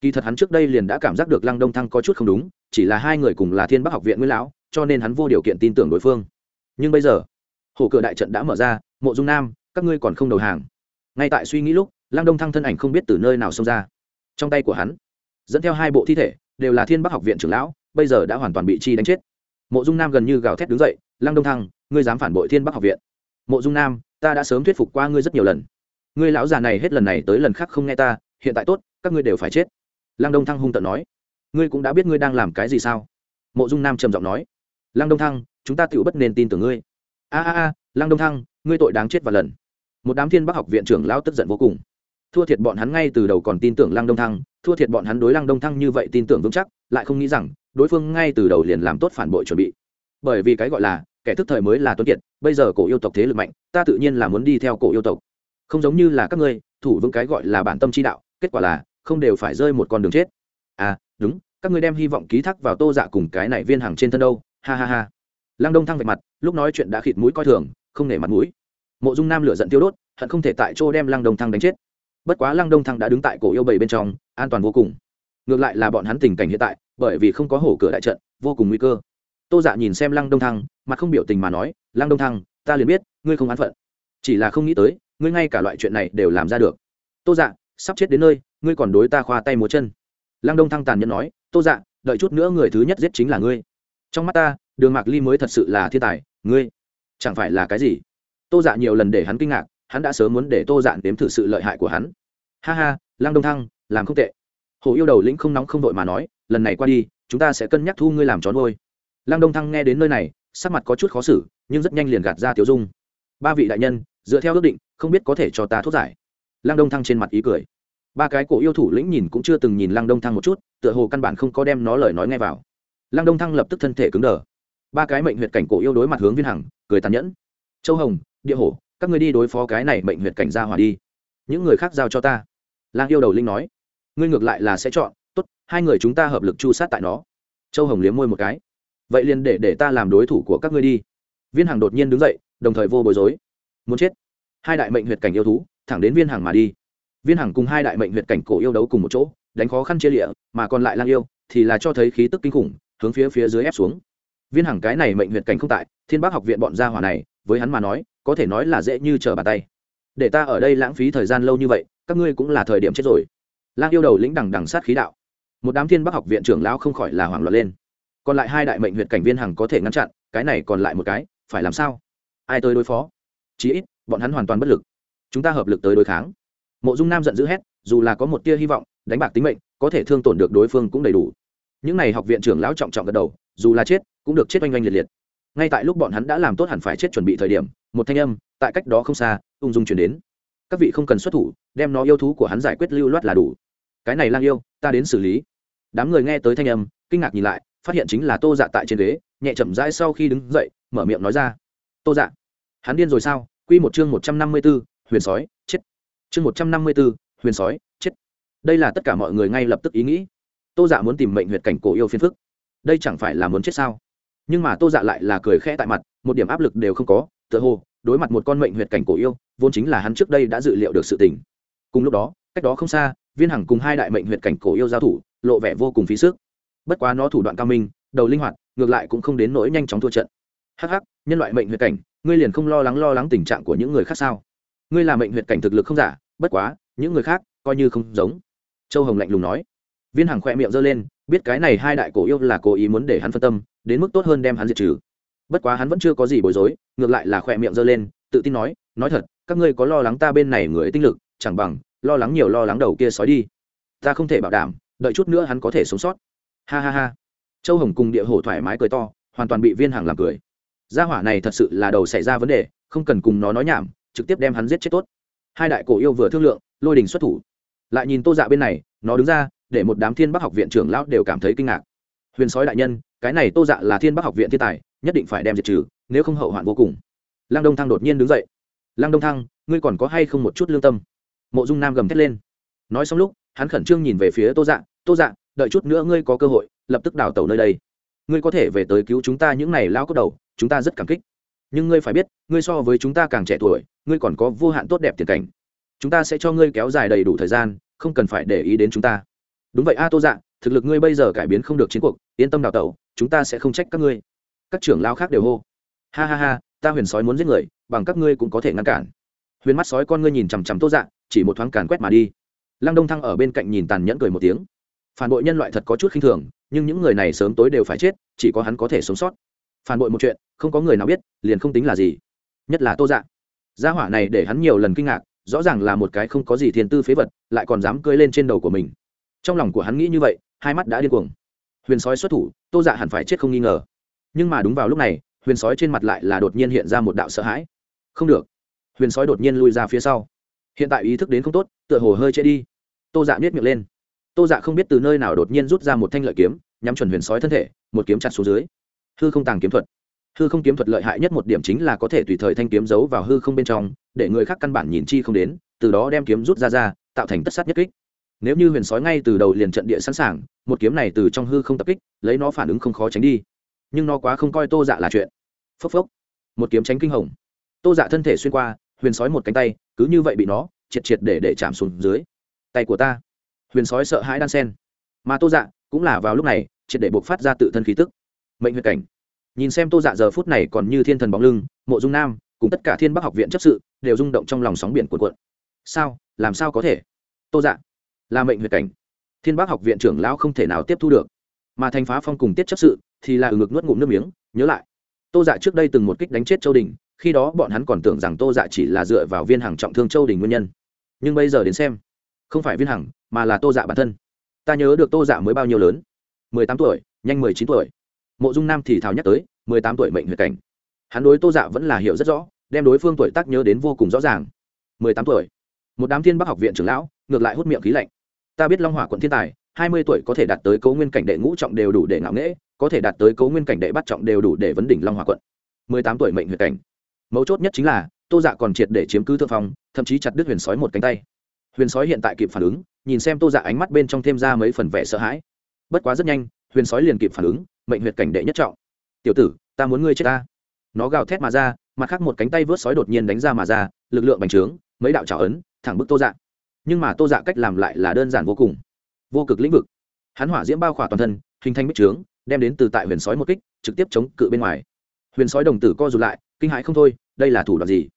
[SPEAKER 1] Kỳ thật hắn trước đây liền đã cảm giác được lăng đông thăng có chút không đúng, chỉ là hai người cùng là thiên bắc học viện nguyễn lão, cho nên hắn vô điều kiện tin tưởng đối phương. Nhưng bây giờ, hồ cửa đại trận đã mở ra, mộ dung nam, các ngươi còn không đầu hàng. Ngay tại suy nghĩ lúc, lăng đông thăng thân ảnh không biết từ nơi nào xông ra. Trong tay của hắn, dẫn theo hai bộ thi thể, đều là thiên bắc học viện trưởng lão, bây giờ đã hoàn toàn bị chi đánh chết. Mộ dung nam gần như gào thét đứng dậy, lăng đông thăng, ngươi dám phản bội thiên bắc học viện? Mộ dung nam, ta đã sớm thuyết phục qua ngươi rất nhiều lần ngươi lão già này hết lần này tới lần khác không nghe ta, hiện tại tốt, các ngươi đều phải chết. Lăng đông thăng hung tận nói. Ngươi cũng đã biết ngươi đang làm cái gì sao? Mộ dung nam trầm giọng nói. Lăng đông thăng, chúng ta tự bất nên tin tưởng ngươi. A a a, lăng đông thăng, ngươi tội đáng chết và lần. Một đám thiên bắc học viện trưởng lão tức giận vô cùng. Thua thiệt bọn hắn ngay từ đầu còn tin tưởng lăng đông thăng, thua thiệt bọn hắn đối lăng đông thăng như vậy tin tưởng vững chắc, lại không nghĩ rằng, đối phương ngay từ đầu liền làm tốt phản bội chuẩn bị. Bởi vì cái gọi là, kẻ thức thời mới là tuấn kiệt, bây giờ cổ yêu tộc thế lực mạnh, ta tự nhiên là muốn đi theo cổ yêu tộc không giống như là các ngươi, thủ vững cái gọi là bản tâm chi đạo, kết quả là không đều phải rơi một con đường chết. À đúng, các ngươi đem hy vọng ký thác vào tô dạ cùng cái này viên hàng trên thân đâu, ha ha ha. Lăng đông thăng vạch mặt, lúc nói chuyện đã khịt mũi coi thường, không nể mặt mũi. Mộ dung nam lửa giận tiêu đốt, hận không thể tại chỗ đem lăng đông thăng đánh chết. Bất quá lăng đông thăng đã đứng tại cổ yêu bầy bên trong, an toàn vô cùng. Ngược lại là bọn hắn tình cảnh hiện tại, bởi vì không có hổ cửa đại trận, vô cùng nguy cơ. Tô dạ nhìn xem lăng đông thăng, mặt không biểu tình mà nói, lăng đông thăng, ta liền biết, ngươi không an phận. Chỉ là không nghĩ tới ngươi ngay cả loại chuyện này đều làm ra được. Tô dạ sắp chết đến nơi, ngươi còn đối ta khoa tay múa chân. Lăng đông thăng tàn nhẫn nói, tô dạ đợi chút nữa người thứ nhất giết chính là ngươi. Trong mắt ta, đường mạc ly mới thật sự là thiên tài, ngươi chẳng phải là cái gì? Tô dạ nhiều lần để hắn kinh ngạc, hắn đã sớm muốn để tô dạ đếm thử sự lợi hại của hắn. Ha ha, lăng đông thăng, làm không tệ. Hồ yêu đầu lĩnh không nóng không vội mà nói, lần này qua đi, chúng ta sẽ cân nhắc thu ngươi làm chó nuôi. Lăng đông thăng nghe đến nơi này, sắc mặt có chút khó xử, nhưng rất nhanh liền gạt ra tiểu dung ba vị đại nhân, dựa theo ước định, không biết có thể cho ta thuốc giải. Lăng đông thăng trên mặt ý cười. Ba cái cổ yêu thủ lĩnh nhìn cũng chưa từng nhìn lăng đông thăng một chút, tựa hồ căn bản không có đem nó lời nói nghe vào. Lăng đông thăng lập tức thân thể cứng đờ. Ba cái mệnh huyệt cảnh cổ yêu đối mặt hướng viên hằng, cười tàn nhẫn. Châu hồng, địa hổ, các người đi đối phó cái này mệnh huyệt cảnh ra hỏa đi. Những người khác giao cho ta. Lang yêu đầu linh nói. Ngươi ngược lại là sẽ chọn. Tốt, hai người chúng ta hợp lực chu sát tại nó. Châu hồng liếm môi một cái. Vậy liền để để ta làm đối thủ của các ngươi đi. Viên hằng đột nhiên đứng dậy đồng thời vô bối rối. Muốn chết. Hai đại mệnh huyệt cảnh yêu thú, thẳng đến viên hằng mà đi. Viên hằng cùng hai đại mệnh huyệt cảnh cổ yêu đấu cùng một chỗ, đánh khó khăn chia lịa, mà còn lại lang yêu, thì là cho thấy khí tức kinh khủng, hướng phía phía dưới ép xuống. Viên hằng cái này mệnh huyệt cảnh không tại, thiên bác học viện bọn gia hỏa này, với hắn mà nói, có thể nói là dễ như trở bàn tay. Để ta ở đây lãng phí thời gian lâu như vậy, các ngươi cũng là thời điểm chết rồi. Lang yêu đầu lĩnh đằng đằng sát khí đạo. Một đám thiên bắc học viện trưởng lão không khỏi là hoảng loạn lên. Còn lại hai đại mệnh huyệt cảnh viên hằng có thể ngăn chặn, cái này còn lại một cái, phải làm sao? Ai tới đối phó? Chí ít, bọn hắn hoàn toàn bất lực. Chúng ta hợp lực tới đối kháng. Mộ dung nam giận dữ hét, dù là có một tia hy vọng, đánh bạc tính mệnh, có thể thương tổn được đối phương cũng đầy đủ. Những n à y học viện trưởng lão trọng trọng gật đầu, dù là chết, cũng được chết oanh oanh liệt liệt. Ngay tại lúc bọn hắn đã làm tốt hẳn phải chết chuẩn bị thời điểm, một thanh âm, tại cách đó không xa, ung dung chuyển đến. Các vị không cần xuất thủ, đem nó yêu thú của hắn giải quyết lưu loát là đủ. Cái này lang yêu, ta đến xử lý. Đám người nghe tới thanh âm, kinh ngạc nhìn lại, phát hiện chính là tô dạ tại trên ghế, nhẹ chậm rãi sau khi đứng dậy, mở miệng nói ra tô dạ. Hắn điên rồi sao? Q một chương một trăm năm mươi b ố huyền sói, chết. Chương một trăm năm mươi b ố huyền sói, chết. Đây là tất cả mọi người ngay lập tức ý nghĩ. Tô dạ muốn tìm mệnh huyệt cảnh cổ yêu phiên phức. Đây chẳng phải là muốn chết sao? Nhưng mà tô dạ lại là cười khẽ tại mặt, một điểm áp lực đều không có, tựa hồ, đối mặt một con mệnh huyệt cảnh cổ yêu, vốn chính là hắn trước đây đã dự liệu được sự tình. Cùng lúc đó, cách đó không xa, viên hằng cùng hai đại mệnh huyệt cảnh cổ yêu giao thủ, lộ vẻ vô cùng phí sức. Bất quá nó thủ đoạn cao minh, đầu linh hoạt, ngược lại cũng không đến nỗi nhanh chóng thua trận. Hắc hắc nhân loại mệnh huyệt cảnh, ngươi liền không lo lắng lo lắng tình trạng của những người khác sao? Ngươi là mệnh huyệt cảnh thực lực không giả, bất quá, những người khác coi như không giống. Châu hồng lạnh lùng nói. Viên hằng khoe miệng giơ lên, biết cái này hai đại cổ yêu là cố ý muốn để hắn phân tâm, đến mức tốt hơn đem hắn diệt trừ. Bất quá hắn vẫn chưa có gì bối rối, ngược lại là khoe miệng giơ lên, tự tin nói nói thật, các ngươi có lo lắng ta bên này người tinh lực, chẳng bằng lo lắng nhiều lo lắng đầu kia sói đi. Ta không thể bảo đảm, đợi chút nữa hắn có thể sống sót. Ha ha ha. Châu hồng cùng địa hổ thoải mái cười to, hoàn toàn bị viên hàng làm cười gia hỏa này thật sự là đầu xảy ra vấn đề, không cần cùng nó nói nhảm, trực tiếp đem hắn giết chết tốt. Hai đại cổ yêu vừa thương lượng, lôi đình xuất thủ. Lại nhìn tô dạ bên này, nó đứng ra, để một đám thiên bắc học viện trưởng lão đều cảm thấy kinh ngạc. Huyền sói đại nhân, cái này tô dạ là thiên bắc học viện thiên tài, nhất định phải đem diệt trừ, nếu không hậu hoạn vô cùng. Lăng đông thăng đột nhiên đứng dậy. Lăng đông thăng, ngươi còn có hay không một chút lương tâm? Mộ dung nam gầm thét lên. Nói xong lúc, hắn khẩn trương nhìn về phía tô dạ. Tô dạ đợi chút nữa ngươi có cơ hội, lập tức đào tẩu nơi đây ngươi có thể về tới cứu chúng ta những này lao lão cốt đầu, chúng ta rất cảm kích. Nhưng ngươi phải biết, ngươi so với chúng ta càng trẻ tuổi, ngươi còn có vô hạn tốt đẹp tiền cảnh. Chúng ta sẽ cho ngươi kéo dài đầy đủ thời gian, không cần phải để ý đến chúng ta. Đúng vậy, a tô dạ thực lực ngươi bây giờ cải biến không được chiến cuộc, yên tâm đào tẩu, chúng ta sẽ không trách các ngươi. Các trưởng lao khác đều hô. Ha ha ha, ta huyền sói muốn giết người, bằng các ngươi cũng có thể ngăn cản. Huyền mắt sói con ngươi nhìn chằm chằm tô dạ chỉ một thoáng càn quét mà đi. Lăng đông thăng ở bên cạnh nhìn tàn nhẫn cười một tiếng phản bội nhân loại thật có chút khinh thường, nhưng những người này sớm tối đều phải chết, chỉ có hắn có thể sống sót. Phản bội một chuyện, không có người nào biết, liền không tính là gì. Nhất là tô dạ. Gia hỏa này để hắn nhiều lần kinh ngạc, rõ ràng là một cái không có gì thiên tư phế vật, lại còn dám cưỡi lên trên đầu của mình. Trong lòng của hắn nghĩ như vậy, hai mắt đã điên cuồng. Huyền sói xuất thủ, tô dạ hẳn phải chết không nghi ngờ. Nhưng mà đúng vào lúc này, huyền sói trên mặt lại là đột nhiên hiện ra một đạo sợ hãi. Không được. Huyền sói đột nhiên lui ra phía sau. Hiện tại ý thức đến không tốt, tựa hồ hơi chết đi. Tô dạ biết miệng lên tô dạ không biết từ nơi nào đột nhiên rút ra một thanh lợi kiếm, nhắm chuẩn huyền sói thân thể, một kiếm chặt xuống dưới. Hư không tàng kiếm thuật. Hư không kiếm thuật lợi hại nhất một điểm chính là có thể tùy thời thanh kiếm giấu vào hư không bên trong, để người khác căn bản nhìn chi không đến, từ đó đem kiếm rút ra ra, tạo thành tất sát nhất kích. Nếu như huyền sói ngay từ đầu liền trận địa sẵn sàng, một kiếm này từ trong hư không tập kích, lấy nó phản ứng không khó tránh đi. Nhưng nó quá không coi tô dạ là chuyện. Phốc phốc. Một kiếm tránh kinh hồng. Tô dạ thân thể xuyên qua, huyền sói một cánh tay, cứ như vậy bị nó triệt triệt để để chạm xuống dưới. Tay của ta huyền sói sợ hãi đan sen. Mà tô dạ cũng là vào lúc này, triệt để buộc phát ra tự thân khí tức. Mệnh huyệt cảnh. Nhìn xem tô dạ giờ phút này còn như thiên thần bóng lưng, mộ dung nam cùng tất cả thiên bắc học viện chấp sự đều rung động trong lòng sóng biển cuộn cuộn. Sao? Làm sao có thể? Tô dạ là mệnh huyệt cảnh. Thiên bắc học viện trưởng lão không thể nào tiếp thu được. Mà thành phá phong cùng tiết chấp sự thì là ở ngực nuốt ngụm nước miếng, nhớ lại. Tô dạ trước đây từng một kích đánh chết châu đình, khi đó bọn hắn còn tưởng rằng tô dạ chỉ là dựa vào viên hàng trọng thương châu đình nguyên nhân. Nhưng bây giờ đến xem, không phải viên hằng mà là tô dạ bản thân. Ta nhớ được tô dạ mới bao nhiêu lớn? mười tám tuổi, nhanh mười chín tuổi. Mộ dung nam thì thào nhắc tới, mười tám tuổi mệnh huyệt cảnh. Hắn đối tô dạ vẫn là hiểu rất rõ, đem đối phương tuổi tác nhớ đến vô cùng rõ ràng. mười tám tuổi. Một đám thiên bắc học viện trưởng lão, ngược lại hút miệng khí lạnh. Ta biết long hỏa quận thiên tài, hai mươi tuổi có thể đạt tới cấu nguyên cảnh đệ ngũ trọng đều đủ để ngạo nghễ, có thể đạt tới cấu nguyên cảnh đệ bắt trọng đều đủ để vấn đỉnh long hỏa quận. mười tám tuổi mệnh huyệt cảnh. Mấu chốt nhất chính là, tô dạ còn triệt để chiếm cứ thượng phong, thậm chí chặt đứt huyền sói một cánh tay. Huyền sói hiện tại kịp phản ứng nhìn xem tô dạ ánh mắt bên trong thêm ra mấy phần vẻ sợ hãi. Bất quá rất nhanh, huyền sói liền kịp phản ứng, mệnh huyệt cảnh đệ nhất trọng. Tiểu tử, ta muốn ngươi chết ta. Nó gào thét mà ra, mặt khác một cánh tay vớt sói đột nhiên đánh ra mà ra, lực lượng bành trướng, mấy đạo trào ấn, thẳng bức tô dạ. Nhưng mà tô dạ cách làm lại là đơn giản vô cùng, vô cực lĩnh vực. Hắn hỏa diễm bao khỏa toàn thân, hình thành bích trướng, đem đến từ tại huyền sói một kích, trực tiếp chống cự bên ngoài. Huyền sói đồng tử co rụt lại, kinh hãi không thôi, đây là thủ đoạn gì?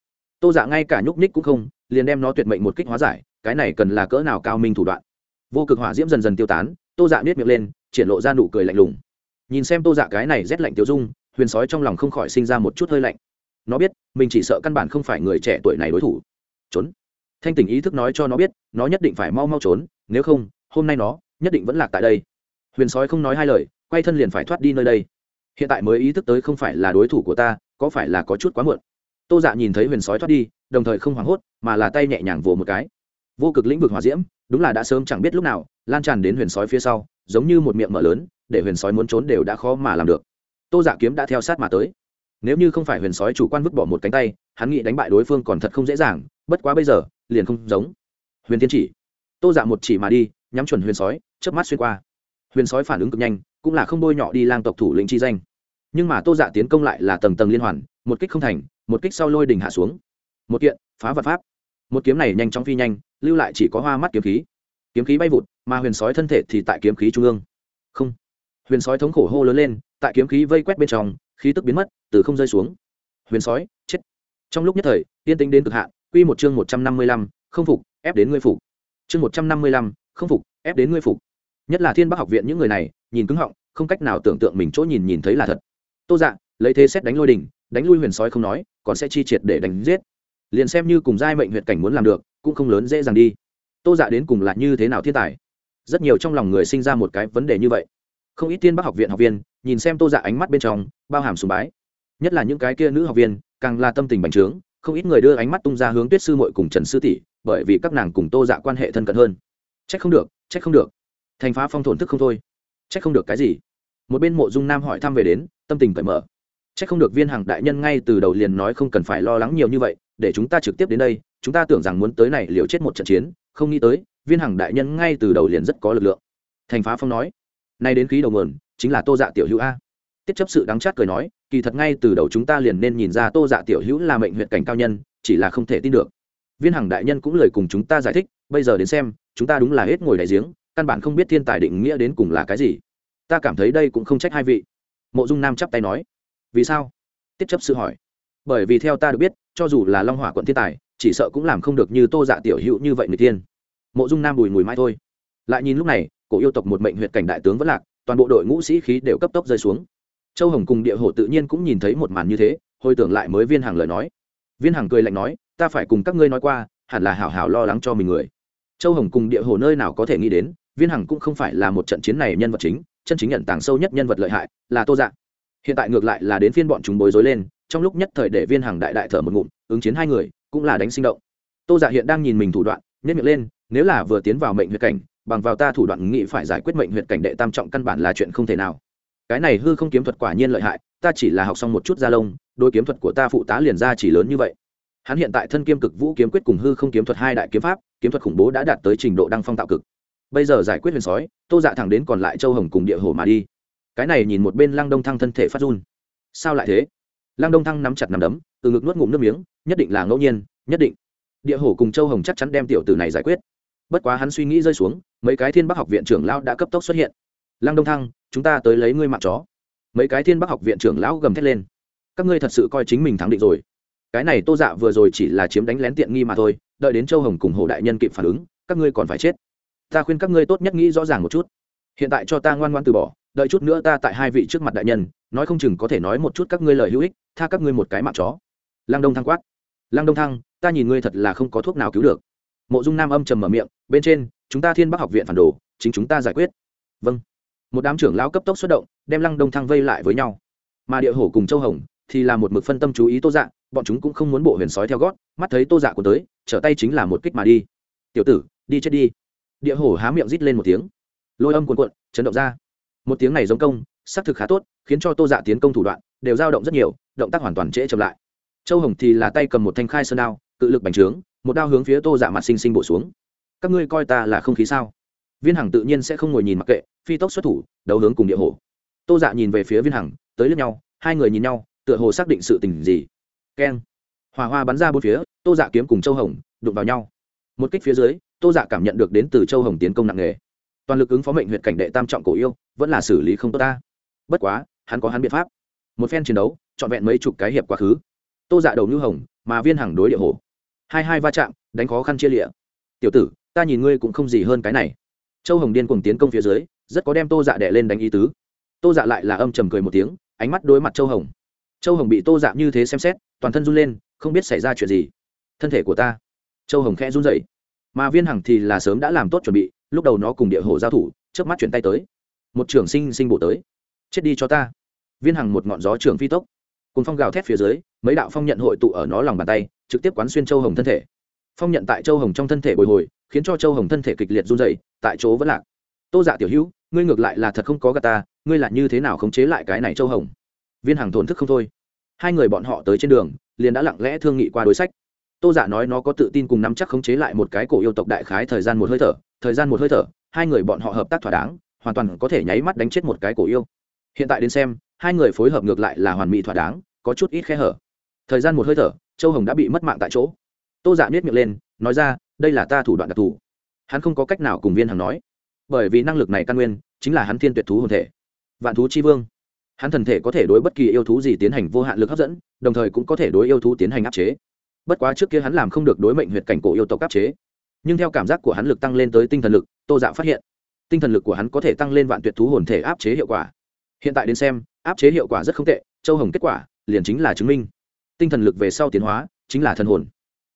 [SPEAKER 1] Tô dạ ngay cả nhúc ních cũng không, liền đem nó tuyệt mệnh một kích hóa giải cái này cần là cỡ nào cao minh thủ đoạn. Vô cực hỏa diễm dần dần tiêu tán, tô dạ biết miệng lên, triển lộ ra nụ cười lạnh lùng. Nhìn xem tô dạ cái này rét lạnh tiêu dung, huyền sói trong lòng không khỏi sinh ra một chút hơi lạnh. Nó biết, mình chỉ sợ căn bản không phải người trẻ tuổi này đối thủ. Trốn. Thanh tỉnh ý thức nói cho nó biết, nó nhất định phải mau mau trốn, nếu không, hôm nay nó nhất định vẫn lạc tại đây. Huyền sói không nói hai lời, quay thân liền phải thoát đi nơi đây. Hiện tại mới ý thức tới không phải là đối thủ của ta, có phải là có chút quá muộn. Tô dạ nhìn thấy huyền sói thoát đi, đồng thời không hoảng hốt, mà là tay nhẹ nhàng vồ một cái vô cực lĩnh vực hòa diễm, đúng là đã sớm chẳng biết lúc nào, lan tràn đến huyền sói phía sau, giống như một miệng mở lớn, để huyền sói muốn trốn đều đã khó mà làm được. Tô giả kiếm đã theo sát mà tới. Nếu như không phải huyền sói chủ quan vứt bỏ một cánh tay, hắn nghĩ đánh bại đối phương còn thật không dễ dàng, bất quá bây giờ, liền không giống. Huyền tiên chỉ. Tô giả một chỉ mà đi, nhắm chuẩn huyền sói, chớp mắt xuyên qua. Huyền sói phản ứng cực nhanh, cũng là không bôi nhọ đi lang tộc thủ lĩnh chi danh. Nhưng mà tô giả tiến công lại là tầng tầng liên hoàn, một kích không thành, một kích sau lôi đình hạ xuống. Một kiện, phá vật pháp một kiếm này nhanh chóng phi nhanh, lưu lại chỉ có hoa mắt kiếm khí. Kiếm khí bay vụt, mà huyền sói thân thể thì tại kiếm khí trung ương. Không. Huyền sói thống khổ hô lớn lên, tại kiếm khí vây quét bên trong, khí tức biến mất, từ không rơi xuống. Huyền sói, chết. Trong lúc nhất thời yên tính đến cực hạn, quy một chương một trăm năm mươi lăm, không phục, ép đến ngươi phục. Chương một trăm năm mươi lăm, không phục, ép đến ngươi phục. Nhất là thiên bắc học viện những người này, nhìn cứng họng, không cách nào tưởng tượng mình chỗ nhìn nhìn thấy là thật. Tô dạ lấy thế xét đánh lôi đình đánh lui huyền sói không nói, còn sẽ chi triệt để đánh giết liền xem như cùng giai mệnh huyện cảnh muốn làm được, cũng không lớn dễ dàng đi. Tô dạ đến cùng là như thế nào thiên tài? Rất nhiều trong lòng người sinh ra một cái vấn đề như vậy. Không ít tiên bắc học viện học viên nhìn xem tô dạ ánh mắt bên trong bao hàm sùng bái. Nhất là những cái kia nữ học viên, càng là tâm tình bành trướng, không ít người đưa ánh mắt tung ra hướng tuyết sư mội cùng trần sư tỷ, bởi vì các nàng cùng tô dạ quan hệ thân cận hơn. C h ắ c không được c h ắ c không được. Thành phá phong thổn thức không thôi. C h ắ c không được cái gì? Một bên mộ dung nam hỏi thăm về đến, tâm tình cởi mở. Chắc không được viên hàng đại nhân ngay từ đầu liền nói không cần phải lo lắng nhiều như vậy, để chúng ta trực tiếp đến đây, chúng ta tưởng rằng muốn tới này liều chết một trận chiến, không nghĩ tới, viên hàng đại nhân ngay từ đầu liền rất có lực lượng. Thành phá phong nói, nay đến khí đầu nguồn, chính là tô dạ tiểu hữu a. Tiết chấp sự đắng chát cười nói, kỳ thật ngay từ đầu chúng ta liền nên nhìn ra tô dạ tiểu hữu là mệnh huyện cảnh cao nhân, chỉ là không thể tin được. Viên hàng đại nhân cũng lời cùng chúng ta giải thích, bây giờ đến xem, chúng ta đúng là hết ngồi đại giếng, căn bản không biết thiên tài định nghĩa đến cùng là cái gì. Ta cảm thấy đây cũng không trách hai vị. Mộ dung nam chắp tay nói vì sao? Tiết chấp sự hỏi. Bởi vì theo ta được biết, cho dù là long hỏa quận thiên tài, chỉ sợ cũng làm không được như tô dạ tiểu hữu như vậy người tiên. Mộ dung nam bùi mùi mai thôi. Lại nhìn lúc này, cổ yêu tộc một mệnh huyện cảnh đại tướng vẫn lạc, toàn bộ đội ngũ sĩ khí đều cấp tốc rơi xuống. Châu hồng cùng địa hồ tự nhiên cũng nhìn thấy một màn như thế, hồi tưởng lại mới viên hàng lời nói. Viên hàng cười lạnh nói, ta phải cùng các ngươi nói qua, hẳn là hảo hảo lo lắng cho mình người. Châu hồng cùng địa hồ nơi nào có thể nghĩ đến, viên hằng cũng không phải là một trận chiến này nhân vật chính, chân chính nhận tàng sâu nhất nhân vật lợi hại, là tô dạ hiện tại ngược lại là đến phiên bọn chúng bối rối lên, trong lúc nhất thời để viên hằng đại đại thở một ngụm, ứng chiến hai người, cũng là đánh sinh động. Tô dạ hiện đang nhìn mình thủ đoạn nhất miệng lên, nếu là vừa tiến vào mệnh huyệt cảnh, bằng vào ta thủ đoạn nghị phải giải quyết mệnh huyệt cảnh đệ tam trọng căn bản là chuyện không thể nào. Cái này hư không kiếm thuật quả nhiên lợi hại, ta chỉ là học xong một chút gia lông đôi kiếm thuật của ta phụ tá liền ra chỉ lớn như vậy. Hắn hiện tại thân kiêm cực vũ kiếm quyết cùng hư không kiếm thuật hai đại kiếm pháp, kiếm thuật khủng bố đã đạt tới trình độ đăng phong tạo cực. Bây giờ giải quyết huyền sói, tô dạ thẳng đến còn lại châu hồng cùng địa hồ mà đi cái này nhìn một bên lăng đông thăng thân thể phát run. Sao lại thế? Lăng đông thăng nắm chặt nằm đấm, từ ngực nuốt ngụm nước miếng, nhất định là ngẫu nhiên, nhất định. Địa Hổ cùng châu hồng chắc chắn đem tiểu tử này giải quyết. Bất quá hắn suy nghĩ rơi xuống, mấy cái thiên bắc học viện trưởng lão đã cấp tốc xuất hiện. Lăng đông thăng, chúng ta tới lấy ngươi mạng chó. Mấy cái thiên bắc học viện trưởng lão gầm thét lên. Các ngươi thật sự coi chính mình thắng định rồi. Cái này tô dạ vừa rồi chỉ là chiếm đánh lén tiện nghi mà thôi, đợi đến châu hồng cùng hồ đại nhân kịp phản ứng, các ngươi còn phải chết. Ta khuyên các ngươi tốt nhất nghĩ rõ ràng một chút. Hiện tại cho ta ngoan ngoan từ bỏ đợi chút nữa ta tại hai vị trước mặt đại nhân, nói không chừng có thể nói một chút các ngươi lời hữu ích, tha các ngươi một cái mạng chó. Lăng đông thăng quát. Lăng đông thăng, ta nhìn ngươi thật là không có thuốc nào cứu được. Mộ dung nam âm trầm mở miệng, bên trên, chúng ta thiên bắc học viện phản đồ, chính chúng ta giải quyết. Vâng. Một đám trưởng lão cấp tốc xuất động, đem lăng đông thăng vây lại với nhau. Mà địa hổ cùng châu hồng thì là một mực phân tâm chú ý tô dạ bọn chúng cũng không muốn bộ huyền sói theo gót, mắt thấy tô dạ của tới, trở tay chính là một kích mà đi. Tiểu tử, đi chết đi. Địa hổ há miệng rít lên một tiếng. Lôi âm cuồn cuộn, chấn động ra một tiếng này giống công, xác thực khá tốt, khiến cho tô dạ tiến công thủ đoạn đều dao động rất nhiều, động tác hoàn toàn trễ chậm lại. Châu hồng thì là tay cầm một thanh khai sơn đao tự lực bành trướng, một đao hướng phía tô dạ mặt sinh sinh bổ xuống. Các ngươi coi ta là không khí sao? Viên hằng tự nhiên sẽ không ngồi nhìn mặc kệ, phi tốc xuất thủ, đấu hướng cùng địa hổ tô dạ nhìn về phía viên hằng, tới lướt nhau, hai người nhìn nhau, tựa hồ xác định sự tình gì. Keng. Hòa hoa bắn ra bốn phía, tô dạ kiếm cùng châu hồng đụng vào nhau. Một kích phía dưới, tô dạ cảm nhận được đến từ châu hồng tiến công nặng nề toàn lực ứng phó mệnh huyện cảnh đệ tam trọng cổ yêu, vẫn là xử lý không tốt ta. Bất quá, hắn có hắn biện pháp. Một phen chiến đấu, trọn vẹn mấy chục cái hiệp quá khứ. Tô dạ đầu như hồng, mà viên hàng đối địa hồ hai hai va chạm, đánh khó khăn chia lịa. Tiểu tử, ta nhìn ngươi cũng không gì hơn cái này. Châu hồng điên cùng tiến công phía dưới, rất có đem tô dạ đẻ lên đánh ý tứ. Tô dạ lại là âm trầm cười một tiếng, ánh mắt đối mặt châu hồng. Châu hồng bị tô dạ như thế xem xét, toàn thân run lên, không biết xảy ra chuyện gì. Thân thể của ta. Châu hồng khẽ run dậy mà viên hằng thì là sớm đã làm tốt chuẩn bị lúc đầu nó cùng địa hồ giao thủ trước mắt chuyển tay tới. Một trưởng sinh sinh bổ tới. Chết đi cho ta. Viên hằng một ngọn gió trường phi tốc. Cùng phong gào thét phía dưới, mấy đạo phong nhận hội tụ ở nó lòng bàn tay, trực tiếp quán xuyên châu hồng thân thể. Phong nhận tại châu hồng trong thân thể bồi hồi, khiến cho châu hồng thân thể kịch liệt run dày tại chỗ vẫn lạc. Tô dạ tiểu hữu, ngươi ngược lại là thật không có gà ta, ngươi là như thế nào khống chế lại cái này châu hồng? Viên hàng thổn thức không thôi. Hai người bọn họ tới trên đường, liền đã lặng lẽ thương nghị qua đối sách. Tô giả nói nó có tự tin cùng nắm chắc khống chế lại một cái cổ yêu tộc đại khái thời gian một hơi thở thời gian một hơi thở, hai người bọn họ hợp tác thỏa đáng, hoàn toàn có thể nháy mắt đánh chết một cái cổ yêu. Hiện tại đến xem, hai người phối hợp ngược lại là hoàn mỹ thỏa đáng, có chút ít khe hở. Thời gian một hơi thở, châu hồng đã bị mất mạng tại chỗ. Tô giả dạ biết miệng lên, nói ra, đây là ta thủ đoạn đặc thù. Hắn không có cách nào cùng viên hằng nói, bởi vì năng lực này căn nguyên chính là hắn thiên tuyệt thú hồn thể. Vạn thú chi vương. Hắn thần thể có thể đối bất kỳ yêu thú gì tiến hành vô hạn lực hấp dẫn, đồng thời cũng có thể đối yêu thú tiến hành áp chế. Bất quá trước kia hắn làm không được đối mệnh huyệt cảnh cổ yêu tộc áp chế nhưng theo cảm giác của hắn lực tăng lên tới tinh thần lực, tô dạ phát hiện, tinh thần lực của hắn có thể tăng lên vạn tuyệt thú hồn thể áp chế hiệu quả. Hiện tại đến xem, áp chế hiệu quả rất không tệ, châu hồng kết quả liền chính là chứng minh. Tinh thần lực về sau tiến hóa chính là thần hồn.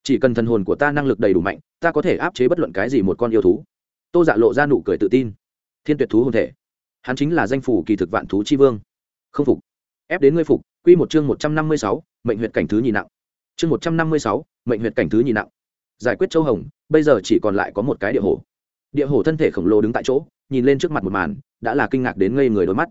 [SPEAKER 1] Chỉ cần thần hồn của ta năng lực đầy đủ mạnh, ta có thể áp chế bất luận cái gì một con yêu thú. Tô dạ lộ ra nụ cười tự tin. Thiên tuyệt thú hồn thể. Hắn chính là danh phủ kỳ thực vạn thú chi vương. Không phục. Ép đến ngươi phục. Quy một chương một trăm năm mươi sáu, mệnh huyệt cảnh thứ nhị nặng. Chương một trăm năm mươi sáu, mệnh huyệt cảnh thứ nhị nặng giải quyết châu hồng, bây giờ chỉ còn lại có một cái địa hồ. Địa hồ thân thể khổng lồ đứng tại chỗ, nhìn lên trước mặt một màn, đã là kinh ngạc đến ngây người đôi mắt.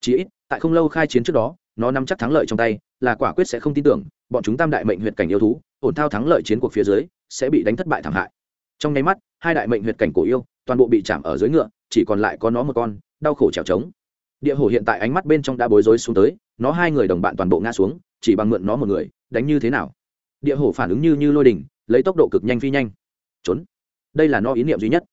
[SPEAKER 1] Chỉ ít, tại không lâu khai chiến trước đó, nó nắm chắc thắng lợi trong tay, là quả quyết sẽ không tin tưởng, bọn chúng tam đại mệnh huyệt cảnh yêu thú, ổn thao thắng lợi chiến cuộc phía dưới, sẽ bị đánh thất bại thảm hại. Trong nháy mắt, hai đại mệnh huyệt cảnh cổ yêu, toàn bộ bị chạm ở dưới ngựa, chỉ còn lại có nó một con, đau khổ trèo trống. Địa hổ hiện tại ánh mắt bên trong đã bối rối xuống tới, nó hai người đồng bạn toàn bộ ngã xuống, chỉ bằng mượn nó một người, đánh như thế nào? Địa hổ phản ứng như như lôi đình lấy tốc độ cực nhanh phi nhanh. Trốn. Đây là no ý niệm duy nhất.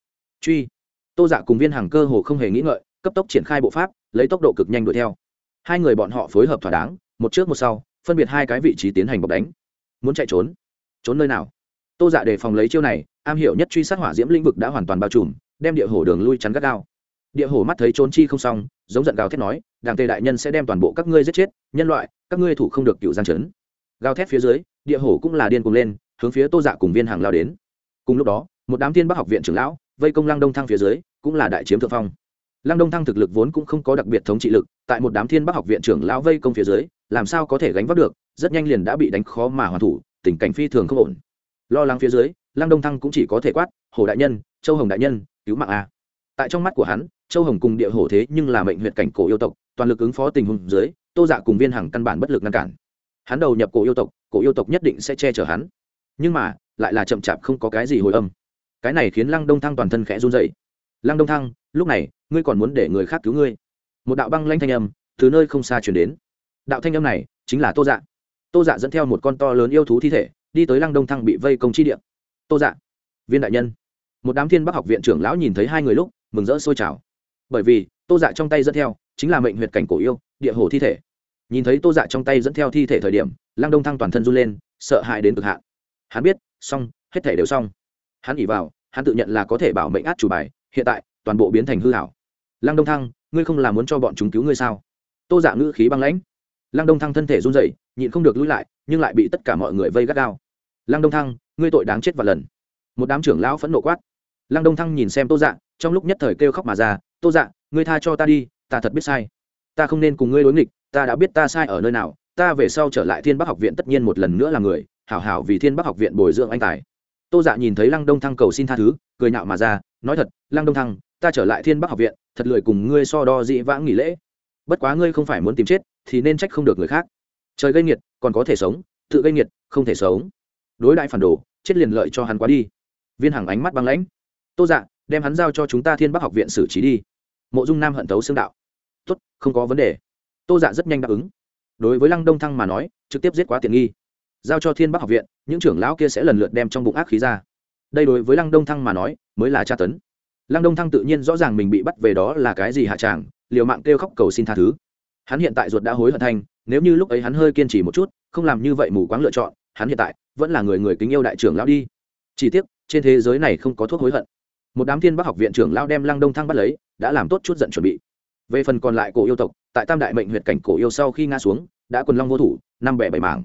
[SPEAKER 1] Truy. Tô dạ cùng viên hàng cơ hồ không hề nghĩ ngợi, cấp tốc triển khai bộ pháp, lấy tốc độ cực nhanh đuổi theo. Hai người bọn họ phối hợp thỏa đáng, một trước một sau, phân biệt hai cái vị trí tiến hành bọc đánh. Muốn chạy trốn? Trốn nơi nào? Tô dạ đề phòng lấy chiêu này, am hiểu nhất truy sát hỏa diễm lĩnh vực đã hoàn toàn bao trùm, đem địa hổ đường lui chắn gắt gao. Địa hổ mắt thấy trốn chi không xong, giống giận gào thét nói, đảng tề đại nhân sẽ đem toàn bộ các ngươi giết chết, nhân loại, các ngươi thủ không được cựu giang chấn gào thét phía dưới, địa hổ cũng là điên cuồng lên hướng phía tô dạ cùng viên hàng lao đến. Cùng lúc đó, một đám thiên bắc học viện trưởng lão, vây công lăng đông thăng phía dưới, cũng là đại chiếm thượng phong. Lăng đông thăng thực lực vốn cũng không có đặc biệt thống trị lực, tại một đám thiên bắc học viện trưởng lão vây công phía dưới, làm sao có thể gánh vác được, rất nhanh liền đã bị đánh khó mà hoàn thủ, tình cảnh phi thường không ổn. Lo lắng phía dưới, lăng đông thăng cũng chỉ có thể quát, hồ đại nhân, châu hồng đại nhân, cứu mạng a. Tại trong mắt của hắn, châu hồng cùng địa hổ thế nhưng là mệnh huyện cảnh cổ yêu tộc, toàn lực ứng phó tình huống dưới, tô dạ cùng viên hàng căn bản bất lực ngăn cản. Hắn đầu nhập cổ yêu tộc, cổ yêu tộc nhất định sẽ che chở hắn nhưng mà, lại là chậm chạp không có cái gì hồi âm. Cái này khiến lăng đông thăng toàn thân khẽ run dậy lăng đông thăng, lúc này, ngươi còn muốn để người khác cứu ngươi? Một đạo băng lanh thanh âm từ nơi không xa chuyển đến. Đạo thanh âm này chính là tô dạ. Tô dạ dẫn theo một con to lớn yêu thú thi thể, đi tới lăng đông thăng bị vây công chi điện tô dạ viên đại nhân. Một đám thiên bắc học viện trưởng lão nhìn thấy hai người lúc, mừng rỡ sôi trào. Bởi vì, tô dạ trong tay dẫn theo chính là mệnh huyệt cảnh cổ yêu, địa hồ thi thể. Nhìn thấy tô dạ trong tay dẫn theo thi thể thời điểm, lăng đông thăng toàn thân run lên, sợ hãi đến cực hạn hắn biết, xong, hết thể đều xong. Hắn ỉ vào, hắn tự nhận là có thể bảo mệnh át chủ bài, hiện tại, toàn bộ biến thành hư hảo. Lăng đông thăng, ngươi không làm muốn cho bọn chúng cứu ngươi sao? Tô dạ ngữ khí băng lãnh. Lăng đông thăng thân thể run dậy nhịn không được lui lại, nhưng lại bị tất cả mọi người vây gắt gao. Lăng đông thăng, ngươi tội đáng chết và lần. Một đám trưởng lão phẫn nộ quát. Lăng đông thăng nhìn xem tô dạ trong lúc nhất thời kêu khóc mà ra, tô dạ ngươi tha cho ta đi, ta thật biết sai. Ta không nên cùng ngươi đối nghịch, ta đã biết ta sai ở nơi nào, ta về sau trở lại thiên bắc học viện tất nhiên một lần nữa là người hảo hảo vì thiên bắc học viện bồi dưỡng anh tài. Tô dạ nhìn thấy lăng đông thăng cầu xin tha thứ, cười nhạo mà ra, nói thật, lăng đông thăng, ta trở lại thiên bắc học viện, thật lười cùng ngươi so đo dị vãng nghỉ lễ. Bất quá ngươi không phải muốn tìm chết, thì nên trách không được người khác. Trời gây nghiệt, còn có thể sống, tự gây nghiệt, không thể sống. Đối đại phản đồ, chết liền lợi cho hắn quá đi. Viên hàng ánh mắt băng lãnh. Tô dạ đem hắn giao cho chúng ta thiên bắc học viện xử trí đi. Mộ dung nam hận thấu xương đạo. Tốt, không có vấn đề. Tô dạ rất nhanh đáp ứng. Đối với lăng đông thăng mà nói, trực tiếp giết quá tiện nghi giao cho thiên bắc học viện, những trưởng lão kia sẽ lần lượt đem trong bụng ác khí ra. Đây đối với lăng đông thăng mà nói, mới là tra tấn. Lăng đông thăng tự nhiên rõ ràng mình bị bắt về đó là cái gì hạ tràng, liều mạng kêu khóc cầu xin tha thứ. Hắn hiện tại ruột đã hối hận thanh nếu như lúc ấy hắn hơi kiên trì một chút, không làm như vậy mù quáng lựa chọn, hắn hiện tại vẫn là người người kính yêu đại trưởng lão đi. Chỉ tiếc, trên thế giới này không có thuốc hối hận. Một đám thiên bắc học viện trưởng lão đem lăng đông thăng bắt lấy, đã làm tốt chút giận chuẩn bị. Về phần còn lại cổ yêu tộc, tại tam đại mệnh huyện cảnh cổ yêu sau khi ngã xuống, đã quần long vô thủ, năm bẻ bảy mảng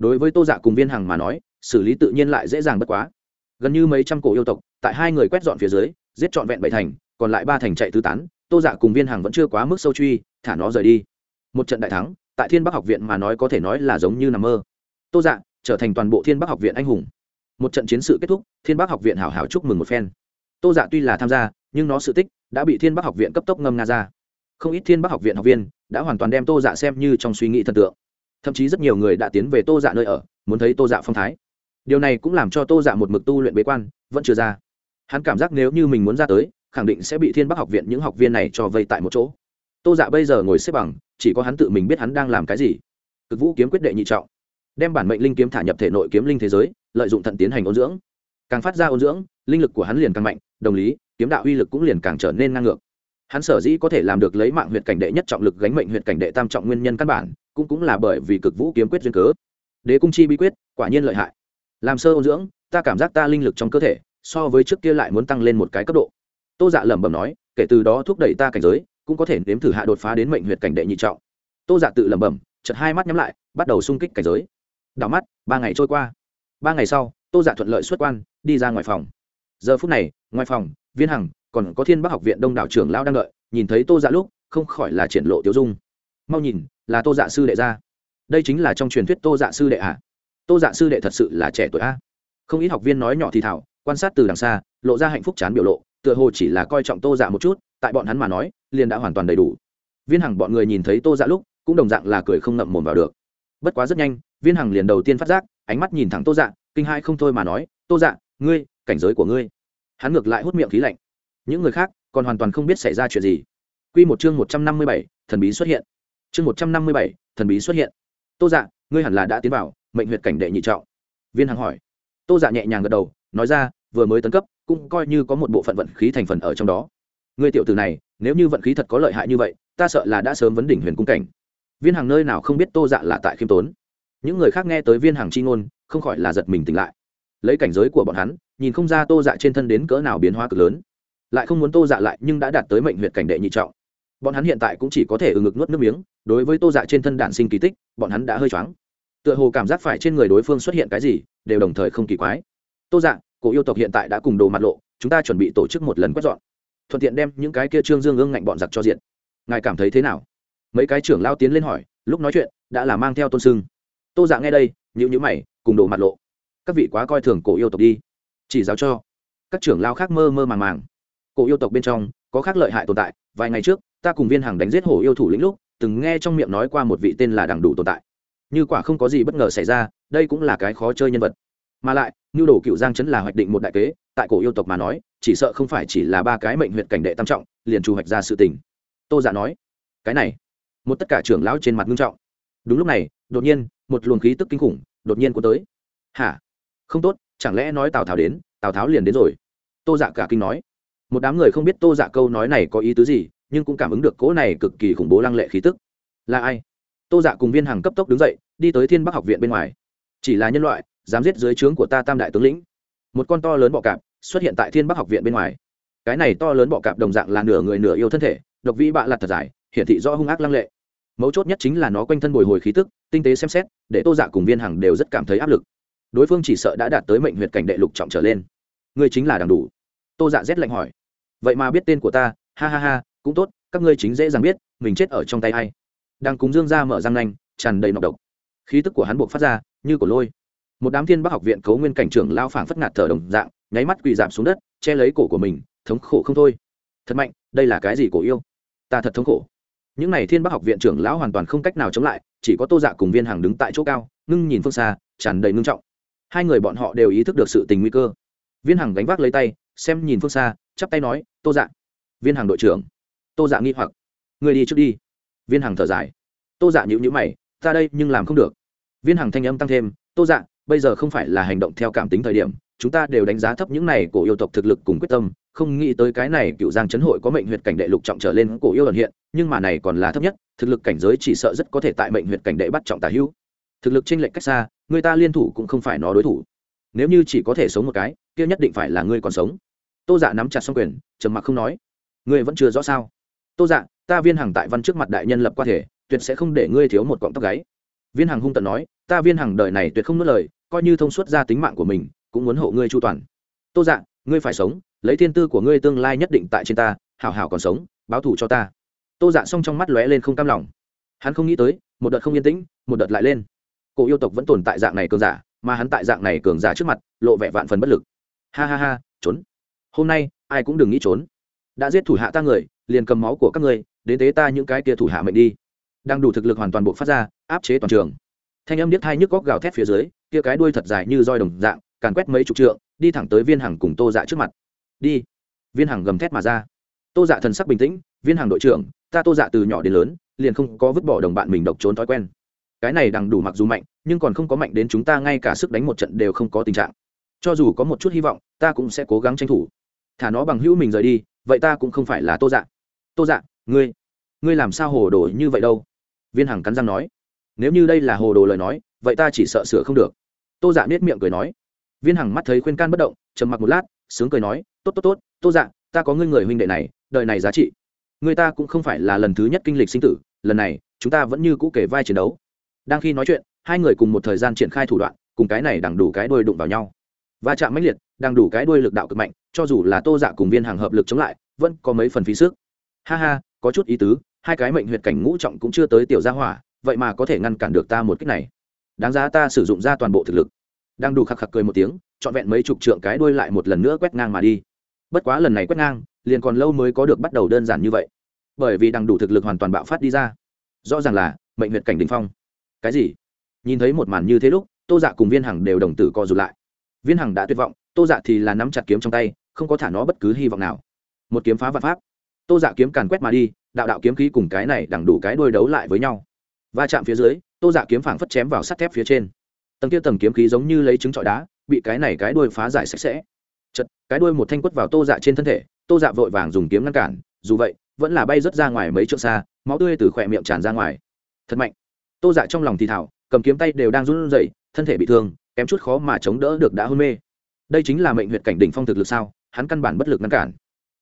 [SPEAKER 1] đối với tô dạ cùng viên hằng mà nói, xử lý tự nhiên lại dễ dàng bất quá. Gần như mấy trăm cổ yêu tộc, tại hai người quét dọn phía dưới, giết trọn vẹn bảy thành, còn lại ba thành chạy tứ tán, tô dạ cùng viên hằng vẫn chưa quá mức sâu truy, thả nó rời đi. Một trận đại thắng, tại thiên bắc học viện mà nói có thể nói là giống như nằm mơ. Tô dạ trở thành toàn bộ thiên bắc học viện anh hùng. Một trận chiến sự kết thúc, thiên bắc học viện hảo hảo chúc mừng một phen. Tô dạ tuy là tham gia, nhưng nó sự tích đã bị thiên bắc học viện cấp tốc ngâm nga ra. Không ít thiên bắc học viện học viên đã hoàn toàn đem tô dạ xem như trong suy nghĩ thần tượng thậm chí rất nhiều người đã tiến về tô dạ nơi ở, muốn thấy tô dạ phong thái. Điều này cũng làm cho tô dạ một mực tu luyện bế quan, vẫn chưa ra. Hắn cảm giác nếu như mình muốn ra tới, khẳng định sẽ bị thiên bắc học viện những học viên này cho vây tại một chỗ. Tô dạ bây giờ ngồi xếp bằng, chỉ có hắn tự mình biết hắn đang làm cái gì. Cực vũ kiếm quyết đệ nhị trọng. Đem bản mệnh linh kiếm thả nhập thể nội kiếm linh thế giới, lợi dụng thận tiến hành ôn dưỡng. Càng phát ra ôn dưỡng, linh lực của hắn liền càng mạnh, đồng lý, kiếm đạo uy lực cũng liền càng trở nên ngang ngược. Hắn sở dĩ có thể làm được lấy mạng huyện cảnh đệ nhất trọng lực gánh mệnh huyện cảnh đệ tam trọng nguyên nhân căn bản cũng cũng là bởi vì cực vũ kiếm quyết duyên cớ. Đế cung chi bí quyết, quả nhiên lợi hại. Làm sơ ôn dưỡng, ta cảm giác ta linh lực trong cơ thể, so với trước kia lại muốn tăng lên một cái cấp độ. Tô dạ lẩm bẩm nói, kể từ đó thúc đẩy ta cảnh giới, cũng có thể nếm thử hạ đột phá đến mệnh huyệt cảnh đệ nhị trọng. Tô dạ tự lẩm bẩm chật hai mắt nhắm lại, bắt đầu xung kích cảnh giới. Đảo mắt, ba ngày trôi qua. Ba ngày sau, tô dạ thuận lợi xuất quan, đi ra ngoài phòng. Giờ phút này, ngoài phòng, viên hằng, còn có thiên bắc học viện đông đảo trưởng lao đang đợi, nhìn thấy tô dạ lúc, không khỏi là triển lộ tiêu dung. Mau nhìn là tô dạ sư đệ ra. Đây chính là trong truyền thuyết tô dạ sư đệ ạ à? tô dạ sư đệ thật sự là trẻ tuổi a. Không ít học viên nói nhỏ thì thảo, quan sát từ đằng xa, lộ ra hạnh phúc chán biểu lộ, tựa hồ chỉ là coi trọng tô dạ một chút, tại bọn hắn mà nói, liền đã hoàn toàn đầy đủ. Viên hằng bọn người nhìn thấy tô dạ lúc, cũng đồng dạng là cười không ngậm mồm vào được. Bất quá rất nhanh, viên hằng liền đầu tiên phát giác, ánh mắt nhìn thẳng tô dạ kinh hai không thôi mà nói, tô dạ ngươi, cảnh giới của ngươi. Hắn ngược lại hút miệng khí lạnh. Những người khác còn hoàn toàn không biết xảy ra chuyện gì. Q một chương một trăm năm mươi bảy, thần bí xuất hiện chương một trăm năm mươi bảy, thần bí xuất hiện. Tô dạ ngươi hẳn là đã tiến vào mệnh huyệt cảnh đệ nhị trọng. Viên hằng hỏi. Tô dạ nhẹ nhàng gật đầu, nói ra, vừa mới tấn cấp, cũng coi như có một bộ phận vận khí thành phần ở trong đó. Ngươi tiểu tử này, nếu như vận khí thật có lợi hại như vậy, ta sợ là đã sớm vấn đỉnh huyền cung cảnh. Viên hàng nơi nào không biết tô dạ là tại khiêm tốn. Những người khác nghe tới viên hàng chi ngôn, không khỏi là giật mình tỉnh lại. Lấy cảnh giới của bọn hắn, nhìn không ra tô dạ trên thân đến cỡ nào biến hóa cực lớn. Lại không muốn tô dạ lại, nhưng đã đạt tới mệnh huyệt cảnh đệ nhị trọng bọn hắn hiện tại cũng chỉ có thể ừng ngực nuốt nước miếng, đối với tô dạ trên thân đản sinh kỳ tích, bọn hắn đã hơi choáng. Tựa hồ cảm giác phải trên người đối phương xuất hiện cái gì, đều đồng thời không kỳ quái. Tô dạ cổ yêu tộc hiện tại đã cùng đồ mặt lộ, chúng ta chuẩn bị tổ chức một lần quét dọn. Thuận tiện đem những cái kia trương dương ương ngạnh bọn giặc cho diện. Ngài cảm thấy thế nào? Mấy cái trưởng lao tiến lên hỏi, lúc nói chuyện, đã là mang theo tôn sưng. Tô dạ nghe đây nhữ nhữ mày, cùng đồ mặt lộ. Các vị quá coi thường cổ yêu tộc đi. Chỉ giáo cho. Các trưởng lao khác mơ mơ màng màng. Cổ yêu tộc bên trong, có khác lợi hại tồn tại, vài ngày trước ta cùng viên hàng đánh giết hổ yêu thủ lĩnh lúc, từng nghe trong miệng nói qua một vị tên là đằng đủ tồn tại. Như quả không có gì bất ngờ xảy ra, đây cũng là cái khó chơi nhân vật. Mà lại nhu đồ cựu giang chấn là hoạch định một đại kế, tại cổ yêu tộc mà nói, chỉ sợ không phải chỉ là ba cái mệnh huyện cảnh đệ tam trọng, liền trù hoạch ra sự tình. Tô giả dạ nói, cái này. Một tất cả trưởng lão trên mặt ngưng trọng. Đúng lúc này, đột nhiên, một luồng khí tức kinh khủng đột nhiên cuốn tới. Hả? Không tốt, chẳng lẽ nói tào tháo đến, tào tháo liền đến rồi? Tô dạ cả kinh nói. Một đám người không biết tô dạ câu nói này có ý tứ gì nhưng cũng cảm ứng được cỗ này cực kỳ khủng bố lăng lệ khí tức. Là ai? Tô dạ cùng viên hàng cấp tốc đứng dậy, đi tới thiên bắc học viện bên ngoài. Chỉ là nhân loại, dám giết dưới trướng của ta tam đại tướng lĩnh. Một con to lớn bọ cạp xuất hiện tại thiên bắc học viện bên ngoài. Cái này to lớn bọ cạp đồng dạng là nửa người nửa yêu thân thể, độc vĩ bạ lặt thật dài, hiển thị rõ hung ác lăng lệ. Mấu chốt nhất chính là nó quanh thân bồi hồi khí tức, tinh tế xem xét, để tô dạ cùng viên hằng đều rất cảm thấy áp lực. Đối phương chỉ sợ đã đạt tới mệnh huyệt cảnh đệ lục trọng trở lên. Ngươi chính là đằng đủ. Tô dạ rét lạnh hỏi. Vậy mà biết tên của ta, ha ha ha cũng tốt, các ngươi chính dễ dàng biết, mình chết ở trong tay a i đang cúng dương ra mở răng nanh, tràn đầy nọc độc. Khí tức của hắn buộc phát ra, như của lôi. Một đám thiên bắc học viện cấu nguyên cảnh trưởng lao phảng phất ngạt thở đồng dạng, nháy mắt quỳ giảm xuống đất, che lấy cổ của mình, thống khổ không thôi. Thật mạnh, đây là cái gì cổ yêu? Ta thật thống khổ. Những n à y thiên bắc học viện trưởng lão hoàn toàn không cách nào chống lại, chỉ có tô dạ cùng viên hàng đứng tại chỗ cao, ngưng nhìn phương xa, tràn đầy ngưng trọng. Hai người bọn họ đều ý thức được sự tình nguy cơ. Viên hàng gánh vác lấy tay, xem nhìn phương xa, chắp tay nói, tô dạ. Viên hàng đội trưởng tô dạ nghi hoặc. Người đi trước đi. Viên Hằng thở dài. Tô dạ nhữ nhữ mày ra đây nhưng làm không được. Viên Hằng thanh âm tăng thêm, tô dạ bây giờ không phải là hành động theo cảm tính thời điểm, chúng ta đều đánh giá thấp những này cổ yêu tộc thực lực cùng quyết tâm, không nghĩ tới cái này cựu giang chấn hội có mệnh huyệt cảnh đệ lục trọng trở lên cổ yêu ẩn hiện, nhưng mà này còn là thấp nhất, thực lực cảnh giới chỉ sợ rất có thể tại mệnh huyệt cảnh đệ bắt trọng tả hữu. Thực lực chênh lệch cách xa, người ta liên thủ cũng không phải nó đối thủ. Nếu như chỉ có thể sống một cái, kia nhất định phải là ngươi còn sống. Tô giả nắm chặt xong quyền, trầm mặc không nói. Ngươi vẫn chưa rõ sao? Tô dạ ta viên Hằng tại văn trước mặt đại nhân lập qua thể, tuyệt sẽ không để ngươi thiếu một cọng tóc gáy. Viên Hằng hung tận nói, ta viên Hằng đời này tuyệt không nuốt lời, coi như thông suốt ra tính mạng của mình, cũng muốn hộ ngươi chu toàn. Tô dạ ngươi phải sống, lấy thiên tư của ngươi tương lai nhất định tại trên ta, hảo hảo còn sống, báo thù cho ta. Tô dạ xong trong mắt lóe lên không cam lòng. Hắn không nghĩ tới, một đợt không yên tĩnh, một đợt lại lên. Cổ yêu tộc vẫn tồn tại dạng này cường giả, mà hắn tại dạng này cường giả trước mặt, lộ vẻ vạn phần bất lực. Ha ha ha, trốn. Hôm nay, ai cũng đừng nghĩ trốn. Đã giết thủ hạ ta người liền cầm máu của các ngươi, đến tế ta những cái kia thủ hạ mệnh đi. Đang đủ thực lực hoàn toàn bộ phát ra, áp chế toàn trường. Thanh âm niết thai nhức góc gào thét phía dưới, kia cái đuôi thật dài như roi đồng dạng, càn quét mấy chục trượng, đi thẳng tới viên hằng cùng tô dạ trước mặt. Đi. Viên hằng gầm thét mà ra. Tô dạ thần sắc bình tĩnh, viên hằng đội trưởng, ta tô dạ từ nhỏ đến lớn, liền không có vứt bỏ đồng bạn mình độc trốn thói quen. Cái này đằng đủ mặc dù mạnh, nhưng còn không có mạnh đến chúng ta ngay cả sức đánh một trận đều không có tình trạng. Cho dù có một chút hy vọng, ta cũng sẽ cố gắng tranh thủ. Thả nó bằng hữu mình rời đi, vậy ta cũng không phải là tô dạ tô dạ ngươi ngươi làm sao hồ đồ như vậy đâu? Viên hằng cắn răng nói. Nếu như đây là hồ đồ lời nói, vậy ta chỉ sợ sửa không được. Tô dạ nết miệng cười nói. Viên hằng mắt thấy khuyên can bất động, trầm mặc một lát, sướng cười nói, tốt tốt tốt, tô dạ ta có ngươi người huynh đệ này, đời này giá trị. Người ta cũng không phải là lần thứ nhất kinh lịch sinh tử, lần này, chúng ta vẫn như cũ kể vai chiến đấu. Đang khi nói chuyện, hai người cùng một thời gian triển khai thủ đoạn, cùng cái này đằng đủ cái đuôi đụng vào nhau. Va chạm mãnh liệt, đằng đủ cái đuôi lực đạo cực mạnh, cho dù là tô dạ cùng viên hàng hợp lực chống lại, vẫn có mấy phần phí sức ha ha, có chút ý tứ, hai cái mệnh huyệt cảnh ngũ trọng cũng chưa tới tiểu gia hỏa, vậy mà có thể ngăn cản được ta một cách này. Đáng giá ta sử dụng ra toàn bộ thực lực. Đang đủ khạc khạc cười một tiếng, trọn vẹn mấy chục trượng cái đuôi lại một lần nữa quét ngang mà đi. Bất quá lần này quét ngang, liền còn lâu mới có được bắt đầu đơn giản như vậy. Bởi vì đằng đủ thực lực hoàn toàn bạo phát đi ra. Rõ ràng là, mệnh huyệt cảnh đình phong. Cái gì? Nhìn thấy một màn như thế lúc, tô dạ cùng viên hằng đều đồng tử co rụt lại. Viên hằng đã tuyệt vọng, tô dạ thì là nắm chặt kiếm trong tay, không có thả nó bất cứ hy vọng nào. Một kiếm phá vạn pháp tô dạ kiếm càn quét mà đi, đạo đạo kiếm khí cùng cái này đằng đủ cái đôi đấu lại với nhau. Va chạm phía dưới, tô dạ kiếm phảng phất chém vào sắt thép phía trên. Tầng kia tầng kiếm khí giống như lấy trứng trọi đá, bị cái này cái đuôi phá giải sạch sẽ. Chật, cái đuôi một thanh quất vào tô dạ trên thân thể, tô dạ vội vàng dùng kiếm ngăn cản, dù vậy, vẫn là bay rớt ra ngoài mấy trượng xa, máu tươi từ khỏe miệng tràn ra ngoài. Thật mạnh. Tô dạ trong lòng thì thảo cầm kiếm tay đều đang run rẩy, thân thể bị thương, kém chút khó mà chống đỡ được đã hôn mê. Đây chính là mệnh huyệt cảnh đỉnh phong thực lực sao? Hắn căn bản bất lực ngăn cản.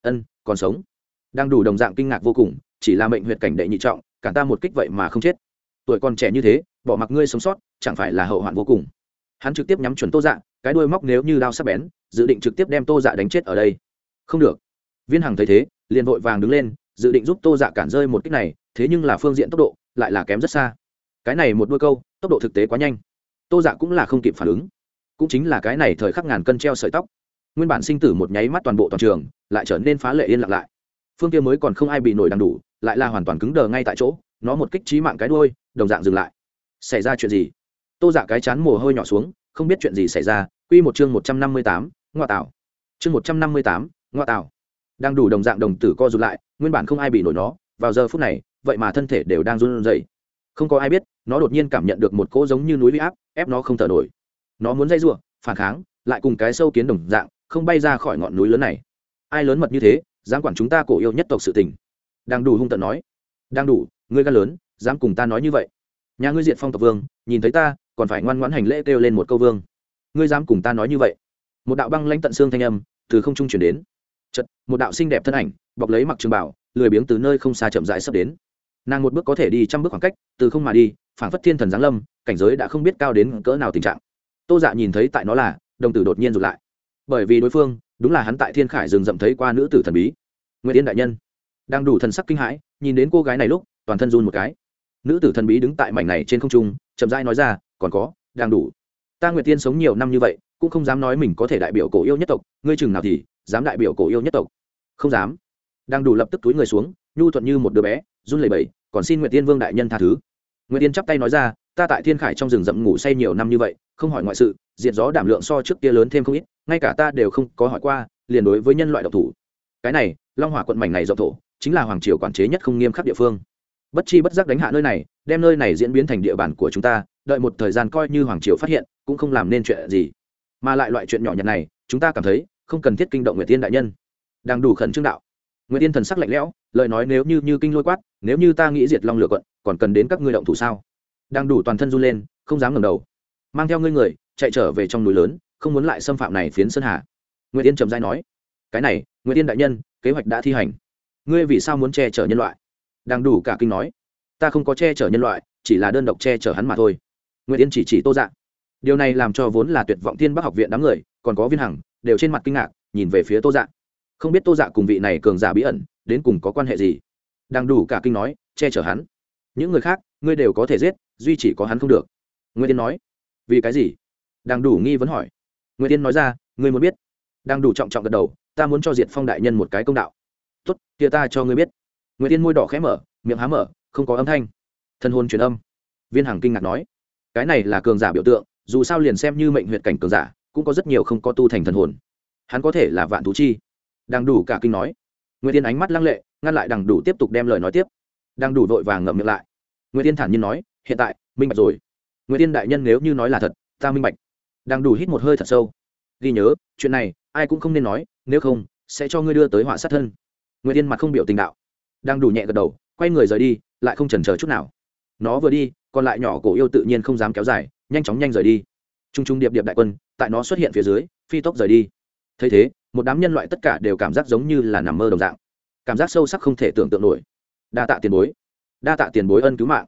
[SPEAKER 1] Ân, còn sống đang đủ đồng dạng kinh ngạc vô cùng, chỉ là mệnh huyệt cảnh đệ nhị trọng cản ta một kích vậy mà không chết. Tuổi còn trẻ như thế, bỏ mặc ngươi sống sót, chẳng phải là hậu hoạn vô cùng. Hắn trực tiếp nhắm chuẩn tô dạ cái đuôi móc nếu như đao sắp bén, dự định trực tiếp đem tô dạ đánh chết ở đây. Không được. Viên hằng thấy thế, liền vội vàng đứng lên, dự định giúp tô dạ cản rơi một kích này, thế nhưng là phương diện tốc độ lại là kém rất xa. Cái này một đôi câu, tốc độ thực tế quá nhanh. Tô dạ cũng là không kịp phản ứng. Cũng chính là cái này thời khắc ngàn cân treo sợi tóc. Nguyên bản sinh tử một nháy mắt toàn bộ toàn trường, lại trở nên phá lệ yên lặng lại phương kia mới còn không ai bị nổi đằng đủ, lại là hoàn toàn cứng đờ ngay tại chỗ, nó một kích trí mạng cái đôi đồng dạng dừng lại. Xảy ra chuyện gì? Tô giả cái chán mồ hôi nhỏ xuống, không biết chuyện gì xảy ra q một chương một trăm năm mươi tám, ngoa tạo. Chương một trăm năm mươi tám, ngoa tạo. Đang đủ đồng dạng đồng tử co rụt lại, nguyên bản không ai bị nổi nó, vào giờ phút này, vậy mà thân thể đều đang run rẩy. Không có ai biết, nó đột nhiên cảm nhận được một cỗ giống như núi huy áp, ép nó không thở nổi. Nó muốn dây r u ộ phản kháng, lại cùng cái sâu kiến đồng dạng, không bay ra khỏi ngọn núi lớn này. Ai lớn mật như thế dám quản chúng ta cổ yêu nhất tộc sự tình. Đang đủ hung tận nói. Đang đủ, ngươi gan lớn, dám cùng ta nói như vậy. Nhà ngươi diện phong tộc vương, nhìn thấy ta, còn phải ngoan ngoãn hành lễ kêu lên một câu vương. Ngươi dám cùng ta nói như vậy. Một đạo băng lãnh tận xương thanh âm từ không trung chuyển đến. Chật một đạo xinh đẹp thân ảnh, bọc lấy mặc trường bảo, lười biếng từ nơi không xa chậm rãi sắp đến. Nàng một bước có thể đi trăm bước khoảng cách, từ không mà đi, phảng phất thiên thần giáng lâm, cảnh giới đã không biết cao đến cỡ nào tình trạng. Tô dạ nhìn thấy tại nó là, đồng tử đột nhiên rụt lại. Bởi vì đối phương đúng là hắn tại thiên khải rừng rậm thấy qua nữ tử thần bí. Nguyễn yên đại nhân. Đang đủ thần sắc kinh hãi, nhìn đến cô gái này lúc, toàn thân run một cái. Nữ tử thần bí đứng tại mảnh này trên không trung, chậm rãi nói ra, còn có, đang đủ. Ta nguyệt tiên sống nhiều năm như vậy, cũng không dám nói mình có thể đại biểu cổ yêu nhất tộc, ngươi chừng nào thì dám đại biểu cổ yêu nhất tộc. Không dám. Đang đủ lập tức túi người xuống, nhu thuận như một đứa bé, run lẩy bẩy, còn xin nguyệt tiên vương đại nhân tha thứ. Nguyệt tiên chắp tay nói ra ta tại thiên khải trong rừng rậm ngủ say nhiều năm như vậy, không hỏi ngoại sự diện gió đảm lượng so trước kia lớn thêm không ít, ngay cả ta đều không có hỏi qua, liền đối với nhân loại độc thủ. Cái này, long hỏa quận mảnh này rộng thổ, chính là hoàng triều quản chế nhất không nghiêm khắc địa phương. Bất chi bất giác đánh hạ nơi này, đem nơi này diễn biến thành địa bàn của chúng ta, đợi một thời gian coi như hoàng triều phát hiện, cũng không làm nên chuyện gì. Mà lại loại chuyện nhỏ nhặt này, chúng ta cảm thấy, không cần thiết kinh động nguyệt tiên đại nhân. Đang đủ khẩn trương đạo. Nguyệt tiên thần sắc lạnh lẽo, lời nói nếu như như kinh lôi quát, nếu như ta nghĩ diệt long lửa quận, còn cần đến các ngươi động thủ sao? Đang đủ toàn thân run lên, không dám ngẩng đầu. Mang theo ngươi người, chạy trở về trong núi lớn, không muốn lại xâm phạm này phiến sơn hà. Nguyễn tiên trầm dai nói, cái này nguyễn tiên đại nhân, kế hoạch đã thi hành. Ngươi vì sao muốn che chở nhân loại? Đang đủ cả kinh nói, ta không có che chở nhân loại, chỉ là đơn độc che chở hắn mà thôi. Nguyễn tiên chỉ chỉ tô dạng. Điều này làm cho vốn là tuyệt vọng thiên bắc học viện đám người, còn có viên hằng, đều trên mặt kinh ngạc, nhìn về phía tô dạng. Không biết tô dạ cùng vị này cường giả bí ẩn, đến cùng có quan hệ gì? Đang đủ cả kinh nói, che chở hắn. Những người khác, ngươi đều có thể giết duy chỉ có hắn không được. Nguyễn tiên nói, vì cái gì? Đang đủ nghi vấn hỏi. Nguyễn tiên nói ra, ngươi muốn biết. Đang đủ trọng trọng gật đầu, ta muốn cho diệt phong đại nhân một cái công đạo. Tốt, kia ta cho ngươi biết. Nguyễn tiên môi đỏ khẽ mở, miệng há mở, không có âm thanh. Thân hôn truyền âm. Viên hằng kinh ngạc nói, cái này là cường giả biểu tượng, dù sao liền xem như mệnh huyện cảnh cường giả, cũng có rất nhiều không có tu thành thần hồn. Hắn có thể là vạn thú chi. Đang đủ cả kinh nói. Nguyễn tiên ánh mắt lăng lệ, ngăn lại đằng đủ tiếp tục đem lời nói tiếp. Đang đủ vội vàng ngậm miệng lại. Nguyễn tiên thản nhiên nói hiện tại, minh bạch rồi. Nguyễn tiên đại nhân nếu như nói là thật, ta minh bạch. Đang đủ hít một hơi thật sâu. Ghi nhớ, chuyện này, ai cũng không nên nói, nếu không, sẽ cho ngươi đưa tới họa sát thân. Nguyễn tiên mặt không biểu tình đạo. Đang đủ nhẹ gật đầu, quay người rời đi, lại không chần chờ chút nào. Nó vừa đi, còn lại nhỏ cổ yêu tự nhiên không dám kéo dài, nhanh chóng nhanh rời đi. T r u n g t r u n g điệp điệp đại quân, tại nó xuất hiện phía dưới, phi tốc rời đi. Thấy thế, một đám nhân loại tất cả đều cảm giác giống như là nằm mơ đồng dạng. Cảm giác sâu sắc không thể tưởng tượng nổi. Đa tạ tiền bối. Đa tạ tiền bối ân cứu mạng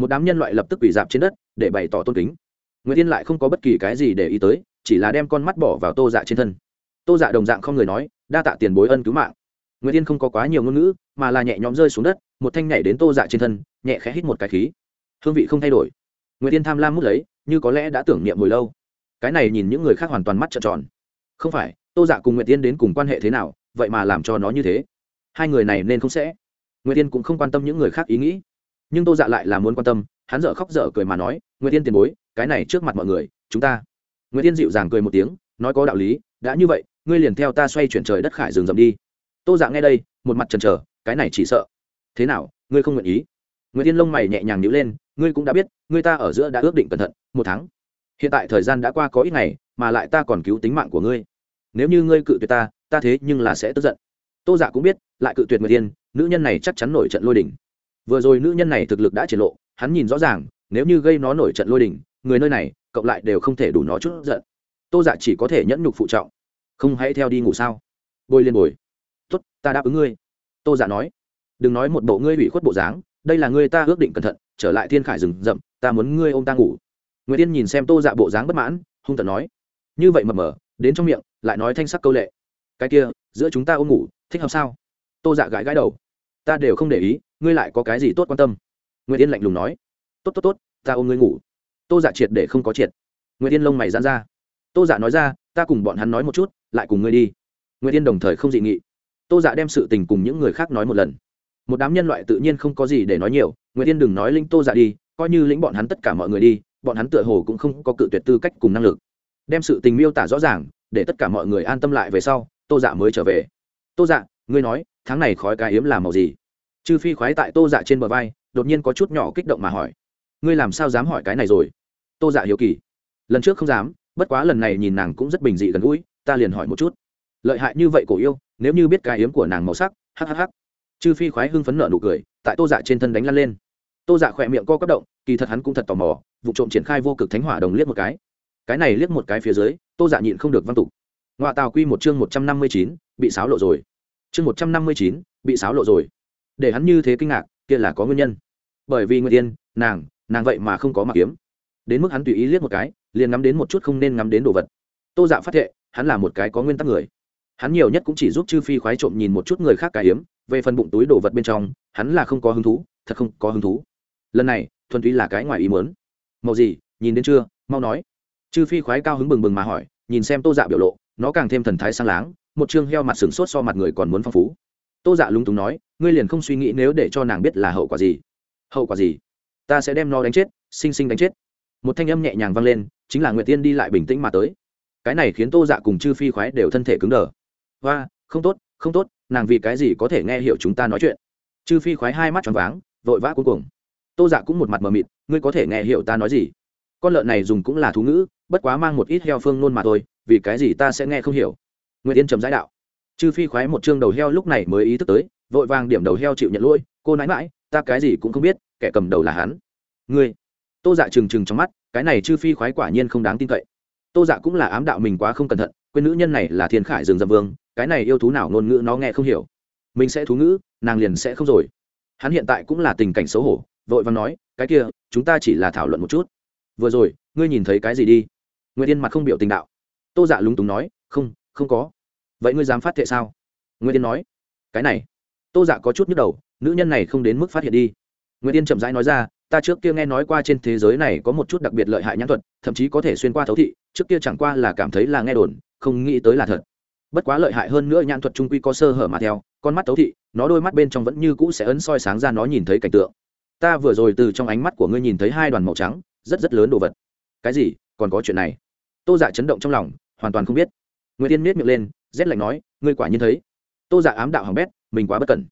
[SPEAKER 1] một đám nhân loại lập tức quỳ dạp trên đất, để bày tỏ tôn kính. Nguyễn tiên lại không có bất kỳ cái gì để ý tới, chỉ là đem con mắt bỏ vào tô dạ trên thân. Tô dạ đồng dạng không người nói, đa tạ tiền bối ân cứu mạng. Nguyễn tiên không có quá nhiều ngôn ngữ, mà là nhẹ nhõm rơi xuống đất, một thanh nhảy đến tô dạ trên thân, nhẹ khẽ hít một cái khí. Hương vị không thay đổi. Nguyễn tiên tham lam mút lấy, như có lẽ đã tưởng niệm hồi lâu. Cái này nhìn những người khác hoàn toàn mắt trợn tròn. Không phải, tô dạ cùng nguyễn tiên đến cùng quan hệ thế nào, vậy mà làm cho nó như thế. Hai người này nên không sẽ. Nguyễn tiên cũng không quan tâm những người khác ý nghĩ nhưng tô dạ lại là muốn quan tâm, hắn dở khóc dở cười mà nói nguyễn tiên tiền bối, cái này trước mặt mọi người, chúng ta. Nguyễn tiên dịu dàng cười một tiếng, nói có đạo lý, đã như vậy, ngươi liền theo ta xoay chuyển trời đất khải rừng rậm đi. Tô dạ nghe đây, một mặt trần trờ cái này chỉ sợ. Thế nào, ngươi không nguyện ý? Nguyễn tiên lông mày nhẹ nhàng nhíu lên, ngươi cũng đã biết, ngươi ta ở giữa đã ước định cẩn thận, một tháng. Hiện tại thời gian đã qua có ít ngày, mà lại ta còn cứu tính mạng của ngươi. Nếu như ngươi cự tuyệt ta ta thế nhưng là sẽ tức giận. Tô giả dạ cũng biết, lại cự tuyệt người tiên nữ nhân này chắc chắn nổi trận lôi đỉnh vừa rồi nữ nhân này thực lực đã triển lộ, hắn nhìn rõ ràng, nếu như gây nó nổi trận lôi đình, người nơi này, cộng lại đều không thể đủ nó chút giận. Tô dạ chỉ có thể nhẫn nhục phụ trọng. Không hãy theo đi ngủ sao? Bôi lên bồi. Tốt, ta đáp ứng ngươi. Tô dạ nói. Đừng nói một bộ ngươi hủy khuất bộ dáng, đây là ngươi ta ước định cẩn thận, trở lại thiên khải rừng rậm, ta muốn ngươi ô m ta ngủ. Nguyễn tiên nhìn xem tô dạ bộ dáng bất mãn, hung tận nói. Như vậy mập mờ, đến trong miệng, lại nói thanh sắc câu lệ. Cái kia, giữa chúng ta ôm ngủ, thích hợp sao? Tô dạ gãi gãi đầu. Ta đều không để ý ngươi lại có cái gì tốt quan tâm? Nguyễn tiên lạnh lùng nói. Tốt tốt tốt, ta ôm ngươi ngủ. Tô giả triệt để không có triệt. Nguyễn tiên lông mày dán ra. Tô giả nói ra, ta cùng bọn hắn nói một chút, lại cùng ngươi đi. Nguyễn tiên đồng thời không dị nghị. Tô giả đem sự tình cùng những người khác nói một lần. Một đám nhân loại tự nhiên không có gì để nói nhiều nguyễn tiên đừng nói linh tô giả đi, coi như lĩnh bọn hắn tất cả mọi người đi, bọn hắn tựa hồ cũng không có cự tuyệt tư cách cùng năng lực. Đem sự tình miêu tả rõ ràng, để tất cả mọi người an tâm lại về sau, tô dạ mới trở về. Tô dạ ngươi nói, tháng này khói cái yếm là màu gì? Chư phi khoái tại tô dạ trên bờ vai, đột nhiên có chút nhỏ kích động mà hỏi. Ngươi làm sao dám hỏi cái này rồi? Tô dạ hiếu kỳ. Lần trước không dám, bất quá lần này nhìn nàng cũng rất bình dị gần gũi, ta liền hỏi một chút. Lợi hại như vậy cổ yêu, nếu như biết cái yếm của nàng màu sắc hhh chư phi khoái hưng phấn nợ nụ cười, tại tô dạ trên thân đánh lăn lên. Tô dạ khỏe miệng co cấp động, kỳ thật hắn cũng thật tò mò, vụ trộm triển khai vô cực thánh hỏa đồng liếc một cái. Cái này liếc một cái phía dưới, tô dạ nhịn không được văn tục. Ngoại tào quy một chương một trăm năm mươi chín, bị sáo lộ rồi. Chương một trăm năm mươi chín, bị sáo lộ rồi để hắn như thế kinh ngạc kia là có nguyên nhân. Bởi vì nguyên tiên nàng nàng vậy mà không có mặc kiếm đến mức hắn tùy ý liếc một cái liền ngắm đến một chút không nên ngắm đến đồ vật. Tô dạ phát thệ, hắn là một cái có nguyên tắc người. Hắn nhiều nhất cũng chỉ giúp chư phi khoái trộm nhìn một chút người khác cái hiếm về phần bụng túi đồ vật bên trong hắn là không có hứng thú thật không có hứng thú. Lần này thuần túy là cái ngoài ý mớn màu gì nhìn đến chưa mau nói. Chư phi khoái cao hứng bừng bừng mà hỏi nhìn xem tô dạ biểu lộ nó càng thêm thần thái sang láng một chương heo mặt sừng sốt so mặt người còn muốn phong phú tô dạ lúng túng nói, ngươi liền không suy nghĩ nếu để cho nàng biết là hậu quả gì. Hậu quả gì? Ta sẽ đem nó đánh chết xinh xinh đánh chết. Một thanh âm nhẹ nhàng vang lên, chính là nguyệt tiên đi lại bình tĩnh mà tới. Cái này khiến tô dạ cùng chư phi khoái đều thân thể cứng đờ. Và không tốt không tốt, nàng vì cái gì có thể nghe hiểu chúng ta nói chuyện? Chư phi khoái hai mắt tròn váng, vội vã cuối cùng tô dạ cũng một mặt mờ mịt, ngươi có thể nghe hiểu ta nói gì? Con lợn này dùng cũng là thú ngữ, bất quá mang một ít heo phương nôn mà thôi, vì cái gì ta sẽ nghe không hiểu? Nguyệt tiên trầm giải đạo chư phi khoái một chương đầu heo lúc này mới ý thức tới, vội vàng điểm đầu heo chịu nhận lỗi, cô nãi mãi ta cái gì cũng không biết, kẻ cầm đầu là hắn. Ngươi? Tô dạ trừng trừng trong mắt, cái này chư phi khoái quả nhiên không đáng tin cậy. Tô dạ cũng là ám đạo mình quá không cẩn thận, quên nữ nhân này là thiên khải rừng dầm vương, cái này yêu thú nào ngôn ngữ nó nghe không hiểu. Mình sẽ thú ngữ, nàng liền sẽ không rồi. Hắn hiện tại cũng là tình cảnh xấu hổ, vội vàng nói, cái kia, chúng ta chỉ là thảo luận một chút. Vừa rồi, ngươi nhìn thấy cái gì đi? Nguyễn tiên mặt không biểu tình đạo. Tô dạ lúng túng nói, không không có vậy ngươi dám phát thệ sao? Nguyên tiên nói. Cái này, tô dạ có chút nhức đầu, nữ nhân này không đến mức phát hiện đi. Nguyên tiên chậm rãi nói ra, ta trước kia nghe nói qua trên thế giới này có một chút đặc biệt lợi hại nhãn thuật, thậm chí có thể xuyên qua thấu thị, trước kia chẳng qua là cảm thấy là nghe đồn, không nghĩ tới là thật. Bất quá lợi hại hơn nữa nhãn thuật trung quy có sơ hở mà theo, con mắt thấu thị, nó đôi mắt bên trong vẫn như cũ sẽ ấn soi sáng ra nó nhìn thấy cảnh tượng. Ta vừa rồi từ trong ánh mắt của ngươi nhìn thấy hai đoàn màu trắng, rất rất lớn đồ vật. Cái gì? Còn có chuyện này? Tô dạ chấn động trong lòng, hoàn toàn không biết. Nguyễn tiên miết miệng lên rét lạnh nói, ngươi quả nhiên thấy. Tô dạ ám đạo hỏng bét, mình quá bất cẩn.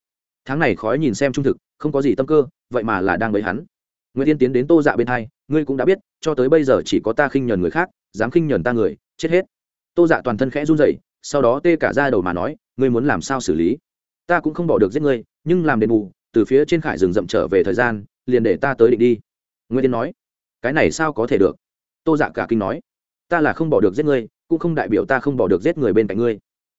[SPEAKER 1] Tháng này khói nhìn xem trung thực, không có gì tâm cơ, vậy mà là đang bấy hắn. Nguyễn tiên tiến đến tô dạ bên hai, ngươi cũng đã biết, cho tới bây giờ chỉ có ta khinh nhờn người khác, dám khinh nhờn ta người, chết hết. Tô dạ toàn thân khẽ run rẩy, sau đó tê cả ra đầu mà nói, ngươi muốn làm sao xử lý? Ta cũng không bỏ được giết ngươi, nhưng làm đền bù, từ phía trên khải rừng rậm trở về thời gian, liền để ta tới định đi. Nguyễn tiên nói, cái này sao có thể được? Tô dạ cả kinh nói, ta là không bỏ được giết ngươi, cũng không đại biểu ta không bỏ được giết người bên cạnh ngươi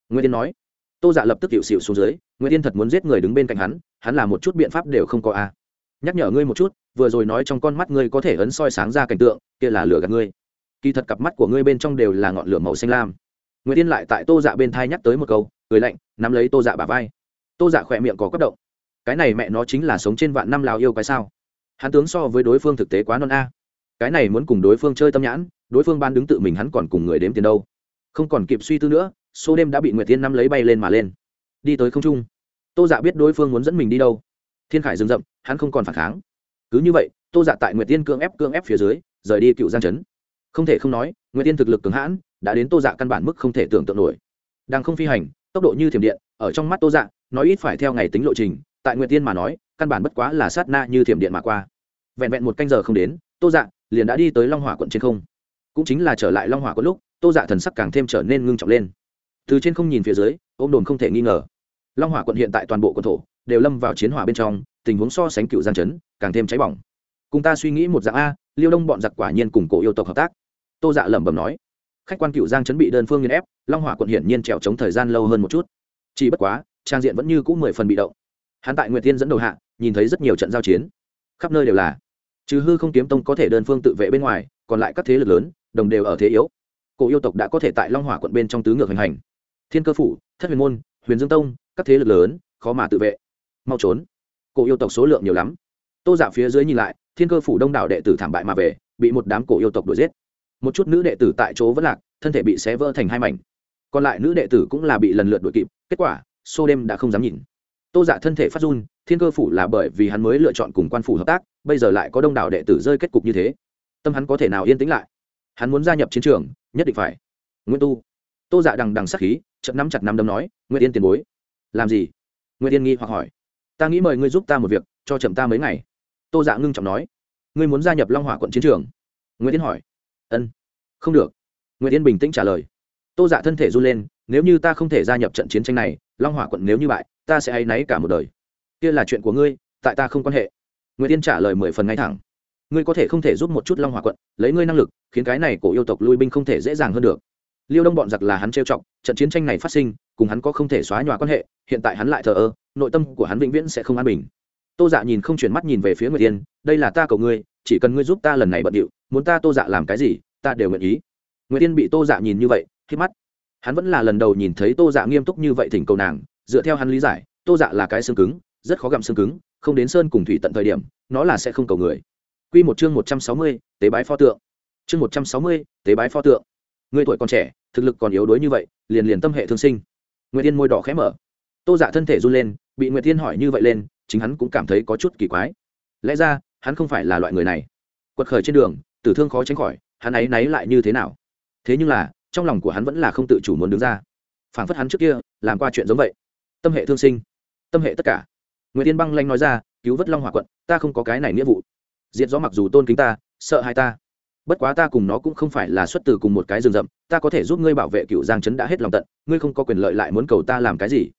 [SPEAKER 1] nguyễn tiên nói. Tô dạ lập tức hiệu xịu xuống dưới nguyễn tiên thật muốn giết người đứng bên cạnh hắn hắn là một chút biện pháp đều không có a. Nhắc nhở ngươi một chút, vừa rồi nói trong con mắt ngươi có thể ấn soi sáng ra cảnh tượng, kia là lửa gạt ngươi. Kỳ thật cặp mắt của ngươi bên trong đều là ngọn lửa màu xanh lam. Nguyễn tiên lại tại tô dạ bên thai nhắc tới một câu, cười lạnh, nắm lấy tô dạ bà vai. Tô dạ khỏe miệng có cấp động. Cái này mẹ nó chính là sống trên vạn năm lào yêu cái sao? Hắn tướng so với đối phương thực tế quá non a. Cái này muốn cùng đối phương chơi tâm nhãn, đối phương ban đứng tự mình hắn còn cùng người đếm tiền đâu. Không còn kịp suy tư nữa số đêm đã bị nguyệt tiên năm lấy bay lên mà lên. Đi tới không trung, tô dạ biết đối phương muốn dẫn mình đi đâu. Thiên khải rừng rậm, hắn không còn phản kháng. Cứ như vậy, tô dạ tại nguyệt tiên cưỡng ép cưỡng ép phía dưới, rời đi cựu giang trấn. Không thể không nói, nguyệt tiên thực lực cường hãn, đã đến tô dạ căn bản mức không thể tưởng tượng nổi. Đang không phi hành, tốc độ như thiểm điện, ở trong mắt tô dạ nói ít phải theo ngày tính lộ trình, tại nguyệt tiên mà nói, căn bản bất quá là sát na như thiểm điện mà qua. Vẹn vẹn một canh giờ không đến, tô dạ liền đã đi tới long hỏa quận trên không. Cũng chính là trở lại long hỏa quận lúc, tô dạ thần sắc càng thêm trở nên ngưng trọng lên từ trên không nhìn phía dưới, ôm đồn không thể nghi ngờ. Long hỏa quận hiện tại toàn bộ quận thổ đều lâm vào chiến hỏa bên trong, tình huống so sánh cựu giang chấn càng thêm cháy bỏng. Cùng ta suy nghĩ một dạng a, liêu đông bọn giặc quả nhiên cùng cổ yêu tộc hợp tác. Tô dạ lẩm bẩm nói. Khách quan cựu giang chấn bị đơn phương nghiên ép, long hỏa quận hiển nhiên trèo trống thời gian lâu hơn một chút. Chỉ bất quá, trang diện vẫn như c ũ mười phần bị động. Hắn tại nguyệt tiên dẫn đầu hạ, nhìn thấy rất nhiều trận giao chiến. Khắp nơi đều là. Trừ hư không kiếm tông có thể đơn phương tự vệ bên ngoài, còn lại các thế lực lớn, đồng đều ở thế yếu. Cổ yêu tộc đã có thể tại long hỏa quận bên trong tứ ngược hành hành thiên cơ phủ, thất huyền môn, huyền dương tông, các thế lực lớn, khó mà tự vệ. Mau trốn. Cổ yêu tộc số lượng nhiều lắm. Tô giả dạ phía dưới nhìn lại, thiên cơ phủ đông đảo đệ tử thảm bại mà về, bị một đám cổ yêu tộc đuổi giết. Một chút nữ đệ tử tại chỗ vẫn lạc, thân thể bị xé vỡ thành hai mảnh. Còn lại nữ đệ tử cũng là bị lần lượt đuổi kịp, kết quả, xô đêm đã không dám nhìn. Tô dạ thân thể phát run, thiên cơ phủ là bởi vì hắn mới lựa chọn cùng quan phủ hợp tác, bây giờ lại có đông đảo đệ tử rơi kết cục như thế. Tâm hắn có thể nào yên tĩnh lại? Hắn muốn gia nhập chiến trường, nhất định phải. Nguyễn tu tô dạ đằng đằng sắc khí chậm nắm chặt nắm đấm nói nguyễn yên tiền bối. Làm gì? Nguyễn yên nghi hoặc hỏi. Ta nghĩ mời ngươi giúp ta một việc, cho chậm ta mấy ngày. Tô dạ ngưng trọng nói. Ngươi muốn gia nhập long hỏa quận chiến trường? Nguyễn yên hỏi. Ân. Không được. Nguyễn yên bình tĩnh trả lời. Tô dạ thân thể run lên, nếu như ta không thể gia nhập trận chiến tranh này, long hỏa quận nếu như bại, ta sẽ hay náy cả một đời. Kia là chuyện của ngươi, tại ta không quan hệ. Nguyễn tiên trả lời mười phần ngay thẳng. Ngươi có thể không thể giúp một chút long hỏa quận, lấy ngươi năng lực, khiến cái này của yêu tộc lui binh không thể dễ dàng hơn được liêu đông bọn giặc là hắn trêu chọc, trận chiến tranh này phát sinh, cùng hắn có không thể xóa nhòa quan hệ, hiện tại hắn lại thờ ơ, nội tâm của hắn vĩnh viễn sẽ không an bình. Tô dạ nhìn không chuyển mắt nhìn về phía người tiên đây là ta cầu ngươi, chỉ cần ngươi giúp ta lần này bận điệu, muốn ta tô dạ làm cái gì, ta đều nguyện ý. Người tiên bị tô dạ nhìn như vậy khi mắt. Hắn vẫn là lần đầu nhìn thấy tô dạ nghiêm túc như vậy thỉnh cầu nàng, dựa theo hắn lý giải, tô dạ là cái xương cứng, rất khó gặm xương cứng, không đến sơn cùng thủy tận thời điểm, nó là sẽ không cầu người. Q một chương một trăm sáu mươi, tế bái pho tượng. Chương một trăm sáu mươi, tế bái pho tượng. Người tuổi còn trẻ thực lực còn yếu đuối như vậy, liền liền tâm hệ thương sinh. Nguyệt tiên môi đỏ khẽ mở. Tô dạ thân thể run lên, bị nguyệt tiên hỏi như vậy lên, chính hắn cũng cảm thấy có chút kỳ quái. Lẽ ra, hắn không phải là loại người này. Quật khởi trên đường, tử thương khó tránh khỏi, hắn ấy náy lại như thế nào? Thế nhưng là, trong lòng của hắn vẫn là không tự chủ muốn đứng ra. Phảng phất hắn trước kia, làm qua chuyện giống vậy. Tâm hệ thương sinh. Tâm hệ tất cả. Nguyễn tiên băng lanh nói ra, cứu vớt long hòa quận, ta không có cái này nghĩa vụ. Diệt gió mặc dù tôn kính ta, sợ hai ta bất quá ta cùng nó cũng không phải là xuất từ cùng một cái rừng rậm, ta có thể giúp ngươi bảo vệ cựu giang trấn đã hết lòng tận, ngươi không có quyền lợi lại muốn cầu ta làm cái gì.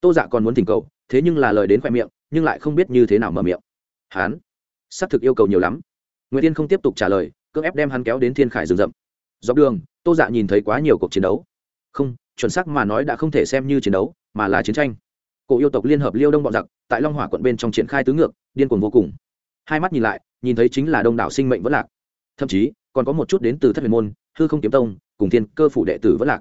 [SPEAKER 1] Tô dạ còn muốn thỉnh cầu, thế nhưng là lời đến khoe miệng, nhưng lại không biết như thế nào mở miệng. Hán xác thực yêu cầu nhiều lắm. Nguyễn tiên không tiếp tục trả lời, cưỡng ép đem hắn kéo đến thiên khải rừng rậm. Dọc đường, tô dạ nhìn thấy quá nhiều cuộc chiến đấu. Không, chuẩn xác mà nói đã không thể xem như chiến đấu, mà là chiến tranh. Cổ yêu tộc liên hợp liêu đông bọn giặc, tại long hỏa quận bên trong triển khai tứ ngược, điên cuồng vô cùng. Hai mắt nhìn lại, nhìn thấy chính là đông đảo sinh mệnh vẫn lạc thậm chí còn có một chút đến từ thất huyền môn, hư không kiếm tông, cùng thiên cơ phủ đệ tử vẫn lạc.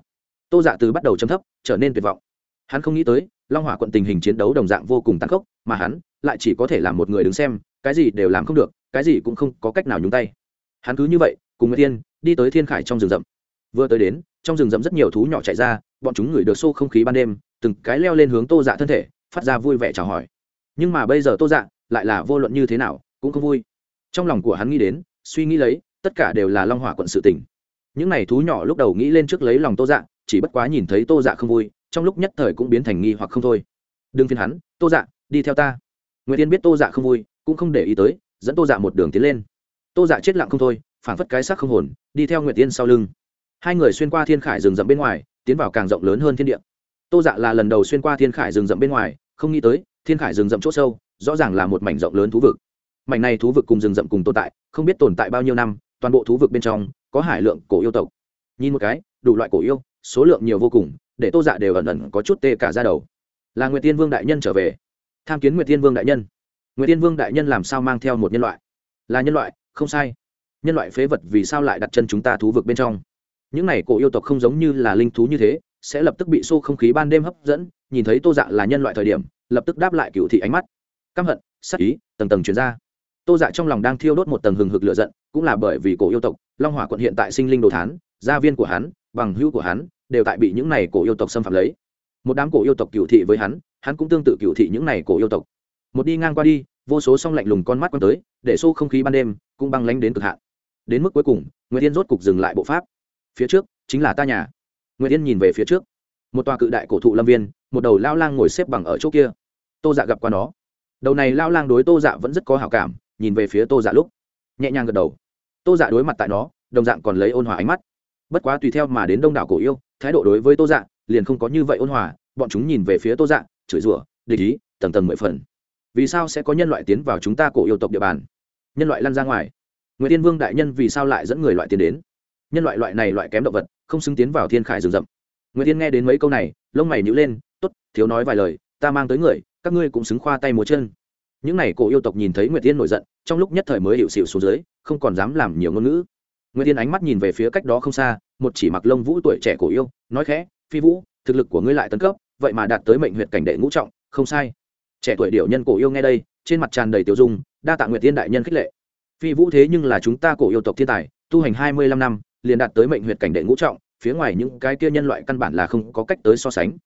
[SPEAKER 1] Tô dạ từ bắt đầu chấm thấp, trở nên tuyệt vọng. Hắn không nghĩ tới, long hỏa quận tình hình chiến đấu đồng dạng vô cùng tàn khốc, mà hắn lại chỉ có thể làm một người đứng xem, cái gì đều làm không được, cái gì cũng không có cách nào nhúng tay. Hắn cứ như vậy, cùng người tiên đi tới thiên khải trong rừng rậm. Vừa tới đến, trong rừng rậm rất nhiều thú nhỏ chạy ra, bọn chúng ngửi được xô không khí ban đêm, từng cái leo lên hướng tô dạ thân thể, phát ra vui vẻ chào hỏi. Nhưng mà bây giờ tô dạ lại là vô luận như thế nào, cũng không vui. Trong lòng của hắn nghĩ đến suy nghĩ lấy, tất cả đều là long hỏa quận sự tình. Những n à y thú nhỏ lúc đầu nghĩ lên trước lấy lòng tô dạ chỉ bất quá nhìn thấy tô dạ không vui, trong lúc nhất thời cũng biến thành nghi hoặc không thôi. Đừng phiền hắn, tô dạ đi theo ta. Nguyễn tiên biết tô dạ không vui, cũng không để ý tới, dẫn tô dạ một đường tiến lên. Tô dạ chết lặng không thôi phản phất cái sắc không hồn, đi theo nguyệt tiên sau lưng. Hai người xuyên qua thiên khải rừng rậm bên ngoài, tiến vào càng rộng lớn hơn thiên địa. Tô dạ là lần đầu xuyên qua thiên khải rừng rậm bên ngoài, không nghĩ tới, thiên khải rừng rậm c h ỗ sâu, rõ ràng là một mảnh rộng lớn thú vực mảnh này thú vực cùng rừng rậm cùng tồn tại, không biết tồn tại bao nhiêu năm, toàn bộ thú vực bên trong có hải lượng cổ yêu tộc. Nhìn một cái, đủ loại cổ yêu, số lượng nhiều vô cùng, để tô dạ đều ẩn ẩn có chút tê cả ra đầu. Là nguyệt tiên vương đại nhân trở về. Tham kiến nguyệt tiên vương đại nhân. Nguyệt tiên vương đại nhân làm sao mang theo một nhân loại? Là nhân loại, không sai. Nhân loại phế vật vì sao lại đặt chân chúng ta thú vực bên trong? Những này cổ yêu tộc không giống như là linh thú như thế, sẽ lập tức bị xô không khí ban đêm hấp dẫn, nhìn thấy tô dạ là nhân loại thời điểm, lập tức đáp lại cựu thị ánh mắt. Căm hận sắc ý, tầng tầng chuyển ra tô dạ trong lòng đang thiêu đốt một tầng hừng hực lửa giận, cũng là bởi vì cổ yêu tộc, long hỏa quận hiện tại sinh linh đồ thán, gia viên của hắn, bằng hữu của hắn, đều tại bị những này cổ yêu tộc xâm phạm lấy. Một đám cổ yêu tộc cựu thị với hắn hắn cũng tương tự cựu thị những này cổ yêu tộc. Một đi ngang qua đi, vô số song lạnh lùng con mắt quăng tới, để xô không khí ban đêm cũng băng lánh đến cực hạn. Đến mức cuối cùng nguyễn yên rốt cục dừng lại bộ pháp. Phía trước, chính là ta nhà. Nguyễn yên nhìn về phía trước. Một tòa cự đại cổ thụ lâm viên, một đầu lao lang ngồi xếp bằng ở chỗ kia. Tô dạ gặp qua nó. Đầu này lao lang đối tô dạ vẫn rất có hào cảm nhìn về phía tô dạ lúc, nhẹ nhàng gật đầu. Tô dạ đối mặt tại nó đồng dạng còn lấy ôn hòa ánh mắt. Bất quá tùy theo mà đến đông đảo cổ yêu, thái độ đối với tô dạ liền không có như vậy ôn hòa, bọn chúng nhìn về phía tô dạ chửi rủa, địch ý, tầng tầng mười phần. Vì sao sẽ có nhân loại tiến vào chúng ta cổ yêu tộc địa bàn? Nhân loại lăn ra ngoài. Nguyễn tiên vương đại nhân vì sao lại dẫn người loại tiến đến? Nhân loại loại này loại kém động vật, không xứng tiến vào thiên khải rừng rậm. Nguyễn tiên nghe đến mấy câu này, lông mày nhữ lên t ố t thiếu nói vài lời, ta mang tới người, các ngươi cũng xứng khoa tay múa chân những n à y cổ yêu tộc nhìn thấy Nguyệt tiên nổi giận, trong lúc nhất thời mới hiệu xịu xuống dưới, không còn dám làm nhiều ngôn ngữ. Nguyệt tiên ánh mắt nhìn về phía cách đó không xa, một chỉ mặc lông vũ tuổi trẻ cổ yêu, nói khẽ, phi vũ, thực lực của ngươi lại tấn cấp, vậy mà đạt tới mệnh huyện cảnh đệ ngũ trọng, không sai. Trẻ tuổi điệu nhân cổ yêu nghe đây, trên mặt tràn đầy tiểu dung, đa tạ nguyệt tiên đại nhân khích lệ. Phi vũ thế nhưng là chúng ta cổ yêu tộc thiên tài, tu hành hai mươi lăm năm, liền đạt tới mệnh huyệt cảnh đệ ngũ trọng, phía ngoài những cái kia nhân loại căn bản là không có cách tới so sánh.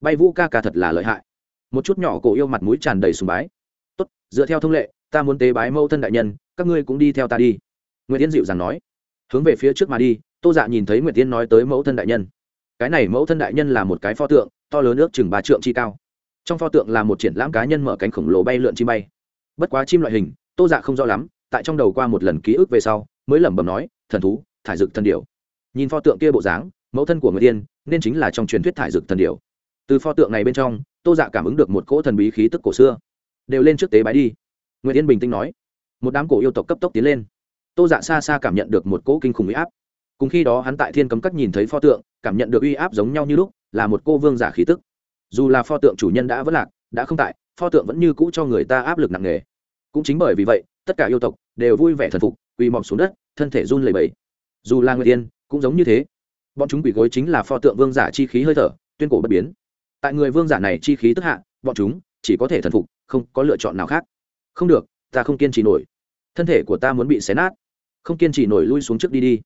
[SPEAKER 1] Bay vũ ca ca thật là lợi hại. Một chút nhỏ cổ yêu mặt mũi tràn đầy sùng bái tốt, dựa theo thông lệ, ta muốn tế bái mẫu thân đại nhân, các ngươi cũng đi theo ta đi. Nguyễn tiến dịu dàng nói. Hướng về phía trước mà đi, tô dạ nhìn thấy nguyễn tiến nói tới mẫu thân đại nhân. Cái này mẫu thân đại nhân là một cái pho tượng, to lớn ước chừng ba trượng chi cao. Trong pho tượng là một triển lãm cá nhân mở cánh khổng lồ bay lượn chim bay. Bất quá chim loại hình, tô dạ không rõ lắm, tại trong đầu qua một lần ký ức về sau, mới lẩm bẩm nói, thần thú, thải dực thần điểu. Nhìn pho tượng kia bộ dáng, mẫu thân của người tiên nên chính là trong truyền thuyết thải dực thần điểu. Từ pho tượng này bên trong, tô dạ cảm ứng được một cỗ thần bí khí tức cổ xưa đều lên trước tế bái đi. Nguyễn yên bình tĩnh nói. Một đám cổ yêu tộc cấp tốc tiến lên. Tô dạ xa xa cảm nhận được một cỗ kinh khủng uy áp. Cùng khi đó hắn tại thiên cấm cắt nhìn thấy pho tượng, cảm nhận được uy áp giống nhau như lúc, là một cô vương giả khí tức. Dù là pho tượng chủ nhân đã vất lạc, đã không tại, pho tượng vẫn như cũ cho người ta áp lực nặng nề. Cũng chính bởi vì vậy, tất cả yêu tộc đều vui vẻ thần phục, quỳ mọc xuống đất, thân thể run lẩy bẩy. Dù là người tiên cũng giống như thế. Bọn chúng quỳ gối chính là pho tượng vương giả chi khí hơi thở, tuyên cổ bất biến. Tại người vương giả này chi khí tức hạ, bọn chúng chỉ có thể thần phục không có lựa chọn nào khác. Không được, ta không kiên trì nổi. Thân thể của ta muốn bị xé nát. Không kiên trì nổi lui xuống trước đi đi.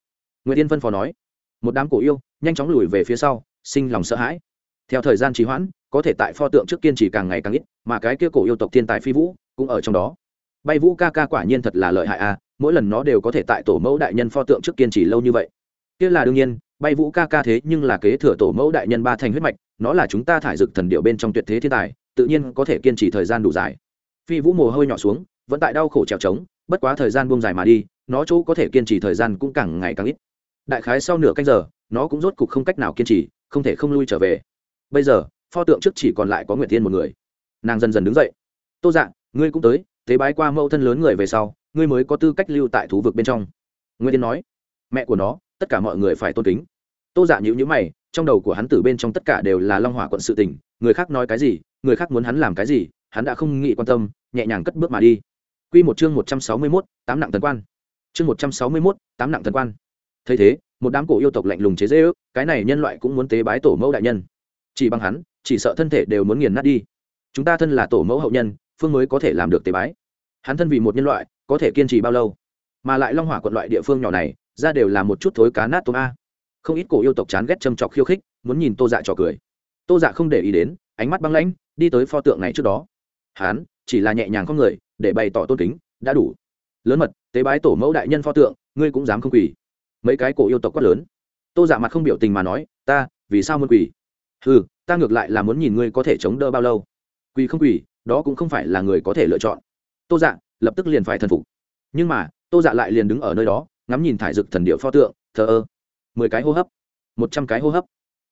[SPEAKER 1] Nguyễn tiên phân phò nói. Một đám cổ yêu nhanh chóng lùi về phía sau, sinh lòng sợ hãi. Theo thời gian trì hoãn, có thể tại pho tượng trước kiên trì càng ngày càng ít, mà cái kia cổ yêu tộc thiên tài phi vũ cũng ở trong đó. Bay vũ ca ca quả nhiên thật là lợi hại a mỗi lần nó đều có thể tại tổ mẫu đại nhân pho tượng trước kiên trì lâu như vậy. Kia là đương nhiên, bay vũ ca ca thế nhưng là kế thừa tổ mẫu đại nhân ba thành huyết mạch, nó là chúng ta thải dực thần điệu bên trong tuyệt thế thiên tài tự nhiên có thể kiên trì thời gian đủ dài. Phi vũ mồ hôi nhỏ xuống, vẫn tại đau khổ trèo trống, bất quá thời gian buông dài mà đi, nó chỗ có thể kiên trì thời gian cũng càng ngày càng ít. Đại khái sau nửa canh giờ, nó cũng rốt cục không cách nào kiên trì, không thể không lui trở về. Bây giờ, pho tượng trước chỉ còn lại có nguyệt thiên một người. Nàng dần dần đứng dậy. Tô dạng ngươi cũng tới, tế bái qua mẫu thân lớn người về sau, ngươi mới có tư cách lưu tại thú vực bên trong. Nguyên tiên nói. Mẹ của nó, tất cả mọi người phải tôn kính. Tô dạ nhữ nhữ mày, trong đầu của hắn tử bên trong tất cả đều là long hỏa quận sự tình, người khác nói cái gì người khác muốn hắn làm cái gì, hắn đã không nghĩ quan tâm, nhẹ nhàng cất bước mà đi. Q một chương một trăm sáu mươi mốt, tám nặng thần quan. Chương một trăm sáu mươi mốt, tám nặng thần quan. Thấy thế, một đám cổ yêu tộc lạnh lùng chế dễ ước cái này nhân loại cũng muốn tế bái tổ mẫu đại nhân. Chỉ bằng hắn, chỉ sợ thân thể đều muốn nghiền nát đi. Chúng ta thân là tổ mẫu hậu nhân, phương mới có thể làm được tế bái. Hắn thân vì một nhân loại, có thể kiên trì bao lâu? Mà lại long hỏa quận loại địa phương nhỏ này, ra đều là một chút thối cá nát tôm a. Không ít cổ yêu tộc chán ghét châm chọc khiêu khích, muốn nhìn tô dạ trò cười. Tô dạ không để ý đến, ánh mắt băng lãnh đi tới pho tượng này trước đó. Hán, chỉ là nhẹ nhàng con người, để bày tỏ tôn kính, đã đủ. Lớn mật, tế bái tổ mẫu đại nhân pho tượng, ngươi cũng dám không quỳ. Mấy cái cổ yêu tộc quát lớn. Tô giả mặt không biểu tình mà nói, ta, vì sao muốn quỳ? Ừ ta ngược lại là muốn nhìn ngươi có thể chống đỡ bao lâu. Quỳ không quỳ, đó cũng không phải là người có thể lựa chọn. Tô dạ lập tức liền phải thần phục. Nhưng mà, tô dạ lại liền đứng ở nơi đó, ngắm nhìn thải dực thần điệu pho tượng, thờ ơ. Mười cái hô hấp. Một trăm cái hô hấp.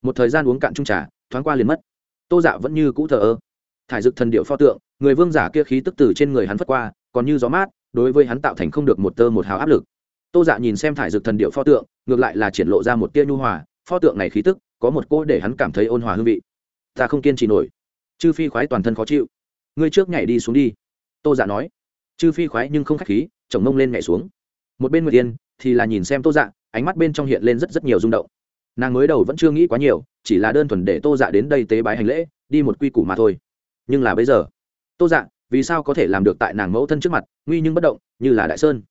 [SPEAKER 1] Một thời gian uống cạn trung trà, thoáng qua liền mất tô dạ vẫn như cũ thờ ơ. Thải dực thần điệu pho tượng, người vương giả kia khí tức từ trên người hắn phất qua, còn như gió mát, đối với hắn tạo thành không được một tơ một hào áp lực. Tô dạ nhìn xem thải dực thần điệu pho tượng, ngược lại là triển lộ ra một tia nhu hòa, pho tượng này khí tức, có một cô để hắn cảm thấy ôn hòa hương vị. Ta không kiên trì nổi. Chư phi khoái toàn thân khó chịu. Ngươi trước nhảy đi xuống đi. Tô dạ nói. Chư phi khoái nhưng không k h á c h khí, chồng mông lên nhảy xuống. Một bên người tiên thì là nhìn xem tô dạ ánh mắt bên trong hiện lên rất rất nhiều rung động nàng mới đầu vẫn chưa nghĩ quá nhiều chỉ là đơn thuần để tô dạ đến đây tế bái hành lễ đi một quy củ mà thôi. Nhưng là bây giờ tô dạ vì sao có thể làm được tại nàng mẫu thân trước mặt nguy nhưng bất động như là đại sơn?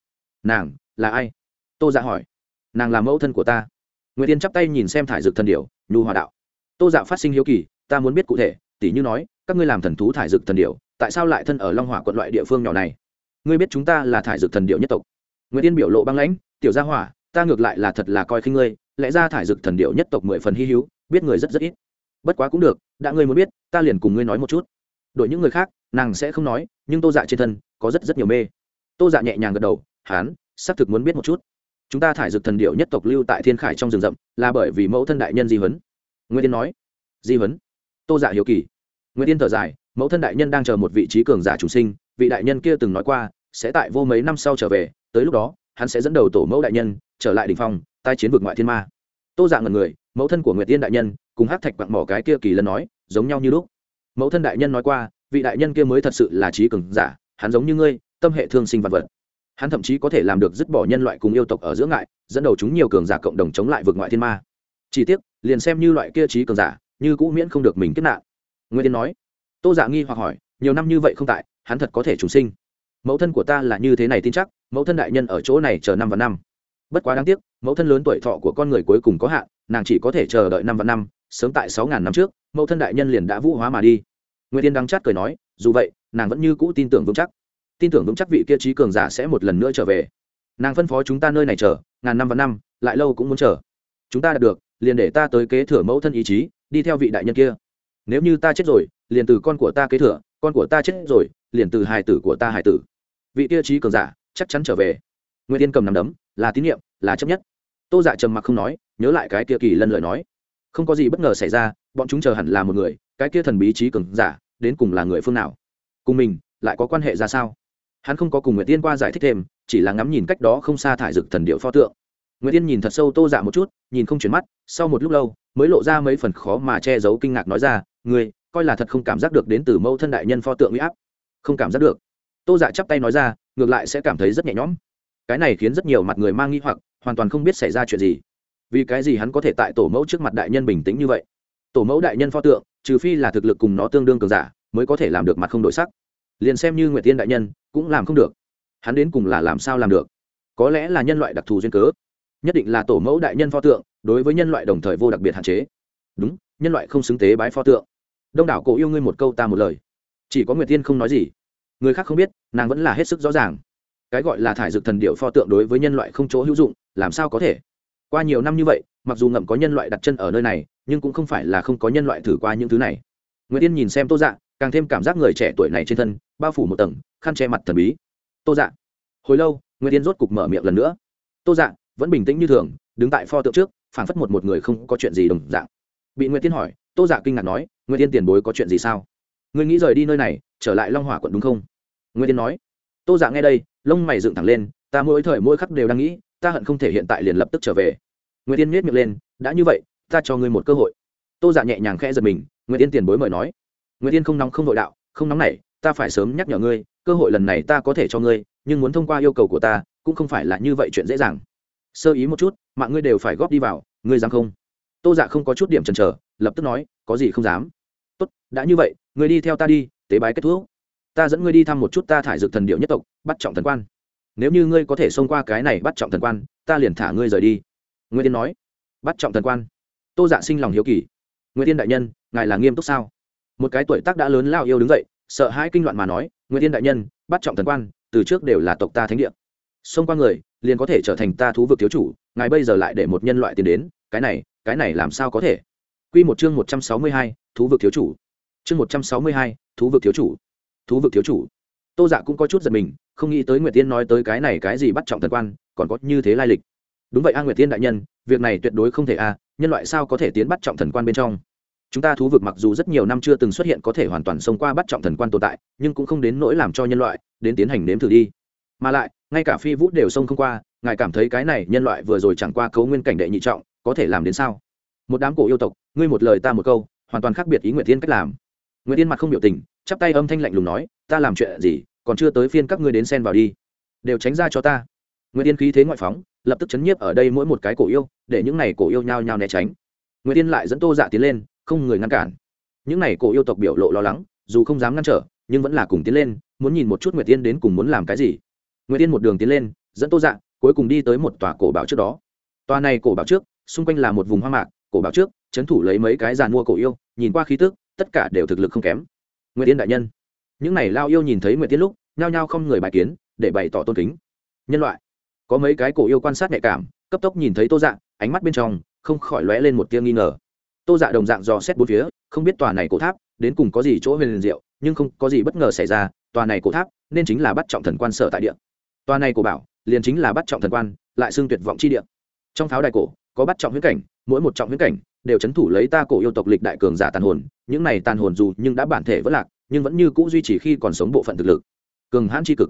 [SPEAKER 1] Nàng là ai? Tô dạ hỏi. Nàng là mẫu thân của ta. Nguyễn tiên chắp tay nhìn xem thải dược thần điểu, nhu hòa đạo. Tô dạ phát sinh hiếu kỳ ta muốn biết cụ thể tỉ như nói các ngươi làm thần thú thải dược thần điểu, tại sao lại thân ở long hỏa quận loại địa phương nhỏ này? Ngươi biết chúng ta là thải dược thần điệu nhất tộc. Nguyễn tiên biểu lộ băng lãnh tiểu gia hỏa ta ngược lại là thật là coi khinh ngươi lẽ ra thải dực thần điệu nhất tộc mười phần hy hữu, biết người rất rất ít. Bất quá cũng được, đã ngươi muốn biết, ta liền cùng ngươi nói một chút. Đội những người khác, nàng sẽ không nói, nhưng tô dạ trên thân có rất rất nhiều mê. Tô dạ nhẹ nhàng gật đầu, hán, xác thực muốn biết một chút. Chúng ta thải dực thần điệu nhất tộc lưu tại thiên khải trong rừng rậm, là bởi vì mẫu thân đại nhân di huấn. Nguyên tiên nói, di huấn? Tô dạ hiếu kỳ. Nguyên tiên thở dài, mẫu thân đại nhân đang chờ một vị trí cường giả chủ sinh, vị đại nhân kia từng nói qua, sẽ tại vô mấy năm sau trở về, tới lúc đó, hắn sẽ dẫn đầu tổ mẫu đại nhân trở lại đỉnh phong tai chiến vực ngoại thiên ma. Tô dạng ngần người, mẫu thân của nguyệt tiên đại nhân, cùng hát thạch quặng mỏ cái kia kỳ lân nói, giống nhau như lúc. Mẫu thân đại nhân nói qua, vị đại nhân kia mới thật sự là trí cường giả, hắn giống như ngươi, tâm hệ thương sinh vật vật. Hắn thậm chí có thể làm được dứt bỏ nhân loại cùng yêu tộc ở giữa ngại, dẫn đầu chúng nhiều cường giả cộng đồng chống lại vực ngoại thiên ma. Chỉ tiếc, liền xem như loại kia trí cường giả, như cũ miễn không được mình kết nạn. Nguyên tiên nói. Tô giả nghi hoặc hỏi, nhiều năm như vậy không tại, hắn thật có thể trùng sinh. Mẫu thân của ta là như thế này tin chắc, mẫu thân đại nhân ở chỗ này chờ năm và năm bất quá đáng tiếc, mẫu thân lớn tuổi thọ của con người cuối cùng có hạn, nàng chỉ có thể chờ đợi năm và năm, sớm tại sáu ngàn năm trước, mẫu thân đại nhân liền đã vũ hóa mà đi. Nguyễn tiên đắng chát cười nói, dù vậy, nàng vẫn như cũ tin tưởng vững chắc. Tin tưởng vững chắc vị kia trí cường giả sẽ một lần nữa trở về. Nàng phân phó chúng ta nơi này chờ, ngàn năm và năm, lại lâu cũng muốn chờ. Chúng ta đạt được, liền để ta tới kế thừa mẫu thân ý chí, đi theo vị đại nhân kia. Nếu như ta chết rồi, liền từ con của ta kế thừa, con của ta chết rồi, liền từ hài tử của ta hài tử. Vị kia trí cường giả, chắc chắn trở về. Nguyễn tiên cầm nằm đấm là tín nhiệm, là chấp nhất. Tô dạ trầm mặc không nói, nhớ lại cái kia kỳ lân lời nói. Không có gì bất ngờ xảy ra, bọn chúng chờ hẳn là một người, cái kia thần bí trí cường giả, đến cùng là người phương nào? Cùng mình, lại có quan hệ ra sao? Hắn không có cùng nguyễn tiên qua giải thích thêm, chỉ là ngắm nhìn cách đó không xa thải dực thần điệu pho tượng. Nguyễn tiên nhìn thật sâu tô dạ một chút, nhìn không chuyển mắt, sau một lúc lâu, mới lộ ra mấy phần khó mà che giấu kinh ngạc nói ra người coi là thật không cảm giác được đến từ mẫu thân đại nhân pho tượng huy áp. Không cảm giác được. Tô dạ chắp tay nói ra, ngược lại sẽ cảm thấy rất nhẹ nhõm cái này khiến rất nhiều mặt người mang nghi hoặc, hoàn toàn không biết xảy ra chuyện gì. Vì cái gì hắn có thể tại tổ mẫu trước mặt đại nhân bình tĩnh như vậy? Tổ mẫu đại nhân pho tượng, trừ phi là thực lực cùng nó tương đương cường giả, mới có thể làm được mặt không đổi sắc. Liền xem như nguyệt tiên đại nhân, cũng làm không được. Hắn đến cùng là làm sao làm được? Có lẽ là nhân loại đặc thù duyên cớ. Nhất định là tổ mẫu đại nhân pho tượng, đối với nhân loại đồng thời vô đặc biệt hạn chế. Đúng, nhân loại không xứng tế bái pho tượng. Đông đảo cổ yêu ngươi một câu ta một lời. Chỉ có nguyệt tiên không nói gì. Người khác không biết, nàng vẫn là hết sức rõ ràng cái gọi là thải dược thần điệu pho tượng đối với nhân loại không chỗ hữu dụng, làm sao có thể? Qua nhiều năm như vậy, mặc dù ngậm có nhân loại đặt chân ở nơi này, nhưng cũng không phải là không có nhân loại thử qua những thứ này. Nguyễn tiên nhìn xem tô dạ càng thêm cảm giác người trẻ tuổi này trên thân, bao phủ một tầng, khăn che mặt thần bí. Tô dạ hồi lâu, nguyễn tiên rốt cục mở miệng lần nữa. Tô dạ vẫn bình tĩnh như thường, đứng tại pho tượng trước, phảng phất một một người không có chuyện gì đồng dạng. Bị nguyễn tiên hỏi, tô dạ kinh ngạc nói, nguyễn tiên tiền bối có chuyện gì sao? Ngươi nghĩ rời đi nơi này, trở lại long hỏa quận đúng không? Nguyễn tiên nói, tô dạ nghe đây lông mày dựng thẳng lên, ta mỗi thời mỗi khắc đều đang nghĩ, ta hận không thể hiện tại liền lập tức trở về. Nguyễn tiên miết miệng lên, đã như vậy, ta cho ngươi một cơ hội. Tô dạ nhẹ nhàng khẽ giật mình nguyễn tiên tiền bối mời nói. Nguyễn tiên không nóng không vội đạo, không nóng này ta phải sớm nhắc nhở ngươi, cơ hội lần này ta có thể cho ngươi, nhưng muốn thông qua yêu cầu của ta, cũng không phải là như vậy chuyện dễ dàng. Sơ ý một chút, mạng ngươi đều phải góp đi vào, ngươi dám không? Tô dạ không có chút điểm chần chờ, lập tức nói, có gì không dám. Tốt, đã như vậy, ngươi đi theo ta đi, tế bái kết thúc ta dẫn ngươi đi thăm một chút ta thải dược thần điệu nhất tộc bắt trọng thần quan. Nếu như ngươi có thể xông qua cái này bắt trọng thần quan ta liền thả ngươi rời đi. Nguyên tiên nói. Bắt trọng thần quan? Tô dạ sinh lòng hiếu kỳ. Nguyên tiên đại nhân ngài là nghiêm túc sao? Một cái tuổi tác đã lớn lao yêu đứng dậy sợ hãi kinh loạn mà nói nguyên tiên đại nhân bắt trọng thần quan từ trước đều là tộc ta thánh địa. Xông qua người liền có thể trở thành ta thú vực thiếu chủ ngài bây giờ lại để một nhân loại tiến đến cái này cái này làm sao có thể? Quy một chương một trăm sáu mươi hai, thú vực thiếu chủ. Chương một trăm sáu mươi hai, thú vực thiếu chủ. Thú vực thiếu chủ. Tô Dạ cũng có chút giật mình, không nghĩ tới Nguyệt Tiên nói tới cái này cái gì bắt trọng thần quan, còn có như thế lai lịch. Đúng vậy A Nguyệt Tiên đại nhân, việc này tuyệt đối không thể a, nhân loại sao có thể tiến bắt trọng thần quan bên trong? Chúng ta thú vực mặc dù rất nhiều năm chưa từng xuất hiện có thể hoàn toàn xông qua bắt trọng thần quan tồn tại, nhưng cũng không đến nỗi làm cho nhân loại đến tiến hành nếm thử đi. Mà lại, ngay cả phi vũ đều xông không qua, ngài cảm thấy cái này nhân loại vừa rồi chẳng qua cấu nguyên cảnh đệ nhị trọng, có thể làm đến sao? Một đám cổ yêu tộc, ngươi một lời ta một câu hoàn toàn khác biệt ý nguyệt tiên cách làm nguyệt tiên mặt không biểu tình, chắp tay âm thanh lạnh lùng nói, ta làm chuyện gì, còn chưa tới phiên các ngươi đến xen vào đi. Đều tránh ra cho ta. Nguyệt tiên khí thế ngoại phóng, lập tức chấn nhiếp ở đây mỗi một cái cổ yêu, để những này cổ yêu nhao nhao né tránh. Nguyệt tiên lại dẫn tô dạ tiến lên, không người ngăn cản. Những này cổ yêu tộc biểu lộ lo lắng, dù không dám ngăn trở, nhưng vẫn là cùng tiến lên, muốn nhìn một chút nguyệt tiên đến cùng muốn làm cái gì. Nguyệt tiên một đường tiến lên, dẫn tô dạ cuối cùng đi tới một tòa cổ bảo trước đó. Tòa này cổ bảo trước, xung quanh là một vùng hoang mạc, cổ bảo trước, trấn thủ lấy mấy cái giàn mua cổ yêu, nhìn qua khí tức tất cả đều thực lực không kém. Nguyệt tiên đại nhân. Những này lao yêu nhìn thấy nguyệt tiên lúc, nhao nhao không người bài kiến, để bày tỏ tôn kính. Nhân loại. Có mấy cái cổ yêu quan sát nhạy cảm, cấp tốc nhìn thấy tô dạ ánh mắt bên trong, không khỏi lóe lên một tia nghi ngờ. Tô dạ đồng dạng dò xét bốn phía, không biết tòa này cổ tháp, đến cùng có gì chỗ huyền liền diệu, nhưng không có gì bất ngờ xảy ra, tòa này cổ tháp, nên chính là bắt trọng thần quan sở tại địa. Tòa này cổ bảo, liền chính là bắt trọng thần quan, lại xưng tuyệt vọng chi địa. Trong pháo đài cổ, có bắt trọng huyễn cảnh, mỗi một trọng huyễn cảnh đều chấn thủ lấy ta cổ yêu tộc lịch đại cường giả tàn hồn, những này tàn hồn dù nhưng đã bản thể vỡ lạc, nhưng vẫn như cũ duy trì khi còn sống bộ phận thực lực. Cường hãn tri cực.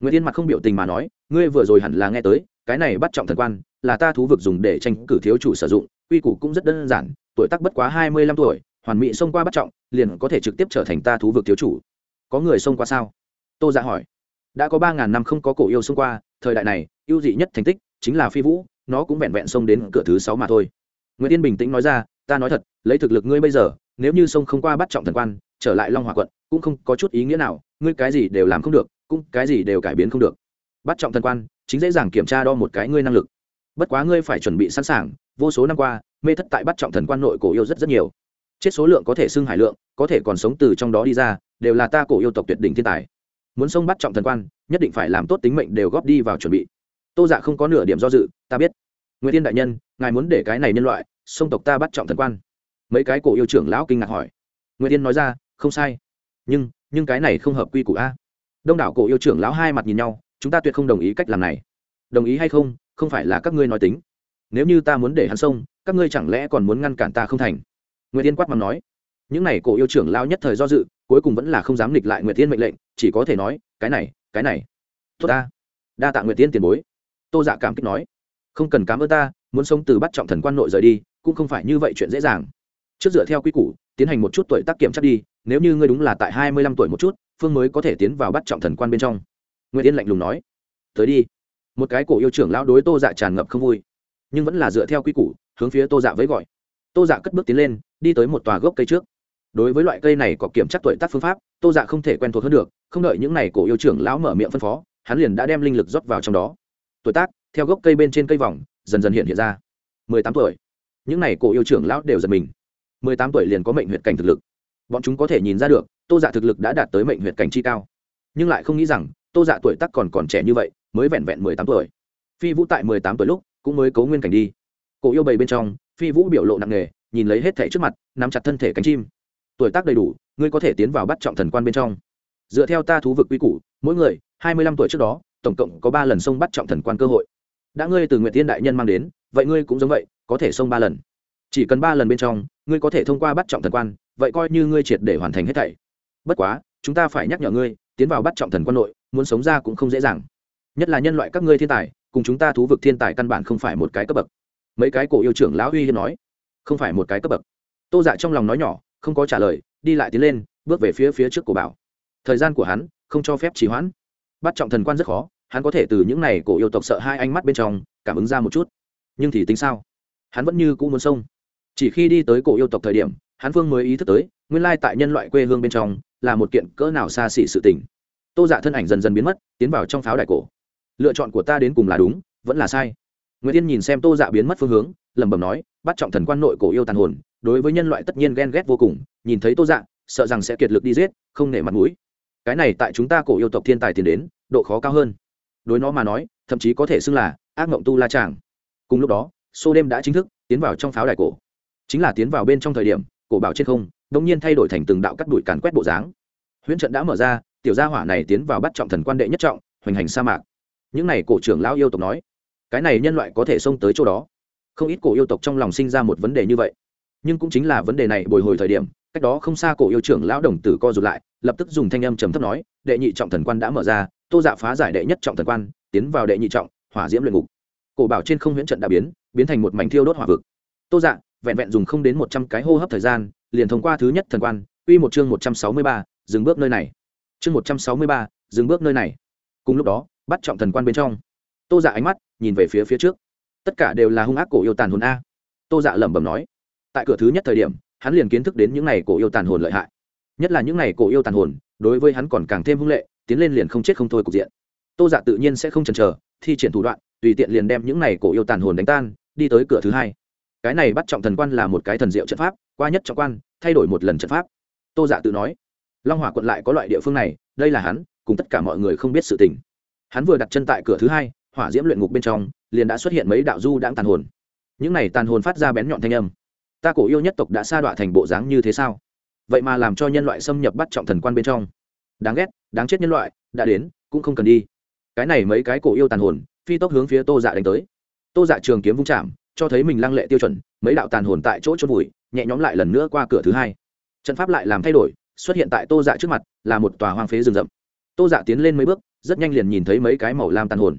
[SPEAKER 1] Nguyễn tiên mặt không biểu tình mà nói, ngươi vừa rồi hẳn là nghe tới, cái này bắt trọng thần quan, là ta thú vực dùng để tranh cử thiếu chủ sử dụng, quy củ cũng rất đơn giản, tuổi tác bất quá hai mươi lăm tuổi, hoàn mỹ xông qua bắt trọng, liền có thể trực tiếp trở thành ta thú vực thiếu chủ. Có người xông qua sao? Tô dạ hỏi. Đã có ba ngàn năm không có cổ yêu xông qua, thời đại này, ưu dị nhất thành tích chính là phi vũ, nó cũng vẹn vẹn xông đến cửa thứ sáu mà thôi nguyễn tiên bình tĩnh nói ra, ta nói thật, lấy thực lực ngươi bây giờ, nếu như sông không qua bắt trọng thần quan, trở lại long hòa quận, cũng không có chút ý nghĩa nào, ngươi cái gì đều làm không được, cũng cái gì đều cải biến không được. Bắt trọng thần quan, chính dễ dàng kiểm tra đo một cái ngươi năng lực. Bất quá ngươi phải chuẩn bị sẵn sàng, vô số năm qua, mê thất tại bắt trọng thần quan nội cổ yêu rất rất nhiều. Chết số lượng có thể xưng hải lượng, có thể còn sống từ trong đó đi ra, đều là ta cổ yêu tộc tuyệt đỉnh thiên tài. Muốn sông bắt trọng thần quan, nhất định phải làm tốt tính mệnh đều góp đi vào chuẩn bị. Tô dạ không có nửa điểm do dự, ta biết nguyễn tiên đại nhân, ngài muốn để cái này nhân loại, sông tộc ta bắt trọng thần quan. Mấy cái cổ yêu trưởng lão kinh ngạc hỏi. Nguyễn tiên nói ra, không sai. Nhưng nhưng cái này không hợp quy củ a. Đông đảo cổ yêu trưởng lão hai mặt nhìn nhau, chúng ta tuyệt không đồng ý cách làm này. Đồng ý hay không không phải là các ngươi nói tính. Nếu như ta muốn để hắn sông, các ngươi chẳng lẽ còn muốn ngăn cản ta không thành? Nguyễn tiên quát mắng nói. Những này cổ yêu trưởng lão nhất thời do dự, cuối cùng vẫn là không dám nghịch lại nguyệt tiên mệnh lệnh, chỉ có thể nói, cái này cái này. Tốt ta. Đa tạ nguyệt tiên tiền bối. Tô dạ cảm kích nói không cần cám ơn ta, muốn sống từ bắt trọng thần quan nội rời đi, cũng không phải như vậy chuyện dễ dàng. Trước dựa theo quy củ, tiến hành một chút tuổi tác kiểm chắc đi, nếu như ngươi đúng là tại hai mươi lăm tuổi một chút, phương mới có thể tiến vào bắt trọng thần quan bên trong. Nguyễn yên lạnh lùng nói. Tới đi. Một cái cổ yêu trưởng lão đối tô dạ tràn ngập không vui. Nhưng vẫn là dựa theo quy củ, hướng phía tô dạ với gọi. Tô dạ cất bước tiến lên, đi tới một tòa gốc cây trước. Đối với loại cây này có kiểm chắc tuổi tác phương pháp, tô dạ không thể quen thuộc hơn được, không đợi những n à y cổ yêu trưởng lão mở miệng phân phó, hắn liền đã đem linh lực rót vào trong đó. Tuổi tác theo gốc cây bên trên cây vòng, dần dần hiện hiện ra. Mười tám tuổi. Những n à y cổ yêu trưởng lão đều giật mình. Mười tám tuổi liền có mệnh huyện cảnh thực lực. Bọn chúng có thể nhìn ra được, tô dạ thực lực đã đạt tới mệnh huyện cảnh chi cao. Nhưng lại không nghĩ rằng, tô dạ tuổi tắc còn còn trẻ như vậy, mới vẹn vẹn mười tám tuổi. Phi vũ tại mười tám tuổi lúc, cũng mới cấu nguyên cảnh đi. Cổ yêu bầy bên trong, phi vũ biểu lộ nặng nề, nhìn lấy hết thẻ trước mặt, nắm chặt thân thể cánh chim. Tuổi tác đầy đủ, ngươi có thể tiến vào bắt trọng thần quan bên trong. Dựa theo ta thú vực quy củ, mỗi người, hai mươi lăm tuổi trước đó, tổng cộng có ba lần xông bắt trọng thần quan cơ hội đã ngươi từ nguyện tiên đại nhân mang đến, vậy ngươi cũng giống vậy, có thể xông ba lần. Chỉ cần ba lần bên trong, ngươi có thể thông qua bắt trọng thần quan, vậy coi như ngươi triệt để hoàn thành hết thảy. Bất quá, chúng ta phải nhắc nhở ngươi, tiến vào bắt trọng thần quan nội, muốn sống ra cũng không dễ dàng. Nhất là nhân loại các ngươi thiên tài, cùng chúng ta thú vực thiên tài căn bản không phải một cái cấp bậc. Mấy cái cổ yêu trưởng lão uy hiếp nói, không phải một cái cấp bậc. Tô dạ trong lòng nói nhỏ, không có trả lời, đi lại tiến lên, bước về phía phía trước của bảo. Thời gian của hắn không cho phép trì hoãn. Bắt trọng thần quan rất khó hắn có thể từ những này cổ yêu tộc sợ hai ánh mắt bên trong, cảm ứng ra một chút. Nhưng thì tính sao? Hắn vẫn như cũ muốn sông chỉ khi đi tới cổ yêu tộc thời điểm, hắn phương mới ý thức tới, nguyên lai tại nhân loại quê hương bên trong, là một kiện cỡ nào xa xỉ sự tình. Tô dạ thân ảnh dần dần biến mất, tiến vào trong pháo đài cổ. Lựa chọn của ta đến cùng là đúng, vẫn là sai. Nguyễn tiên nhìn xem tô dạ biến mất phương hướng, lẩm bẩm nói, bắt trọng thần quan nội cổ yêu tàn hồn, đối với nhân loại tất nhiên ghen ghét vô cùng, nhìn thấy tô dạ sợ rằng sẽ kiệt lực đi giết, không nể mặt mũi. Cái này tại chúng ta cổ yêu tộc thiên tài tiến đến, độ khó cao hơn đối nó mà nói, thậm chí có thể xưng là ác mộng tu la tràng cùng lúc đó, xô đêm đã chính thức tiến vào trong pháo đài cổ. Chính là tiến vào bên trong thời điểm, cổ bảo trên không đông nhiên thay đổi thành từng đạo cắt đuổi càn quét bộ dáng. Huyễn trận đã mở ra, tiểu gia hỏa này tiến vào bắt trọng thần quan đệ nhất trọng, hoành hành sa mạc. Những này cổ trưởng lão yêu tộc nói, cái này nhân loại có thể xông tới chỗ đó. Không ít cổ yêu tộc trong lòng sinh ra một vấn đề như vậy. Nhưng cũng chính là vấn đề này bồi hồi thời điểm cách đó không xa cổ yêu trưởng lão đồng tử co rụt lại, lập tức dùng thanh âm trầm thấp nói, đệ nhị trọng thần quan đã mở ra, tô dạ phá giải đệ nhất trọng thần quan, tiến vào đệ nhị trọng, hỏa diễm luyện ngục. Cổ bảo trên không huyễn trận đã biến biến thành một mảnh thiêu đốt hỏa vực. Tô dạ vẹn vẹn dùng không đến một trăm cái hô hấp thời gian, liền thông qua thứ nhất thần quan uy một chương một trăm sáu mươi ba, dừng bước nơi này. Chương một trăm sáu mươi ba, dừng bước nơi này. Cùng lúc đó, bắt trọng thần quan bên trong, tô dạ ánh mắt nhìn về phía phía trước. Tất cả đều là hung ác cổ yêu tàn hồn a. Tô dạ lẩm bẩm nói, tại cửa thứ nhất thời điểm hắn liền kiến thức đến những này cổ yêu tàn hồn lợi hại. Nhất là những này cổ yêu tàn hồn, đối với hắn còn càng thêm hung lệ, tiến lên liền không chết không thôi cục diện. Tô dạ tự nhiên sẽ không chần chờ, thi triển thủ đoạn, tùy tiện liền đem những này cổ yêu tàn hồn đánh tan, đi tới cửa thứ hai. Cái này bắt trọng thần quan là một cái thần diệu trận pháp, qua nhất trọng quan, thay đổi một lần trận pháp. Tô dạ tự nói, long hỏa quận lại có loại địa phương này, đây là hắn, cùng tất cả mọi người không biết sự tình. Hắn vừa đặt chân tại cửa thứ hai, hỏa diễm luyện ngục bên trong, liền đã xuất hiện mấy đạo du đãng tàn hồn. Những này tàn hồn phát ra bén nhọn thanh âm ta cổ yêu nhất tộc đã sa đọa thành bộ dáng như thế sao? Vậy mà làm cho nhân loại xâm nhập bắt trọng thần quan bên trong. Đáng ghét, đáng chết nhân loại, đã đến, cũng không cần đi. Cái này mấy cái cổ yêu tàn hồn, phi tốc hướng phía tô dạ đánh tới. Tô dạ trường kiếm vung chạm, cho thấy mình lăng lệ tiêu chuẩn, mấy đạo tàn hồn tại chỗ chôn vùi, nhẹ nhóm lại lần nữa qua cửa thứ hai. Trận pháp lại làm thay đổi, xuất hiện tại tô dạ trước mặt, là một tòa hoang phế rừng rậm. Tô dạ tiến lên mấy bước, rất nhanh liền nhìn thấy mấy cái màu lam tàn hồn.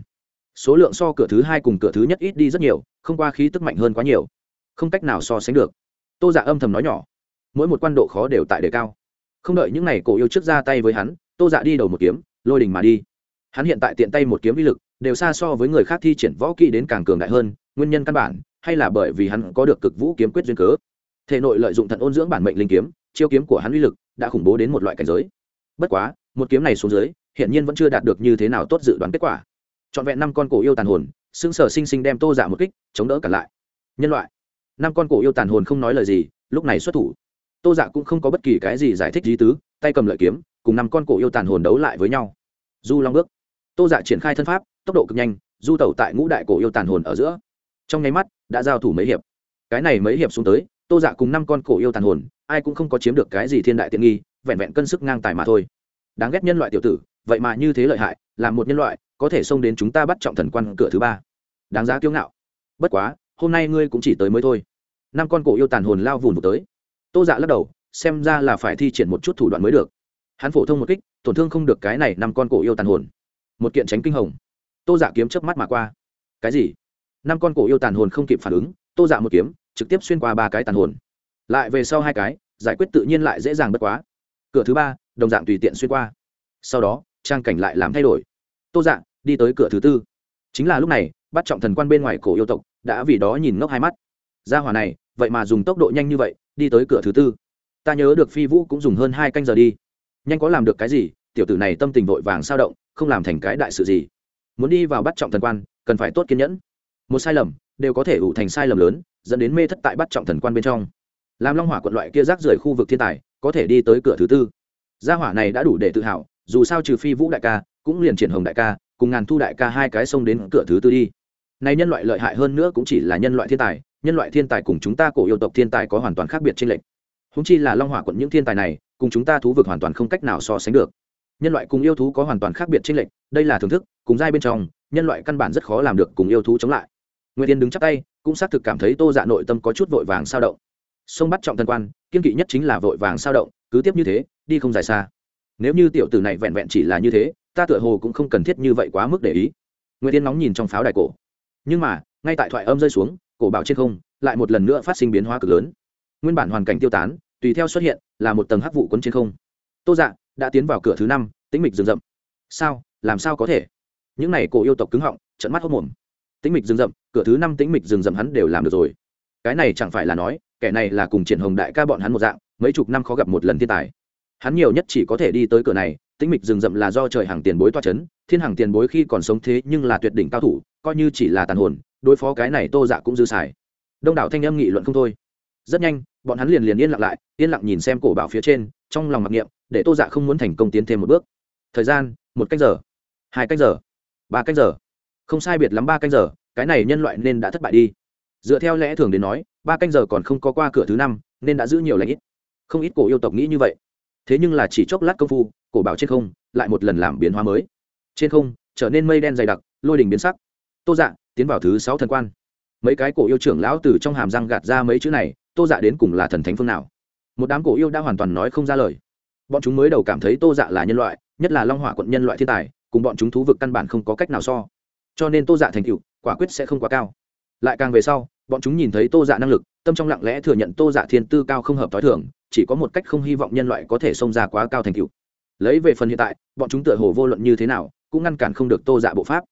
[SPEAKER 1] Số lượng so cửa thứ hai cùng cửa thứ nhất ít đi rất nhiều, không qua khí tức mạnh hơn quá nhiều không cách nào so sánh được. Tô dạ âm thầm nói nhỏ, mỗi một quan độ khó đều tại đề cao. Không đợi những n à y cổ yêu trước ra tay với hắn, tô dạ đi đầu một kiếm, lôi đình mà đi. Hắn hiện tại tiện tay một kiếm uy lực, đều xa so với người khác thi triển võ kỹ đến càng cường đại hơn, nguyên nhân căn bản, hay là bởi vì hắn có được cực vũ kiếm quyết duyên cớ. Thể nội lợi dụng thận ôn dưỡng bản mệnh linh kiếm, chiêu kiếm của hắn uy lực đã khủng bố đến một loại cảnh giới. Bất quá, một kiếm này xuống dưới hiện nhiên vẫn chưa đạt được như thế nào tốt dự đoán kết quả. Trọn vẹn năm con cổ yêu tàn hồn xương sở sinh sinh đem tô giả dạ một kích, chống đỡ cả lại. Nhân loại năm con cổ yêu tàn hồn không nói lời gì, lúc này xuất thủ. Tô dạ cũng không có bất kỳ cái gì giải thích lý tứ, tay cầm lợi kiếm, cùng năm con cổ yêu tàn hồn đấu lại với nhau. Du long bước. Tô dạ triển khai thân pháp, tốc độ cực nhanh, du tẩu tại ngũ đại cổ yêu tàn hồn ở giữa. Trong nháy mắt, đã giao thủ mấy hiệp. Cái này mấy hiệp xuống tới, tô dạ cùng năm con cổ yêu tàn hồn, ai cũng không có chiếm được cái gì thiên đại tiện nghi, vẹn vẹn cân sức ngang tài mà thôi. Đáng ghét nhân loại tiểu tử, vậy mà như thế lợi hại, là một nhân loại, có thể xông đến chúng ta bắt trọng thần quan cửa thứ ba. Đáng giá kiêu ngạo. Bất quá hôm nay ngươi cũng chỉ tới mới thôi. Năm con cổ yêu tàn hồn lao vùn một tới. Tô dạ lắc đầu, xem ra là phải thi triển một chút thủ đoạn mới được. Hắn phổ thông một kích, tổn thương không được cái này năm con cổ yêu tàn hồn. Một kiện tránh kinh hồng. Tô dạ kiếm chớp mắt mà qua. Cái gì? Năm con cổ yêu tàn hồn không kịp phản ứng, tô dạ một kiếm, trực tiếp xuyên qua ba cái tàn hồn. Lại về sau hai cái, giải quyết tự nhiên lại dễ dàng bất quá. Cửa thứ ba, đồng dạng tùy tiện xuyên qua. Sau đó, trang cảnh lại làm thay đổi. Tô dạ đi tới cửa thứ tư. Chính là lúc này, bắt trọng thần quan bên ngoài cổ yêu tộc đã vì đó nhìn ngốc hai mắt. Ra hỏa này, vậy mà dùng tốc độ nhanh như vậy, đi tới cửa thứ tư. Ta nhớ được phi vũ cũng dùng hơn hai canh giờ đi. Nhanh có làm được cái gì, tiểu tử này tâm tình vội vàng sao động, không làm thành cái đại sự gì. Muốn đi vào bắt trọng thần quan, cần phải tốt kiên nhẫn. Một sai lầm, đều có thể ủ thành sai lầm lớn, dẫn đến mê thất tại bắt trọng thần quan bên trong. Làm long hỏa quận loại kia rác rưởi khu vực thiên tài, có thể đi tới cửa thứ tư. Gia hỏa này đã đủ để tự hào, dù sao trừ phi vũ đại ca, cũng liền triển hồng đại ca, cùng ngàn thu đại ca hai cái xông đến cửa thứ tư đi này nhân loại lợi hại hơn nữa cũng chỉ là nhân loại thiên tài, nhân loại thiên tài cùng chúng ta cổ yêu tộc thiên tài có hoàn toàn khác biệt trên lệnh húng chi là long hỏa quận những thiên tài này, cùng chúng ta thú vực hoàn toàn không cách nào so sánh được. Nhân loại cùng yêu thú có hoàn toàn khác biệt trên lệnh đây là thưởng thức, cùng giai bên trong, nhân loại căn bản rất khó làm được cùng yêu thú chống lại. Nguyễn tiên đứng chắp tay, cũng xác thực cảm thấy tô dạ nội tâm có chút vội vàng sao động. Sông bắt trọng thân quan, kiên kỵ nhất chính là vội vàng sao động, cứ tiếp như thế, đi không dài xa. Nếu như tiểu tử này vẹn vẹn chỉ là như thế, ta tựa hồ cũng không cần thiết như vậy quá mức để ý. Nguyễn tiên nóng nhìn trong pháo đài cổ nhưng mà, ngay tại thoại âm rơi xuống, cổ bảo trên không lại một lần nữa phát sinh biến hóa cực lớn. Nguyên bản hoàn cảnh tiêu tán, tùy theo xuất hiện là một tầng hắc vụ quấn trên không. Tô dạ đã tiến vào cửa thứ năm, tĩnh mịch rừng rậm. Sao? Làm sao có thể? Những này cổ yêu tộc cứng họng trận mắt hốc mồm tĩnh mịch rừng rậm, cửa thứ năm tĩnh mịch rừng rậm hắn đều làm được rồi. Cái này chẳng phải là nói, kẻ này là cùng triển hồng đại ca bọn hắn một dạng, mấy chục năm khó gặp một lần thiên tài. Hắn nhiều nhất chỉ có thể đi tới cửa này, tĩnh mịch rừng rậm là do trời hàng tiền bối toa c h ấ n thiên hàng tiền bối khi còn sống thế nhưng là tuyệt đỉnh cao thủ coi như chỉ là tàn hồn, đối phó cái này tô dạ cũng dư xài. Đông đảo thanh âm nghị luận không thôi. Rất nhanh, bọn hắn liền liền yên lặng lại, yên lặng nhìn xem cổ bảo phía trên, trong lòng mặc niệm, để tô dạ không muốn thành công tiến thêm một bước. Thời gian, một cách giờ, hai cách giờ, ba cách giờ. Không sai biệt lắm ba canh giờ, cái này nhân loại nên đã thất bại đi. Dựa theo lẽ thường đến nói, ba canh giờ còn không có qua cửa thứ năm, nên đã giữ nhiều lãnh ít. Không ít cổ yêu tộc nghĩ như vậy. Thế nhưng là chỉ chốc lát công phu, cổ bảo trên không, lại một lần làm biến hóa mới. Trên không, trở nên mây đen dày đặc, lôi đình biến sắc tô dạ tiến vào thứ sáu thần quan. Mấy cái cổ yêu trưởng lão từ trong hàm răng gạt ra mấy chữ này, tô dạ đến cùng là thần thánh phương nào? Một đám cổ yêu đã hoàn toàn nói không ra lời. Bọn chúng mới đầu cảm thấy tô dạ là nhân loại, nhất là long hỏa quận nhân loại thiên tài, cùng bọn chúng thú vực căn bản không có cách nào so. Cho nên tô dạ thành cựu quả quyết sẽ không quá cao. Lại càng về sau, bọn chúng nhìn thấy tô dạ năng lực, tâm trong lặng lẽ thừa nhận tô dạ thiên tư cao không hợp t h o i thường, chỉ có một cách không hy vọng nhân loại có thể xông ra quá cao thành cựu lấy về phần hiện tại, bọn chúng tựa hồ vô luận như thế nào, cũng ngăn cản không được tô dạ bộ pháp.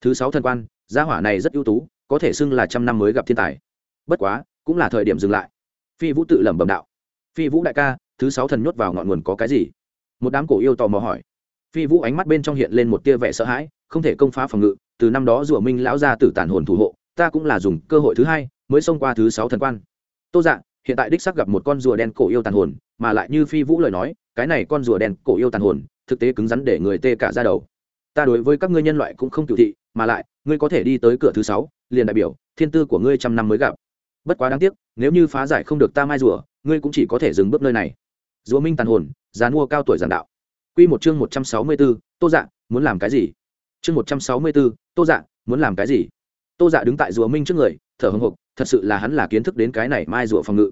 [SPEAKER 1] Thứ sáu thần quan gia hỏa này rất ưu tú, có thể xưng là trăm năm mới gặp thiên tài. Bất quá, cũng là thời điểm dừng lại. Phi vũ tự lẩm bẩm đạo. Phi vũ đại ca, thứ sáu thần nhốt vào ngọn nguồn có cái gì? Một đám cổ yêu tò mò hỏi. Phi vũ ánh mắt bên trong hiện lên một tia vẻ sợ hãi, không thể công phá phòng ngự, từ năm đó rủa minh lão ra tử tản hồn thủ hộ, ta cũng là dùng cơ hội thứ hai mới xông qua thứ sáu thần quan. Tô dạ hiện tại đích sắc gặp một con rùa đen cổ yêu tàn hồn, mà lại như phi vũ lời nói, cái này con rùa đen cổ yêu tàn hồn, thực tế cứng rắn để người tê cả ra đầu. Ta đối với các ngươi nhân loại cũng không cựu thị mà lại, ngươi có thể đi tới cửa thứ sáu, liền đại biểu, thiên tư của ngươi trăm năm mới gặp. Bất quá đáng tiếc, nếu như phá giải không được ta mai rùa, ngươi cũng chỉ có thể dừng bước nơi này. Rùa minh tàn hồn giàn mua cao tuổi giàn đạo. Q một chương một trăm sáu mươi b ố tô dạ muốn làm cái gì? Chương một trăm sáu mươi b ố tô dạ muốn làm cái gì? Tô dạ đứng tại rùa minh trước người, thở hồng hộc, thật sự là hắn là kiến thức đến cái này mai rùa phòng ngự.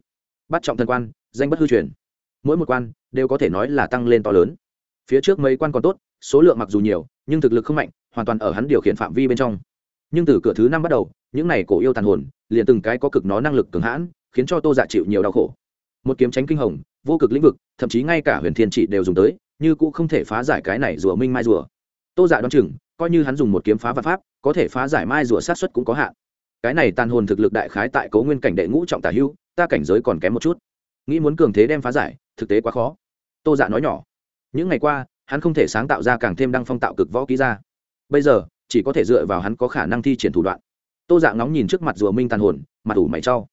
[SPEAKER 1] Bắt trọng thần quan, danh bất hư truyền. Mỗi một quan, đều có thể nói là tăng lên to lớn. Phía trước mấy quan còn tốt, số lượng mặc dù nhiều, nhưng thực lực không mạnh hoàn toàn ở hắn điều khiển phạm vi bên trong. Nhưng từ cửa thứ năm bắt đầu, những này cổ yêu tàn hồn, liền từng cái có cực nó năng lực cường hãn, khiến cho tô dạ chịu nhiều đau khổ. Một kiếm tránh kinh hồng, vô cực lĩnh vực, thậm chí ngay cả huyền thiên trị đều dùng tới, như cũng không thể phá giải cái này rùa minh mai rùa. Tô dạ đoán chừng, coi như hắn dùng một kiếm phá vật pháp, có thể phá giải mai rùa sát xuất cũng có hạn. Cái này tàn hồn thực lực đại khái tại cấu nguyên cảnh đệ ngũ trọng tả hưu, ta cảnh giới còn kém một chút. Nghĩ muốn cường thế đem phá giải, thực tế quá khó. Tô dạ nói nhỏ. Những ngày qua, hắn không thể sáng tạo ra càng thêm đăng phong tạo cực võ ký ra bây giờ, chỉ có thể dựa vào hắn có khả năng thi triển thủ đoạn. Tô dạ ngóng nhìn trước mặt rùa minh tàn hồn, mặt ủ mày trau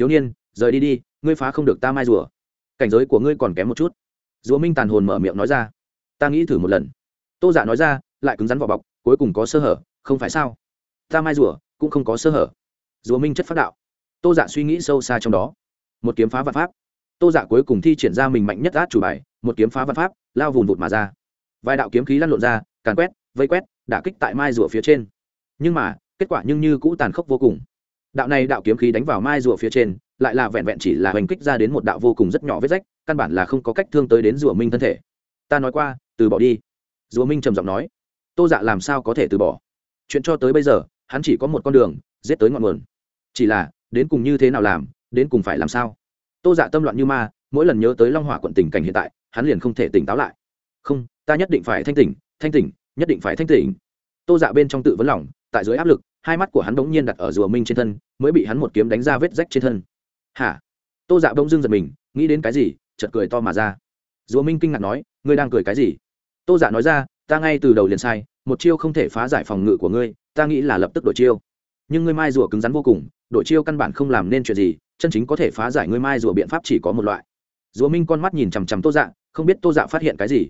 [SPEAKER 1] thiếu niên, rời đi đi, ngươi phá không được ta mai rùa. Cảnh giới của ngươi còn kém một chút. Rùa minh tàn hồn mở miệng nói ra. Ta nghĩ thử một lần. Tô dạ nói ra, lại cứng rắn vỏ bọc, cuối cùng có sơ hở, không phải sao? Ta mai rùa, cũng không có sơ hở. Rùa minh chất phát đạo. Tô dạ suy nghĩ sâu xa trong đó. Một kiếm phá văn pháp. Tô dạ cuối cùng thi triển ra mình mạnh nhất át chủ bài, một kiếm phá văn pháp, lao vùn vụt mà ra. Vài đạo kiếm khí lăn lộn ra, càn quét vây quét, đả kích tại mai rùa phía trên. Nhưng mà, kết quả nhưng như cũ tàn khốc vô cùng. Đạo này đạo kiếm khí đánh vào mai rùa phía trên, lại là vẹn vẹn chỉ là hành kích ra đến một đạo vô cùng rất nhỏ vết rách, căn bản là không có cách thương tới đến rùa minh thân thể. Ta nói qua, từ bỏ đi. Rùa minh trầm giọng nói. Tô dạ làm sao có thể từ bỏ? Chuyện cho tới bây giờ, hắn chỉ có một con đường, giết tới ngọn nguồn. Chỉ là, đến cùng như thế nào làm, đến cùng phải làm sao? Tô dạ tâm loạn như ma, mỗi lần nhớ tới long hỏa quận tình cảnh hiện tại, hắn liền không thể tỉnh táo lại. Không, ta nhất định phải thanh tỉnh thanh tỉnh nhất định phải thanh tỉnh. Tô dạ bên trong tự vấn lòng, tại dưới áp lực, hai mắt của hắn bỗng nhiên đặt ở rùa minh trên thân, mới bị hắn một kiếm đánh ra vết rách trên thân. Hả? Tô dạ bỗng dưng giật mình, nghĩ đến cái gì chật cười to mà ra. Rùa minh kinh ngạc nói, ngươi đang cười cái gì? Tô dạ nói ra, ta ngay từ đầu liền sai, một chiêu không thể phá giải phòng ngự của ngươi, ta nghĩ là lập tức đổi chiêu. Nhưng ngươi mai rùa cứng rắn vô cùng, đổi chiêu căn bản không làm nên chuyện gì, chân chính có thể phá giải ngươi mai rùa biện pháp chỉ có một loại. Rùa minh con mắt nhìn chằm chằm tô dạ không biết tô dạ phát hiện cái gì.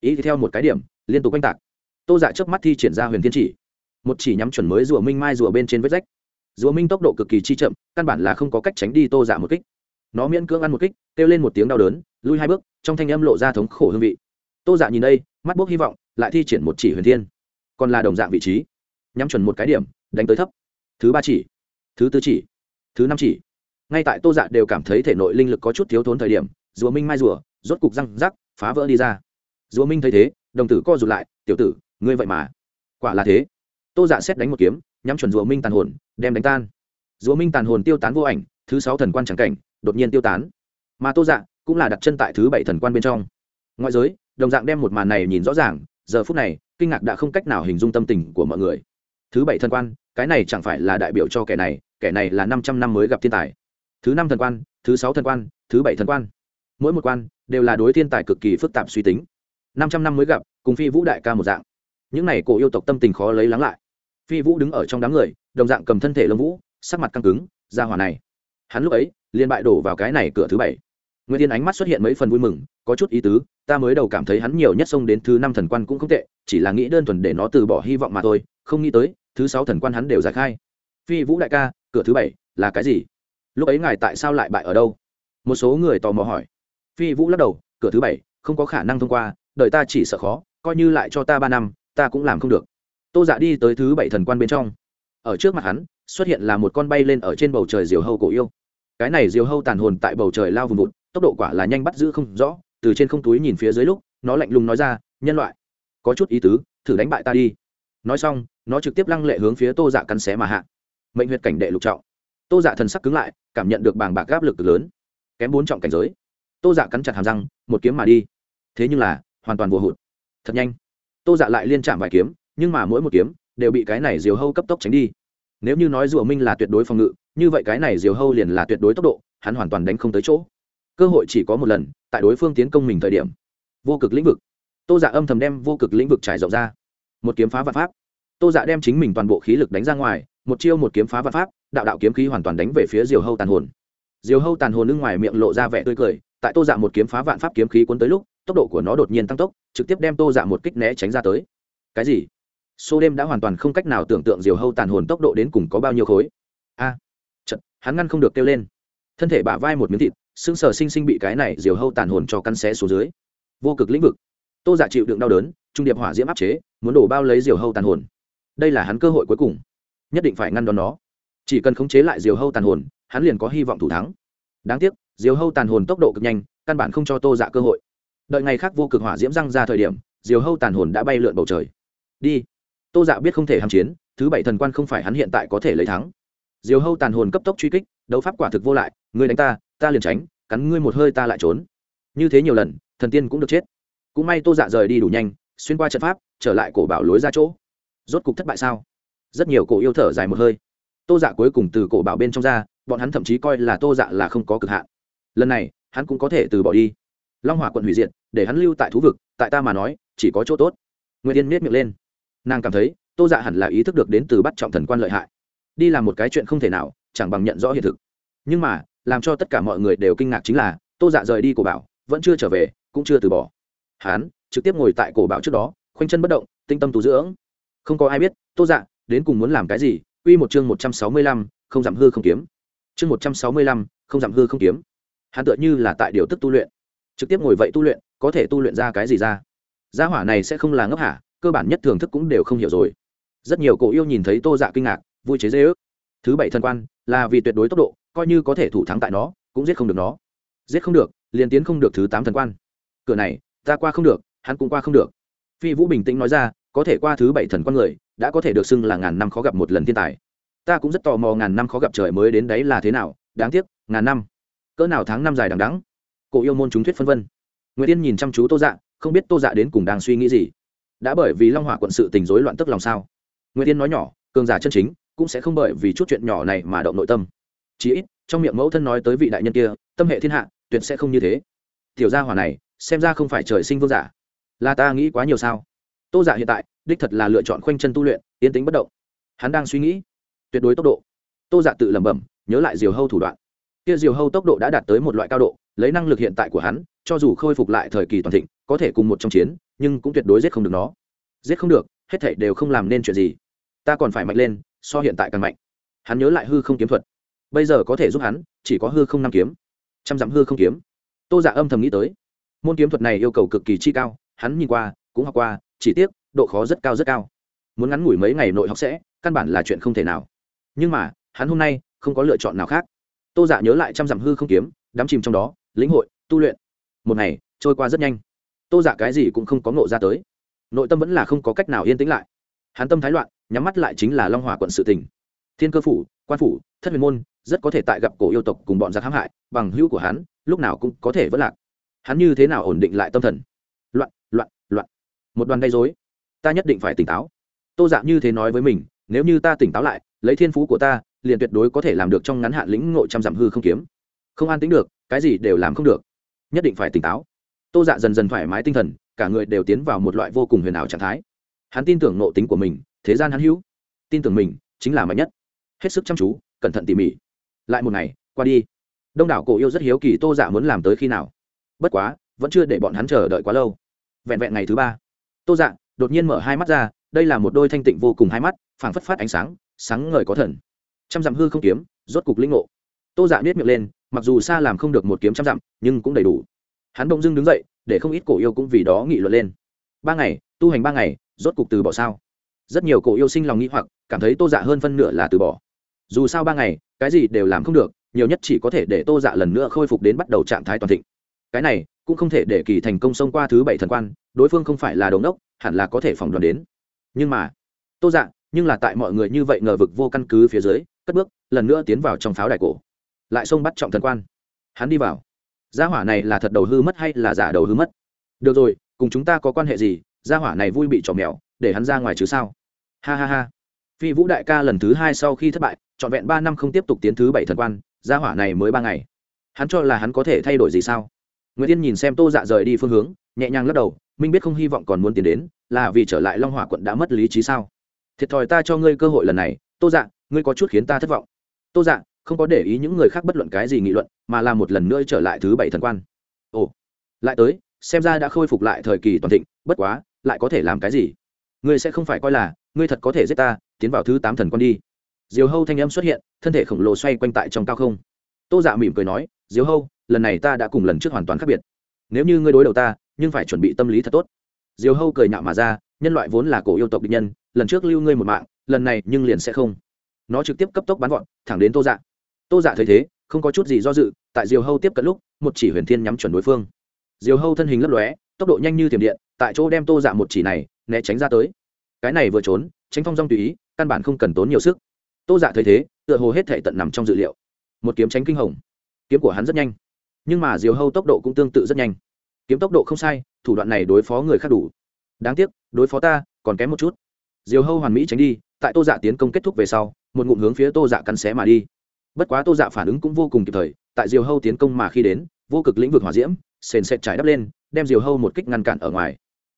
[SPEAKER 1] Ý thì theo một cái điểm, liên tục oanh tạc tô dạ trước mắt thi triển ra huyền thiên chỉ. Một chỉ nhắm chuẩn mới rùa minh mai rùa bên trên vết rách. Rùa minh tốc độ cực kỳ chi chậm, căn bản là không có cách tránh đi tô dạ một kích. Nó miễn cưỡng ăn một kích, kêu lên một tiếng đau đớn, lui hai bước, trong thanh âm lộ ra thống khổ hương vị. Tô dạ nhìn đây, mắt bốc hy vọng, lại thi triển một chỉ huyền thiên. Còn là đồng dạng vị trí. Nhắm chuẩn một cái điểm, đánh tới thấp. Thứ ba chỉ, thứ tư chỉ, thứ năm chỉ. Ngay tại tô dạ đều cảm thấy thể nội linh lực có chút thiếu thốn thời điểm, rùa minh mai rùa, rốt cục răng rắc, phá vỡ đi ra. Rùa minh thấy thế, đồng tử co rụt lại, tiểu tử ngươi vậy mà. Quả là thế. Tô dạ xét đánh một kiếm, nhắm chuẩn rùa minh tàn hồn, đem đánh tan. Rùa minh tàn hồn tiêu tán vô ảnh, thứ sáu thần quan c cảnh, đột nhiên tiêu tán. Mà tô dạ cũng là đặt chân tại thứ bảy thần quan bên trong. Ngoại giới, đồng dạng đem một màn này nhìn rõ ràng, giờ phút này, kinh ngạc đã không cách nào hình dung tâm tình của mọi người. Thứ bảy thần quan, cái này chẳng phải là đại biểu cho kẻ này kẻ này là năm trăm năm mới gặp thiên tài. Thứ năm thần quan, thứ sáu thần quan, thứ bảy thần quan. Mỗi một quan đều là đối thiên tài cực kỳ phức tạp suy tính. Năm trăm năm mới gặp, cùng phi vũ đại ca một dạng những này cổ yêu tộc tâm tình khó lấy lắng lại. Phi vũ đứng ở trong đám người, đồng dạng cầm thân thể lâm vũ, sắc mặt căng cứng, ra hỏa này. Hắn lúc ấy, liền bại đổ vào cái này cửa thứ bảy. Nguyên tiên ánh mắt xuất hiện mấy phần vui mừng, có chút ý tứ, ta mới đầu cảm thấy hắn nhiều nhất xông đến thứ năm thần quan cũng không tệ, chỉ là nghĩ đơn thuần để nó từ bỏ hy vọng mà thôi, không nghĩ tới, thứ sáu thần quan hắn đều giải khai. Phi vũ đại ca, cửa thứ bảy, là cái gì? Lúc ấy ngài tại sao lại bại ở đâu? Một số người tò mò hỏi. Phi vũ lắc đầu, cửa thứ bảy, không có khả năng thông qua, đợi ta chỉ sợ khó, coi như lại cho ta ba năm ta cũng làm không được. Tô dạ đi tới thứ bảy thần quan bên trong. Ở trước mặt hắn, xuất hiện là một con bay lên ở trên bầu trời diều hâu cổ yêu. Cái này diều hâu tàn hồn tại bầu trời lao vùng vụt, tốc độ quả là nhanh bắt giữ không rõ, từ trên không túi nhìn phía dưới lúc, nó lạnh lùng nói ra, nhân loại, có chút ý tứ, thử đánh bại ta đi. Nói xong, nó trực tiếp lăng lệ hướng phía tô dạ cắn xé mà hạ. Mệnh huyệt cảnh đệ lục trọng. Tô dạ thần sắc cứng lại, cảm nhận được bàng bạc áp lực lớn, kém bốn trọng cảnh giới. Tô dạ cắn chặt hàm răng, một kiếm mà đi. Thế nhưng là, hoàn toàn vô hụt. Thật nhanh tô dạ lại liên chạm vài kiếm, nhưng mà mỗi một kiếm đều bị cái này diều hâu cấp tốc tránh đi. Nếu như nói rùa minh là tuyệt đối phòng ngự, như vậy cái này diều hâu liền là tuyệt đối tốc độ, hắn hoàn toàn đánh không tới chỗ. Cơ hội chỉ có một lần, tại đối phương tiến công mình thời điểm. Vô cực lĩnh vực. Tô dạ âm thầm đem vô cực lĩnh vực trải rộng ra. Một kiếm phá vạn pháp. Tô dạ đem chính mình toàn bộ khí lực đánh ra ngoài, một chiêu một kiếm phá vạn pháp, đạo đạo kiếm khí hoàn toàn đánh về phía diều hâu tàn hồn. Diều hâu tàn hồn lưng ngoài miệng lộ ra vẻ tươi cười, tại tô dạ một kiếm phá vạn pháp kiếm khí cuốn tới lúc, tốc độ của nó đột nhiên tăng tốc trực tiếp đem tô dạ một kích né tránh ra tới. Cái gì? Số đêm đã hoàn toàn không cách nào tưởng tượng diều hâu tàn hồn tốc độ đến cùng có bao nhiêu khối. A! À, chật hắn ngăn không được kêu lên. Thân thể bả vai một miếng thịt xương sờ sinh sinh bị cái này diều hâu tàn hồn cho căn xé xuống dưới. Vô cực lĩnh vực. Tô giả dạ chịu đựng đau đớn trung điệp hỏa diễm áp chế muốn đổ bao lấy diều hâu tàn hồn. Đây là hắn cơ hội cuối cùng. Nhất định phải ngăn đón nó. Chỉ cần khống chế lại diều hâu tàn hồn hắn liền có hy vọng thủ thắng. Đáng tiếc diều hâu tàn hồn tốc độ cực nhanh căn bản không cho tô dạ cơ hội đợi ngày khác vô cực hỏa diễm răng ra thời điểm, diều hâu tàn hồn đã bay lượn bầu trời. Đi. Tô dạ biết không thể hàm chiến, thứ bảy thần quan không phải hắn hiện tại có thể lấy thắng. Diều hâu tàn hồn cấp tốc truy kích, đấu pháp quả thực vô lại người đánh ta ta liền tránh, cắn ngươi một hơi ta lại trốn. Như thế nhiều lần, thần tiên cũng được chết. Cũng may tô dạ rời đi đủ nhanh, xuyên qua trận pháp, trở lại cổ bảo lối ra chỗ. Rốt cục thất bại sao? Rất nhiều cổ yêu thở dài một hơi. Tô dạ cuối cùng từ cổ bảo bên trong ra, bọn hắn thậm chí coi là tô dạ là không có cực hạn. Lần này, hắn cũng có thể từ bỏ đi long hỏa quận hủy diệt, để hắn lưu tại thú vực, tại ta mà nói, chỉ có chỗ tốt. Nguyên yên miết miệng lên. Nàng cảm thấy, tô dạ hẳn là ý thức được đến từ bắt trọng thần quan lợi hại. Đi làm một cái chuyện không thể nào, chẳng bằng nhận rõ hiện thực. Nhưng mà, làm cho tất cả mọi người đều kinh ngạc chính là, tô dạ rời đi cổ bảo, vẫn chưa trở về, cũng chưa từ bỏ. Hán trực tiếp ngồi tại cổ bảo trước đó, khoanh chân bất động, tinh tâm tu dưỡng. Không có ai biết, tô dạ đến cùng muốn làm cái gì? Quy một chương một trăm sáu mươi lăm, không giảm hư không kiếm. Chương một trăm sáu mươi lăm, không giảm hư không kiếm. Hắn tựa như là tại điều tức tu luyện trực tiếp ngồi vậy tu luyện, có thể tu luyện ra cái gì ra? Gia hỏa này sẽ không là ngốc hả? Cơ bản nhất thưởng thức cũng đều không hiểu rồi. Rất nhiều cổ yêu nhìn thấy tô dạ kinh ngạc, vui chế dễ ước. Thứ bảy thần quan, là vì tuyệt đối tốc độ, coi như có thể thủ thắng tại nó, cũng giết không được nó. Giết không được, liền tiến không được thứ tám thần quan. Cửa này, ta qua không được, hắn cũng qua không được. Phi vũ bình tĩnh nói ra, có thể qua thứ bảy thần quan người, đã có thể được xưng là ngàn năm khó gặp một lần thiên tài. Ta cũng rất tò mò ngàn năm khó gặp trời mới đến đấy là thế nào, đáng tiếc, ngàn năm. Cỡ nào tháng năm dài đằng đắng cổ yêu môn chúng thuyết phân vân. Nguyễn tiên nhìn chăm chú tô dạ không biết tô dạ đến cùng đang suy nghĩ gì. Đã bởi vì long hỏa quận sự tình rối loạn tức lòng sao? Nguyễn tiên nói nhỏ, cường giả chân chính, cũng sẽ không bởi vì chút chuyện nhỏ này mà động nội tâm. Chí ít, trong miệng mẫu thân nói tới vị đại nhân kia, tâm hệ thiên hạ, tuyệt sẽ không như thế. Tiểu gia hỏa này, xem ra không phải trời sinh vương giả. Là ta nghĩ quá nhiều sao? Tô giả hiện tại, đích thật là lựa chọn khoanh chân tu luyện, yên tĩnh bất động. Hắn đang suy nghĩ, tuyệt đối tốc độ. Tô giả tự lẩm bẩm, nhớ lại diều hâu thủ đoạn. Kia diều hâu tốc độ đã đạt tới một loại cao độ lấy năng lực hiện tại của hắn, cho dù khôi phục lại thời kỳ toàn thịnh, có thể cùng một trong chiến, nhưng cũng tuyệt đối giết không được nó. Giết không được, hết thảy đều không làm nên chuyện gì. Ta còn phải mạnh lên, so hiện tại càng mạnh. Hắn nhớ lại hư không kiếm thuật. Bây giờ có thể giúp hắn, chỉ có hư không năm kiếm. Trăm dặm hư không kiếm. Tô giả dạ âm thầm nghĩ tới. Môn kiếm thuật này yêu cầu cực kỳ chi cao, hắn nhìn qua, cũng học qua, chỉ tiếc, độ khó rất cao rất cao. Muốn ngắn ngủi mấy ngày nội học sẽ, căn bản là chuyện không thể nào. Nhưng mà, hắn hôm nay, không có lựa chọn nào khác. Tô giả dạ nhớ lại trăm dặm hư không kiếm, đắm chìm trong đó lĩnh hội tu luyện. Một ngày trôi qua rất nhanh. Tô giả cái gì cũng không có ngộ ra tới. Nội tâm vẫn là không có cách nào yên tĩnh lại. Hắn tâm thái loạn nhắm mắt lại chính là long hòa quận sự tình, thiên cơ phủ quan phủ thất huyền môn rất có thể tại gặp cổ yêu tộc cùng bọn giặc hãm hại bằng hữu của hắn lúc nào cũng có thể vất lạc. Hắn như thế nào ổn định lại tâm thần? Loạn loạn loạn. Một đoàn gây dối ta nhất định phải tỉnh táo. Tô dạ như thế nói với mình nếu như ta tỉnh táo lại lấy thiên phú của ta liền tuyệt đối có thể làm được trong ngắn hạn lĩnh ngộ trăm dặm hư không kiếm. Không an tính được cái gì đều làm không được. Nhất định phải tỉnh táo. Tô dạ dần dần thoải mái tinh thần, cả người đều tiến vào một loại vô cùng huyền ảo trạng thái. Hắn tin tưởng nộ tính của mình, thế gian hắn hữu. Tin tưởng mình, chính là mạnh nhất. Hết sức chăm chú, cẩn thận tỉ mỉ. Lại một ngày, qua đi. Đông đảo cổ yêu rất hiếu kỳ tô dạ muốn làm tới khi nào. Bất quá, vẫn chưa để bọn hắn chờ đợi quá lâu. Vẹn vẹn ngày thứ ba, tô dạ đột nhiên mở hai mắt ra, đây là một đôi thanh tịnh vô cùng hai mắt, phảng phất phát ánh sáng sáng ngời có thần. Trăm dặm hư không kiếm, rốt cục linh ngộ. Tô dạ biết miệng lên mặc dù xa làm không được một kiếm trăm dặm, nhưng cũng đầy đủ. Hắn bỗng dưng đứng dậy, để không ít cổ yêu cũng vì đó nghị luận lên. Ba ngày, tu hành ba ngày, rốt cục từ bỏ sao? Rất nhiều cổ yêu sinh lòng nghĩ hoặc, cảm thấy tô dạ hơn phân nửa là từ bỏ. Dù sao ba ngày, cái gì đều làm không được, nhiều nhất chỉ có thể để tô dạ lần nữa khôi phục đến bắt đầu trạng thái toàn thịnh. Cái này, cũng không thể để kỳ thành công xông qua thứ bảy thần quan, đối phương không phải là đống đốc hẳn là có thể phòng đoán đến. Nhưng mà, tô dạ nhưng là tại mọi người như vậy ngờ vực vô căn cứ phía dưới, cất bước, lần nữa tiến vào trong pháo đài cổ lại xông bắt trọng thần quan. Hắn đi vào. Gia hỏa này là thật đầu hư mất hay là giả đầu hư mất? Được rồi, cùng chúng ta có quan hệ gì? Gia hỏa này vui bị trò mèo, để hắn ra ngoài chứ sao? Ha ha ha. Phi vũ đại ca lần thứ hai sau khi thất bại, trọn vẹn ba năm không tiếp tục tiến thứ bảy thần quan, gia hỏa này mới ba ngày. Hắn cho là hắn có thể thay đổi gì sao? Nguyễn tiên nhìn xem tô dạ rời đi phương hướng, nhẹ nhàng lắc đầu, minh biết không hy vọng còn muốn tiến đến, là vì trở lại long hỏa quận đã mất lý trí sao? Thiệt thòi ta cho ngươi cơ hội lần này, tô dạ ngươi có chút khiến ta thất vọng. Tô dạ không có để ý những người khác bất luận cái gì nghị luận, mà là một lần nữa trở lại thứ bảy thần quan. Ồ, lại tới, xem ra đã khôi phục lại thời kỳ toàn thịnh, bất quá, lại có thể làm cái gì? Ngươi sẽ không phải coi là, ngươi thật có thể giết ta, tiến vào thứ tám thần quan đi. Diều hâu thanh âm xuất hiện, thân thể khổng lồ xoay quanh tại trong cao không. Tô dạ mỉm cười nói, diều hâu, lần này ta đã cùng lần trước hoàn toàn khác biệt. Nếu như ngươi đối đầu ta, nhưng phải chuẩn bị tâm lý thật tốt. Diều hâu cười nhạo mà ra, nhân loại vốn là cổ yêu tộc địch nhân, lần trước lưu ngươi một mạng, lần này nhưng liền sẽ không. Nó trực tiếp cấp tốc bắn gọn, thẳng đến tô dạ tô dạ thấy thế, không có chút gì do dự, tại diều hâu tiếp cận lúc, một chỉ huyền thiên nhắm chuẩn đối phương. Diều hâu thân hình lấp lóe, tốc độ nhanh như tiềm điện, tại chỗ đem tô dạ một chỉ này, né tránh ra tới. Cái này vừa trốn, tránh phong rong tùy ý, căn bản không cần tốn nhiều sức. Tô dạ thấy thế, tựa hồ hết thể tận nằm trong dự liệu. Một kiếm tránh kinh hồng. Kiếm của hắn rất nhanh. Nhưng mà diều hâu tốc độ cũng tương tự rất nhanh. Kiếm tốc độ không sai, thủ đoạn này đối phó người khác đủ. Đáng tiếc, đối phó ta, còn kém một chút. Diều hâu hoàn mỹ tránh đi, tại tô dạ tiến công kết thúc về sau, một ngụm hướng phía tô dạ cắn xé mà đi bất quá tô dạ phản ứng cũng vô cùng kịp thời, tại diều hâu tiến công mà khi đến, vô cực lĩnh vực hỏa diễm, sền sệt trải đắp lên, đem diều hâu một kích ngăn cản ở ngoài.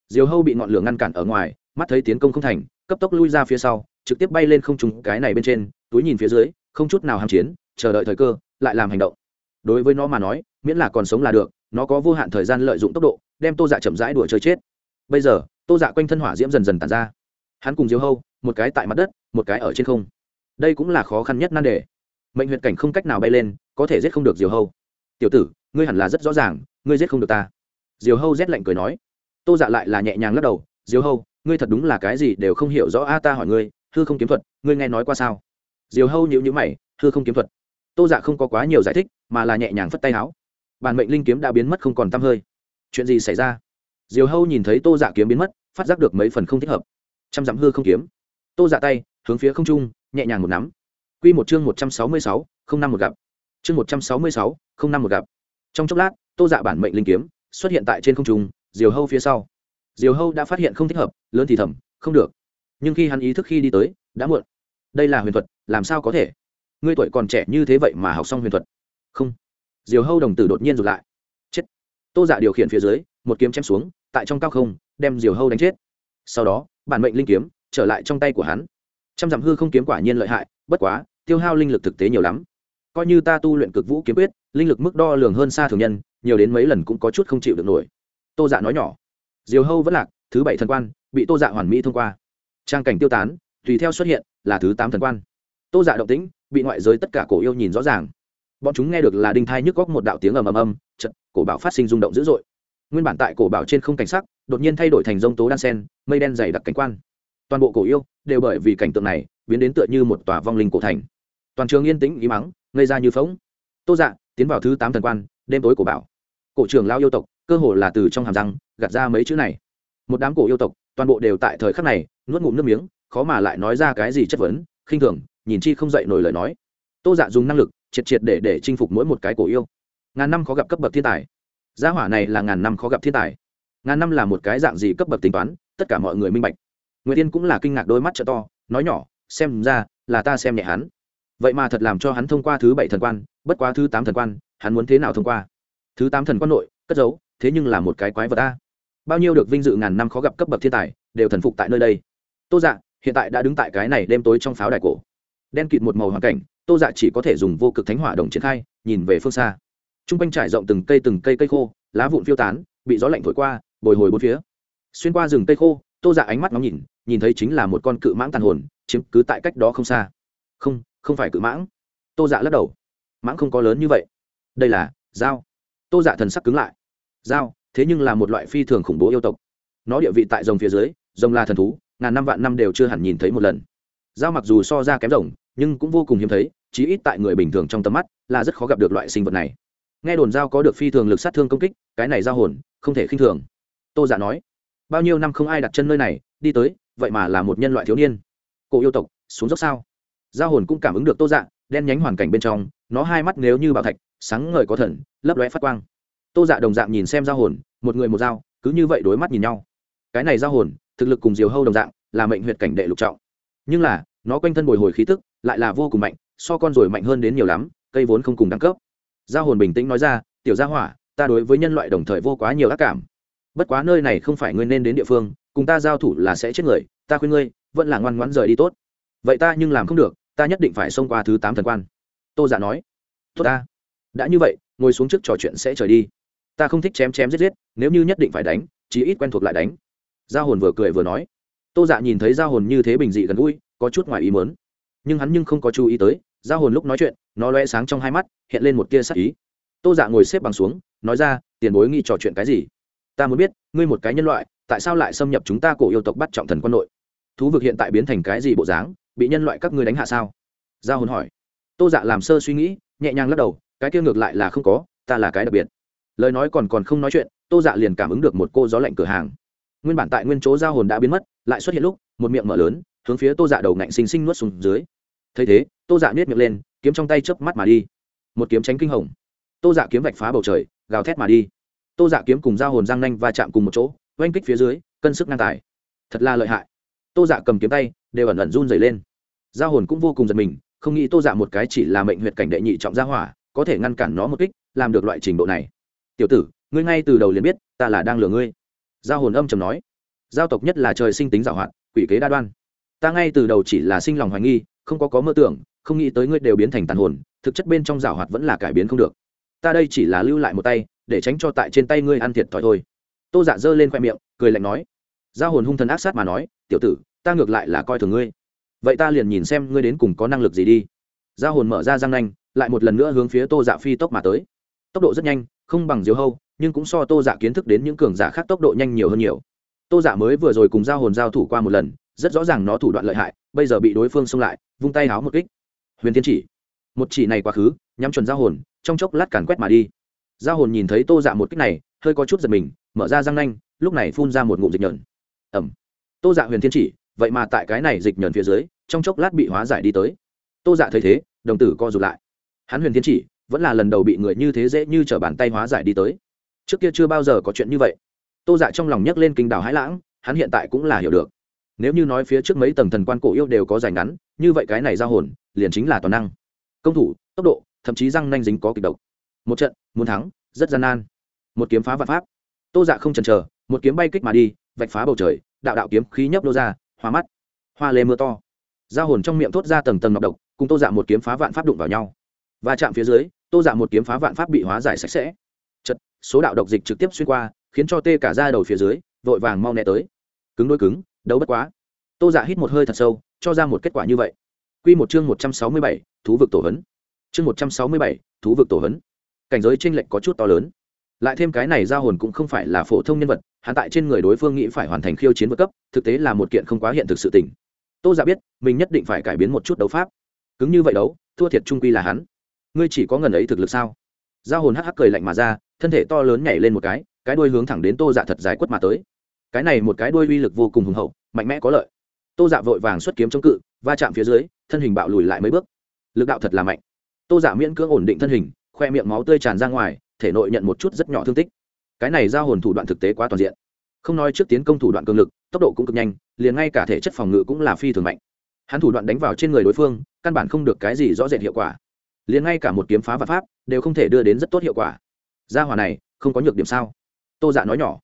[SPEAKER 1] Diều hâu bị ngọn lửa ngăn cản ở ngoài, mắt thấy tiến công không thành, cấp tốc lui ra phía sau, trực tiếp bay lên không trùng cái này bên trên, túi nhìn phía dưới, không chút nào hàm chiến, chờ đợi thời cơ, lại làm hành động. Đối với nó mà nói, miễn là còn sống là được, nó có vô hạn thời gian lợi dụng tốc độ, đem tô dạ chậm rãi đùa chơi chết. Bây giờ, tô dạ quanh thân hỏa diễm dần dần tàn ra. Hắn cùng diều hâu, một cái tại mặt đất, một cái ở trên không. Đây cũng là khó khăn nhất nan đề mệnh huyệt cảnh không cách nào bay lên, có thể giết không được diều hâu. Tiểu tử, ngươi hẳn là rất rõ ràng, ngươi giết không được ta. Diều hâu rét lạnh cười nói. Tô dạ lại là nhẹ nhàng lắc đầu. Diều hâu, ngươi thật đúng là cái gì đều không hiểu rõ a, ta hỏi ngươi, hư không kiếm thuật, ngươi nghe nói qua sao? Diều hâu nhịu nhữ mày, hư không kiếm thuật. Tô dạ không có quá nhiều giải thích, mà là nhẹ nhàng phất tay áo. Bản mệnh linh kiếm đã biến mất không còn t hơi. Chuyện gì xảy ra? Diều hâu nhìn thấy tô dạ kiếm biến mất, phát giác được mấy phần không thích hợp. Trăm dặm hư không kiếm. Tô dạ tay, hướng phía không trung, nhẹ nhàng một nắm quy một chương một trăm sáu mươi sáu, không năm một gặp. Chương một trăm sáu mươi sáu, không năm một gặp. Trong chốc lát, tô dạ bản mệnh linh kiếm xuất hiện tại trên không trung, diều hâu phía sau. Diều hâu đã phát hiện không thích hợp, lớn thì thầm, không được. Nhưng khi hắn ý thức khi đi tới, đã muộn. Đây là huyền thuật, làm sao có thể? Ngươi tuổi còn trẻ như thế vậy mà học xong huyền thuật. Không. Diều hâu đồng tử đột nhiên rụt lại. Chết. Tô giả dạ điều khiển phía dưới, một kiếm chém xuống, tại trong cao không, đem diều hâu đánh chết. Sau đó, bản mệnh linh kiếm trở lại trong tay của hắn. Trăm dặm hư không kiếm quả nhiên lợi hại, bất quá tiêu hao linh lực thực tế nhiều lắm. Coi như ta tu luyện cực vũ kiếm quyết, linh lực mức đo lường hơn xa thường nhân, nhiều đến mấy lần cũng có chút không chịu được nổi. Tô dạ nói nhỏ. Diều hâu vẫn lạc, thứ bảy thần quan, bị tô dạ hoàn mỹ thông qua. Trang cảnh tiêu tán, tùy theo xuất hiện, là thứ tám thần quan. Tô dạ động tĩnh, bị ngoại giới tất cả cổ yêu nhìn rõ ràng. Bọn chúng nghe được là đinh thai nhức góc một đạo tiếng ầm ầm âm, chợt, cổ bảo phát sinh rung động dữ dội. Nguyên bản tại cổ bảo trên không cảnh sắc, đột nhiên thay đổi thành rông tố đan sen, mây đen dày đặc cảnh quan. Toàn bộ cổ yêu đều bởi vì cảnh tượng này, biến đến tựa như một tòa vong linh cổ thành toàn trường yên tĩnh ý mắng, ngây ra như phóng tô dạ tiến vào thứ tám thần quan, đêm tối cổ bảo. Cổ trường lao yêu tộc, cơ hồ là từ trong hàm răng, gạt ra mấy chữ này. Một đám cổ yêu tộc, toàn bộ đều tại thời khắc này, nuốt ngụm nước miếng, khó mà lại nói ra cái gì chất vấn, khinh thường, nhìn chi không dậy nổi lời nói. Tô dạ dùng năng lực, triệt triệt để để chinh phục mỗi một cái cổ yêu. Ngàn năm khó gặp cấp bậc thiên tài. Gia hỏa này là ngàn năm khó gặp thiên tài. Ngàn năm là một cái dạng gì cấp bậc tính toán, tất cả mọi người minh bạch. Nguyễn tiên cũng là kinh ngạc đôi mắt t to, nói nhỏ, xem ra là ta xem nhẹ hắn vậy mà thật làm cho hắn thông qua thứ bảy thần quan, bất quá thứ tám thần quan, hắn muốn thế nào thông qua? Thứ tám thần quan nội, cất giấu, thế nhưng là một cái quái vật ta bao nhiêu được vinh dự ngàn năm khó gặp cấp bậc thiên tài, đều thần phục tại nơi đây. Tô dạ hiện tại đã đứng tại cái này đêm tối trong pháo đài cổ. Đen kịt một màu hoàn cảnh, tô dạ chỉ có thể dùng vô cực thánh hỏa đồng triển khai, nhìn về phương xa. T r u n g quanh trải rộng từng cây từng cây cây khô, lá vụn phiêu tán, bị gió lạnh thổi qua, bồi hồi bốn phía. Xuyên qua rừng cây khô, tô dạ ánh mắt ngóng nhìn nhìn thấy chính là một con cự mãng tàn hồn, chiếm cứ tại cách đó không xa. Không không phải cự mãng. Tô dạ lắc đầu. Mãng không có lớn như vậy. Đây là dao tô dạ thần sắc cứng lại. Dao thế nhưng là một loại phi thường khủng bố yêu tộc. Nó địa vị tại rồng phía dưới, rồng là thần thú, ngàn năm vạn năm đều chưa hẳn nhìn thấy một lần. Dao mặc dù so ra kém rồng, nhưng cũng vô cùng hiếm thấy, chí ít tại người bình thường trong tầm mắt, là rất khó gặp được loại sinh vật này. Nghe đồn dao có được phi thường lực sát thương công kích, cái này giao hồn, không thể khinh thường. Tô giả dạ nói, bao nhiêu năm không ai đặt chân nơi này, đi tới, vậy mà là một nhân loại thiếu niên. Cổ yêu tộc, xuống dốc sao? Giao hồn cũng cảm ứng được tô dạ đen nhánh hoàn cảnh bên trong, nó hai mắt nếu như bảo thạch, sáng ngời có thần, lấp lóe phát quang. Tô dạ đồng dạng nhìn xem giao hồn, một người một dao cứ như vậy đối mắt nhìn nhau. Cái này giao hồn, thực lực cùng diều hâu đồng dạng, là mệnh huyệt cảnh đệ lục trọng. Nhưng là, nó quanh thân bồi hồi khí tức, lại là vô cùng mạnh, so con rồi mạnh hơn đến nhiều lắm, cây vốn không cùng đẳng cấp. Giao hồn bình tĩnh nói ra, tiểu gia hỏa, ta đối với nhân loại đồng thời vô quá nhiều ác cảm. Bất quá nơi này không phải ngươi nên đến địa phương, cùng ta giao thủ là sẽ chết người, ta khuyên ngươi, vẫn là ngoan ngoãn rời đi tốt. Vậy ta nhưng làm không được ta nhất định phải xông qua thứ tám thần quan. Tô giả dạ nói, tốt ta, đã như vậy, ngồi xuống trước trò chuyện sẽ trời đi. Ta không thích chém chém giết giết, nếu như nhất định phải đánh, chí ít quen thuộc lại đánh. Giao hồn vừa cười vừa nói. Tô dạ nhìn thấy giao hồn như thế bình dị gần gũi, có chút ngoài ý mớn nhưng hắn nhưng không có chú ý tới giao hồn lúc nói chuyện, nó loe sáng trong hai mắt, hiện lên một tia sắc ý. Tô dạ ngồi xếp bằng xuống, nói ra, tiền bối nghi trò chuyện cái gì? Ta muốn biết, ngươi một cái nhân loại, tại sao lại xâm nhập chúng ta cổ yêu tộc bắt trọng thần quân nội thú vực hiện tại biến thành cái gì bộ dáng? Bị nhân loại các ngươi đánh hạ sao? Giao hồn hỏi. Tô dạ làm sơ suy nghĩ, nhẹ nhàng lắc đầu, cái kia ngược lại là không có, ta là cái đặc biệt. Lời nói còn còn không nói chuyện, tô dạ liền cảm ứng được một cô gió lạnh cửa hàng. Nguyên bản tại nguyên chỗ giao hồn đã biến mất, lại xuất hiện lúc, một miệng mở lớn, hướng phía tô dạ đầu ngạnh xinh xinh nuốt xuống dưới. Thấy thế, tô dạ nhét miệng lên, kiếm trong tay chớp mắt mà đi. Một kiếm tránh kinh hồng. Tô dạ kiếm vạch phá bầu trời, gào thét mà đi. Tô dạ kiếm cùng giao hồn giang nanh va chạm cùng một chỗ, oanh kích phía dưới, cân sức ngang tài. Thật là lợi hại tô dạ cầm kiếm tay, đều ẩn ẩn run dày lên. Giao hồn cũng vô cùng giật mình, không nghĩ tô dạ một cái chỉ là mệnh huyệt cảnh đệ nhị trọng gia hỏa, có thể ngăn cản nó một kích, làm được loại trình độ này. Tiểu tử, ngươi ngay từ đầu liền biết, ta là đang lừa ngươi. Giao hồn âm trầm nói. Giao tộc nhất là trời sinh tính giảo hoạt, quỷ kế đa đoan. Ta ngay từ đầu chỉ là sinh lòng hoài nghi, không có có mơ tưởng, không nghĩ tới ngươi đều biến thành tàn hồn, thực chất bên trong giảo hoạt vẫn là cải biến không được. Ta đây chỉ là lưu lại một tay, để tránh cho tại trên tay ngươi ăn thiệt thòi thôi. Tô dạ giơ lên khoe miệng, cười lạnh nói giao hồn hung thần ác sát mà nói, tiểu tử, ta ngược lại là coi thường ngươi. Vậy ta liền nhìn xem ngươi đến cùng có năng lực gì đi. Giao hồn mở ra răng nanh, lại một lần nữa hướng phía tô dạ phi tốc mà tới. Tốc độ rất nhanh, không bằng diều hâu, nhưng cũng so tô dạ kiến thức đến những cường giả khác tốc độ nhanh nhiều hơn nhiều. Tô dạ mới vừa rồi cùng giao hồn giao thủ qua một lần, rất rõ ràng nó thủ đoạn lợi hại, bây giờ bị đối phương xông lại, vung tay háo một kích. Huyền thiên chỉ, một chỉ này quá khứ, nhắm chuẩn giao hồn, trong chốc lát càn quét mà đi. Giao hồn nhìn thấy tô dạ một kích này, hơi có chút giật mình, mở ra răng nanh, lúc này phun ra một ngụm dịch nhợn ẩm. Tô dạ huyền thiên chỉ, vậy mà tại cái này dịch nhờn phía dưới, trong chốc lát bị hóa giải đi tới. Tô dạ thấy thế, đồng tử co rụt lại. Hắn huyền thiên chỉ, vẫn là lần đầu bị người như thế dễ như t r ở bàn tay hóa giải đi tới. Trước kia chưa bao giờ có chuyện như vậy. Tô dạ trong lòng nhấc lên kinh đảo hãi lãng, hắn hiện tại cũng là hiểu được. Nếu như nói phía trước mấy tầng thần quan cổ yêu đều có dài ngắn, như vậy cái này ra hồn, liền chính là toàn năng. Công thủ, tốc độ, thậm chí răng nanh dính có kịch độc. Một trận, muốn thắng, rất gian nan. Một kiếm phá vạn pháp. Tô dạ không chần chờ, một kiếm bay kích mà đi vạch phá bầu trời, đạo đạo kiếm khí nhấp đô ra, hoa mắt, hoa lê mưa to. Ra hồn trong miệng thốt ra tầng tầng nọc độc, cùng tô dạ một kiếm phá vạn pháp đụng vào nhau. Và chạm phía dưới, tô dạ một kiếm phá vạn pháp bị hóa giải sạch sẽ. Chật, số đạo độc dịch trực tiếp xuyên qua, khiến cho tê cả ra đầu phía dưới, vội vàng mau né tới. Cứng đôi cứng, đấu bất quá. Tô dạ hít một hơi thật sâu, cho ra một kết quả như vậy. Q một chương một trăm sáu mươi bảy, thú vực tổ hấn. Chương một trăm sáu mươi bảy, thú vực tổ hấn. Cảnh giới tranh lệch có chút to lớn lại thêm cái này ra hồn cũng không phải là phổ thông nhân vật hạn tại trên người đối phương nghĩ phải hoàn thành khiêu chiến vượt cấp, thực tế là một kiện không quá hiện thực sự tình. Tô dạ biết, mình nhất định phải cải biến một chút đấu pháp. Cứng như vậy đấu, thua thiệt trung quy là hắn. Ngươi chỉ có ngần ấy thực lực sao? Giao hồn hắc hắc cười lạnh mà ra, thân thể to lớn nhảy lên một cái cái đuôi hướng thẳng đến tô dạ thật dài quất mà tới. Cái này một cái đuôi uy lực vô cùng hùng hậu, mạnh mẽ có lợi. Tô dạ vội vàng xuất kiếm chống cự, va chạm phía dưới, thân hình bạo lùi lại mấy bước. Lực đạo thật là mạnh. Tô dạ miễn cưỡng ổn định thân hình, khoe miệng máu tươi tràn ra ngoài thể nội nhận một chút rất nhỏ thương tích. Cái này giao hồn thủ đoạn thực tế quá toàn diện. Không nói trước tiến công thủ đoạn cường lực, tốc độ cũng cực nhanh, liền ngay cả thể chất phòng ngự cũng là phi thường mạnh. Hắn thủ đoạn đánh vào trên người đối phương, căn bản không được cái gì rõ rệt hiệu quả. Liền ngay cả một kiếm phá vật pháp, đều không thể đưa đến rất tốt hiệu quả. Gia hỏa này, không có nhược điểm sao? Tô dạ nói nhỏ.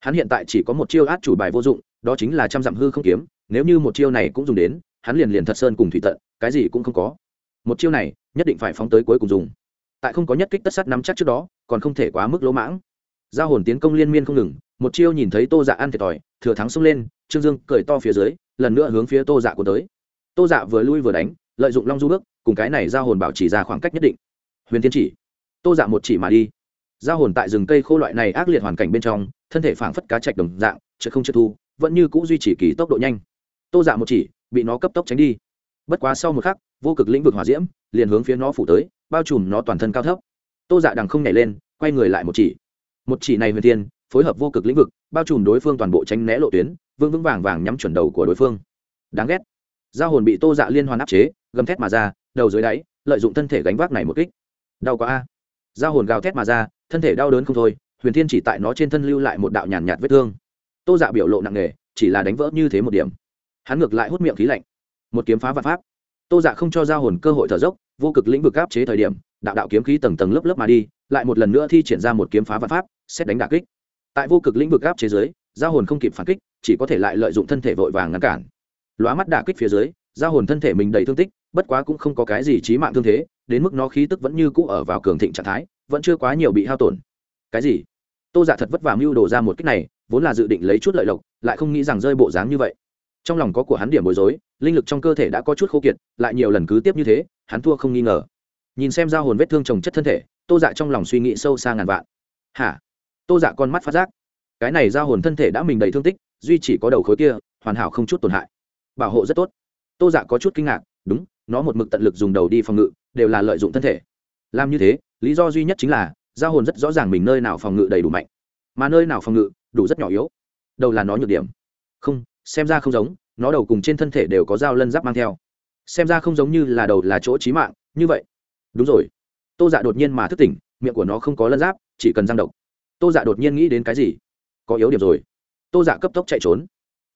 [SPEAKER 1] Hắn hiện tại chỉ có một chiêu át chủ bài vô dụng, đó chính là trăm dặm hư không kiếm, nếu như một chiêu này cũng dùng đến, hắn liền liền thật sơn cùng thủy tận, cái gì cũng không có. Một chiêu này, nhất định phải phóng tới cuối cùng dùng. Tại không có nhất kích tất sắt nắm chắc trước đó còn không thể quá mức lỗ mãng. Giao hồn tiến công liên miên không ngừng, một chiêu nhìn thấy tô dạ ăn thiệt thòi, thừa thắng xông lên, trương dương cười to phía dưới, lần nữa hướng phía tô dạ của tới. Tô dạ vừa lui vừa đánh, lợi dụng long du bước, cùng cái này giao hồn bảo chỉ ra khoảng cách nhất định. Huyền thiên chỉ, tô dạ một chỉ mà đi. Giao hồn tại rừng cây khô loại này ác liệt hoàn cảnh bên trong, thân thể phảng phất cá chạch đồng dạng chợ không chợ thu, vẫn như c ũ duy trì kỳ tốc độ nhanh. Tô dạ một chỉ, bị nó cấp tốc tránh đi. Bất quá sau một khắc, vô cực lĩnh vực hỏa diễm, liền hướng phía nó phủ tới, bao trùm nó toàn thân cao thấp tô dạ đằng không nhảy lên, quay người lại một chỉ. Một chỉ này huyền thiên, phối hợp vô cực lĩnh vực, bao trùm đối phương toàn bộ tránh né lộ tuyến, vương vững vàng vàng nhắm chuẩn đầu của đối phương. Đáng ghét. Giao hồn bị tô dạ liên hoàn áp chế, gầm thét mà ra, đầu dưới đáy, lợi dụng thân thể gánh vác này một kích. Đau quá a. Giao hồn gào thét mà ra, thân thể đau đớn không thôi, huyền thiên chỉ tại nó trên thân lưu lại một đạo nhàn nhạt vết thương. Tô dạ biểu lộ nặng nề, chỉ là đánh vỡ như thế một điểm. Hắn ngược lại hút miệng khí lạnh. Một kiếm phá vạn pháp. Tô dạ không cho giao hồn cơ hội thở dốc, vô cực lĩnh vực áp chế thời điểm đạo đạo kiếm khí tầng tầng lớp lớp mà đi, lại một lần nữa thi triển ra một kiếm phá vạn pháp, xét đánh đà kích. Tại vô cực lĩnh vực áp chế giới giao hồn không kịp phản kích, chỉ có thể lại lợi dụng thân thể vội vàng ngăn cản. Lóa mắt đà kích phía dưới, giao hồn thân thể mình đầy thương tích, bất quá cũng không có cái gì trí mạng thương thế, đến mức nó khí tức vẫn như cũ ở vào cường thịnh trạng thái, vẫn chưa quá nhiều bị hao tổn. Cái gì? Tô giả thật vất vả mưu đồ ra một cách này, vốn là dự định lấy chút lợi lộc, lại không nghĩ rằng rơi bộ dáng như vậy. Trong lòng có của hắn điểm bối rối, linh lực trong cơ thể đã có chút khô kiệt, lại nhiều lần cứ tiếp như thế, hắn thua không nghi ngờ nhìn xem giao hồn vết thương trồng chất thân thể, tô dạ trong lòng suy nghĩ sâu xa ngàn vạn. Hả? Tô dạ con mắt phát giác, cái này giao hồn thân thể đã mình đầy thương tích, duy chỉ có đầu khối kia, hoàn hảo không chút tổn hại. Bảo hộ rất tốt. Tô dạ có chút kinh ngạc, đúng, nó một mực tận lực dùng đầu đi phòng ngự, đều là lợi dụng thân thể. Làm như thế, lý do duy nhất chính là, giao hồn rất rõ ràng mình nơi nào phòng ngự đầy đủ mạnh. Mà nơi nào phòng ngự, đủ rất nhỏ yếu. Đầu là nó nhược điểm. Không, xem ra không giống, nó đầu cùng trên thân thể đều có dao lân giáp mang theo. Xem ra không giống như là đầu là chỗ trí mạng, như vậy đúng rồi. Tô dạ đột nhiên mà thức tỉnh, miệng của nó không có lân giáp, chỉ cần răng độc. Tô dạ đột nhiên nghĩ đến cái gì? Có yếu điểm rồi. Tô dạ cấp tốc chạy trốn.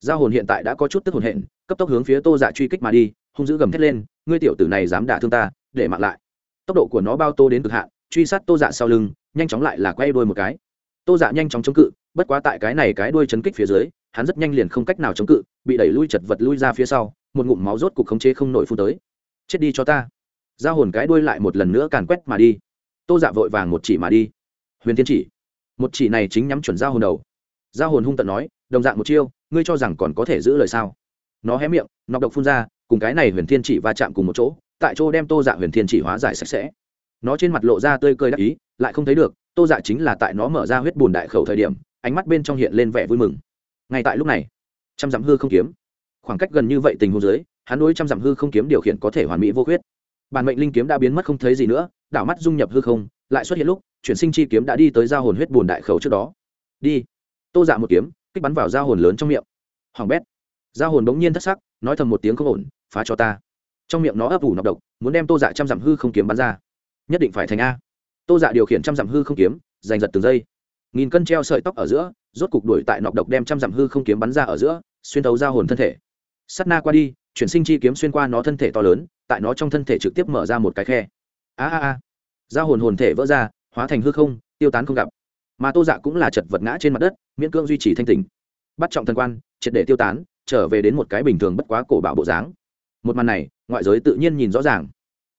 [SPEAKER 1] Giao hồn hiện tại đã có chút tức hồn hện, cấp tốc hướng phía tô dạ truy kích mà đi, hung dữ gầm thét lên, ngươi tiểu tử này dám đả thương ta, để mạng lại. Tốc độ của nó bao tô đến cực hạn, truy sát tô dạ sau lưng, nhanh chóng lại là quay đuôi một cái. Tô dạ nhanh chóng chống cự, bất quá tại cái này cái đuôi chấn kích phía dưới, hắn rất nhanh liền không cách nào chống cự, bị đẩy lui chật vật lui ra phía sau, một ngụm máu rốt cục khống chế không nổi phun tới. Chết đi cho ta giao hồn cái đuôi lại một lần nữa càn quét mà đi. Tô dạ vội vàng một chỉ mà đi. Huyền thiên chỉ, một chỉ này chính nhắm chuẩn giao hồn đầu. Giao hồn hung tận nói, đồng dạng một chiêu, ngươi cho rằng còn có thể giữ lời sao? Nó hé miệng, nọc độc phun ra, cùng cái này huyền thiên chỉ va chạm cùng một chỗ, tại chỗ đem tô dạ huyền thiên chỉ hóa giải sạch sẽ. Nó trên mặt lộ ra tươi cười đắc ý, lại không thấy được, tô dạ chính là tại nó mở ra huyết bùn đại khẩu thời điểm, ánh mắt bên trong hiện lên vẻ vui mừng. Ngay tại lúc này, trăm dặm hư không kiếm. Khoảng cách gần như vậy tình huống dưới, hắn đối trăm dặm hư không kiếm điều khiển có thể hoàn mỹ vô khuyết bản mệnh linh kiếm đã biến mất không thấy gì nữa, đảo mắt dung nhập hư không, lại xuất hiện lúc, chuyển sinh chi kiếm đã đi tới giao hồn huyết bùn đại khẩu trước đó. Đi. Tô dạ một kiếm, kích bắn vào giao hồn lớn trong miệng. Hoàng bét. Giao hồn bỗng nhiên thất sắc, nói thầm một tiếng không ổn, phá cho ta. Trong miệng nó ấp ủ nọc độc, muốn đem tô dạ trăm dặm hư không kiếm bắn ra. Nhất định phải thành a. Tô dạ điều khiển trăm dặm hư không kiếm, giành giật từng giây. Nghìn cân treo sợi tóc ở giữa, rốt cục đuổi tại nọc độc đem trăm dặm hư không kiếm bắn ra ở giữa, xuyên thấu giao hồn thân thể. Sắt na qua đi chuyển sinh chi kiếm xuyên qua nó thân thể to lớn, tại nó trong thân thể trực tiếp mở ra một cái khe. A a a. Da hồn hồn thể vỡ ra, hóa thành hư không, tiêu tán không gặp. Mà tô dạ cũng là chật vật ngã trên mặt đất, miễn cưỡng duy trì thanh tình bắt trọng thần quan, triệt để tiêu tán, trở về đến một cái bình thường bất quá cổ bạo bộ dáng. Một màn này, ngoại giới tự nhiên nhìn rõ ràng.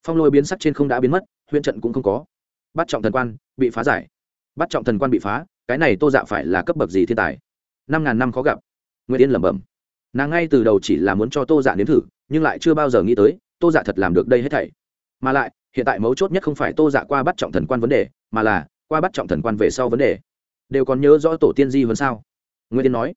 [SPEAKER 1] Phong lôi biến sắc trên không đã biến mất huyện trận cũng không có. Bắt trọng thần quan, bị phá giải. Bắt trọng thần quan bị phá, cái này tô dạ phải là cấp bậc gì thiên tài? Năm ngàn năm khó gặp. Nguyễn yên lẩm bẩm nàng ngay từ đầu chỉ là muốn cho tô dạ nếm thử, nhưng lại chưa bao giờ nghĩ tới, tô dạ thật làm được đây hết thảy. Mà lại, hiện tại mấu chốt nhất không phải tô dạ qua bắt trọng thần quan vấn đề, mà là qua bắt trọng thần quan về sau vấn đề. Đều còn nhớ rõ tổ tiên di hơn sao? Nguyên tiên nói.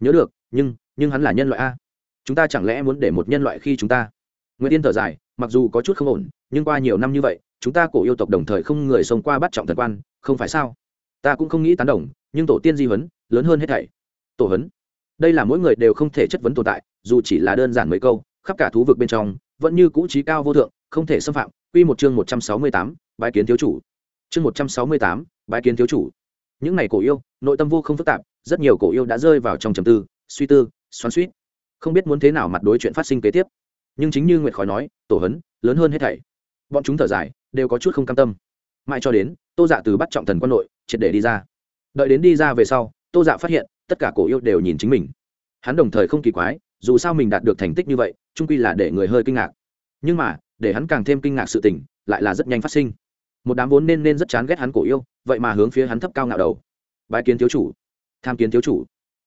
[SPEAKER 1] Nhớ được, nhưng nhưng hắn là nhân loại a. Chúng ta chẳng lẽ muốn để một nhân loại khi chúng ta? Nguyên tiên thở dài, mặc dù có chút không ổn, nhưng qua nhiều năm như vậy, chúng ta cổ yêu tộc đồng thời không người sống qua bắt trọng thần quan, không phải sao? Ta cũng không nghĩ tán đồng, nhưng tổ tiên di huấn, lớn hơn hết thảy. Tổ huấn đây là mỗi người đều không thể chất vấn tồn tại, dù chỉ là đơn giản mấy câu, khắp cả thú vực bên trong, vẫn như cũ trí cao vô thượng, không thể xâm phạm. Quy một chương một trăm sáu mươi tám, bái kiến thiếu chủ. Chương một trăm sáu mươi tám, bái kiến thiếu chủ. Những ngày cổ yêu, nội tâm vô không phức tạp, rất nhiều cổ yêu đã rơi vào trong trầm tư, suy tư, xoắn suýt không biết muốn thế nào mặt đối chuyện phát sinh kế tiếp. Nhưng chính như nguyệt khói nói, tổ hấn, lớn hơn hết thảy. Bọn chúng thở dài, đều có chút không cam tâm. Mãi cho đến, tô dạ từ bắt trọng thần quân nội, triệt để đi ra. Đợi đến đi ra về sau, tô dạ phát hiện tất cả cổ yêu đều nhìn chính mình. Hắn đồng thời không kỳ quái, dù sao mình đạt được thành tích như vậy trung quy là để người hơi kinh ngạc. Nhưng mà, để hắn càng thêm kinh ngạc sự tình, lại là rất nhanh phát sinh. Một đám vốn nên nên rất chán ghét hắn cổ yêu, vậy mà hướng phía hắn thấp cao ngạo đầu. Bài kiến thiếu chủ. Tham kiến thiếu chủ.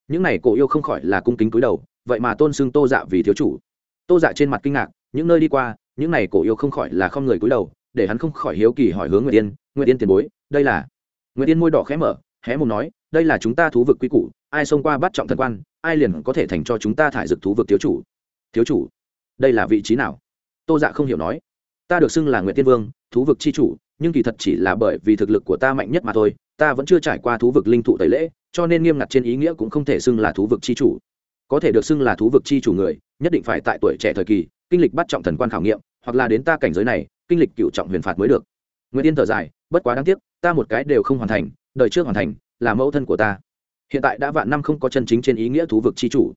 [SPEAKER 1] Những này cổ yêu không khỏi là cung kính cúi đầu, vậy mà tôn xưng tô dạ vì thiếu chủ. Tô dạ trên mặt kinh ngạc, những nơi đi qua, những này cổ yêu không khỏi là không người cúi đầu, để hắn không khỏi hiếu kỳ hỏi hướng nguyệt tiên nguyệt tiên tiền bối, đây là nguyệt tiên môi đỏ khẽ mở hé mồm nói, đây là chúng ta thú vực quy củ, ai xông qua bắt trọng thần quan, ai liền có thể thành cho chúng ta thải dực thú vực thiếu chủ. Thiếu chủ? Đây là vị trí nào? Tô dạ không hiểu nói. Ta được xưng là nguyệt tiên vương, thú vực c h i chủ, nhưng kỳ thật chỉ là bởi vì thực lực của ta mạnh nhất mà thôi, ta vẫn chưa trải qua thú vực linh thụ tẩy lễ, cho nên nghiêm ngặt trên ý nghĩa cũng không thể xưng là thú vực c h i chủ. Có thể được xưng là thú vực c h i chủ người, nhất định phải tại tuổi trẻ thời kỳ, kinh lịch bắt trọng thần quan khảo nghiệm, hoặc là đến ta cảnh giới này, kinh lịch cựu trọng huyền phạt mới được. Nguyễn tiên thở dài, bất quá đáng tiếc, ta một cái đều không hoàn thành đời trước hoàn thành, là mẫu thân của ta. Hiện tại đã vạn năm không có chân chính trên ý nghĩa thú vực c h i chủ.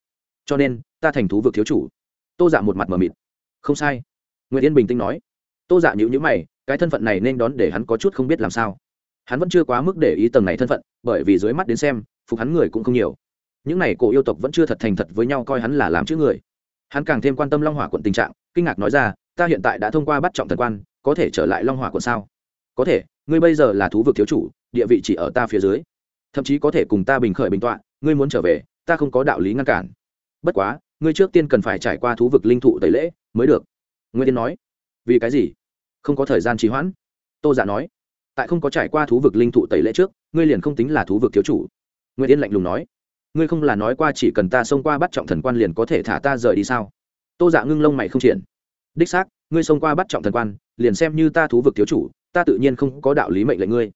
[SPEAKER 1] Cho nên, ta thành thú vực thiếu chủ. Tô dạ một mặt mờ mịt. Không sai. Nguyễn tiên bình tĩnh nói. Tô dạ nhữ nhữ mày, cái thân phận này nên đón để hắn có chút không biết làm sao. Hắn vẫn chưa quá mức để ý tầng này thân phận, bởi vì dưới mắt đến xem, phục hắn người cũng không nhiều. Những n à y cổ yêu tộc vẫn chưa thật thành thật với nhau coi hắn là làm chữ người. Hắn càng thêm quan tâm long hỏa quận tình trạng, kinh ngạc nói ra, ta hiện tại đã thông qua bắt trọng thần quan, có thể trở lại long hỏa quận sao? Có thể, ngươi bây giờ là thú vực thiếu chủ địa vị chỉ ở ta phía dưới. Thậm chí có thể cùng ta bình khởi bình tọa, ngươi muốn trở về, ta không có đạo lý ngăn cản. Bất quá, ngươi trước tiên cần phải trải qua thú vực linh thụ tẩy lễ, mới được. Nguyên tiên nói. Vì cái gì? Không có thời gian trì hoãn. Tô giả dạ nói. Tại không có trải qua thú vực linh thụ tẩy lễ trước, ngươi liền không tính là thú vực thiếu chủ. Nguyên tiên lạnh lùng nói. Ngươi không là nói qua chỉ cần ta xông qua bắt trọng thần quan liền có thể thả ta rời đi sao? Tô dạ ngưng lông mày không triển đích xác, ngươi xông qua bắt trọng thần quan, liền xem như ta thú vực thiếu chủ, ta tự nhiên không có đạo lý mệnh lệnh ngươi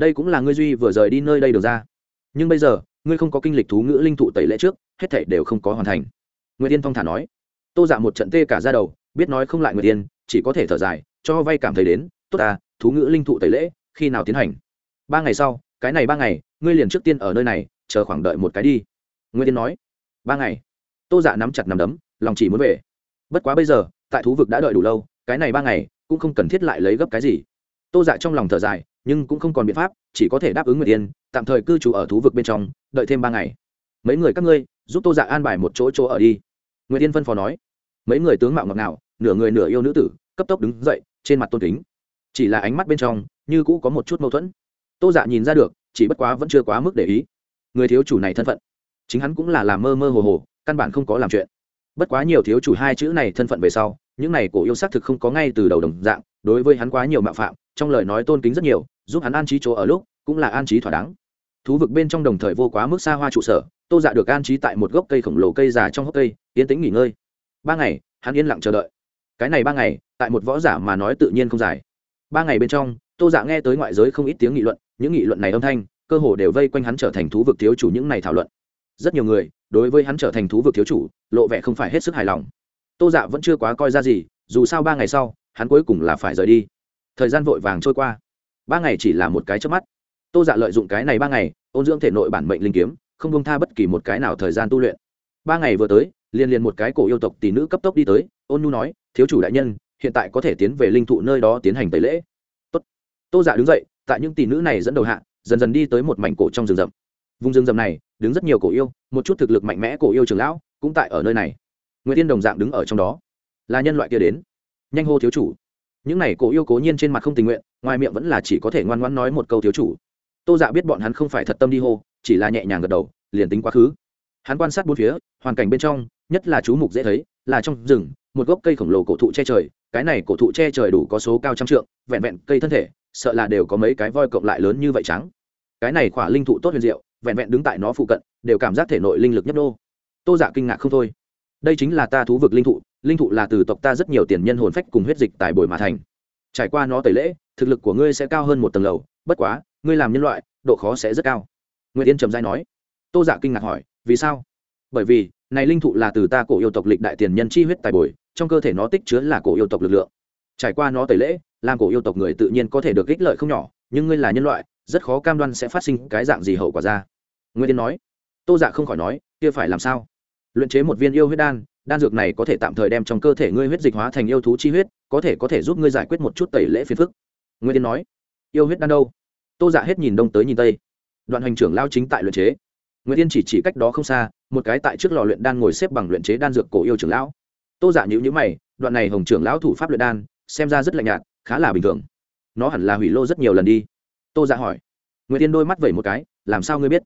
[SPEAKER 1] đây cũng là ngươi duy vừa rời đi nơi đây được ra. Nhưng bây giờ, ngươi không có kinh lịch thú ngữ linh thụ tẩy lễ trước, hết thể đều không có hoàn thành. Nguyễn yên phong thả nói. Tô dạ một trận tê cả ra đầu, biết nói không lại người tiên chỉ có thể thở dài, cho vay cảm thấy đến, tốt ta, thú ngữ linh thụ tẩy lễ, khi nào tiến hành? Ba ngày sau, cái này ba ngày, ngươi liền trước tiên ở nơi này, chờ khoảng đợi một cái đi. Nguyễn tiên nói. Ba ngày. Tô dạ nắm chặt nằm đấm, lòng chỉ muốn về. Bất quá bây giờ, tại thú vực đã đợi đủ lâu, cái này ba ngày, cũng không cần thiết lại lấy gấp cái gì. Tô dạ trong lòng thở dài nhưng cũng không còn biện pháp, chỉ có thể đáp ứng Nguyệt tiên tạm thời cư trú ở thú vực bên trong, đợi thêm ba ngày. Mấy người các ngươi, giúp tô dạ an bài một chỗ chỗ ở đi. Nguyệt tiên phân phó nói. Mấy người tướng mạo ngọc nào nửa người nửa yêu nữ tử, cấp tốc đứng dậy, trên mặt tôn kính. Chỉ là ánh mắt bên trong, như cũ có một chút mâu thuẫn. Tô dạ nhìn ra được, chỉ bất quá vẫn chưa quá mức để ý. Người thiếu chủ này thân phận, chính hắn cũng là làm mơ mơ hồ hồ, căn bản không có làm chuyện. Bất quá nhiều thiếu chủ hai chữ này thân phận về sau, những này cổ yêu xác thực không có ngay từ đầu đồng dạng, đối với hắn quá nhiều mạo phạm trong lời nói tôn kính rất nhiều, giúp hắn an trí chỗ ở lúc, cũng là an trí thỏa đáng. Thú vực bên trong đồng thời vô quá mức xa hoa trụ sở, tô dạ được an trí tại một gốc cây khổng lồ cây già trong hốc cây, yên tĩnh nghỉ ngơi. Ba ngày, hắn yên lặng chờ đợi. Cái này ba ngày, tại một võ giả mà nói tự nhiên không dài. Ba ngày bên trong, tô dạ nghe tới ngoại giới không ít tiếng nghị luận, những nghị luận này âm thanh, cơ hồ đều vây quanh hắn trở thành thú vực thiếu chủ những này thảo luận. Rất nhiều người, đối với hắn trở thành thú vực thiếu chủ, lộ vẻ không phải hết sức hài lòng. Tô dạ vẫn chưa quá coi ra gì, dù sao ba ngày sau, hắn cuối cùng là phải rời đi thời gian vội vàng trôi qua. Ba ngày chỉ là một cái trước mắt. Tô dạ lợi dụng cái này ba ngày, ôn dưỡng thể nội bản mệnh linh kiếm, không bông tha bất kỳ một cái nào thời gian tu luyện. Ba ngày vừa tới, liền liền một cái cổ yêu tộc tỷ nữ cấp tốc đi tới, ôn nhu nói, thiếu chủ đại nhân, hiện tại có thể tiến về linh thụ nơi đó tiến hành tẩy lễ. Tốt. tô dạ đứng dậy, tại những tỷ nữ này dẫn đầu hạ, dần dần đi tới một mảnh cổ trong rừng rậm. Vùng rừng rậm này, đứng rất nhiều cổ yêu, một chút thực lực mạnh mẽ cổ yêu trường lão cũng tại ở nơi này. Nguyễn tiên đồng dạng đứng ở trong đó. Là nhân loại kia đến. Nhanh hô thiếu chủ những này cổ yêu cố nhiên trên mặt không tình nguyện, ngoài miệng vẫn là chỉ có thể ngoan ngoãn nói một câu thiếu chủ. Tô dạ biết bọn hắn không phải thật tâm đi hô, chỉ là nhẹ nhàng gật đầu, liền tính quá khứ. Hắn quan sát bốn phía, hoàn cảnh bên trong, nhất là chú mục dễ thấy, là trong rừng, một gốc cây khổng lồ cổ thụ che trời, cái này cổ thụ che trời đủ có số cao trăm trượng, vẹn vẹn cây thân thể, sợ là đều có mấy cái voi cộng lại lớn như vậy trắng. Cái này khỏa linh thụ tốt huyền diệu, vẹn vẹn đứng tại nó phụ cận, đều cảm giác thể nội linh lực nhấp đô tô dạ kinh ngạc không thôi đây chính là ta thú vực linh thụ linh thụ là từ tộc ta rất nhiều tiền nhân hồn phách cùng huyết dịch tại bồi mà thành. Trải qua nó tẩy lễ, thực lực của ngươi sẽ cao hơn một tầng lầu, bất quá, ngươi làm nhân loại, độ khó sẽ rất cao. Nguyễn yên trầm giai nói. Tô dạ kinh ngạc hỏi, vì sao? Bởi vì, này linh thụ là từ ta cổ yêu tộc lịch đại tiền nhân chi huyết tài bồi, trong cơ thể nó tích chứa là cổ yêu tộc lực lượng. Trải qua nó tẩy lễ, làm cổ yêu tộc người tự nhiên có thể được ích lợi không nhỏ, nhưng ngươi là nhân loại, rất khó cam đoan sẽ phát sinh cái dạng gì hậu quả ra. Nguyễn tiên nói. Tô dạ không khỏi nói, kia phải làm sao? Luyện chế một viên yêu huyết đan đan dược này có thể tạm thời đem trong cơ thể ngươi huyết dịch hóa thành yêu thú chi huyết, có thể có thể giúp ngươi giải quyết một chút tẩy lễ phiền phức. Nguyên tiên nói. Yêu huyết đan đâu? Tô dạ hết nhìn đông tới nhìn tây. Đoạn hành trưởng lao chính tại luyện chế. Nguyên tiên chỉ chỉ cách đó không xa, một cái tại trước lò luyện đan ngồi xếp bằng luyện chế đan dược cổ yêu trưởng lão. Tô giả dạ nhữ nhữ mày, đoạn này hồng trưởng lão thủ pháp luyện đan, xem ra rất lạnh nhạt, khá là bình thường. Nó hẳn là hủy lô rất nhiều lần đi. Tô giả dạ hỏi. Nguyên tiên đôi mắt vẩy một cái, làm sao ngươi biết?